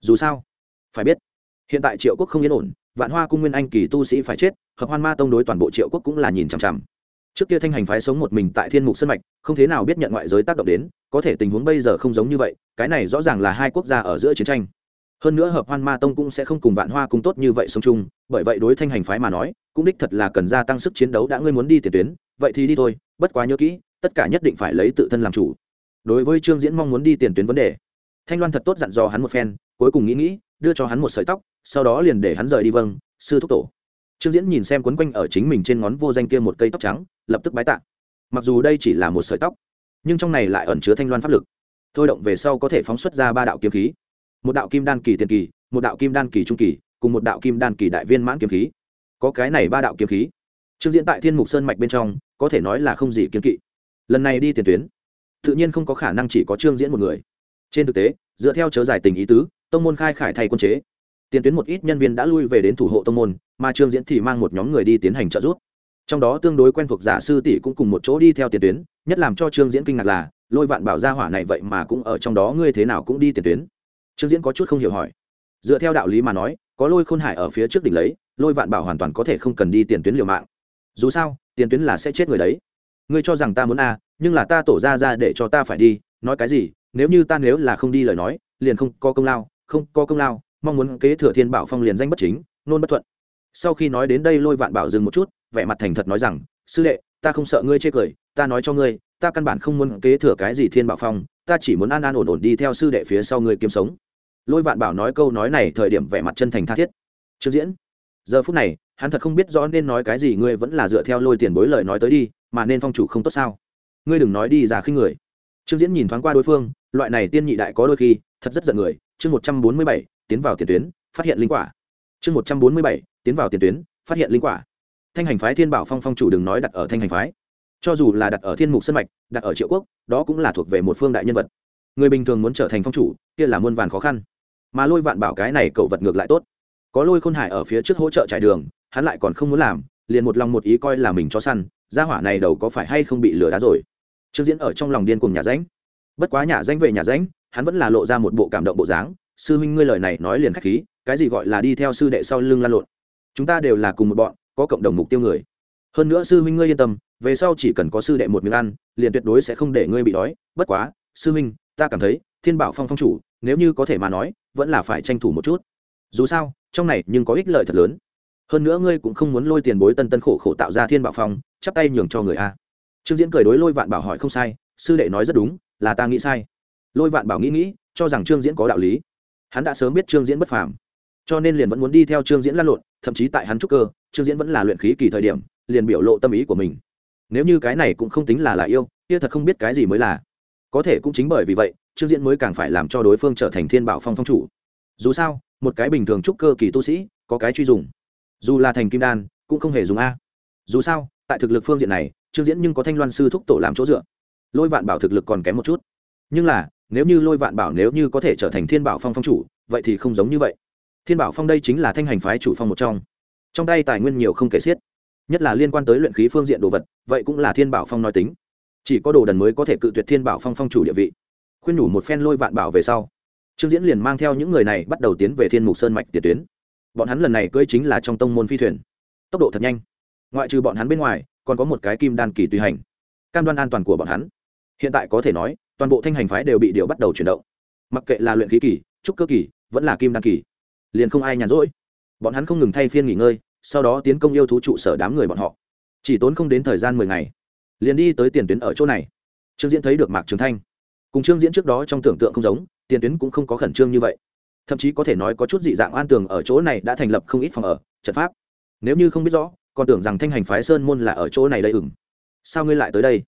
Dù sao, phải biết hiện tại triệu quốc không yên ổn, vạn hoa cung nguyên anh kỳ tu sĩ phải chết, hợp hoan ma tông đối toàn bộ triệu quốc cũng là nhìn chằm chằm. Trước kia thanh hành phái sống một mình tại thiên mục sân mạch, không thế nào biết nhận ngoại giới tác động đến, có thể tình huống bây giờ không giống như vậy, cái này rõ ràng là hai quốc gia ở giữa chiến tranh. Hơn nữa hợp hoan ma tông cũng sẽ không cùng vạn hoa cung tốt như vậy sống chung, bởi vậy đối thanh hành phái mà nói, cũng đích thật là cần gia tăng sức chiến đấu đã ngươi muốn đi tiền tuyến, vậy thì đi thôi, bất quá nhớ kỹ, tất cả nhất định phải lấy tự thân làm chủ. Đối với trương diễn mong muốn đi tiền tuyến vấn đề, thanh loan thật tốt dặn dò hắn một phen, cuối cùng nghĩ nghĩ, đưa cho hắn một sợi tóc sau đó liền để hắn rời đi vâng sư thúc tổ. Trương diễn nhìn xem quấn quanh ở chính mình trên ngón vô danh kia một cây tóc trắng, lập tức bái tạ. Mặc dù đây chỉ là một sợi tóc, nhưng trong này lại ẩn chứa thanh loan pháp lực. Thôi động về sau có thể phóng xuất ra ba đạo kiếm khí. Một đạo kim đan kỳ tiền kỳ, một đạo kim đan kỳ trung kỳ, cùng một đạo kim đan kỳ đại viên mãn kiếm khí. Có cái này ba đạo kiếm khí. Trương diễn tại thiên mục sơn mạch bên trong, có thể nói là không gì kiếm kỵ. Lần này đi tiền tuyến, tự nhiên không có khả năng chỉ có trương diễn một người. Trên thực tế, dựa theo chớ giải tình ý tứ, tông môn khai khải thay quân chế tiền tuyến một ít nhân viên đã lui về đến thủ hộ tông môn, mà trương diễn thì mang một nhóm người đi tiến hành trợ giúp. Trong đó tương đối quen thuộc giả sư tỷ cũng cùng một chỗ đi theo tiền tuyến, nhất làm cho trương diễn kinh ngạc là, lôi vạn bảo gia hỏa này vậy mà cũng ở trong đó, ngươi thế nào cũng đi tiền tuyến? Trương diễn có chút không hiểu hỏi. Dựa theo đạo lý mà nói, có lôi khôn hải ở phía trước đỉnh lấy, lôi vạn bảo hoàn toàn có thể không cần đi tiền tuyến liều mạng. Dù sao, tiền tuyến là sẽ chết người đấy. Ngươi cho rằng ta muốn a nhưng là ta tổ ra ra để cho ta phải đi, nói cái gì, nếu như ta nếu là không đi lời nói, liền không có công lao, không có công lao mong muốn kế thừa thiên bảo phong liền danh bất chính, nôn bất thuận. Sau khi nói đến đây lôi vạn bảo dừng một chút, vẻ mặt thành thật nói rằng, sư đệ, ta không sợ ngươi chê cười, ta nói cho ngươi, ta căn bản không muốn kế thừa cái gì thiên bảo phong, ta chỉ muốn an an ổn ổn đi theo sư đệ phía sau ngươi kiếm sống. Lôi vạn bảo nói câu nói này thời điểm vẻ mặt chân thành tha thiết. Chưa diễn, giờ phút này, hắn thật không biết rõ nên nói cái gì, ngươi vẫn là dựa theo lôi tiền bối lời nói tới đi, mà nên phong chủ không tốt sao? Ngươi đừng nói đi giả khi người. Trương diễn nhìn thoáng qua đối phương, loại này tiên nhị đại có đôi khi, thật rất giận người. Chương một trăm bốn mươi bảy tiến vào tiền tuyến, phát hiện linh quả. Chương một trăm bốn mươi bảy, tiến vào tiền tuyến, phát hiện linh quả. Thanh hành phái thiên bảo phong phong chủ đừng nói đặt ở thanh hành phái. Cho dù là đặt ở thiên mục sân mạch, đặt ở triệu quốc, đó cũng là thuộc về một phương đại nhân vật. Người bình thường muốn trở thành phong chủ, kia là muôn vàn khó khăn. Mà lôi vạn bảo cái này cậu vật ngược lại tốt. Có lôi khôn hải ở phía trước hỗ trợ trải đường, hắn lại còn không muốn làm, liền một lòng một ý coi là mình cho săn, gia hỏa này đầu có phải hay không bị lừa đá rồi. Trương diễn ở trong lòng điên cùng nhà ránh. Bất quá nhà danh về nhà ránh, hắn vẫn là lộ ra một bộ cảm động bộ dáng sư huynh ngươi lời này nói liền khách khí, cái gì gọi là đi theo sư đệ sau lưng lan lộn? Chúng ta đều là cùng một bọn, có cộng đồng mục tiêu người. Hơn nữa sư huynh ngươi yên tâm, về sau chỉ cần có sư đệ một miếng ăn, liền tuyệt đối sẽ không để ngươi bị đói. Bất quá, sư huynh, ta cảm thấy, thiên bảo phong phong chủ, nếu như có thể mà nói, vẫn là phải tranh thủ một chút. Dù sao, trong này nhưng có ích lợi thật lớn. Hơn nữa ngươi cũng không muốn lôi tiền bối tân tân khổ khổ tạo ra thiên bảo phong, chắp tay nhường cho người a. Trương diễn cười đối lôi vạn bảo hỏi không sai, sư đệ nói rất đúng, là ta nghĩ sai. Lôi vạn bảo nghĩ nghĩ, cho rằng trương diễn có đạo lý hắn đã sớm biết trương diễn bất phàm, cho nên liền vẫn muốn đi theo trương diễn lăn lộn, thậm chí tại hắn trúc cơ, trương diễn vẫn là luyện khí kỳ thời điểm, liền biểu lộ tâm ý của mình. Nếu như cái này cũng không tính là là yêu, kia thật không biết cái gì mới là. Có thể cũng chính bởi vì vậy, trương diễn mới càng phải làm cho đối phương trở thành thiên bảo phong phong chủ. Dù sao, một cái bình thường trúc cơ kỳ tu sĩ, có cái truy dùng. Dù là thành kim đan, cũng không hề dùng a. Dù sao, tại thực lực phương diện này, trương diễn nhưng có thanh loan sư thúc tổ làm chỗ dựa. Lôi vạn bảo thực lực còn kém một chút. Nhưng là nếu như lôi vạn bảo nếu như có thể trở thành thiên bảo phong phong chủ, vậy thì không giống như vậy. Thiên bảo phong đây chính là thanh hành phái chủ phong một trong. Trong tay tài nguyên nhiều không kể xiết. Nhất là liên quan tới luyện khí phương diện đồ vật, vậy cũng là thiên bảo phong nói tính. Chỉ có đồ đần mới có thể cự tuyệt thiên bảo phong phong chủ địa vị. Khuyên nhủ một phen lôi vạn bảo về sau, trương diễn liền mang theo những người này bắt đầu tiến về thiên mục sơn mạch tiền tuyến. Bọn hắn lần này cưỡi chính là trong tông môn phi thuyền. Tốc độ thật nhanh. Ngoại trừ bọn hắn bên ngoài, còn có một cái kim đan kỳ tùy hành. Cam đoan an toàn của bọn hắn. Hiện tại có thể nói toàn bộ thanh hành phái đều bị điều bắt đầu chuyển động. Mặc kệ là luyện khí kỳ, trúc cơ kỳ, vẫn là kim đăng kỳ, liền không ai nhàn rỗi. Bọn hắn không ngừng thay phiên nghỉ ngơi, sau đó tiến công yêu thú trụ sở đám người bọn họ. Chỉ tốn không đến thời gian mười ngày, liền đi tới tiền tuyến ở chỗ này. Trương diễn thấy được mạc trường thanh. Cùng trương diễn trước đó trong tưởng tượng không giống, tiền tuyến cũng không có khẩn trương như vậy. Thậm chí có thể nói có chút dị dạng an tường ở chỗ này đã thành lập không ít phòng ở, trận pháp. Nếu như không biết rõ, còn tưởng rằng thanh hành phái sơn môn là ở chỗ này đây ừng sao ngươi lại tới đây?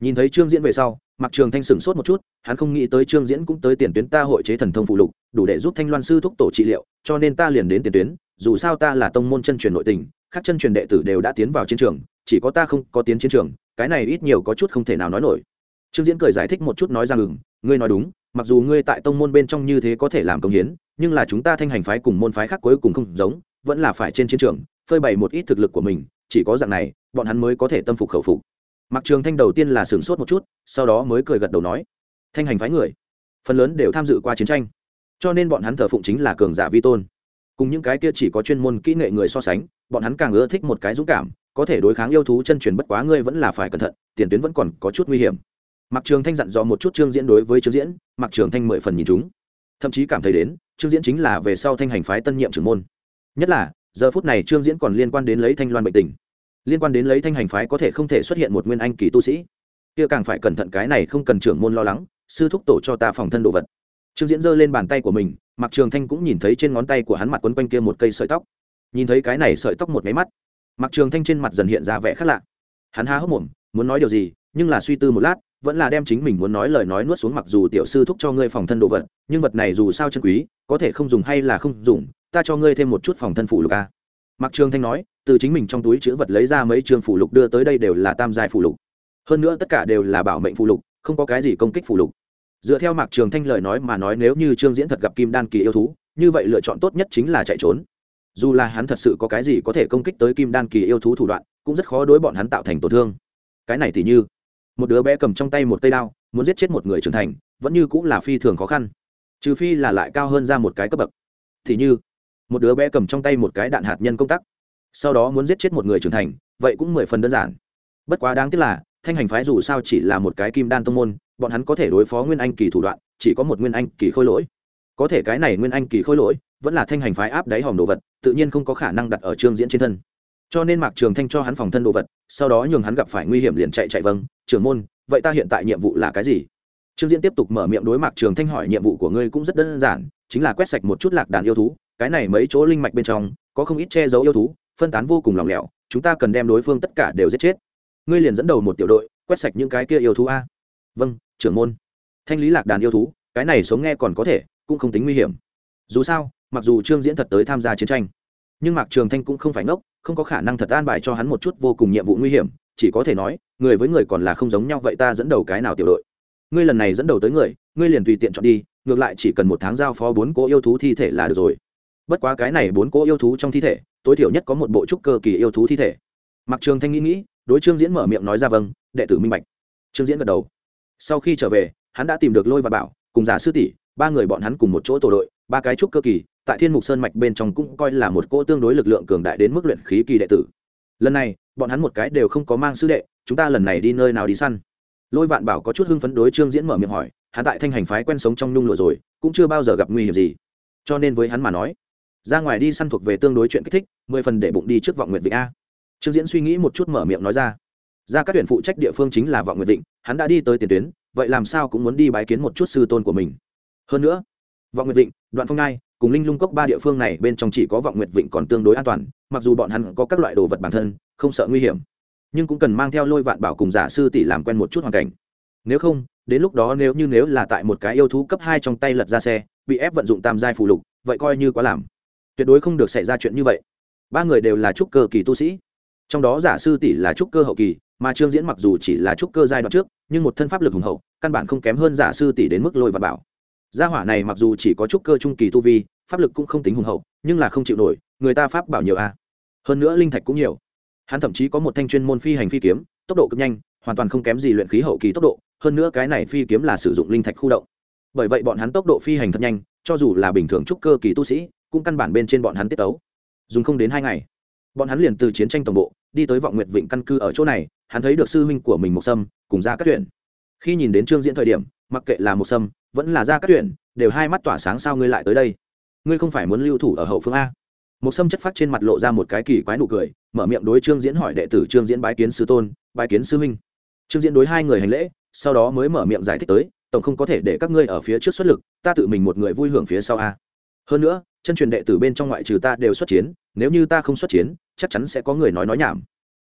Nhìn thấy trương diễn về sau mặc trường thanh sửng sốt một chút, hắn không nghĩ tới trương diễn cũng tới tiền tuyến ta hội chế thần thông phụ lục, đủ để giúp thanh loan sư thúc tổ trị liệu, cho nên ta liền đến tiền tuyến, dù sao ta là tông môn chân truyền nội tình, các chân truyền đệ tử đều đã tiến vào chiến trường, chỉ có ta không có tiến chiến trường, cái này ít nhiều có chút không thể nào nói nổi. Trương diễn cười giải thích một chút nói rằng ngừng ngươi nói đúng, mặc dù ngươi tại tông môn bên trong như thế có thể làm công hiến, nhưng là chúng ta thanh hành phái cùng môn phái khác cuối cùng không giống, vẫn là phải trên chiến trường, phơi bày một ít thực lực của mình, chỉ có dạng này, bọn hắn mới có thể tâm phục khẩu phục mặc trường thanh đầu tiên là sửng sốt một chút, sau đó mới cười gật đầu nói, thanh hành phái người, phần lớn đều tham dự qua chiến tranh, cho nên bọn hắn thờ phụng chính là cường giả vi tôn. Cùng những cái kia chỉ có chuyên môn kỹ nghệ người so sánh, bọn hắn càng ưa thích một cái dũng cảm, có thể đối kháng yêu thú chân truyền bất quá ngươi vẫn là phải cẩn thận, tiền tuyến vẫn còn có chút nguy hiểm. Mặc trường thanh dặn dò một chút chương diễn đối với chương diễn mặc trường thanh mười phần nhìn chúng. Thậm chí cảm thấy đến chương diễn chính là về sau thanh hành phái tân nhiệm trưởng môn. Nhất là, giờ phút này trương diễn còn liên quan đến lấy thanh loan bệnh tình liên quan đến lấy thanh hành phái có thể không thể xuất hiện một nguyên anh kỳ tu sĩ. Kia càng phải cẩn thận cái này không cần trưởng môn lo lắng, sư thúc tổ cho ta phòng thân đồ vật. Trương diễn giơ lên bàn tay của mình mặc trường thanh cũng nhìn thấy trên ngón tay của hắn mặt quấn quanh kia một cây sợi tóc. Nhìn thấy cái này sợi tóc một máy mắt mặc trường thanh trên mặt dần hiện ra vẻ khác lạ. Hắn há hốc mồm, muốn nói điều gì, nhưng là suy tư một lát, vẫn là đem chính mình muốn nói lời nói nuốt xuống mặc dù tiểu sư thúc cho ngươi phòng thân đồ vật, nhưng vật này dù sao chân quý, có thể không dùng hay là không dùng, ta cho ngươi thêm một chút phòng thân phủ lục a. Mặc trường thanh nói từ chính mình trong túi chữ vật lấy ra mấy trường phủ lục đưa tới đây đều là tam giai phủ lục. Hơn nữa tất cả đều là bảo mệnh phủ lục, không có cái gì công kích phủ lục. Dựa theo mạc trường thanh lời nói mà nói nếu như trương diễn thật gặp kim đan kỳ yêu thú, như vậy lựa chọn tốt nhất chính là chạy trốn. Dù là hắn thật sự có cái gì có thể công kích tới kim đan kỳ yêu thú thủ đoạn, cũng rất khó đối bọn hắn tạo thành tổn thương. Cái này thì như, một đứa bé cầm trong tay một cây đao, muốn giết chết một người trưởng thành, vẫn như cũng là phi thường khó khăn. Trừ phi là lại cao hơn ra một cái cấp bậc. Thì như, một đứa bé cầm trong tay một cái đạn hạt nhân công tắc sau đó muốn giết chết một người trưởng thành, vậy cũng mười phần đơn giản. Bất quá đáng tiếc là, thanh hành phái dù sao chỉ là một cái kim đan tông môn, bọn hắn có thể đối phó nguyên anh kỳ thủ đoạn, chỉ có một nguyên anh kỳ khôi lỗi. Có thể cái này nguyên anh kỳ khôi lỗi, vẫn là thanh hành phái áp đáy hòm đồ vật, tự nhiên không có khả năng đặt ở trương diễn trên thân. Cho nên mạc trường thanh cho hắn phòng thân đồ vật, sau đó nhường hắn gặp phải nguy hiểm liền chạy chạy vâng trưởng môn, vậy ta hiện tại nhiệm vụ là cái gì? Trương diễn tiếp tục mở miệng đối mạc trường thanh hỏi, nhiệm vụ của ngươi cũng rất đơn giản, chính là quét sạch một chút lạc đàn yêu thú, cái này mấy chỗ linh mạch bên trong, có không ít che giấu yêu thú phân tán vô cùng lỏng lẻo, chúng ta cần đem đối phương tất cả đều giết chết. Ngươi liền dẫn đầu một tiểu đội, quét sạch những cái kia yêu thú a. Vâng trưởng môn. Thanh lý lạc đàn yêu thú, cái này sống nghe còn có thể, cũng không tính nguy hiểm. Dù sao, mặc dù trương diễn thật tới tham gia chiến tranh, nhưng mạc trường thanh cũng không phải ngốc, không có khả năng thật an bài cho hắn một chút vô cùng nhiệm vụ nguy hiểm, chỉ có thể nói, người với người còn là không giống nhau vậy ta dẫn đầu cái nào tiểu đội? Ngươi lần này dẫn đầu tới người, ngươi liền tùy tiện chọn đi, ngược lại chỉ cần một tháng giao phó bốn cỗ yêu thú thi thể là được rồi. Bất quá cái này bốn cỗ yêu thú trong thi thể tối thiểu nhất có một bộ trúc cơ kỳ yêu thú thi thể. Mặc trường thanh nghĩ nghĩ, đối trương diễn mở miệng nói ra vâng đệ tử minh bạch. Trương diễn gật đầu. Sau khi trở về, hắn đã tìm được lôi và bảo, cùng giả sư tỷ, ba người bọn hắn cùng một chỗ tổ đội, ba cái trúc cơ kỳ, tại thiên mục sơn mạch bên trong cũng coi là một cỗ tương đối lực lượng cường đại đến mức luyện khí kỳ đệ tử. Lần này, bọn hắn một cái đều không có mang sư đệ, chúng ta lần này đi nơi nào đi săn? Lôi vạn bảo có chút hưng phấn đối trương diễn mở miệng hỏi, hắn tại thanh hành phái quen sống trong nhung lụa rồi, cũng chưa bao giờ gặp nguy hiểm gì. Cho nên với hắn mà nói ra ngoài đi săn thuộc về tương đối chuyện kích thích, mười phần để bụng đi trước vọng nguyện vịnh a. Trương diễn suy nghĩ một chút mở miệng nói ra. Ra các tuyển phụ trách địa phương chính là vọng nguyện vịnh, hắn đã đi tới tiền tuyến, vậy làm sao cũng muốn đi bái kiến một chút sư tôn của mình. Hơn nữa, vọng nguyệt vịnh, đoạn phong ngai cùng linh lung cốc ba địa phương này bên trong chỉ có vọng nguyệt vịnh còn tương đối an toàn, mặc dù bọn hắn có các loại đồ vật bản thân, không sợ nguy hiểm, nhưng cũng cần mang theo lôi vạn bảo cùng giả sư tỷ làm quen một chút hoàn cảnh. Nếu không, đến lúc đó nếu như nếu là tại một cái yêu thú cấp hai trong tay lật ra xe, bị ép vận dụng tam giai phù lục, vậy coi như quá làm tuyệt đối không được xảy ra chuyện như vậy. Ba người đều là trúc cơ kỳ tu sĩ. Trong đó giả sư tỷ là trúc cơ hậu kỳ, mà trương diễn mặc dù chỉ là trúc cơ giai đoạn trước, nhưng một thân pháp lực hùng hậu, căn bản không kém hơn giả sư tỷ đến mức lôi và bảo. Gia hỏa này mặc dù chỉ có trúc cơ trung kỳ tu vi, pháp lực cũng không tính hùng hậu, nhưng là không chịu nổi, người ta pháp bảo nhiều a. Hơn nữa linh thạch cũng nhiều. Hắn thậm chí có một thanh chuyên môn phi hành phi kiếm, tốc độ cực nhanh, hoàn toàn không kém gì luyện khí hậu kỳ tốc độ, hơn nữa cái này phi kiếm là sử dụng linh thạch khu động. Bởi vậy bọn hắn tốc độ phi hành thật nhanh, cho dù là bình thường trúc cơ kỳ tu sĩ cũng căn bản bên trên bọn hắn tiết tấu. Dùng không đến hai ngày, bọn hắn liền từ chiến tranh tổng bộ, đi tới vọng nguyệt vịnh căn cư ở chỗ này, hắn thấy được sư huynh của mình một sâm, cùng ra các tuyển khi nhìn đến trương diễn thời điểm, mặc kệ là một sâm, vẫn là ra các tuyển đều hai mắt tỏa sáng sao ngươi lại tới đây? Ngươi không phải muốn lưu thủ ở hậu phương a? Một sâm chất phát trên mặt lộ ra một cái kỳ quái nụ cười, mở miệng đối trương diễn hỏi đệ tử trương diễn bái kiến sư tôn, bái kiến sư huynh. Trương diễn đối hai người hành lễ, sau đó mới mở miệng giải thích tới, tổng không có thể để các ngươi ở phía trước xuất lực, ta tự mình một người vui hưởng phía sau a. Hơn nữa chân truyền đệ tử bên trong ngoại trừ ta đều xuất chiến, nếu như ta không xuất chiến, chắc chắn sẽ có người nói nói nhảm.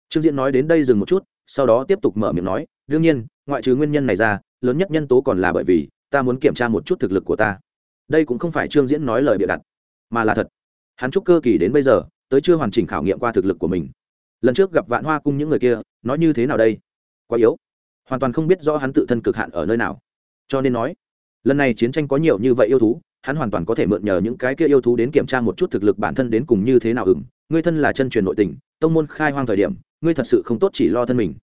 Trương diễn nói đến đây dừng một chút, sau đó tiếp tục mở miệng nói, đương nhiên, ngoại trừ nguyên nhân này ra, lớn nhất nhân tố còn là bởi vì ta muốn kiểm tra một chút thực lực của ta. Đây cũng không phải trương diễn nói lời bịa đặt, mà là thật. Hắn chúc cơ kỳ đến bây giờ, tới chưa hoàn chỉnh khảo nghiệm qua thực lực của mình. Lần trước gặp vạn hoa cung những người kia, nói như thế nào đây? Quá yếu. Hoàn toàn không biết rõ hắn tự thân cực hạn ở nơi nào. Cho nên nói, lần này chiến tranh có nhiều như vậy yêu thú hắn hoàn toàn có thể mượn nhờ những cái kia yêu thú đến kiểm tra một chút thực lực bản thân đến cùng như thế nào ừng ngươi thân là chân truyền nội tình, tông môn khai hoang thời điểm, ngươi thật sự không tốt chỉ lo thân mình.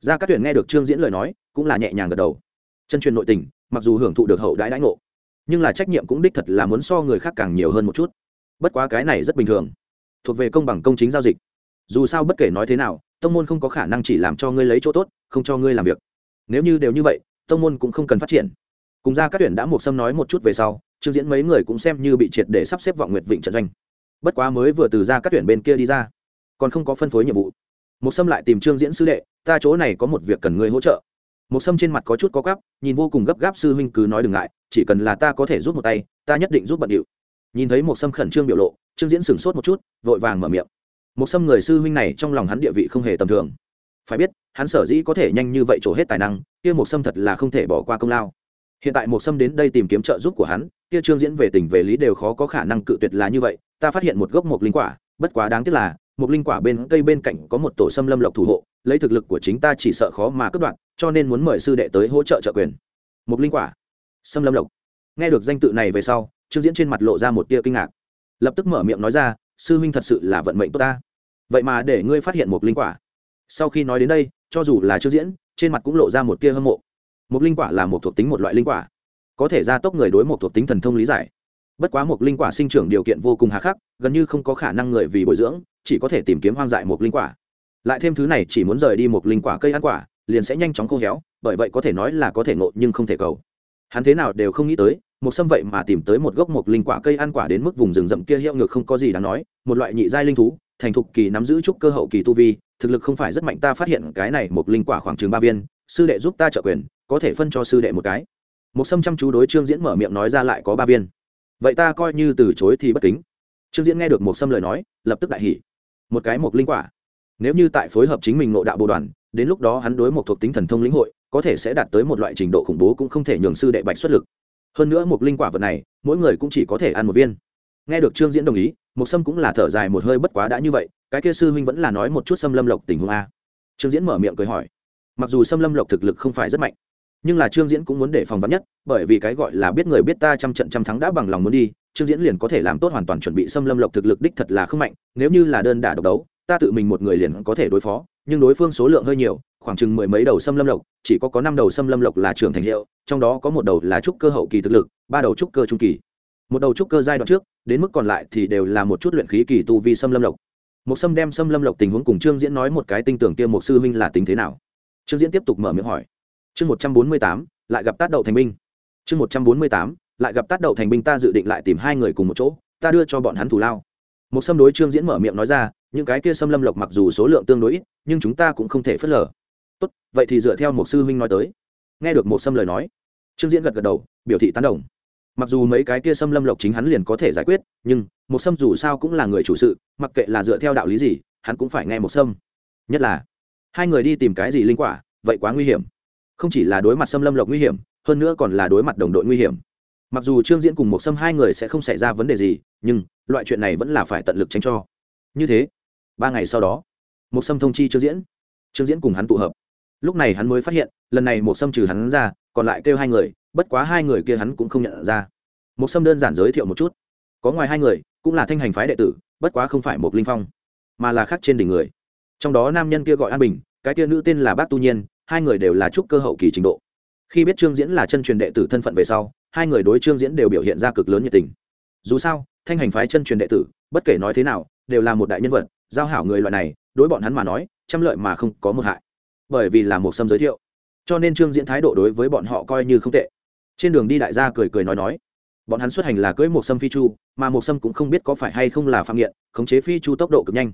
Ra các tuyển nghe được trương diễn lời nói, cũng là nhẹ nhàng gật đầu. Chân truyền nội tình, mặc dù hưởng thụ được hậu đãi đãi ngộ, nhưng là trách nhiệm cũng đích thật là muốn so người khác càng nhiều hơn một chút. Bất quá cái này rất bình thường. Thuộc về công bằng công chính giao dịch. Dù sao bất kể nói thế nào, tông môn không có khả năng chỉ làm cho ngươi lấy chỗ tốt, không cho ngươi làm việc. Nếu như đều như vậy, tông môn cũng không cần phát triển. Cùng ra các tuyển đã một xâm nói một chút về sau trương diễn mấy người cũng xem như bị triệt để sắp xếp vọng nguyệt vịnh trận doanh. Bất quá mới vừa từ ra các tuyển bên kia đi ra, còn không có phân phối nhiệm vụ. Một Sâm lại tìm trương diễn sư đệ, ta chỗ này có một việc cần ngươi hỗ trợ. Một Sâm trên mặt có chút có gấp nhìn vô cùng gấp gáp sư huynh cứ nói đừng ngại, chỉ cần là ta có thể giúp một tay, ta nhất định giúp bận điệu. Nhìn thấy một Sâm khẩn trương biểu lộ, trương diễn sửng sốt một chút, vội vàng mở miệng. Một Sâm người sư huynh này trong lòng hắn địa vị không hề tầm thường. Phải biết, hắn sở dĩ có thể nhanh như vậy trổ hết tài năng, kia một Sâm thật là không thể bỏ qua công lao hiện tại một sâm đến đây tìm kiếm trợ giúp của hắn, kia trương diễn về tình về lý đều khó có khả năng cự tuyệt là như vậy, ta phát hiện một gốc một linh quả, bất quá đáng tiếc là một linh quả bên cây bên cạnh có một tổ sâm lâm lộc thủ hộ, lấy thực lực của chính ta chỉ sợ khó mà cất đoạn cho nên muốn mời sư đệ tới hỗ trợ trợ quyền. Một linh quả, sâm lâm lộc. Nghe được danh tự này về sau, trương diễn trên mặt lộ ra một tia kinh ngạc. Lập tức mở miệng nói ra, sư huynh thật sự là vận mệnh tốt ta. Vậy mà để ngươi phát hiện một linh quả. Sau khi nói đến đây, cho dù là trương diễn, trên mặt cũng lộ ra một tia hâm mộ một linh quả là một thuộc tính một loại linh quả. Có thể gia tốc người đối một thuộc tính thần thông lý giải. Bất quá một linh quả sinh trưởng điều kiện vô cùng hà khắc, gần như không có khả năng người vì bồi dưỡng, chỉ có thể tìm kiếm hoang dại một linh quả. Lại thêm thứ này chỉ muốn rời đi một linh quả cây ăn quả, liền sẽ nhanh chóng khô héo, bởi vậy có thể nói là có thể ngộ nhưng không thể cầu. Hắn thế nào đều không nghĩ tới một sâm vậy mà tìm tới một gốc một linh quả cây ăn quả đến mức vùng rừng rậm kia hiệu ngược không có gì đáng nói, một loại nhị giai linh thú, thành thục kỳ nắm giữ trúc cơ hậu kỳ tu vi, thực lực không phải rất mạnh, ta phát hiện cái này một linh quả khoảng chừng ba viên, sư đệ giúp ta trợ quyền có thể phân cho sư đệ một cái. Một sâm chăm chú đối trương diễn mở miệng nói ra lại có ba viên. Vậy ta coi như từ chối thì bất kính. Trương diễn nghe được một sâm lời nói, lập tức đại hỉ. Một cái một linh quả. Nếu như tại phối hợp chính mình nội đạo bộ đoàn, đến lúc đó hắn đối một thuộc tính thần thông lĩnh hội, có thể sẽ đạt tới một loại trình độ khủng bố cũng không thể nhường sư đệ bạch xuất lực. Hơn nữa một linh quả vật này, mỗi người cũng chỉ có thể ăn một viên. Nghe được trương diễn đồng ý một sâm cũng là thở dài một hơi bất quá đã như vậy, cái kia sư huynh vẫn là nói một chút xâm lâm lộc tình huống a. Trương diễn mở miệng cười hỏi. Mặc dù xâm lâm lộc thực lực không phải rất mạnh nhưng là trương diễn cũng muốn để phòng vắn nhất, bởi vì cái gọi là biết người biết ta trăm trận trăm thắng đã bằng lòng muốn đi, trương diễn liền có thể làm tốt hoàn toàn chuẩn bị xâm lâm lộc thực lực đích thật là không mạnh, nếu như là đơn đả độc đấu, ta tự mình một người liền có thể đối phó, nhưng đối phương số lượng hơi nhiều, khoảng chừng mười mấy đầu xâm lâm lộc, chỉ có có năm đầu xâm lâm lộc là trưởng thành hiệu, trong đó có một đầu là trúc cơ hậu kỳ thực lực, ba đầu trúc cơ trung kỳ. Một đầu trúc cơ giai đoạn trước, đến mức còn lại thì đều là một chút luyện khí kỳ tu vi xâm lâm lộc. Một xâm đem xâm lâm lộc tình huống cùng trương diễn nói một cái tinh tưởng kia một sư huynh là tính thế nào? Trương diễn tiếp tục mở miệng hỏi chương một trăm bốn mươi tám, lại gặp tác đậu thành binh. Chương một trăm bốn mươi tám, lại gặp tác đậu thành binh ta dự định lại tìm hai người cùng một chỗ, ta đưa cho bọn hắn thủ lao. Một xâm đối trương diễn mở miệng nói ra, những cái kia xâm lâm lộc mặc dù số lượng tương đối ít, nhưng chúng ta cũng không thể phớt lờ. Tốt, vậy thì dựa theo một sư huynh nói tới. Nghe được một xâm lời nói, trương diễn gật gật đầu, biểu thị tán đồng. Mặc dù mấy cái kia xâm lâm lộc chính hắn liền có thể giải quyết, nhưng một xâm dù sao cũng là người chủ sự, mặc kệ là dựa theo đạo lý gì, hắn cũng phải nghe một xâm nhất là, hai người đi tìm cái gì linh quả, vậy quá nguy hiểm không chỉ là đối mặt xâm lâm lộc nguy hiểm, hơn nữa còn là đối mặt đồng đội nguy hiểm. Mặc dù trương diễn cùng một xâm hai người sẽ không xảy ra vấn đề gì, nhưng loại chuyện này vẫn là phải tận lực tránh cho. Như thế, ba ngày sau đó một xâm thông chi trương diễn. Trương diễn cùng hắn tụ hợp. Lúc này hắn mới phát hiện, lần này một xâm trừ hắn ra, còn lại kêu hai người, bất quá hai người kia hắn cũng không nhận ra. Một xâm đơn giản giới thiệu một chút. Có ngoài hai người, cũng là thanh hành phái đệ tử, bất quá không phải một linh phong, mà là khác trên đỉnh người. Trong đó nam nhân kia gọi an bình, cái kia nữ tên là bác tu nhiên hai người đều là trúc cơ hậu kỳ trình độ. Khi biết trương diễn là chân truyền đệ tử thân phận về sau, hai người đối trương diễn đều biểu hiện ra cực lớn nhiệt tình. Dù sao, thanh hành phái chân truyền đệ tử, bất kể nói thế nào, đều là một đại nhân vật, giao hảo người loại này, đối bọn hắn mà nói, trăm lợi mà không có một hại. Bởi vì là một sâm giới thiệu, cho nên trương diễn thái độ đối với bọn họ coi như không tệ. Trên đường đi đại gia cười cười nói nói, bọn hắn xuất hành là cưỡi một sâm phi chu, mà một sâm cũng không biết có phải hay không là phạm nghiện, khống chế phi chu tốc độ cực nhanh.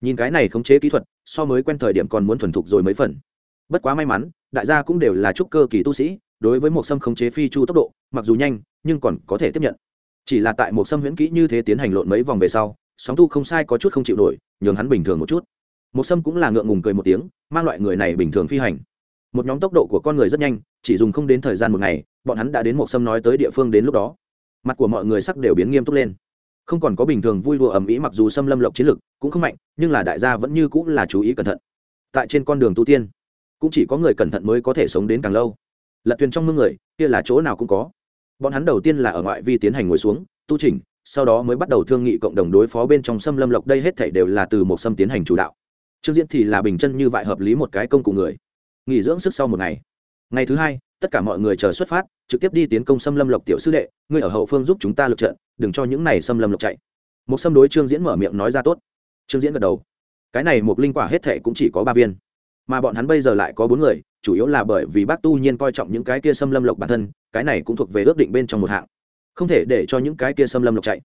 Nhìn cái này khống chế kỹ thuật, so mới quen thời điểm còn muốn thuần thục rồi mấy phần bất quá may mắn, đại gia cũng đều là trúc cơ kỳ tu sĩ, đối với một sâm khống chế phi chu tốc độ, mặc dù nhanh, nhưng còn có thể tiếp nhận. Chỉ là tại một sâm huyễn kỹ như thế tiến hành lộn mấy vòng về sau, sóng tu không sai có chút không chịu nổi, nhường hắn bình thường một chút. Một sâm cũng là ngượng ngùng cười một tiếng, mang loại người này bình thường phi hành. Một nhóm tốc độ của con người rất nhanh, chỉ dùng không đến thời gian một ngày, bọn hắn đã đến một sâm nói tới địa phương đến lúc đó. Mặt của mọi người sắc đều biến nghiêm túc lên. Không còn có bình thường vui đùa ầm ĩ mặc dù xâm lâm lộc chiến lực cũng không mạnh, nhưng là đại gia vẫn như cũng là chú ý cẩn thận. Tại trên con đường tu tiên cũng chỉ có người cẩn thận mới có thể sống đến càng lâu. Lật thuyền trong mương người, kia là chỗ nào cũng có. Bọn hắn đầu tiên là ở ngoại vi tiến hành ngồi xuống, tu trình sau đó mới bắt đầu thương nghị cộng đồng đối phó bên trong xâm lâm lộc đây hết thảy đều là từ một xâm tiến hành chủ đạo. Trương diễn thì là bình chân như vậy hợp lý một cái công cụ người. Nghỉ dưỡng sức sau một ngày. Ngày thứ hai, tất cả mọi người chờ xuất phát, trực tiếp đi tiến công xâm lâm lộc tiểu sư đệ, ngươi ở hậu phương giúp chúng ta lực trận, đừng cho những này xâm lâm lộc chạy. Một xâm đối trương diễn mở miệng nói ra tốt. Trương diễn gật đầu. Cái này một linh quả hết thệ cũng chỉ có ba viên mà bọn hắn bây giờ lại có bốn người, chủ yếu là bởi vì bác tu nhiên coi trọng những cái kia xâm lâm lộc bản thân, cái này cũng thuộc về ước định bên trong một hạng. Không thể để cho những cái kia xâm lâm lộc chạy.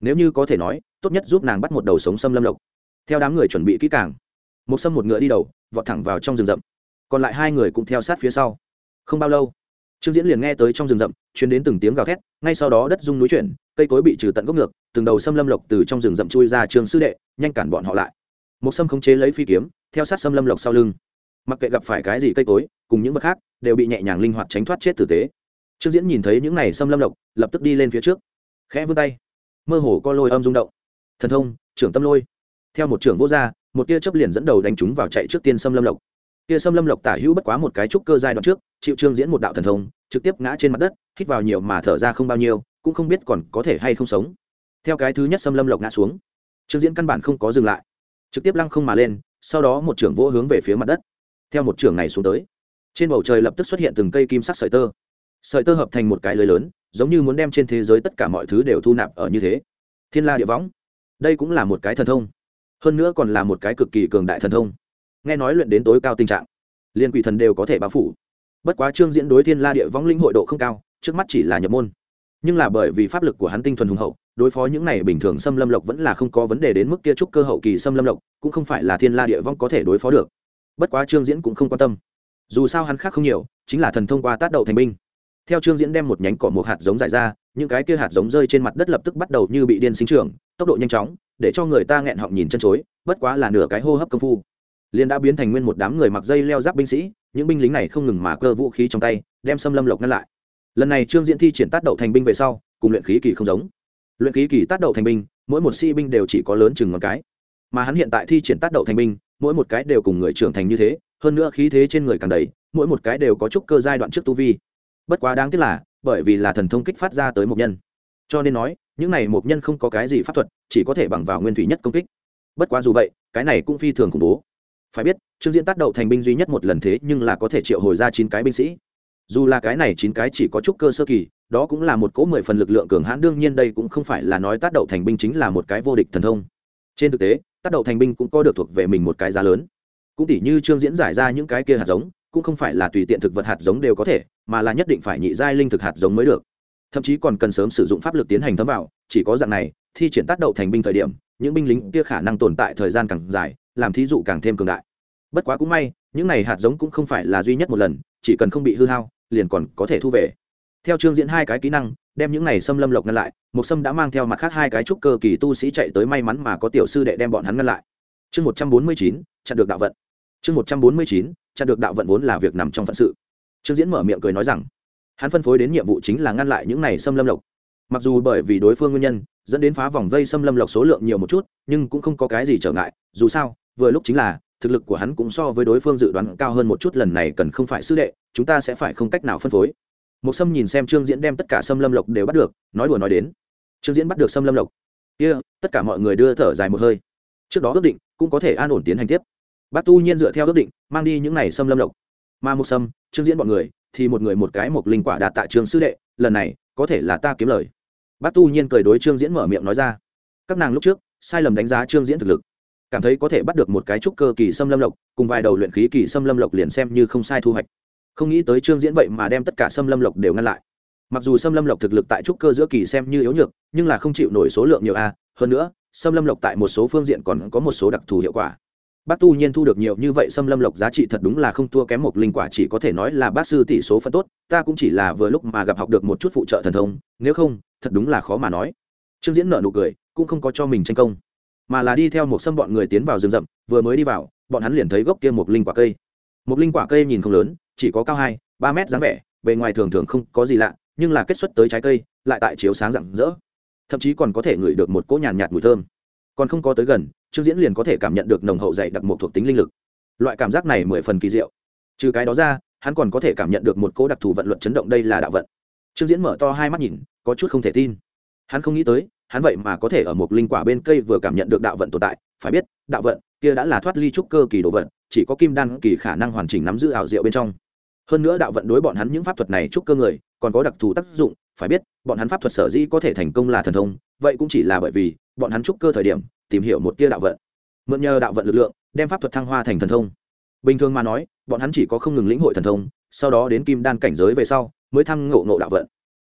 Nếu như có thể nói, tốt nhất giúp nàng bắt một đầu sống xâm lâm lộc. Theo đám người chuẩn bị kỹ càng, một xâm một ngựa đi đầu, vọt thẳng vào trong rừng rậm. Còn lại hai người cũng theo sát phía sau. Không bao lâu, trương diễn liền nghe tới trong rừng rậm chuyến đến từng tiếng gào thét, ngay sau đó đất rung núi chuyển, cây cối bị trừ tận gốc ngược, từng đầu xâm lâm lộc từ trong rừng rậm chui ra trường sư đệ, nhanh cản bọn họ lại. Một sâm khống chế lấy phi kiếm, theo sát xâm lâm lộc sau lưng mặc kệ gặp phải cái gì cây cối, cùng những vật khác, đều bị nhẹ nhàng linh hoạt tránh thoát chết tử tế. Trương diễn nhìn thấy những này xâm lâm lộc lập tức đi lên phía trước. Khẽ vươn tay. Mơ hồ co lôi âm rung động. Thần thông, trưởng tâm lôi. Theo một trưởng vô gia, một tia chấp liền dẫn đầu đánh chúng vào chạy trước tiên xâm lâm lộc tia xâm lâm lộc tả hữu bất quá một cái trúc cơ giai đoạn trước, chịu trương diễn một đạo thần thông, trực tiếp ngã trên mặt đất, hít vào nhiều mà thở ra không bao nhiêu, cũng không biết còn có thể hay không sống. Theo cái thứ nhất xâm lâm lộc ngã xuống, trương diễn căn bản không có dừng lại. Trực tiếp lăng không mà lên, sau đó một trưởng vỗ hướng về phía mặt đất theo một trưởng này xuống tới. Trên bầu trời lập tức xuất hiện từng cây kim sắc sợi tơ. Sợi tơ hợp thành một cái lưới lớn, giống như muốn đem trên thế giới tất cả mọi thứ đều thu nạp ở như thế. Thiên la địa võng. Đây cũng là một cái thần thông. Hơn nữa còn là một cái cực kỳ cường đại thần thông. Nghe nói luyện đến tối cao tình trạng, liên quỷ thần đều có thể bao phủ. Bất quá trương diễn đối thiên la địa võng linh hội độ không cao, trước mắt chỉ là nhập môn. Nhưng là bởi vì pháp lực của hắn tinh thuần hùng hậu, đối phó những này bình thường xâm lâm lộc vẫn là không có vấn đề đến mức kia trúc cơ hậu kỳ xâm lâm lộc, cũng không phải là thiên la địa vong có thể đối phó được bất quá trương diễn cũng không quan tâm. Dù sao hắn khác không nhiều, chính là thần thông qua tác đậu thành binh. Theo trương diễn đem một nhánh cỏ một hạt giống giải ra, những cái kia hạt giống rơi trên mặt đất lập tức bắt đầu như bị điên sinh trưởng, tốc độ nhanh chóng, để cho người ta nghẹn họng nhìn chân chối, bất quá là nửa cái hô hấp công phu. Liền đã biến thành nguyên một đám người mặc dây leo giáp binh sĩ, những binh lính này không ngừng mà cơ vũ khí trong tay, đem xâm lâm lộc ngăn lại. Lần này trương diễn thi triển tác đậu thành binh về sau, cùng luyện khí kỳ không giống. Luyện khí kỳ tác đậu thành binh, mỗi một sĩ binh đều chỉ có lớn chừng một cái. Mà hắn hiện tại thi triển tác đậu thành binh mỗi một cái đều cùng người trưởng thành như thế, hơn nữa khí thế trên người càng đầy, mỗi một cái đều có chút cơ giai đoạn trước tu vi. Bất quá đáng tiếc là, bởi vì là thần thông kích phát ra tới một nhân. Cho nên nói, những này một nhân không có cái gì pháp thuật, chỉ có thể bằng vào nguyên thủy nhất công kích. Bất quá dù vậy, cái này cũng phi thường khủng bố. Phải biết, trương diễn tác đậu thành binh duy nhất một lần thế nhưng là có thể triệu hồi ra chín cái binh sĩ. Dù là cái này chín cái chỉ có chút cơ sơ kỳ, đó cũng là một cỗ mười phần lực lượng cường hãn, đương nhiên đây cũng không phải là nói tác đậu thành binh chính là một cái vô địch thần thông. Trên thực tế tác đậu thành binh cũng có được thuộc về mình một cái giá lớn. Cũng tỉ như trương diễn giải ra những cái kia hạt giống, cũng không phải là tùy tiện thực vật hạt giống đều có thể, mà là nhất định phải nhị giai linh thực hạt giống mới được. Thậm chí còn cần sớm sử dụng pháp lực tiến hành thấm vào, chỉ có dạng này, thi triển tác đậu thành binh thời điểm, những binh lính kia khả năng tồn tại thời gian càng dài, làm thí dụ càng thêm cường đại. Bất quá cũng may, những này hạt giống cũng không phải là duy nhất một lần, chỉ cần không bị hư hao, liền còn có thể thu về theo trương diễn hai cái kỹ năng, đem những này xâm lâm lộc ngăn lại một sâm đã mang theo mặt khác hai cái trúc cơ kỳ tu sĩ chạy tới may mắn mà có tiểu sư đệ đem bọn hắn ngăn lại. Chương một trăm bốn mươi chín, chặn được đạo vận. Chương một trăm bốn mươi chín, chặn được đạo vận vốn là việc nằm trong phận sự. Trương diễn mở miệng cười nói rằng, hắn phân phối đến nhiệm vụ chính là ngăn lại những này xâm lâm lộc. Mặc dù bởi vì đối phương nguyên nhân, dẫn đến phá vòng vây xâm lâm lộc số lượng nhiều một chút, nhưng cũng không có cái gì trở ngại, dù sao, vừa lúc chính là, thực lực của hắn cũng so với đối phương dự đoán cao hơn một chút, lần này cần không phải sư đệ, chúng ta sẽ phải không cách nào phân phối một sâm nhìn xem trương diễn đem tất cả sâm lâm lộc đều bắt được nói đùa nói đến. Trương diễn bắt được sâm lâm lộc. Kia、yeah, tất cả mọi người đưa thở dài một hơi. Trước đó ước định cũng có thể an ổn tiến hành tiếp. Bác tu nhiên dựa theo ước định mang đi những n à y sâm lâm lộc. Mà một sâm trương diễn bọn người thì một người một cái một linh quả đạt tại trường sư đệ lần này có thể là ta kiếm lời. Bác tu nhiên cười đối trương diễn mở miệng nói ra. Các nàng lúc trước sai lầm đánh giá trương diễn thực lực. Cảm thấy có thể bắt được một cái trúc cơ kỳ xâm lâm lộc cùng vài đầu luyện khí kỳ xâm lâm lộc liền xem như không sai thu hoạch không nghĩ tới trương diễn vậy mà đem tất cả xâm lâm lộc đều ngăn lại. Mặc dù xâm lâm lộc thực lực tại trúc cơ giữa kỳ xem như yếu nhược, nhưng là không chịu nổi số lượng nhiều a. Hơn nữa xâm lâm lộc tại một số phương diện còn có một số đặc thù hiệu quả. Bác tu nhiên thu được nhiều như vậy xâm lâm lộc giá trị thật đúng là không thua kém một linh quả, chỉ có thể nói là bác sư tỷ số phân tốt, ta cũng chỉ là vừa lúc mà gặp học được một chút phụ trợ thần thông, nếu không, thật đúng là khó mà nói. Trương diễn nợ nụ cười, cũng không có cho mình tranh công, mà là đi theo một xâm bọn người tiến vào rừng rậm, vừa mới đi vào, bọn hắn liền thấy gốc kia một linh quả cây. Một linh quả cây nhìn không lớn chỉ có cao hai ba mét dáng vẻ bề ngoài thường thường không có gì lạ nhưng là kết xuất tới trái cây lại tại chiếu sáng rạng rỡ. Thậm chí còn có thể ngửi được một cỗ nhàn nhạt, mùi thơm. Còn không có tới gần trương diễn liền có thể cảm nhận được nồng hậu dày đặc một thuộc tính linh lực. Loại cảm giác này mười phần kỳ diệu. Trừ cái đó ra hắn còn có thể cảm nhận được một cỗ đặc thù vận luật chấn động đây là đạo vận. Trương diễn mở to hai mắt nhìn có chút không thể tin. Hắn không nghĩ tới hắn vậy mà có thể ở một linh quả bên cây vừa cảm nhận được đạo vận tồn tại. Phải biết đạo vận kia đã là thoát ly trúc cơ kỳ đồ vận chỉ có kim đan kỳ khả năng hoàn chỉnh nắm giữ ảo diệu bên trong hơn nữa đạo vận đối bọn hắn những pháp thuật này trúc cơ người, còn có đặc thù tác dụng, phải biết, bọn hắn pháp thuật sở dĩ có thể thành công là thần thông, vậy cũng chỉ là bởi vì, bọn hắn trúc cơ thời điểm, tìm hiểu một tia đạo vận. Mượn nhờ đạo vận lực lượng, đem pháp thuật thăng hoa thành thần thông. Bình thường mà nói, bọn hắn chỉ có không ngừng lĩnh hội thần thông, sau đó đến kim đan cảnh giới về sau, mới thăng ngộ ngộ đạo vận.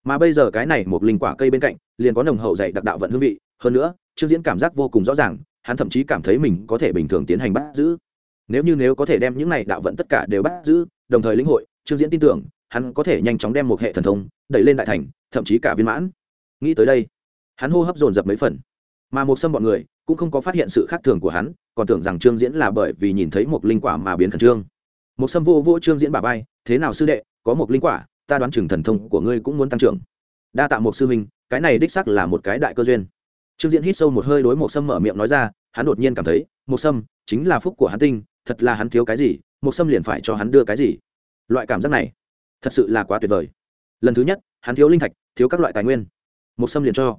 Mà bây giờ cái này một linh quả cây bên cạnh, liền có nồng hậu dạy đặc đạo vận hương vị. Hơn nữa, trương diễn cảm giác vô cùng rõ ràng, hắn thậm chí cảm thấy mình có thể bình thường tiến hành bắt giữ nếu như nếu có thể đem những này đạo vận tất cả đều bắt giữ, đồng thời lĩnh hội, trương diễn tin tưởng, hắn có thể nhanh chóng đem một hệ thần thông đẩy lên đại thành, thậm chí cả viên mãn. Nghĩ tới đây, hắn hô hấp dồn dập mấy phần. Mà một sâm bọn người cũng không có phát hiện sự khác thường của hắn, còn tưởng rằng trương diễn là bởi vì nhìn thấy một linh quả mà biến khẩn trương. Một sâm vô vô trương diễn bà vai, thế nào sư đệ, có một linh quả, ta đoán chừng thần thông của ngươi cũng muốn tăng trưởng. Đa tạ một sư huynh, cái này đích sắc là một cái đại cơ duyên. Trương diễn hít sâu một hơi đối một sâm mở miệng nói ra, hắn đột nhiên cảm thấy, một sâm chính là phúc của hắn tinh thật là hắn thiếu cái gì một sâm liền phải cho hắn đưa cái gì? Loại cảm giác này, thật sự là quá tuyệt vời. Lần thứ nhất, hắn thiếu linh thạch, thiếu các loại tài nguyên. Một sâm liền cho.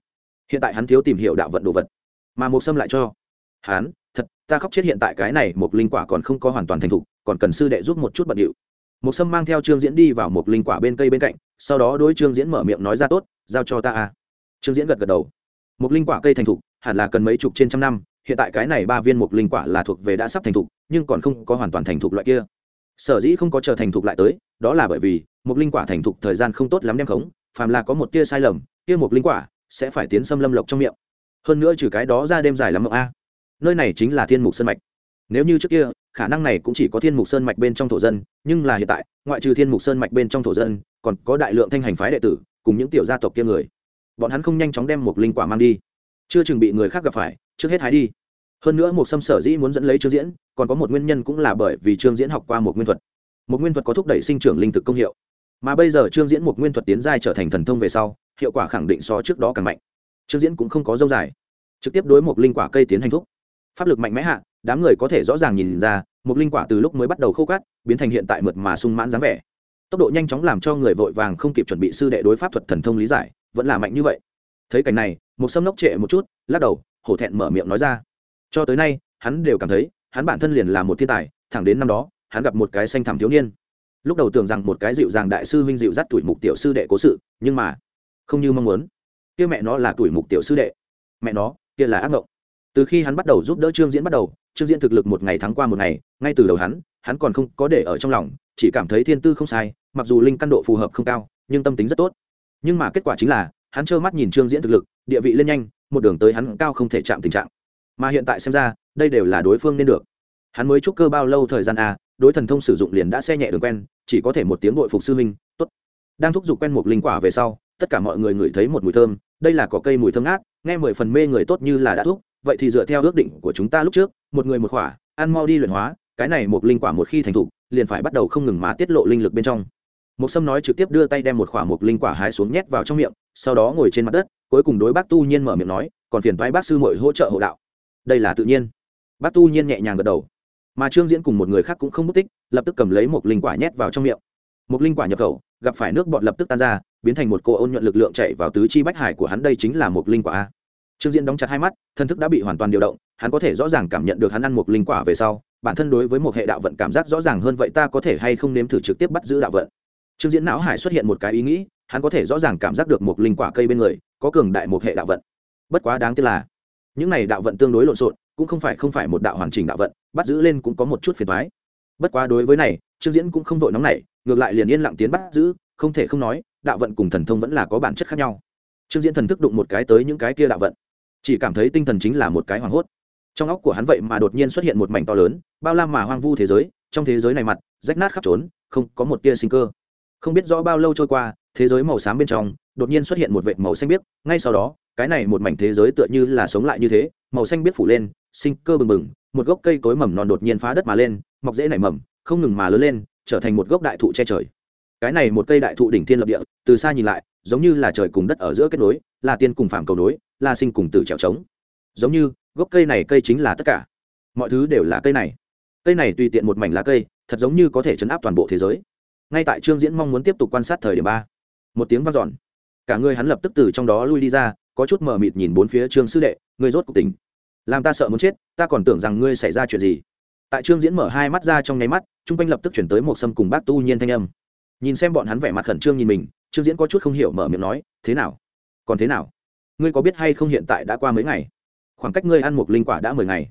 Hiện tại hắn thiếu tìm hiểu đạo vận đồ vật. Mà một sâm lại cho. Hắn, thật, ta khóc chết hiện tại cái này một linh quả còn không có hoàn toàn thành thục, còn cần sư đệ giúp một chút bận điệu. Một sâm mang theo trương diễn đi vào một linh quả bên cây bên cạnh, sau đó đối trương diễn mở miệng nói ra tốt, giao cho ta a. Trương diễn gật gật đầu. Một linh quả cây thành thục, hẳn là cần mấy chục trên trăm năm, hiện tại cái này ba viên một linh quả là thuộc về đã sắp thành thục nhưng còn không có hoàn toàn thành thục loại kia. Sở dĩ không có chờ thành thục lại tới, đó là bởi vì, một linh quả thành thục thời gian không tốt lắm đem khống, phàm là có một tia sai lầm, kia một linh quả sẽ phải tiến xâm lâm lộc trong miệng. Hơn nữa trừ cái đó ra đêm dài lắm mộng a. Nơi này chính là thiên mục sơn mạch. Nếu như trước kia, khả năng này cũng chỉ có thiên mục sơn mạch bên trong thổ dân, nhưng là hiện tại, ngoại trừ thiên mục sơn mạch bên trong thổ dân, còn có đại lượng thanh hành phái đệ tử, cùng những tiểu gia tộc kia người. Bọn hắn không nhanh chóng đem một linh quả mang đi. Chưa chừng bị người khác gặp phải, trước hết hái đi hơn nữa một xâm sở dĩ muốn dẫn lấy trương diễn, còn có một nguyên nhân cũng là bởi vì trương diễn học qua một nguyên thuật. Một nguyên thuật có thúc đẩy sinh trưởng linh thực công hiệu. Mà bây giờ trương diễn một nguyên thuật tiến giai trở thành thần thông về sau, hiệu quả khẳng định so trước đó càng mạnh. Trương diễn cũng không có dâu dài, trực tiếp đối một linh quả cây tiến hành thúc. Pháp lực mạnh mẽ hạ, đám người có thể rõ ràng nhìn ra một linh quả từ lúc mới bắt đầu khô cát, biến thành hiện tại mượt mà sung mãn dáng vẻ. Tốc độ nhanh chóng làm cho người vội vàng không kịp chuẩn bị sư đệ đối pháp thuật thần thông lý giải, vẫn là mạnh như vậy. Thấy cảnh này một sâm lốc trệ một chút, lắc đầu, hổ thẹn mở miệng nói ra cho tới nay, hắn đều cảm thấy, hắn bản thân liền là một thiên tài, thẳng đến năm đó, hắn gặp một cái xanh thảm thiếu niên. Lúc đầu tưởng rằng một cái dịu dàng đại sư huynh dịu dắt tuổi mục tiểu sư đệ cố sự, nhưng mà, không như mong muốn. Kia mẹ nó là tuổi mục tiểu sư đệ. Mẹ nó, kia là ác mộng từ khi hắn bắt đầu giúp đỡ trương diễn bắt đầu, trương diễn thực lực một ngày thắng qua một ngày, ngay từ đầu hắn hắn còn không có để ở trong lòng, chỉ cảm thấy thiên tư không sai, mặc dù linh căn độ phù hợp không cao, nhưng tâm tính rất tốt. Nhưng mà kết quả chính là, hắn trơ mắt nhìn trương diễn thực lực, địa vị lên nhanh, một đường tới hắn cao không thể chạm tình trạng mà hiện tại xem ra đây đều là đối phương nên được. Hắn mới chúc cơ bao lâu thời gian à đối thần thông sử dụng liền đã xe nhẹ đường quen chỉ có thể một tiếng đội phục sư huynh, tốt. Đang thúc giục quen một linh quả về sau tất cả mọi người ngửi thấy một mùi thơm đây là có cây mùi thơm ngát nghe mười phần mê người tốt như là đã thúc vậy thì dựa theo ước định của chúng ta lúc trước một người một quả, ăn mau đi luyện hóa cái này một linh quả một khi thành thục liền phải bắt đầu không ngừng má tiết lộ linh lực bên trong. Một sâm nói trực tiếp đưa tay đem một quả một linh quả hái xuống nhét vào trong miệng sau đó ngồi trên mặt đất cuối cùng đối bác tu nhiên mở miệng nói còn phiền thoái bác sư mội hỗ trợ hộ đạo đây là tự nhiên. Bác tu nhiên nhẹ nhàng gật đầu. Mà trương diễn cùng một người khác cũng không mất tích, lập tức cầm lấy một linh quả nhét vào trong miệng. Một linh quả nhập khẩu, gặp phải nước bọt lập tức tan ra, biến thành một cô ôn nhuận lực lượng chạy vào tứ chi bách hải của hắn, đây chính là một linh quả. A trương diễn đóng chặt hai mắt, thân thức đã bị hoàn toàn điều động, hắn có thể rõ ràng cảm nhận được hắn ăn một linh quả về sau, bản thân đối với một hệ đạo vận cảm giác rõ ràng hơn vậy ta có thể hay không nếm thử trực tiếp bắt giữ đạo vận. Trương diễn não hải xuất hiện một cái ý nghĩ, hắn có thể rõ ràng cảm giác được một linh quả cây bên người, có cường đại một hệ đạo vận. Bất quá đáng tiếc là những này đạo vận tương đối lộn xộn, cũng không phải không phải một đạo hoàn chỉnh đạo vận, bắt giữ lên cũng có một chút phiền thoái bất quá đối với này, trương diễn cũng không vội nóng nảy, ngược lại liền yên lặng tiến bắt giữ, không thể không nói, đạo vận cùng thần thông vẫn là có bản chất khác nhau. Trương diễn thần thức đụng một cái tới những cái kia đạo vận, chỉ cảm thấy tinh thần chính là một cái hoảng hốt. Trong óc của hắn vậy mà đột nhiên xuất hiện một mảnh to lớn, bao la mà hoang vu thế giới, trong thế giới này mặt, rách nát khắp trốn, không có một tia sinh cơ. Không biết rõ bao lâu trôi qua, thế giới màu xám bên trong, đột nhiên xuất hiện một vệt màu xanh biếc, ngay sau đó cái này một mảnh thế giới tựa như là sống lại như thế, màu xanh biết phủ lên, sinh cơ bừng bừng, một gốc cây cối mầm non đột nhiên phá đất mà lên, mọc dễ nảy mầm, không ngừng mà lớn lên, trở thành một gốc đại thụ che trời. Cái này một cây đại thụ đỉnh thiên lập địa, từ xa nhìn lại, giống như là trời cùng đất ở giữa kết nối, là tiên cùng phạm cầu nối, là sinh cùng tử trèo trống. Giống như, gốc cây này cây chính là tất cả. Mọi thứ đều là cây này. Cây này tùy tiện một mảnh lá cây, thật giống như có thể chấn áp toàn bộ thế giới. Ngay tại trương diễn mong muốn tiếp tục quan sát thời điểm ba, một tiếng vang dọn. Cả người hắn lập tức từ trong đó lui đi ra có chút mờ mịt nhìn bốn phía trương sư đệ, ngươi rốt cuộc tỉnh. Làm ta sợ muốn chết, ta còn tưởng rằng ngươi xảy ra chuyện gì. Tại trương diễn mở hai mắt ra trong nháy mắt chung quanh lập tức chuyển tới một sâm cùng bác tu nhiên thanh âm. Nhìn xem bọn hắn vẻ mặt khẩn trương nhìn mình, trương diễn có chút không hiểu mở miệng nói, thế nào? Còn thế nào? Ngươi có biết hay không hiện tại đã qua mấy ngày? Khoảng cách ngươi ăn một linh quả đã mười ngày.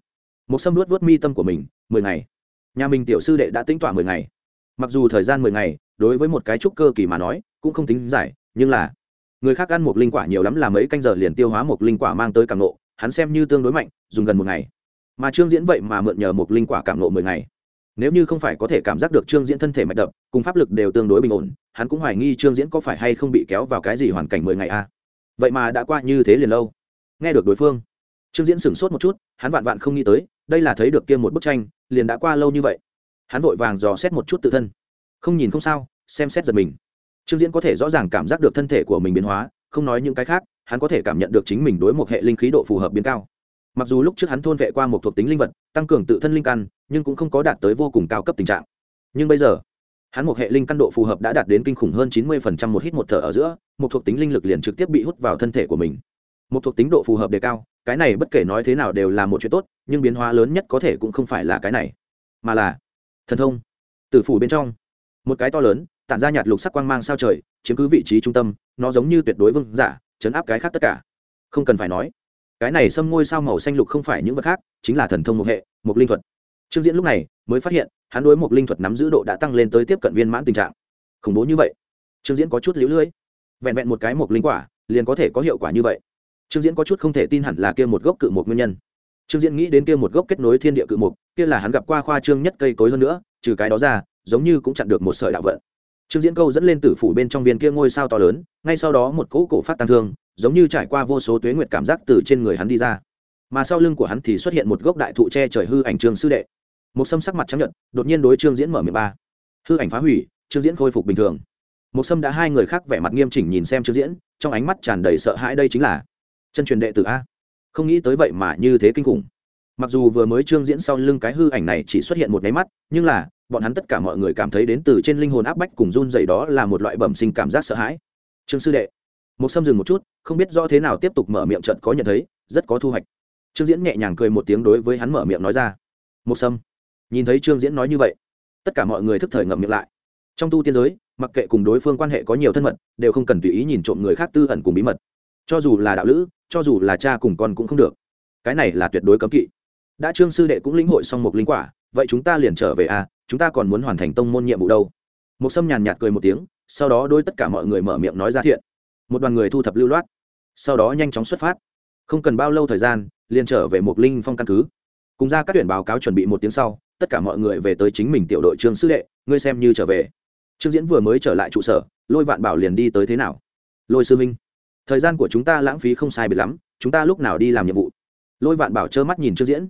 Một sâm luốt vớt mi tâm của mình, mười ngày? Nhà mình tiểu sư đệ đã tính tỏa mười ngày. Mặc dù thời gian mười ngày, đối với một cái trúc cơ kỳ mà nói, cũng không tính giải nhưng là người khác ăn một linh quả nhiều lắm là mấy canh giờ liền tiêu hóa một linh quả mang tới cảm nộ, hắn xem như tương đối mạnh, dùng gần một ngày. Mà trương diễn vậy mà mượn nhờ một linh quả cảm nộ mười ngày. Nếu như không phải có thể cảm giác được trương diễn thân thể mạch đập, cùng pháp lực đều tương đối bình ổn, hắn cũng hoài nghi trương diễn có phải hay không bị kéo vào cái gì hoàn cảnh mười ngày a vậy mà đã qua như thế liền lâu. Nghe được đối phương, trương diễn sửng sốt một chút, hắn vạn vạn không nghĩ tới, đây là thấy được kia một bức tranh, liền đã qua lâu như vậy. Hắn vội vàng dò xét một chút tự thân. Không nhìn không sao, xem xét giật mình trương diễn có thể rõ ràng cảm giác được thân thể của mình biến hóa, không nói những cái khác, hắn có thể cảm nhận được chính mình đối một hệ linh khí độ phù hợp biến cao. Mặc dù lúc trước hắn thôn vệ qua một thuộc tính linh vật, tăng cường tự thân linh căn, nhưng cũng không có đạt tới vô cùng cao cấp tình trạng. Nhưng bây giờ, hắn một hệ linh căn độ phù hợp đã đạt đến kinh khủng hơn chín mươi một hít một thở ở giữa, một thuộc tính linh lực liền trực tiếp bị hút vào thân thể của mình. Một thuộc tính độ phù hợp đề cao, cái này bất kể nói thế nào đều là một chuyện tốt, nhưng biến hóa lớn nhất có thể cũng không phải là cái này, mà là thần thông. Tử phủ bên trong, một cái to lớn tản ra nhạt lục sắc quang mang sao trời, chiếm cứ vị trí trung tâm, nó giống như tuyệt đối vương giả, chấn áp cái khác tất cả. Không cần phải nói, cái này xâm ngôi sao màu xanh lục không phải những vật khác, chính là thần thông một hệ một linh thuật. Trương diễn lúc này mới phát hiện, hắn đối một linh thuật nắm giữ độ đã tăng lên tới tiếp cận viên mãn tình trạng. Khủng bố như vậy. Trương diễn có chút lũ lưỡi vẹn vẹn một cái một linh quả, liền có thể có hiệu quả như vậy. Trương diễn có chút không thể tin hẳn là kia một gốc cự một nguyên nhân. Trương diễn nghĩ đến kia một gốc kết nối thiên địa cự mục kia là hắn gặp qua khoa trương nhất cây cối hơn nữa, trừ cái đó ra, giống như cũng chặn được một sợi đạo vận trương diễn câu dẫn lên tử phủ bên trong viên kia ngôi sao to lớn ngay sau đó một cỗ cổ phát tăng thương giống như trải qua vô số tuế nguyệt cảm giác từ trên người hắn đi ra. Mà sau lưng của hắn thì xuất hiện một gốc đại thụ che trời hư ảnh trương sư đệ. Một sâm sắc mặt trắng nhợt, đột nhiên đối trương diễn mở miệng ba. Hư ảnh phá hủy trương diễn khôi phục bình thường. Một sâm đã hai người khác vẻ mặt nghiêm chỉnh nhìn xem trương diễn trong ánh mắt tràn đầy sợ hãi đây chính là chân truyền đệ tử a. Không nghĩ tới vậy mà như thế kinh khủng. Mặc dù vừa mới trương diễn sau lưng cái hư ảnh này chỉ xuất hiện một máy mắt nhưng là bọn hắn tất cả mọi người cảm thấy đến từ trên linh hồn áp bách cùng run dày đó là một loại bẩm sinh cảm giác sợ hãi. Trương sư đệ, một sâm dừng một chút, không biết do thế nào tiếp tục mở miệng trận có nhận thấy, rất có thu hoạch. Trương diễn nhẹ nhàng cười một tiếng đối với hắn mở miệng nói ra. Một sâm. Nhìn thấy trương diễn nói như vậy, tất cả mọi người thức thời ngậm miệng lại. Trong tu tiên giới, mặc kệ cùng đối phương quan hệ có nhiều thân mật, đều không cần tùy ý nhìn trộm người khác tư ẩn cùng bí mật. Cho dù là đạo lữ, cho dù là cha cùng con cũng không được. Cái này là tuyệt đối cấm kỵ. Đã trương sư đệ cũng lĩnh hội xong một linh quả, vậy chúng ta liền trở về à? Chúng ta còn muốn hoàn thành tông môn nhiệm vụ đâu. Một sâm nhàn nhạt cười một tiếng, sau đó đôi tất cả mọi người mở miệng nói ra thiện. Một đoàn người thu thập lưu loát, sau đó nhanh chóng xuất phát. Không cần bao lâu thời gian, liền trở về một linh phong căn cứ. Cùng ra các tuyển báo cáo chuẩn bị một tiếng sau, tất cả mọi người về tới chính mình tiểu đội trương sư đệ, ngươi xem như trở về. Trương diễn vừa mới trở lại trụ sở, lôi vạn bảo liền đi tới thế nào? Lôi sư minh, thời gian của chúng ta lãng phí không sai biệt lắm, chúng ta lúc nào đi làm nhiệm vụ? Lôi vạn bảo trơ mắt nhìn trương diễn.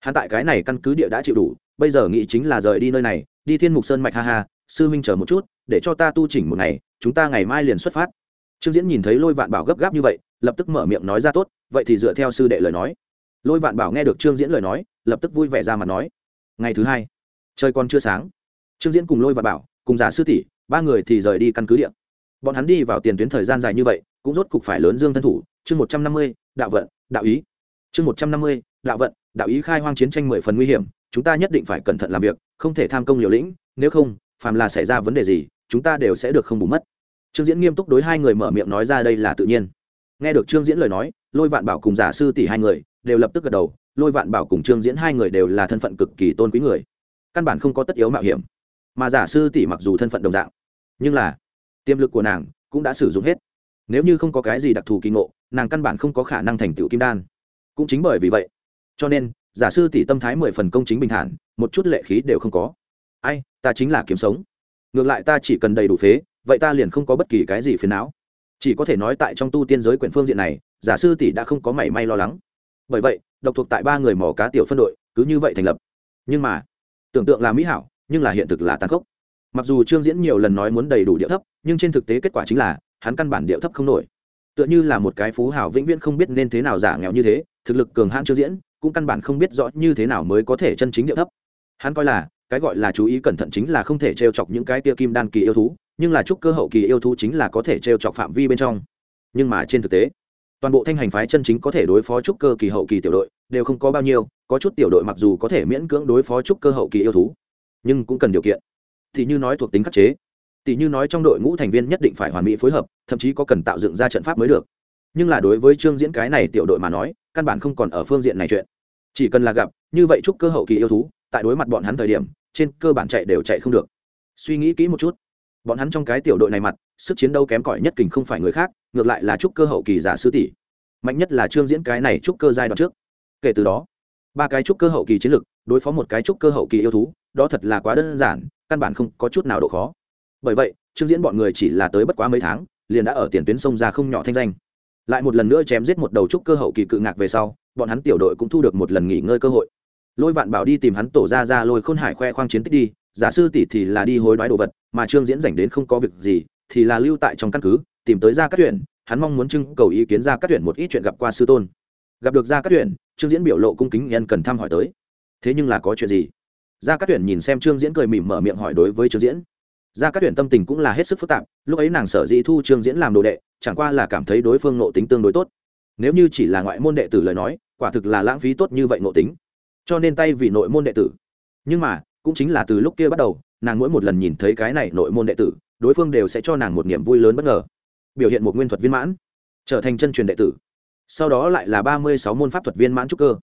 Hắn tại cái này căn cứ địa đã chịu đủ bây giờ nghĩ chính là rời đi nơi này, đi thiên mục sơn mạch ha ha, sư minh chờ một chút, để cho ta tu chỉnh một ngày, chúng ta ngày mai liền xuất phát. Trương diễn nhìn thấy lôi vạn bảo gấp gáp như vậy, lập tức mở miệng nói ra, tốt, vậy thì dựa theo sư đệ lời nói. Lôi vạn bảo nghe được trương diễn lời nói, lập tức vui vẻ ra mặt nói, ngày thứ hai, trời còn chưa sáng. Trương diễn cùng lôi vạn bảo, cùng giả sư tỷ, ba người thì rời đi căn cứ địa. Bọn hắn đi vào tiền tuyến thời gian dài như vậy, cũng rốt cục phải lớn dương thân thủ, chương một trăm năm mươi, đạo vận, đạo ý. Chương một trăm năm mươi, đạo vận, đạo ý khai hoang chiến tranh mười phần nguy hiểm chúng ta nhất định phải cẩn thận làm việc, không thể tham công liều lĩnh, nếu không, phàm là xảy ra vấn đề gì, chúng ta đều sẽ được không bù mất. Trương diễn nghiêm túc đối hai người mở miệng nói ra đây là tự nhiên. Nghe được trương diễn lời nói, lôi vạn bảo cùng giả sư tỷ hai người đều lập tức gật đầu, lôi vạn bảo cùng trương diễn hai người đều là thân phận cực kỳ tôn quý người, căn bản không có tất yếu mạo hiểm. Mà giả sư tỷ mặc dù thân phận đồng dạng, nhưng là tiềm lực của nàng cũng đã sử dụng hết. Nếu như không có cái gì đặc thù kỳ ngộ, nàng căn bản không có khả năng thành tựu kim đan. Cũng chính bởi vì vậy, cho nên giả sư tỷ tâm thái mười phần công chính bình thản, một chút lệ khí đều không có. Ai, ta chính là kiếm sống. Ngược lại ta chỉ cần đầy đủ phế, vậy ta liền không có bất kỳ cái gì phiền não. Chỉ có thể nói tại trong tu tiên giới quyển phương diện này, giả sư tỷ đã không có mảy may lo lắng. Bởi vậy, độc thuộc tại ba người mỏ cá tiểu phân đội, cứ như vậy thành lập. Nhưng mà, tưởng tượng là mỹ hảo, nhưng là hiện thực là tàn khốc. Mặc dù trương diễn nhiều lần nói muốn đầy đủ điệu thấp, nhưng trên thực tế kết quả chính là, hắn căn bản điệu thấp không nổi. Tựa như là một cái phú hảo vĩnh viễn không biết nên thế nào giả nghèo như thế, thực lực cường hãn trương diễn cũng căn bản không biết rõ như thế nào mới có thể chân chính điệu thấp. Hắn coi là, cái gọi là chú ý cẩn thận chính là không thể t chọc những cái tia kim đan kỳ yêu thú, nhưng là trúc cơ hậu kỳ yêu thú chính là có thể t chọc phạm vi bên trong. Nhưng mà trên thực tế, toàn bộ thanh hành phái chân chính có thể đối phó trúc cơ kỳ hậu kỳ tiểu đội đều không có bao nhiêu, có chút tiểu đội mặc dù có thể miễn cưỡng đối phó trúc cơ hậu kỳ yêu thú, nhưng cũng cần điều kiện. Thì như nói thuộc tính khắc chế, tỷ như nói trong đội ngũ thành viên nhất định phải hoàn mỹ phối hợp, thậm chí có cần tạo dựng ra trận pháp mới được. Nhưng là đối với trương diễn cái này tiểu đội mà nói, căn bản không còn ở phương diện này chuyện chỉ cần là gặp, như vậy chúc cơ hậu kỳ yêu thú, tại đối mặt bọn hắn thời điểm, trên cơ bản chạy đều chạy không được. Suy nghĩ kỹ một chút. Bọn hắn trong cái tiểu đội này mặt, sức chiến đấu kém cỏi nhất kình không phải người khác, ngược lại là trúc cơ hậu kỳ giả sư tỷ. Mạnh nhất là trương diễn cái này trúc cơ giai đoạn trước. Kể từ đó, ba cái trúc cơ hậu kỳ chiến lực, đối phó một cái trúc cơ hậu kỳ yêu thú, đó thật là quá đơn giản, căn bản không có chút nào độ khó. Bởi vậy, trương diễn bọn người chỉ là tới bất quá mấy tháng, liền đã ở tiền tuyến sông ra không nhỏ thanh danh. Lại một lần nữa chém giết một đầu trúc cơ hậu kỳ cự ngạc về sau bọn hắn tiểu đội cũng thu được một lần nghỉ ngơi cơ hội. Lôi vạn bảo đi tìm hắn tổ ra ra lôi khôn hải khoe khoang chiến tích đi, giả sư tỷ thì là đi hối đoái đồ vật, mà trương diễn dành đến không có việc gì, thì là lưu tại trong căn cứ, tìm tới ra các tuyển hắn mong muốn trưng cầu ý kiến ra các tuyển một ít chuyện gặp qua sư tôn. Gặp được ra các tuyển trương diễn biểu lộ cung kính nhân cần thăm hỏi tới. Thế nhưng là có chuyện gì? Ra các tuyển nhìn xem trương diễn cười mỉm mở miệng hỏi đối với trương diễn. Ra các tuyển tâm tình cũng là hết sức phức tạp, lúc ấy nàng sở dĩ thu trương diễn làm đồ đệ, chẳng qua là cảm thấy đối phương nộ tính tương đối tốt. Nếu như chỉ là ngoại môn đệ tử lời nói quả thực là lãng phí tốt như vậy nội tính. Cho nên tay vì nội môn đệ tử. Nhưng mà, cũng chính là từ lúc kia bắt đầu, nàng mỗi một lần nhìn thấy cái này nội môn đệ tử, đối phương đều sẽ cho nàng một niềm vui lớn bất ngờ. Biểu hiện một nguyên thuật viên mãn. Trở thành chân truyền đệ tử. Sau đó lại là ba mươi sáu môn pháp thuật viên mãn trúc cơ.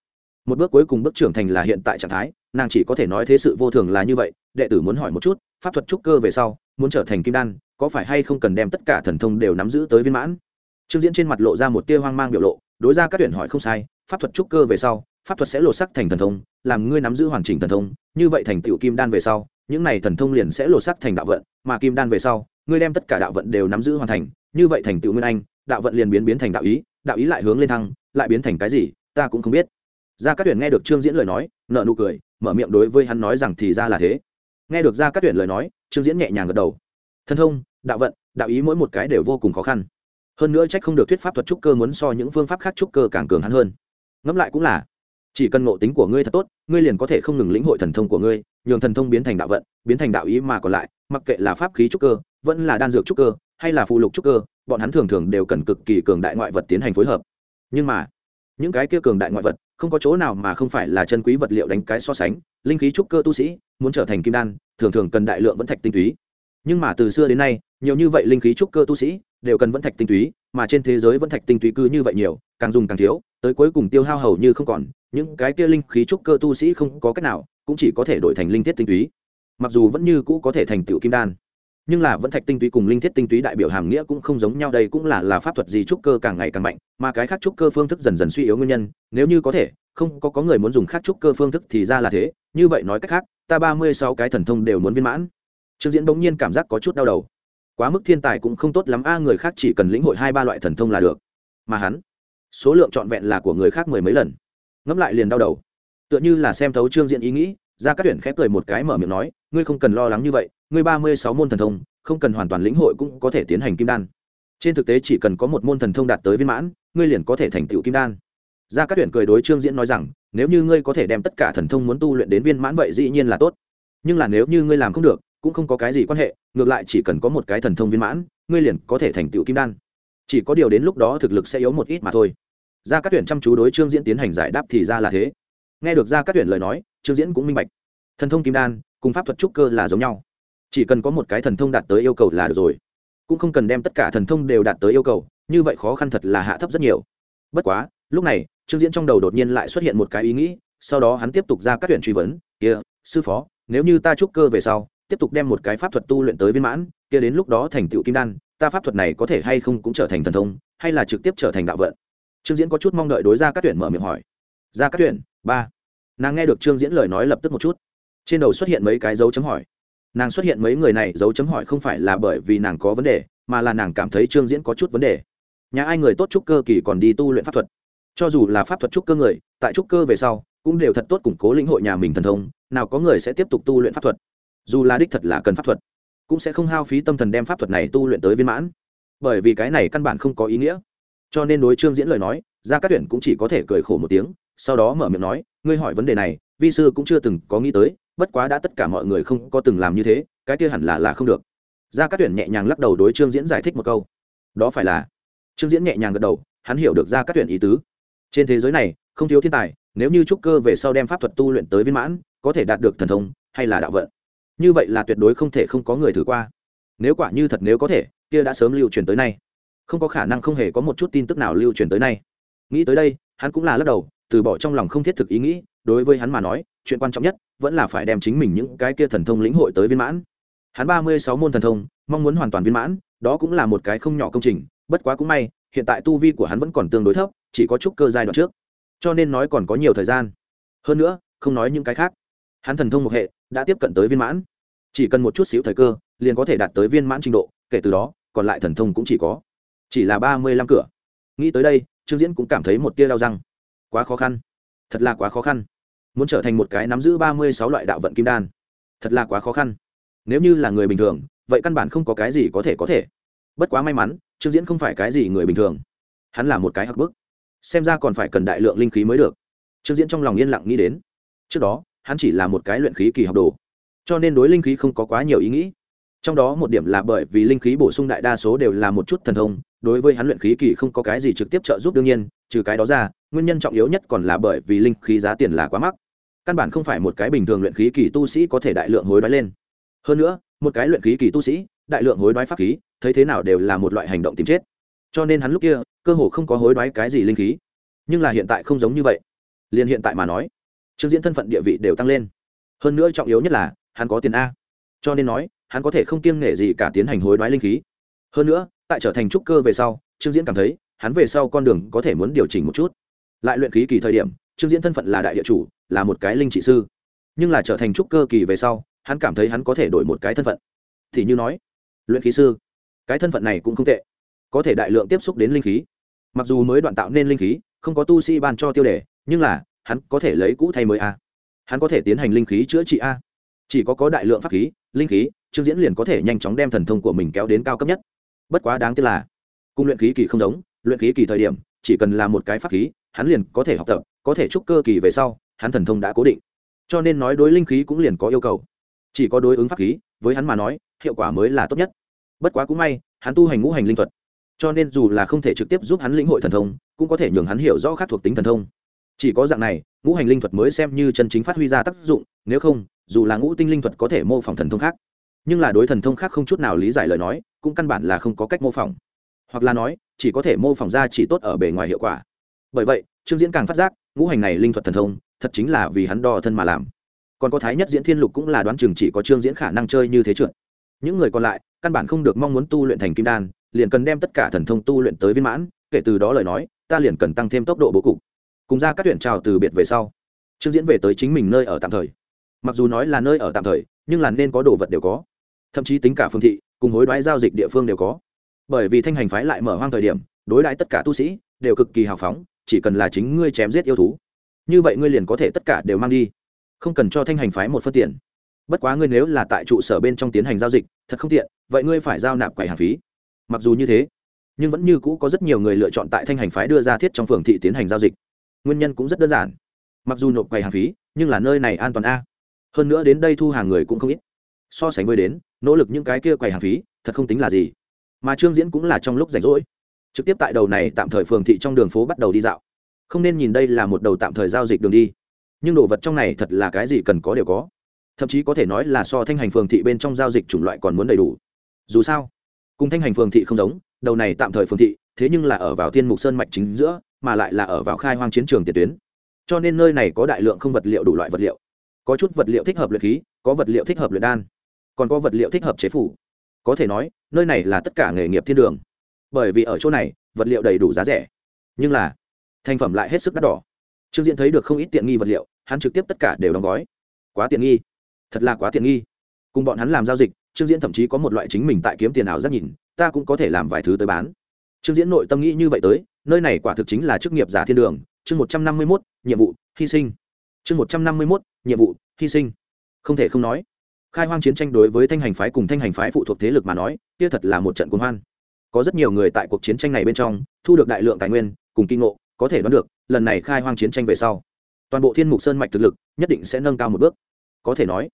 Một bước cuối cùng bước trưởng thành là hiện tại trạng thái, nàng chỉ có thể nói thế sự vô thường là như vậy. Đệ tử muốn hỏi một chút, pháp thuật trúc cơ về sau, muốn trở thành kim đan, có phải hay không cần đem tất cả thần thông đều nắm giữ tới viên mãn? Trương diễn trên mặt lộ ra một tia hoang mang biểu lộ, đối ra các tuyển hỏi không sai pháp thuật trúc cơ về sau, pháp thuật sẽ lột sắc thành thần thông, làm ngươi nắm giữ hoàn chỉnh thần thông, như vậy thành tựu kim đan về sau, những này thần thông liền sẽ lột sắc thành đạo vận, mà kim đan về sau, ngươi đem tất cả đạo vận đều nắm giữ hoàn thành, như vậy thành tựu nguyên anh, đạo vận liền biến biến thành đạo ý đạo ý lại hướng lên thăng, lại biến thành cái gì, ta cũng không biết. Gia cát tuyển nghe được trương diễn lời nói nợ nụ cười, mở miệng đối với hắn nói rằng thì ra là thế. Nghe được gia cát tuyển lời nói, trương diễn nhẹ nhàng gật đầu. Thần thông, đạo vận, đạo ý mỗi một cái đều vô cùng khó khăn. Hơn nữa trách không được thuyết pháp thuật trúc cơ muốn so những phương pháp khác trúc cơ càng cường hắn hơn ngẫm lại cũng là, chỉ cần ngộ tính của ngươi thật tốt, ngươi liền có thể không ngừng lĩnh hội thần thông của ngươi, nhường thần thông biến thành đạo vận, biến thành đạo ý mà còn lại, mặc kệ là pháp khí trúc cơ, vẫn là đan dược trúc cơ, hay là phụ lục trúc cơ, bọn hắn thường thường đều cần cực kỳ cường đại ngoại vật tiến hành phối hợp. Nhưng mà, những cái kia cường đại ngoại vật, không có chỗ nào mà không phải là chân quý vật liệu đánh cái so sánh, linh khí trúc cơ tu sĩ, muốn trở thành kim đan, thường thường cần đại lượng vẫn thạch tinh túy. Nhưng mà từ xưa đến nay, nhiều như vậy linh khí trúc cơ tu sĩ đều cần vẫn thạch tinh túy, mà trên thế giới vẫn thạch tinh túy cứ như vậy nhiều, càng dùng càng thiếu, tới cuối cùng tiêu hao hầu như không còn, những cái kia linh khí trúc cơ tu sĩ không có cách nào, cũng chỉ có thể đổi thành linh thiết tinh túy. Mặc dù vẫn như cũ có thể thành tựu kim đan, nhưng là vẫn thạch tinh túy cùng linh thiết tinh túy đại biểu hàm nghĩa cũng không giống nhau đây cũng là là pháp thuật gì trúc cơ càng ngày càng mạnh, mà cái khác trúc cơ phương thức dần dần suy yếu nguyên nhân, nếu như có thể, không có có người muốn dùng khác trúc cơ phương thức thì ra là thế, như vậy nói cách khác, ta ba mươi sáu cái thần thông đều muốn viên mãn. Trương diễn bỗng nhiên cảm giác có chút đau đầu quá mức thiên tài cũng không tốt lắm. A, người khác chỉ cần lĩnh hội hai ba loại thần thông là được. Mà hắn, số lượng trọn vẹn là của người khác mười mấy lần. Ngẫm lại liền đau đầu. Tựa như là xem thấu trương diện ý nghĩ ra các tuyển khép cười một cái mở miệng nói, ngươi không cần lo lắng như vậy, ngươi ba mươi sáu môn thần thông, không cần hoàn toàn lĩnh hội cũng có thể tiến hành kim đan. Trên thực tế chỉ cần có một môn thần thông đạt tới viên mãn, ngươi liền có thể thành tựu kim đan. Ra các tuyển cười đối trương diễn nói rằng, nếu như ngươi có thể đem tất cả thần thông muốn tu luyện đến viên mãn vậy dĩ nhiên là tốt. Nhưng là nếu như ngươi làm không được cũng không có cái gì quan hệ, ngược lại chỉ cần có một cái thần thông viên mãn, ngươi liền có thể thành tựu kim đan. Chỉ có điều đến lúc đó thực lực sẽ yếu một ít mà thôi. Ra các tuyển chăm chú đối trương diễn tiến hành giải đáp thì ra là thế. Nghe được ra các tuyển lời nói, trương diễn cũng minh bạch. Thần thông kim đan cùng pháp thuật trúc cơ là giống nhau. Chỉ cần có một cái thần thông đạt tới yêu cầu là được rồi. Cũng không cần đem tất cả thần thông đều đạt tới yêu cầu, như vậy khó khăn thật là hạ thấp rất nhiều. Bất quá, lúc này, trương diễn trong đầu đột nhiên lại xuất hiện một cái ý nghĩ, sau đó hắn tiếp tục ra các tuyển truy vấn, kia, sư phó, nếu như ta trúc cơ về sau tiếp tục đem một cái pháp thuật tu luyện tới viên mãn, kia đến lúc đó thành tựu kim đan, ta pháp thuật này có thể hay không cũng trở thành thần thông, hay là trực tiếp trở thành đạo vận? Trương diễn có chút mong đợi đối ra các tuyển mở miệng hỏi. Ra các tuyển, ba. Nàng nghe được trương diễn lời nói lập tức một chút. Trên đầu xuất hiện mấy cái dấu chấm hỏi. Nàng xuất hiện mấy người này dấu chấm hỏi không phải là bởi vì nàng có vấn đề, mà là nàng cảm thấy trương diễn có chút vấn đề. Nhà ai người tốt trúc cơ kỳ còn đi tu luyện pháp thuật. Cho dù là pháp thuật trúc cơ người, tại trúc cơ về sau, cũng đều thật tốt củng cố lĩnh hội nhà mình thần thông, nào có người sẽ tiếp tục tu luyện pháp thuật dù là đích thật là cần pháp thuật, cũng sẽ không hao phí tâm thần đem pháp thuật này tu luyện tới viên mãn. Bởi vì cái này căn bản không có ý nghĩa. Cho nên đối trương diễn lời nói ra các tuyển cũng chỉ có thể cười khổ một tiếng, sau đó mở miệng nói, ngươi hỏi vấn đề này, vi sư cũng chưa từng có nghĩ tới, bất quá đã tất cả mọi người không có từng làm như thế, cái kia hẳn là là không được. Gia cát tuyển nhẹ nhàng lắc đầu đối trương diễn giải thích một câu. Đó phải là. Trương diễn nhẹ nhàng gật đầu, hắn hiểu được gia cát tuyển ý tứ. Trên thế giới này, không thiếu thiên tài, nếu như trúc cơ về sau đem pháp thuật tu luyện tới viên mãn, có thể đạt được thần thông, hay là đạo vận như vậy là tuyệt đối không thể không có người thử qua. Nếu quả như thật nếu có thể, kia đã sớm lưu truyền tới nay. Không có khả năng không hề có một chút tin tức nào lưu truyền tới nay. Nghĩ tới đây, hắn cũng là lắc đầu, từ bỏ trong lòng không thiết thực ý nghĩ, đối với hắn mà nói, chuyện quan trọng nhất vẫn là phải đem chính mình những cái kia thần thông lĩnh hội tới viên mãn. Hắn ba mươi sáu môn thần thông, mong muốn hoàn toàn viên mãn, đó cũng là một cái không nhỏ công trình, bất quá cũng may, hiện tại tu vi của hắn vẫn còn tương đối thấp, chỉ có chút cơ giai đoạn trước. Cho nên nói còn có nhiều thời gian. Hơn nữa, không nói những cái khác. Hắn thần thông một hệ, đã tiếp cận tới viên mãn chỉ cần một chút xíu thời cơ, liền có thể đạt tới viên mãn trình độ, kể từ đó, còn lại thần thông cũng chỉ có chỉ là ba mươi lăm cửa. Nghĩ tới đây, trương diễn cũng cảm thấy một tia đau răng. Quá khó khăn. Thật là quá khó khăn. Muốn trở thành một cái nắm giữ ba mươi sáu loại đạo vận kim đan. Thật là quá khó khăn. Nếu như là người bình thường, vậy căn bản không có cái gì có thể có thể. Bất quá may mắn, trương diễn không phải cái gì người bình thường. Hắn là một cái hặc bức. Xem ra còn phải cần đại lượng linh khí mới được. Trương diễn trong lòng yên lặng nghĩ đến. Trước đó, hắn chỉ là một cái luyện khí kỳ học đồ cho nên đối linh khí không có quá nhiều ý nghĩ. Trong đó một điểm là bởi vì linh khí bổ sung đại đa số đều là một chút thần thông, đối với hắn luyện khí kỳ không có cái gì trực tiếp trợ giúp đương nhiên, trừ cái đó ra, nguyên nhân trọng yếu nhất còn là bởi vì linh khí giá tiền là quá mắc. Căn bản không phải một cái bình thường luyện khí kỳ tu sĩ có thể đại lượng hối đoái lên. Hơn nữa, một cái luyện khí kỳ tu sĩ, đại lượng hối đoái pháp khí, thấy thế nào đều là một loại hành động tìm chết. Cho nên hắn lúc kia, cơ hồ không có hối đoái cái gì linh khí. Nhưng là hiện tại không giống như vậy. Liền hiện tại mà nói, trương diễn thân phận địa vị đều tăng lên. Hơn nữa trọng yếu nhất là hắn có tiền a. Cho nên nói, hắn có thể không kiêng nghệ gì cả tiến hành hối đoái linh khí. Hơn nữa, tại trở thành trúc cơ về sau, trương diễn cảm thấy, hắn về sau con đường có thể muốn điều chỉnh một chút. Lại luyện khí kỳ thời điểm, trương diễn thân phận là đại địa chủ, là một cái linh trị sư. Nhưng là trở thành trúc cơ kỳ về sau, hắn cảm thấy hắn có thể đổi một cái thân phận. Thì như nói, luyện khí sư, cái thân phận này cũng không tệ. Có thể đại lượng tiếp xúc đến linh khí. Mặc dù mới đoạn tạo nên linh khí, không có tu sĩ ban cho tiêu đề, nhưng là, hắn có thể lấy cũ thay mới a. Hắn có thể tiến hành linh khí chữa trị a chỉ có có đại lượng pháp khí, linh khí, trương diễn liền có thể nhanh chóng đem thần thông của mình kéo đến cao cấp nhất. Bất quá đáng tiếc là cung luyện khí kỳ không giống, luyện khí kỳ thời điểm, chỉ cần là một cái pháp khí, hắn liền có thể học tập, có thể trúc cơ kỳ về sau, hắn thần thông đã cố định. Cho nên nói đối linh khí cũng liền có yêu cầu. Chỉ có đối ứng pháp khí, với hắn mà nói, hiệu quả mới là tốt nhất. Bất quá cũng may, hắn tu hành ngũ hành linh thuật. Cho nên dù là không thể trực tiếp giúp hắn lĩnh hội thần thông, cũng có thể nhường hắn hiểu rõ khác thuộc tính thần thông. Chỉ có dạng này, ngũ hành linh thuật mới xem như chân chính phát huy ra tác dụng, nếu không dù là ngũ tinh linh thuật có thể mô phỏng thần thông khác, nhưng là đối thần thông khác không chút nào lý giải lời nói, cũng căn bản là không có cách mô phỏng. Hoặc là nói, chỉ có thể mô phỏng ra chỉ tốt ở bề ngoài hiệu quả. Bởi vậy, trương diễn càng phát giác, ngũ hành này linh thuật thần thông, thật chính là vì hắn đo thân mà làm. Còn có thái nhất diễn thiên lục cũng là đoán chừng chỉ có trương diễn khả năng chơi như thế trượt. Những người còn lại, căn bản không được mong muốn tu luyện thành kim đan, liền cần đem tất cả thần thông tu luyện tới viên mãn, kể từ đó lời nói, ta liền cần tăng thêm tốc độ bố cục. Cùng ra các tuyển trào từ biệt về sau, trương diễn về tới chính mình nơi ở tạm thời mặc dù nói là nơi ở tạm thời, nhưng là nên có đồ vật đều có. Thậm chí tính cả phương thị, cùng hối đoái giao dịch địa phương đều có. Bởi vì thanh hành phái lại mở hoang thời điểm, đối đãi tất cả tu sĩ, đều cực kỳ hào phóng, chỉ cần là chính ngươi chém giết yêu thú. Như vậy ngươi liền có thể tất cả đều mang đi. Không cần cho thanh hành phái một phân tiền. Bất quá ngươi nếu là tại trụ sở bên trong tiến hành giao dịch, thật không tiện, vậy ngươi phải giao nạp quầy hàng phí. Mặc dù như thế, nhưng vẫn như cũ có rất nhiều người lựa chọn tại thanh hành phái đưa ra thiết trong phường thị tiến hành giao dịch. Nguyên nhân cũng rất đơn giản. Mặc dù nộp quầy hàng phí, nhưng là nơi này an toàn a hơn nữa đến đây thu hàng người cũng không ít. So sánh với đến, nỗ lực những cái kia quầy hàng phí, thật không tính là gì. Mà trương diễn cũng là trong lúc rảnh rỗi. Trực tiếp tại đầu này tạm thời phường thị trong đường phố bắt đầu đi dạo. Không nên nhìn đây là một đầu tạm thời giao dịch đường đi. Nhưng đồ vật trong này thật là cái gì cần có đều có. Thậm chí có thể nói là so thanh hành phường thị bên trong giao dịch chủng loại còn muốn đầy đủ. Dù sao, cùng thanh hành phường thị không giống, đầu này tạm thời phường thị, thế nhưng là ở vào thiên mục sơn mạch chính giữa, mà lại là ở vào khai hoang chiến trường tiền tuyến. Cho nên nơi này có đại lượng không vật liệu, đủ loại vật liệu có chút vật liệu thích hợp luyện khí, có vật liệu thích hợp luyện đan, còn có vật liệu thích hợp chế phủ. Có thể nói, nơi này là tất cả nghề nghiệp thiên đường. Bởi vì ở chỗ này, vật liệu đầy đủ giá rẻ. Nhưng là, thành phẩm lại hết sức đắt đỏ. Trương diễn thấy được không ít tiện nghi vật liệu, hắn trực tiếp tất cả đều đóng gói. Quá tiện nghi. Thật là quá tiện nghi. Cùng bọn hắn làm giao dịch, trương diễn thậm chí có một loại chính mình tại kiếm tiền ảo rất nhìn, ta cũng có thể làm vài thứ tới bán. Trương diễn nội tâm nghĩ như vậy tới, nơi này quả thực chính là chức nghiệp giả thiên đường. Chương một trăm năm mươi mốt, nhiệm vụ, hy sinh. Chương một trăm năm mươi mốt nhiệm vụ, hy sinh. Không thể không nói, khai hoang chiến tranh đối với thanh hành phái cùng thanh hành phái phụ thuộc thế lực mà nói, kia thật là một trận cuồng hoan. Có rất nhiều người tại cuộc chiến tranh này bên trong, thu được đại lượng tài nguyên, cùng kinh ngộ, có thể đoán được, lần này khai hoang chiến tranh về sau, toàn bộ thiên mục sơn mạch thực lực nhất định sẽ nâng cao một bước. Có thể nói,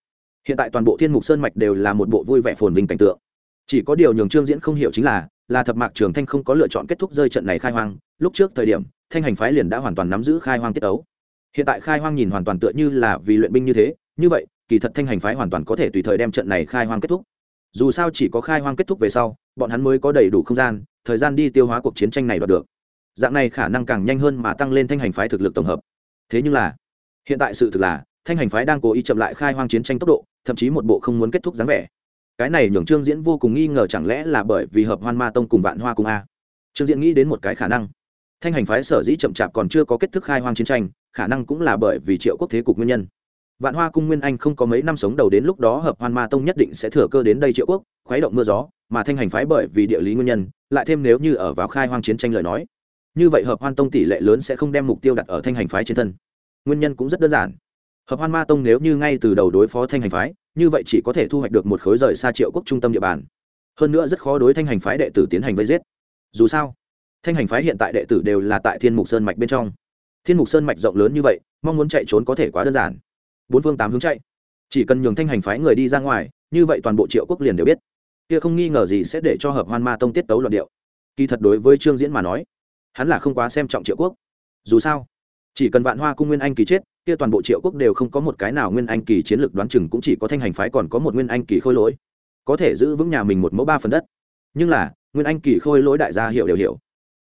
hiện tại toàn bộ thiên mục sơn mạch đều là một bộ vui vẻ phồn vinh cảnh tượng. Chỉ có điều nhường trương diễn không hiểu chính là là thập mạc trường thanh không có lựa chọn kết thúc rơi trận này khai hoang, lúc trước thời điểm, thanh hành phái liền đã hoàn toàn nắm giữ khai hoang tiết ấu hiện tại khai hoang nhìn hoàn toàn tựa như là vì luyện binh như thế, như vậy, kỳ thật thanh hành phái hoàn toàn có thể tùy thời đem trận này khai hoang kết thúc. Dù sao chỉ có khai hoang kết thúc về sau, bọn hắn mới có đầy đủ không gian, thời gian đi tiêu hóa cuộc chiến tranh này đoạt được. Dạng này khả năng càng nhanh hơn mà tăng lên thanh hành phái thực lực tổng hợp. Thế nhưng là, hiện tại sự thực là, thanh hành phái đang cố ý chậm lại khai hoang chiến tranh tốc độ, thậm chí một bộ không muốn kết thúc dáng vẻ. Cái này nhường trương diễn vô cùng nghi ngờ chẳng lẽ là bởi vì hợp hoan ma tông cùng vạn hoa cùng a. Trương diễn nghĩ đến một cái khả năng. Thanh hành phái sở dĩ chậm chạp còn chưa có kết thúc khai hoang chiến tranh khả năng cũng là bởi vì triệu quốc thế cục nguyên nhân. Vạn hoa cung nguyên anh không có mấy năm sống đầu đến lúc đó hợp hoan ma tông nhất định sẽ thừa cơ đến đây triệu quốc, khuấy động mưa gió, mà thanh hành phái bởi vì địa lý nguyên nhân, lại thêm nếu như ở vào khai hoang chiến tranh lời nói. Như vậy hợp hoan tông tỷ lệ lớn sẽ không đem mục tiêu đặt ở thanh hành phái trên thân. Nguyên nhân cũng rất đơn giản. Hợp hoan ma tông nếu như ngay từ đầu đối phó thanh hành phái, như vậy chỉ có thể thu hoạch được một khối rời xa triệu quốc trung tâm địa bàn. Hơn nữa rất khó đối thanh hành phái đệ tử tiến hành vây giết. Dù sao, thanh hành phái hiện tại đệ tử đều là tại thiên mục sơn mạch bên trong thiên mục sơn mạch rộng lớn như vậy, mong muốn chạy trốn có thể quá đơn giản. Bốn phương tám hướng chạy. Chỉ cần nhường thanh hành phái người đi ra ngoài, như vậy toàn bộ triệu quốc liền đều biết. Kia không nghi ngờ gì sẽ để cho hợp hoan ma tông tiết tấu luận điệu. Kỳ thật đối với trương diễn mà nói, hắn là không quá xem trọng triệu quốc. Dù sao, chỉ cần vạn hoa cung nguyên anh kỳ chết, kia toàn bộ triệu quốc đều không có một cái nào nguyên anh kỳ chiến lược đoán chừng cũng chỉ có thanh hành phái còn có một nguyên anh kỳ khôi lỗi. Có thể giữ vững nhà mình một mẫu ba phần đất. Nhưng là, nguyên anh kỳ khôi lỗi đại gia hiểu đều hiểu.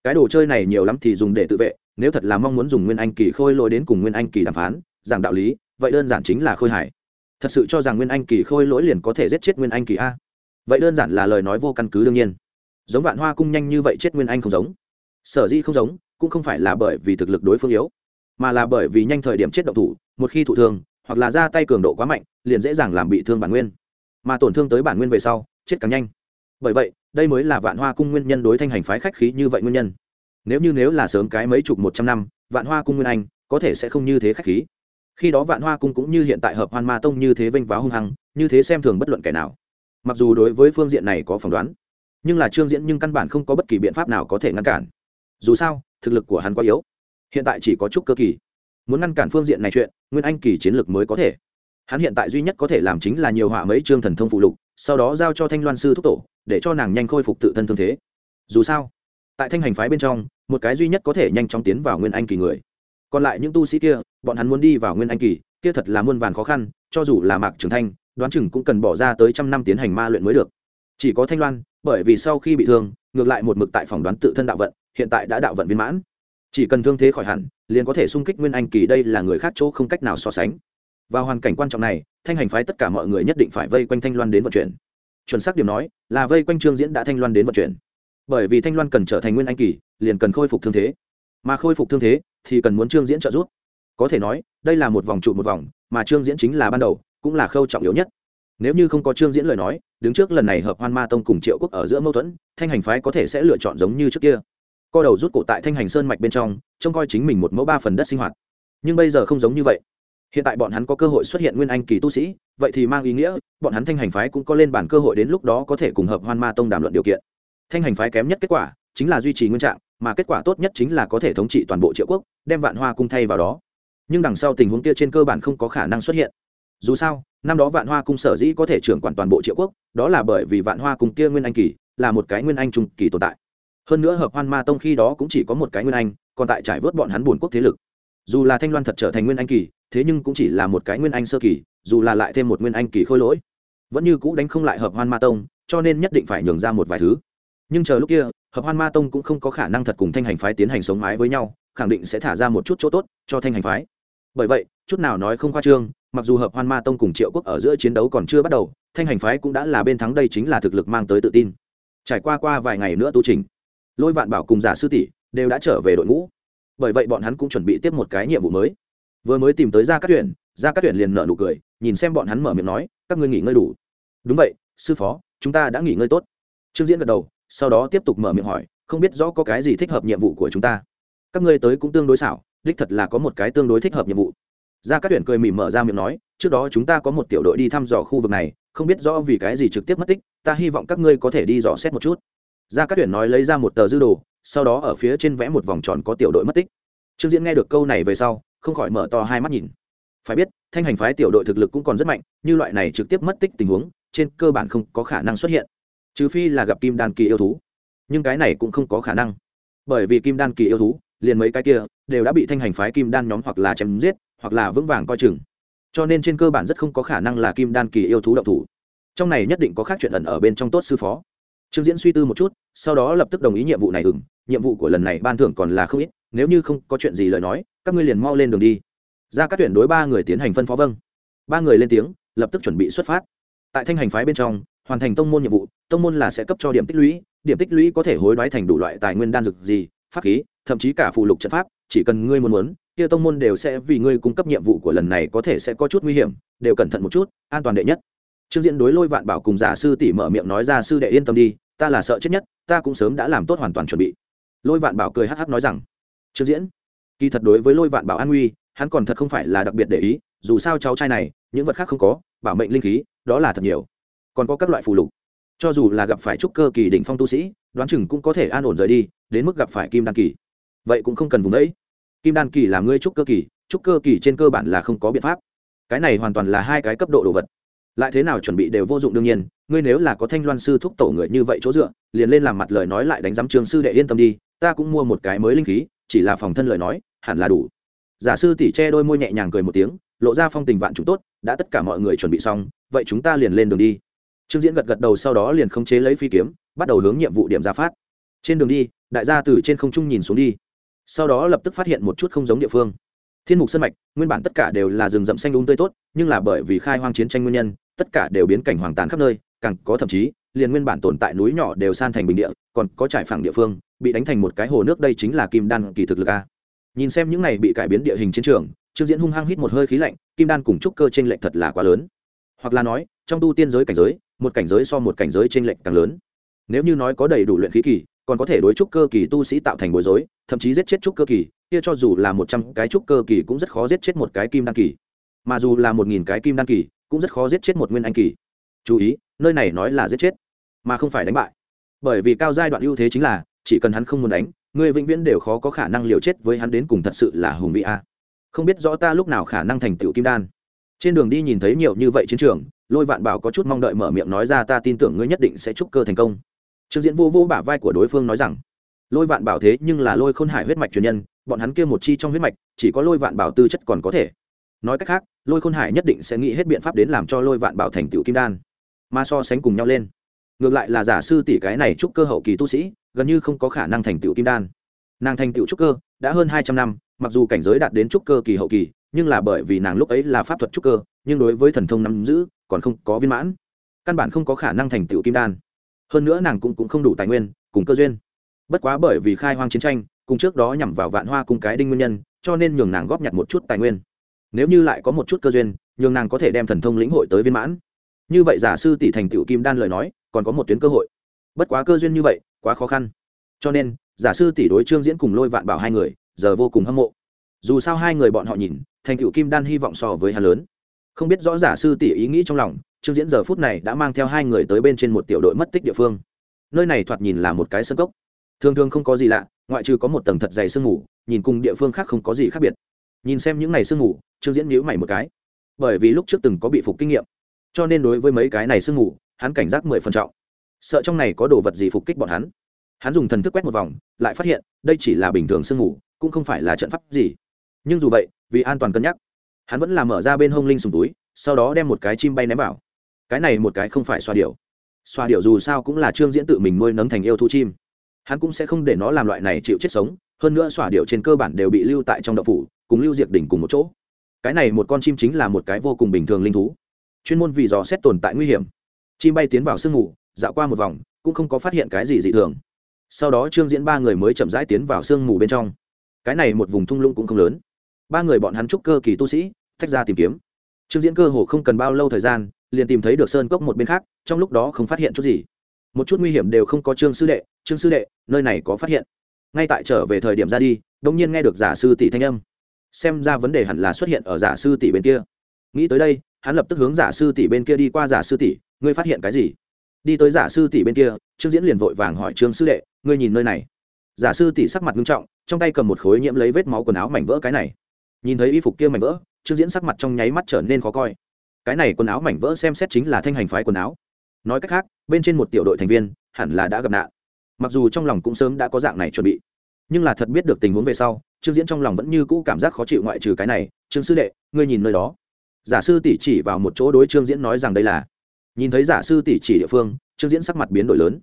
Cái đồ chơi này nhiều lắm thì dùng để tự vệ nếu thật là mong muốn dùng nguyên anh kỳ khôi lỗi đến cùng nguyên anh kỳ đàm phán, giảng đạo lý, vậy đơn giản chính là khôi hải thật sự cho rằng nguyên anh kỳ khôi lỗi liền có thể giết chết nguyên anh kỳ a. Vậy đơn giản là lời nói vô căn cứ đương nhiên. Giống vạn hoa cung nhanh như vậy chết nguyên anh không giống. Sở dĩ không giống, cũng không phải là bởi vì thực lực đối phương yếu, mà là bởi vì nhanh thời điểm chết động thủ, một khi thụ thương, hoặc là ra tay cường độ quá mạnh, liền dễ dàng làm bị thương bản nguyên. Mà tổn thương tới bản nguyên về sau, chết càng nhanh. Bởi vậy, đây mới là vạn hoa cung nguyên nhân đối thanh hành phái khách khí như vậy nguyên nhân nếu như nếu là sớm cái mấy chục một trăm năm, vạn hoa cung nguyên anh, có thể sẽ không như thế khách khí. Khi đó vạn hoa cung cũng như hiện tại hợp hoan ma tông như thế vênh váo hung hăng, như thế xem thường bất luận kẻ nào. Mặc dù đối với phương diện này có phỏng đoán, nhưng là trương diễn nhưng căn bản không có bất kỳ biện pháp nào có thể ngăn cản. Dù sao, thực lực của hắn quá yếu. Hiện tại chỉ có chút cơ kỳ. Muốn ngăn cản phương diện này chuyện, nguyên anh kỳ chiến lược mới có thể. Hắn hiện tại duy nhất có thể làm chính là nhiều họa mấy chương thần thông phụ lục, sau đó giao cho thanh loan sư thúc tổ, để cho nàng nhanh khôi phục tự thân thương thế. Dù sao, tại thanh hành phái bên trong một cái duy nhất có thể nhanh chóng tiến vào nguyên anh kỳ người. Còn lại những tu sĩ kia, bọn hắn muốn đi vào nguyên anh kỳ, kia thật là muôn vàn khó khăn, cho dù là mạc trưởng thanh, đoán chừng cũng cần bỏ ra tới trăm năm tiến hành ma luyện mới được. Chỉ có thanh loan, bởi vì sau khi bị thương, ngược lại một mực tại phòng đoán tự thân đạo vận, hiện tại đã đạo vận viên mãn. Chỉ cần thương thế khỏi hẳn, liền có thể xung kích nguyên anh kỳ, đây là người khác chỗ không cách nào so sánh. Và hoàn cảnh quan trọng này, thanh hành phái tất cả mọi người nhất định phải vây quanh thanh loan đến vận chuyển. Chuẩn xác điểm nói, là vây quanh trương diễn đã thanh loan đến vận chuyển bởi vì thanh loan cần trở thành nguyên anh kỳ, liền cần khôi phục thương thế. Mà khôi phục thương thế thì cần muốn trương diễn trợ giúp. Có thể nói, đây là một vòng trụ một vòng, mà trương diễn chính là ban đầu, cũng là khâu trọng yếu nhất. Nếu như không có trương diễn lời nói, đứng trước lần này hợp hoan ma tông cùng triệu quốc ở giữa mâu thuẫn, thanh hành phái có thể sẽ lựa chọn giống như trước kia. Co đầu rút cổ tại thanh hành sơn mạch bên trong, trông coi chính mình một mẫu ba phần đất sinh hoạt. Nhưng bây giờ không giống như vậy. Hiện tại bọn hắn có cơ hội xuất hiện nguyên anh kỳ tu sĩ, vậy thì mang ý nghĩa, bọn hắn thanh hành phái cũng có lên bản cơ hội đến lúc đó có thể cùng hợp hoan ma tông đàm luận điều kiện thanh hành phái kém nhất kết quả chính là duy trì nguyên trạng, mà kết quả tốt nhất chính là có thể thống trị toàn bộ triệu quốc, đem vạn hoa cung thay vào đó. Nhưng đằng sau tình huống kia trên cơ bản không có khả năng xuất hiện. Dù sao, năm đó vạn hoa cung sở dĩ có thể trưởng quản toàn bộ triệu quốc, đó là bởi vì vạn hoa cung kia nguyên anh kỳ là một cái nguyên anh trung kỳ tồn tại. Hơn nữa hợp hoan ma tông khi đó cũng chỉ có một cái nguyên anh, còn tại trải vớt bọn hắn buồn quốc thế lực. Dù là thanh loan thật trở thành nguyên anh kỳ, thế nhưng cũng chỉ là một cái nguyên anh sơ kỳ, dù là lại thêm một nguyên anh kỳ khôi lỗi, vẫn như cũ đánh không lại hợp hoan ma tông, cho nên nhất định phải nhường ra một vài thứ nhưng chờ lúc kia, hợp hoan ma tông cũng không có khả năng thật cùng thanh hành phái tiến hành sống mái với nhau, khẳng định sẽ thả ra một chút chỗ tốt cho thanh hành phái. Bởi vậy, chút nào nói không khoa trương, mặc dù hợp hoan ma tông cùng triệu quốc ở giữa chiến đấu còn chưa bắt đầu, thanh hành phái cũng đã là bên thắng đây chính là thực lực mang tới tự tin. Trải qua qua vài ngày nữa tu trình lôi vạn bảo cùng giả sư tỷ đều đã trở về đội ngũ. Bởi vậy bọn hắn cũng chuẩn bị tiếp một cái nhiệm vụ mới. Vừa mới tìm tới ra các tuyển ra các tuyển liền nợ nụ cười, nhìn xem bọn hắn mở miệng nói, các ngươi nghỉ ngơi đủ. Đúng vậy, sư phó, chúng ta đã nghỉ ngơi tốt. Trương diễn gật đầu sau đó tiếp tục mở miệng hỏi, không biết rõ có cái gì thích hợp nhiệm vụ của chúng ta. Các ngươi tới cũng tương đối xảo, đích thật là có một cái tương đối thích hợp nhiệm vụ. Ra các tuyển cười mỉm mở ra miệng nói, trước đó chúng ta có một tiểu đội đi thăm dò khu vực này, không biết rõ vì cái gì trực tiếp mất tích, ta hy vọng các ngươi có thể đi dò xét một chút. Ra các tuyển nói lấy ra một tờ dư đồ, sau đó ở phía trên vẽ một vòng tròn có tiểu đội mất tích. Trương diễn nghe được câu này về sau, không khỏi mở to hai mắt nhìn. Phải biết, thanh hành phái tiểu đội thực lực cũng còn rất mạnh, như loại này trực tiếp mất tích tình huống, trên cơ bản không có khả năng xuất hiện trừ phi là gặp kim đan kỳ yêu thú. Nhưng cái này cũng không có khả năng. Bởi vì kim đan kỳ yêu thú, liền mấy cái kia, đều đã bị thanh hành phái kim đan nhóm hoặc là chém giết, hoặc là vững vàng coi chừng. Cho nên trên cơ bản rất không có khả năng là kim đan kỳ yêu thú động thủ. Trong này nhất định có khác chuyện ẩn ở bên trong tốt sư phó. Trương diễn suy tư một chút, sau đó lập tức đồng ý nhiệm vụ này ừng. Nhiệm vụ của lần này ban thưởng còn là không ít, nếu như không có chuyện gì lời nói, các ngươi liền mau lên đường đi. Ra các tuyển đối ba người tiến hành phân phó vâng. Ba người lên tiếng, lập tức chuẩn bị xuất phát. Tại thanh hành phái bên trong, hoàn thành tông môn nhiệm vụ tông môn là sẽ cấp cho điểm tích lũy, điểm tích lũy có thể hối đoái thành đủ loại tài nguyên đan dược gì, pháp khí, thậm chí cả phụ lục trận pháp, chỉ cần ngươi muốn muốn, kia tông môn đều sẽ vì ngươi cung cấp nhiệm vụ của lần này có thể sẽ có chút nguy hiểm, đều cẩn thận một chút, an toàn đệ nhất. Trương diễn đối lôi vạn bảo cùng giả sư tỷ mở miệng nói ra, sư đệ yên tâm đi, ta là sợ chết nhất, ta cũng sớm đã làm tốt hoàn toàn chuẩn bị. Lôi vạn bảo cười hắc hắc nói rằng, trương diễn, kỳ thật đối với lôi vạn bảo an nguy, hắn còn thật không phải là đặc biệt để ý, dù sao cháu trai này, những vật khác không có, bảo mệnh linh khí, đó là thật nhiều. Còn có các loại phù lục cho dù là gặp phải trúc cơ kỳ đỉnh phong tu sĩ, đoán chừng cũng có thể an ổn rời đi, đến mức gặp phải kim đan kỳ. Vậy cũng không cần vùng đấy. Kim đan kỳ là ngươi trúc cơ kỳ, trúc cơ kỳ trên cơ bản là không có biện pháp. Cái này hoàn toàn là hai cái cấp độ đồ vật. Lại thế nào chuẩn bị đều vô dụng đương nhiên, ngươi nếu là có thanh loan sư thúc tổ người như vậy chỗ dựa, liền lên làm mặt lời nói lại đánh giám trường sư đệ yên tâm đi, ta cũng mua một cái mới linh khí, chỉ là phòng thân lời nói, hẳn là đủ. Giả sư tỉ che đôi môi nhẹ nhàng cười một tiếng, lộ ra phong tình vạn chúng tốt, đã tất cả mọi người chuẩn bị xong, vậy chúng ta liền lên đường đi trương diễn gật gật đầu sau đó liền khống chế lấy phi kiếm, bắt đầu hướng nhiệm vụ điểm ra phát. Trên đường đi, đại gia từ trên không trung nhìn xuống đi. Sau đó lập tức phát hiện một chút không giống địa phương. Thiên mục sân mạch, nguyên bản tất cả đều là rừng rậm xanh đúng tươi tốt, nhưng là bởi vì khai hoang chiến tranh nguyên nhân, tất cả đều biến cảnh hoàng tàn khắp nơi, càng có thậm chí, liền nguyên bản tồn tại núi nhỏ đều san thành bình địa, còn có trải phẳng địa phương, bị đánh thành một cái hồ nước đây chính là kim đan kỳ thực lực a. Nhìn xem những này bị cải biến địa hình chiến trường, trương diễn hung hăng hít một hơi khí lạnh, kim đan cùng trúc cơ t r ê n lệch thật là quá lớn. Hoặc là nói, trong tu tiên giới cảnh giới một cảnh giới so một cảnh giới trên lệnh càng lớn. Nếu như nói có đầy đủ luyện khí kỳ, còn có thể đối trúc cơ kỳ tu sĩ tạo thành bối rối, thậm chí giết chết trúc cơ kỳ, kia cho dù là một trăm cái trúc cơ kỳ cũng rất khó giết chết một cái kim đan kỳ. Mà dù là một nghìn cái kim đan kỳ, cũng rất khó giết chết một nguyên anh kỳ. Chú ý, nơi này nói là giết chết, mà không phải đánh bại. Bởi vì cao giai đoạn ưu thế chính là, chỉ cần hắn không muốn đánh, người vĩnh viễn đều khó có khả năng liều chết với hắn đến cùng thật sự là hùng vị a. Không biết rõ ta lúc nào khả năng thành tựu kim đan. Trên đường đi nhìn thấy nhiều như vậy chiến trường lôi vạn bảo có chút mong đợi mở miệng nói ra, ta tin tưởng ngươi nhất định sẽ chúc cơ thành công. Trương diễn vô vô bả vai của đối phương nói rằng, lôi vạn bảo thế nhưng là lôi khôn hải huyết mạch truyền nhân, bọn hắn kia một chi trong huyết mạch, chỉ có lôi vạn bảo tư chất còn có thể. Nói cách khác, lôi khôn hải nhất định sẽ nghĩ hết biện pháp đến làm cho lôi vạn bảo thành tựu kim đan, mà so sánh cùng nhau lên. Ngược lại là giả sư tỷ cái này chúc cơ hậu kỳ tu sĩ, gần như không có khả năng thành tựu kim đan. Nàng thành tựu trúc cơ đã hơn hai trăm năm, mặc dù cảnh giới đạt đến trúc cơ kỳ hậu kỳ, nhưng là bởi vì nàng lúc ấy là pháp thuật trúc cơ nhưng đối với thần thông nắm giữ còn không có viên mãn. Căn bản không có khả năng thành tựu kim đan. Hơn nữa nàng cũng, cũng không đủ tài nguyên cùng cơ duyên. Bất quá bởi vì khai hoang chiến tranh cùng trước đó nhằm vào vạn hoa cùng cái đinh nguyên nhân cho nên nhường nàng góp nhặt một chút tài nguyên. Nếu như lại có một chút cơ duyên nhường nàng có thể đem thần thông lĩnh hội tới viên mãn. Như vậy giả sư tỷ thành tựu kim đan lời nói còn có một tuyến cơ hội. Bất quá cơ duyên như vậy quá khó khăn. Cho nên giả sư tỷ đối trương diễn cùng lôi vạn bảo hai người giờ vô cùng hâm mộ. Dù sao hai người bọn họ nhìn thành tựu kim đan hy vọng so với hà lớn không biết rõ giả sư tỷ ý nghĩ trong lòng, trương diễn giờ phút này đã mang theo hai người tới bên trên một tiểu đội mất tích địa phương. Nơi này thoạt nhìn là một cái sân cốc. Thường thường không có gì lạ, ngoại trừ có một tầng thật dày sương mù, nhìn cùng địa phương khác không có gì khác biệt. Nhìn xem những này sương mù, trương diễn nhíu mày một cái. Bởi vì lúc trước từng có bị phục kinh nghiệm, cho nên đối với mấy cái này sương mù, hắn cảnh giác mười phần trọng. Sợ trong này có đồ vật gì phục kích bọn hắn. Hắn dùng thần thức quét một vòng, lại phát hiện, đây chỉ là bình thường sương mù, cũng không phải là trận pháp gì. Nhưng dù vậy, vì an toàn cân nhắc hắn vẫn làm mở ra bên hông linh sùng túi, sau đó đem một cái chim bay ném vào. Cái này một cái không phải xoa điệu xoa điệu dù sao cũng là trương diễn tự mình nuôi nấng thành yêu thú chim. Hắn cũng sẽ không để nó làm loại này chịu chết sống, hơn nữa xoa điệu trên cơ bản đều bị lưu tại trong đậu phủ, cùng lưu diệt đỉnh cùng một chỗ. Cái này một con chim chính là một cái vô cùng bình thường linh thú. Chuyên môn vì dò xét tồn tại nguy hiểm. Chim bay tiến vào sương mù, dạo qua một vòng, cũng không có phát hiện cái gì dị thường. Sau đó trương diễn ba người mới chậm rãi tiến vào sương mù bên trong. Cái này một vùng thung lũng cũng không lớn ba người bọn hắn trúc cơ kỳ tu sĩ tách ra tìm kiếm. Trương diễn cơ hồ không cần bao lâu thời gian, liền tìm thấy được sơn cốc một bên khác, trong lúc đó không phát hiện chút gì. Một chút nguy hiểm đều không có trương sư đệ, trương sư đệ, nơi này có phát hiện. Ngay tại trở về thời điểm ra đi đông nhiên nghe được giả sư tỷ thanh âm. Xem ra vấn đề hẳn là xuất hiện ở giả sư tỷ bên kia. Nghĩ tới đây, hắn lập tức hướng giả sư tỷ bên kia đi qua, giả sư tỷ, ngươi phát hiện cái gì? Đi tới giả sư tỷ bên kia, trương diễn liền vội vàng hỏi trương sư đệ, ngươi nhìn nơi này? Giả sư tỷ sắc mặt nghiêm trọng, trong tay cầm một khối nhiễm lấy vết máu quần áo mảnh vỡ cái này nhìn thấy y phục kia mảnh vỡ, trương diễn sắc mặt trong nháy mắt trở nên khó coi. Cái này quần áo mảnh vỡ xem xét chính là thanh hành phái quần áo. Nói cách khác, bên trên một tiểu đội thành viên hẳn là đã gặp nạn. Mặc dù trong lòng cũng sớm đã có dạng này chuẩn bị, nhưng là thật biết được tình huống về sau, trương diễn trong lòng vẫn như cũ cảm giác khó chịu ngoại trừ cái này, trương sư đệ, ngươi nhìn nơi đó. Giả sư tỷ chỉ vào một chỗ đối trương diễn nói rằng đây là. Nhìn thấy giả sư tỷ chỉ địa phương, trương diễn sắc mặt biến đổi lớn.